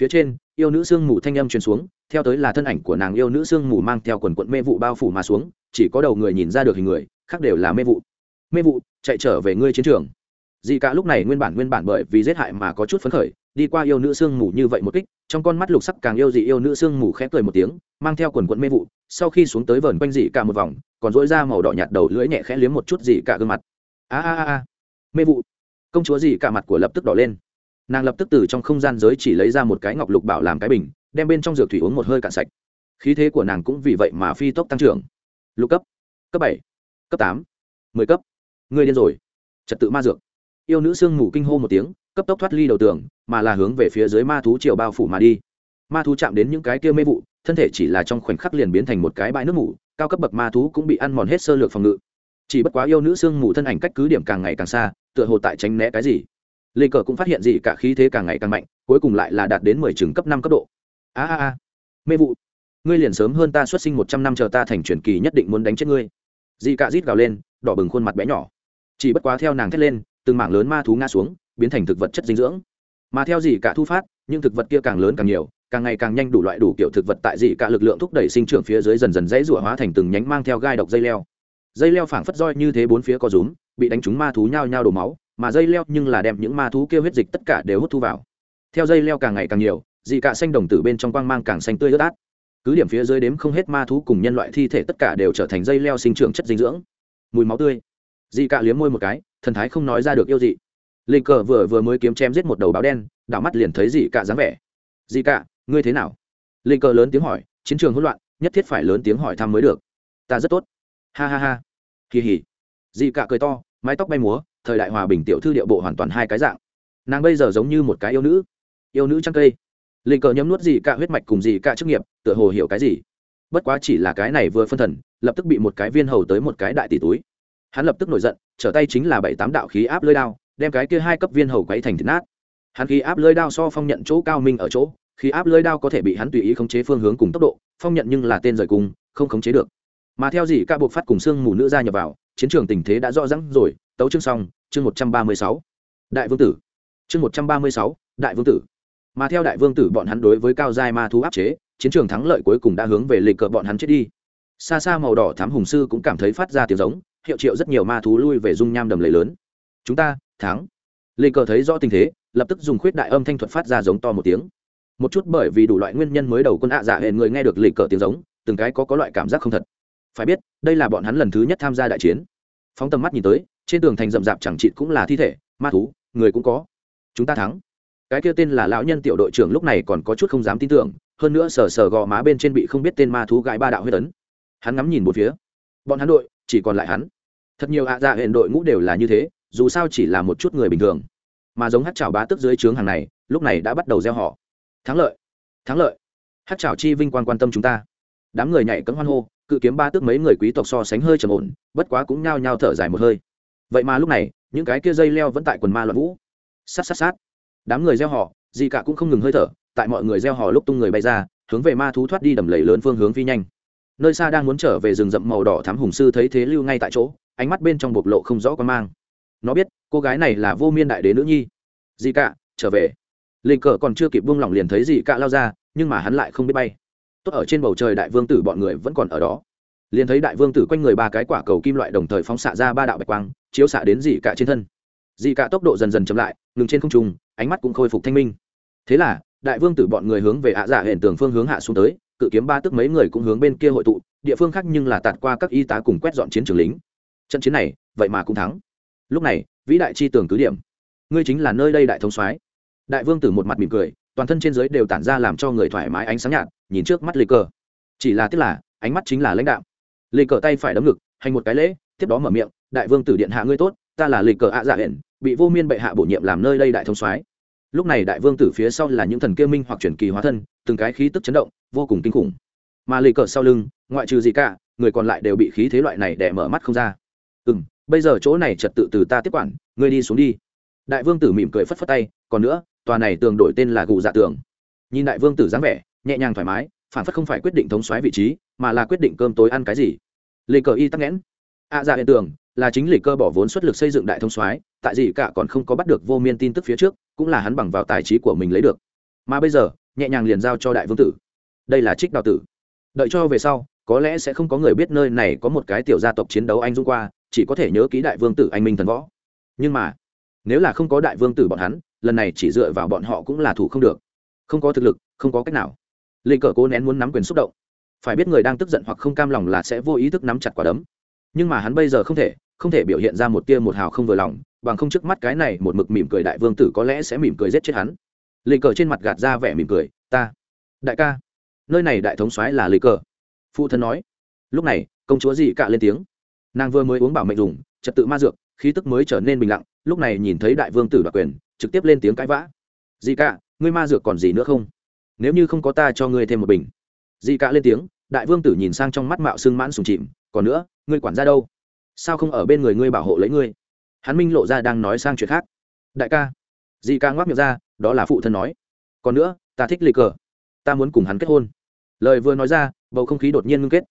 Phía trên, yêu nữ sương mù thanh âm truyền xuống, theo tới là thân ảnh của nàng yêu nữ sương mù mang theo quần quận mê vụ bao phủ mà xuống, chỉ có đầu người nhìn ra được hình người, khác đều là mê vụ. Mê vụ, chạy trở về ngươi chiến trường. Dị cả lúc này nguyên bản nguyên bản bởi vì giết hại mà có chút phấn khởi đi qua yêu nữ sương mù như vậy một kích, trong con mắt lục sắc càng yêu dị yêu nữ sương mù khẽ cười một tiếng, mang theo quần quận mê vụ, sau khi xuống tới vờn quanh dị cả một vòng, còn dỗi ra màu đỏ nhạt đầu lưỡi nhẹ khẽ liếm một chút dị cả gương mặt. A a a mê vụ. Công chúa dị cả mặt của lập tức đỏ lên. Nàng lập tức từ trong không gian giới chỉ lấy ra một cái ngọc lục bảo làm cái bình, đem bên trong dược thủy uống một hơi cạn sạch. Khí thế của nàng cũng vì vậy mà phi tốc tăng trưởng. Lục cấp. Cấp bảy. Cấp tám. Mười cấp. Người điên rồi. Trật tự ma dược. Yêu nữ sương mù kinh hô một tiếng cấp tốc thoát ly đầu tường, mà là hướng về phía dưới ma thú triều bao phủ mà đi. Ma thú chạm đến những cái kia mê vụ, thân thể chỉ là trong khoảnh khắc liền biến thành một cái bãi nước mủ cao cấp bậc ma thú cũng bị ăn mòn hết sơ lược phòng ngự. Chỉ bất quá yêu nữ xương mù thân ảnh cách cứ điểm càng ngày càng xa, tựa hồ tại tránh né cái gì. Lê cờ cũng phát hiện gì cả khí thế càng ngày càng mạnh, cuối cùng lại là đạt đến mười chừng cấp năm cấp độ. A a a. Mê vụ. Ngươi liền sớm hơn ta xuất sinh một trăm năm chờ ta thành truyền kỳ nhất định muốn đánh chết ngươi. Dị cả rít gào lên, đỏ bừng khuôn mặt bé nhỏ. Chỉ bất quá theo nàng thét lên, từng mảng lớn ma thú ngã xuống biến thành thực vật chất dinh dưỡng. Mà theo gì cả thu phát, những thực vật kia càng lớn càng nhiều, càng ngày càng nhanh đủ loại đủ kiểu thực vật tại dị cả lực lượng thúc đẩy sinh trưởng phía dưới dần dần dãy rủa hóa thành từng nhánh mang theo gai độc dây leo. Dây leo phảng phất roi như thế bốn phía có rúm, bị đánh trúng ma thú nhao nhao đổ máu, mà dây leo nhưng là đem những ma thú kia huyết dịch tất cả đều hút thu vào. Theo dây leo càng ngày càng nhiều dị cả xanh đồng tử bên trong quang mang càng xanh tươi ướt át. Cứ điểm phía dưới đếm không hết ma thú cùng nhân loại thi thể tất cả đều trở thành dây leo sinh trưởng chất dinh dưỡng. Mùi máu tươi. Dị cả liếm môi một cái, thần thái không nói ra được yêu dị lê cờ vừa vừa mới kiếm chém giết một đầu báo đen, đảo mắt liền thấy dị cả dáng vẻ. Dị cả, ngươi thế nào? Lê cờ lớn tiếng hỏi, chiến trường hỗn loạn, nhất thiết phải lớn tiếng hỏi thăm mới được. Ta rất tốt. Ha ha ha. Kỳ hỉ. Dị cả cười to, mái tóc bay múa, thời đại hòa bình tiểu thư điệu bộ hoàn toàn hai cái dạng. Nàng bây giờ giống như một cái yêu nữ. Yêu nữ trăng cây. Lê cờ nhấm nuốt gì cả huyết mạch cùng gì cả chức nghiệp, tựa hồ hiểu cái gì. Bất quá chỉ là cái này vừa phân thần, lập tức bị một cái viên hầu tới một cái đại tỷ túi. Hắn lập tức nổi giận, trở tay chính là bảy tám đạo khí áp lơi đao đem cái kia hai cấp viên hầu quấy thành thịt nát. Hắn khí áp lưới đao so phong nhận chỗ cao minh ở chỗ khi áp lưới đao có thể bị hắn tùy ý khống chế phương hướng cùng tốc độ, phong nhận nhưng là tên rời cùng, không khống chế được. Mà theo gì ca buộc phát cùng xương mù nữ ra nhập vào, chiến trường tình thế đã rõ ràng rồi, tấu chương xong, chương một trăm ba mươi sáu. Đại vương tử. Chương một trăm ba mươi sáu, đại vương tử. Mà theo đại vương tử bọn hắn đối với cao giai ma thú áp chế, chiến trường thắng lợi cuối cùng đã hướng về lịch cờ bọn hắn chết đi. Xa xa màu đỏ thám hùng sư cũng cảm thấy phát ra tiếng giống, hiệu triệu rất nhiều ma thú lui về dung nham đầm lầy lớn. Chúng ta thắng. Lê cờ thấy rõ tình thế, lập tức dùng khuyết đại âm thanh thuật phát ra giống to một tiếng. Một chút bởi vì đủ loại nguyên nhân mới đầu quân ạ dạ hệ người nghe được lê cờ tiếng giống, từng cái có có loại cảm giác không thật. Phải biết, đây là bọn hắn lần thứ nhất tham gia đại chiến. Phóng tầm mắt nhìn tới, trên tường thành rậm rạp chẳng chịt cũng là thi thể, ma thú, người cũng có. Chúng ta thắng. Cái kia tên là lão nhân tiểu đội trưởng lúc này còn có chút không dám tin tưởng, hơn nữa sờ sờ gò má bên trên bị không biết tên ma thú gãi ba đạo huyết tấn hắn ngắm nhìn một phía. Bọn hắn đội, chỉ còn lại hắn. Thật nhiều ạ à dạ hệ đội ngũ đều là như thế dù sao chỉ là một chút người bình thường. Mà giống hát chảo bá tức dưới trướng hàng này, lúc này đã bắt đầu gieo họ. Thắng lợi thắng lợi. Hát chảo chi vinh quan quan tâm chúng ta. Đám người nhảy cấm hoan hô, cự kiếm ba tước mấy người quý tộc so sánh hơi trầm ổn, bất quá cũng nhao nhao thở dài một hơi. Vậy mà lúc này, những cái kia dây leo vẫn tại quần ma loạn vũ. Sát sát sát. Đám người gieo họ, gì cả cũng không ngừng hơi thở, tại mọi người gieo họ lúc tung người bay ra, hướng về ma thú thoát đi đầm lầy lớn phương hướng phi nhanh. Nơi xa đang muốn trở về rừng rậm màu đỏ thám hùng sư thấy thế lưu ngay tại chỗ, ánh mắt bên trong bộc lộ không rõ quan mang nó biết, cô gái này là vô miên đại đế nữ nhi. Dì cả trở về. Linh cờ còn chưa kịp buông lỏng liền thấy dì cả lao ra, nhưng mà hắn lại không biết bay. Tốt ở trên bầu trời đại vương tử bọn người vẫn còn ở đó. Liền thấy đại vương tử quanh người ba cái quả cầu kim loại đồng thời phóng xạ ra ba đạo bạch quang, chiếu xạ đến dì cả trên thân. Dì cả tốc độ dần dần chậm lại, ngừng trên không trung, ánh mắt cũng khôi phục thanh minh. Thế là, đại vương tử bọn người hướng về ạ dạ hển tường phương hướng hạ xuống tới, cự kiếm ba tức mấy người cũng hướng bên kia hội tụ, địa phương khác nhưng là tạt qua các y tá cùng quét dọn chiến trường lính. Trận chiến này, vậy mà cũng thắng lúc này, vĩ đại chi tưởng cứ điểm. Ngươi chính là nơi đây đại thống soái. Đại vương tử một mặt mỉm cười, toàn thân trên giới đều tản ra làm cho người thoải mái ánh sáng nhạt, nhìn trước mắt lê cờ. Chỉ là tức là, ánh mắt chính là lãnh đạo lê cờ tay phải đấm ngực, hành một cái lễ, tiếp đó mở miệng, đại vương tử điện hạ ngươi tốt, ta là lê cờ ạ dạ hển bị vô miên bệ hạ bổ nhiệm làm nơi đây đại thống soái. Lúc này đại vương tử phía sau là những thần kia minh hoặc truyền kỳ hóa thân, từng cái khí tức chấn động, vô cùng kinh khủng. Mà lê cờ sau lưng, ngoại trừ gì cả, người còn lại đều bị khí thế loại này để mở mắt không ra. Ừ m bây giờ chỗ này trật tự từ ta tiếp quản ngươi đi xuống đi. Đại vương tử mỉm cười phất phất tay còn nữa tòa này tường đổi tên là gù dạ tường. Nhìn đại vương tử dáng vẻ nhẹ nhàng thoải mái phản phất không phải quyết định thống xoáy vị trí mà là quyết định cơm tối ăn cái gì. Lê cờ y tắc nghẽn. Ạ à, dạ hiện tường là chính lịch cơ bỏ vốn xuất lực xây dựng đại thông soái tại gì cả còn không có bắt được vô miên tin tức phía trước cũng là hắn bằng vào tài trí của mình lấy được. Mà bây giờ nhẹ nhàng liền giao cho đại vương tử. Đây là trích đào tử. Đợi cho về sau có lẽ sẽ không có người biết nơi này có một cái tiểu gia tộc chiến đấu anh dung qua chỉ có thể nhớ ký đại vương tử anh minh thần võ. Nhưng mà, nếu là không có đại vương tử bọn hắn, lần này chỉ dựa vào bọn họ cũng là thủ không được. Không có thực lực, không có cách nào. Lê cờ cố nén muốn nắm quyền xúc động. Phải biết người đang tức giận hoặc không cam lòng là sẽ vô ý thức nắm chặt quả đấm. Nhưng mà hắn bây giờ không thể không thể biểu hiện ra một tia một hào không vừa lòng, bằng không trước mắt cái này một mực mỉm cười đại vương tử có lẽ sẽ mỉm cười giết chết hắn. Lê cờ trên mặt gạt ra vẻ mỉm cười, ta, đại ca, nơi này đại thống soái là lê cờ. Phụ thân nói. Lúc này, công chúa dị cạ lên tiếng nàng vừa mới uống bảo mệnh dùng, trật tự ma dược, khí tức mới trở nên bình lặng, lúc này nhìn thấy đại vương tử đoạt quyền, trực tiếp lên tiếng cãi vã. Dị cả, ngươi ma dược còn gì nữa không? Nếu như không có ta cho ngươi thêm một bình. Dị cả lên tiếng, đại vương tử nhìn sang trong mắt mạo xương mãn sùng chìm, còn nữa, ngươi quản ra đâu? Sao không ở bên người ngươi bảo hộ lấy ngươi? Hắn minh lộ ra đang nói sang chuyện khác. Đại ca. Dì ca ngoác miệng ra, đó là phụ thân nói. Còn nữa, ta thích lê cờ. Ta muốn cùng hắn kết hôn. Lời vừa nói ra, bầu không khí đột nhiên ngưng kết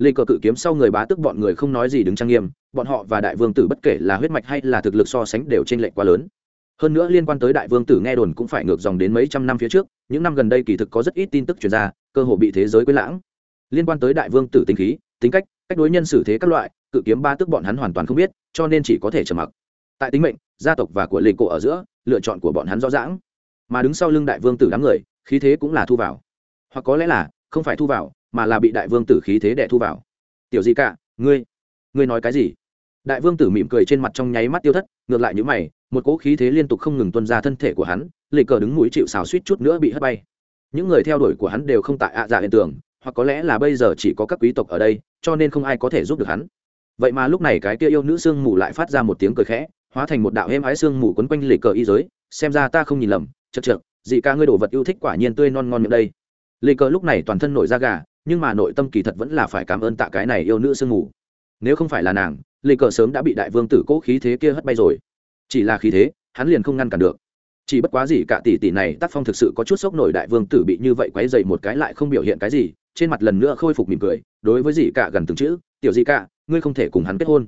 lê cờ cự kiếm sau người bá tức bọn người không nói gì đứng trang nghiêm, bọn họ và đại vương tử bất kể là huyết mạch hay là thực lực so sánh đều t r ê n lệch quá lớn. Hơn nữa liên quan tới đại vương tử nghe đồn cũng phải ngược dòng đến mấy trăm năm phía trước, những năm gần đây kỳ thực có rất ít tin tức truyền ra, cơ hội bị thế giới quên lãng. Liên quan tới đại vương tử tính khí, tính cách cách đối nhân xử thế các loại, cự kiếm ba tức bọn hắn hoàn toàn không biết, cho nên chỉ có thể trầm mặc. Tại tính mệnh, gia tộc và của lê cổ ở giữa, lựa chọn của bọn hắn rõ rãng mà đứng sau lưng đại vương tử đám người, khí thế cũng là thu vào. Hoặc có lẽ là, không phải thu vào mà là bị đại vương tử khí thế đẻ thu vào. Tiểu gì cả ngươi ngươi nói cái gì? Đại vương tử mỉm cười trên mặt trong nháy mắt tiêu thất, ngược lại những mày, một cỗ khí thế liên tục không ngừng tuân ra thân thể của hắn lệ cờ đứng mũi chịu xào suýt chút nữa bị hất bay. Những người theo đuổi của hắn đều không tại ạ dạ hiện tượng, hoặc có lẽ là bây giờ chỉ có các quý tộc ở đây, cho nên không ai có thể giúp được hắn. Vậy mà lúc này cái kia yêu nữ sương mù lại phát ra một tiếng cười khẽ, hóa thành một đạo êm ái sương mù quấn quanh lệ cờ y giới, xem ra ta không nhìn lầm, chật chật dị ca ngươi đồ vật yêu thích quả nhiên tươi non ngon miệng đây. Lệ cờ lúc này toàn thân nổi da gà nhưng mà nội tâm kỳ thật vẫn là phải cảm ơn tạ cái này yêu nữ sương ngủ nếu không phải là nàng, lê cờ sớm đã bị đại vương tử cố khí thế kia hất bay rồi. Chỉ là khí thế, hắn liền không ngăn cản được. Chỉ bất quá gì cả tỷ tỷ này tác phong thực sự có chút sốc nổi đại vương tử bị như vậy quấy dày một cái lại không biểu hiện cái gì, trên mặt lần nữa khôi phục mỉm cười, đối với gì cả gần từng chữ, tiểu gì cả, ngươi không thể cùng hắn kết hôn.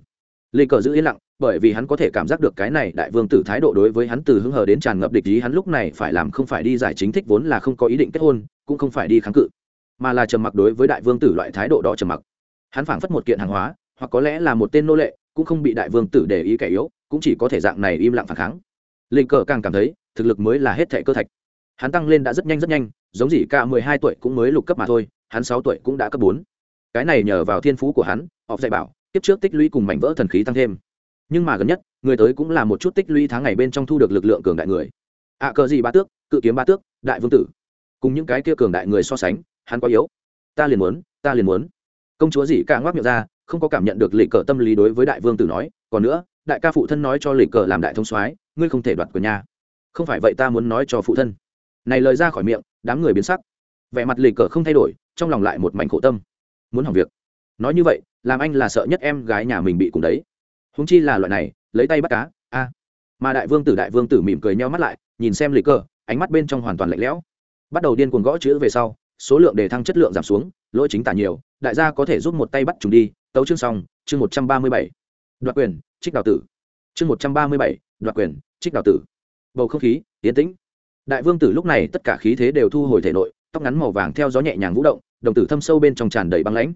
Lê cờ giữ yên lặng, bởi vì hắn có thể cảm giác được cái này đại vương tử thái độ đối với hắn từ hưng hờ đến tràn ngập địch ý hắn lúc này phải làm không phải đi giải chính thích vốn là không có ý định kết hôn, cũng không phải đi kháng cự mà là trầm mặc đối với đại vương tử loại thái độ đó trầm mặc. Hắn phảng phất một kiện hàng hóa hoặc có lẽ là một tên nô lệ cũng không bị đại vương tử để ý kẻ yếu cũng chỉ có thể dạng này im lặng phản kháng. Linh cờ càng cảm thấy thực lực mới là hết thệ cơ thạch. Hắn tăng lên đã rất nhanh rất nhanh giống gì cả mười hai tuổi cũng mới lục cấp mà thôi hắn sáu tuổi cũng đã cấp bốn. Cái này nhờ vào thiên phú của hắn họ dạy bảo kiếp trước tích lũy cùng mảnh vỡ thần khí tăng thêm. Nhưng mà gần nhất người tới cũng là một chút tích lũy tháng ngày bên trong thu được lực lượng cường đại người. Ạ à, cờ gì ba tước cự kiếm ba tước đại vương tử. Cùng những cái kia cường đại người so sánh hắn quá yếu. Ta liền muốn ta liền muốn. Công chúa gì cả ngoác miệng ra không có cảm nhận được lịch cờ tâm lý đối với đại vương tử nói còn nữa đại ca phụ thân nói cho lịch cờ làm đại thông soái ngươi không thể đoạt của nhà không phải vậy ta muốn nói cho phụ thân. Này lời ra khỏi miệng đám người biến sắc. Vẻ mặt lịch cờ không thay đổi trong lòng lại một mảnh khổ tâm. Muốn hỏng việc. Nói như vậy làm anh là sợ nhất em gái nhà mình bị cùng đấy. Húng chi là loại này lấy tay bắt cá a. Mà đại vương tử đại vương tử mỉm cười nheo mắt lại nhìn xem lịch cờ, ánh mắt bên trong hoàn toàn lạnh lẽo. Bắt đầu điên cuồng gõ chữ về sau số lượng đề thăng chất lượng giảm xuống, lỗi chính tả nhiều, đại gia có thể giúp một tay bắt chúng đi. Tấu chương xong, chương một trăm ba mươi bảy. Đoạt quyền, trích đào tử. Chương một trăm ba mươi bảy, đoạt quyền, trích đào tử. Bầu không khí tiến tĩnh. Đại vương tử lúc này tất cả khí thế đều thu hồi thể nội, tóc ngắn màu vàng theo gió nhẹ nhàng vũ động, đồng tử thâm sâu bên trong tràn đầy băng lãnh.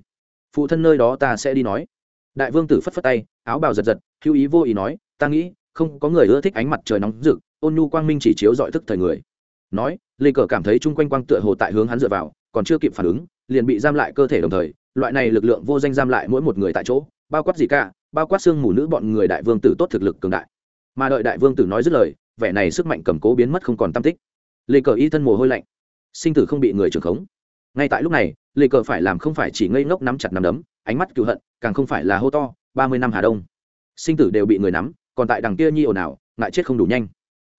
Phụ thân nơi đó ta sẽ đi nói. Đại vương tử phất phất tay, áo bào giật giật, hữu ý vô ý nói, ta nghĩ, không có người ưa thích ánh mặt trời nóng rực, ôn nhu quang minh chỉ chiếu dọi thức thời người. Nói lê cờ cảm thấy chung quanh quang tựa hồ tại hướng hắn dựa vào, còn chưa kịp phản ứng, liền bị giam lại cơ thể đồng thời, loại này lực lượng vô danh giam lại mỗi một người tại chỗ, bao quát gì cả, bao quát xương mù nữ bọn người đại vương tử tốt thực lực cường đại. Mà đợi đại vương tử nói dứt lời, vẻ này sức mạnh cầm cố biến mất không còn tam tích. Lê cờ y thân mồ hôi lạnh. Sinh tử không bị người trưởng khống. Ngay tại lúc này, lê cờ phải làm không phải chỉ ngây ngốc nắm chặt nắm đấm, ánh mắt cựu hận, càng không phải là hô to, ba mươi năm hà đông. Sinh tử đều bị người nắm, còn tại đằng kia nhi ồn ào, ngại chết không đủ nhanh.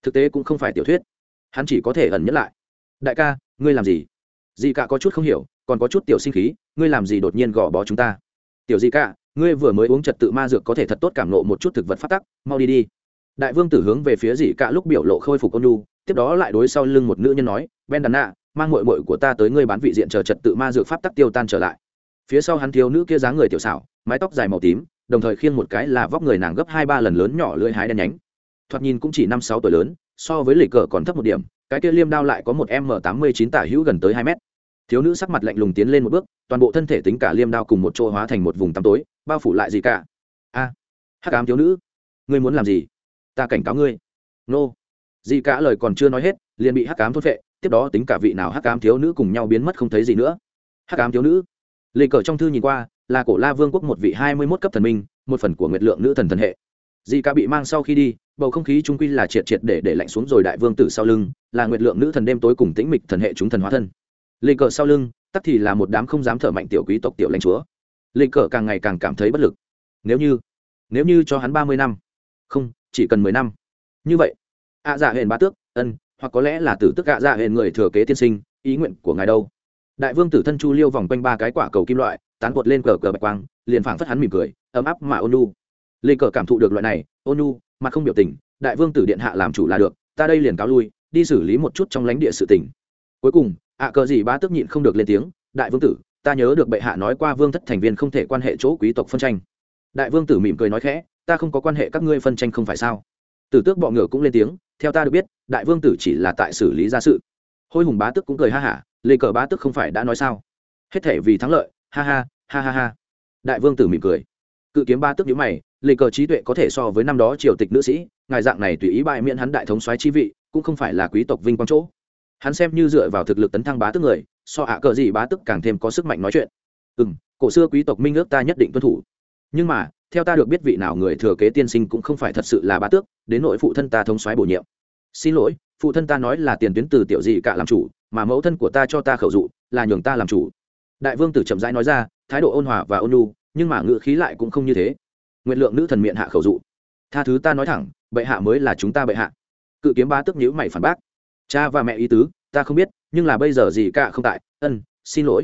Thực tế cũng không phải tiểu thuyết hắn chỉ có thể ẩn nhất lại. Đại ca, ngươi làm gì? Dì cả có chút không hiểu, còn có chút tiểu sinh khí, ngươi làm gì đột nhiên gò bó chúng ta? Tiểu dì cả ngươi vừa mới uống trật tự ma dược có thể thật tốt cảm nộ một chút thực vật phát tắc, mau đi đi. Đại vương tử hướng về phía dì cả lúc biểu lộ khôi phục ôn nhu, tiếp đó lại đối sau lưng một nữ nhân nói, ben đàn nạ, mang mội mội của ta tới ngươi bán vị diện chờ trật tự ma dược pháp tắc tiêu tan trở lại. Phía sau hắn thiếu nữ kia dáng người tiểu xảo, mái tóc dài màu tím, đồng thời khiêng một cái là vóc người nàng gấp hai ba lần lớn nhỏ lưỡi hái đen nhánh. Thoạt nhìn cũng chỉ năm sáu tuổi lớn so với lịch cờ còn thấp một điểm, cái kia liêm đao lại có một m tám mươi chín tả hữu gần tới hai mét. Thiếu nữ sắc mặt lạnh lùng tiến lên một bước, toàn bộ thân thể tính cả liêm đao cùng một chỗ hóa thành một vùng tăm tối, bao phủ lại gì cả. A, hắc ám thiếu nữ, ngươi muốn làm gì? Ta cảnh cáo ngươi. Nô. Gì cả lời còn chưa nói hết, liền bị hắc ám thốt vệ tiếp đó tính cả vị nào hắc ám thiếu nữ cùng nhau biến mất không thấy gì nữa. Hắc ám thiếu nữ. Lê cờ trong thư nhìn qua, là cổ la vương quốc một vị hai mươi mốt cấp thần minh, một phần của nguyệt lượng nữ thần thần hệ. Dì ca bị mang sau khi đi bầu không khí trung quy là triệt triệt để để lạnh xuống rồi đại vương tử sau lưng, là nguyệt lượng nữ thần đêm tối cùng tĩnh mịch thần hệ chúng thần hóa thân. Lê cờ sau lưng, tắc thì là một đám không dám thở mạnh tiểu quý tộc tiểu lãnh chúa. Lê cờ càng ngày càng cảm thấy bất lực. Nếu như nếu như cho hắn ba mươi năm, không, chỉ cần mười năm. Như vậy, ạ dạ hển ba tước, ân, hoặc có lẽ là tử tức ạ dạ hển người thừa kế tiên sinh, ý nguyện của ngài đâu? Đại vương tử thân chu liêu vòng quanh ba cái quả cầu kim loại, tán cột lên cờ cờ bạch quang, liền phảng phất hắn mỉm cười, ấm áp mà ôn nu lê cờ cảm thụ được loại này, ôn nu mặt không biểu tình, đại vương tử điện hạ làm chủ là được, ta đây liền cáo lui, đi xử lý một chút trong lãnh địa sự tình. Cuối cùng, ạ cờ gì bá tức nhịn không được lên tiếng, đại vương tử, ta nhớ được bệ hạ nói qua vương thất thành viên không thể quan hệ chỗ quý tộc phân tranh. Đại vương tử mỉm cười nói khẽ, ta không có quan hệ các ngươi phân tranh không phải sao? Tử tước bọ ngựa cũng lên tiếng, theo ta được biết, đại vương tử chỉ là tại xử lý gia sự. Hôi hùng bá tức cũng cười ha hả, lê cờ bá tức không phải đã nói sao? Hết thể vì thắng lợi, ha ha ha ha ha. Đại vương tử mỉm cười. Cự kiếm ba tức nhíu mày lì cờ trí tuệ có thể so với năm đó triều tịch nữ sĩ, ngài dạng này tùy ý bại miễn hắn đại thống soái chi vị, cũng không phải là quý tộc vinh quang chỗ. Hắn xem như dựa vào thực lực tấn thăng bá tức người, so ạ cờ gì bá tức càng thêm có sức mạnh nói chuyện. Ừ m cổ xưa quý tộc minh ước ta nhất định tuân thủ. Nhưng mà, theo ta được biết vị nào người thừa kế tiên sinh cũng không phải thật sự là bá tước, đến nội phụ thân ta thống soái bổ nhiệm. Xin lỗi, phụ thân ta nói là tiền tuyến từ tiểu gì cả làm chủ, mà mẫu thân của ta cho ta khẩu dụ, là nhường ta làm chủ. Đại vương tử chậm rãi nói ra, thái độ ôn hòa và ôn nhu, nhưng mà ngự khí lại cũng không như thế nguyện lượng nữ thần miệng hạ khẩu dụ. Tha thứ ta nói thẳng, bệ hạ mới là chúng ta bệ hạ. Cự kiếm ba tức nhữ mày phản bác. Cha và mẹ ý tứ, ta không biết, nhưng là bây giờ gì cả không tại. Ân, xin lỗi.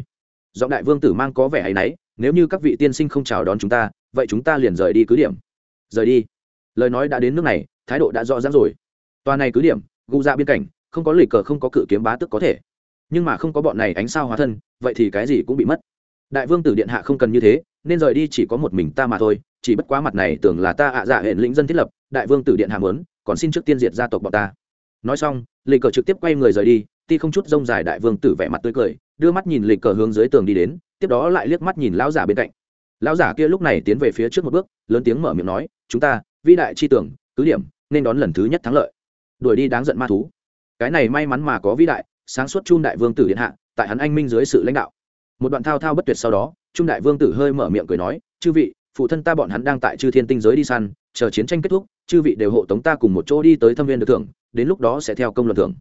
Giọng đại vương tử mang có vẻ hay náy, nếu như các vị tiên sinh không chào đón chúng ta, vậy chúng ta liền rời đi cứ điểm. Rời đi. Lời nói đã đến nước này, thái độ đã rõ ràng rồi. Tòa này cứ điểm, gu ra biên cảnh, không có lịch cờ, không có cự kiếm bá tức có thể. Nhưng mà không có bọn này ánh sao hóa thân, vậy thì cái gì cũng bị mất. Đại vương tử điện hạ không cần như thế, nên rời đi chỉ có một mình ta mà thôi chỉ bất quá mặt này tưởng là ta ạ à dạ hệ lĩnh dân thiết lập, đại vương tử điện hạ lớn còn xin trước tiên diệt gia tộc bọn ta. Nói xong, lịch cờ trực tiếp quay người rời đi, ti không chút rông dài đại vương tử vẻ mặt tươi cười, đưa mắt nhìn lịch cờ hướng dưới tường đi đến, tiếp đó lại liếc mắt nhìn lão giả bên cạnh. Lão giả kia lúc này tiến về phía trước một bước, lớn tiếng mở miệng nói, chúng ta, vĩ đại chi tưởng, cứ điểm, nên đón lần thứ nhất thắng lợi. Đuổi đi đáng giận ma thú. Cái này may mắn mà có vĩ đại, sáng suốt trung đại vương tử điện hạ, tại hắn anh minh dưới sự lãnh đạo. Một đoạn thao thao bất tuyệt sau đó, trung đại vương tử hơi mở miệng cười nói, chư vị phụ thân ta bọn hắn đang tại chư thiên tinh giới đi săn, chờ chiến tranh kết thúc, chư vị đều hộ tống ta cùng một chỗ đi tới thâm viên được thưởng, đến lúc đó sẽ theo công luận thưởng.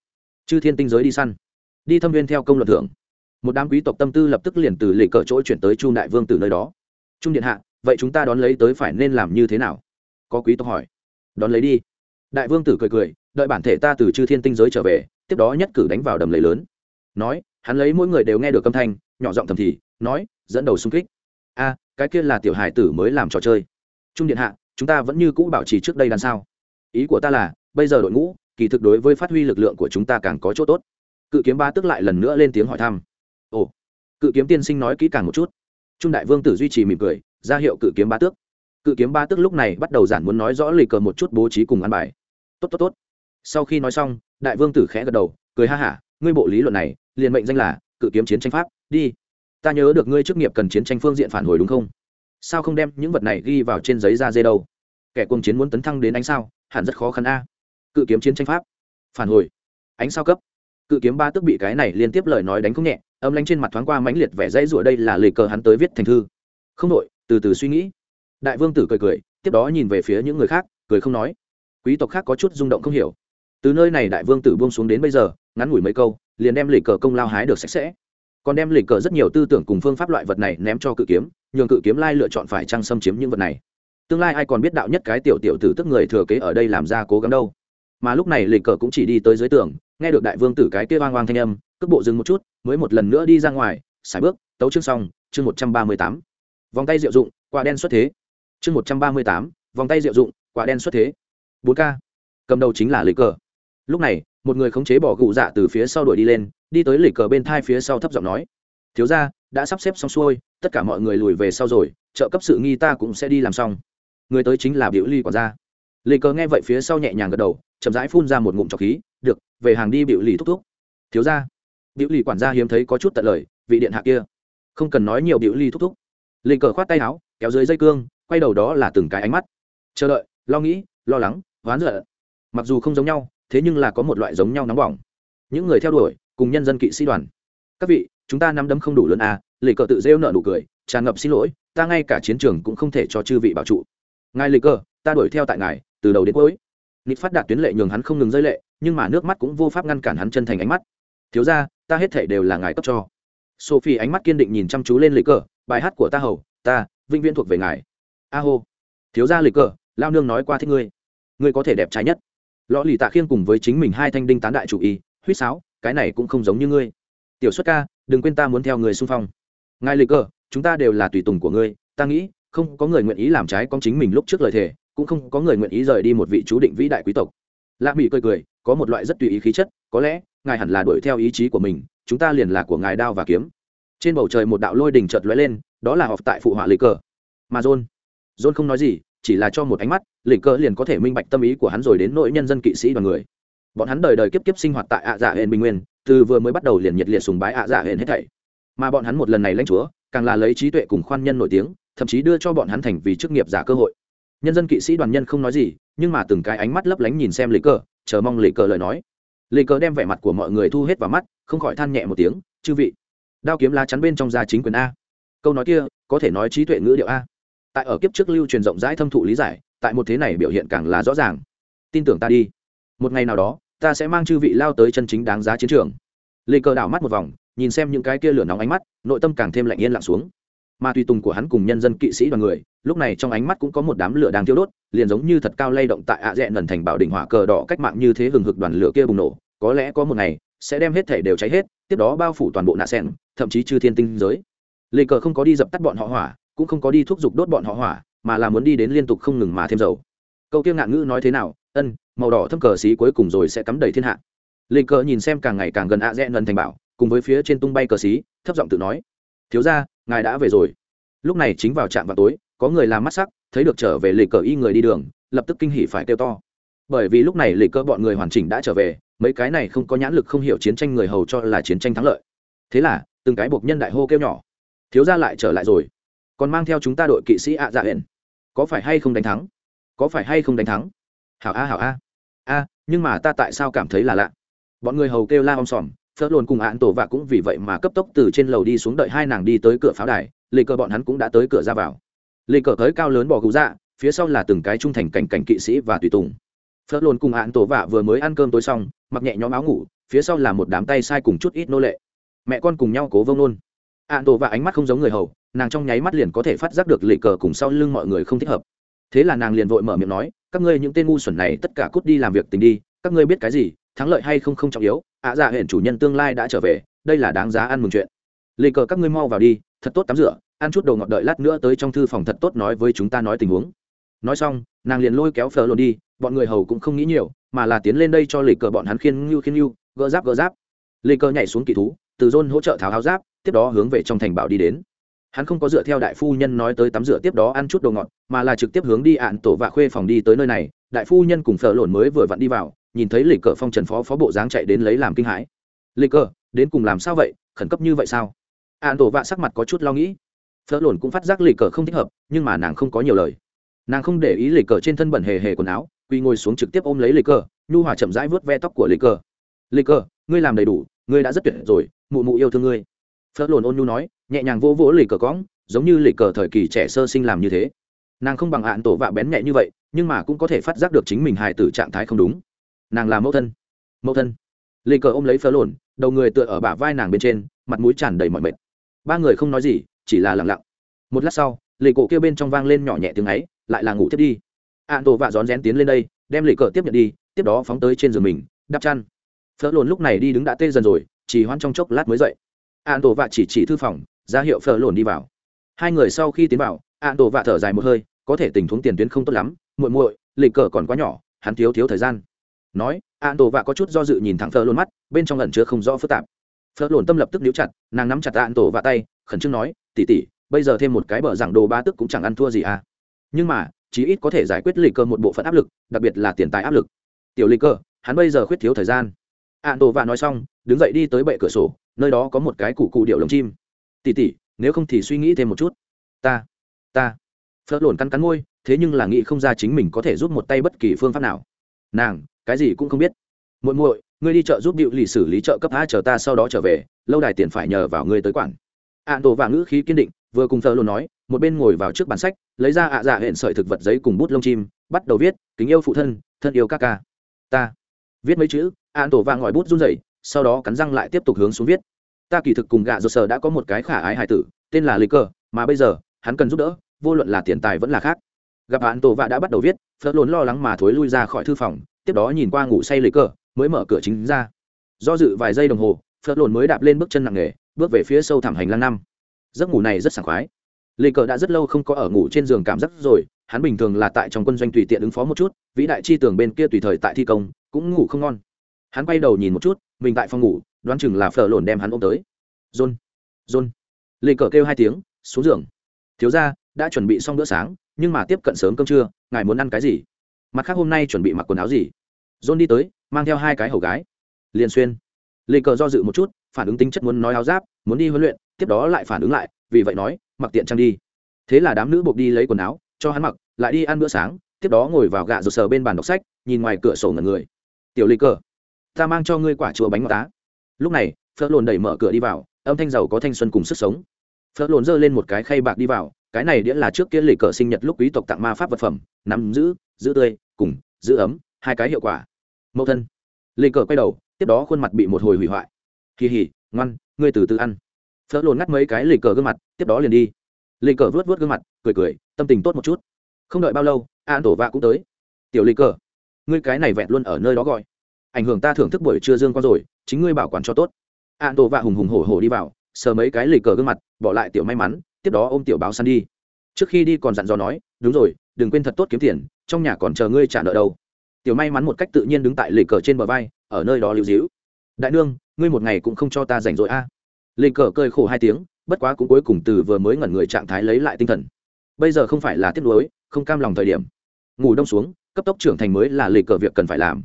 Chư thiên tinh giới đi săn. Đi thâm viên theo công luận thưởng. Một đám quý tộc tâm tư lập tức liền từ lệ cờ chỗ chuyển tới Chu đại vương từ nơi đó. Trung điện hạ, vậy chúng ta đón lấy tới phải nên làm như thế nào? Có quý tộc hỏi. Đón lấy đi. Đại vương tử cười cười, đợi bản thể ta từ chư thiên tinh giới trở về, tiếp đó nhất cử đánh vào đầm lầy lớn. Nói, hắn lấy mỗi người đều nghe được âm thanh, nhỏ giọng thầm thì, nói, dẫn đầu xung kích. A cái kia là tiểu hải tử mới làm trò chơi. Trung điện hạ, chúng ta vẫn như cũ bảo trì trước đây đằng sau ý của ta là, bây giờ đội ngũ, kỳ thực đối với phát huy lực lượng của chúng ta càng có chỗ tốt. Cự kiếm ba tức lại lần nữa lên tiếng hỏi thăm. Ồ, cự kiếm tiên sinh nói kỹ càng một chút. Trung đại vương tử duy trì mỉm cười, ra hiệu cự kiếm ba tước. Cự kiếm ba tước lúc này bắt đầu giản muốn nói rõ lì cờ một chút bố trí cùng ăn bài. Tốt tốt tốt. Sau khi nói xong, đại vương tử khẽ gật đầu, cười ha hả, ngươi bộ lý luận này, liền mệnh danh là cự kiếm chiến tranh pháp, đi ta nhớ được ngươi chức nghiệp cần chiến tranh phương diện phản hồi đúng không? Sao không đem những vật này ghi vào trên giấy da dê đâu? Kẻ quân chiến muốn tấn thăng đến ánh sao, hẳn rất khó khăn a. Cự kiếm chiến tranh pháp. Phản hồi. Ánh sao cấp. Cự kiếm ba tức bị cái này liên tiếp lời nói đánh không nhẹ, âm lánh trên mặt thoáng qua mãnh liệt vẻ dãy rủa đây là lời cờ hắn tới viết thành thư. Không đội từ từ suy nghĩ. Đại vương tử cười cười, tiếp đó nhìn về phía những người khác, cười không nói. Quý tộc khác có chút rung động không hiểu. Từ nơi này đại vương tử buông xuống đến bây giờ, ngắn ngủi mấy câu, liền đem lịch cờ công lao hái được sạch sẽ còn đem lịch cờ rất nhiều tư tưởng cùng phương pháp loại vật này ném cho cự kiếm, nhường cự kiếm lai lựa chọn phải trăng xâm chiếm những vật này. Tương lai ai còn biết đạo nhất cái tiểu tiểu tử tức người thừa kế ở đây làm ra cố gắng đâu. Mà lúc này lịch cờ cũng chỉ đi tới dưới tường, nghe được đại vương tử cái kia oang oang thanh âm, cước bộ dừng một chút, mới một lần nữa đi ra ngoài xài bước, tấu chương xong, chương một trăm ba mươi tám. Vòng tay diệu dụng, quả đen xuất thế. Chương một trăm ba mươi tám, vòng tay diệu dụng, quả đen xuất thế. Bốn k cầm đầu chính là lịch cờ. Lúc này, một người khống chế bỏ gụ dạ từ phía sau đuổi đi lên đi tới lịch cờ bên thai phía sau thấp giọng nói, thiếu ra đã sắp xếp xong xuôi, tất cả mọi người lùi về sau rồi, trợ cấp sự nghi ta cũng sẽ đi làm xong. Người tới chính là biểu ly quản gia. Lì cờ nghe vậy phía sau nhẹ nhàng gật đầu, chậm rãi phun ra một ngụm trọc khí, được, về hàng đi biểu lì thúc thúc. Thiếu ra biểu lì quản gia hiếm thấy có chút tận lời, vị điện hạ kia, không cần nói nhiều biểu lì thúc thúc. Lì cờ khoát tay áo, kéo dưới dây cương, quay đầu đó là từng cái ánh mắt. Chờ đợi, lo nghĩ, lo lắng, oán giận. Mặc dù không giống nhau, thế nhưng là có một loại giống nhau nóng bỏng. Những người theo đuổi cùng nhân dân kỵ sĩ đoàn. Các vị, chúng ta nắm đấm không đủ lớn à lì cờ tự rêu nợ nụ cười, tràn ngập xin lỗi, ta ngay cả chiến trường cũng không thể cho chư vị bảo trụ. Ngài lì cờ, ta đuổi theo tại ngài, từ đầu đến cuối. Nịt phát đạt tuyến lệ nhường hắn không ngừng rơi lệ, nhưng mà nước mắt cũng vô pháp ngăn cản hắn chân thành ánh mắt. Thiếu ra ta hết thể đều là ngài cấp cho. Sophie ánh mắt kiên định nhìn chăm chú lên lì cờ, bài hát của ta hầu, ta, vĩnh viễn thuộc về ngài. A hô. Thiếu ra lì cờ, lao nương nói qua thích ngươi. Ngươi có thể đẹp trái nhất. Lõ lì tạ khiêng cùng với chính mình hai thanh đinh tán đại chủ y, huýt sáo cái này cũng không giống như ngươi. Tiểu xuất ca, đừng quên ta muốn theo người xung phong. Ngài lịch cơ chúng ta đều là tùy tùng của ngươi. Ta nghĩ, không có người nguyện ý làm trái con chính mình lúc trước lời thề, cũng không có người nguyện ý rời đi một vị chú định vĩ đại quý tộc. Lạ mỹ cười cười, có một loại rất tùy ý khí chất, có lẽ, ngài hẳn là đuổi theo ý chí của mình, chúng ta liền là của ngài đao và kiếm. Trên bầu trời một đạo lôi đình chợt lóe lên, đó là họp tại phụ họa lịch cờ. Mà john john không nói gì, chỉ là cho một ánh mắt, lịch cờ liền có thể minh bạch tâm ý của hắn rồi đến nỗi nhân dân kỵ sĩ đoàn người bọn hắn đời đời kiếp kiếp sinh hoạt tại ạ dạ hển bình nguyên, từ vừa mới bắt đầu liền nhiệt liệt sùng bái ạ dạ hển hết thảy. Mà bọn hắn một lần này lãnh chúa, càng là lấy trí tuệ cùng khoan nhân nổi tiếng, thậm chí đưa cho bọn hắn thành vì chức nghiệp giả cơ hội. Nhân dân kỵ sĩ đoàn nhân không nói gì, nhưng mà từng cái ánh mắt lấp lánh nhìn xem lịch cờ, chờ mong lịch cờ lời nói. Lịch cờ đem vẻ mặt của mọi người thu hết vào mắt, không khỏi than nhẹ một tiếng, chư vị, đao kiếm lá chắn bên trong gia chính quyền a. Câu nói kia, có thể nói trí tuệ ngữ điệu a. Tại ở kiếp trước lưu truyền rộng rãi thâm thụ lý giải, tại một thế này biểu hiện càng là rõ ràng. Tin tưởng ta đi một ngày nào đó, ta sẽ mang chư vị lao tới chân chính đáng giá chiến trường. Lê cờ đảo mắt một vòng, nhìn xem những cái kia lửa nóng ánh mắt, nội tâm càng thêm lạnh yên lặng xuống. Mà tùy tùng của hắn cùng nhân dân kỵ sĩ đoàn người, lúc này trong ánh mắt cũng có một đám lửa đang thiêu đốt, liền giống như thật cao lay động tại ạ rẽ nần thành bảo đỉnh hỏa cờ đỏ cách mạng như thế hừng hực đoàn lửa kia bùng nổ. Có lẽ có một ngày, sẽ đem hết thể đều cháy hết, tiếp đó bao phủ toàn bộ nạ sen thậm chí chư thiên tinh giới. Lê cờ không có đi dập tắt bọn họ hỏa, cũng không có đi thúc giục đốt bọn họ hỏa, mà là muốn đi đến liên tục không ngừng mà thêm dầu. Câu kia ngạn ngữ nói thế nào? Ân màu đỏ thâm cờ xí cuối cùng rồi sẽ cắm đầy thiên hạ. Lê cờ nhìn xem càng ngày càng gần ạ rẽ ngân thành bảo, cùng với phía trên tung bay cờ xí, thấp giọng tự nói, thiếu ra ngài đã về rồi. Lúc này chính vào trạm vào tối, có người làm mắt sắc, thấy được trở về lịch cờ y người đi đường, lập tức kinh hỉ phải kêu to. Bởi vì lúc này lịch cờ bọn người hoàn chỉnh đã trở về, mấy cái này không có nhãn lực không hiểu chiến tranh người hầu cho là chiến tranh thắng lợi. Thế là, từng cái buộc nhân đại hô kêu nhỏ, thiếu ra lại trở lại rồi, còn mang theo chúng ta đội kỵ sĩ ạ dạ hển có phải hay không đánh thắng? Có phải hay không đánh thắng? Hảo a hảo a. A, nhưng mà ta tại sao cảm thấy là lạ? Bọn người hầu kêu la om sòm, phớt lồn cùng án tổ vạ cũng vì vậy mà cấp tốc từ trên lầu đi xuống đợi hai nàng đi tới cửa pháo đài, lì cờ bọn hắn cũng đã tới cửa ra vào. Lì cờ tới cao lớn bỏ gù ra phía sau là từng cái trung thành cảnh cảnh kỵ sĩ và tùy tùng. Phớt lồn cùng án tổ vạ vừa mới ăn cơm tối xong, mặc nhẹ nhóm áo ngủ, phía sau là một đám tay sai cùng chút ít nô lệ. Mẹ con cùng nhau cố vông nôn án tổ vạ ánh mắt không giống người hầu, nàng trong nháy mắt liền có thể phát giác được lệ cờ cùng sau lưng mọi người không thích hợp thế là nàng liền vội mở miệng nói các ngươi những tên ngu xuẩn này tất cả cút đi làm việc tình đi các ngươi biết cái gì thắng lợi hay không không trọng yếu ạ à, dạ hển chủ nhân tương lai đã trở về đây là đáng giá ăn mừng chuyện. Lê cờ các ngươi mau vào đi thật tốt tắm rửa ăn chút đồ ngọt đợi lát nữa tới trong thư phòng thật tốt nói với chúng ta nói tình huống. Nói xong nàng liền lôi kéo phờ lồn đi bọn người hầu cũng không nghĩ nhiều mà là tiến lên đây cho lê cờ bọn hắn khiên ngưu khiên ngưu gỡ giáp gỡ giáp. Lê cờ nhảy xuống kỳ thú từ dôn hỗ trợ tháo áo giáp tiếp đó hướng về trong thành bảo đi đến hắn không có dựa theo đại phu nhân nói tới tắm rửa tiếp đó ăn chút đồ ngọt, mà là trực tiếp hướng đi ạn tổ vạ khuê phòng đi tới nơi này. Đại phu nhân cùng phở lộn mới vừa vặn đi vào, nhìn thấy lịch cờ phong trần phó phó bộ dáng chạy đến lấy làm kinh hãi. Lịch cờ, đến cùng làm sao vậy? Khẩn cấp như vậy sao? Ạn tổ vạ sắc mặt có chút lo nghĩ. Phở lộn cũng phát giác lịch cờ không thích hợp, nhưng mà nàng không có nhiều lời. Nàng không để ý lịch cờ trên thân bẩn hề hề quần áo quy ngồi xuống trực tiếp ôm lấy lịch cờ, nhu hòa chậm rãi vớt ve tóc của lịch cờ. Lịch cờ, ngươi làm đầy đủ, ngươi đã rất tuyệt rồi, mụ mụ yêu thương ngươi. Phớt lồn ôn nhu nói nhẹ nhàng vô vỗ lì cờ cõng, giống như lì cờ thời kỳ trẻ sơ sinh làm như thế. Nàng không bằng hạn tổ vạ bén nhẹ như vậy, nhưng mà cũng có thể phát giác được chính mình hài tử trạng thái không đúng. Nàng là mẫu thân. Mẫu thân. Lì cờ ôm lấy phớt lồn đầu người tựa ở bả vai nàng bên trên, mặt mũi tràn đầy mọi mệt. Ba người không nói gì, chỉ là lặng lặng. Một lát sau, lì cổ kêu bên trong vang lên nhỏ nhẹ tiếng ấy, lại là ngủ tiếp đi. Hạn tổ vạ rón rén tiến lên đây, đem lì cờ tiếp nhận đi, tiếp đó phóng tới trên giường mình, đắp chăn. Phớt lồn lúc này đi đứng đã tê dần rồi, chỉ hoãn trong chốc lát mới dậy. An tổ vạ chỉ chỉ thư phòng ra hiệu phở lồn đi vào. Hai người sau khi tiến vào, an tổ vạ thở dài một hơi, có thể tình huống tiền tuyến không tốt lắm, muội muội, lịch cờ còn quá nhỏ, hắn thiếu thiếu thời gian. Nói, an tổ vạ có chút do dự nhìn thẳng phở lồn mắt, bên trong lần chứa không rõ phức tạp. Phở lồn tâm lập tức níu chặt, nàng nắm chặt an tổ vạ tay, khẩn trương nói tỉ tỉ bây giờ thêm một cái bờ giảng đồ ba tức cũng chẳng ăn thua gì à. Nhưng mà, chí ít có thể giải quyết lịch cờ một bộ phận áp lực, đặc biệt là tiền tài áp lực. Tiểu lịch cờ, hắn bây giờ khuyết thiếu thời gian. An tổ vạ nói xong, đứng dậy đi tới bệ cửa sổ, nơi đó có một cái củ cụ điệu lồng chim tỉ tỉ nếu không thì suy nghĩ thêm một chút. Ta ta. Phớt lồn cắn cắn môi, thế nhưng là nghĩ không ra chính mình có thể giúp một tay bất kỳ phương pháp nào. Nàng, cái gì cũng không biết. Muội muội, ngươi đi chợ giúp điệu lì xử lý chợ cấp a chờ ta sau đó trở về, lâu đài tiền phải nhờ vào ngươi tới quản. Ạ tổ và ngữ khí kiên định, vừa cùng phớt lồn nói, một bên ngồi vào trước bản sách, lấy ra ạ dạ hẹn sợi thực vật giấy cùng bút lông chim, bắt đầu viết, kính yêu phụ thân thân yêu ca ca. Ta. Viết mấy chữ, ạ tổ và ngòi bút run rẩy, sau đó cắn răng lại tiếp tục hướng xuống viết ta kỳ thực cùng gạ dột sở đã có một cái khả ái hài tử tên là lý Cờ, mà bây giờ hắn cần giúp đỡ vô luận là tiền tài vẫn là khác. Gặp bạn tổ vạ đã bắt đầu viết phớt lốn lo lắng mà thối lui ra khỏi thư phòng tiếp đó nhìn qua ngủ say lý Cờ, mới mở cửa chính ra. Do dự vài giây đồng hồ phớt lốn mới đạp lên bước chân nặng nề bước về phía sâu thẳm hành lang năm. Giấc ngủ này rất sảng khoái. Lê cờ đã rất lâu không có ở ngủ trên giường cảm giác rồi hắn bình thường là tại trong quân doanh tùy tiện ứng phó một chút vĩ đại chi tường bên kia tùy thời tại thi công cũng ngủ không ngon. Hắn quay đầu nhìn một chút mình tại phòng ngủ đoán chừng là phở lồn đem hắn ôm tới. John john. Lê cờ kêu hai tiếng, xuống giường. Thiếu ra đã chuẩn bị xong bữa sáng, nhưng mà tiếp cận sớm cơm trưa, ngài muốn ăn cái gì? Mặt khác hôm nay chuẩn bị mặc quần áo gì? John đi tới, mang theo hai cái hầu gái. Liền xuyên. Lê cờ do dự một chút, phản ứng tính chất muốn nói áo giáp, muốn đi huấn luyện, tiếp đó lại phản ứng lại, vì vậy nói, mặc tiện trang đi. Thế là đám nữ buộc đi lấy quần áo, cho hắn mặc, lại đi ăn bữa sáng, tiếp đó ngồi vào gạ rột sờ bên bàn đọc sách, nhìn ngoài cửa sổ ngẩn người. Tiểu lê cờ, ta mang cho ngươi quả chùa bánh ngọt tá lúc này, phớt lồn đẩy mở cửa đi vào, âm thanh giàu có thanh xuân cùng sức sống. Phớt lồn giơ lên một cái khay bạc đi vào, cái này đĩa là trước kia lịch cờ sinh nhật lúc quý tộc tặng ma pháp vật phẩm, nắm giữ giữ tươi, cùng, giữ ấm, hai cái hiệu quả. Mẫu thân. Lịch cờ quay đầu, tiếp đó khuôn mặt bị một hồi hủy hoại. Kỳ hỉ ngoan, ngươi từ từ ăn. Phớt lồn ngắt mấy cái lịch cờ gương mặt, tiếp đó liền đi. Lịch cờ vớt vớt gương mặt, cười cười, tâm tình tốt một chút. Không đợi bao lâu, an tổ vạ cũng tới. Tiểu lịch cờ, ngươi cái này vẹn luôn ở nơi đó gọi ảnh hưởng ta thưởng thức buổi trưa dương qua rồi, chính ngươi bảo quản cho tốt. An tổ vạ hùng hùng hổ hổ đi vào, sờ mấy cái lì cờ gương mặt, bỏ lại tiểu may mắn, tiếp đó ôm tiểu báo săn đi. Trước khi đi còn dặn dò nói, đúng rồi, đừng quên thật tốt kiếm tiền, trong nhà còn chờ ngươi trả nợ đâu. Tiểu may mắn một cách tự nhiên đứng tại lì cờ trên bờ vai, ở nơi đó lưu dĩu đại nương, ngươi một ngày cũng không cho ta rảnh rỗi a. À. lì cờ cơi khổ hai tiếng, bất quá cũng cuối cùng từ vừa mới ngẩn người trạng thái lấy lại tinh thần. Bây giờ không phải là tiếp nối không cam lòng thời điểm. Ngủ đông xuống, cấp tốc trưởng thành mới là lì cờ việc cần phải làm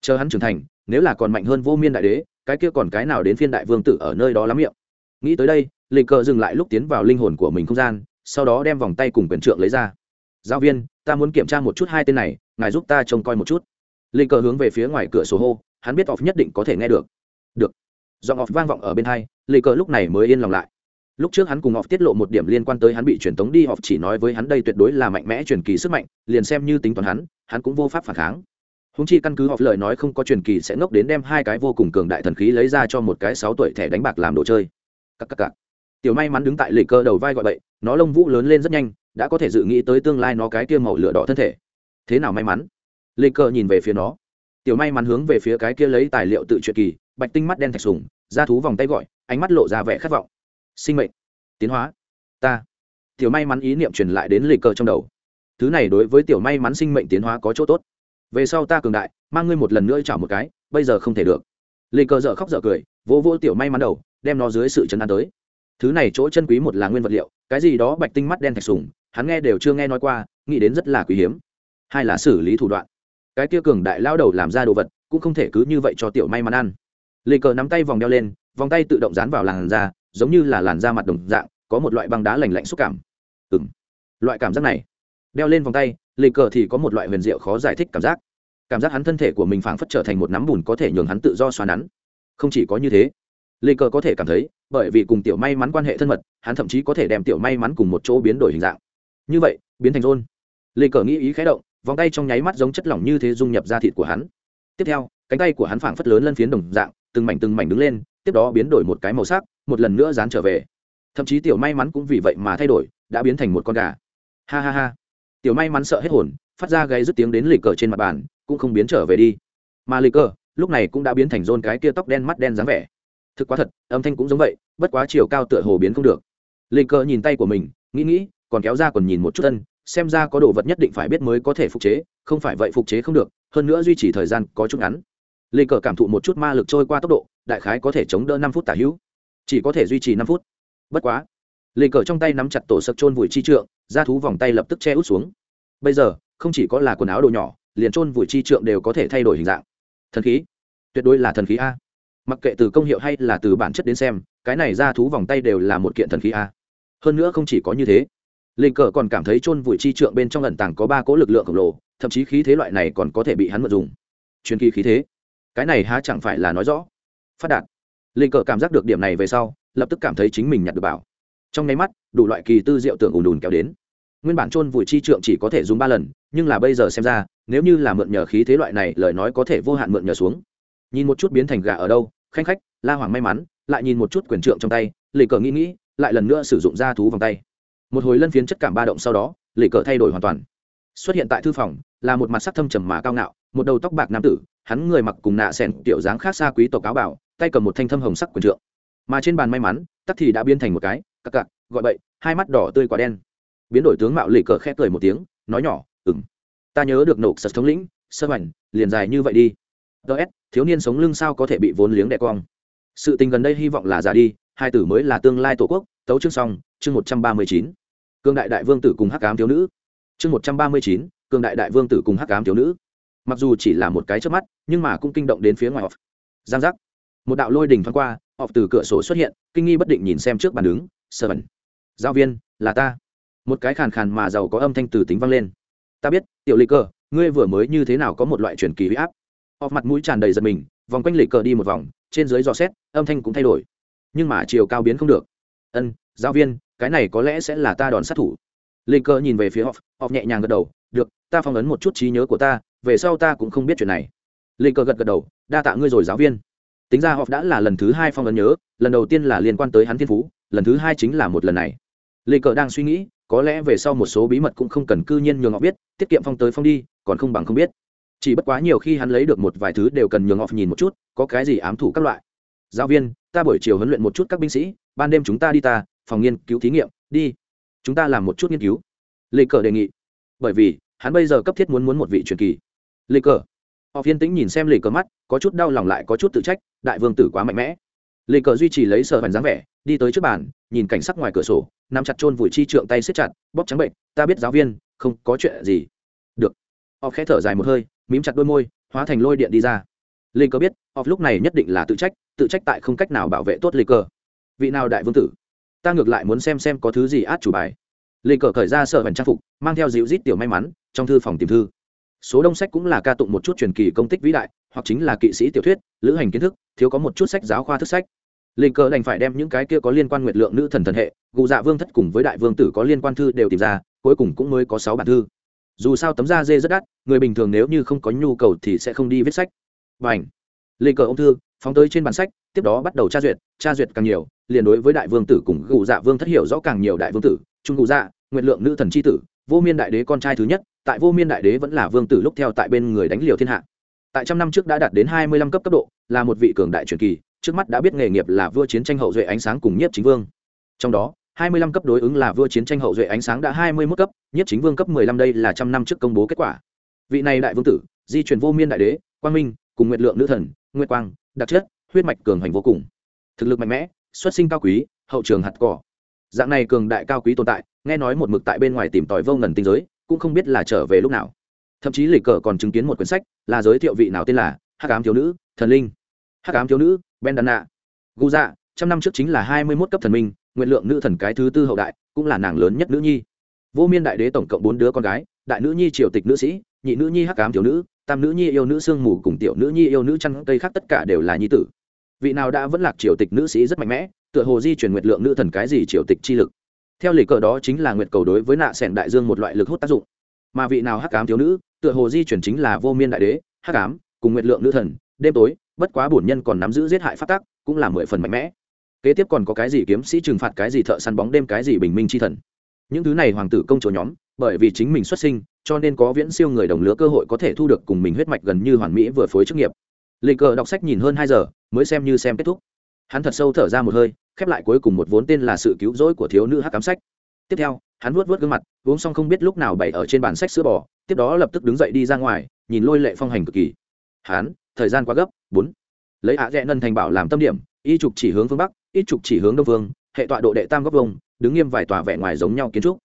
chờ hắn trưởng thành, nếu là còn mạnh hơn vô miên đại đế, cái kia còn cái nào đến phiên đại vương tử ở nơi đó lắm miệng? Nghĩ tới đây, lịch cờ dừng lại lúc tiến vào linh hồn của mình không gian, sau đó đem vòng tay cùng quyền trượng lấy ra. Giáo viên, ta muốn kiểm tra một chút hai tên này, ngài giúp ta trông coi một chút. Lịch cờ hướng về phía ngoài cửa sổ hô, hắn biết off nhất định có thể nghe được. Được. Giọng off vang vọng ở bên hai, lịch cờ lúc này mới yên lòng lại. Lúc trước hắn cùng off tiết lộ một điểm liên quan tới hắn bị truyền tống đi, off chỉ nói với hắn đây tuyệt đối là mạnh mẽ truyền kỳ sức mạnh, liền xem như tính toán hắn hắn cũng vô pháp phản kháng húng chi căn cứ họp lời nói không có truyền kỳ sẽ ngốc đến đem hai cái vô cùng cường đại thần khí lấy ra cho một cái sáu tuổi thẻ đánh bạc làm đồ chơi. Cắc cắc cắc. tiểu may mắn đứng tại lệ cơ đầu vai gọi bậy, nó lông vũ lớn lên rất nhanh, đã có thể dự nghĩ tới tương lai nó cái kia màu lửa đỏ thân thể. Thế nào may mắn? Lệ cơ nhìn về phía nó. Tiểu may mắn hướng về phía cái kia lấy tài liệu tự truyện kỳ, bạch tinh mắt đen thạch sùng ra thú vòng tay gọi, ánh mắt lộ ra vẻ khát vọng. Sinh mệnh. Tiến hóa. Ta. Tiểu may mắn ý niệm truyền lại đến lệ cơ trong đầu. Thứ này đối với tiểu may mắn sinh mệnh tiến hóa có chỗ tốt về sau ta cường đại, mang ngươi một lần nữa chảo một cái, bây giờ không thể được. Lê cờ dở khóc dở cười, vỗ vỗ tiểu may mắn đầu, đem nó dưới sự chấn an tới. Thứ này chỗ chân quý một là nguyên vật liệu, cái gì đó bạch tinh mắt đen thạch sùng hắn nghe đều chưa nghe nói qua, nghĩ đến rất là quý hiếm. Hai là xử lý thủ đoạn. Cái kia cường đại lao đầu làm ra đồ vật, cũng không thể cứ như vậy cho tiểu may mắn ăn. Lê cờ nắm tay vòng đeo lên, vòng tay tự động dán vào làn da, giống như là làn da mặt đồng dạng, có một loại băng đá lành lạnh xúc cảm. Ừ m loại cảm giác này. Đeo lên vòng tay lì cờ thì có một loại huyền diệu khó giải thích cảm giác. Cảm giác hắn thân thể của mình phảng phất trở thành một nắm bùn có thể nhường hắn tự do xoa nắn. Không chỉ có như thế, Lê cờ có thể cảm thấy, bởi vì cùng tiểu may mắn quan hệ thân mật, hắn thậm chí có thể đem tiểu may mắn cùng một chỗ biến đổi hình dạng. Như vậy, biến thành rôn. Lê cờ nghĩ ý khé động, vòng tay trong nháy mắt giống chất lỏng như thế dung nhập ra thịt của hắn. Tiếp theo, cánh tay của hắn phảng phất lớn lân phiến đồng dạng, từng mảnh từng mảnh đứng lên, tiếp đó biến đổi một cái màu sắc, một lần nữa dán trở về. Thậm chí tiểu may mắn cũng vì vậy mà thay đổi, đã biến thành một con gà. Ha ha ha tiểu may mắn sợ hết hồn, phát ra gáy dứt tiếng đến lì cờ trên mặt bàn, cũng không biến trở về đi. Mà lì cờ, lúc này cũng đã biến thành rôn cái kia tóc đen mắt đen dáng vẻ. Thực quá thật, âm thanh cũng giống vậy, bất quá chiều cao tựa hồ biến không được. Lì cờ nhìn tay của mình, nghĩ nghĩ, còn kéo ra còn nhìn một chút thân, xem ra có đồ vật nhất định phải biết mới có thể phục chế, không phải vậy phục chế không được, hơn nữa duy trì thời gian có chút ngắn. Lì cờ cảm thụ một chút ma lực trôi qua tốc độ, đại khái có thể chống đỡ năm phút tả hữu. Chỉ có thể duy trì năm phút. Bất quá Lê cờ trong tay nắm chặt tổ sập trôn vùi chi trượng ra thú vòng tay lập tức che út xuống. Bây giờ, không chỉ có là quần áo đồ nhỏ, liền trôn vùi chi trượng đều có thể thay đổi hình dạng. Thần khí? Tuyệt đối là thần khí a. Mặc kệ từ công hiệu hay là từ bản chất đến xem, cái này ra thú vòng tay đều là một kiện thần khí a. Hơn nữa không chỉ có như thế. Linh cờ còn cảm thấy chôn vùi chi trượng bên trong ẩn tàng có ba cỗ lực lượng khổng lồ, thậm chí khí thế loại này còn có thể bị hắn mượn dùng. Truyền kỳ khí thế? Cái này há chẳng phải là nói rõ. Phát đạt. Linh cờ cảm giác được điểm này về sau, lập tức cảm thấy chính mình nhặt được bảo trong nháy mắt, đủ loại kỳ tư diệu tưởng ùn ùn kéo đến. Nguyên bản chôn vùi chi trượng chỉ có thể dùng ba lần, nhưng là bây giờ xem ra, nếu như là mượn nhờ khí thế loại này, lời nói có thể vô hạn mượn nhờ xuống. Nhìn một chút biến thành gà ở đâu, khanh khách, la hoàng may mắn, lại nhìn một chút quyền trượng trong tay lì cờ nghĩ nghĩ, lại lần nữa sử dụng ra thú vòng tay. Một hồi lân phiến chất cảm ba động sau đó lì cờ thay đổi hoàn toàn. Xuất hiện tại thư phòng, là một mặt sắc thâm trầm mà cao ngạo, một đầu tóc bạc nam tử, hắn người mặc cùng nạ sẻn tiểu dáng khác xa quý tộc áo bảo tay cầm một thanh thâm hồng sắc quyền trượng. Mà trên bàn may mắn, tắc thì đã biến thành một cái cặc cặc, gọi bậy, hai mắt đỏ tươi quả đen. Biến đổi tướng mạo lì cờ khẽ cười một tiếng, nói nhỏ ừng ta nhớ được nổ sật thống lĩnh, sơ hoành, liền dài như vậy đi. Ts thiếu niên sống lưng sao có thể bị vốn liếng đẻ cong? Sự tình gần đây hy vọng là già đi, hai tử mới là tương lai tổ quốc, tấu chương xong, chương một trăm ba mươi chín. Cương đại đại vương tử cùng hắc cám thiếu nữ. Chương một trăm ba mươi chín, cương đại đại vương tử cùng hắc cám thiếu nữ. Mặc dù chỉ là một cái trước mắt, nhưng mà cũng kinh động đến phía ngoài off giang giác. Một đạo lôi đình thoáng qua họp từ cửa sổ xuất hiện, kinh nghi bất định nhìn xem trước bàn đứng sơ bẩn. Giáo viên là ta. Một cái khàn khàn mà giàu có âm thanh từ tính vang lên. Ta biết tiểu lì Cờ, ngươi vừa mới như thế nào có một loại truyền kỳ huy áp? Họp mặt mũi tràn đầy giật mình vòng quanh lì cờ đi một vòng trên dưới dò xét âm thanh cũng thay đổi. Nhưng mà chiều cao biến không được. Ân giáo viên cái này có lẽ sẽ là ta đòn sát thủ. Lì cờ nhìn về phía họp họp nhẹ nhàng gật đầu được ta phong ấn một chút trí nhớ của ta về sau ta cũng không biết chuyện này. Lì cờ gật gật đầu đa tạ ngươi rồi giáo viên. Tính ra họp đã là lần thứ hai phong ấn nhớ lần đầu tiên là liên quan tới hắn thiên phú lần thứ hai chính là một lần này. Lê cờ đang suy nghĩ, có lẽ về sau một số bí mật cũng không cần cư nhiên nhường họ biết, tiết kiệm phong tới phong đi, còn không bằng không biết. Chỉ bất quá nhiều khi hắn lấy được một vài thứ đều cần nhường họ nhìn một chút, có cái gì ám thủ các loại. Giáo viên, ta buổi chiều huấn luyện một chút các binh sĩ, ban đêm chúng ta đi ta, phòng nghiên cứu thí nghiệm, đi. Chúng ta làm một chút nghiên cứu. Lê cờ đề nghị. Bởi vì, hắn bây giờ cấp thiết muốn muốn một vị truyền kỳ. Lê cờ họ phiên tĩnh nhìn xem lê cờ mắt, có chút đau lòng lại có chút tự trách, đại vương tử quá mạnh mẽ lê cờ duy trì lấy sợ hoành dáng vẻ, đi tới trước bàn, nhìn cảnh sắc ngoài cửa sổ, nắm chặt chôn vùi chi trượng tay xếp chặt, bóp trắng bệnh, ta biết giáo viên, không có chuyện gì. Được. Họ khẽ thở dài một hơi, mím chặt đôi môi, hóa thành lôi điện đi ra. Lê cờ biết họ lúc này nhất định là tự trách tự trách tại không cách nào bảo vệ tốt lê cờ. Vị nào đại vương tử? Ta ngược lại muốn xem xem có thứ gì át chủ bài. Lê cờ khởi ra sợ hoành trang phục, mang theo dịu rít tiểu may mắn, trong thư phòng tìm thư. Số đông sách cũng là ca tụng một chút truyền kỳ công tích vĩ đại, hoặc chính là kỵ sĩ tiểu thuyết, lữ hành kiến thức, thiếu có một chút sách giáo khoa thức sách lê cờ đành phải đem những cái kia có liên quan nguyệt lượng nữ thần thần hệ, gù dạ vương thất cùng với đại vương tử có liên quan thư đều tìm ra, cuối cùng cũng mới có sáu bản thư. Dù sao tấm da dê rất đắt, người bình thường nếu như không có nhu cầu thì sẽ không đi viết sách. Và ảnh lê cờ ông thư, phóng tới trên bản sách, tiếp đó bắt đầu tra duyệt tra duyệt càng nhiều, liền đối với đại vương tử cùng gù dạ vương thất hiểu rõ càng nhiều đại vương tử, trung gù dạ nguyệt lượng nữ thần c h i tử, vô miên đại đế con trai thứ nhất, tại vô miên đại đế vẫn là vương tử lúc theo tại bên người đánh liều thiên hạ. Tại trăm năm trước đã đạt đến hai mươi lăm cấp cấp độ, là một vị cường đại truyền kỳ trước mắt đã biết nghề nghiệp là vua chiến tranh hậu duệ ánh sáng cùng nhiếp chính vương. Trong đó, hai mươi lăm cấp đối ứng là vua chiến tranh hậu duệ ánh sáng đã hai mươi 21 cấp, nhiếp chính vương cấp mười lăm đây là trăm năm trước công bố kết quả. Vị này đại vương tử, di truyền vô miên đại đế, quang minh, cùng nguyệt lượng nữ thần, nguyệt quang, đặc chất, huyết mạch cường hành vô cùng. Thực lực mạnh mẽ, xuất sinh cao quý, hậu trường hạt cỏ. Dạng này cường đại cao quý tồn tại, nghe nói một mực tại bên ngoài tìm tòi vô ngần tinh giới, cũng không biết là trở về lúc nào. Thậm chí lịch cờ còn chứng kiến một quyển sách, là giới thiệu vị nào tên là hắc ám thiếu nữ, thần linh hắc ám thiếu nữ ben đàn nạ gu dạ trăm năm trước chính là hai mươi mốt cấp thần minh, nguyện lượng nữ thần cái thứ tư hậu đại, cũng là nàng lớn nhất nữ nhi. Vô miên đại đế tổng cộng bốn đứa con gái, đại nữ nhi triều tịch nữ sĩ, nhị nữ nhi hắc ám thiếu nữ, tam nữ nhi yêu nữ sương mù cùng tiểu nữ nhi yêu nữ chăn cây khác tất cả đều là nhi tử. Vị nào đã vẫn lạc triều tịch nữ sĩ rất mạnh mẽ, tựa hồ di chuyển nguyệt lượng nữ thần cái gì triều tịch chi lực. Theo lịch cờ đó chính là nguyệt cầu đối với nạ sẻn đại dương một loại lực hút tác dụng. Mà vị nào hắc ám thiếu nữ, tựa hồ di chuyển chính là vô miên đại đế, hắc ám, cùng nguyệt lượng nữ thần, đêm tối bất quá bổn nhân còn nắm giữ giết hại phát tác cũng là mười phần mạnh mẽ. Kế tiếp còn có cái gì kiếm sĩ trừng phạt, cái gì thợ săn bóng đêm, cái gì bình minh chi thần? Những thứ này hoàng tử công chúa nhóm, bởi vì chính mình xuất sinh, cho nên có viễn siêu người đồng lứa cơ hội có thể thu được cùng mình huyết mạch gần như hoàn mỹ vừa phối chức nghiệp. Lịch cờ đọc sách nhìn hơn hai giờ, mới xem như xem kết thúc. Hắn thật sâu thở ra một hơi, khép lại cuối cùng một vốn tên là sự cứu rỗi của thiếu nữ hắc cám sách. Tiếp theo, hắn vuốt vuốt gương mặt, uống xong không biết lúc nào bày ở trên bàn sách sữa bò, tiếp đó lập tức đứng dậy đi ra ngoài, nhìn lôi lệ phong hành cực kỳ. Hắn thời gian quá gấp, bốn. Lấy ạ rẽ nân thành bảo làm tâm điểm, y trục chỉ hướng phương bắc ít trục chỉ hướng đông phương hệ tọa độ đệ tam góc vông đứng nghiêm vài tòa vẻ ngoài giống nhau kiến trúc.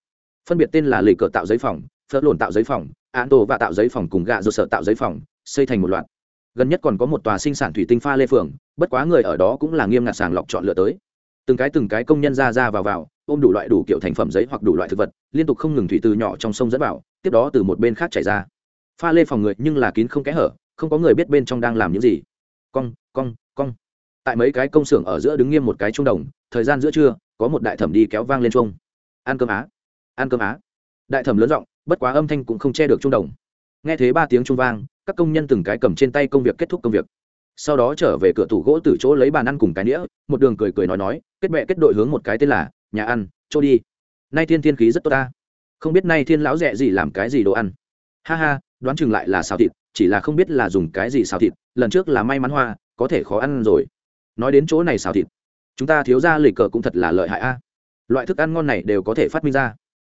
Phân biệt tên là lì cờ tạo giấy phòng phớt lồn tạo giấy phòng, án tổ và tạo giấy phòng cùng gạ dột sợ tạo giấy phòng, xây thành một loạt. Gần nhất còn có một tòa sinh sản thủy tinh pha lê phường bất quá người ở đó cũng là nghiêm ngặt sàng lọc chọn lựa tới. Từng cái từng cái công nhân ra ra vào vào, ôm đủ loại đủ kiểu thành phẩm giấy hoặc đủ loại thực vật, liên tục không ngừng thủy từ nhỏ trong sông dẫn vào, tiếp đó từ một bên khác chảy ra. Pha lê phòng người nhưng là kín không kẽ hở không có người biết bên trong đang làm những gì. Cong cong cong. Tại mấy cái công xưởng ở giữa đứng nghiêm một cái trung đồng, thời gian giữa trưa, có một đại thẩm đi kéo vang lên trung ăn cơm á, ăn cơm á. Đại thẩm lớn giọng, bất quá âm thanh cũng không che được trung đồng. Nghe thấy ba tiếng trung vang, các công nhân từng cái cầm trên tay công việc kết thúc công việc. Sau đó trở về cửa tủ gỗ từ chỗ lấy bàn ăn cùng cái nĩa, một đường cười cười nói nói, kết bệ kết đội hướng một cái tên là, nhà ăn, chỗ đi. Nay thiên thiên khí rất tốt ta. Không biết nay thiên lão rẻ gì làm cái gì đồ ăn. Ha ha, đoán chừng lại là xào thịt chỉ là không biết là dùng cái gì xào thịt, lần trước là may mắn hoa, có thể khó ăn rồi. Nói đến chỗ này xào thịt, chúng ta thiếu ra lì cờ cũng thật là lợi hại a. Loại thức ăn ngon này đều có thể phát minh ra.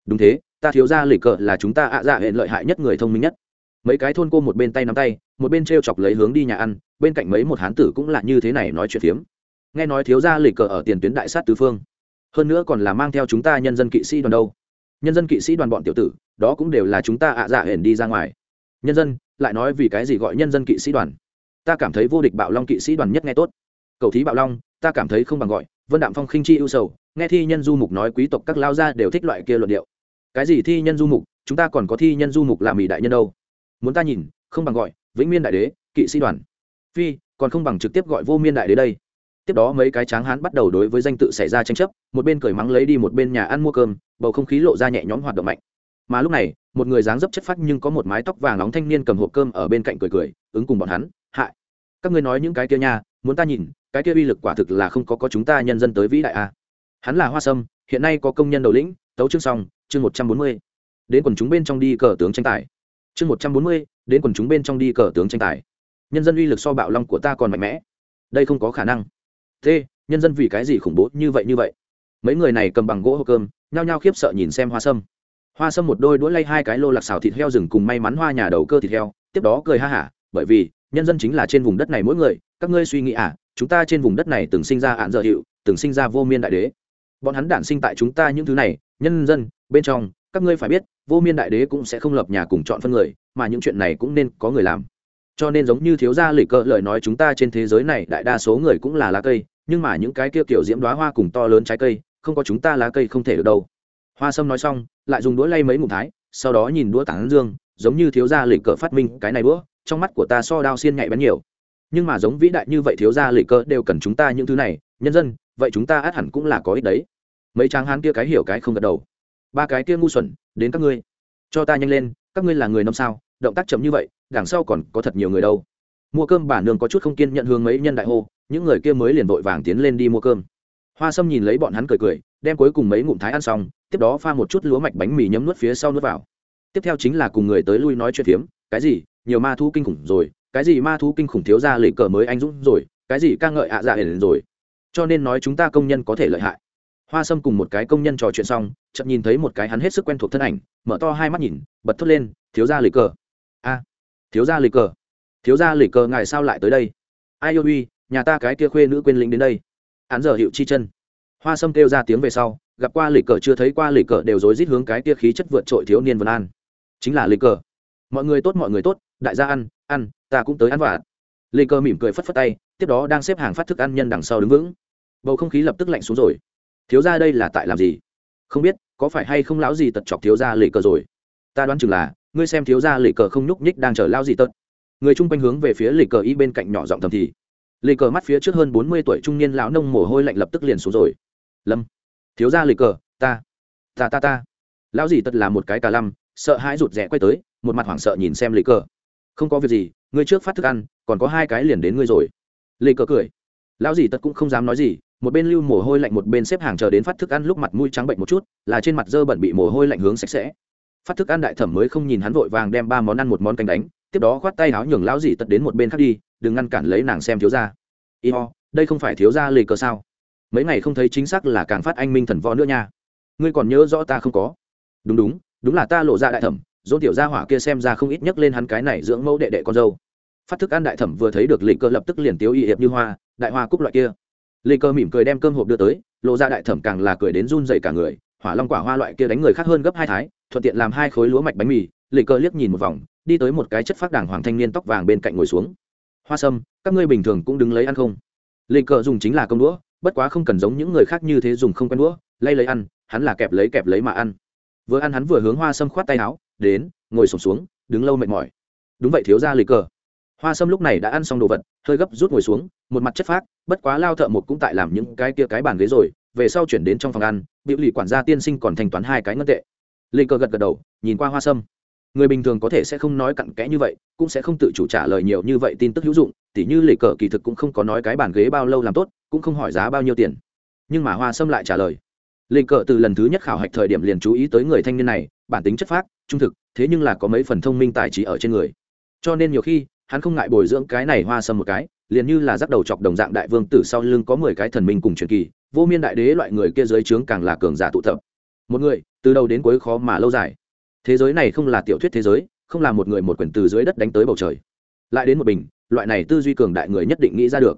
Đúng thế, ta thiếu ra lì cờ là chúng ta ạ dạ hệ lợi hại nhất người thông minh nhất. Mấy cái thôn cô một bên tay nắm tay, một bên t r e o chọc lấy hướng đi nhà ăn, bên cạnh mấy một hán tử cũng là như thế này nói chuyện phiếm. Nghe nói thiếu ra lì cờ ở tiền tuyến đại sát tứ phương, hơn nữa còn là mang theo chúng ta nhân dân kỵ sĩ đoàn đâu. Nhân dân kỵ sĩ đoàn bọn tiểu tử, đó cũng đều là chúng ta ạ dạ hển đi ra ngoài. Nhân dân lại nói vì cái gì gọi nhân dân kỵ sĩ đoàn? Ta cảm thấy vô địch bạo long kỵ sĩ đoàn nhất nghe tốt. Cầu thí bạo long, ta cảm thấy không bằng gọi, vân đạm phong khinh chi ưu sầu, nghe thi nhân du mục nói quý tộc các lao gia đều thích loại kia luận điệu. Cái gì thi nhân du mục, chúng ta còn có thi nhân du mục làm mỹ đại nhân đâu. Muốn ta nhìn, không bằng gọi, vĩnh miên đại đế, kỵ sĩ đoàn. Phi, còn không bằng trực tiếp gọi vô miên đại đế đây. Tiếp đó mấy cái tráng hán bắt đầu đối với danh tự xảy ra tranh chấp, một bên cởi mắng lấy đi một bên nhà ăn mua cơm, bầu không khí lộ ra nhẹ nhõm hoạt động mạnh. Mà lúc này một người dáng dấp chất phát nhưng có một mái tóc vàng nóng thanh niên cầm hộp cơm ở bên cạnh cười cười, ứng cùng bọn hắn, hại. Các ngươi nói những cái kia nha, muốn ta nhìn, cái kia uy lực quả thực là không có có chúng ta nhân dân tới vĩ đại a. Hắn là hoa sâm, hiện nay có công nhân đầu lĩnh, tấu chương xong, chương một trăm bốn mươi. Đến quần chúng bên trong đi cờ tướng tranh tài. Chương một trăm bốn mươi, đến quần chúng bên trong đi cờ tướng tranh tài. Nhân dân uy lực so bạo long của ta còn mạnh mẽ. Đây không có khả năng. Thế, nhân dân vì cái gì khủng bố như vậy như vậy? Mấy người này cầm bằng gỗ hộp cơm, nhao nhao khiếp sợ nhìn xem hoa sâm hoa sâm một đôi đũa lay hai cái lô lạc xào thịt heo rừng cùng may mắn hoa nhà đầu cơ thịt heo, tiếp đó cười ha hả, bởi vì, nhân dân chính là trên vùng đất này mỗi người, các ngươi suy nghĩ à chúng ta trên vùng đất này từng sinh ra ạn dợ hiệu, từng sinh ra vô miên đại đế. Bọn hắn đản sinh tại chúng ta những thứ này, nhân dân, bên trong, các ngươi phải biết, vô miên đại đế cũng sẽ không lập nhà cùng chọn phân người, mà những chuyện này cũng nên có người làm. Cho nên giống như thiếu gia lỉ cơ lời nói chúng ta trên thế giới này đại đa số người cũng là lá cây, nhưng mà những cái kia kiểu diễm đoá hoa cùng to lớn trái cây, không có chúng ta lá cây không thể được đâu hoa sâm nói xong, lại dùng đũa lay mấy ngụm thái, sau đó nhìn đũa tảng dương, giống như thiếu gia lịch cờ phát minh cái này đũa, trong mắt của ta so đao xiên nhạy bén nhiều. Nhưng mà giống vĩ đại như vậy thiếu gia lịch cờ đều cần chúng ta những thứ này, nhân dân, vậy chúng ta át hẳn cũng là có ích đấy. Mấy tráng hán kia cái hiểu cái không gật đầu. Ba cái kia ngu xuẩn, đến các ngươi. Cho ta nhanh lên, các ngươi là người năm sao, động tác chậm như vậy, đằng sau còn có thật nhiều người đâu. Mua cơm bản nương có chút không kiên nhận hướng mấy nhân đại hô, những người kia mới liền vội vàng tiến lên đi mua cơm. Hoa sâm nhìn lấy bọn hắn cười cười, đem cuối cùng mấy ngụm thái ăn xong tiếp đó pha một chút lúa mạch bánh mì nhấm nuốt phía sau nuốt vào. Tiếp theo chính là cùng người tới lui nói chuyện phiếm, cái gì? Nhiều ma thú kinh khủng rồi, cái gì ma thú kinh khủng thiếu ra lệ cờ mới anh dũng rồi, cái gì ca ngợi ạ dạ hển rồi? Cho nên nói chúng ta công nhân có thể lợi hại. Hoa sâm cùng một cái công nhân trò chuyện xong chậm nhìn thấy một cái hắn hết sức quen thuộc thân ảnh, mở to hai mắt nhìn, bật thốt lên, thiếu ra lệ cờ. A, thiếu ra lệ cờ? Thiếu ra lệ cờ ngài sao lại tới đây? Ai yêu uy, nhà ta cái kia khuê nữ quên lính đến đây. Án giờ hiệu chi chân. Hoa sâm kêu ra tiếng về sau gặp qua lì cờ, chưa thấy qua lì cờ đều rối rít hướng cái tia khí chất vượt trội thiếu niên vân an. Chính là lì cờ. Mọi người tốt, mọi người tốt, đại gia ăn ăn, ta cũng tới ăn vạ. Lì cờ mỉm cười phất phất tay, tiếp đó đang xếp hàng phát thức ăn nhân đằng sau đứng vững. Bầu không khí lập tức lạnh xuống rồi. Thiếu ra đây là tại làm gì? Không biết, có phải hay không lão gì tật chọc thiếu ra lì cờ rồi? Ta đoán chừng là, ngươi xem thiếu ra lì cờ không nhúc nhích đang chờ lao gì tật. Người chung quanh hướng về phía lì cờ y bên cạnh nhỏ giọng thầm thì. Lì cờ mắt phía trước hơn bốn mươi tuổi trung niên lão nông mồ hôi lạnh lập tức liền xuống rồi. Lâm thiếu gia lịch cờ, ta ta ta ta. Lão gì tật là một cái cà lăm, sợ hãi rụt rè quay tới, một mặt hoảng sợ nhìn xem lịch cờ. Không có việc gì, ngươi trước phát thức ăn, còn có hai cái liền đến ngươi rồi. Lịch cờ cười. Lão gì tật cũng không dám nói gì, một bên lưu mồ hôi lạnh một bên xếp hàng chờ đến phát thức ăn lúc mặt mũi trắng bệnh một chút, là trên mặt dơ bẩn bị mồ hôi lạnh hướng sạch sẽ. Phát thức ăn đại thẩm mới không nhìn hắn vội vàng đem ba món ăn một món canh đánh, tiếp đó khoát tay áo nhường lão gì tật đến một bên khác đi, đừng ngăn cản lấy nàng xem thiếu gia. Y ho đây không phải thiếu gia lì cờ sao? Mấy ngày không thấy chính xác là càng phát anh minh thần võ nữa nha. Ngươi còn nhớ rõ ta không có? Đúng đúng đúng là ta lộ ra đại thẩm, dỗ tiểu gia hỏa kia xem ra không ít nhắc lên hắn cái này dưỡng mẫu đệ đệ con dâu. Phát thức ăn đại thẩm vừa thấy được lịch cơ lập tức liền tiếu y hiệp như hoa, đại hoa cúc loại kia. Lịch cơ mỉm cười đem cơm hộp đưa tới, lộ ra đại thẩm càng là cười đến run dậy cả người, hỏa long quả hoa loại kia đánh người khác hơn gấp hai thái, thuận tiện làm hai khối lúa mạch bánh mì lịch cơ liếc nhìn một vòng, đi tới một cái chất phát đảng hoàng thanh niên tóc vàng bên cạnh ngồi xuống. Hoa sâm, các ngươi bình thường cũng đứng lấy ăn không? Lịch cơ dùng chính là công đũa bất quá không cần giống những người khác như thế dùng không quen đũa, lay lấy ăn, hắn là kẹp lấy kẹp lấy mà ăn. Vừa ăn hắn vừa hướng hoa sâm khoát tay áo, đến, ngồi sổm xuống, đứng lâu mệt mỏi. Đúng vậy thiếu ra lì cờ. Hoa sâm lúc này đã ăn xong đồ vật, hơi gấp rút ngồi xuống, một mặt chất phác, bất quá lao thợ một cũng tại làm những cái kia cái bàn ghế rồi, về sau chuyển đến trong phòng ăn bị lì quản gia tiên sinh còn thanh toán hai cái ngân tệ. Lì cờ gật gật đầu, nhìn qua hoa sâm người bình thường có thể sẽ không nói cặn kẽ như vậy, cũng sẽ không tự chủ trả lời nhiều như vậy tin tức hữu dụng, tỉ như lì cờ kỳ thực cũng không có nói cái bàn ghế bao lâu làm tốt, cũng không hỏi giá bao nhiêu tiền. Nhưng mà hoa sâm lại trả lời. Lì cờ từ lần thứ nhất khảo hạch thời điểm liền chú ý tới người thanh niên này, bản tính chất phác, trung thực, thế nhưng là có mấy phần thông minh tài trí ở trên người. Cho nên nhiều khi, hắn không ngại bồi dưỡng cái này hoa sâm một cái, liền như là giáp đầu chọc đồng dạng đại vương tử sau lưng có mười cái thần minh cùng truyền kỳ, vô miên đại đế loại người kia dưới trướng càng là cường giả tụ tập. Một người, từ đầu đến cuối khó mà lâu dài thế giới này không là tiểu thuyết thế giới, không là một người một quyển từ dưới đất đánh tới bầu trời. Lại đến một bình, loại này tư duy cường đại người nhất định nghĩ ra được.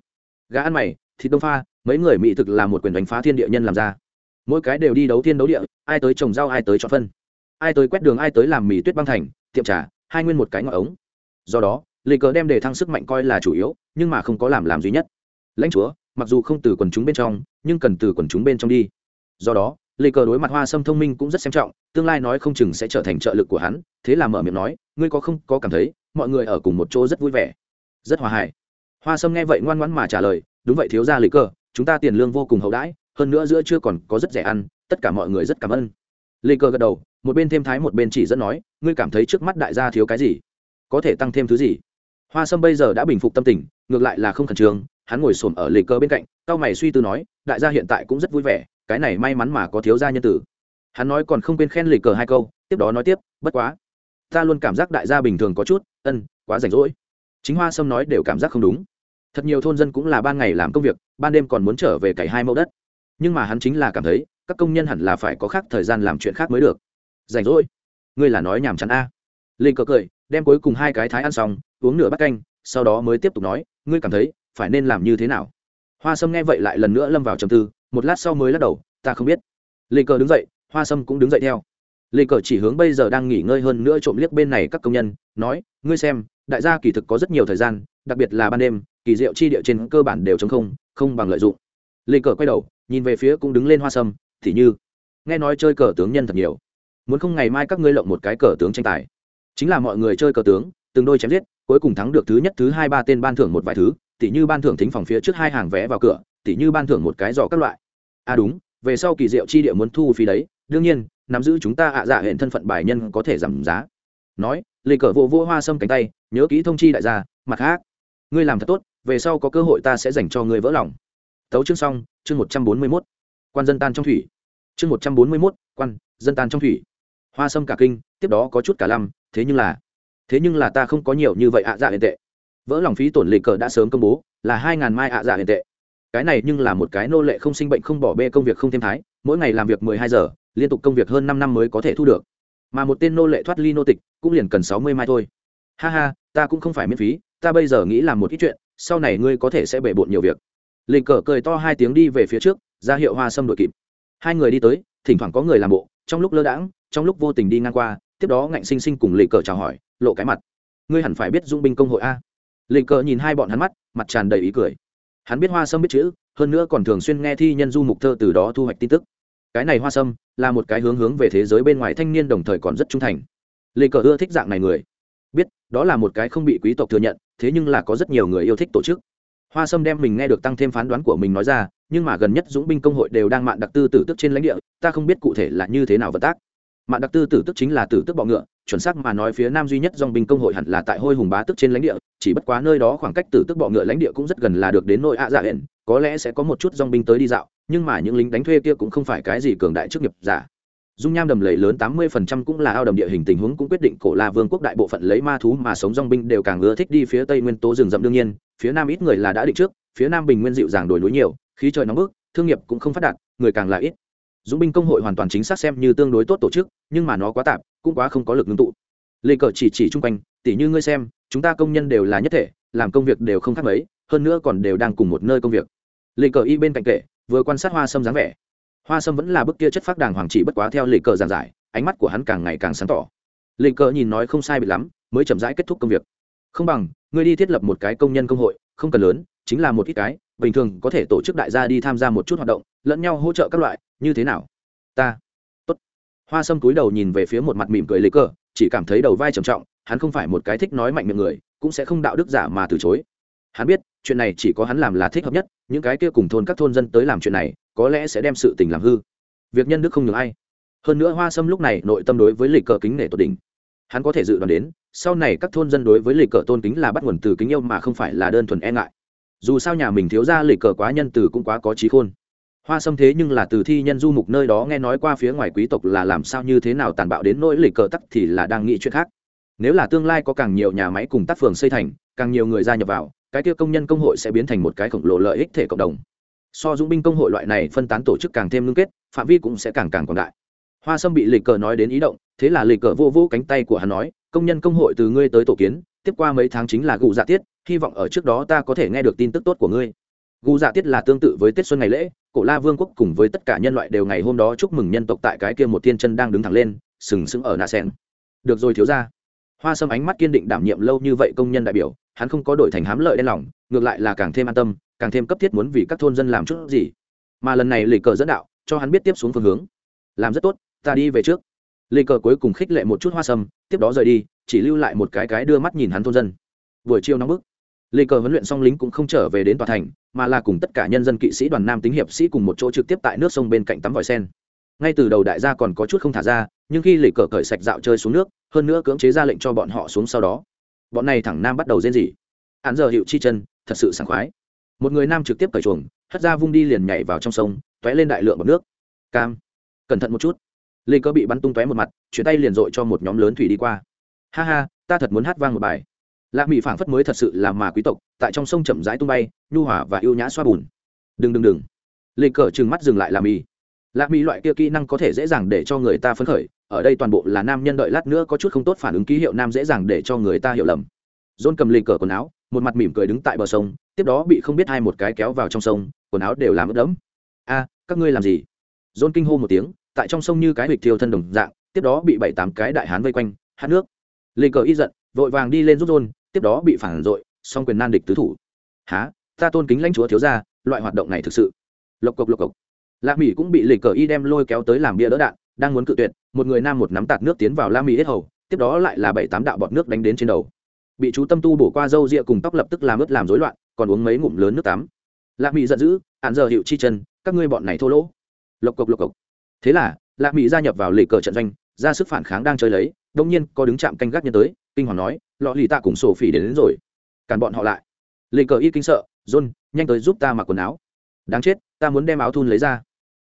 Gã ăn mày, thịt đông pha, mấy người mỹ thực là một quyền đánh phá thiên địa nhân làm ra. Mỗi cái đều đi đấu thiên đấu địa, ai tới trồng rau ai tới cho phân. Ai tới quét đường ai tới làm mì tuyết băng thành, tiệm trà, hai nguyên một cái ngọn ống. Do đó lì cờ đem đề thăng sức mạnh coi là chủ yếu, nhưng mà không có làm làm duy nhất. Lãnh chúa, mặc dù không từ quần chúng bên trong, nhưng cần từ quần chúng bên trong đi. Do đó lê cờ đối mặt hoa sâm thông minh cũng rất xem trọng, tương lai nói không chừng sẽ trở thành trợ lực của hắn, thế là mở miệng nói, ngươi có không có cảm thấy, mọi người ở cùng một chỗ rất vui vẻ, rất hòa hài? Hoa sâm nghe vậy ngoan ngoãn mà trả lời, đúng vậy thiếu gia lê cờ, chúng ta tiền lương vô cùng hậu đãi, hơn nữa giữa chưa còn có rất rẻ ăn, tất cả mọi người rất cảm ơn. Lê cờ gật đầu, một bên thêm thái một bên chỉ dẫn nói, ngươi cảm thấy trước mắt đại gia thiếu cái gì? Có thể tăng thêm thứ gì? Hoa sâm bây giờ đã bình phục tâm tình, ngược lại là không khẩn trương, hắn ngồi xổm ở lê cơ bên cạnh cao mày suy tư nói, đại gia hiện tại cũng rất vui vẻ cái này may mắn mà có thiếu gia nhân tử. Hắn nói còn không quên khen lề cờ hai câu, tiếp đó nói tiếp, bất quá, ta luôn cảm giác đại gia bình thường có chút, ân, quá rảnh rỗi. Chính hoa sâm nói đều cảm giác không đúng. Thật nhiều thôn dân cũng là ban ngày làm công việc, ban đêm còn muốn trở về cày hai mẫu đất. Nhưng mà hắn chính là cảm thấy, các công nhân hẳn là phải có khác thời gian làm chuyện khác mới được. Rảnh rỗi? Ngươi là nói nhảm chán a. Lê cờ cười, đem cuối cùng hai cái thái ăn xong, uống nửa bát canh, sau đó mới tiếp tục nói, ngươi cảm thấy, phải nên làm như thế nào? Hoa sâm nghe vậy lại lần nữa lâm vào trầm tư một lát sau mới lắc đầu, ta không biết. Lê cờ đứng dậy, hoa sâm cũng đứng dậy theo. Lê cờ chỉ hướng bây giờ đang nghỉ ngơi hơn nữa trộm liếc bên này các công nhân, nói, ngươi xem, đại gia kỳ thực có rất nhiều thời gian, đặc biệt là ban đêm, kỳ diệu chi địa trên cơ bản đều chống không không bằng lợi dụng. Lê cờ quay đầu, nhìn về phía cũng đứng lên hoa sâm, thì như, nghe nói chơi cờ tướng nhân thật nhiều. Muốn không ngày mai các ngươi lộng một cái cờ tướng tranh tài. Chính là mọi người chơi cờ tướng, từng đôi chém giết, cuối cùng thắng được thứ nhất, thứ hai, ba tên ban thưởng một vài thứ tỷ như ban thưởng thính phòng phía trước hai hàng vé vào cửa tỉ như ban thưởng một cái giỏ các loại. À đúng, về sau kỳ diệu chi địa muốn thu phí đấy, đương nhiên, nắm giữ chúng ta ạ dạ hệ thân phận bài nhân có thể giảm giá. Nói, lê cờ vô vô hoa sâm cánh tay, nhớ kỹ thông chi đại gia, mặt khác, ngươi làm thật tốt, về sau có cơ hội ta sẽ dành cho ngươi vỡ lòng. Tấu chương xong, chương một trăm bốn mươi mốt. Quan dân tan trong thủy. Chương một trăm bốn mươi mốt, quan, dân tan trong thủy. Hoa sâm cả kinh, tiếp đó có chút cả lăm, thế nhưng là, thế nhưng là ta không có nhiều như vậy ạ dạ hiện tệ. Vỡ lòng phí tổn lì cờ đã sớm công bố, là hai ngàn mai ạ dạ hiện tệ cái này nhưng là một cái nô lệ không sinh bệnh không bỏ bê công việc không thêm thái, mỗi ngày làm việc mười hai giờ, liên tục công việc hơn năm năm mới có thể thu được. Mà một tên nô lệ thoát ly nô tịch, cũng liền cần sáu mươi mai thôi. Ha ha, ta cũng không phải miễn phí, ta bây giờ nghĩ làm một ít chuyện, sau này ngươi có thể sẽ bể bộn nhiều việc. Lịch cờ cười to hai tiếng đi về phía trước, ra hiệu hoa sâm đội kịp. Hai người đi tới, thỉnh thoảng có người làm bộ, trong lúc lơ đãng, trong lúc vô tình đi ngang qua, tiếp đó ngạnh sinh sinh cùng lịch cờ chào hỏi, lộ cái mặt. Ngươi hẳn phải biết dung binh công hội a. Lịch cờ nhìn hai bọn hắn mắt, mặt tràn đầy ý cười hắn biết hoa sâm biết chữ, hơn nữa còn thường xuyên nghe thi nhân du mục thơ từ đó thu hoạch tin tức. Cái này hoa sâm là một cái hướng hướng về thế giới bên ngoài thanh niên đồng thời còn rất trung thành. Lê cờ ưa thích dạng này người. Biết, đó là một cái không bị quý tộc thừa nhận, thế nhưng là có rất nhiều người yêu thích tổ chức. Hoa sâm đem mình nghe được tăng thêm phán đoán của mình nói ra, nhưng mà gần nhất dũng binh công hội đều đang mạn đặc tư tử tức trên lãnh địa, ta không biết cụ thể là như thế nào vận tác mạn đặc tư tử tức chính là tử tức bọ ngựa, chuẩn xác mà nói phía nam duy nhất dòng binh công hội hẳn là tại hôi hùng bá tức trên lãnh địa, chỉ bất quá nơi đó khoảng cách tử tức bọ ngựa lãnh địa cũng rất gần là được đến nội ạ dạ hển có lẽ sẽ có một chút dòng binh tới đi dạo, nhưng mà những lính đánh thuê kia cũng không phải cái gì cường đại chức nghiệp giả. Dung nham đầm lầy lớn tám mươi phần trăm cũng là ao đầm địa hình tình huống cũng quyết định cổ la vương quốc đại bộ phận lấy ma thú mà sống dòng binh đều càng ưa thích đi phía tây nguyên tố rừng rậm đương nhiên, phía nam ít người là đã định trước, phía nam bình nguyên dịu dàng đồi núi nhiều, khí trời nóng bức, thương nghiệp cũng không phát đạt, người càng là ít dũng binh công hội hoàn toàn chính xác xem như tương đối tốt tổ chức, nhưng mà nó quá tạp, cũng quá không có lực ngưng tụ. Lê cờ chỉ chỉ chung quanh tỉ như ngươi xem, chúng ta công nhân đều là nhất thể, làm công việc đều không khác mấy, hơn nữa còn đều đang cùng một nơi công việc. Lê cờ y bên cạnh kệ, vừa quan sát hoa sâm dáng vẻ. Hoa sâm vẫn là bức kia chất phác đàng hoàng chỉ bất quá theo lê cờ giảng giải, ánh mắt của hắn càng ngày càng sáng tỏ. Lê cờ nhìn nói không sai bị lắm, mới chậm rãi kết thúc công việc. Không bằng, ngươi đi thiết lập một cái công nhân công hội, không cần lớn, chính là một ít cái, bình thường có thể tổ chức đại gia đi tham gia một chút hoạt động lẫn nhau hỗ trợ các loại, như thế nào? Ta. Tốt. Hoa sâm túi đầu nhìn về phía một mặt mỉm cười lấy cờ chỉ cảm thấy đầu vai trầm trọng, hắn không phải một cái thích nói mạnh miệng người, cũng sẽ không đạo đức giả mà từ chối. Hắn biết, chuyện này chỉ có hắn làm là thích hợp nhất, những cái kia cùng thôn các thôn dân tới làm chuyện này, có lẽ sẽ đem sự tình làm hư. Việc nhân đức không ngừng ai. Hơn nữa hoa sâm lúc này nội tâm đối với lịch cờ kính nể tột đỉnh. Hắn có thể dự đoán đến, sau này các thôn dân đối với lịch cờ tôn kính là bắt nguồn từ kính yêu mà không phải là đơn thuần e ngại. Dù sao nhà mình thiếu ra lịch cờ quá nhân từ cũng quá có trí khôn hoa sâm thế nhưng là từ thi nhân du mục nơi đó nghe nói qua phía ngoài quý tộc là làm sao như thế nào tàn bạo đến nỗi lịch cờ tắc thì là đang nghĩ chuyện khác. Nếu là tương lai có càng nhiều nhà máy cùng tác phường xây thành, càng nhiều người gia nhập vào, cái kia công nhân công hội sẽ biến thành một cái khổng lồ lợi ích thể cộng đồng. So dũng binh công hội loại này phân tán tổ chức càng thêm liên kết, phạm vi cũng sẽ càng càng còn đại. Hoa sâm bị lịch cờ nói đến ý động, thế là lịch cờ vô vô cánh tay của hắn nói, công nhân công hội từ ngươi tới tổ kiến, tiếp qua mấy tháng chính là gù dạ tiết, hy vọng ở trước đó ta có thể nghe được tin tức tốt của ngươi gu dạ tiết là tương tự với tết xuân ngày lễ, cổ la vương quốc cùng với tất cả nhân loại đều ngày hôm đó chúc mừng nhân tộc tại cái kia một thiên chân đang đứng thẳng lên, sừng sững ở nạ sen được rồi thiếu ra hoa sâm ánh mắt kiên định đảm nhiệm lâu như vậy công nhân đại biểu, hắn không có đổi thành hám lợi đen lòng, ngược lại là càng thêm an tâm, càng thêm cấp thiết muốn vì các thôn dân làm chút gì. Mà lần này lì cờ dẫn đạo, cho hắn biết tiếp xuống phương hướng. Làm rất tốt, ta đi về trước. Lì cờ cuối cùng khích lệ một chút hoa sâm, tiếp đó rời đi, chỉ lưu lại một cái cái đưa mắt nhìn hắn thôn dân. Buổi chiều nóng bức. Lê cờ huấn luyện xong lính cũng không trở về đến tòa thành, mà là cùng tất cả nhân dân kỵ sĩ đoàn nam tính hiệp sĩ cùng một chỗ trực tiếp tại nước sông bên cạnh tắm vòi sen. Ngay từ đầu đại gia còn có chút không thả ra, nhưng khi Lê cờ cởi sạch dạo chơi xuống nước, hơn nữa cưỡng chế ra lệnh cho bọn họ xuống sau đó. Bọn này thẳng nam bắt đầu rên rỉ. Án giờ hiệu chi chân, thật sự sảng khoái. Một người nam trực tiếp cởi chuồng, hất ra vung đi liền nhảy vào trong sông t ó é lên đại lượng bọc nước. Cam. Cẩn thận một chút. Lê Cờ bị bắn tung tóe một mặt, chuyển tay liền dội cho một nhóm lớn thủy đi qua. Ha ha, ta thật muốn hát vang một bài lạ mỹ phảng phất mới thật sự là mà quý tộc, tại trong sông chậm rãi tung bay, nhu hỏa và yêu nhã xoa bùn. Đừng đừng đừng. Lịch cờ trừng mắt dừng lại làm mì lạ mỹ loại kia kỹ năng có thể dễ dàng để cho người ta phấn khởi, ở đây toàn bộ là nam nhân đợi lát nữa có chút không tốt phản ứng ký hiệu nam dễ dàng để cho người ta hiểu lầm. Dôn cầm lịch cờ quần áo, một mặt mỉm cười đứng tại bờ sông, tiếp đó bị không biết hai một cái kéo vào trong sông, quần áo đều làm ướt đẫm. A, các ngươi làm gì? Dôn kinh hô một tiếng, tại trong sông như cái hịch thiêu thân đồng dạng, tiếp đó bị bảy tám cái đại hán vây quanh, hát nước. Lịch cờ y giận, vội vàng đi lên giúp dôn tiếp đó bị phản dội, song quyền nan địch tứ thủ. Há, ta tôn kính lãnh chúa thiếu ra loại hoạt động này thực sự. Lộc cộc lộc cộc. La mỹ cũng bị lịch cờ y đem lôi kéo tới làm bia đỡ đạn, đang muốn cự tuyệt, một người nam một nắm tạt nước tiến vào la mỹ ít hầu, tiếp đó lại là bảy tám đạo bọt nước đánh đến trên đầu. Bị chú tâm tu bổ qua râu ria cùng tóc lập tức làm ướt làm rối loạn, còn uống mấy ngụm lớn nước tắm. Lạc mỹ giận dữ hạn giờ hiệu chi chân, các ngươi bọn này thô lỗ. Lộc cộc lộc cộc. Thế là lạc mỹ gia nhập vào lề cờ trận doanh, ra sức phản kháng đang chơi lấy đông nhiên có đứng chạm canh gác nhân tới kinh hoàng nói lọ lì tạ cùng sổ phỉ đến, đến rồi. Cản bọn họ lại. Lệ cờ y kinh sợ john nhanh tới giúp ta mặc quần áo. Đáng chết ta muốn đem áo thun lấy ra.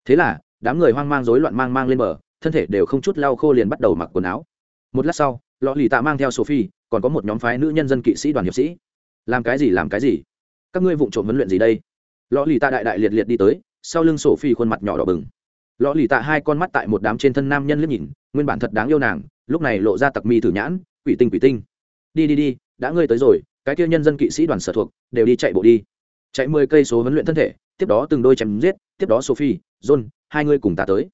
Thế là đám người hoang mang rối loạn mang mang lên bờ thân thể đều không chút lau khô liền bắt đầu mặc quần áo. Một lát sau lọ lì tạ mang theo sophie còn có một nhóm phái nữ nhân dân kỵ sĩ đoàn hiệp sĩ. Làm cái gì làm cái gì? Các ngươi vụng trộm huấn luyện gì đây? Lọ lì tạ đại đại liệt liệt đi tới sau lưng sophie khuôn mặt nhỏ đỏ bừng. Lọ lì tạ hai con mắt tại một đám trên thân nam nhân liếc nhìn nguyên bản thật đáng yêu nàng lúc này lộ ra tặc mi thử nhãn, quỷ tinh quỷ tinh. Đi đi đi, đã ngươi tới rồi, cái kia nhân dân kỵ sĩ đoàn sở thuộc, đều đi chạy bộ đi. Chạy mười cây số huấn luyện thân thể, tiếp đó từng đôi chém giết, tiếp đó sophie, john, hai ngươi cùng ta tới.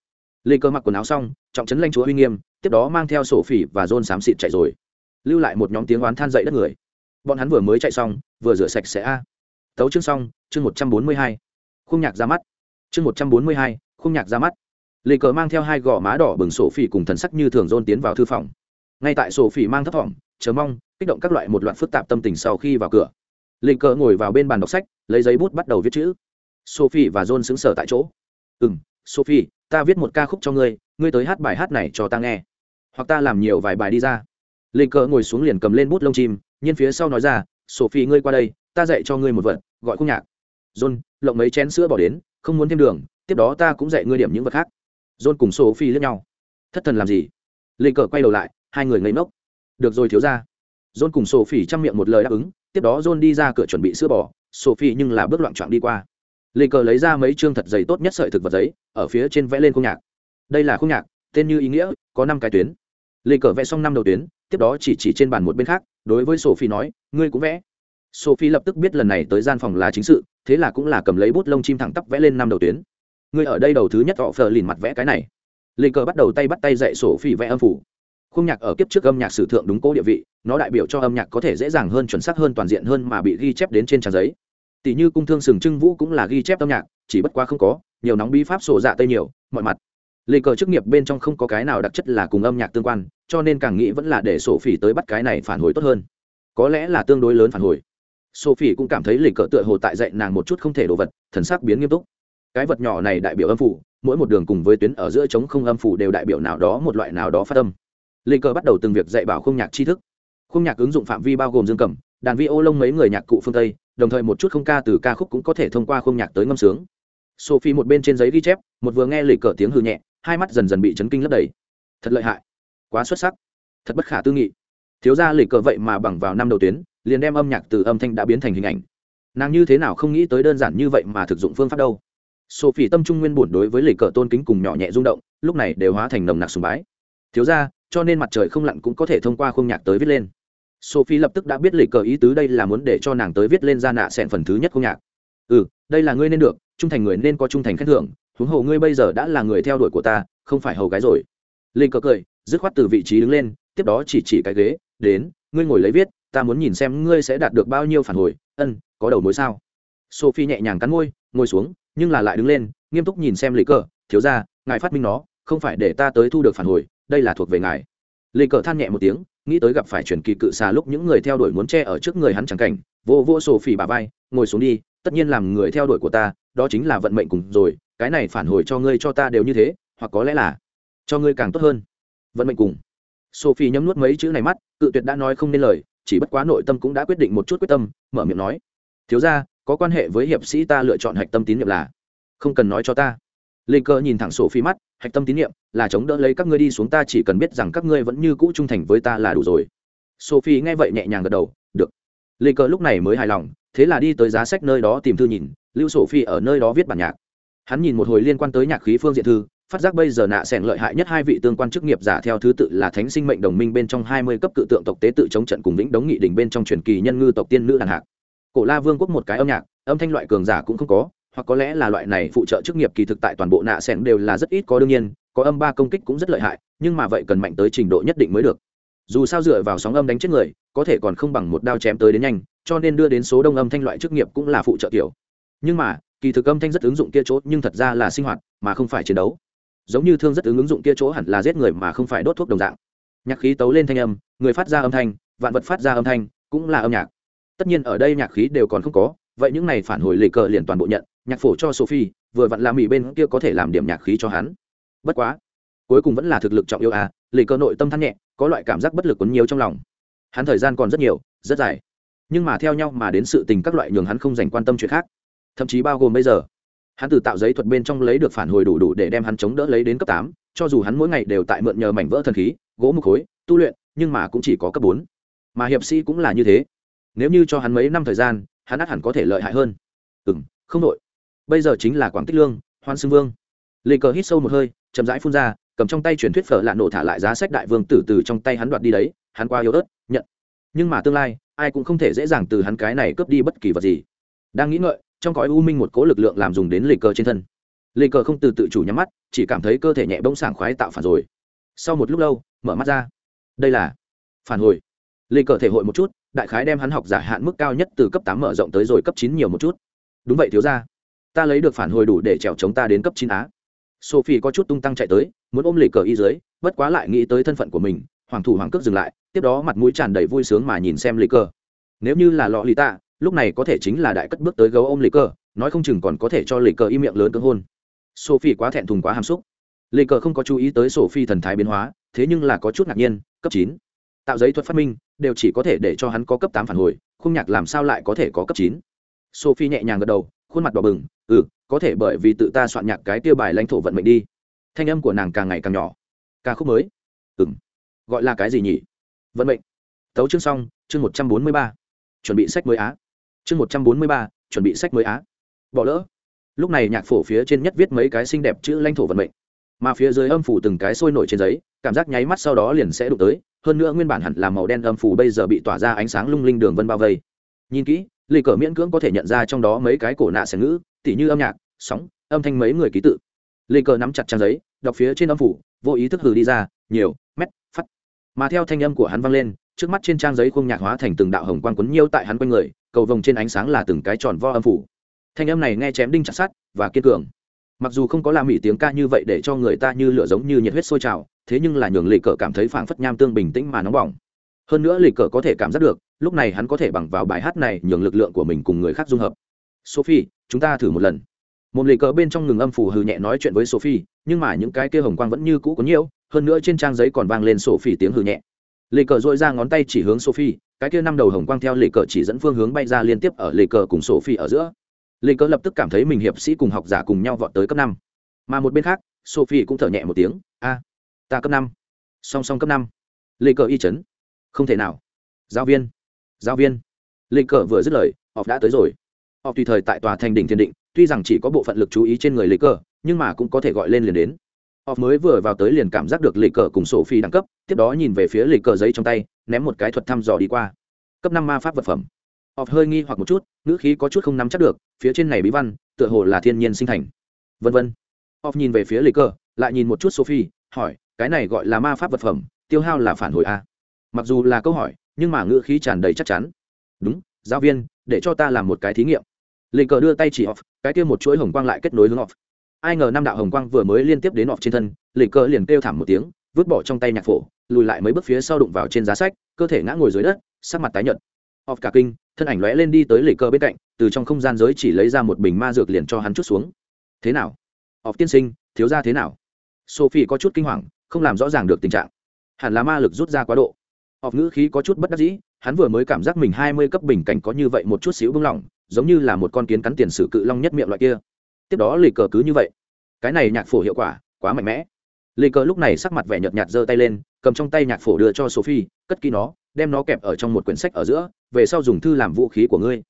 Lê cơ mặc quần áo xong, trọng trấn lanh chúa uy nghiêm, tiếp đó mang theo sổ phỉ và john xám xịt chạy rồi. Lưu lại một nhóm tiếng oán than dậy đất người. Bọn hắn vừa mới chạy xong, vừa rửa sạch sẽ a. Tấu chương xong, chương một trăm bốn mươi hai. Khung nhạc ra mắt. Chương một trăm bốn mươi hai, khung nhạc ra mắt lê cờ mang theo hai gò má đỏ bừng sổ phỉ cùng thần sắc như thường dôn tiến vào thư phòng. Ngay tại sổ phỉ mang thấp thỏm, chờ mong, kích động các loại một loạt phức tạp tâm tình sau khi vào cửa. Lê cờ ngồi vào bên bàn đọc sách, lấy giấy bút bắt đầu viết chữ. Sophie và john xứng sở tại chỗ. Ừ m sophie, ta viết một ca khúc cho ngươi ngươi tới hát bài hát này cho ta nghe. Hoặc ta làm nhiều vài bài đi ra. Lê cờ ngồi xuống liền cầm lên bút lông chim, nhiên phía sau nói ra, sophie, ngươi qua đây, ta dạy cho ngươi một vật, gọi khúc nhạc. John, lộng mấy chén sữa bỏ đến, không muốn thêm đường, tiếp đó ta cũng dạy ngươi điểm những vật khác john cùng sophie liếc nhau. Thất thần làm gì? Lê cờ quay đầu lại, hai người ngây ngốc. Được rồi thiếu ra john cùng sophie chăm miệng một lời đáp ứng, tiếp đó john đi ra cửa chuẩn bị sữa bò. Sophie nhưng là bước loạn trọn đi qua. Lê cờ lấy ra mấy chương thật giấy tốt nhất sợi thực vật giấy, ở phía trên vẽ lên khung nhạc. Đây là khung nhạc, tên như ý nghĩa, có năm cái tuyến. Lê cờ vẽ xong năm đầu tuyến, tiếp đó chỉ chỉ trên bàn một bên khác, đối với sophie nói, ngươi cũng vẽ. Sophie lập tức biết lần này tới gian phòng là chính sự, thế là cũng là cầm lấy bút lông chim thẳng tắp vẽ lên năm đầu tuyến ngươi ở đây đầu thứ nhất họ phờ lìn mặt vẽ cái này. Lê cờ bắt đầu tay bắt tay dạy sổ phi vẽ âm phủ. Khung nhạc ở kiếp trước âm nhạc sử thượng đúng cố địa vị, nó đại biểu cho âm nhạc có thể dễ dàng hơn, chuẩn xác hơn, toàn diện hơn mà bị ghi chép đến trên trang giấy. Tỷ như cung thương sừng trưng vũ cũng là ghi chép âm nhạc, chỉ bất quá không có, nhiều nóng bí pháp sổ dạ tây nhiều, mọi mặt. Lê cờ chức nghiệp bên trong không có cái nào đặc chất là cùng âm nhạc tương quan, cho nên càng nghĩ vẫn là để sổ phỉ tới bắt cái này phản hồi tốt hơn. Có lẽ là tương đối lớn phản hồi. Sophie cũng cảm thấy lì cờ tựa hồ tại dạy nàng một chút không thể đồ vật, thần sắc biến nghiêm túc cái vật nhỏ này đại biểu âm phủ, mỗi một đường cùng với tuyến ở giữa trống không âm phủ đều đại biểu nào đó một loại nào đó phát âm. Lê cờ bắt đầu từng việc dạy bảo khung nhạc tri thức. Khung nhạc ứng dụng phạm vi bao gồm dương cầm, đàn vi ô lông mấy người nhạc cụ phương tây, đồng thời một chút không ca từ ca khúc cũng có thể thông qua khung nhạc tới ngâm sướng. Sophie một bên trên giấy ghi chép, một vừa nghe lì cờ tiếng hư nhẹ, hai mắt dần dần bị chấn kinh lấp đầy. Thật lợi hại. Quá xuất sắc. Thật bất khả tư nghị. Thiếu ra lì cờ vậy mà bằng vào năm đầu tuyến, liền đem âm nhạc từ âm thanh đã biến thành hình ảnh. Nàng như thế nào không nghĩ tới đơn giản như vậy mà thực dụng phương pháp đâu sophie tâm trung nguyên buồn đối với lì cờ tôn kính cùng nhỏ nhẹ rung động, lúc này đều hóa thành nồng nặc sùng bái. Thiếu ra cho nên mặt trời không lặn cũng có thể thông qua khung nhạc tới viết lên. Sophie lập tức đã biết lì cờ ý tứ đây là muốn để cho nàng tới viết lên ra nạ sẹn phần thứ nhất khung nhạc. Ừ đây là ngươi nên được, trung thành người nên có trung thành khen thưởng, huống hồ ngươi bây giờ đã là người theo đuổi của ta, không phải hầu gái rồi. Linh cờ cười, dứt khoát từ vị trí đứng lên, tiếp đó chỉ chỉ cái ghế, đến, ngươi ngồi lấy viết, ta muốn nhìn xem ngươi sẽ đạt được bao nhiêu phản hồi, ân, có đầu mối sao? Sophie nhẹ nhàng cắn môi, ngồi xuống nhưng là lại đứng lên, nghiêm túc nhìn xem lì cờ, thiếu ra ngài phát minh nó, không phải để ta tới thu được phản hồi, đây là thuộc về ngài. Lì cờ than nhẹ một tiếng, nghĩ tới gặp phải truyền kỳ cự xà lúc những người theo đuổi muốn che ở trước người hắn chẳng cảnh, vô vô sophie bà vai, ngồi xuống đi, tất nhiên làm người theo đuổi của ta, đó chính là vận mệnh cùng rồi, cái này phản hồi cho ngươi cho ta đều như thế, hoặc có lẽ là cho ngươi càng tốt hơn. Vận mệnh cùng. Sophie nhấm nuốt mấy chữ này mắt, cự tuyệt đã nói không nên lời, chỉ bất quá nội tâm cũng đã quyết định một chút quyết tâm, mở miệng nói, thiếu ra có quan hệ với hiệp sĩ ta lựa chọn hạch tâm tín nhiệm là, không cần nói cho ta. Lê cơ nhìn thẳng sổ phi mắt, hạch tâm tín nhiệm là chống đỡ lấy các ngươi đi xuống ta chỉ cần biết rằng các ngươi vẫn như cũ trung thành với ta là đủ rồi. Sophie nghe vậy nhẹ nhàng gật đầu, được. Lê cơ lúc này mới hài lòng, thế là đi tới giá sách nơi đó tìm thư nhìn, lưu sophie ở nơi đó viết bản nhạc. Hắn nhìn một hồi liên quan tới nhạc khí phương diện thư, phát giác bây giờ nạ sẻn lợi hại nhất hai vị tương quan chức nghiệp giả theo thứ tự là thánh sinh mệnh đồng minh bên trong hai mươi cấp cự tượng tộc tế tự chống trận cùng vĩnh đống nghị đình bên trong truyền kỳ nhân ngư tộc tiên nữ đàn hạc cổ la vương quốc một cái âm nhạc, âm thanh loại cường giả cũng không có, hoặc có lẽ là loại này phụ trợ chức nghiệp kỳ thực tại toàn bộ nạ sẻn đều là rất ít có đương nhiên, có âm ba công kích cũng rất lợi hại, nhưng mà vậy cần mạnh tới trình độ nhất định mới được. Dù sao dựa vào sóng âm đánh chết người, có thể còn không bằng một đao chém tới đến nhanh, cho nên đưa đến số đông âm thanh loại chức nghiệp cũng là phụ trợ kiểu. Nhưng mà, kỳ thực âm thanh rất ứng dụng kia chỗ nhưng thật ra là sinh hoạt, mà không phải chiến đấu. Giống như thương rất ứng ứng dụng kia chỗ hẳn là giết người mà không phải đốt thuốc đồng dạng. Nhạc khí tấu lên thanh âm, người phát ra âm thanh, vạn vật phát ra âm thanh, cũng là âm nhạc tất nhiên ở đây nhạc khí đều còn không có, vậy những này phản hồi lì cờ liền toàn bộ nhận, nhạc phổ cho sophie, vừa vặn làm mỹ bên kia có thể làm điểm nhạc khí cho hắn. Bất quá, cuối cùng vẫn là thực lực trọng yêu à lì cờ nội tâm thắt nhẹ, có loại cảm giác bất lực quấn nhiều trong lòng. Hắn thời gian còn rất nhiều, rất dài. Nhưng mà theo nhau mà đến sự tình các loại nhường hắn không dành quan tâm chuyện khác. Thậm chí bao gồm bây giờ, hắn từ tạo giấy thuật bên trong lấy được phản hồi đủ đủ để đem hắn chống đỡ lấy đến cấp tám, cho dù hắn mỗi ngày đều tại mượn nhờ mảnh vỡ thần khí, gỗ mục khối, tu luyện, nhưng mà cũng chỉ có cấp bốn. Mà hiệp sĩ cũng là như thế nếu như cho hắn mấy năm thời gian, hắn ắt hẳn có thể lợi hại hơn. Ừ m không đội. Bây giờ chính là quảng tích lương, hoan xưng vương. Lê cờ hít sâu một hơi, chậm rãi phun ra, cầm trong tay truyền thuyết phở lạ nổ thả lại giá sách đại vương tử từ trong tay hắn đoạt đi đấy, hắn qua yếu ớt, nhận. Nhưng mà tương lai, ai cũng không thể dễ dàng từ hắn cái này cướp đi bất kỳ vật gì. Đang nghĩ ngợi, trong cõi u minh một cố lực lượng làm dùng đến lê cờ trên thân. Lê cờ không từ tự chủ nhắm mắt, chỉ cảm thấy cơ thể nhẹ bỗng sảng khoái tạo phản rồi. Sau một lúc lâu, mở mắt ra. Đây là phản hồi. Lê cờ thể hội một chút đại khái đem hắn học giả hạn mức cao nhất từ cấp tám mở rộng tới rồi cấp chín nhiều một chút. Đúng vậy, thiếu ra ta lấy được phản hồi đủ để trèo chống ta đến cấp chín á. Sophie có chút tung tăng chạy tới, muốn ôm lì cờ y dưới, bất quá lại nghĩ tới thân phận của mình, hoàng thủ hoàng cước dừng lại, tiếp đó mặt mũi tràn đầy vui sướng mà nhìn xem lì cờ. Nếu như là lọ lì tạ, lúc này có thể chính là đại cất bước tới gấu ôm lì cờ, nói không chừng còn có thể cho lì cờ y miệng lớn cưỡng hôn. Sophie quá thẹn thùng quá hàm xúc. Lì cờ không có chú ý tới sophie thần thái biến hóa, thế nhưng là có chút ngạc nhiên, cấp chín tạo giấy thuật phát minh, đều chỉ có thể để cho hắn có cấp tám phản hồi, khung nhạc làm sao lại có thể có cấp chín? Sophie nhẹ nhàng gật đầu, khuôn mặt đỏ bừng ừ có thể bởi vì tự ta soạn nhạc cái tiêu bài lãnh thổ vận mệnh đi. Thanh âm của nàng càng ngày càng nhỏ. Ca khúc mới. Ừng gọi là cái gì nhỉ? Vận mệnh. Tấu chương xong, chương một trăm bốn mươi ba. Chuẩn bị sách mới á. Chương một trăm bốn mươi ba, chuẩn bị sách mới á. Bỏ lỡ. Lúc này nhạc phổ phía trên nhất viết mấy cái xinh đẹp chữ lãnh thổ vận mệnh mà phía dưới âm phủ từng cái sôi nổi trên giấy, cảm giác nháy mắt sau đó liền sẽ đụng tới, hơn nữa nguyên bản hẳn là màu đen âm phủ bây giờ bị tỏa ra ánh sáng lung linh đường vân bao vây. Nhìn kỹ lì cờ miễn cưỡng có thể nhận ra trong đó mấy cái cổ nạ xẻ ngữ, tỉ như âm nhạc, sóng, âm thanh mấy người ký tự. Lì cờ nắm chặt trang giấy, đọc phía trên âm phủ, vô ý thức hừ đi ra, nhiều, mét phát mà theo thanh âm của hắn vang lên, trước mắt trên trang giấy khung nhạc hóa thành từng đạo hồng quang quấn nhiêu tại hắn quanh người, cầu vồng trên ánh sáng là từng cái tròn vo âm phủ. Thanh âm này nghe chém đinh chặt sắt và kiên cường mặc dù không có làm mỹ tiếng ca như vậy để cho người ta như lửa giống như nhiệt huyết sôi trào, thế nhưng là nhường lì cờ cảm thấy phảng phất nham tương bình tĩnh mà nóng bỏng. Hơn nữa lì cờ có thể cảm giác được, lúc này hắn có thể bằng vào bài hát này nhường lực lượng của mình cùng người khác dung hợp. Sophie, chúng ta thử một lần. Một lì cờ bên trong ngừng âm phủ hừ nhẹ nói chuyện với sophie, nhưng mà những cái kia hồng quang vẫn như cũ có nhiều, hơn nữa trên trang giấy còn vang lên sophie tiếng hừ nhẹ. Lì cờ dội ra ngón tay chỉ hướng sophie, cái kia năm đầu hồng quang theo lì cờ chỉ dẫn phương hướng bay ra liên tiếp ở lì cờ cùng sophie ở giữa lì cờ lập tức cảm thấy mình hiệp sĩ cùng học giả cùng nhau vọt tới cấp năm. Mà một bên khác, sophie cũng thở nhẹ một tiếng, a, ta cấp năm. Song song cấp năm. Lì cờ y chấn. Không thể nào. Giáo viên. Giáo viên. Lịch cờ vừa dứt lời họp đã tới rồi. Họp tùy thời tại tòa thành đỉnh thiên định, tuy rằng chỉ có bộ phận lực chú ý trên người lịch cờ nhưng mà cũng có thể gọi lên liền đến. Họp mới vừa vào tới liền cảm giác được lịch cờ cùng sổ phi đẳng cấp, tiếp đó nhìn về phía lịch cờ giấy trong tay, ném một cái thuật thăm dò đi qua. Cấp năm ma pháp vật phẩm. Họp hơi nghi hoặc một chút, ngữ khí có chút không nắm chắc được phía trên này bí văn, tựa hồ là thiên nhiên sinh thành. Vân vân. Off nhìn về phía lịch cơ, lại nhìn một chút sophie, hỏi, cái này gọi là ma pháp vật phẩm, tiêu hao là phản hồi a mặc dù là câu hỏi, nhưng mà ngữ khí tràn đầy chắc chắn. Đúng, giáo viên, để cho ta làm một cái thí nghiệm. Lịch cờ đưa tay chỉ off, cái kia một chuỗi hồng quang lại kết nối hướng off. Ai ngờ năm đạo hồng quang vừa mới liên tiếp đến off trên thân lịch cờ liền kêu thảm một tiếng, vứt bỏ trong tay nhạc phổ, lùi lại mấy bước phía sau đụng vào trên giá sách, cơ thể ngã ngồi dưới đất, sắc mặt tái nhợt. Off cả kinh, thân ảnh lóe lên đi tới lịch cờ bên cạnh từ trong không gian giới chỉ lấy ra một bình ma dược liền cho hắn chút xuống. Thế nào? Ọc tiên sinh, thiếu ra thế nào? Sophie có chút kinh hoàng, không làm rõ ràng được tình trạng. Hẳn là ma lực rút ra quá độ. Ọc ngữ khí có chút bất đắc dĩ, hắn vừa mới cảm giác mình hai mươi cấp bình cảnh có như vậy một chút xíu bưng lỏng giống như là một con kiến cắn tiền sử cự long nhất miệng loại kia. Tiếp đó lì cờ cứ như vậy. Cái này nhạc phổ hiệu quả quá mạnh mẽ. Lì cờ lúc này sắc mặt vẻ nhợt nhạt giơ tay lên, cầm trong tay nhạc phổ đưa cho sophie, cất kỹ nó, đem nó kẹp ở trong một quyển sách ở giữa, về sau dùng thư làm vũ khí của ngươi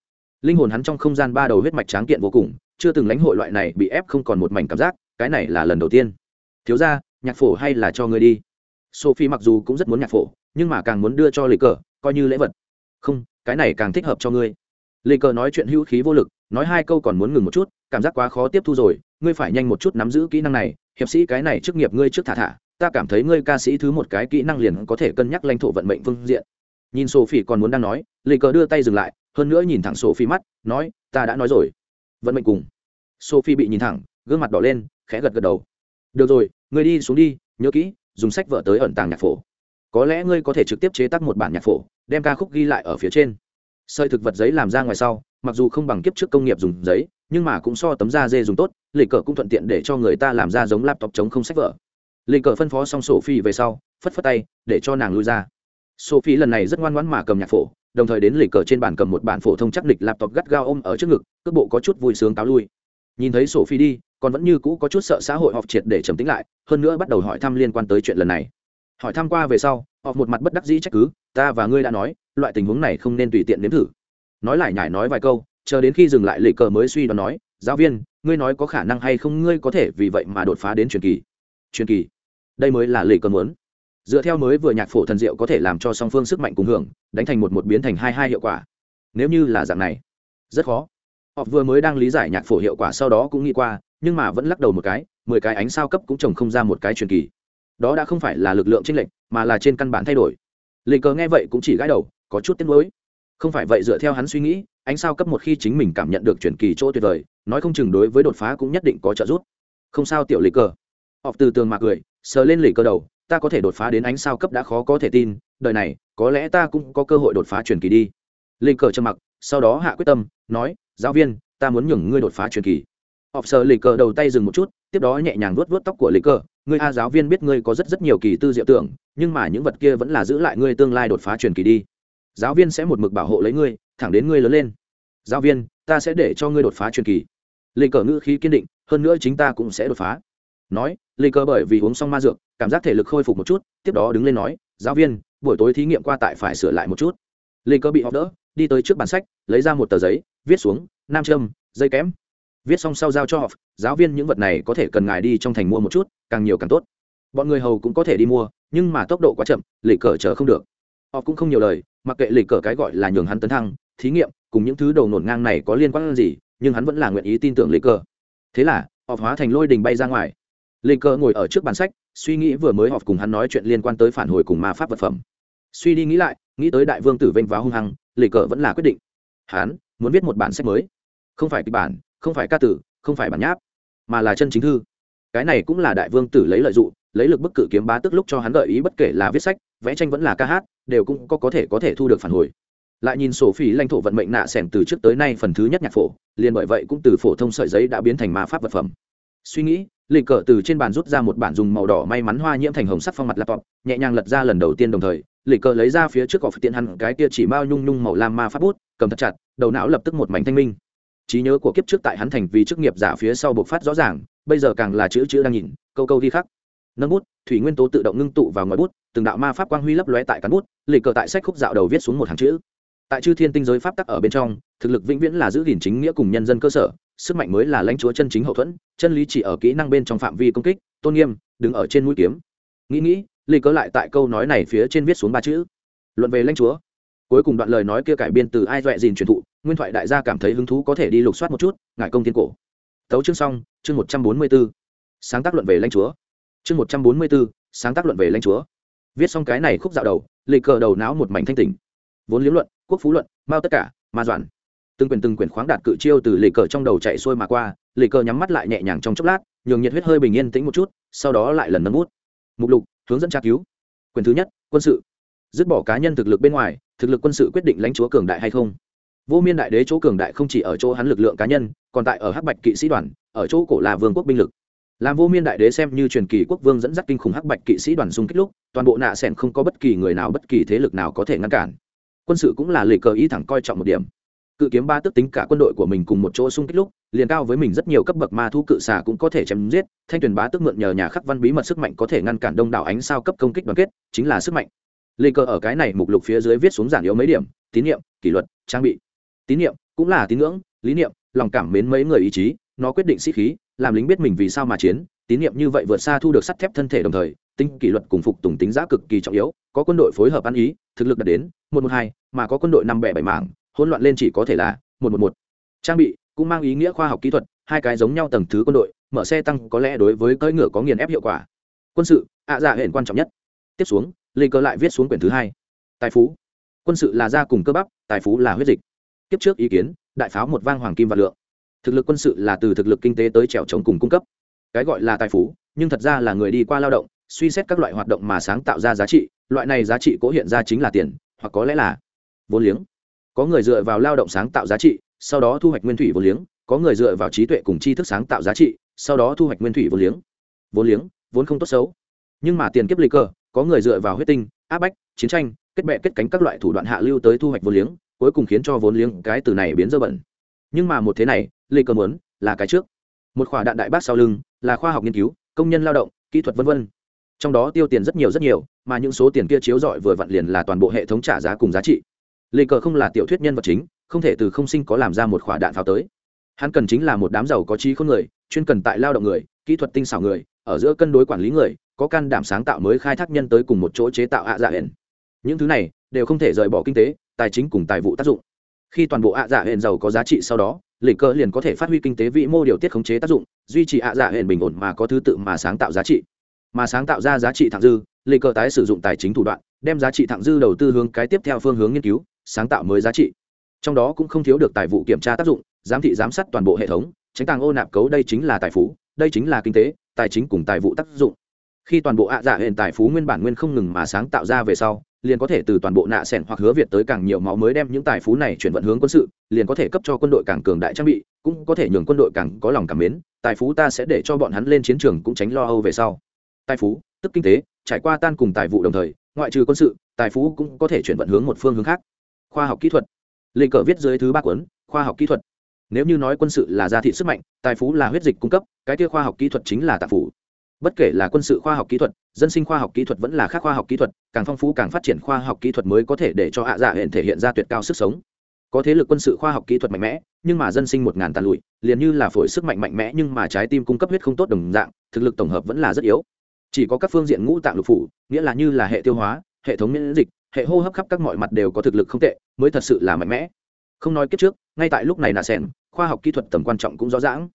linh hồn hắn trong không gian ba đầu huyết mạch tráng kiện vô cùng, chưa từng lãnh hội loại này bị ép không còn một mảnh cảm giác, cái này là lần đầu tiên. Thiếu ra nhạc phổ hay là cho ngươi đi? Sophie mặc dù cũng rất muốn nhạc phổ, nhưng mà càng muốn đưa cho lịch cờ, coi như lễ vật. Không, cái này càng thích hợp cho ngươi. Lịch cờ nói chuyện hữu khí vô lực, nói hai câu còn muốn ngừng một chút, cảm giác quá khó tiếp thu rồi, ngươi phải nhanh một chút nắm giữ kỹ năng này, hiệp sĩ cái này chức nghiệp ngươi trước thả thả, ta cảm thấy ngươi ca sĩ thứ một cái kỹ năng liền có thể cân nhắc lãnh thổ vận mệnh phương diện. Nhìn sophie còn muốn đang nói lịch cờ đưa tay dừng lại hơn nữa nhìn thẳng sophie mắt, nói, ta đã nói rồi. Vận mệnh cùng. Sophie bị nhìn thẳng, gương mặt đỏ lên, khẽ gật gật đầu. Được rồi, ngươi đi xuống đi, nhớ kỹ, dùng sách vợ tới ẩn tàng nhạc phổ. Có lẽ ngươi có thể trực tiếp chế tác một bản nhạc phổ, đem ca khúc ghi lại ở phía trên. Sợi thực vật giấy làm ra ngoài sau, mặc dù không bằng kiếp trước công nghiệp dùng giấy, nhưng mà cũng so tấm da dê dùng tốt lì cờ cũng thuận tiện để cho người ta làm ra giống laptop chống không sách vở. Lì cờ phân phó xong sổ phi về sau, phất phất tay, để cho nàng lui ra. Sophie lần này rất ngoan ngoãn mà cầm nhạc phổ đồng thời đến lì cờ trên bàn cầm một bản phổ thông chắc lịch laptop gắt gao ôm ở trước ngực, cước bộ có chút vui sướng táo lui. Nhìn thấy sophie đi, còn vẫn như cũ có chút sợ xã hội họp triệt để trầm tính lại, hơn nữa bắt đầu hỏi thăm liên quan tới chuyện lần này. Hỏi thăm qua về sau họ một mặt bất đắc dĩ trách cứ, ta và ngươi đã nói, loại tình huống này không nên tùy tiện nếm thử. Nói lại nhải nói vài câu, chờ đến khi dừng lại lì cờ mới suy đoán nói, giáo viên, ngươi nói có khả năng hay không ngươi có thể vì vậy mà đột phá đến truyền kỳ? Truyền kỳ? Đây mới là lì cờ muốn dựa theo mới vừa nhạc phổ thần diệu có thể làm cho song phương sức mạnh cùng hưởng, đánh thành một một biến thành hai hai hiệu quả. Nếu như là dạng này, rất khó. Họ vừa mới đang lý giải nhạc phổ hiệu quả sau đó cũng nghĩ qua, nhưng mà vẫn lắc đầu một cái, mười cái ánh sao cấp cũng trồng không ra một cái truyền kỳ. Đó đã không phải là lực lượng tranh lệch, mà là trên căn bản thay đổi. Lệ cờ nghe vậy cũng chỉ gãi đầu, có chút tiếc nuối. Không phải vậy dựa theo hắn suy nghĩ, ánh sao cấp một khi chính mình cảm nhận được truyền kỳ chỗ tuyệt vời, nói không chừng đối với đột phá cũng nhất định có trợ giúp. Không sao, tiểu lệ cờ. Họp từ tường mà cười, sờ lên lệ cờ đầu ta có thể đột phá đến ánh sao cấp đã khó có thể tin, đời này, có lẽ ta cũng có cơ hội đột phá truyền kỳ đi. Lệ cờ trầm mặc, sau đó hạ quyết tâm, nói, giáo viên, ta muốn nhường ngươi đột phá truyền kỳ. Họp sờ lệ cờ đầu tay dừng một chút, tiếp đó nhẹ nhàng vuốt vuốt tóc của lệ cờ, ngươi a, giáo viên biết ngươi có rất rất nhiều kỳ tư diệu tưởng, nhưng mà những vật kia vẫn là giữ lại ngươi tương lai đột phá truyền kỳ đi. Giáo viên sẽ một mực bảo hộ lấy ngươi, thẳng đến ngươi lớn lên. Giáo viên, ta sẽ để cho ngươi đột phá truyền kỳ. Lê cờ ngữ khí kiên định, hơn nữa chính ta cũng sẽ đột phá nói, lê cơ bởi vì uống xong ma dược, cảm giác thể lực khôi phục một chút, tiếp đó đứng lên nói, giáo viên, buổi tối thí nghiệm qua tại phải sửa lại một chút. Lê cơ bị họ đỡ, đi tới trước bàn sách, lấy ra một tờ giấy, viết xuống, nam châm, dây kém. Viết xong sau giao cho họ giáo viên, những vật này có thể cần ngài đi trong thành mua một chút, càng nhiều càng tốt. Bọn người hầu cũng có thể đi mua, nhưng mà tốc độ quá chậm lì cờ chờ không được. Họ cũng không nhiều lời, mặc kệ lì cờ cái gọi là nhường hắn tấn thăng, thí nghiệm, cùng những thứ đầu nổn ngang này có liên quan gì, nhưng hắn vẫn là nguyện ý tin tưởng lì cờ thế là họ hóa thành lôi đình bay ra ngoài lì cơ ngồi ở trước bàn sách, suy nghĩ vừa mới họp cùng hắn nói chuyện liên quan tới phản hồi cùng ma pháp vật phẩm. Suy đi nghĩ lại, nghĩ tới đại vương tử vênh váo hung hăng lì cờ vẫn là quyết định. Hắn muốn viết một bản sách mới. Không phải kịch bản, không phải ca tử, không phải bản nháp, mà là chân chính thư. Cái này cũng là đại vương tử lấy lợi dụng, lấy lực bức cự kiếm bá tức lúc cho hắn gợi ý bất kể là viết sách, vẽ tranh vẫn là ca hát, đều cũng có có thể có thể thu được phản hồi. Lại nhìn sổ phỉ lãnh thổ vận mệnh nạ xẻn từ trước tới nay phần thứ nhất nhạc phổ, liền bởi vậy cũng từ phổ thông sợi giấy đã biến thành ma pháp vật phẩm suy nghĩ, lịch cờ từ trên bàn rút ra một bản dùng màu đỏ may mắn hoa nhiễm thành hồng sắc phong mặt laptop, nhẹ nhàng lật ra lần đầu tiên đồng thời, lịch cờ lấy ra phía trước cỏ tiện hẳn cái kia chỉ bao nhung nhung màu lam ma pháp bút, cầm thật chặt, đầu não lập tức một mảnh thanh minh. Trí nhớ của kiếp trước tại hắn thành vì chức nghiệp giả phía sau bộc phát rõ ràng, bây giờ càng là chữ chữ đang nhìn, câu câu ghi khắc. Nâng bút, thủy nguyên tố tự động ngưng tụ vào ngòi bút, từng đạo ma pháp quang huy lấp lóe tại cán bút, lịch cờ tại sách khúc dạo đầu viết xuống một hàng chữ. Tại chư thiên tinh giới pháp tắc ở bên trong, thực lực vĩnh viễn là giữ gìn chính nghĩa cùng nhân dân cơ sở sức mạnh mới là lãnh chúa chân chính hậu thuẫn, chân lý chỉ ở kỹ năng bên trong phạm vi công kích, tôn nghiêm, đứng ở trên mũi kiếm. Nghĩ nghĩ, lê cớ lại tại câu nói này phía trên viết xuống ba chữ. Luận về lãnh chúa. Cuối cùng đoạn lời nói kia cải biên từ ai dọa dìn truyền thụ, nguyên thoại đại gia cảm thấy hứng thú có thể đi lục soát một chút ngại công thiên cổ. Tấu chương xong, chương một trăm bốn mươi b ố sáng tác luận về lãnh chúa. Chương một trăm bốn mươi b ố sáng tác luận về lãnh chúa. Viết xong cái này khúc dạo đầu, lê cờ đầu não một mảnh thanh tỉnh. Vốn liếm luận, quốc phú luận bao tất cả, ma doản từng quyển từng quyển khoáng đạt cự chiêu từ lì cờ trong đầu chạy xuôi mà qua, lì cờ nhắm mắt lại nhẹ nhàng trong chốc lát, nhường nhiệt huyết hơi bình yên tĩnh một chút, sau đó lại lần nâng bút. Mục lục, hướng dẫn tra cứu. Quyền thứ nhất, quân sự. Dứt bỏ cá nhân thực lực bên ngoài, thực lực quân sự quyết định lãnh chúa cường đại hay không? Vô miên đại đế chỗ cường đại không chỉ ở chỗ hắn lực lượng cá nhân, còn tại ở hắc bạch kỵ sĩ đoàn, ở chỗ cổ là vương quốc binh lực. Làm vô miên đại đế xem như truyền kỳ quốc vương dẫn dắt kinh khủng hắc bạch kỵ sĩ đoàn xung kích lúc, toàn bộ nạ sẻn không có bất kỳ người nào bất kỳ thế lực nào có thể ngăn cản. Quân sự cũng là lì cờ ý thẳng coi trọng một điểm cự kiếm ba tức tính cả quân đội của mình cùng một chỗ xung kích lúc, liền cao với mình rất nhiều cấp bậc ma thu cự xà cũng có thể chém giết, thanh tuyển bá tức mượn nhờ nhà khắc văn bí mật sức mạnh có thể ngăn cản đông đảo ánh sao cấp công kích đoàn kết, chính là sức mạnh. Lê cờ ở cái này mục lục phía dưới viết xuống giản yếu mấy điểm, tín nhiệm, kỷ luật, trang bị. Tín nhiệm cũng là tín ngưỡng, lý niệm, lòng cảm mến mấy người ý chí, nó quyết định sĩ khí, làm lính biết mình vì sao mà chiến, tín nhiệm như vậy vượt xa thu được sắt thép thân thể đồng thời tinh kỷ luật cùng phục tùng tính giá cực kỳ trọng yếu, có quân đội phối hợp ăn ý, thực lực đạt đến một một hai, mà có quân đội năm bẻ bảy mảng hỗn loạn lên chỉ có thể là một một một. Trang bị cũng mang ý nghĩa khoa học kỹ thuật, hai cái giống nhau tầng thứ quân đội, mở xe tăng có lẽ đối với cưỡi ngựa có nghiền ép hiệu quả. Quân sự, ạ à dạ hển quan trọng nhất. Tiếp xuống, lê cơ lại viết xuống quyển thứ hai. Tài phú. Quân sự là gia cùng cơ bắp, tài phú là huyết dịch. Tiếp trước ý kiến, đại pháo một vang hoàng kim và lượng. Thực lực quân sự là từ thực lực kinh tế tới trèo trống cùng cung cấp. Cái gọi là tài phú, nhưng thật ra là người đi qua lao động, suy xét các loại hoạt động mà sáng tạo ra giá trị, loại này giá trị cố hiện ra chính là tiền, hoặc có lẽ là vốn liếng có người dựa vào lao động sáng tạo giá trị, sau đó thu hoạch nguyên thủy vốn liếng, có người dựa vào trí tuệ cùng tri thức sáng tạo giá trị, sau đó thu hoạch nguyên thủy vốn liếng. Vốn liếng, vốn không tốt xấu. Nhưng mà tiền kiếp lịch cơ có người dựa vào huyết tinh, áp bách, chiến tranh, kết bệ kết cánh các loại thủ đoạn hạ lưu tới thu hoạch vốn liếng, cuối cùng khiến cho vốn liếng cái từ này biến dơ bẩn. Nhưng mà một thế này lê cơ muốn là cái trước. Một khỏa đạn đại bác sau lưng, là khoa học nghiên cứu, công nhân lao động, kỹ thuật v v trong đó tiêu tiền rất nhiều rất nhiều, mà những số tiền kia chiếu rọi vừa vặn liền là toàn bộ hệ thống trả giá cùng giá trị lê cờ không là tiểu thuyết nhân vật chính, không thể từ không sinh có làm ra một khỏa đạn pháo tới. Hắn cần chính là một đám giàu có trí khôn người, chuyên cần tại lao động người, kỹ thuật tinh xảo người, ở giữa cân đối quản lý người, có can đảm sáng tạo mới khai thác nhân tới cùng một chỗ chế tạo ạ dạ hển những thứ này đều không thể rời bỏ kinh tế, tài chính cùng tài vụ tác dụng. Khi toàn bộ ạ dạ hển giàu có giá trị sau đó lệ cờ liền có thể phát huy kinh tế vĩ mô điều tiết khống chế tác dụng, duy trì ạ dạ hển bình ổn mà có thứ tự mà sáng tạo giá trị. Mà sáng tạo ra giá trị thẳng dư lệ cờ tái sử dụng tài chính thủ đoạn, đem giá trị thẳng dư đầu tư hướng cái tiếp theo phương hướng nghiên cứu sáng tạo mới giá trị. Trong đó cũng không thiếu được tài vụ kiểm tra tác dụng, giám thị giám sát toàn bộ hệ thống, tránh tàng ô nạp cấu đây chính là tài phú, đây chính là kinh tế, tài chính cùng tài vụ tác dụng. Khi toàn bộ ạ dạ hệ tài phú nguyên bản nguyên không ngừng mà sáng tạo ra về sau, liền có thể từ toàn bộ nạ sẻn hoặc hứa việt tới càng nhiều máu mới đem những tài phú này chuyển vận hướng quân sự, liền có thể cấp cho quân đội càng cường đại trang bị, cũng có thể nhường quân đội càng có lòng cảm mến, tài phú ta sẽ để cho bọn hắn lên chiến trường cũng tránh lo âu về sau. Tài phú, tức kinh tế, trải qua tan cùng tài vụ đồng thời, ngoại trừ quân sự, tài phú cũng có thể chuyển vận hướng một phương hướng khác khoa học kỹ thuật. Lê cờ viết dưới thứ ba cuốn, khoa học kỹ thuật. Nếu như nói quân sự là gia thị sức mạnh, tài phú là huyết dịch cung cấp, cái kia khoa học kỹ thuật chính là tạp phủ. Bất kể là quân sự khoa học kỹ thuật, dân sinh khoa học kỹ thuật vẫn là khác khoa học kỹ thuật, càng phong phú càng phát triển khoa học kỹ thuật mới có thể để cho hạ dạ hiện thể hiện ra tuyệt cao sức sống. Có thế lực quân sự khoa học kỹ thuật mạnh mẽ, nhưng mà dân sinh một ngàn tàn lụi, liền như là phổi sức mạnh mạnh mẽ nhưng mà trái tim cung cấp huyết không tốt đồng dạng, thực lực tổng hợp vẫn là rất yếu. Chỉ có các phương diện ngũ tạng lục phủ, nghĩa là như là hệ tiêu hóa, hệ thống miễn dịch hệ hô hấp khắp các mọi mặt đều có thực lực không tệ, mới thật sự là mạnh mẽ. Không nói kết trước, ngay tại lúc này nạ sẻn, khoa học kỹ thuật tầm quan trọng cũng rõ ràng.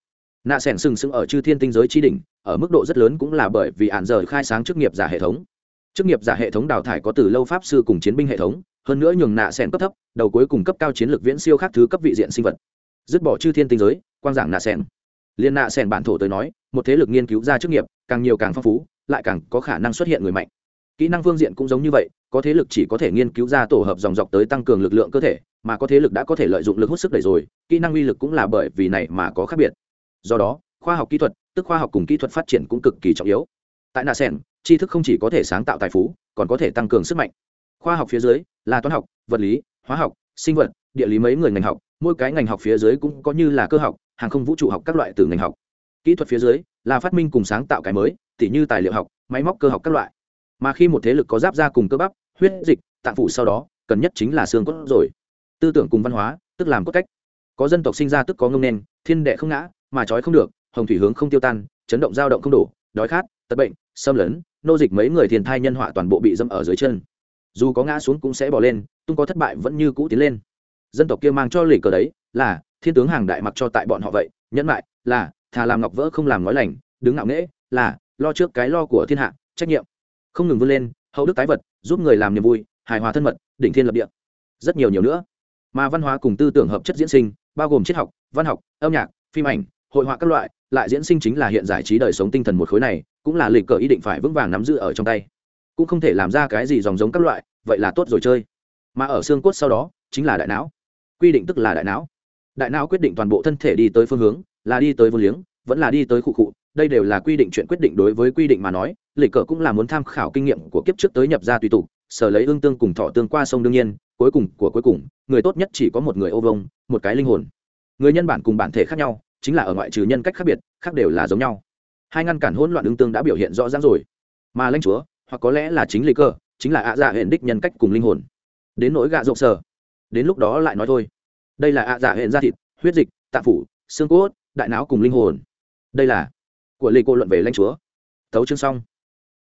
Nạ sẻn sừng sững ở chư thiên tinh giới tri đỉnh, ở mức độ rất lớn cũng là bởi vì ạn rời khai sáng chức nghiệp giả hệ thống. Chức nghiệp giả hệ thống đào thải có từ lâu pháp sư cùng chiến binh hệ thống, hơn nữa nhường nạ sẻn cấp thấp, đầu cuối cùng cấp cao chiến lược viễn siêu khác thứ cấp vị diện sinh vật. Dứt bỏ chư thiên tinh giới, quang giảng nạ sẻn. Liên nạ sẻn bản thổ tới nói, một thế lực nghiên cứu ra chức nghiệp, càng nhiều càng phong phú, lại càng có khả năng xuất hiện người mạnh. Kỹ năng phương diện cũng giống như vậy có thế lực chỉ có thể nghiên cứu ra tổ hợp dòng dọc tới tăng cường lực lượng cơ thể, mà có thế lực đã có thể lợi dụng lực hút sức đẩy rồi, kỹ năng uy lực cũng là bởi vì này mà có khác biệt. Do đó, khoa học kỹ thuật, tức khoa học cùng kỹ thuật phát triển cũng cực kỳ trọng yếu. Tại nạ sen tri thức không chỉ có thể sáng tạo tài phú, còn có thể tăng cường sức mạnh. Khoa học phía dưới là toán học, vật lý, hóa học, sinh vật, địa lý mấy người ngành học, mỗi cái ngành học phía dưới cũng có như là cơ học, hàng không vũ trụ học các loại từ ngành học. Kỹ thuật phía dưới là phát minh cùng sáng tạo cái mới, tỉ như tài liệu học, máy móc cơ học các loại. Mà khi một thế lực có giáp ra cùng cơ bắp huyết dịch, tạng phủ sau đó, cần nhất chính là xương cốt rồi. Tư tưởng cùng văn hóa, tức làm cốt cách. Có dân tộc sinh ra tức có ngông nên thiên đệ không ngã, mà trói không được, hồng thủy hướng không tiêu tan, chấn động dao động không đủ đói khát, tật bệnh, xâm lấn, nô dịch mấy người thiền thai nhân họa toàn bộ bị dâm ở dưới chân. Dù có ngã xuống cũng sẽ bỏ lên, tung có thất bại vẫn như cũ tiến lên. Dân tộc kia mang cho lì cờ đấy, là, thiên tướng hàng đại mặc cho tại bọn họ vậy, nhẫn lại là, thà làm ngọc vỡ không làm nói lành, đứng ngạo nghễ, là, lo trước cái lo của thiên hạ, trách nhiệm. Không ngừng vươn lên hậu đức tái vật, giúp người làm niềm vui, hài hòa thân mật, đỉnh thiên lập địa. Rất nhiều nhiều nữa. Mà văn hóa cùng tư tưởng hợp chất diễn sinh, bao gồm triết học, văn học, âm nhạc, phim ảnh, hội họa các loại, lại diễn sinh chính là hiện giải trí đời sống tinh thần một khối này, cũng là lịch cờ ý định phải vững vàng nắm giữ ở trong tay. Cũng không thể làm ra cái gì dòng giống các loại, vậy là tốt rồi chơi. Mà ở xương cốt sau đó, chính là đại não. Quy định tức là đại não. Đại não quyết định toàn bộ thân thể đi tới phương hướng, là đi tới vô liếng, vẫn là đi tới khu cụ đây đều là quy định chuyện quyết định đối với quy định mà nói lịch cờ cũng là muốn tham khảo kinh nghiệm của kiếp trước tới nhập ra tùy tục, sở lấy ương tương cùng thọ tương qua sông đương nhiên, cuối cùng của cuối cùng, người tốt nhất chỉ có một người ô vông một cái linh hồn. Người nhân bản cùng bản thể khác nhau, chính là ở ngoại trừ nhân cách khác biệt, khác đều là giống nhau. Hai ngăn cản hỗn loạn ương tương đã biểu hiện rõ ràng rồi. Mà lãnh chúa, hoặc có lẽ là chính lịch cờ, chính là ạ dạ hẹn đích nhân cách cùng linh hồn. Đến nỗi gạ rộng sở, đến lúc đó lại nói thôi. Đây là ạ dạ hẹn da thịt, huyết dịch, tạ phủ, xương cốt, đại não cùng linh hồn. Đây là của lê cô luận về lãnh chúa. Thấu chương xong.